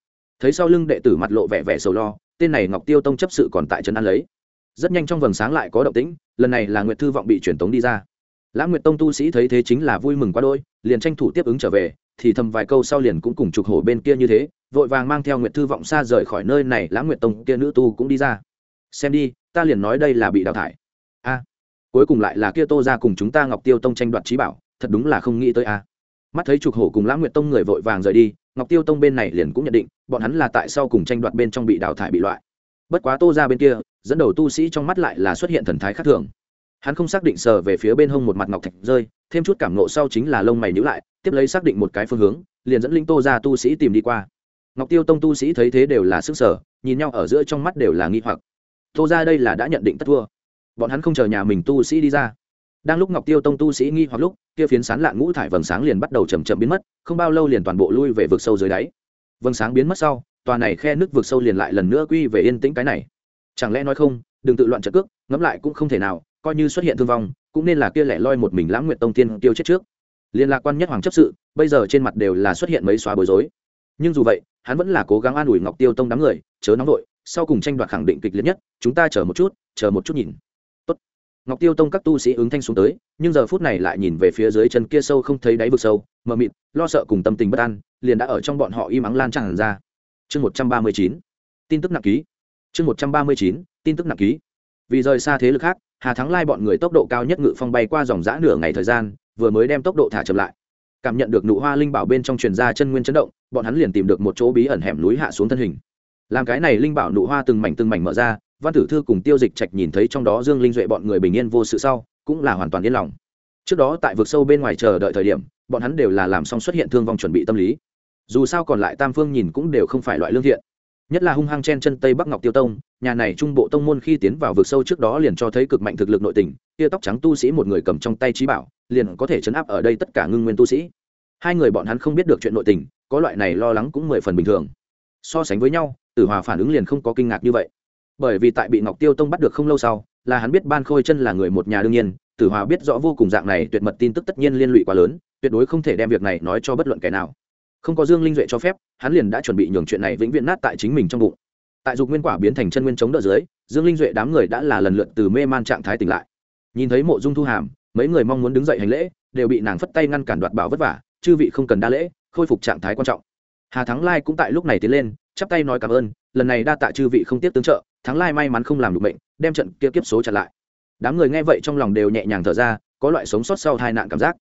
thấy sau lưng đệ tử mặt lộ vẻ vẻ sầu lo, tên này ngọc tiêu tông chấp sự còn tại trấn an lấy. Rất nhanh trong vầng sáng lại có động tĩnh, lần này là nguyệt thư vọng bị truyền tống đi ra. Lãng nguyệt tông tu sĩ thấy thế chính là vui mừng quá đôi liền tranh thủ tiếp ứng trở về, thì thầm vài câu sau liền cũng cùng trục hổ bên kia như thế, vội vàng mang theo nguyệt thư vọng xa rời khỏi nơi này, lãng nguyệt tông kia nữ tu cũng đi ra. Xem đi, ta liền nói đây là bị đào thải. A, cuối cùng lại là kia tô ra cùng chúng ta ngọc tiêu tông tranh đoạt trí bảo, thật đúng là không nghĩ tới a mắt thấy trục hổ cùng lãng nguyệt tông người vội vàng rời đi, ngọc tiêu tông bên này liền cũng nhận định, bọn hắn là tại sao cùng tranh đoạt bên trong bị đào thải bị loại. Bất quá tô ra bên kia, dẫn đầu tu sĩ trong mắt lại là xuất hiện thần thái khác thường. Hắn không xác định sờ về phía bên hông một mặt ngọc thạch rơi, thêm chút cảm nộ sau chính là lông mày nhữ lại, tiếp lấy xác định một cái phương hướng, liền dẫn linh tô ra tu sĩ tìm đi qua. Ngọc tiêu tông tu sĩ thấy thế đều là sức sở nhìn nhau ở giữa trong mắt đều là nghi hoặc. Tô ra đây là đã nhận định tất thua. Bọn hắn không chờ nhà mình tu sĩ đi ra đang lúc ngọc tiêu tông tu sĩ nghi hoặc lúc, kia phiến sán lạn ngũ thải vầng sáng liền bắt đầu chầm chậm biến mất, không bao lâu liền toàn bộ lui về vực sâu dưới đáy. Vầng sáng biến mất sau, tòa này khe nước vực sâu liền lại lần nữa quy về yên tĩnh cái này. Chẳng lẽ nói không, đừng tự loạn trợ cước, ngẫm lại cũng không thể nào, coi như xuất hiện thương vong, cũng nên là kia lẻ loi một mình lãng nguyện tông tiên tiêu chết trước. Liên lạc quan nhất hoàng chấp sự, bây giờ trên mặt đều là xuất hiện mấy xóa bối rối. Nhưng dù vậy, hắn vẫn là cố gắng an ủi ngọc tiêu tông đám người, chớ nóng vội, sau cùng tranh đoạt khẳng định kịch liệt nhất, chúng ta chờ một chút, chờ một chút nhìn ngọc tiêu tông các tu sĩ ứng thanh xuống tới, nhưng giờ phút này lại nhìn về phía dưới chân kia sâu không thấy đáy vực sâu, mờ mịt, lo sợ cùng tâm tình bất an, liền đã ở trong bọn họ im ắng lan tràn ra. Chương một trăm ba mươi chín, tin tức nặng ký. Chương một trăm ba mươi chín, tin tức nặng ký. Vì rời xa thế lực khác, hà thắng lai bọn người tốc độ cao nhất ngự phong bay qua dòng giã nửa ngày thời gian, vừa mới đem tốc độ thả chậm lại. Cảm nhận được nụ hoa linh bảo bên trong truyền ra chân nguyên chấn động, bọn hắn liền tìm được một chỗ bí ẩn hẻm núi hạ xuống thân hình. Làm cái này linh bảo nụ hoa từng mảnh từng mảnh mở ra văn tử thư cùng tiêu dịch trạch nhìn thấy trong đó dương linh duệ bọn người bình yên vô sự sau, cũng là hoàn toàn yên lòng. Trước đó tại vực sâu bên ngoài chờ đợi thời điểm, bọn hắn đều là làm xong xuất hiện thương vong chuẩn bị tâm lý. Dù sao còn lại tam phương nhìn cũng đều không phải loại lương thiện. Nhất là hung hăng chen chân tây bắc ngọc tiêu tông, nhà này trung bộ tông môn khi tiến vào vực sâu trước đó liền cho thấy cực mạnh thực lực nội tình, tia tóc trắng tu sĩ một người cầm trong tay trí bảo, liền có thể chấn áp ở đây tất cả ngưng nguyên tu sĩ. Hai người bọn hắn không biết được chuyện nội tình, có loại này lo lắng cũng mười phần bình thường. So sánh với nhau, tử hòa phản ứng liền không có kinh ngạc như vậy bởi vì tại bị ngọc tiêu tông bắt được không lâu sau, là hắn biết ban khôi chân là người một nhà đương nhiên, tử hòa biết rõ vô cùng dạng này tuyệt mật tin tức tất nhiên liên lụy quá lớn, tuyệt đối không thể đem việc này nói cho bất luận kẻ nào. Không có dương linh duệ cho phép, hắn liền đã chuẩn bị nhường chuyện này vĩnh viễn nát tại chính mình trong bụng. Tại dục nguyên quả biến thành chân nguyên chống đỡ dưới, dương linh duệ đám người đã là lần lượt từ mê man trạng thái tỉnh lại. Nhìn thấy mộ dung thu hàm, mấy người mong muốn đứng dậy hành lễ, đều bị nàng phất tay ngăn cản đoạt bảo vất vả, chư vị không cần đa lễ, khôi phục trạng thái quan trọng. Hà thắng lai cũng tại lúc này tiến lên, chắp tay nói cảm ơn, lần này đa tạ chư vị không tiếp tướng trợ thắng lai may mắn không làm được bệnh đem trận kia kiếp số chặn lại. Đám người nghe vậy trong lòng đều nhẹ nhàng thở ra, có loại sống sót sau tai nạn cảm giác.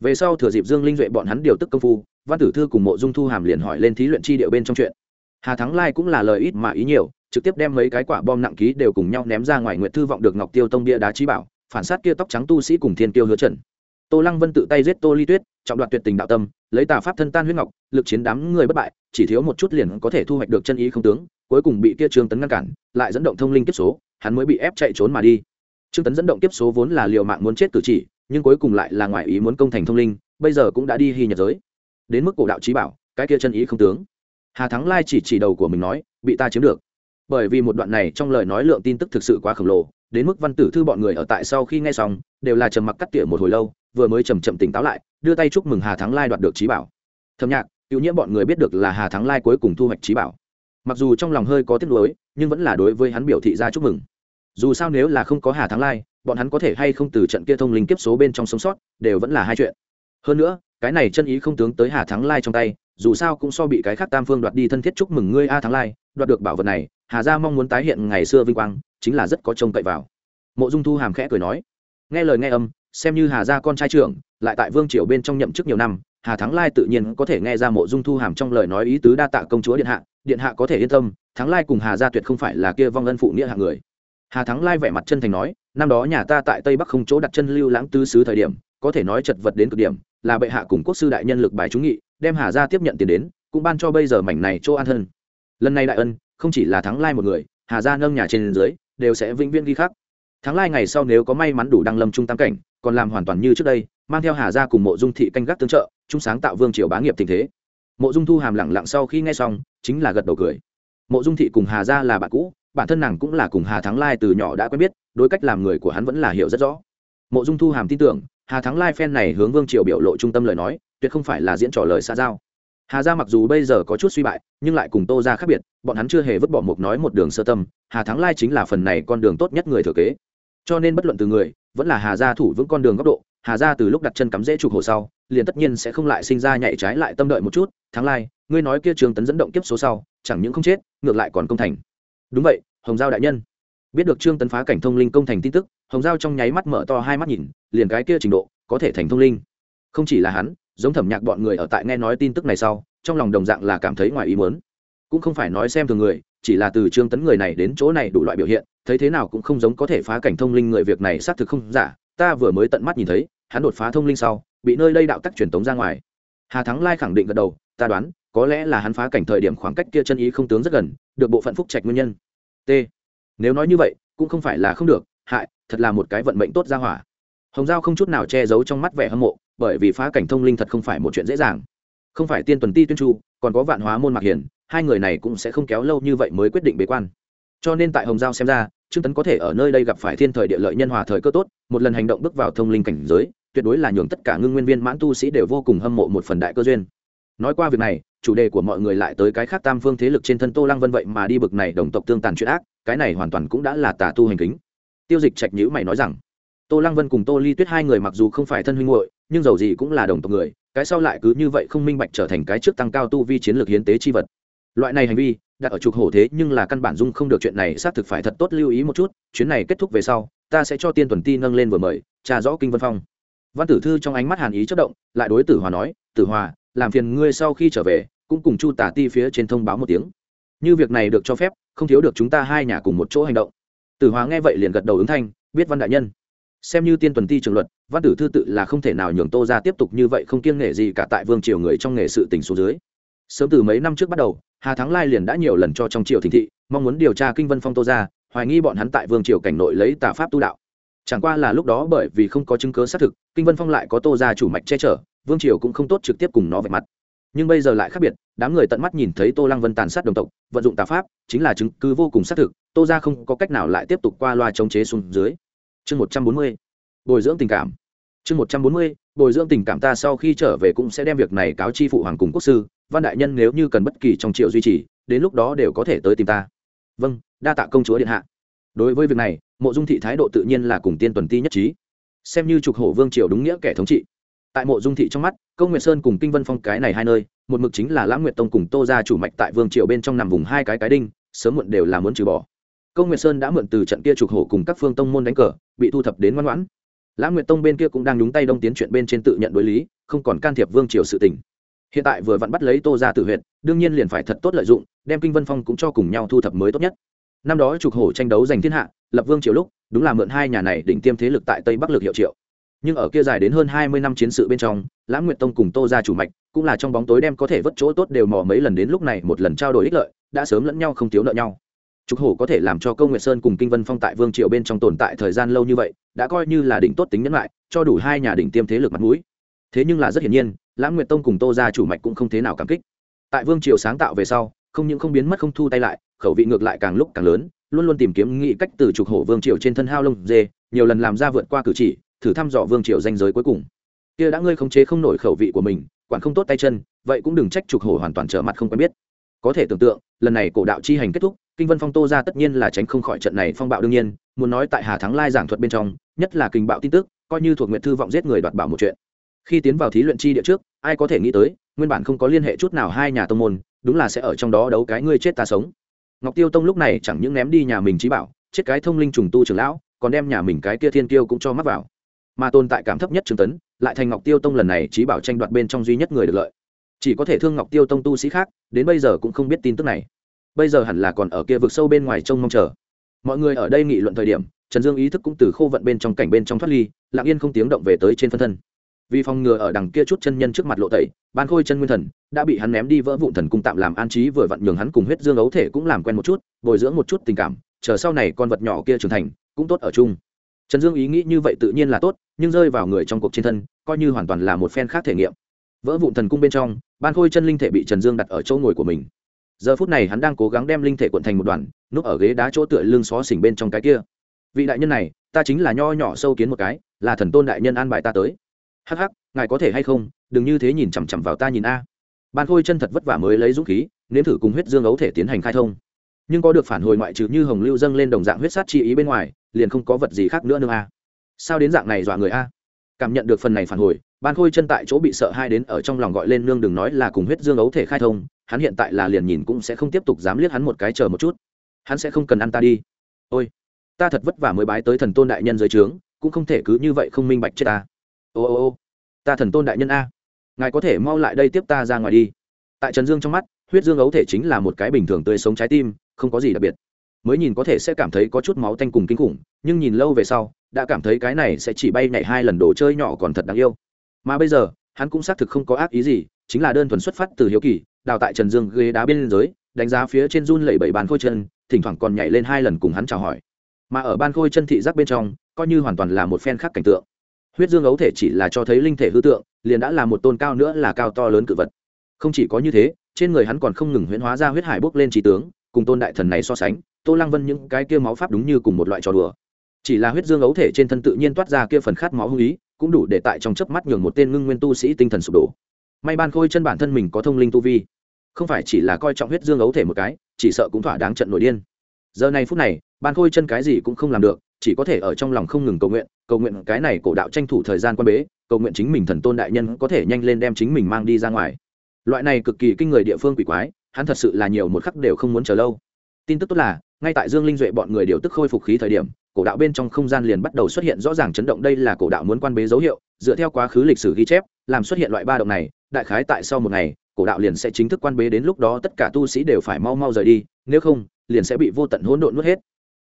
Về sau thừa dịp dương linh duệ bọn hắn điều tức công phu, văn tử thư cùng mộ dung thu hàm liền hỏi lên thí luyện chi điệu bên trong chuyện. Hà thắng lai cũng là lời ít mà ý nhiều, trực tiếp đem mấy cái quả bom nặng ký đều cùng nhau ném ra ngoài nguyện thư vọng được ngọc tiêu tông bia đá trí bảo, phản sát kia tóc trắng tu sĩ cùng thiên tiêu hứa trần. Tô lăng vân tự tay giết tô ly tuyết trọng đoạt tuyệt tình đạo tâm, lấy tà pháp thân tan huyết ngọc, lực chiến đám người bất bại, chỉ thiếu một chút liền có thể thu hoạch được chân ý không tướng, cuối cùng bị kia trương tấn ngăn cản, lại dẫn động thông linh kiếp số, hắn mới bị ép chạy trốn mà đi. Trương tấn dẫn động kiếp số vốn là liều mạng muốn chết cử chỉ, nhưng cuối cùng lại là ngoài ý muốn công thành thông linh, bây giờ cũng đã đi hy nhật giới. Đến mức cổ đạo trí bảo, cái kia chân ý không tướng. Hà thắng lai chỉ chỉ đầu của mình nói, bị ta chiếm được. Bởi vì một đoạn này trong lời nói lượng tin tức thực sự quá khổng lồ, đến mức văn tử thư bọn người ở tại sau khi nghe xong, đều là trầm mặc cắt tỉa một hồi lâu vừa mới chầm chậm tỉnh táo lại, đưa tay chúc mừng hà thắng lai đoạt được trí bảo. Thầm nhạc cựu nhiễm bọn người biết được là hà thắng lai cuối cùng thu hoạch trí bảo. Mặc dù trong lòng hơi có tiếc nuối, nhưng vẫn là đối với hắn biểu thị ra chúc mừng. Dù sao nếu là không có hà thắng lai, bọn hắn có thể hay không từ trận kia thông linh kiếp số bên trong sống sót, đều vẫn là hai chuyện. Hơn nữa, cái này chân ý không tướng tới hà thắng lai trong tay, dù sao cũng so bị cái khác tam phương đoạt đi thân thiết chúc mừng ngươi a thắng lai, đoạt được bảo vật này, hà gia mong muốn tái hiện ngày xưa vinh quang, chính là rất có trông cậy vào. Mộ dung thu hàm khẽ cười nói. Nghe lời nghe âm xem như hà gia con trai trưởng, lại tại vương triều bên trong nhậm chức nhiều năm, hà thắng lai tự nhiên có thể nghe ra mộ dung thu hàm trong lời nói ý tứ đa tạ công chúa điện hạ điện hạ có thể yên tâm, thắng lai cùng hà gia tuyệt không phải là kia vong ân phụ nghĩa hạng người. Hà thắng lai vẻ mặt chân thành nói, năm đó nhà ta tại tây bắc không chỗ đặt chân lưu lãng tứ sứ thời điểm, có thể nói chật vật đến cực điểm, là bệ hạ cùng quốc sư đại nhân lực bài trúng nghị, đem hà gia tiếp nhận tiền đến, cũng ban cho bây giờ mảnh này chỗ an thân. Lần này đại ân, không chỉ là thắng lai một người, hà gia nâng nhà trên dưới, đều sẽ vĩnh viễn ghi khắc. Thắng lai ngày sau nếu có may mắn đủ đăng lâm trung tam cảnh còn làm hoàn toàn như trước đây, mang theo hà gia cùng mộ dung thị canh gác tương trợ, chung sáng tạo vương triều bá nghiệp tình thế. Mộ dung thu hàm lẳng lặng sau khi nghe xong, chính là gật đầu cười. Mộ dung thị cùng hà gia là bạn cũ, bản thân nàng cũng là cùng hà thắng lai từ nhỏ đã quen biết, đối cách làm người của hắn vẫn là hiểu rất rõ. Mộ dung thu hàm tin tưởng, hà thắng lai phen này hướng vương triều biểu lộ trung tâm lời nói, tuyệt không phải là diễn trò lời xa giao. Hà gia mặc dù bây giờ có chút suy bại, nhưng lại cùng tô ra khác biệt, bọn hắn chưa hề vứt bỏ một nói một đường sơ tâm, hà thắng lai chính là phần này con đường tốt nhất người thừa kế. Cho nên bất luận từ người vẫn là hà gia thủ vững con đường góc độ, hà gia từ lúc đặt chân cắm rễ trục hồ sau, liền tất nhiên sẽ không lại sinh ra nhảy trái lại tâm đợi một chút, thắng lai, ngươi nói kia trường tấn dẫn động kiếp số sau, chẳng những không chết, ngược lại còn công thành. Đúng vậy, hồng giao đại nhân. Biết được trương tấn phá cảnh thông linh công thành tin tức, hồng giao trong nháy mắt mở to hai mắt nhìn, liền cái kia trình độ, có thể thành thông linh. Không chỉ là hắn, giống thẩm nhạc bọn người ở tại nghe nói tin tức này sau, trong lòng đồng dạng là cảm thấy ngoài ý muốn. Cũng không phải nói xem thường người chỉ là từ trương tấn người này đến chỗ này đủ loại biểu hiện, thấy thế nào cũng không giống có thể phá cảnh thông linh người việc này xác thực không giả. Ta vừa mới tận mắt nhìn thấy, hắn đột phá thông linh sau, bị nơi đây đạo tắc truyền tống ra ngoài. Hà thắng lai khẳng định gật đầu, ta đoán, có lẽ là hắn phá cảnh thời điểm khoảng cách kia chân ý không tướng rất gần, được bộ phận phúc trạch nguyên nhân. T. Nếu nói như vậy, cũng không phải là không được, hại, thật là một cái vận mệnh tốt ra hỏa. Hồng giao không chút nào che giấu trong mắt vẻ hâm mộ, bởi vì phá cảnh thông linh thật không phải một chuyện dễ dàng. Không phải tiên tuần ti tuyên chu, còn có vạn hóa môn mạc hiền hai người này cũng sẽ không kéo lâu như vậy mới quyết định bế quan. Cho nên tại hồng giao xem ra, trương tấn có thể ở nơi đây gặp phải thiên thời địa lợi nhân hòa thời cơ tốt, một lần hành động bước vào thông linh cảnh giới, tuyệt đối là nhường tất cả ngưng nguyên viên mãn tu sĩ đều vô cùng hâm mộ một phần đại cơ duyên. Nói qua việc này, chủ đề của mọi người lại tới cái khác tam phương thế lực trên thân tô lăng vân vậy mà đi bực này đồng tộc tương tàn chuyện ác, cái này hoàn toàn cũng đã là tà tu hành kính. Tiêu dịch trạch nhữ mày nói rằng, tô lăng vân cùng tô ly tuyết hai người mặc dù không phải thân huynh hội nhưng dầu gì cũng là đồng tộc người, cái sau lại cứ như vậy không minh bạch trở thành cái trước tăng cao tu vi chiến lược hiến tế chi vật loại này hành vi, đặt ở trục hổ thế nhưng là căn bản dung không được chuyện này, xác thực phải thật tốt lưu ý một chút, chuyến này kết thúc về sau, ta sẽ cho tiên tuần ti nâng lên vừa mời trà rõ kinh vân phong. Văn tử thư trong ánh mắt hàn ý chất động, lại đối tử hòa nói, tử hòa, làm phiền ngươi sau khi trở về, cũng cùng chu tả ti phía trên thông báo một tiếng. Như việc này được cho phép, không thiếu được chúng ta hai nhà cùng một chỗ hành động. Tử hòa nghe vậy liền gật đầu ứng thanh, biết văn đại nhân. Xem như tiên tuần ti trường luật, văn tử thư tự là không thể nào nhường tô ra tiếp tục như vậy không kiêng nghệ gì cả tại vương triều người trong nghề sự tình số dưới. Sớm từ mấy năm trước bắt đầu hà thắng lai liền đã nhiều lần cho trong triều thỉnh thị, mong muốn điều tra kinh vân phong tô ra hoài nghi bọn hắn tại vương triều cảnh nội lấy tà pháp tu đạo. Chẳng qua là lúc đó bởi vì không có chứng cớ xác thực, kinh vân phong lại có tô ra chủ mạch che chở, vương triều cũng không tốt trực tiếp cùng nó vạch mặt. Nhưng bây giờ lại khác biệt, đám người tận mắt nhìn thấy tô lăng vân tàn sát đồng tộc, vận dụng tà pháp, chính là chứng cứ vô cùng xác thực, tô ra không có cách nào lại tiếp tục qua loa chống chế xuống dưới. Chương một trăm bốn mươi, bồi dưỡng tình cảm. Chương một trăm bốn mươi, bồi dưỡng tình cảm ta sau khi trở về cũng sẽ đem việc này cáo chi phụ hoàng cùng quốc sư văn đại nhân nếu như cần bất kỳ trong triệu duy trì, đến lúc đó đều có thể tới tìm ta. Vâng đa tạ công chúa điện hạ. Đối với việc này, mộ dung thị thái độ tự nhiên là cùng tiên tuần ti nhất trí. Xem như trục hổ vương triều đúng nghĩa kẻ thống trị. Tại mộ dung thị trong mắt công nguyệt sơn cùng kinh vân phong cái này hai nơi, một mực chính là lãng nguyệt tông cùng tô ra chủ mạch tại vương triều bên trong nằm vùng hai cái cái đinh, sớm muộn đều là muốn trừ bỏ. Công nguyệt sơn đã mượn từ trận kia trục hổ cùng các phương tông môn đánh cờ, bị thu thập đến ngoan ngoãn. Lãng nguyệt tông bên kia cũng đang nhúng tay đông tiến chuyện bên trên tự nhận đối lý, không còn can thiệp vương triều sự tình hiện tại vừa vặn bắt lấy tô ra tự huyện đương nhiên liền phải thật tốt lợi dụng, đem kinh vân phong cũng cho cùng nhau thu thập mới tốt nhất. Năm đó trục hổ tranh đấu giành thiên hạ, lập vương triều lúc, đúng là mượn hai nhà này định tiêm thế lực tại tây bắc lực hiệu triệu. Nhưng ở kia dài đến hơn hai mươi năm chiến sự bên trong, lãng nguyệt tông cùng tô ra chủ mạch, cũng là trong bóng tối đem có thể vất chỗ tốt đều mò mấy lần đến lúc này một lần trao đổi ích lợi, đã sớm lẫn nhau không thiếu nợ nhau. Trục hổ có thể làm cho công nguyệt sơn cùng kinh vân phong tại vương triều bên trong tồn tại thời gian lâu như vậy, đã coi như là đỉnh tốt tính nhẫn lại, cho đủ hai nhà đỉnh tiêm thế lực mặt mũi thế nhưng là rất hiển nhiên, lãng nguyệt tông cùng tô ra chủ mạch cũng không thế nào cảm kích. Tại vương triều sáng tạo về sau, không những không biến mất không thu tay lại, khẩu vị ngược lại càng lúc càng lớn, luôn luôn tìm kiếm nghị cách từ trục hổ vương triều trên thân hao lông dê, nhiều lần làm ra vượt qua cử chỉ, thử thăm dò vương triều danh giới cuối cùng. Kia đã ngươi khống chế không nổi khẩu vị của mình, quản không tốt tay chân, vậy cũng đừng trách trục hổ hoàn toàn trở mặt không quen biết. Có thể tưởng tượng, lần này cổ đạo chi hành kết thúc, kinh vân phong tô ra tất nhiên là tránh không khỏi trận này phong bạo đương nhiên, muốn nói tại hà thắng lai giảng thuật bên trong, nhất là kinh bạo tin tức, coi như thuộc nguyện thư vọng giết người đoạt bảo một chuyện khi tiến vào thí luyện chi địa trước, ai có thể nghĩ tới, nguyên bản không có liên hệ chút nào hai nhà tông môn, đúng là sẽ ở trong đó đấu cái ngươi chết ta sống. Ngọc tiêu tông lúc này chẳng những ném đi nhà mình trí bảo, chết cái thông linh trùng tu trường lão, còn đem nhà mình cái kia thiên tiêu cũng cho mắc vào. Mà tồn tại cảm thấp nhất trương tấn, lại thành ngọc tiêu tông lần này trí bảo tranh đoạt bên trong duy nhất người được lợi. Chỉ có thể thương ngọc tiêu tông tu sĩ khác, đến bây giờ cũng không biết tin tức này. Bây giờ hẳn là còn ở kia vực sâu bên ngoài trông mong chờ. Mọi người ở đây nghị luận thời điểm, trần dương ý thức cũng từ khô vận bên trong cảnh bên trong thoát ly, lặng yên không tiếng động về tới trên phân thân vì phòng ngừa ở đằng kia chút chân nhân trước mặt lộ tẩy, ban khôi chân nguyên thần đã bị hắn ném đi vỡ vụn thần cung tạm làm an trí vừa vặn nhường hắn cùng huyết dương ấu thể cũng làm quen một chút, bồi dưỡng một chút tình cảm, chờ sau này con vật nhỏ kia trưởng thành, cũng tốt ở chung. Trần dương ý nghĩ như vậy tự nhiên là tốt, nhưng rơi vào người trong cuộc trên thân, coi như hoàn toàn là một phen khác thể nghiệm. Vỡ vụn thần cung bên trong, ban khôi chân linh thể bị trần dương đặt ở chỗ ngồi của mình. Giờ phút này hắn đang cố gắng đem linh thể cuộn thành một đoàn, núp ở ghế đá chỗ tựa lưng xó xỉnh bên trong cái kia. Vị đại nhân này, ta chính là nho nhỏ sâu kiến một cái, là thần tôn đại nhân an bài ta tới hắc hắc, ngài có thể hay không, đừng như thế nhìn chằm chằm vào ta nhìn a. Ban khôi chân thật vất vả mới lấy dũng khí, nếm thử cùng huyết dương ấu thể tiến hành khai thông. Nhưng có được phản hồi ngoại trừ như hồng lưu dâng lên đồng dạng huyết sát chi ý bên ngoài, liền không có vật gì khác nữa nữa a. Sao đến dạng này dọa người a? Cảm nhận được phần này phản hồi ban khôi chân tại chỗ bị sợ hai đến ở trong lòng gọi lên nương đừng nói là cùng huyết dương ấu thể khai thông, hắn hiện tại là liền nhìn cũng sẽ không tiếp tục dám liếc hắn một cái chờ một chút. Hắn sẽ không cần ăn ta đi. Ôi, ta thật vất vả mới bái tới thần tôn đại nhân dưới trướng, cũng không thể cứ như vậy không minh bạch chết ta ô ô ô, ta thần tôn đại nhân a, ngài có thể mau lại đây tiếp ta ra ngoài đi. Tại trần dương trong mắt, huyết dương ấu thể chính là một cái bình thường tươi sống trái tim, không có gì đặc biệt. Mới nhìn có thể sẽ cảm thấy có chút máu tanh cùng kinh khủng, nhưng nhìn lâu về sau, đã cảm thấy cái này sẽ chỉ bay nhảy hai lần đồ chơi nhỏ còn thật đáng yêu. Mà bây giờ, hắn cũng xác thực không có ác ý gì, chính là đơn thuần xuất phát từ hiếu kỳ, đào tại trần dương ghế đá bên giới đánh giá phía trên run lẩy bẩy bàn khôi chân, thỉnh thoảng còn nhảy lên hai lần cùng hắn chào hỏi. Mà ở ban khôi chân thị giác bên trong, coi như hoàn toàn là một phen khác cảnh tượng huyết dương ấu thể chỉ là cho thấy linh thể hư tượng, liền đã là một tôn cao nữa là cao to lớn cự vật. Không chỉ có như thế, trên người hắn còn không ngừng huyễn hóa ra huyết hải bốc lên trí tướng, cùng tôn đại thần này so sánh, tô lăng vân những cái kia máu pháp đúng như cùng một loại trò đùa. Chỉ là huyết dương ấu thể trên thân tự nhiên toát ra kia phần khát máu hung ý, cũng đủ để tại trong chớp mắt nhường một tên ngưng nguyên tu sĩ tinh thần sụp đổ. May ban khôi chân bản thân mình có thông linh tu vi, không phải chỉ là coi trọng huyết dương ấu thể một cái, chỉ sợ cũng thỏa đáng trận nổi điên. Giờ này phút này, ban khôi chân cái gì cũng không làm được chỉ có thể ở trong lòng không ngừng cầu nguyện cầu nguyện cái này cổ đạo tranh thủ thời gian quan bế, cầu nguyện chính mình thần tôn đại nhân có thể nhanh lên đem chính mình mang đi ra ngoài. Loại này cực kỳ kinh người địa phương quỷ quái, hắn thật sự là nhiều một khắc đều không muốn chờ lâu. Tin tức tốt là, ngay tại dương linh duệ bọn người điều tức khôi phục khí thời điểm, cổ đạo bên trong không gian liền bắt đầu xuất hiện rõ ràng chấn động đây là cổ đạo muốn quan bế dấu hiệu, dựa theo quá khứ lịch sử ghi chép, làm xuất hiện loại ba động này, đại khái tại sau một ngày, cổ đạo liền sẽ chính thức quan bế đến lúc đó tất cả tu sĩ đều phải mau mau rời đi, nếu không, liền sẽ bị vô tận hỗn độn nuốt hết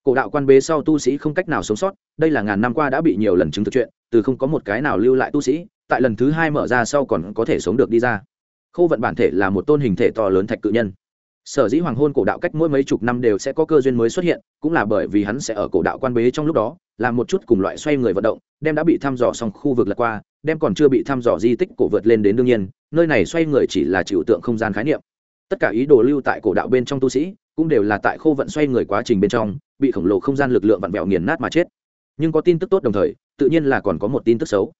cổ đạo quan bế sau tu sĩ không cách nào sống sót, đây là ngàn năm qua đã bị nhiều lần chứng thực chuyện, từ không có một cái nào lưu lại tu sĩ, tại lần thứ hai mở ra sau còn có thể sống được đi ra. Khâu vận bản thể là một tôn hình thể to lớn thạch cự nhân. Sở dĩ hoàng hôn cổ đạo cách mỗi mấy chục năm đều sẽ có cơ duyên mới xuất hiện, cũng là bởi vì hắn sẽ ở cổ đạo quan bế trong lúc đó, làm một chút cùng loại xoay người vận động, đem đã bị thăm dò xong khu vực lật qua, đem còn chưa bị thăm dò di tích cổ vượt lên đến đương nhiên, nơi này xoay người chỉ là chịu tượng không gian khái niệm. Tất cả ý đồ lưu tại cổ đạo bên trong tu sĩ, cũng đều là tại khô vận xoay người quá trình bên trong bị khổng lồ không gian lực lượng vặn vẹo nghiền nát mà chết. Nhưng có tin tức tốt đồng thời, tự nhiên là còn có một tin tức xấu.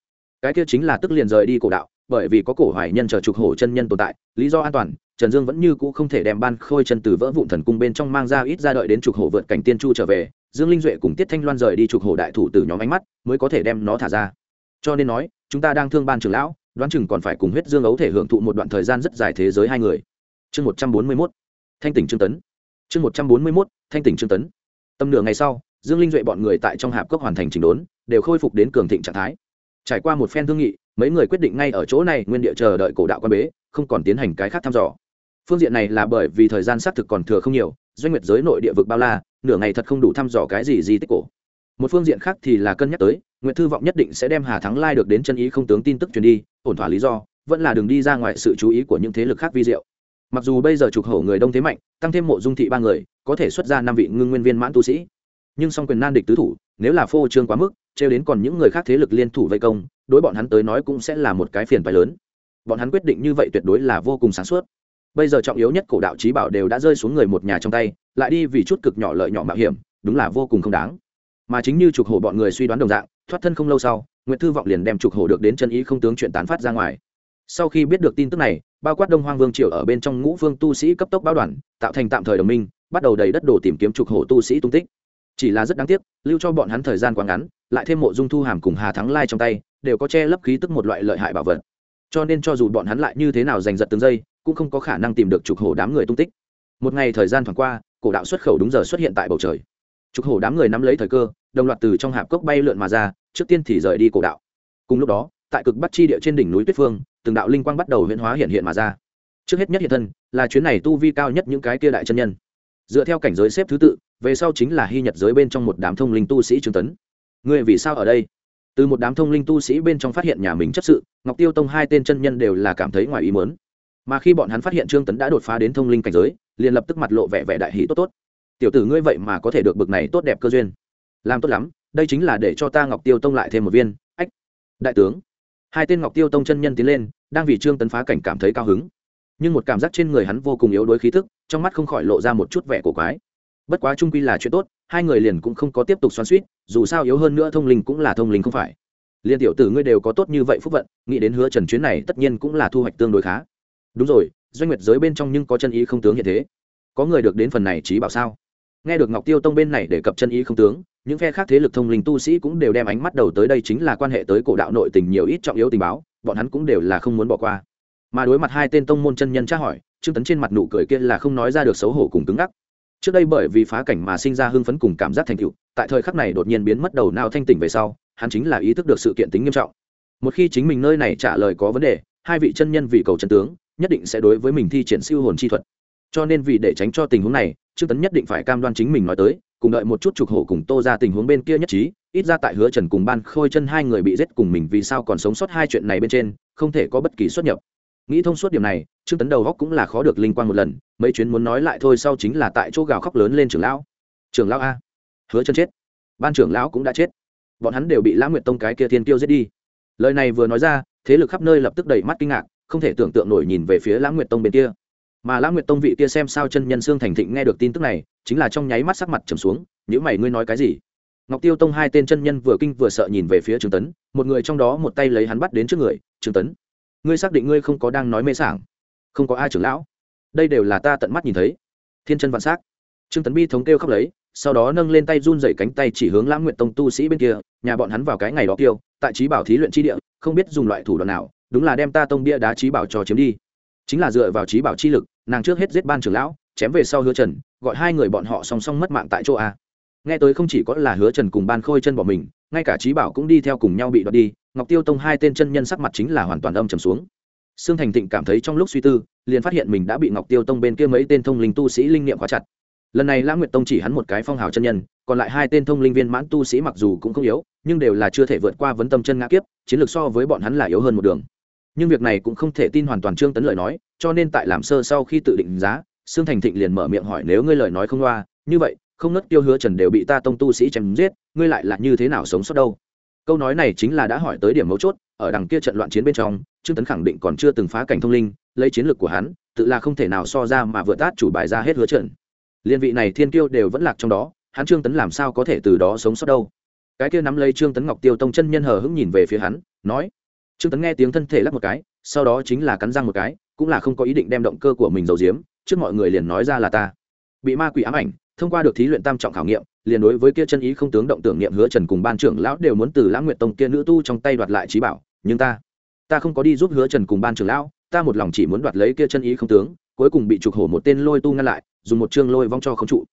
Cái kia chính là tức liền rời đi cổ đạo, bởi vì có cổ hoài nhân chờ trục hổ chân nhân tồn tại, lý do an toàn, trần dương vẫn như cũ không thể đem ban khôi chân từ vỡ vụn thần cung bên trong mang ra ít ra đợi đến trục hổ vượt cảnh tiên chu trở về, dương linh duệ cùng tiết thanh loan rời đi trục hổ đại thủ từ nhóm ánh mắt, mới có thể đem nó thả ra. Cho nên nói, chúng ta đang thương ban trưởng lão, đoán chừng còn phải cùng huyết dương ấu thể hưởng thụ một đoạn thời gian rất dài thế giới hai người. Chương một trăm bốn mươi mốt, thanh tỉnh trương tấn. Chương một trăm bốn mươi mốt, thanh tỉnh trương tấn tầm nửa ngày sau, dương linh duệ bọn người tại trong hạp cốc hoàn thành trình đốn, đều khôi phục đến cường thịnh trạng thái. Trải qua một phen thương nghị, mấy người quyết định ngay ở chỗ này nguyên địa chờ đợi cổ đạo quan bế, không còn tiến hành cái khác thăm dò. Phương diện này là bởi vì thời gian xác thực còn thừa không nhiều, doanh nguyệt giới nội địa vực bao la, nửa ngày thật không đủ thăm dò cái gì di tích cổ. Một phương diện khác thì là cân nhắc tới, nguyệt thư vọng nhất định sẽ đem hà thắng lai được đến chân ý không tướng tin tức truyền đi, ổn thỏa lý do, vẫn là đường đi ra ngoài sự chú ý của những thế lực khác vi diệu mặc dù bây giờ trục hổ người đông thế mạnh, tăng thêm mộ dung thị ba người, có thể xuất ra năm vị ngưng nguyên viên mãn tu sĩ. Nhưng song quyền nan địch tứ thủ, nếu là phô trương quá mức, trêu đến còn những người khác thế lực liên thủ vây công, đối bọn hắn tới nói cũng sẽ là một cái phiền phái lớn. Bọn hắn quyết định như vậy tuyệt đối là vô cùng sáng suốt. Bây giờ trọng yếu nhất cổ đạo trí bảo đều đã rơi xuống người một nhà trong tay, lại đi vì chút cực nhỏ lợi nhỏ mạo hiểm, đúng là vô cùng không đáng. Mà chính như trục hổ bọn người suy đoán đồng dạng, thoát thân không lâu sau nguyễn thư vọng liền đem trục hổ được đến chân ý không tướng chuyện tán phát ra ngoài sau khi biết được tin tức này, bao quát đông hoang vương triều ở bên trong ngũ vương tu sĩ cấp tốc báo đoàn, tạo thành tạm thời đồng minh, bắt đầu đầy đất đồ tìm kiếm trục hổ tu sĩ tung tích. Chỉ là rất đáng tiếc, lưu cho bọn hắn thời gian quá ngắn, lại thêm mộ dung thu hàm cùng hà thắng lai trong tay, đều có che lấp khí tức một loại lợi hại bảo vật. Cho nên cho dù bọn hắn lại như thế nào giành giật từng giây, cũng không có khả năng tìm được trục hổ đám người tung tích. Một ngày thời gian thoảng qua, cổ đạo xuất khẩu đúng giờ xuất hiện tại bầu trời. Trục hổ đám người nắm lấy thời cơ, đồng loạt từ trong hạp cốc bay lượn mà ra, trước tiên thì rời đi cổ đạo. Cùng lúc đó, tại cực bắc chi địa trên đỉnh núi tuyết phương từng đạo linh quang bắt đầu huyễn hóa hiện hiện mà ra. Trước hết nhất hiện thân, là chuyến này tu vi cao nhất những cái kia đại chân nhân. Dựa theo cảnh giới xếp thứ tự, về sau chính là hy nhật giới bên trong một đám thông linh tu sĩ trương tấn. Ngươi vì sao ở đây? Từ một đám thông linh tu sĩ bên trong phát hiện nhà mình chấp sự, ngọc tiêu tông hai tên chân nhân đều là cảm thấy ngoài ý mớn mà khi bọn hắn phát hiện trương tấn đã đột phá đến thông linh cảnh giới, liền lập tức mặt lộ vẻ vẻ đại hỷ tốt tốt. Tiểu tử ngươi vậy mà có thể được bực này tốt đẹp cơ duyên. Làm tốt lắm, đây chính là để cho ta ngọc tiêu tông lại thêm một viên. Ách. Đại tướng hai tên ngọc tiêu tông chân nhân tiến lên, đang vì trương tấn phá cảnh cảm thấy cao hứng. Nhưng một cảm giác trên người hắn vô cùng yếu đuối khí thức trong mắt không khỏi lộ ra một chút vẻ cổ quái. Bất quá trung quy là chuyện tốt, hai người liền cũng không có tiếp tục xoắn suýt dù sao yếu hơn nữa thông linh cũng là thông linh không phải. Liên tiểu tử ngươi đều có tốt như vậy phúc vận, nghĩ đến hứa trần chuyến này tất nhiên cũng là thu hoạch tương đối khá. Đúng rồi, doanh nguyệt giới bên trong nhưng có chân ý không tướng hiện thế. Có người được đến phần này trí bảo sao? Nghe được ngọc tiêu tông bên này để cập chân ý không tướng, những phe khác thế lực thông linh tu sĩ cũng đều đem ánh mắt đầu tới đây chính là quan hệ tới cổ đạo nội tình nhiều ít trọng yếu tình báo, bọn hắn cũng đều là không muốn bỏ qua. Mà đối mặt hai tên tông môn chân nhân tra hỏi, trương tấn trên mặt nụ cười kia là không nói ra được xấu hổ cùng cứng ngắc. Trước đây bởi vì phá cảnh mà sinh ra hưng phấn cùng cảm giác thành tựu, tại thời khắc này đột nhiên biến mất đầu não thanh tỉnh về sau, hắn chính là ý thức được sự kiện tính nghiêm trọng. Một khi chính mình nơi này trả lời có vấn đề, hai vị chân nhân vì cầu chân tướng, nhất định sẽ đối với mình thi triển siêu hồn chi thuật. Cho nên vì để tránh cho tình huống này trương tấn nhất định phải cam đoan chính mình nói tới, cùng đợi một chút trục hổ cùng tô ra tình huống bên kia nhất trí, ít ra tại hứa trần cùng ban khôi chân hai người bị giết cùng mình vì sao còn sống sót hai chuyện này bên trên, không thể có bất kỳ xuất nhập. Nghĩ thông suốt điểm này, trương tấn đầu góc cũng là khó được linh quan một lần, mấy chuyến muốn nói lại thôi sau chính là tại chỗ gào khóc lớn lên trưởng lão. Trưởng lão a. Hứa chân chết. Ban trưởng lão cũng đã chết. Bọn hắn đều bị lãng nguyệt tông cái kia thiên tiêu giết đi. Lời này vừa nói ra, thế lực khắp nơi lập tức đầy mắt kinh ngạc, không thể tưởng tượng nổi nhìn về phía lãng nguyệt tông bên kia mà lãng nguyệt tông vị kia xem sao chân nhân xương thành thịnh nghe được tin tức này, chính là trong nháy mắt sắc mặt trầm xuống những mày, ngươi nói cái gì? Ngọc tiêu tông hai tên chân nhân vừa kinh vừa sợ nhìn về phía trương tấn, một người trong đó một tay lấy hắn bắt đến trước người trương tấn, ngươi xác định ngươi không có đang nói mê sảng? Không có ai trưởng lão? Đây đều là ta tận mắt nhìn thấy. Thiên chân vạn s á c trương tấn bi thống kêu khóc lấy, sau đó nâng lên tay run dậy cánh tay chỉ hướng lãng nguyện tông tu sĩ bên kia, nhà bọn hắn vào cái ngày đó tiêu tại trí bảo thí luyện tri địa, không biết dùng loại thủ đoạn nào, đúng là đem ta tông bia đá trí bảo cho chiếm đi. Chính là dựa vào trí bảo chi lực nàng trước hết giết ban trưởng lão, chém về sau hứa trần, gọi hai người bọn họ song song mất mạng tại chỗ a. Nghe tới không chỉ có là hứa trần cùng ban khôi chân bỏ mình, ngay cả trí bảo cũng đi theo cùng nhau bị đoạt đi, ngọc tiêu tông hai tên chân nhân sắc mặt chính là hoàn toàn âm trầm xuống. Sương thành thịnh cảm thấy trong lúc suy tư, liền phát hiện mình đã bị ngọc tiêu tông bên kia mấy tên thông linh tu sĩ linh niệm khóa chặt. Lần này lãng nguyệt tông chỉ hắn một cái phong hào chân nhân, còn lại hai tên thông linh viên mãn tu sĩ mặc dù cũng không yếu, nhưng đều là chưa thể vượt qua vấn tâm chân ngã kiếp, chiến lược so với bọn hắn là yếu hơn một đường nhưng việc này cũng không thể tin hoàn toàn trương tấn lời nói, cho nên tại làm sơ sau khi tự định giá, sương thành thịnh liền mở miệng hỏi nếu ngươi lời nói không loa, như vậy, không nớt tiêu hứa trần đều bị ta tông tu sĩ chém giết, ngươi lại là như thế nào sống sót đâu? Câu nói này chính là đã hỏi tới điểm mấu chốt, ở đằng kia trận loạn chiến bên trong, trương tấn khẳng định còn chưa từng phá cảnh thông linh, lấy chiến lược của hắn, tự là không thể nào so ra mà vượt tát chủ bài ra hết hứa trần. Liên vị này thiên tiêu đều vẫn lạc trong đó, hắn trương tấn làm sao có thể từ đó sống sót đâu? Cái kia nắm lấy trương tấn ngọc tiêu tông chân nhân hờ hững nhìn về phía hắn, nói trương tấn nghe tiếng thân thể lắc một cái, sau đó chính là cắn răng một cái, cũng là không có ý định đem động cơ của mình giấu giếm, trước mọi người liền nói ra là ta. Bị ma quỷ ám ảnh, thông qua được thí luyện tam trọng khảo nghiệm, liền đối với kia chân ý không tướng động tưởng niệm hứa trần cùng ban trưởng lão đều muốn từ lãng nguyện tông kia nữ tu trong tay đoạt lại trí bảo, nhưng ta ta không có đi giúp hứa trần cùng ban trưởng lão, ta một lòng chỉ muốn đoạt lấy kia chân ý không tướng, cuối cùng bị trục hổ một tên lôi tu ngăn lại, dùng một chương lôi vong cho không trụ.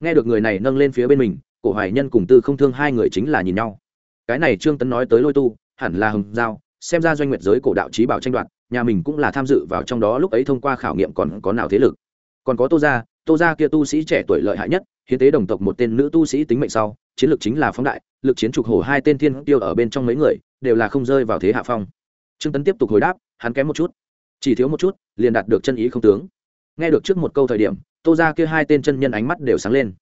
Nghe được người này nâng lên phía bên mình, cổ hoài nhân cùng tư không thương hai người chính là nhìn nhau. Cái này trương tấn nói tới lôi tu, hẳn là hồng giao xem ra doanh nguyệt giới cổ đạo trí bảo tranh đoạt, nhà mình cũng là tham dự vào trong đó lúc ấy thông qua khảo nghiệm còn có nào thế lực. Còn có tô gia tô gia kia tu sĩ trẻ tuổi lợi hại nhất, hiến tế đồng tộc một tên nữ tu sĩ tính mệnh sau, chiến lược chính là phóng đại, lực chiến trục hổ hai tên thiên tiêu ở bên trong mấy người, đều là không rơi vào thế hạ phong. Trương tấn tiếp tục hồi đáp, hắn kém một chút. Chỉ thiếu một chút, liền đạt được chân ý không tướng. Nghe được trước một câu thời điểm, tô ra kia hai tên chân nhân ánh mắt đều sáng lên.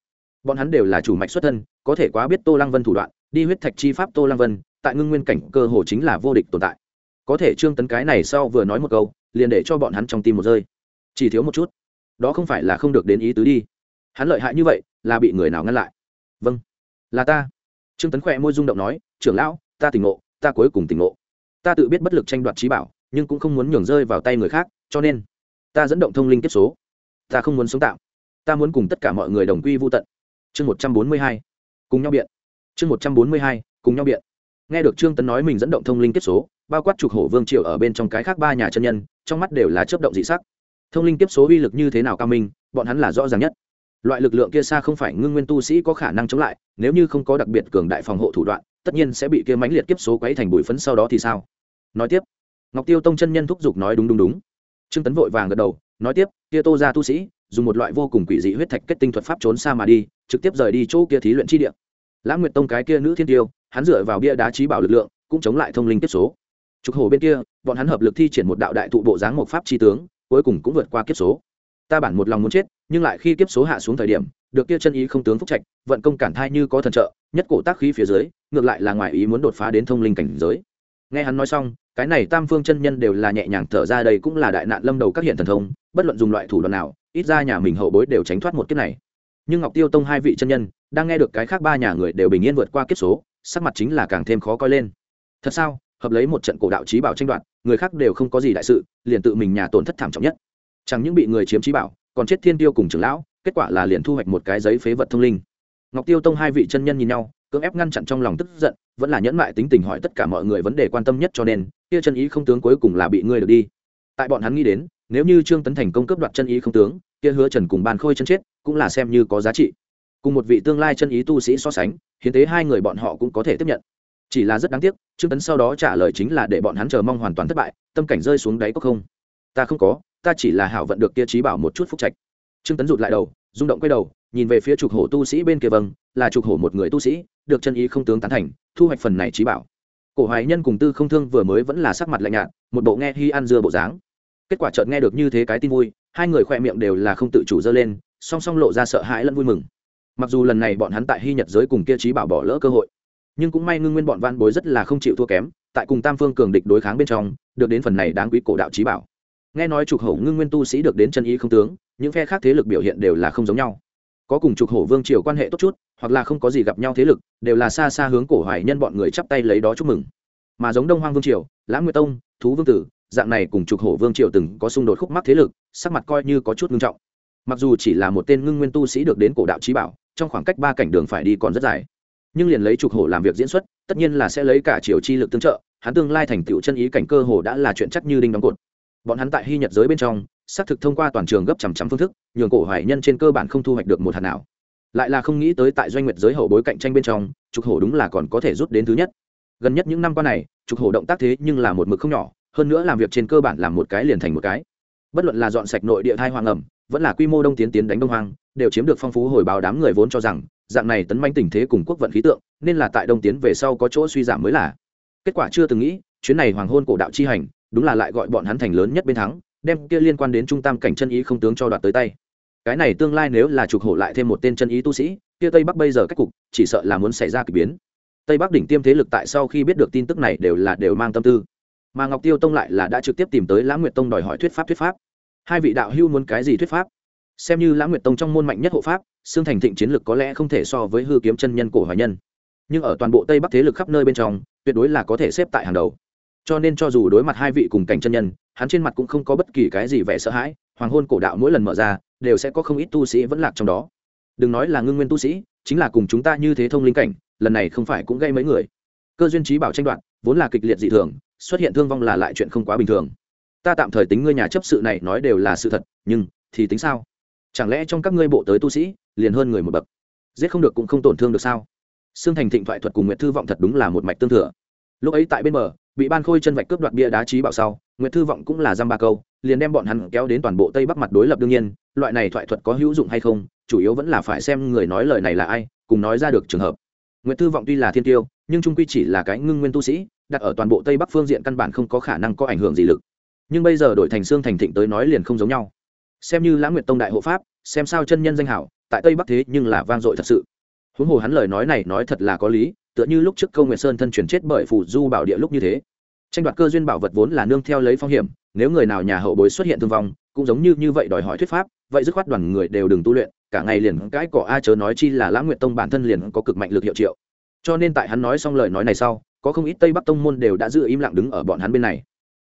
Bọn hắn đều là chủ mạch xuất thân, có thể quá biết tô lăng vân thủ đoạn, đi huyết thạch chi pháp tô lăng vân tại ngưng nguyên cảnh cơ hồ chính là vô địch tồn tại. Có thể trương tấn cái này sau vừa nói một câu, liền để cho bọn hắn trong tim một rơi. Chỉ thiếu một chút. Đó không phải là không được đến ý tứ đi. Hắn lợi hại như vậy, là bị người nào ngăn lại? Vâng. Là ta. Trương tấn khỏe môi rung động nói, trưởng lão, ta tỉnh ngộ, ta cuối cùng tỉnh ngộ. Ta tự biết bất lực tranh đoạt trí bảo, nhưng cũng không muốn nhường rơi vào tay người khác, cho nên ta dẫn động thông linh kết số. Ta không muốn sống tạm. Ta muốn cùng tất cả mọi người đồng quy vô tận. Chương một trăm bốn mươi hai. Cùng nhau biện. Chương một trăm bốn mươi hai. Cùng nhau biện nghe được trương tấn nói mình dẫn động thông linh kiếp số, bao quát trục hổ vương triều ở bên trong cái khác ba nhà chân nhân, trong mắt đều là chớp động dị sắc. Thông linh tiếp số uy lực như thế nào cao minh, bọn hắn là rõ ràng nhất. Loại lực lượng kia xa không phải ngưng nguyên tu sĩ có khả năng chống lại, nếu như không có đặc biệt cường đại phòng hộ thủ đoạn, tất nhiên sẽ bị kia mãnh liệt kiếp số quấy thành bụi phấn sau đó thì sao? Nói tiếp, ngọc tiêu tông chân nhân thúc giục nói đúng đúng đúng. Trương tấn vội vàng gật đầu, nói tiếp, kia tô ra tu sĩ, dùng một loại vô cùng quỷ dị huyết thạch kết tinh thuật pháp trốn xa mà đi, trực tiếp rời đi chỗ kia thí luyện chi địa lãng nguyệt tông cái kia nữ thiên tiêu, hắn dựa vào bia đá trí bảo lực lượng, cũng chống lại thông linh kiếp số. Trục hồ bên kia, bọn hắn hợp lực thi triển một đạo đại tụ bộ dáng một pháp chi tướng, cuối cùng cũng vượt qua kiếp số. Ta bản một lòng muốn chết, nhưng lại khi kiếp số hạ xuống thời điểm, được kia chân ý không tướng phúc trạch, vận công cản thai như có thần trợ, nhất cổ tác khí phía dưới, ngược lại là ngoài ý muốn đột phá đến thông linh cảnh giới. Nghe hắn nói xong, cái này tam phương chân nhân đều là nhẹ nhàng thở ra đây cũng là đại nạn lâm đầu các hiện thần thông, bất luận dùng loại thủ đoạn nào, ít ra nhà mình hậu bối đều tránh thoát một kiếp này nhưng ngọc tiêu tông hai vị chân nhân đang nghe được cái khác ba nhà người đều bình yên vượt qua kiếp số, sắc mặt chính là càng thêm khó coi lên. Thật sao? Hợp lấy một trận cổ đạo trí bảo tranh đoạt, người khác đều không có gì đại sự, liền tự mình nhà tổn thất thảm trọng nhất. Chẳng những bị người chiếm trí bảo, còn chết thiên tiêu cùng trưởng lão, kết quả là liền thu hoạch một cái giấy phế vật thông linh. Ngọc tiêu tông hai vị chân nhân nhìn nhau, cưỡng ép ngăn chặn trong lòng tức giận, vẫn là nhẫn mại tính tình hỏi tất cả mọi người vấn đề quan tâm nhất cho nên, kia chân ý không tướng cuối cùng là bị ngươi được đi. Tại bọn hắn nghĩ đến nếu như trương tấn thành công cấp đoạt chân ý không tướng, kia hứa trần cùng bàn khôi chân chết cũng là xem như có giá trị. cùng một vị tương lai chân ý tu sĩ so sánh, hiến tế hai người bọn họ cũng có thể tiếp nhận. chỉ là rất đáng tiếc, trương tấn sau đó trả lời chính là để bọn hắn chờ mong hoàn toàn thất bại, tâm cảnh rơi xuống đáy có không. ta không có, ta chỉ là hảo vận được kia trí bảo một chút phúc trạch. trương tấn rụt lại đầu, rung động quay đầu, nhìn về phía trục hổ tu sĩ bên kia vâng là trục hổ một người tu sĩ, được chân ý không tướng tán thành, thu hoạch phần này trí bảo. cổ hoài nhân cùng tư không thương vừa mới vẫn là sắc mặt lạnh nhạt, một bộ nghe hy ăn dưa bộ dáng kết quả chợt nghe được như thế cái tin vui, hai người khoe miệng đều là không tự chủ dơ lên, song song lộ ra sợ hãi lẫn vui mừng. Mặc dù lần này bọn hắn tại hy nhật giới cùng kia trí bảo bỏ lỡ cơ hội, nhưng cũng may ngưng nguyên bọn van bối rất là không chịu thua kém, tại cùng tam phương cường địch đối kháng bên trong, được đến phần này đáng quý cổ đạo trí bảo. Nghe nói trục hổ ngưng nguyên tu sĩ được đến chân ý không tướng, những phe khác thế lực biểu hiện đều là không giống nhau. Có cùng trục hổ vương triều quan hệ tốt chút, hoặc là không có gì gặp nhau thế lực, đều là xa xa hướng cổ hoài nhân bọn người chắp tay lấy đó chúc mừng. Mà giống đông hoang vương triều, lãng nguyệt tông, thú vương tử dạng này cùng trục hổ vương triều từng có xung đột khúc mắc thế lực, sắc mặt coi như có chút ngưng trọng. Mặc dù chỉ là một tên ngưng nguyên tu sĩ được đến cổ đạo trí bảo, trong khoảng cách ba cảnh đường phải đi còn rất dài. Nhưng liền lấy trục hổ làm việc diễn xuất, tất nhiên là sẽ lấy cả triều chi lực tương trợ, hắn tương lai thành tựu chân ý cảnh cơ hồ đã là chuyện chắc như đinh đóng cột. Bọn hắn tại hy nhật giới bên trong, xác thực thông qua toàn trường gấp chằm chằm phương thức, nhường cổ hoài nhân trên cơ bản không thu hoạch được một hạt nào. Lại là không nghĩ tới tại doanh nguyệt giới hậu bối cạnh tranh bên trong, trục hổ đúng là còn có thể rút đến thứ nhất. Gần nhất những năm qua này, trục hổ động tác thế nhưng là một mực không nhỏ hơn nữa làm việc trên cơ bản làm một cái liền thành một cái. Bất luận là dọn sạch nội địa thai hoang ẩm, vẫn là quy mô đông tiến tiến đánh đông hoang, đều chiếm được phong phú hồi báo đám người vốn cho rằng, dạng này tấn manh tình thế cùng quốc vận khí tượng, nên là tại đông tiến về sau có chỗ suy giảm mới là. Kết quả chưa từng nghĩ, chuyến này hoàng hôn cổ đạo chi hành, đúng là lại gọi bọn hắn thành lớn nhất bên thắng, đem kia liên quan đến trung tam cảnh chân ý không tướng cho đoạt tới tay. Cái này tương lai nếu là trục hổ lại thêm một tên chân ý tu sĩ, kia tây bắc bây giờ cách cục, chỉ sợ là muốn xảy ra k ỳ biến. Tây bắc đỉnh tiêm thế lực tại sau khi biết được tin tức này đều là đều mang tâm tư mà ngọc tiêu tông lại là đã trực tiếp tìm tới lãng nguyệt tông đòi hỏi thuyết pháp thuyết pháp. Hai vị đạo hưu muốn cái gì thuyết pháp? Xem như lãng nguyệt tông trong môn mạnh nhất hộ pháp xương thành thịnh chiến lực có lẽ không thể so với hư kiếm chân nhân cổ hoài nhân. Nhưng ở toàn bộ tây bắc thế lực khắp nơi bên trong, tuyệt đối là có thể xếp tại hàng đầu. Cho nên cho dù đối mặt hai vị cùng cảnh chân nhân, hắn trên mặt cũng không có bất kỳ cái gì vẻ sợ hãi, hoàng hôn cổ đạo mỗi lần mở ra, đều sẽ có không ít tu sĩ vẫn lạc trong đó. Đừng nói là ngưng nguyên tu sĩ, chính là cùng chúng ta như thế thông linh cảnh, lần này không phải cũng gây mấy người. Cơ duyên trí bảo tranh đoạt, vốn là kịch liệt dị thường xuất hiện thương vong là lại chuyện không quá bình thường. Ta tạm thời tính ngươi nhà chấp sự này nói đều là sự thật, nhưng thì tính sao? Chẳng lẽ trong các ngươi bộ tới tu sĩ, liền hơn người một bậc? Giết không được cũng không tổn thương được sao? Xương thành thịnh thoại thuật cùng nguyệt thư vọng thật đúng là một mạch tương thừa. Lúc ấy tại bên bờ, bị ban khôi chân vạch cướp đoạt bia đá trí bảo sau, nguyệt thư vọng cũng là dăm ba câu, liền đem bọn hắn kéo đến toàn bộ tây bắc mặt đối lập đương nhiên, loại này thoại thuật có hữu dụng hay không, chủ yếu vẫn là phải xem người nói lời này là ai, cùng nói ra được trường hợp. Nguyệt thư vọng tuy là thiên tiêu, nhưng trung quy chỉ là cái ngưng nguyên tu sĩ đặt ở toàn bộ tây bắc phương diện căn bản không có khả năng có ảnh hưởng gì lực. Nhưng bây giờ đổi thành xương thành thịnh tới nói liền không giống nhau. Xem như lãng nguyệt tông đại hộ pháp, xem sao chân nhân danh hảo, tại tây bắc thế nhưng là vang dội thật sự. Huống hồ hắn lời nói này nói thật là có lý, tựa như lúc trước câu nguyệt sơn thân chuyển chết bởi phủ du bảo địa lúc như thế. Tranh đoạt cơ duyên bảo vật vốn là nương theo lấy phong hiểm, nếu người nào nhà hậu bối xuất hiện thương vong, cũng giống như như vậy đòi hỏi thuyết pháp, vậy dứt khoát đoàn người đều đừng tu luyện, cả ngày liền cãi cỏ a chớ nói chi là lãng nguyện tông bản thân liền có cực mạnh lực hiệu triệu. Cho nên tại hắn nói xong lời nói này sau có không ít tây bắc tông môn đều đã giữ im lặng đứng ở bọn hắn bên này.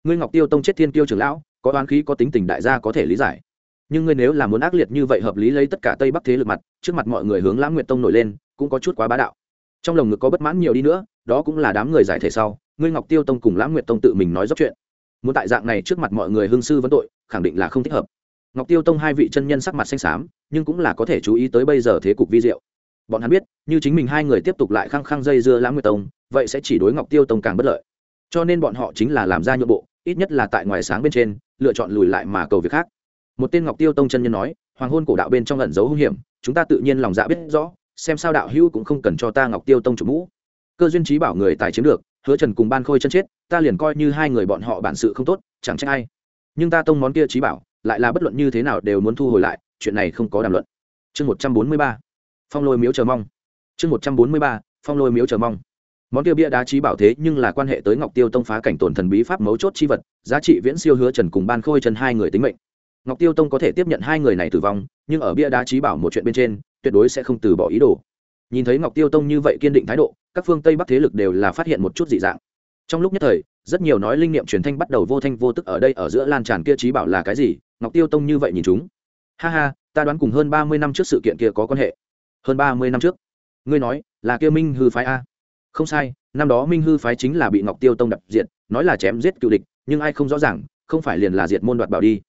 Ngươi ngọc tiêu tông chết thiên tiêu trưởng lão, có oán khí, có tính tình đại gia có thể lý giải. Nhưng ngươi nếu là muốn ác liệt như vậy hợp lý lấy tất cả tây bắc thế lực mặt, trước mặt mọi người hướng lãng nguyệt tông nổi lên, cũng có chút quá bá đạo. Trong lồng ngực có bất mãn nhiều đi nữa, đó cũng là đám người giải thể sau, ngươi ngọc tiêu tông cùng lãng nguyệt tông tự mình nói dốc chuyện. Muốn tại dạng này trước mặt mọi người hương sư vấn tội, khẳng định là không thích hợp. Ngọc tiêu tông hai vị chân nhân sắc mặt xanh xám, nhưng cũng là có thể chú ý tới bây giờ thế cục vi diệu. Bọn hắn biết, như chính mình hai người tiếp tục lại khăng khăng dây dưa lãng nguyệt tông vậy sẽ chỉ đối ngọc tiêu tông càng bất lợi. Cho nên bọn họ chính là làm ra nhượng bộ, ít nhất là tại ngoài sáng bên trên, lựa chọn lùi lại mà cầu việc khác. Một tên ngọc tiêu tông chân nhân nói, hoàng hôn cổ đạo bên trong ẩn giấu hung hiểm, chúng ta tự nhiên lòng dạ biết rõ, xem sao đạo hữu cũng không cần cho ta ngọc tiêu tông chủ mũ. Cơ duyên trí bảo người tài chiếm được, hứa trần cùng ban khôi chân chết, ta liền coi như hai người bọn họ bản sự không tốt, chẳng trách ai. Nhưng ta tông món kia trí bảo, lại là bất luận như thế nào đều muốn thu hồi lại, chuyện này không có đàm luận. Chương một trăm bốn mươi ba, phong lôi miếu chờ mong. Chương một trăm bốn mươi ba, phong lôi miếu chờ mong món kia bia đá trí bảo thế nhưng là quan hệ tới ngọc tiêu tông phá cảnh tổn thần bí pháp mấu chốt chi vật, giá trị viễn siêu hứa trần cùng ban khôi trần hai người tính mệnh. Ngọc tiêu tông có thể tiếp nhận hai người này tử vong, nhưng ở bia đá trí bảo một chuyện bên trên, tuyệt đối sẽ không từ bỏ ý đồ. Nhìn thấy ngọc tiêu tông như vậy kiên định thái độ, các phương tây bắc thế lực đều là phát hiện một chút dị dạng. Trong lúc nhất thời, rất nhiều nói linh niệm truyền thanh bắt đầu vô thanh vô tức ở đây ở giữa lan tràn kia trí bảo là cái gì, ngọc tiêu tông như vậy nhìn chúng. Ha ha, ta đoán cùng hơn ba mươi năm trước sự kiện kia có quan hệ. Hơn ba mươi năm trước. Ngươi nói, là kia minh hư phái a không sai, năm đó minh hư phái chính là bị ngọc tiêu tông đập diện nói là chém giết cựu địch, nhưng ai không rõ ràng, không phải liền là diệt môn đoạt bảo đi.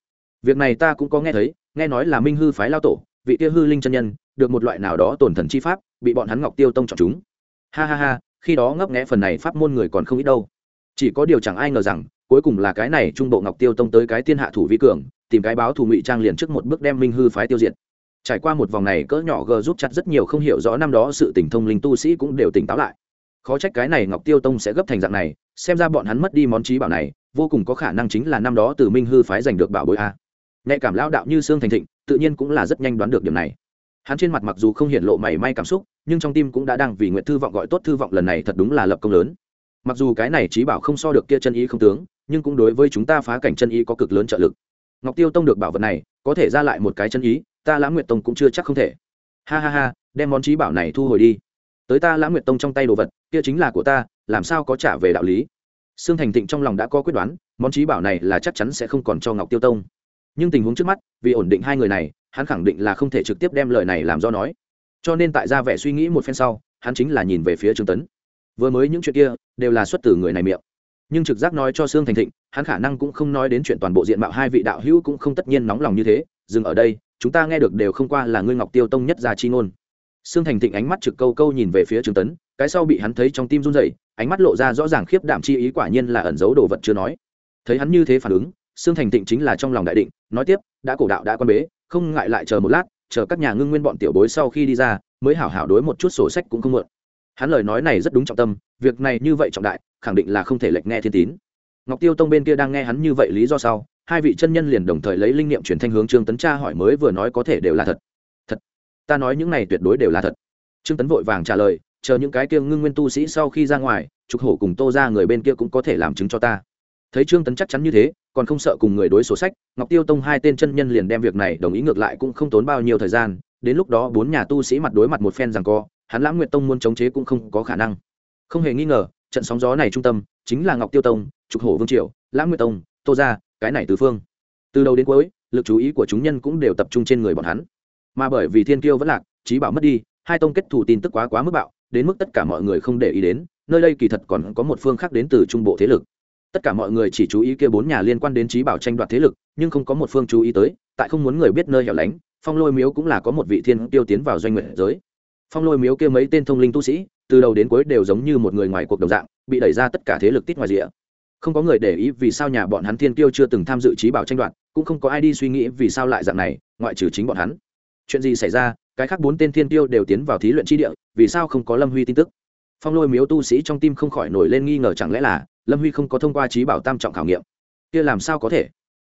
Việc này ta cũng có nghe thấy, nghe nói là minh hư phái lao tổ, vị kia hư linh chân nhân, được một loại nào đó tổn thần chi pháp, bị bọn hắn ngọc tiêu tông chọn chúng. Ha ha ha, khi đó ngấp nghẽ phần này pháp môn người còn không ít đâu. Chỉ có điều chẳng ai ngờ rằng, cuối cùng là cái này trung bộ ngọc tiêu tông tới cái tiên hạ thủ vi cường, tìm cái báo thù ngụy trang liền trước một bước đem minh hư phái tiêu diệt. Trải qua một vòng này cỡ nhỏ g giúp chặt rất nhiều không hiểu rõ năm đó sự tỉnh thông linh tu sĩ cũng đều tỉnh táo lại khó trách cái này ngọc tiêu tông sẽ gấp thành dạng này, xem ra bọn hắn mất đi món trí bảo này, vô cùng có khả năng chính là năm đó từ minh hư phái giành được bảo bối a. Nhạy cảm lao đạo như sương thành thịnh, tự nhiên cũng là rất nhanh đoán được điểm này. Hắn trên mặt mặc dù không hiện lộ mảy may cảm xúc, nhưng trong tim cũng đã đang vì nguyện thư vọng gọi tốt thư vọng lần này thật đúng là lập công lớn. Mặc dù cái này trí bảo không so được kia chân ý không tướng, nhưng cũng đối với chúng ta phá cảnh chân ý có cực lớn trợ lực. Ngọc tiêu tông được bảo vật này, có thể ra lại một cái chân ý, ta lãng nguyệt tông cũng chưa chắc không thể. Ha ha ha, đem món trí bảo này thu hồi đi tới ta lãng nguyệt tông trong tay đồ vật, kia chính là của ta, làm sao có trả về đạo lý? Sương thành thịnh trong lòng đã có quyết đoán, món trí bảo này là chắc chắn sẽ không còn cho ngọc tiêu tông. Nhưng tình huống trước mắt, vì ổn định hai người này, hắn khẳng định là không thể trực tiếp đem lời này làm do nói. Cho nên tại ra vẻ suy nghĩ một phen sau, hắn chính là nhìn về phía trương tấn. Vừa mới những chuyện kia, đều là xuất từ người này miệng. Nhưng trực giác nói cho sương thành thịnh, hắn khả năng cũng không nói đến chuyện toàn bộ diện mạo hai vị đạo hữu cũng không tất nhiên nóng lòng như thế, dừng ở đây, chúng ta nghe được đều không qua là ngươi ngọc tiêu tông nhất gia chi ngôn sương thành thịnh ánh mắt trực câu câu nhìn về phía trương tấn, cái sau bị hắn thấy trong tim run rẩy, ánh mắt lộ ra rõ ràng khiếp đảm chi ý quả nhiên là ẩn giấu đồ vật chưa nói. Thấy hắn như thế phản ứng, sương thành thịnh chính là trong lòng đại định, nói tiếp, đã cổ đạo đã quan bế, không ngại lại chờ một lát, chờ các nhà ngưng nguyên bọn tiểu bối sau khi đi ra, mới hảo hảo đối một chút sổ sách cũng không mượn hắn lời nói này rất đúng trọng tâm, việc này như vậy trọng đại, khẳng định là không thể lệch nghe thiên tín. Ngọc tiêu tông bên kia đang nghe hắn như vậy lý do sau, hai vị chân nhân liền đồng thời lấy linh niệm truyền thanh hướng trương tấn tra hỏi mới vừa nói có thể đều là thật ta nói những này tuyệt đối đều là thật. Trương tấn vội vàng trả lời, chờ những cái kia ngưng nguyên tu sĩ sau khi ra ngoài, trục hổ cùng tô ra người bên kia cũng có thể làm chứng cho ta. Thấy trương tấn chắc chắn như thế, còn không sợ cùng người đối sổ sách, ngọc tiêu tông hai tên chân nhân liền đem việc này đồng ý ngược lại cũng không tốn bao nhiêu thời gian, đến lúc đó bốn nhà tu sĩ mặt đối mặt một phen rằng co, hắn lãng nguyệt tông muốn chống chế cũng không có khả năng. Không hề nghi ngờ, trận sóng gió này trung tâm chính là ngọc tiêu tông, trục hổ vương triều, lãng nguyệt tông, tô ra cái này tứ phương. Từ đầu đến cuối, lực chú ý của chúng nhân cũng đều tập trung trên người bọn hắn mà bởi vì thiên kiêu vẫn lạc trí bảo mất đi, hai tông kết thù tin tức quá quá mức bạo, đến mức tất cả mọi người không để ý đến, nơi đây kỳ thật còn có một phương khác đến từ trung bộ thế lực. Tất cả mọi người chỉ chú ý kia bốn nhà liên quan đến trí bảo tranh đoạt thế lực, nhưng không có một phương chú ý tới, tại không muốn người biết nơi hẻo lánh, phong lôi miếu cũng là có một vị thiên tiêu tiến vào doanh nguyện giới. Phong lôi miếu kia mấy tên thông linh tu sĩ, từ đầu đến cuối đều giống như một người ngoài cuộc đồng dạng, bị đẩy ra tất cả thế lực tít ngoài rìa. Không có người để ý vì sao nhà bọn hắn thiên tiêu chưa từng tham dự trí bảo tranh đoạt, cũng không có ai đi suy nghĩ vì sao lại dạng này, ngoại trừ chính bọn hắn chuyện gì xảy ra, cái khác bốn tên thiên tiêu đều tiến vào thí luyện tri địa, vì sao không có lâm huy tin tức? Phong lôi miếu tu sĩ trong tim không khỏi nổi lên nghi ngờ chẳng lẽ là lâm huy không có thông qua trí bảo tam trọng khảo nghiệm? Kia làm sao có thể?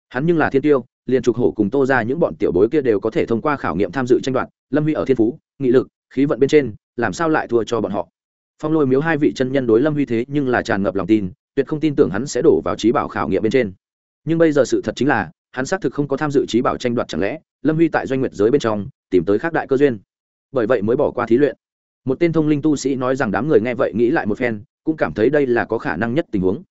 Hắn nhưng là thiên tiêu, liền trục hổ cùng tô ra những bọn tiểu bối kia đều có thể thông qua khảo nghiệm tham dự tranh đoạt, lâm huy ở thiên phú, nghị lực, khí vận bên trên, làm sao lại thua cho bọn họ? Phong lôi miếu hai vị chân nhân đối lâm huy thế nhưng là tràn ngập lòng tin, tuyệt không tin tưởng hắn sẽ đổ vào trí bảo khảo nghiệm bên trên. Nhưng bây giờ sự thật chính là hắn xác thực không có tham dự trí bảo tranh đoạt chẳng lẽ, lâm huy tại doanh nguyệt giới bên trong, tìm tới khác đại cơ duyên. Bởi vậy mới bỏ qua thí luyện. Một tên thông linh tu sĩ nói rằng đám người nghe vậy nghĩ lại một phen, cũng cảm thấy đây là có khả năng nhất tình huống.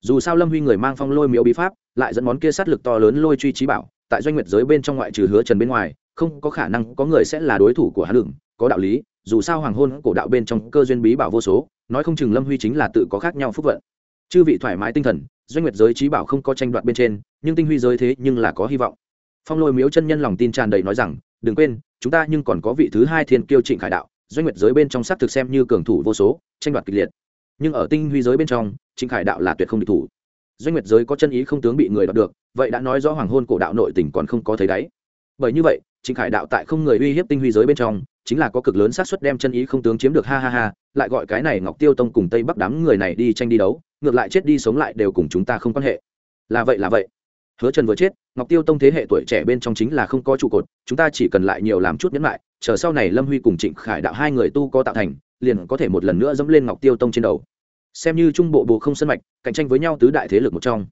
Dù sao lâm huy người mang phong lôi miếu bí pháp, lại dẫn món kia sát lực to lớn lôi truy trí bảo, tại doanh nguyệt giới bên trong ngoại trừ hứa trần bên ngoài, không có khả năng có người sẽ là đối thủ của hắn đừng có đạo lý, dù sao hoàng hôn cổ đạo bên trong cơ duyên bí bảo vô số, nói không chừng lâm huy chính là tự có khác nhau phúc vận chư vị thoải mái tinh thần, doanh nguyệt giới trí bảo không có tranh đoạt bên trên, nhưng tinh huy giới thế nhưng là có hy vọng. Phong lôi miếu chân nhân lòng tin tràn đầy nói rằng, đừng quên, chúng ta nhưng còn có vị thứ hai thiên kiêu trịnh khải đạo, doanh nguyệt giới bên trong xác thực xem như cường thủ vô số, tranh đoạt kịch liệt. Nhưng ở tinh huy giới bên trong, trịnh khải đạo là tuyệt không địch thủ. Doanh nguyệt giới có chân ý không tướng bị người đoạt được, vậy đã nói rõ hoàng hôn cổ đạo nội tỉnh còn không có thấy đáy. Bởi như vậy, trịnh khải đạo tại không người uy hiếp tinh huy giới bên trong, chính là có cực lớn xác suất đem chân ý không tướng chiếm được, ha ha ha, lại gọi cái này ngọc tiêu tông cùng tây bắc đám người này đi tranh đi đấu ngược lại chết đi sống lại đều cùng chúng ta không quan hệ. Là vậy là vậy. Hứa trần vừa chết, ngọc tiêu tông thế hệ tuổi trẻ bên trong chính là không có trụ cột, chúng ta chỉ cần lại nhiều làm chút nhẫn lại, chờ sau này lâm huy cùng trịnh khải đạo hai người tu có tạo thành, liền có thể một lần nữa dẫm lên ngọc tiêu tông trên đầu. Xem như trung bộ bộ không sân mạch, cạnh tranh với nhau tứ đại thế lực một trong.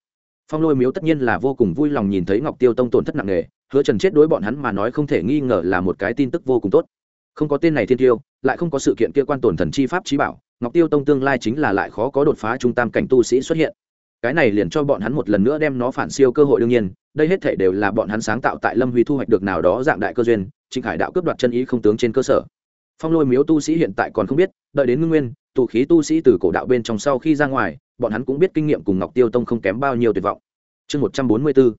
Phong lôi miếu tất nhiên là vô cùng vui lòng nhìn thấy ngọc tiêu tông tổn thất nặng nề, hứa trần chết đối bọn hắn mà nói không thể nghi ngờ là một cái tin tức vô cùng tốt không có tên này thiên tiêu, lại không có sự kiện kia quan tổn thần chi pháp trí bảo, ngọc tiêu tông tương lai chính là lại khó có đột phá trung tam cảnh tu sĩ xuất hiện. Cái này liền cho bọn hắn một lần nữa đem nó phản siêu cơ hội đương nhiên, đây hết thể đều là bọn hắn sáng tạo tại lâm huy thu hoạch được nào đó dạng đại cơ duyên, trịnh hải đạo cướp đoạt chân ý không tướng trên cơ sở. Phong lôi miếu tu sĩ hiện tại còn không biết, đợi đến ngưng nguyên, tụ khí tu sĩ từ cổ đạo bên trong sau khi ra ngoài, bọn hắn cũng biết kinh nghiệm cùng ngọc tiêu tông không kém bao nhiêu tuyệt vọng. Chương một trăm bốn mươi b ố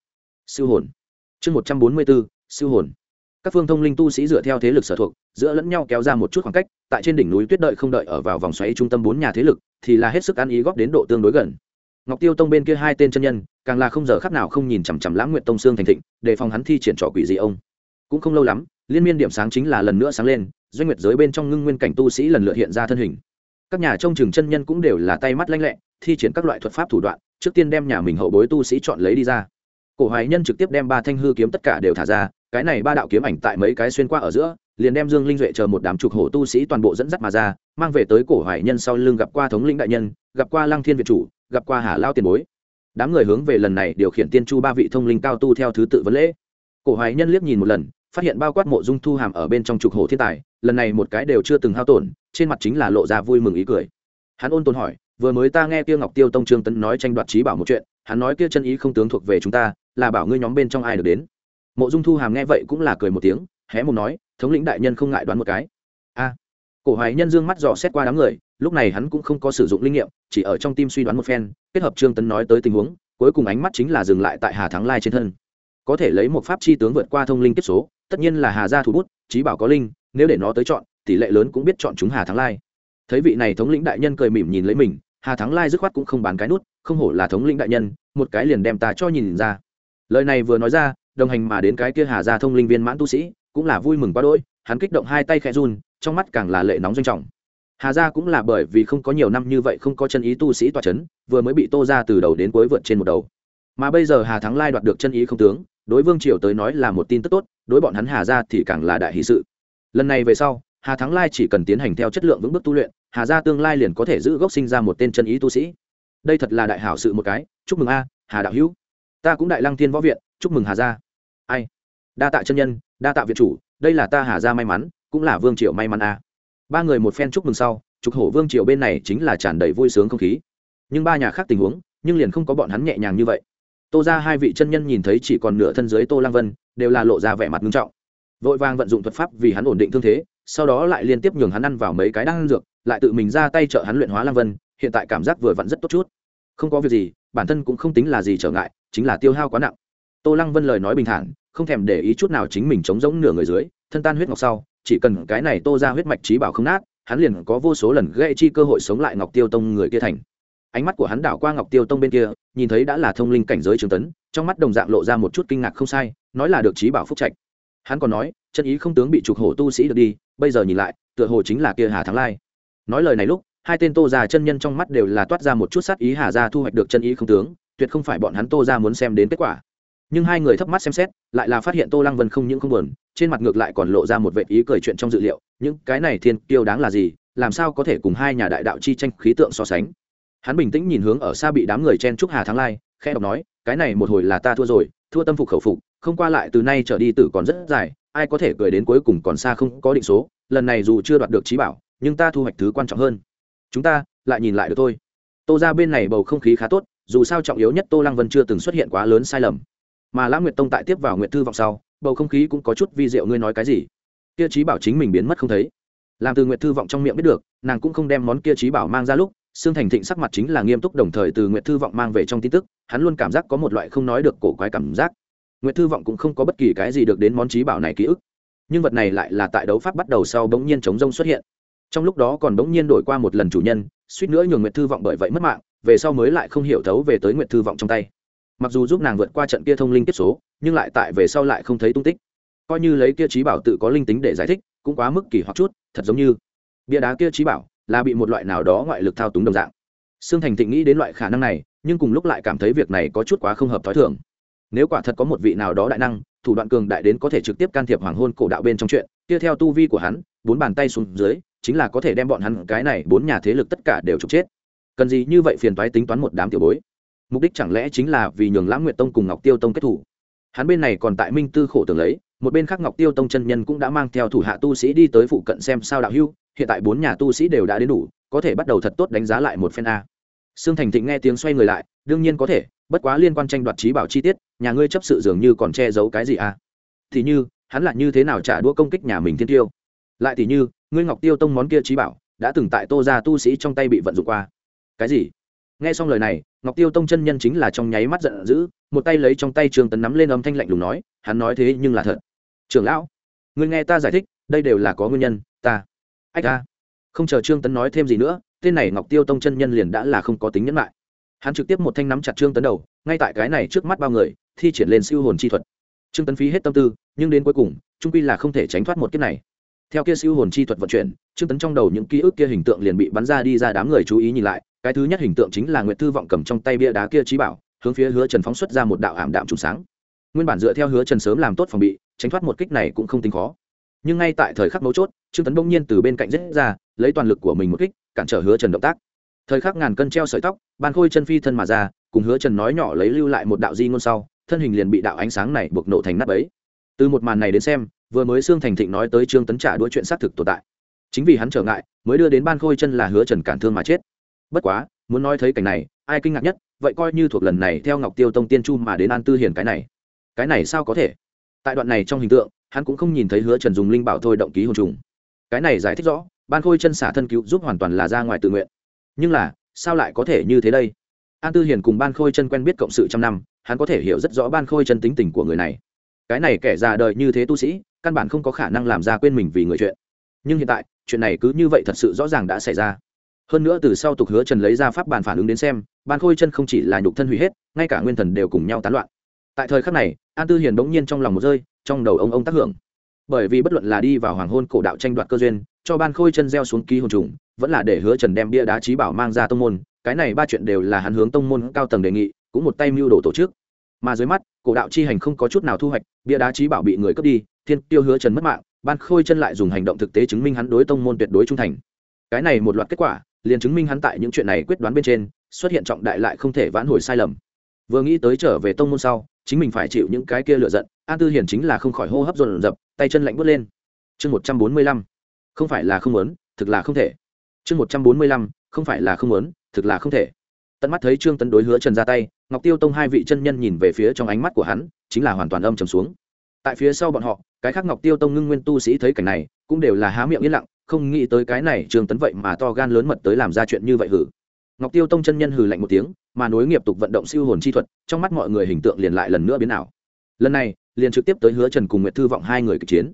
siêu hồn. Chương một trăm bốn mươi b ố siêu hồn các phương thông linh tu sĩ dựa theo thế lực sở thuộc, giữa lẫn nhau kéo ra một chút khoảng cách, tại trên đỉnh núi tuyết đợi không đợi ở vào vòng xoáy trung tâm bốn nhà thế lực, thì là hết sức ăn ý góp đến độ tương đối gần. Ngọc tiêu tông bên kia hai tên chân nhân, càng là không giờ khắc nào không nhìn chằm chằm lãng nguyện tông sương thành thịnh để phòng hắn thi triển trò quỷ gì ông. Cũng không lâu lắm, liên miên điểm sáng chính là lần nữa sáng lên, doanh nguyệt giới bên trong ngưng nguyên cảnh tu sĩ lần lượt hiện ra thân hình. Các nhà trông chừng chân nhân cũng đều là tay mắt lanh lẹ, thi triển các loại thuật pháp thủ đoạn, trước tiên đem nhà mình hậu bối tu sĩ chọn lấy đi ra. Cổ hoài nhân trực tiếp đem ba thanh hư kiếm tất cả đều thả ra cái này ba đạo kiếm ảnh tại mấy cái xuyên qua ở giữa, liền đem dương linh duệ chờ một đám trục hổ tu sĩ toàn bộ dẫn dắt mà ra, mang về tới cổ hoài nhân sau lưng gặp qua thống lĩnh đại nhân, gặp qua lăng thiên việt chủ, gặp qua hà lao tiền bối. Đám người hướng về lần này điều khiển tiên chu ba vị thông linh cao tu theo thứ tự vấn lễ. Cổ hoài nhân liếc nhìn một lần, phát hiện bao quát mộ dung thu hàm ở bên trong trục hổ thiên tài, lần này một cái đều chưa từng hao tổn, trên mặt chính là lộ ra vui mừng ý cười. Hắn ôn tồn hỏi, vừa mới ta nghe tiêu ngọc tiêu tông trương tấn nói tranh đoạt trí bảo một chuyện, hắn nói kia chân ý không tướng thuộc về chúng ta, là bảo ngươi nhóm bên trong ai được đến? Mộ dung thu hàm nghe vậy cũng là cười một tiếng, hé mồm nói, thống lĩnh đại nhân không ngại đoán một cái. A. Cổ hoài nhân dương mắt dò xét qua đám người, lúc này hắn cũng không có sử dụng linh nghiệm, chỉ ở trong tim suy đoán một phen, kết hợp trương tấn nói tới tình huống, cuối cùng ánh mắt chính là dừng lại tại hà thắng lai trên thân. Có thể lấy một pháp chi tướng vượt qua thông linh kiếp số, tất nhiên là hà gia thủ bút trí bảo có linh, nếu để nó tới chọn, tỷ lệ lớn cũng biết chọn chúng hà thắng lai. Thấy vị này thống lĩnh đại nhân cười mỉm nhìn lấy mình, hà thắng lai dứt khoát cũng không bán cái nút, không hổ là thống lĩnh đại nhân, một cái liền đem ta cho nhìn ra. Lời này vừa nói ra đồng hành mà đến cái kia hà gia thông linh viên mãn tu sĩ, cũng là vui mừng quá đỗi, hắn kích động hai tay khẽ run, trong mắt càng là lệ nóng doanh trọng. Hà gia cũng là bởi vì không có nhiều năm như vậy không có chân ý tu sĩ tòa c h ấ n vừa mới bị tô ra từ đầu đến cuối vượt trên một đầu. Mà bây giờ hà thắng lai đoạt được chân ý không tướng, đối vương triều tới nói là một tin tức tốt, đối bọn hắn hà gia thì càng là đại hỷ sự. Lần này về sau, hà thắng lai chỉ cần tiến hành theo chất lượng vững bước tu luyện, hà gia tương lai liền có thể giữ gốc sinh ra một tên chân ý tu sĩ. Đây thật là đại hảo sự một cái, chúc mừng a, hà đạo hữu. Ta cũng đại lăng thiên võ viện chúc mừng hà gia. Ai? Đa tạ chân nhân, đa tạ viện chủ, đây là ta hà gia may mắn, cũng là vương triều may mắn a. Ba người một phen chúc mừng sau, trục hổ vương triều bên này chính là tràn đầy vui sướng không khí. Nhưng ba nhà khác tình huống, nhưng liền không có bọn hắn nhẹ nhàng như vậy. Tô ra hai vị chân nhân nhìn thấy chỉ còn nửa thân dưới tô lang vân, đều là lộ ra vẻ mặt nghiêm trọng. Vội vàng vận dụng thuật pháp vì hắn ổn định thương thế, sau đó lại liên tiếp nhường hắn ăn vào mấy cái đan dược, lại tự mình ra tay trợ hắn luyện hóa lang vân, hiện tại cảm giác vừa vặn rất tốt chút. Không có việc gì, bản thân cũng không tính là gì trở ngại, chính là tiêu hao quá nặng tô lăng vân lời nói bình thản, không thèm để ý chút nào chính mình chống giống nửa người dưới, thân tan huyết ngọc sau, chỉ cần cái này tô ra huyết mạch trí bảo không nát, hắn liền có vô số lần gây chi cơ hội sống lại ngọc tiêu tông người kia thành. Ánh mắt của hắn đảo qua ngọc tiêu tông bên kia, nhìn thấy đã là thông linh cảnh giới trường tấn, trong mắt đồng dạng lộ ra một chút kinh ngạc không sai, nói là được trí bảo phúc trạch. Hắn còn nói, chân ý không tướng bị trục hổ tu sĩ được đi, bây giờ nhìn lại, tựa hồ chính là kia hà thắng lai. Nói lời này lúc, hai tên tô già chân nhân trong mắt đều là toát ra một chút sát ý hà ra thu hoạch được chân ý không tướng, tuyệt không phải bọn hắn tô ra muốn xem đến kết quả nhưng hai người thấp mắt xem xét, lại là phát hiện tô lăng vân không những không buồn, trên mặt ngược lại còn lộ ra một vệ ý cười chuyện trong dự liệu, những cái này thiên tiêu đáng là gì, làm sao có thể cùng hai nhà đại đạo chi tranh khí tượng so sánh. Hắn bình tĩnh nhìn hướng ở xa bị đám người chen trúc hà thắng lai, khẽ đọc nói, cái này một hồi là ta thua rồi, thua tâm phục khẩu phục, không qua lại từ nay trở đi tử còn rất dài, ai có thể cười đến cuối cùng còn xa không có định số, lần này dù chưa đoạt được trí bảo, nhưng ta thu hoạch thứ quan trọng hơn. Chúng ta, lại nhìn lại được thôi. Tô ra bên này bầu không khí khá tốt, dù sao trọng yếu nhất tô lăng vân chưa từng xuất hiện quá lớn sai lầm mà lã nguyệt tông tại tiếp vào nguyệt thư vọng sau, bầu không khí cũng có chút vi diệu, ngươi nói cái gì? Kia trí bảo chính mình biến mất không thấy. Làm từ nguyệt thư vọng trong miệng biết được, nàng cũng không đem món kia trí bảo mang ra lúc, sương thành thịnh sắc mặt chính là nghiêm túc đồng thời từ nguyệt thư vọng mang về trong tin tức, hắn luôn cảm giác có một loại không nói được cổ quái cảm giác. Nguyệt thư vọng cũng không có bất kỳ cái gì được đến món trí bảo này ký ức. Nhưng vật này lại là tại đấu pháp bắt đầu sau bỗng nhiên chống rông xuất hiện. Trong lúc đó còn bỗng nhiên đổi qua một lần chủ nhân, suýt nữa nhường nguyệt thư vọng bởi vậy mất mạng, về sau mới lại không hiểu thấu về tới nguyệt thư vọng trong tay mặc dù giúp nàng vượt qua trận kia thông linh kết số, nhưng lại tại về sau lại không thấy tung tích. Coi như lấy kia trí bảo tự có linh tính để giải thích, cũng quá mức kỳ hoặc chút, thật giống như bia đá kia trí bảo là bị một loại nào đó ngoại lực thao túng đồng dạng. Sương thành thịnh nghĩ đến loại khả năng này, nhưng cùng lúc lại cảm thấy việc này có chút quá không hợp t h ó i thường. Nếu quả thật có một vị nào đó đại năng, thủ đoạn cường đại đến có thể trực tiếp can thiệp hoàng hôn cổ đạo bên trong chuyện, kia theo tu vi của hắn, bốn bàn tay xuống dưới, chính là có thể đem bọn hắn cái này bốn nhà thế lực tất cả đều trục chết. Cần gì như vậy phiền toái tính toán một đám tiểu bối? Mục đích chẳng lẽ chính là vì nhường lãng nguyệt tông cùng ngọc tiêu tông kết thủ? Hắn bên này còn tại minh tư khổ tưởng lấy, một bên khác ngọc tiêu tông chân nhân cũng đã mang theo thủ hạ tu sĩ đi tới phụ cận xem sao đạo hưu hiện tại bốn nhà tu sĩ đều đã đến đủ, có thể bắt đầu thật tốt đánh giá lại một phen a. Sương thành thịnh nghe tiếng xoay người lại, đương nhiên có thể, bất quá liên quan tranh đoạt trí bảo chi tiết, nhà ngươi chấp sự dường như còn che giấu cái gì a. Thì như, hắn là như thế nào trả đũa công kích nhà mình thiên tiêu? Lại thì như, ngươi ngọc tiêu tông món kia trí bảo, đã từng tại tô gia tu sĩ trong tay bị vận dụng qua. Cái gì? Nghe xong lời này, ngọc tiêu tông chân nhân chính là trong nháy mắt giận dữ, một tay lấy trong tay trường tấn nắm lên âm thanh lạnh lùng nói, hắn nói thế nhưng là thật. Trưởng lão người nghe ta giải thích, đây đều là có nguyên nhân, ta. Ách ta không chờ trương tấn nói thêm gì nữa, tên này ngọc tiêu tông chân nhân liền đã là không có tính nhẫn lại. Hắn trực tiếp một thanh nắm chặt trương tấn đầu, ngay tại cái này trước mắt bao người, thi triển lên siêu hồn chi thuật. Trương tấn phí hết tâm tư, nhưng đến cuối cùng, trung quy là không thể tránh thoát một kiếp này. Theo kia siêu hồn chi thuật vận chuyển, trương tấn trong đầu những ký ức kia hình tượng liền bị bắn ra đi ra đám người chú ý nhìn lại cái thứ nhất hình tượng chính là nguyệt thư vọng cầm trong tay bia đá kia trí bảo, hướng phía hứa trần phóng xuất ra một đạo ảm đạm trùng sáng. Nguyên bản dựa theo hứa trần sớm làm tốt phòng bị, tránh thoát một kích này cũng không tính khó. Nhưng ngay tại thời khắc mấu chốt, trương tấn bỗng nhiên từ bên cạnh rết ra, lấy toàn lực của mình một kích, cản trở hứa trần động tác. Thời khắc ngàn cân treo sợi tóc, ban khôi chân phi thân mà ra, cùng hứa trần nói nhỏ lấy lưu lại một đạo di ngôn sau, thân hình liền bị đạo ánh sáng này buộc nổ thành nắp ấy từ một màn này đến xem, vừa mới xương thành thịnh nói tới trương tấn trả đuôi chuyện xác thực tồn tại. Chính vì hắn trở ngại, mới đưa đến ban khôi chân là hứa trần cản thương mà chết bất quá, muốn nói thấy cảnh này, ai kinh ngạc nhất, vậy coi như thuộc lần này theo ngọc tiêu tông tiên chu mà đến an tư hiền cái này. Cái này sao có thể? Tại đoạn này trong hình tượng, hắn cũng không nhìn thấy hứa trần dùng linh bảo thôi động ký hồn trùng. Cái này giải thích rõ, ban khôi chân xả thân cứu giúp hoàn toàn là ra ngoài tự nguyện. Nhưng là, sao lại có thể như thế đây? An tư hiền cùng ban khôi chân quen biết cộng sự trăm năm, hắn có thể hiểu rất rõ ban khôi chân tính tình của người này. Cái này kẻ già đời như thế tu sĩ, căn bản không có khả năng làm ra quên mình vì người chuyện. Nhưng hiện tại, chuyện này cứ như vậy thật sự rõ ràng đã xảy ra hơn nữa từ sau tục hứa trần lấy ra pháp bàn phản ứng đến xem ban khôi chân không chỉ là nhục thân hủy hết, ngay cả nguyên thần đều cùng nhau tán loạn. Tại thời khắc này, an tư hiền bỗng nhiên trong lòng một rơi, trong đầu ông ông tác hưởng. Bởi vì bất luận là đi vào hoàng hôn cổ đạo tranh đoạt cơ duyên, cho ban khôi chân gieo xuống ký hồn trùng, vẫn là để hứa trần đem bia đá trí bảo mang ra tông môn, cái này ba chuyện đều là hắn hướng tông môn cao tầng đề nghị, cũng một tay mưu đồ tổ chức. Mà dưới mắt, cổ đạo chi hành không có chút nào thu hoạch, bia đá trí bảo bị người cướp đi, thiên tiêu hứa trần mất mạng ban khôi chân lại dùng hành động thực tế chứng minh hắn đối tông môn tuyệt đối trung thành. Cái này một loạt kết quả liền chứng minh hắn tại những chuyện này quyết đoán bên trên, xuất hiện trọng đại lại không thể vãn hồi sai lầm. Vừa nghĩ tới trở về tông môn sau, chính mình phải chịu những cái kia lựa giận, an tư hiển chính là không khỏi hô hấp dồn dập, tay chân lạnh bớt lên. Chương một trăm bốn mươi lăm. Không phải là không muốn, thực là không thể. Chương một trăm bốn mươi lăm, không phải là không muốn, thực là không thể. Tận mắt thấy trương tấn đối hứa trần ra tay, ngọc tiêu tông hai vị chân nhân nhìn về phía trong ánh mắt của hắn, chính là hoàn toàn âm trầm xuống. Tại phía sau bọn họ, cái khác ngọc tiêu tông ngưng nguyên tu sĩ thấy cảnh này, cũng đều là há miệng yên lặng không nghĩ tới cái này trương tấn vậy mà to gan lớn mật tới làm ra chuyện như vậy hử. Ngọc tiêu tông chân nhân hừ lạnh một tiếng, mà nối nghiệp tục vận động siêu hồn chi thuật, trong mắt mọi người hình tượng liền lại lần nữa biến ảo. Lần này, liền trực tiếp tới hứa trần cùng nguyệt thư vọng hai người kịch chiến.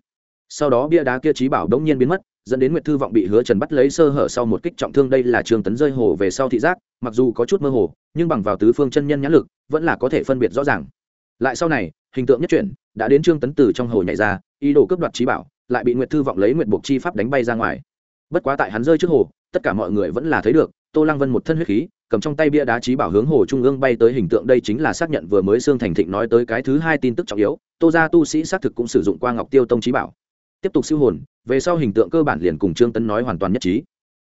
Sau đó bia đá kia trí bảo đống nhiên biến mất, dẫn đến nguyệt thư vọng bị hứa trần bắt lấy sơ hở sau một kích trọng thương đây là trường tấn rơi hồ về sau thị giác, mặc dù có chút mơ hồ, nhưng bằng vào tứ phương chân nhân nhãn lực, vẫn là có thể phân biệt rõ ràng. Lại sau này, hình tượng nhất chuyển, đã đến trương tấn từ trong hồ nhảy ra, ý đồ cướp đoạt trí bảo lại bị nguyệt thư vọng lấy nguyệt buộc chi pháp đánh bay ra ngoài. Bất quá tại hắn rơi trước hồ, tất cả mọi người vẫn là thấy được, tô lăng vân một thân huyết khí, cầm trong tay bia đá trí bảo hướng hồ trung ương bay tới hình tượng đây chính là xác nhận vừa mới xương thành thịnh nói tới cái thứ hai tin tức trọng yếu, tô gia tu sĩ xác thực cũng sử dụng qua ngọc tiêu tông trí bảo. Tiếp tục siêu hồn, về sau hình tượng cơ bản liền cùng trương tấn nói hoàn toàn nhất trí.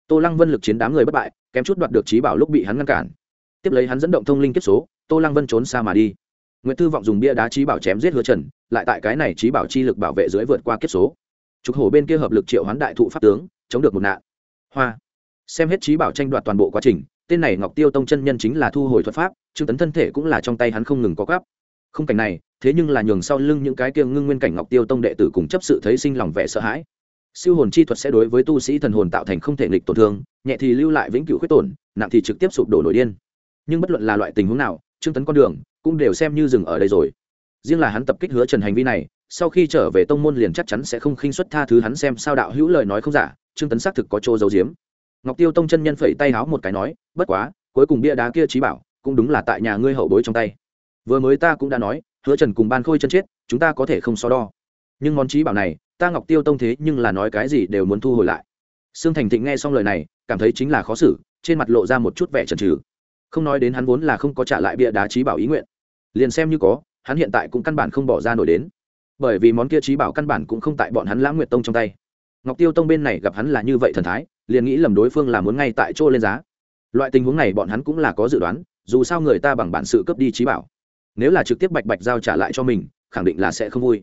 Tô lăng vân lực chiến đám người bất bại, kém chút đoạt được trí bảo lúc bị hắn ngăn cản. Tiếp lấy hắn dẫn động thông linh kiếp số, tô lăng vân trốn xa mà đi. Nguyễn thư vọng dùng bia đá trí bảo chém giết hứa trần, lại tại cái này trí bảo chi lực bảo vệ dưới vượt qua kiếp số trục hổ bên kia hợp lực triệu hoán đại thụ pháp tướng, chống được một nạn. Hoa. Xem hết trí bảo tranh đoạt toàn bộ quá trình, tên này ngọc tiêu tông chân nhân chính là thu hồi thuật pháp, trương tấn thân thể cũng là trong tay hắn không ngừng có gắp không cảnh này, thế nhưng là nhường sau lưng những cái kia ngưng nguyên cảnh ngọc tiêu tông đệ tử cùng chấp sự thấy sinh lòng vẻ sợ hãi. Siêu hồn chi thuật sẽ đối với tu sĩ thần hồn tạo thành không thể nghịch tổn thương, nhẹ thì lưu lại vĩnh cửu khuyết tổn, nặng thì trực tiếp sụp đổ nổi điên. Nhưng bất luận là loại tình huống nào, trương tấn con đường cũng đều xem như dừng ở đây rồi. Riêng là hắn tập kích hứa trần hành vi này sau khi trở về tông môn liền chắc chắn sẽ không khinh xuất tha thứ hắn xem sao đạo hữu lời nói không giả, trương tấn xác thực có chỗ giấu giếm. Ngọc tiêu tông chân nhân phẩy tay háo một cái nói, bất quá, cuối cùng bia đá kia trí bảo, cũng đúng là tại nhà ngươi hậu bối trong tay. Vừa mới ta cũng đã nói, hứa trần cùng ban khôi chân chết, chúng ta có thể không so đo. Nhưng món trí bảo này, ta ngọc tiêu tông thế nhưng là nói cái gì đều muốn thu hồi lại. Sương thành thịnh nghe xong lời này, cảm thấy chính là khó xử, trên mặt lộ ra một chút vẻ trần trừ không nói đến hắn vốn là không có trả lại bia đá trí bảo ý nguyện. Liền xem như có, hắn hiện tại cũng căn bản không bỏ ra nổi đến bởi vì món kia trí bảo căn bản cũng không tại bọn hắn lãng nguyệt tông trong tay. Ngọc tiêu tông bên này gặp hắn là như vậy thần thái, liền nghĩ lầm đối phương là muốn ngay tại chỗ lên giá. Loại tình huống này bọn hắn cũng là có dự đoán, dù sao người ta bằng bản sự cướp đi trí bảo. Nếu là trực tiếp bạch bạch giao trả lại cho mình, khẳng định là sẽ không vui.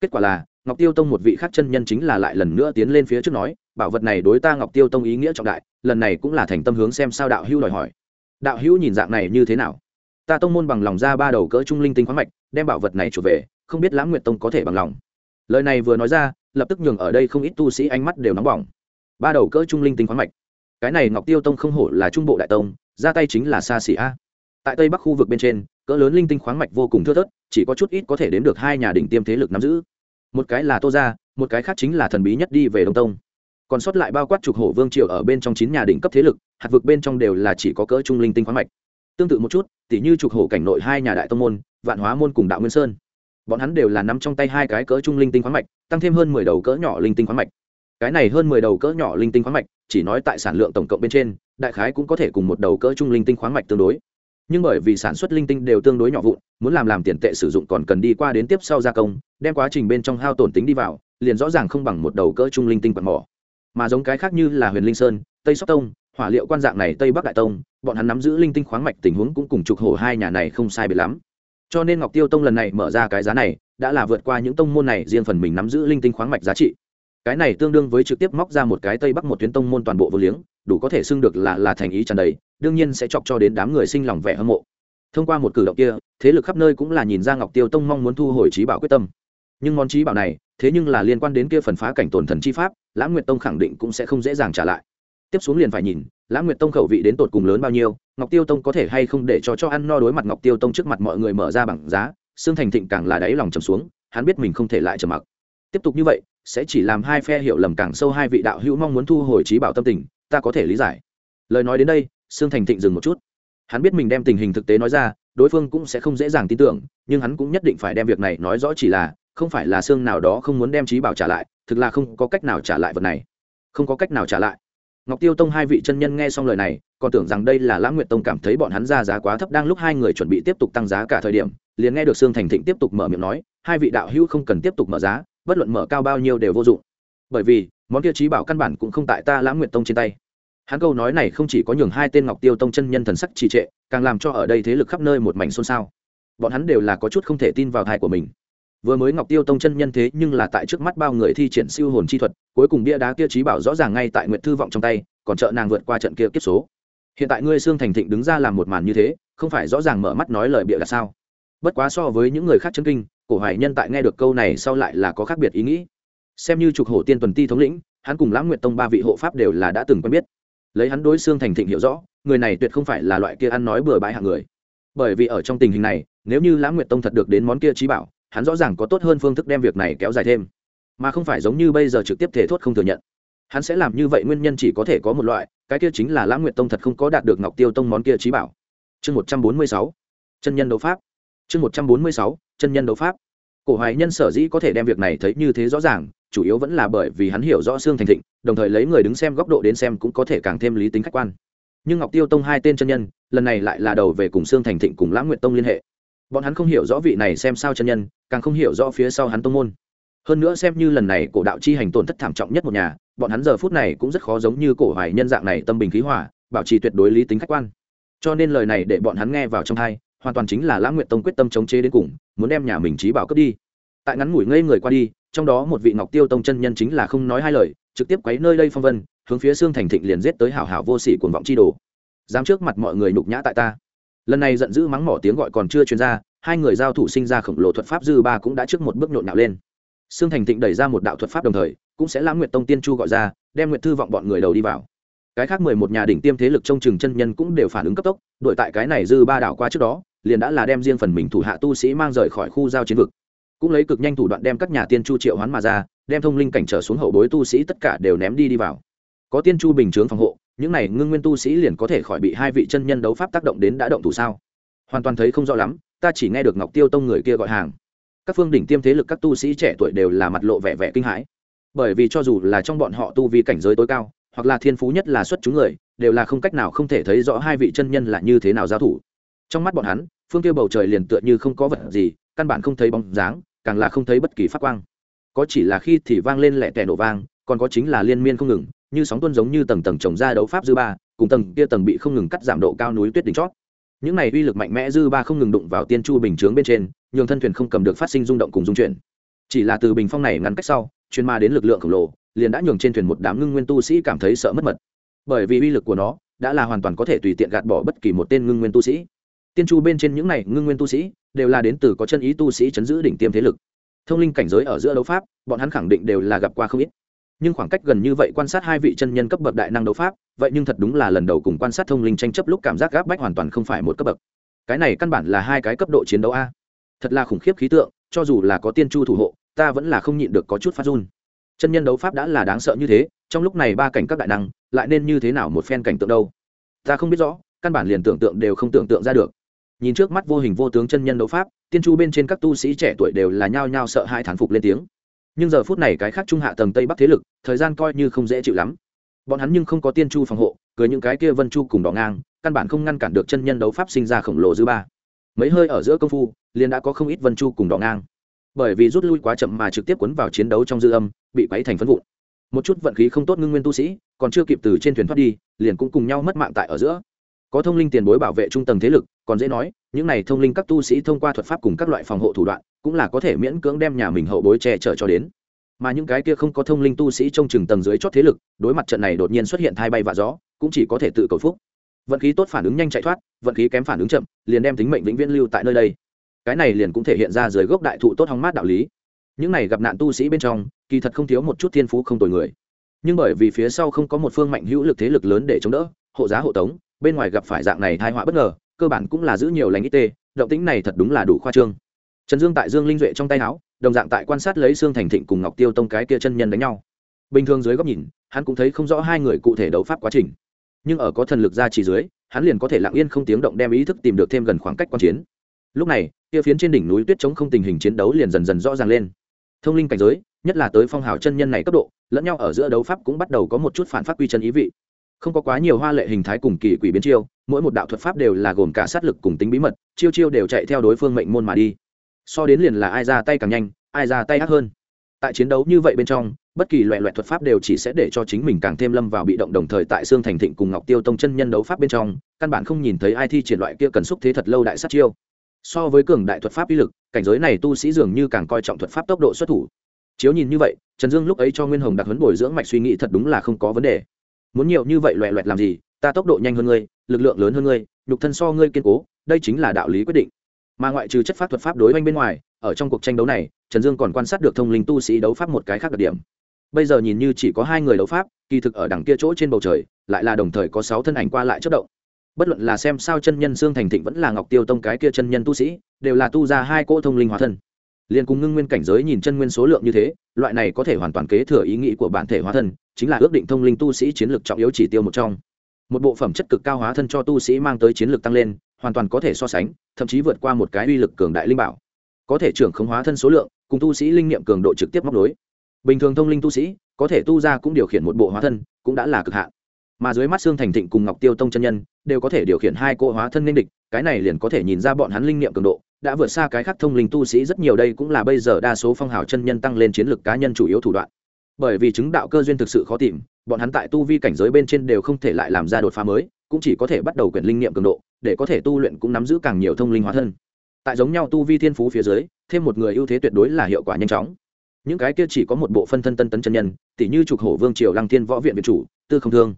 Kết quả là, ngọc tiêu tông một vị khác chân nhân chính là lại lần nữa tiến lên phía trước nói, bảo vật này đối ta ngọc tiêu tông ý nghĩa trọng đại, lần này cũng là thành tâm hướng xem sao đạo hữu đòi hỏi. Đạo hữu nhìn dạng này như thế nào? Ta tông môn bằng lòng ra ba đầu cỡ trung linh tinh khoáng mạch, đem bảo vật này trở về không biết lãng nguyệt tông có thể bằng lòng. Lời này vừa nói ra, lập tức nhường ở đây không ít tu sĩ ánh mắt đều nóng bỏng. Ba đầu cỡ trung linh tinh khoáng mạch. Cái này ngọc tiêu tông không hổ là trung bộ đại tông, ra tay chính là xa xỉ a. Tại tây bắc khu vực bên trên, cỡ lớn linh tinh khoáng mạch vô cùng thưa thớt, chỉ có chút ít có thể đến được hai nhà đỉnh tiêm thế lực nắm giữ. Một cái là tô gia, một cái khác chính là thần bí nhất đi về đông tông. Còn sót lại bao quát trục hổ vương triều ở bên trong chín nhà đỉnh cấp thế lực, hạt vực bên trong đều là chỉ có cỡ trung linh tinh khoáng mạch. Tương tự một chút, tỉ như trục hổ cảnh nội hai nhà đại tông môn, vạn hóa môn cùng đạo nguyên sơn bọn hắn đều là nắm trong tay hai cái cỡ trung linh tinh khoáng mạch, tăng thêm hơn mười đầu cỡ nhỏ linh tinh khoáng mạch. Cái này hơn mười đầu cỡ nhỏ linh tinh khoáng mạch, chỉ nói tại sản lượng tổng cộng bên trên, đại khái cũng có thể cùng một đầu cỡ trung linh tinh khoáng mạch tương đối. Nhưng bởi vì sản xuất linh tinh đều tương đối nhỏ vụn, muốn làm làm tiền tệ sử dụng còn cần đi qua đến tiếp sau gia công, đem quá trình bên trong hao tổn tính đi vào, liền rõ ràng không bằng một đầu cỡ trung linh tinh quạt mỏ. Mà giống cái khác như là huyền linh sơn, tây sóc tông, hỏa liệu quan dạng này tây bắc đại tông, bọn hắn nắm giữ linh tinh khoáng mạch tình huống cũng cùng trục hổ hai nhà này không sai biệt lắm cho nên ngọc tiêu tông lần này mở ra cái giá này, đã là vượt qua những tông môn này riêng phần mình nắm giữ linh tinh khoáng mạch giá trị. Cái này tương đương với trực tiếp móc ra một cái tây bắc một tuyến tông môn toàn bộ vô liếng, đủ có thể xưng được là là thành ý tràn đầy, đương nhiên sẽ chọc cho đến đám người sinh lòng vẻ hâm mộ. Thông qua một cử động kia, thế lực khắp nơi cũng là nhìn ra ngọc tiêu tông mong muốn thu hồi trí bảo quyết tâm. Nhưng món trí bảo này, thế nhưng là liên quan đến kia phần phá cảnh tổn thần chi pháp, lãng nguyệt tông khẳng định cũng sẽ không dễ dàng trả lại. Tiếp xuống liền phải nhìn lãng nguyệt tông khẩu vị đến tột cùng lớn bao nhiêu, ngọc tiêu tông có thể hay không để cho cho ăn no đối mặt ngọc tiêu tông trước mặt mọi người mở ra bảng giá xương thành thịnh càng là đáy lòng trầm xuống, hắn biết mình không thể lại trầm mặc. Tiếp tục như vậy, sẽ chỉ làm hai phe hiểu lầm càng sâu hai vị đạo hữu mong muốn thu hồi trí bảo tâm tình, ta có thể lý giải. Lời nói đến đây xương thành thịnh dừng một chút. Hắn biết mình đem tình hình thực tế nói ra, đối phương cũng sẽ không dễ dàng tin tưởng, nhưng hắn cũng nhất định phải đem việc này nói rõ chỉ là, không phải là xương nào đó không muốn đem trí bảo trả lại, thực là không có cách nào trả lại vật này. Không có cách nào trả lại ngọc tiêu tông hai vị chân nhân nghe xong lời này, còn tưởng rằng đây là lãng nguyệt tông cảm thấy bọn hắn ra giá quá thấp đang lúc hai người chuẩn bị tiếp tục tăng giá cả thời điểm, liền nghe được sương thành thịnh tiếp tục mở miệng nói, hai vị đạo hữu không cần tiếp tục mở giá, bất luận mở cao bao nhiêu đều vô dụng. Bởi vì, món kia trí bảo căn bản cũng không tại ta lãng nguyệt tông trên tay. Hắn câu nói này không chỉ có nhường hai tên ngọc tiêu tông chân nhân thần sắc trì trệ, càng làm cho ở đây thế lực khắp nơi một mảnh xôn xao. Bọn hắn đều là có chút không thể tin vào thai của mình vừa mới ngọc tiêu tông chân nhân thế nhưng là tại trước mắt bao người thi triển siêu hồn chi thuật, cuối cùng bia đá kia trí bảo rõ ràng ngay tại nguyện thư vọng trong tay, còn trợ nàng vượt qua trận kia kiếp số. Hiện tại ngươi sương thành thịnh đứng ra làm một màn như thế, không phải rõ ràng mở mắt nói lời bịa là sao? Bất quá so với những người khác chân kinh, cổ hoài nhân tại nghe được câu này sau lại là có khác biệt ý nghĩ. Xem như trục hổ tiên tuần ti thống lĩnh, hắn cùng lãng nguyện tông ba vị hộ pháp đều là đã từng quen biết. Lấy hắn đối xương thành thịnh hiểu rõ, người này tuyệt không phải là loại kia ăn nói bừa bãi hạng người. Bởi vì ở trong tình hình này, nếu như lãng nguyệt tông thật được đến món kia trí bảo hắn rõ ràng có tốt hơn phương thức đem việc này kéo dài thêm, mà không phải giống như bây giờ trực tiếp thể thốt không thừa nhận. Hắn sẽ làm như vậy nguyên nhân chỉ có thể có một loại, cái kia chính là lãng nguyệt tông thật không có đạt được ngọc tiêu tông món kia trí bảo. Chương một trăm bốn mươi sáu, chân nhân đấu pháp. Chương một trăm bốn mươi sáu, chân nhân đấu pháp. Cổ hoài nhân sở dĩ có thể đem việc này thấy như thế rõ ràng, chủ yếu vẫn là bởi vì hắn hiểu rõ xương thành thịnh, đồng thời lấy người đứng xem góc độ đến xem cũng có thể càng thêm lý tính khách quan. Nhưng ngọc tiêu tông hai tên chân nhân, lần này lại là đầu về cùng xương thành thịnh cùng lãng nguyện tông liên hệ bọn hắn không hiểu rõ vị này xem sao chân nhân, càng không hiểu rõ phía sau hắn tông môn. Hơn nữa xem như lần này cổ đạo chi hành tổn thất thảm trọng nhất một nhà, bọn hắn giờ phút này cũng rất khó giống như cổ hoài nhân dạng này tâm bình khí hỏa bảo trì tuyệt đối lý tính khách quan. Cho nên lời này để bọn hắn nghe vào trong hai, hoàn toàn chính là lãng nguyện tông quyết tâm chống chế đến cùng, muốn đem nhà mình trí bảo cướp đi. Tại ngắn ngủi ngây người qua đi, trong đó một vị ngọc tiêu tông chân nhân chính là không nói hai lời, trực tiếp quấy nơi đây phong vân, hướng phía xương thành thịnh liền giết tới hảo hảo vô sỉ cuồng vọng chi đồ. Dám trước mặt mọi người nhục nhã tại ta lần này giận dữ mắng mỏ tiếng gọi còn chưa truyền ra, hai người giao thủ sinh ra khổng lồ thuật pháp dư ba cũng đã trước một bước nhộn nhạo lên. Xương thành thịnh đẩy ra một đạo thuật pháp đồng thời, cũng sẽ lãng nguyệt tông tiên chu gọi ra, đem nguyệt thư vọng bọn người đầu đi vào. Cái khác mười một nhà đỉnh tiêm thế lực trong trường chân nhân cũng đều phản ứng cấp tốc đội tại cái này dư ba đảo qua trước đó, liền đã là đem riêng phần mình thủ hạ tu sĩ mang rời khỏi khu giao chiến vực. Cũng lấy cực nhanh thủ đoạn đem các nhà tiên chu triệu hoán mà ra, đem thông linh cảnh trở xuống hậu bối tu sĩ tất cả đều ném đi đi vào. Có tiên chu bình chướng phòng hộ những này ngưng nguyên tu sĩ liền có thể khỏi bị hai vị chân nhân đấu pháp tác động đến đã động thủ sao? Hoàn toàn thấy không rõ lắm, ta chỉ nghe được ngọc tiêu tông người kia gọi hàng. Các phương đỉnh tiêm thế lực các tu sĩ trẻ tuổi đều là mặt lộ vẻ vẻ kinh hãi. Bởi vì cho dù là trong bọn họ tu vi cảnh giới tối cao, hoặc là thiên phú nhất là xuất chúng người, đều là không cách nào không thể thấy rõ hai vị chân nhân là như thế nào giao thủ. Trong mắt bọn hắn, phương kia bầu trời liền tựa như không có vật gì, căn bản không thấy bóng dáng, càng là không thấy bất kỳ phát quang. Có chỉ là khi thì vang lên lẹ tẻ nổ vang, còn có chính là liên miên không ngừng như sóng tuôn giống như tầng tầng trồng ra đấu pháp dư ba, cùng tầng kia tầng bị không ngừng cắt giảm độ cao núi tuyết đỉnh chót. Những này uy lực mạnh mẽ dư ba không ngừng đụng vào tiên chu bình chướng bên trên, nhường thân thuyền không cầm được phát sinh rung động cùng dung chuyển. Chỉ là từ bình phong này ngắn cách sau, chuyên ma đến lực lượng khổng lồ, liền đã nhường trên thuyền một đám ngưng nguyên tu sĩ cảm thấy sợ mất mật. Bởi vì uy lực của nó đã là hoàn toàn có thể tùy tiện gạt bỏ bất kỳ một tên ngưng nguyên tu sĩ. Tiên chu bên trên những này ngưng nguyên tu sĩ đều là đến từ có chân ý tu sĩ chấn giữ đỉnh tiêm thế lực. Thông linh cảnh giới ở giữa đấu pháp, bọn hắn khẳng định đều là gặp qua không ít nhưng khoảng cách gần như vậy quan sát hai vị chân nhân cấp bậc đại năng đấu pháp, vậy nhưng thật đúng là lần đầu cùng quan sát thông linh tranh chấp lúc cảm giác gáp bách hoàn toàn không phải một cấp bậc. Cái này căn bản là hai cái cấp độ chiến đấu a. Thật là khủng khiếp khí tượng, cho dù là có tiên chu thủ hộ, ta vẫn là không nhịn được có chút phát run. Chân nhân đấu pháp đã là đáng sợ như thế, trong lúc này ba cảnh các đại năng, lại nên như thế nào một phen cảnh tượng đâu? Ta không biết rõ, căn bản liền tưởng tượng đều không tưởng tượng ra được. Nhìn trước mắt vô hình vô tướng chân nhân đấu pháp, tiên chu bên trên các tu sĩ trẻ tuổi đều là nhao nhao sợ hai thán phục lên tiếng nhưng giờ phút này cái khác trung hạ tầng tây bắc thế lực, thời gian coi như không dễ chịu lắm. Bọn hắn nhưng không có tiên chu phòng hộ, cưới những cái kia vân chu cùng đỏ ngang, căn bản không ngăn cản được chân nhân đấu pháp sinh ra khổng lồ dư ba. Mấy hơi ở giữa công phu, liền đã có không ít vân chu cùng đỏ ngang. Bởi vì rút lui quá chậm mà trực tiếp cuốn vào chiến đấu trong dư âm, bị quấy thành phân vụn. Một chút vận khí không tốt ngưng nguyên tu sĩ, còn chưa kịp từ trên thuyền thoát đi, liền cũng cùng nhau mất mạng tại ở giữa. Có thông linh tiền bối bảo vệ trung tầng thế lực, còn dễ nói, những này thông linh các tu sĩ thông qua thuật pháp cùng các loại phòng hộ thủ đoạn cũng là có thể miễn cưỡng đem nhà mình hậu bối che chở cho đến. Mà những cái kia không có thông linh tu sĩ trong chừng tầng dưới chót thế lực, đối mặt trận này đột nhiên xuất hiện thai bay và gió, cũng chỉ có thể tự cầu phúc. Vận khí tốt phản ứng nhanh chạy thoát, vận khí kém phản ứng chậm, liền đem tính mệnh vĩnh viễn lưu tại nơi đây. Cái này liền cũng thể hiện ra dưới gốc đại thụ tốt hóng mát đạo lý. Những này gặp nạn tu sĩ bên trong, kỳ thật không thiếu một chút thiên phú không tồi người. Nhưng bởi vì phía sau không có một phương mạnh hữu lực thế lực lớn để chống đỡ, hộ giá hộ tống, bên ngoài gặp phải dạng này thai họa bất ngờ, cơ bản cũng là giữ nhiều lành ít tê, động tĩnh này thật đúng là đủ khoa trương trần dương tại dương linh duệ trong tay áo, đồng dạng tại quan sát lấy xương thành thịnh cùng ngọc tiêu tông cái kia chân nhân đánh nhau. Bình thường dưới góc nhìn, hắn cũng thấy không rõ hai người cụ thể đấu pháp quá trình. Nhưng ở có thần lực ra chỉ dưới, hắn liền có thể lặng yên không tiếng động đem ý thức tìm được thêm gần khoảng cách quan chiến. Lúc này, kia phiến trên đỉnh núi tuyết chống không tình hình chiến đấu liền dần dần rõ ràng lên. Thông linh cảnh giới, nhất là tới phong hào chân nhân này cấp độ, lẫn nhau ở giữa đấu pháp cũng bắt đầu có một chút phản phát quy chân ý vị. Không có quá nhiều hoa lệ hình thái cùng kỳ quỷ biến chiêu, mỗi một đạo thuật pháp đều là gồm cả sát lực cùng tính bí mật, chiêu chiêu đều chạy theo đối phương mệnh môn mà đi so đến liền là ai ra tay càng nhanh, ai ra tay ác hơn. Tại chiến đấu như vậy bên trong, bất kỳ loại loại thuật pháp đều chỉ sẽ để cho chính mình càng thêm lâm vào bị động đồng thời tại xương thành thịnh cùng ngọc tiêu tông chân nhân đấu pháp bên trong, căn bản không nhìn thấy ai thi triển loại kia cần xúc thế thật lâu đại sát chiêu. So với cường đại thuật pháp uy lực, cảnh giới này tu sĩ dường như càng coi trọng thuật pháp tốc độ xuất thủ. Chiếu nhìn như vậy, trần dương lúc ấy cho nguyên hồng đặc huấn bồi dưỡng mạch suy nghĩ thật đúng là không có vấn đề. Muốn nhiều như vậy loẹ loẹt làm gì, ta tốc độ nhanh hơn ngươi, lực lượng lớn hơn ngươi, nhục thân so ngươi kiên cố, đây chính là đạo lý quyết định mà ngoại trừ chất pháp thuật pháp đối oanh bên ngoài, ở trong cuộc tranh đấu này, trần dương còn quan sát được thông linh tu sĩ đấu pháp một cái khác đặc điểm. Bây giờ nhìn như chỉ có hai người đấu pháp, kỳ thực ở đằng kia chỗ trên bầu trời, lại là đồng thời có sáu thân ảnh qua lại chất động. Bất luận là xem sao chân nhân xương thành thịnh vẫn là ngọc tiêu tông cái kia chân nhân tu sĩ, đều là tu ra hai cỗ thông linh hóa thân. Liền cùng ngưng nguyên cảnh giới nhìn chân nguyên số lượng như thế, loại này có thể hoàn toàn kế thừa ý nghĩ của bản thể hóa thân, chính là ước định thông linh tu sĩ chiến lược trọng yếu chỉ tiêu một trong. Một bộ phẩm chất cực cao hóa thân cho tu sĩ mang tới chiến lược tăng lên hoàn toàn có thể so sánh, thậm chí vượt qua một cái uy lực cường đại linh bảo. Có thể trưởng khống hóa thân số lượng, cùng tu sĩ linh niệm cường độ trực tiếp móc nối. Bình thường thông linh tu sĩ, có thể tu ra cũng điều khiển một bộ hóa thân, cũng đã là cực hạn. Mà dưới mắt xương thành thịnh cùng ngọc tiêu tông chân nhân, đều có thể điều khiển hai cỗ hóa thân nên địch, cái này liền có thể nhìn ra bọn hắn linh niệm cường độ, đã vượt xa cái khác thông linh tu sĩ rất nhiều đây cũng là bây giờ đa số phong hào chân nhân tăng lên chiến lược cá nhân chủ yếu thủ đoạn. Bởi vì chứng đạo cơ duyên thực sự khó tìm, bọn hắn tại tu vi cảnh giới bên trên đều không thể lại làm ra đột phá mới, cũng chỉ có thể bắt đầu quyển linh niệm cường độ để có thể tu luyện cũng nắm giữ càng nhiều thông linh hóa thân. Tại giống nhau tu vi thiên phú phía dưới, thêm một người ưu thế tuyệt đối là hiệu quả nhanh chóng. Những cái kia chỉ có một bộ phân thân tân tấn chân nhân tỷ như trục hổ vương triều lăng thiên võ viện viện chủ, tư không thương.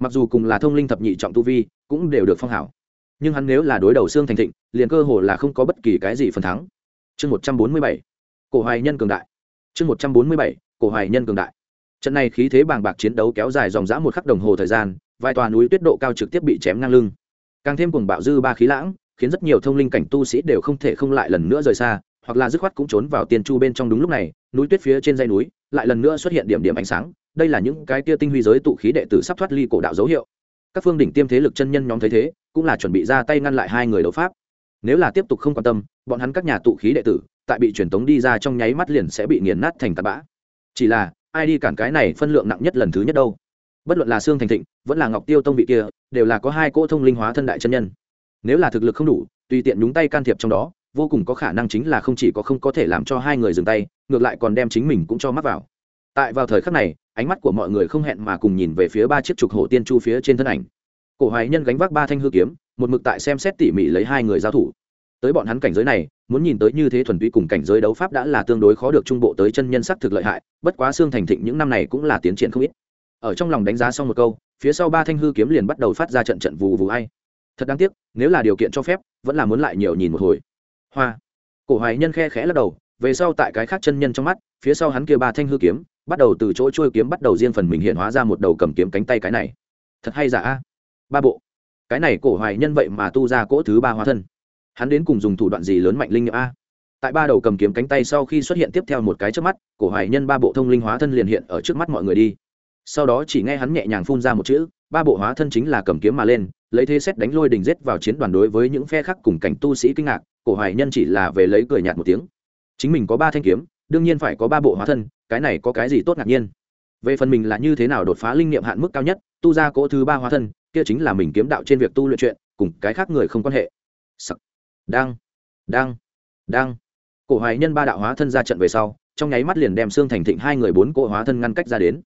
Mặc dù cùng là thông linh thập nhị trọng tu vi, cũng đều được phong hảo. Nhưng hắn nếu là đối đầu xương thành thịnh, liền cơ hồ là không có bất kỳ cái gì phần thắng. Chương một trăm bốn mươi bảy, cổ hoài nhân cường đại. Chương một trăm bốn mươi bảy, cổ hoài nhân cường đại. Trận này khí thế bàng bạc chiến đấu kéo dài dòng dã một khắc đồng hồ thời gian, vài tòa núi tuyết độ cao trực tiếp bị chém ngang lưng càng thêm cùng bạo dư ba khí lãng, khiến rất nhiều thông linh cảnh tu sĩ đều không thể không lại lần nữa rời xa, hoặc là dứt khoát cũng trốn vào tiền chu bên trong đúng lúc này, núi tuyết phía trên dây núi, lại lần nữa xuất hiện điểm điểm ánh sáng, đây là những cái tia tinh huy giới tụ khí đệ tử sắp thoát ly cổ đạo dấu hiệu. Các phương đỉnh tiêm thế lực chân nhân nhóm thấy thế, cũng là chuẩn bị ra tay ngăn lại hai người đấu pháp. Nếu là tiếp tục không quan tâm, bọn hắn các nhà tụ khí đệ tử, tại bị truyền tống đi ra trong nháy mắt liền sẽ bị nghiền nát thành tạt bã. Chỉ là, ai đi cản cái này phân lượng nặng nhất lần thứ nhất đâu? Bất luận là sương thành thịnh, vẫn là ngọc tiêu tông vị kia đều là có hai cỗ thông linh hóa thân đại chân nhân. Nếu là thực lực không đủ, tùy tiện đúng tay can thiệp trong đó, vô cùng có khả năng chính là không chỉ có không có thể làm cho hai người dừng tay, ngược lại còn đem chính mình cũng cho mắc vào. Tại vào thời khắc này, ánh mắt của mọi người không hẹn mà cùng nhìn về phía ba chiếc trục hộ tiên chu phía trên thân ảnh. Cổ hoài nhân gánh vác ba thanh hư kiếm, một mực tại xem xét tỉ mỉ lấy hai người giao thủ. Tới bọn hắn cảnh giới này, muốn nhìn tới như thế thuần túy cùng cảnh giới đấu pháp đã là tương đối khó được trung bộ tới chân nhân sắc thực lợi hại, bất quá xương thành thịnh những năm này cũng là tiến triển không ít. Ở trong lòng đánh giá xong một câu phía sau ba thanh hư kiếm liền bắt đầu phát ra trận trận vù vù hay thật đáng tiếc, nếu là điều kiện cho phép, vẫn là muốn lại nhiều nhìn một hồi. Hoa. Cổ hoài nhân khe khẽ lắc đầu, về sau tại cái khác chân nhân trong mắt, phía sau hắn kia ba thanh hư kiếm, bắt đầu từ chỗ trôi kiếm bắt đầu riêng phần mình hiện hóa ra một đầu cầm kiếm cánh tay cái này. Thật hay giả a? Ba bộ. Cái này cổ hoài nhân vậy mà tu ra cỗ thứ ba hóa thân. Hắn đến cùng dùng thủ đoạn gì lớn mạnh linh nghiệm a? Tại ba đầu cầm kiếm cánh tay sau khi xuất hiện tiếp theo một cái trước mắt, cổ hoài nhân ba bộ thông linh hóa thân liền hiện ở trước mắt mọi người đi sau đó chỉ nghe hắn nhẹ nhàng phun ra một chữ, ba bộ hóa thân chính là cầm kiếm mà lên, lấy thế xét đánh lôi đình rết vào chiến đoàn đối với những phe khác cùng cảnh tu sĩ kinh ngạc, cổ hoài nhân chỉ là về lấy cười nhạt một tiếng. Chính mình có ba thanh kiếm, đương nhiên phải có ba bộ hóa thân, cái này có cái gì tốt ngạc nhiên? Về phần mình là như thế nào đột phá linh niệm hạn mức cao nhất, tu ra cỗ thứ ba hóa thân, kia chính là mình kiếm đạo trên việc tu luyện chuyện, cùng cái khác người không quan hệ. Sắc. đang. Đang. Đang. Cổ hoài nhân ba đạo hóa thân ra trận về sau, trong nháy mắt liền đem xương thành thịnh hai người bốn cỗ hóa thân ngăn cách ra đến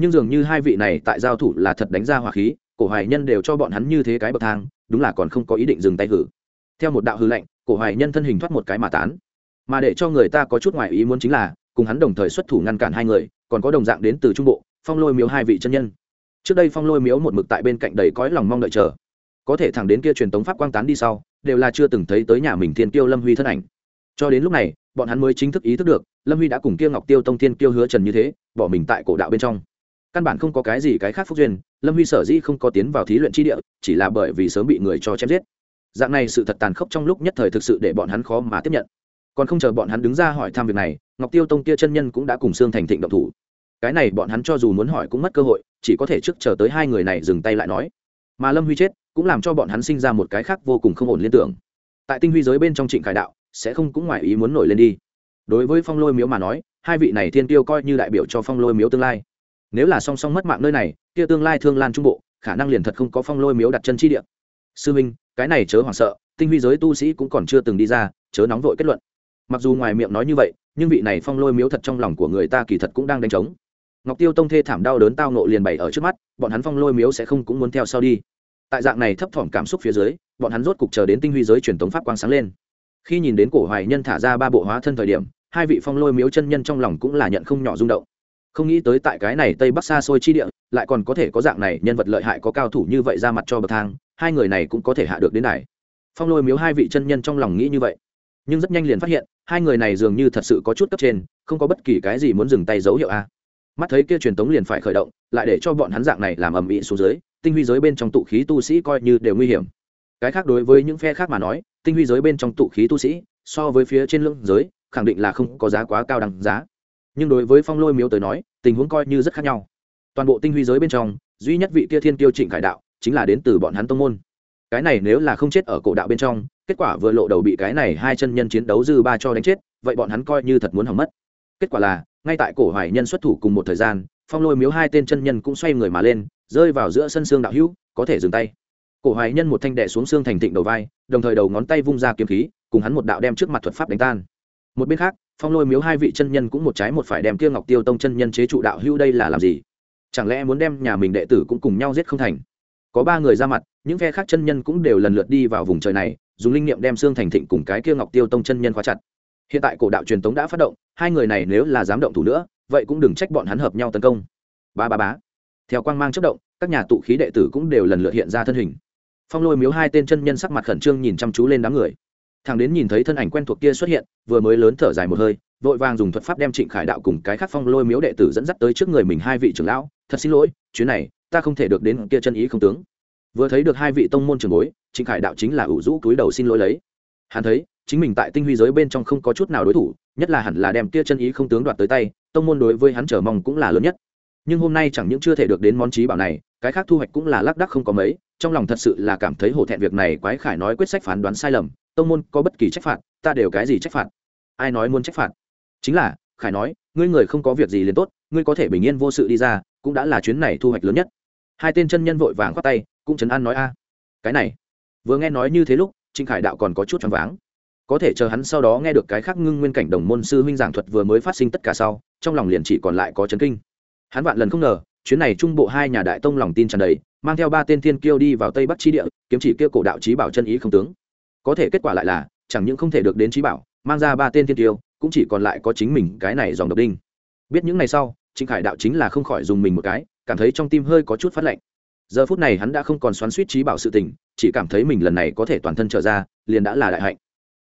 nhưng dường như hai vị này tại giao thủ là thật đánh ra hỏa khí, cổ hoài nhân đều cho bọn hắn như thế cái bậc thang, đúng là còn không có ý định dừng tay hử theo một đạo hư lệnh, cổ hoài nhân thân hình thoát một cái mà tán. Mà để cho người ta có chút ngoài ý muốn chính là, cùng hắn đồng thời xuất thủ ngăn cản hai người, còn có đồng dạng đến từ trung bộ, phong lôi miếu hai vị chân nhân. Trước đây phong lôi miếu một mực tại bên cạnh đầy cõi lòng mong đợi chờ. Có thể thẳng đến kia truyền tống pháp quang tán đi sau, đều là chưa từng thấy tới nhà mình thiên tiêu lâm huy thân ảnh. Cho đến lúc này, bọn hắn mới chính thức ý thức được, lâm huy đã cùng kia ngọc tiêu tông thiên tiêu hứa trần như thế, bỏ mình tại cổ đạo bên trong căn bản không có cái gì cái khác phúc duyên, lâm huy sở dĩ không có tiến vào thí luyện tri địa, chỉ là bởi vì sớm bị người cho chém giết. Dạng này sự thật tàn khốc trong lúc nhất thời thực sự để bọn hắn khó mà tiếp nhận. Còn không chờ bọn hắn đứng ra hỏi thăm việc này, ngọc tiêu tông kia chân nhân cũng đã cùng xương thành thịnh động thủ. Cái này bọn hắn cho dù muốn hỏi cũng mất cơ hội, chỉ có thể trước chờ tới hai người này dừng tay lại nói. Mà lâm huy chết, cũng làm cho bọn hắn sinh ra một cái khác vô cùng không ổn liên tưởng. Tại tinh huy giới bên trong trịnh khải đạo, sẽ không cũng ngoài ý muốn nổi lên đi. Đối với phong lôi miếu mà nói, hai vị này thiên tiêu coi như đại biểu cho phong lôi miếu tương lai nếu là song song mất mạng nơi này, kia tương lai thương lan trung bộ, khả năng liền thật không có phong lôi miếu đặt chân chi địa. Sư minh, cái này chớ hoảng sợ, tinh huy giới tu sĩ cũng còn chưa từng đi ra, chớ nóng vội kết luận. Mặc dù ngoài miệng nói như vậy, nhưng vị này phong lôi miếu thật trong lòng của người ta kỳ thật cũng đang đánh trống. Ngọc tiêu tông thê thảm đau đớn tao nộ liền bày ở trước mắt, bọn hắn phong lôi miếu sẽ không cũng muốn theo sau đi. Tại dạng này thấp thỏm cảm xúc phía dưới, bọn hắn rốt cục chờ đến tinh huy giới truyền thống pháp quang sáng lên. Khi nhìn đến cổ hoài nhân thả ra ba bộ hóa thân thời điểm, hai vị phong lôi miếu chân nhân trong lòng cũng là nhận không nhỏ rung động không nghĩ tới tại cái này tây bắc xa xôi chi địa, lại còn có thể có dạng này nhân vật lợi hại có cao thủ như vậy ra mặt cho bậc thang, hai người này cũng có thể hạ được đến này phong lôi miếu hai vị chân nhân trong lòng nghĩ như vậy. Nhưng rất nhanh liền phát hiện, hai người này dường như thật sự có chút cấp trên, không có bất kỳ cái gì muốn dừng tay dấu hiệu a. Mắt thấy kia truyền tống liền phải khởi động, lại để cho bọn hắn dạng này làm ầm ĩ xuống dưới, tinh huy giới bên trong tụ khí tu sĩ coi như đều nguy hiểm. Cái khác đối với những phe khác mà nói, tinh huy giới bên trong tụ khí tu sĩ, so với phía trên lưng giới, khẳng định là không có giá quá cao đằng giá nhưng đối với phong lôi miếu tới nói, tình huống coi như rất khác nhau. Toàn bộ tinh huy giới bên trong, duy nhất vị kia thiên tiêu trịnh khải đạo chính là đến từ bọn hắn tông môn. Cái này nếu là không chết ở cổ đạo bên trong, kết quả vừa lộ đầu bị cái này hai chân nhân chiến đấu dư ba cho đánh chết, vậy bọn hắn coi như thật muốn hỏng mất. Kết quả là, ngay tại cổ hoài nhân xuất thủ cùng một thời gian, phong lôi miếu hai tên chân nhân cũng xoay người mà lên, rơi vào giữa sân xương đạo hữu, có thể dừng tay. Cổ hoài nhân một thanh đệ xuống xương thành thịnh đầu vai, đồng thời đầu ngón tay vung ra kiếm khí, cùng hắn một đạo đem trước mặt thuật pháp đánh tan. Một bên khác phong lôi miếu hai vị chân nhân cũng một trái một phải đem kia ngọc tiêu tông chân nhân chế trụ đạo hữu đây là làm gì? Chẳng lẽ muốn đem nhà mình đệ tử cũng cùng nhau giết không thành? Có ba người ra mặt, những phe khác chân nhân cũng đều lần lượt đi vào vùng trời này, dùng linh nghiệm đem xương thành thịnh cùng cái kia ngọc tiêu tông chân nhân khóa chặt. Hiện tại cổ đạo truyền tống đã phát động, hai người này nếu là dám động thủ nữa, vậy cũng đừng trách bọn hắn hợp nhau tấn công. Ba ba bá theo quang mang chất động, các nhà tụ khí đệ tử cũng đều lần lượt hiện ra thân hình. Phong lôi miếu hai tên chân nhân sắc mặt khẩn trương nhìn chăm chú lên đám người thằng đến nhìn thấy thân ảnh quen thuộc kia xuất hiện, vừa mới lớn thở dài một hơi, vội vàng dùng thuật pháp đem trịnh khải đạo cùng cái khác phong lôi miếu đệ tử dẫn dắt tới trước người mình hai vị trưởng lão. Thật xin lỗi, chuyến này ta không thể được đến kia chân ý không tướng. Vừa thấy được hai vị tông môn trưởng bối, trịnh khải đạo chính là ủ rũ túi đầu xin lỗi lấy. Hắn thấy, chính mình tại tinh huy giới bên trong không có chút nào đối thủ, nhất là hẳn là đem kia chân ý không tướng đoạt tới tay, tông môn đối với hắn trở mong cũng là lớn nhất. Nhưng hôm nay chẳng những chưa thể được đến món trí bảo này, cái khác thu hoạch cũng là lác đắc không có mấy, trong lòng thật sự là cảm thấy hổ thẹn việc này quái khải nói quyết sách phán đoán sai lầm tông môn có bất kỳ trách phạt, ta đều cái gì trách phạt? Ai nói muốn trách phạt? Chính là, khải nói, ngươi người không có việc gì liền tốt, ngươi có thể bình yên vô sự đi ra, cũng đã là chuyến này thu hoạch lớn nhất. Hai tên chân nhân vội vàng khoát tay, cũng chấn an nói, a, cái này. Vừa nghe nói như thế lúc, trịnh khải đạo còn có chút choáng váng. Có thể chờ hắn sau đó nghe được cái khác ngưng nguyên cảnh đồng môn sư huynh giảng thuật vừa mới phát sinh tất cả sau, trong lòng liền chỉ còn lại có chấn kinh. Hắn vạn lần không ngờ, chuyến này trung bộ hai nhà đại tông lòng tin tràn đầy, mang theo ba tên thiên kiêu đi vào tây bắc chi địa, kiếm chỉ kia cổ đạo trí bảo chân ý không tướng có thể kết quả lại là, chẳng những không thể được đến trí bảo, mang ra ba tên thiên tiêu, cũng chỉ còn lại có chính mình cái này dòng độc đinh. Biết những ngày sau, trịnh khải đạo chính là không khỏi dùng mình một cái, cảm thấy trong tim hơi có chút phát lạnh. Giờ phút này hắn đã không còn xoắn suýt trí bảo sự tình, chỉ cảm thấy mình lần này có thể toàn thân trở ra, liền đã là đại hạnh.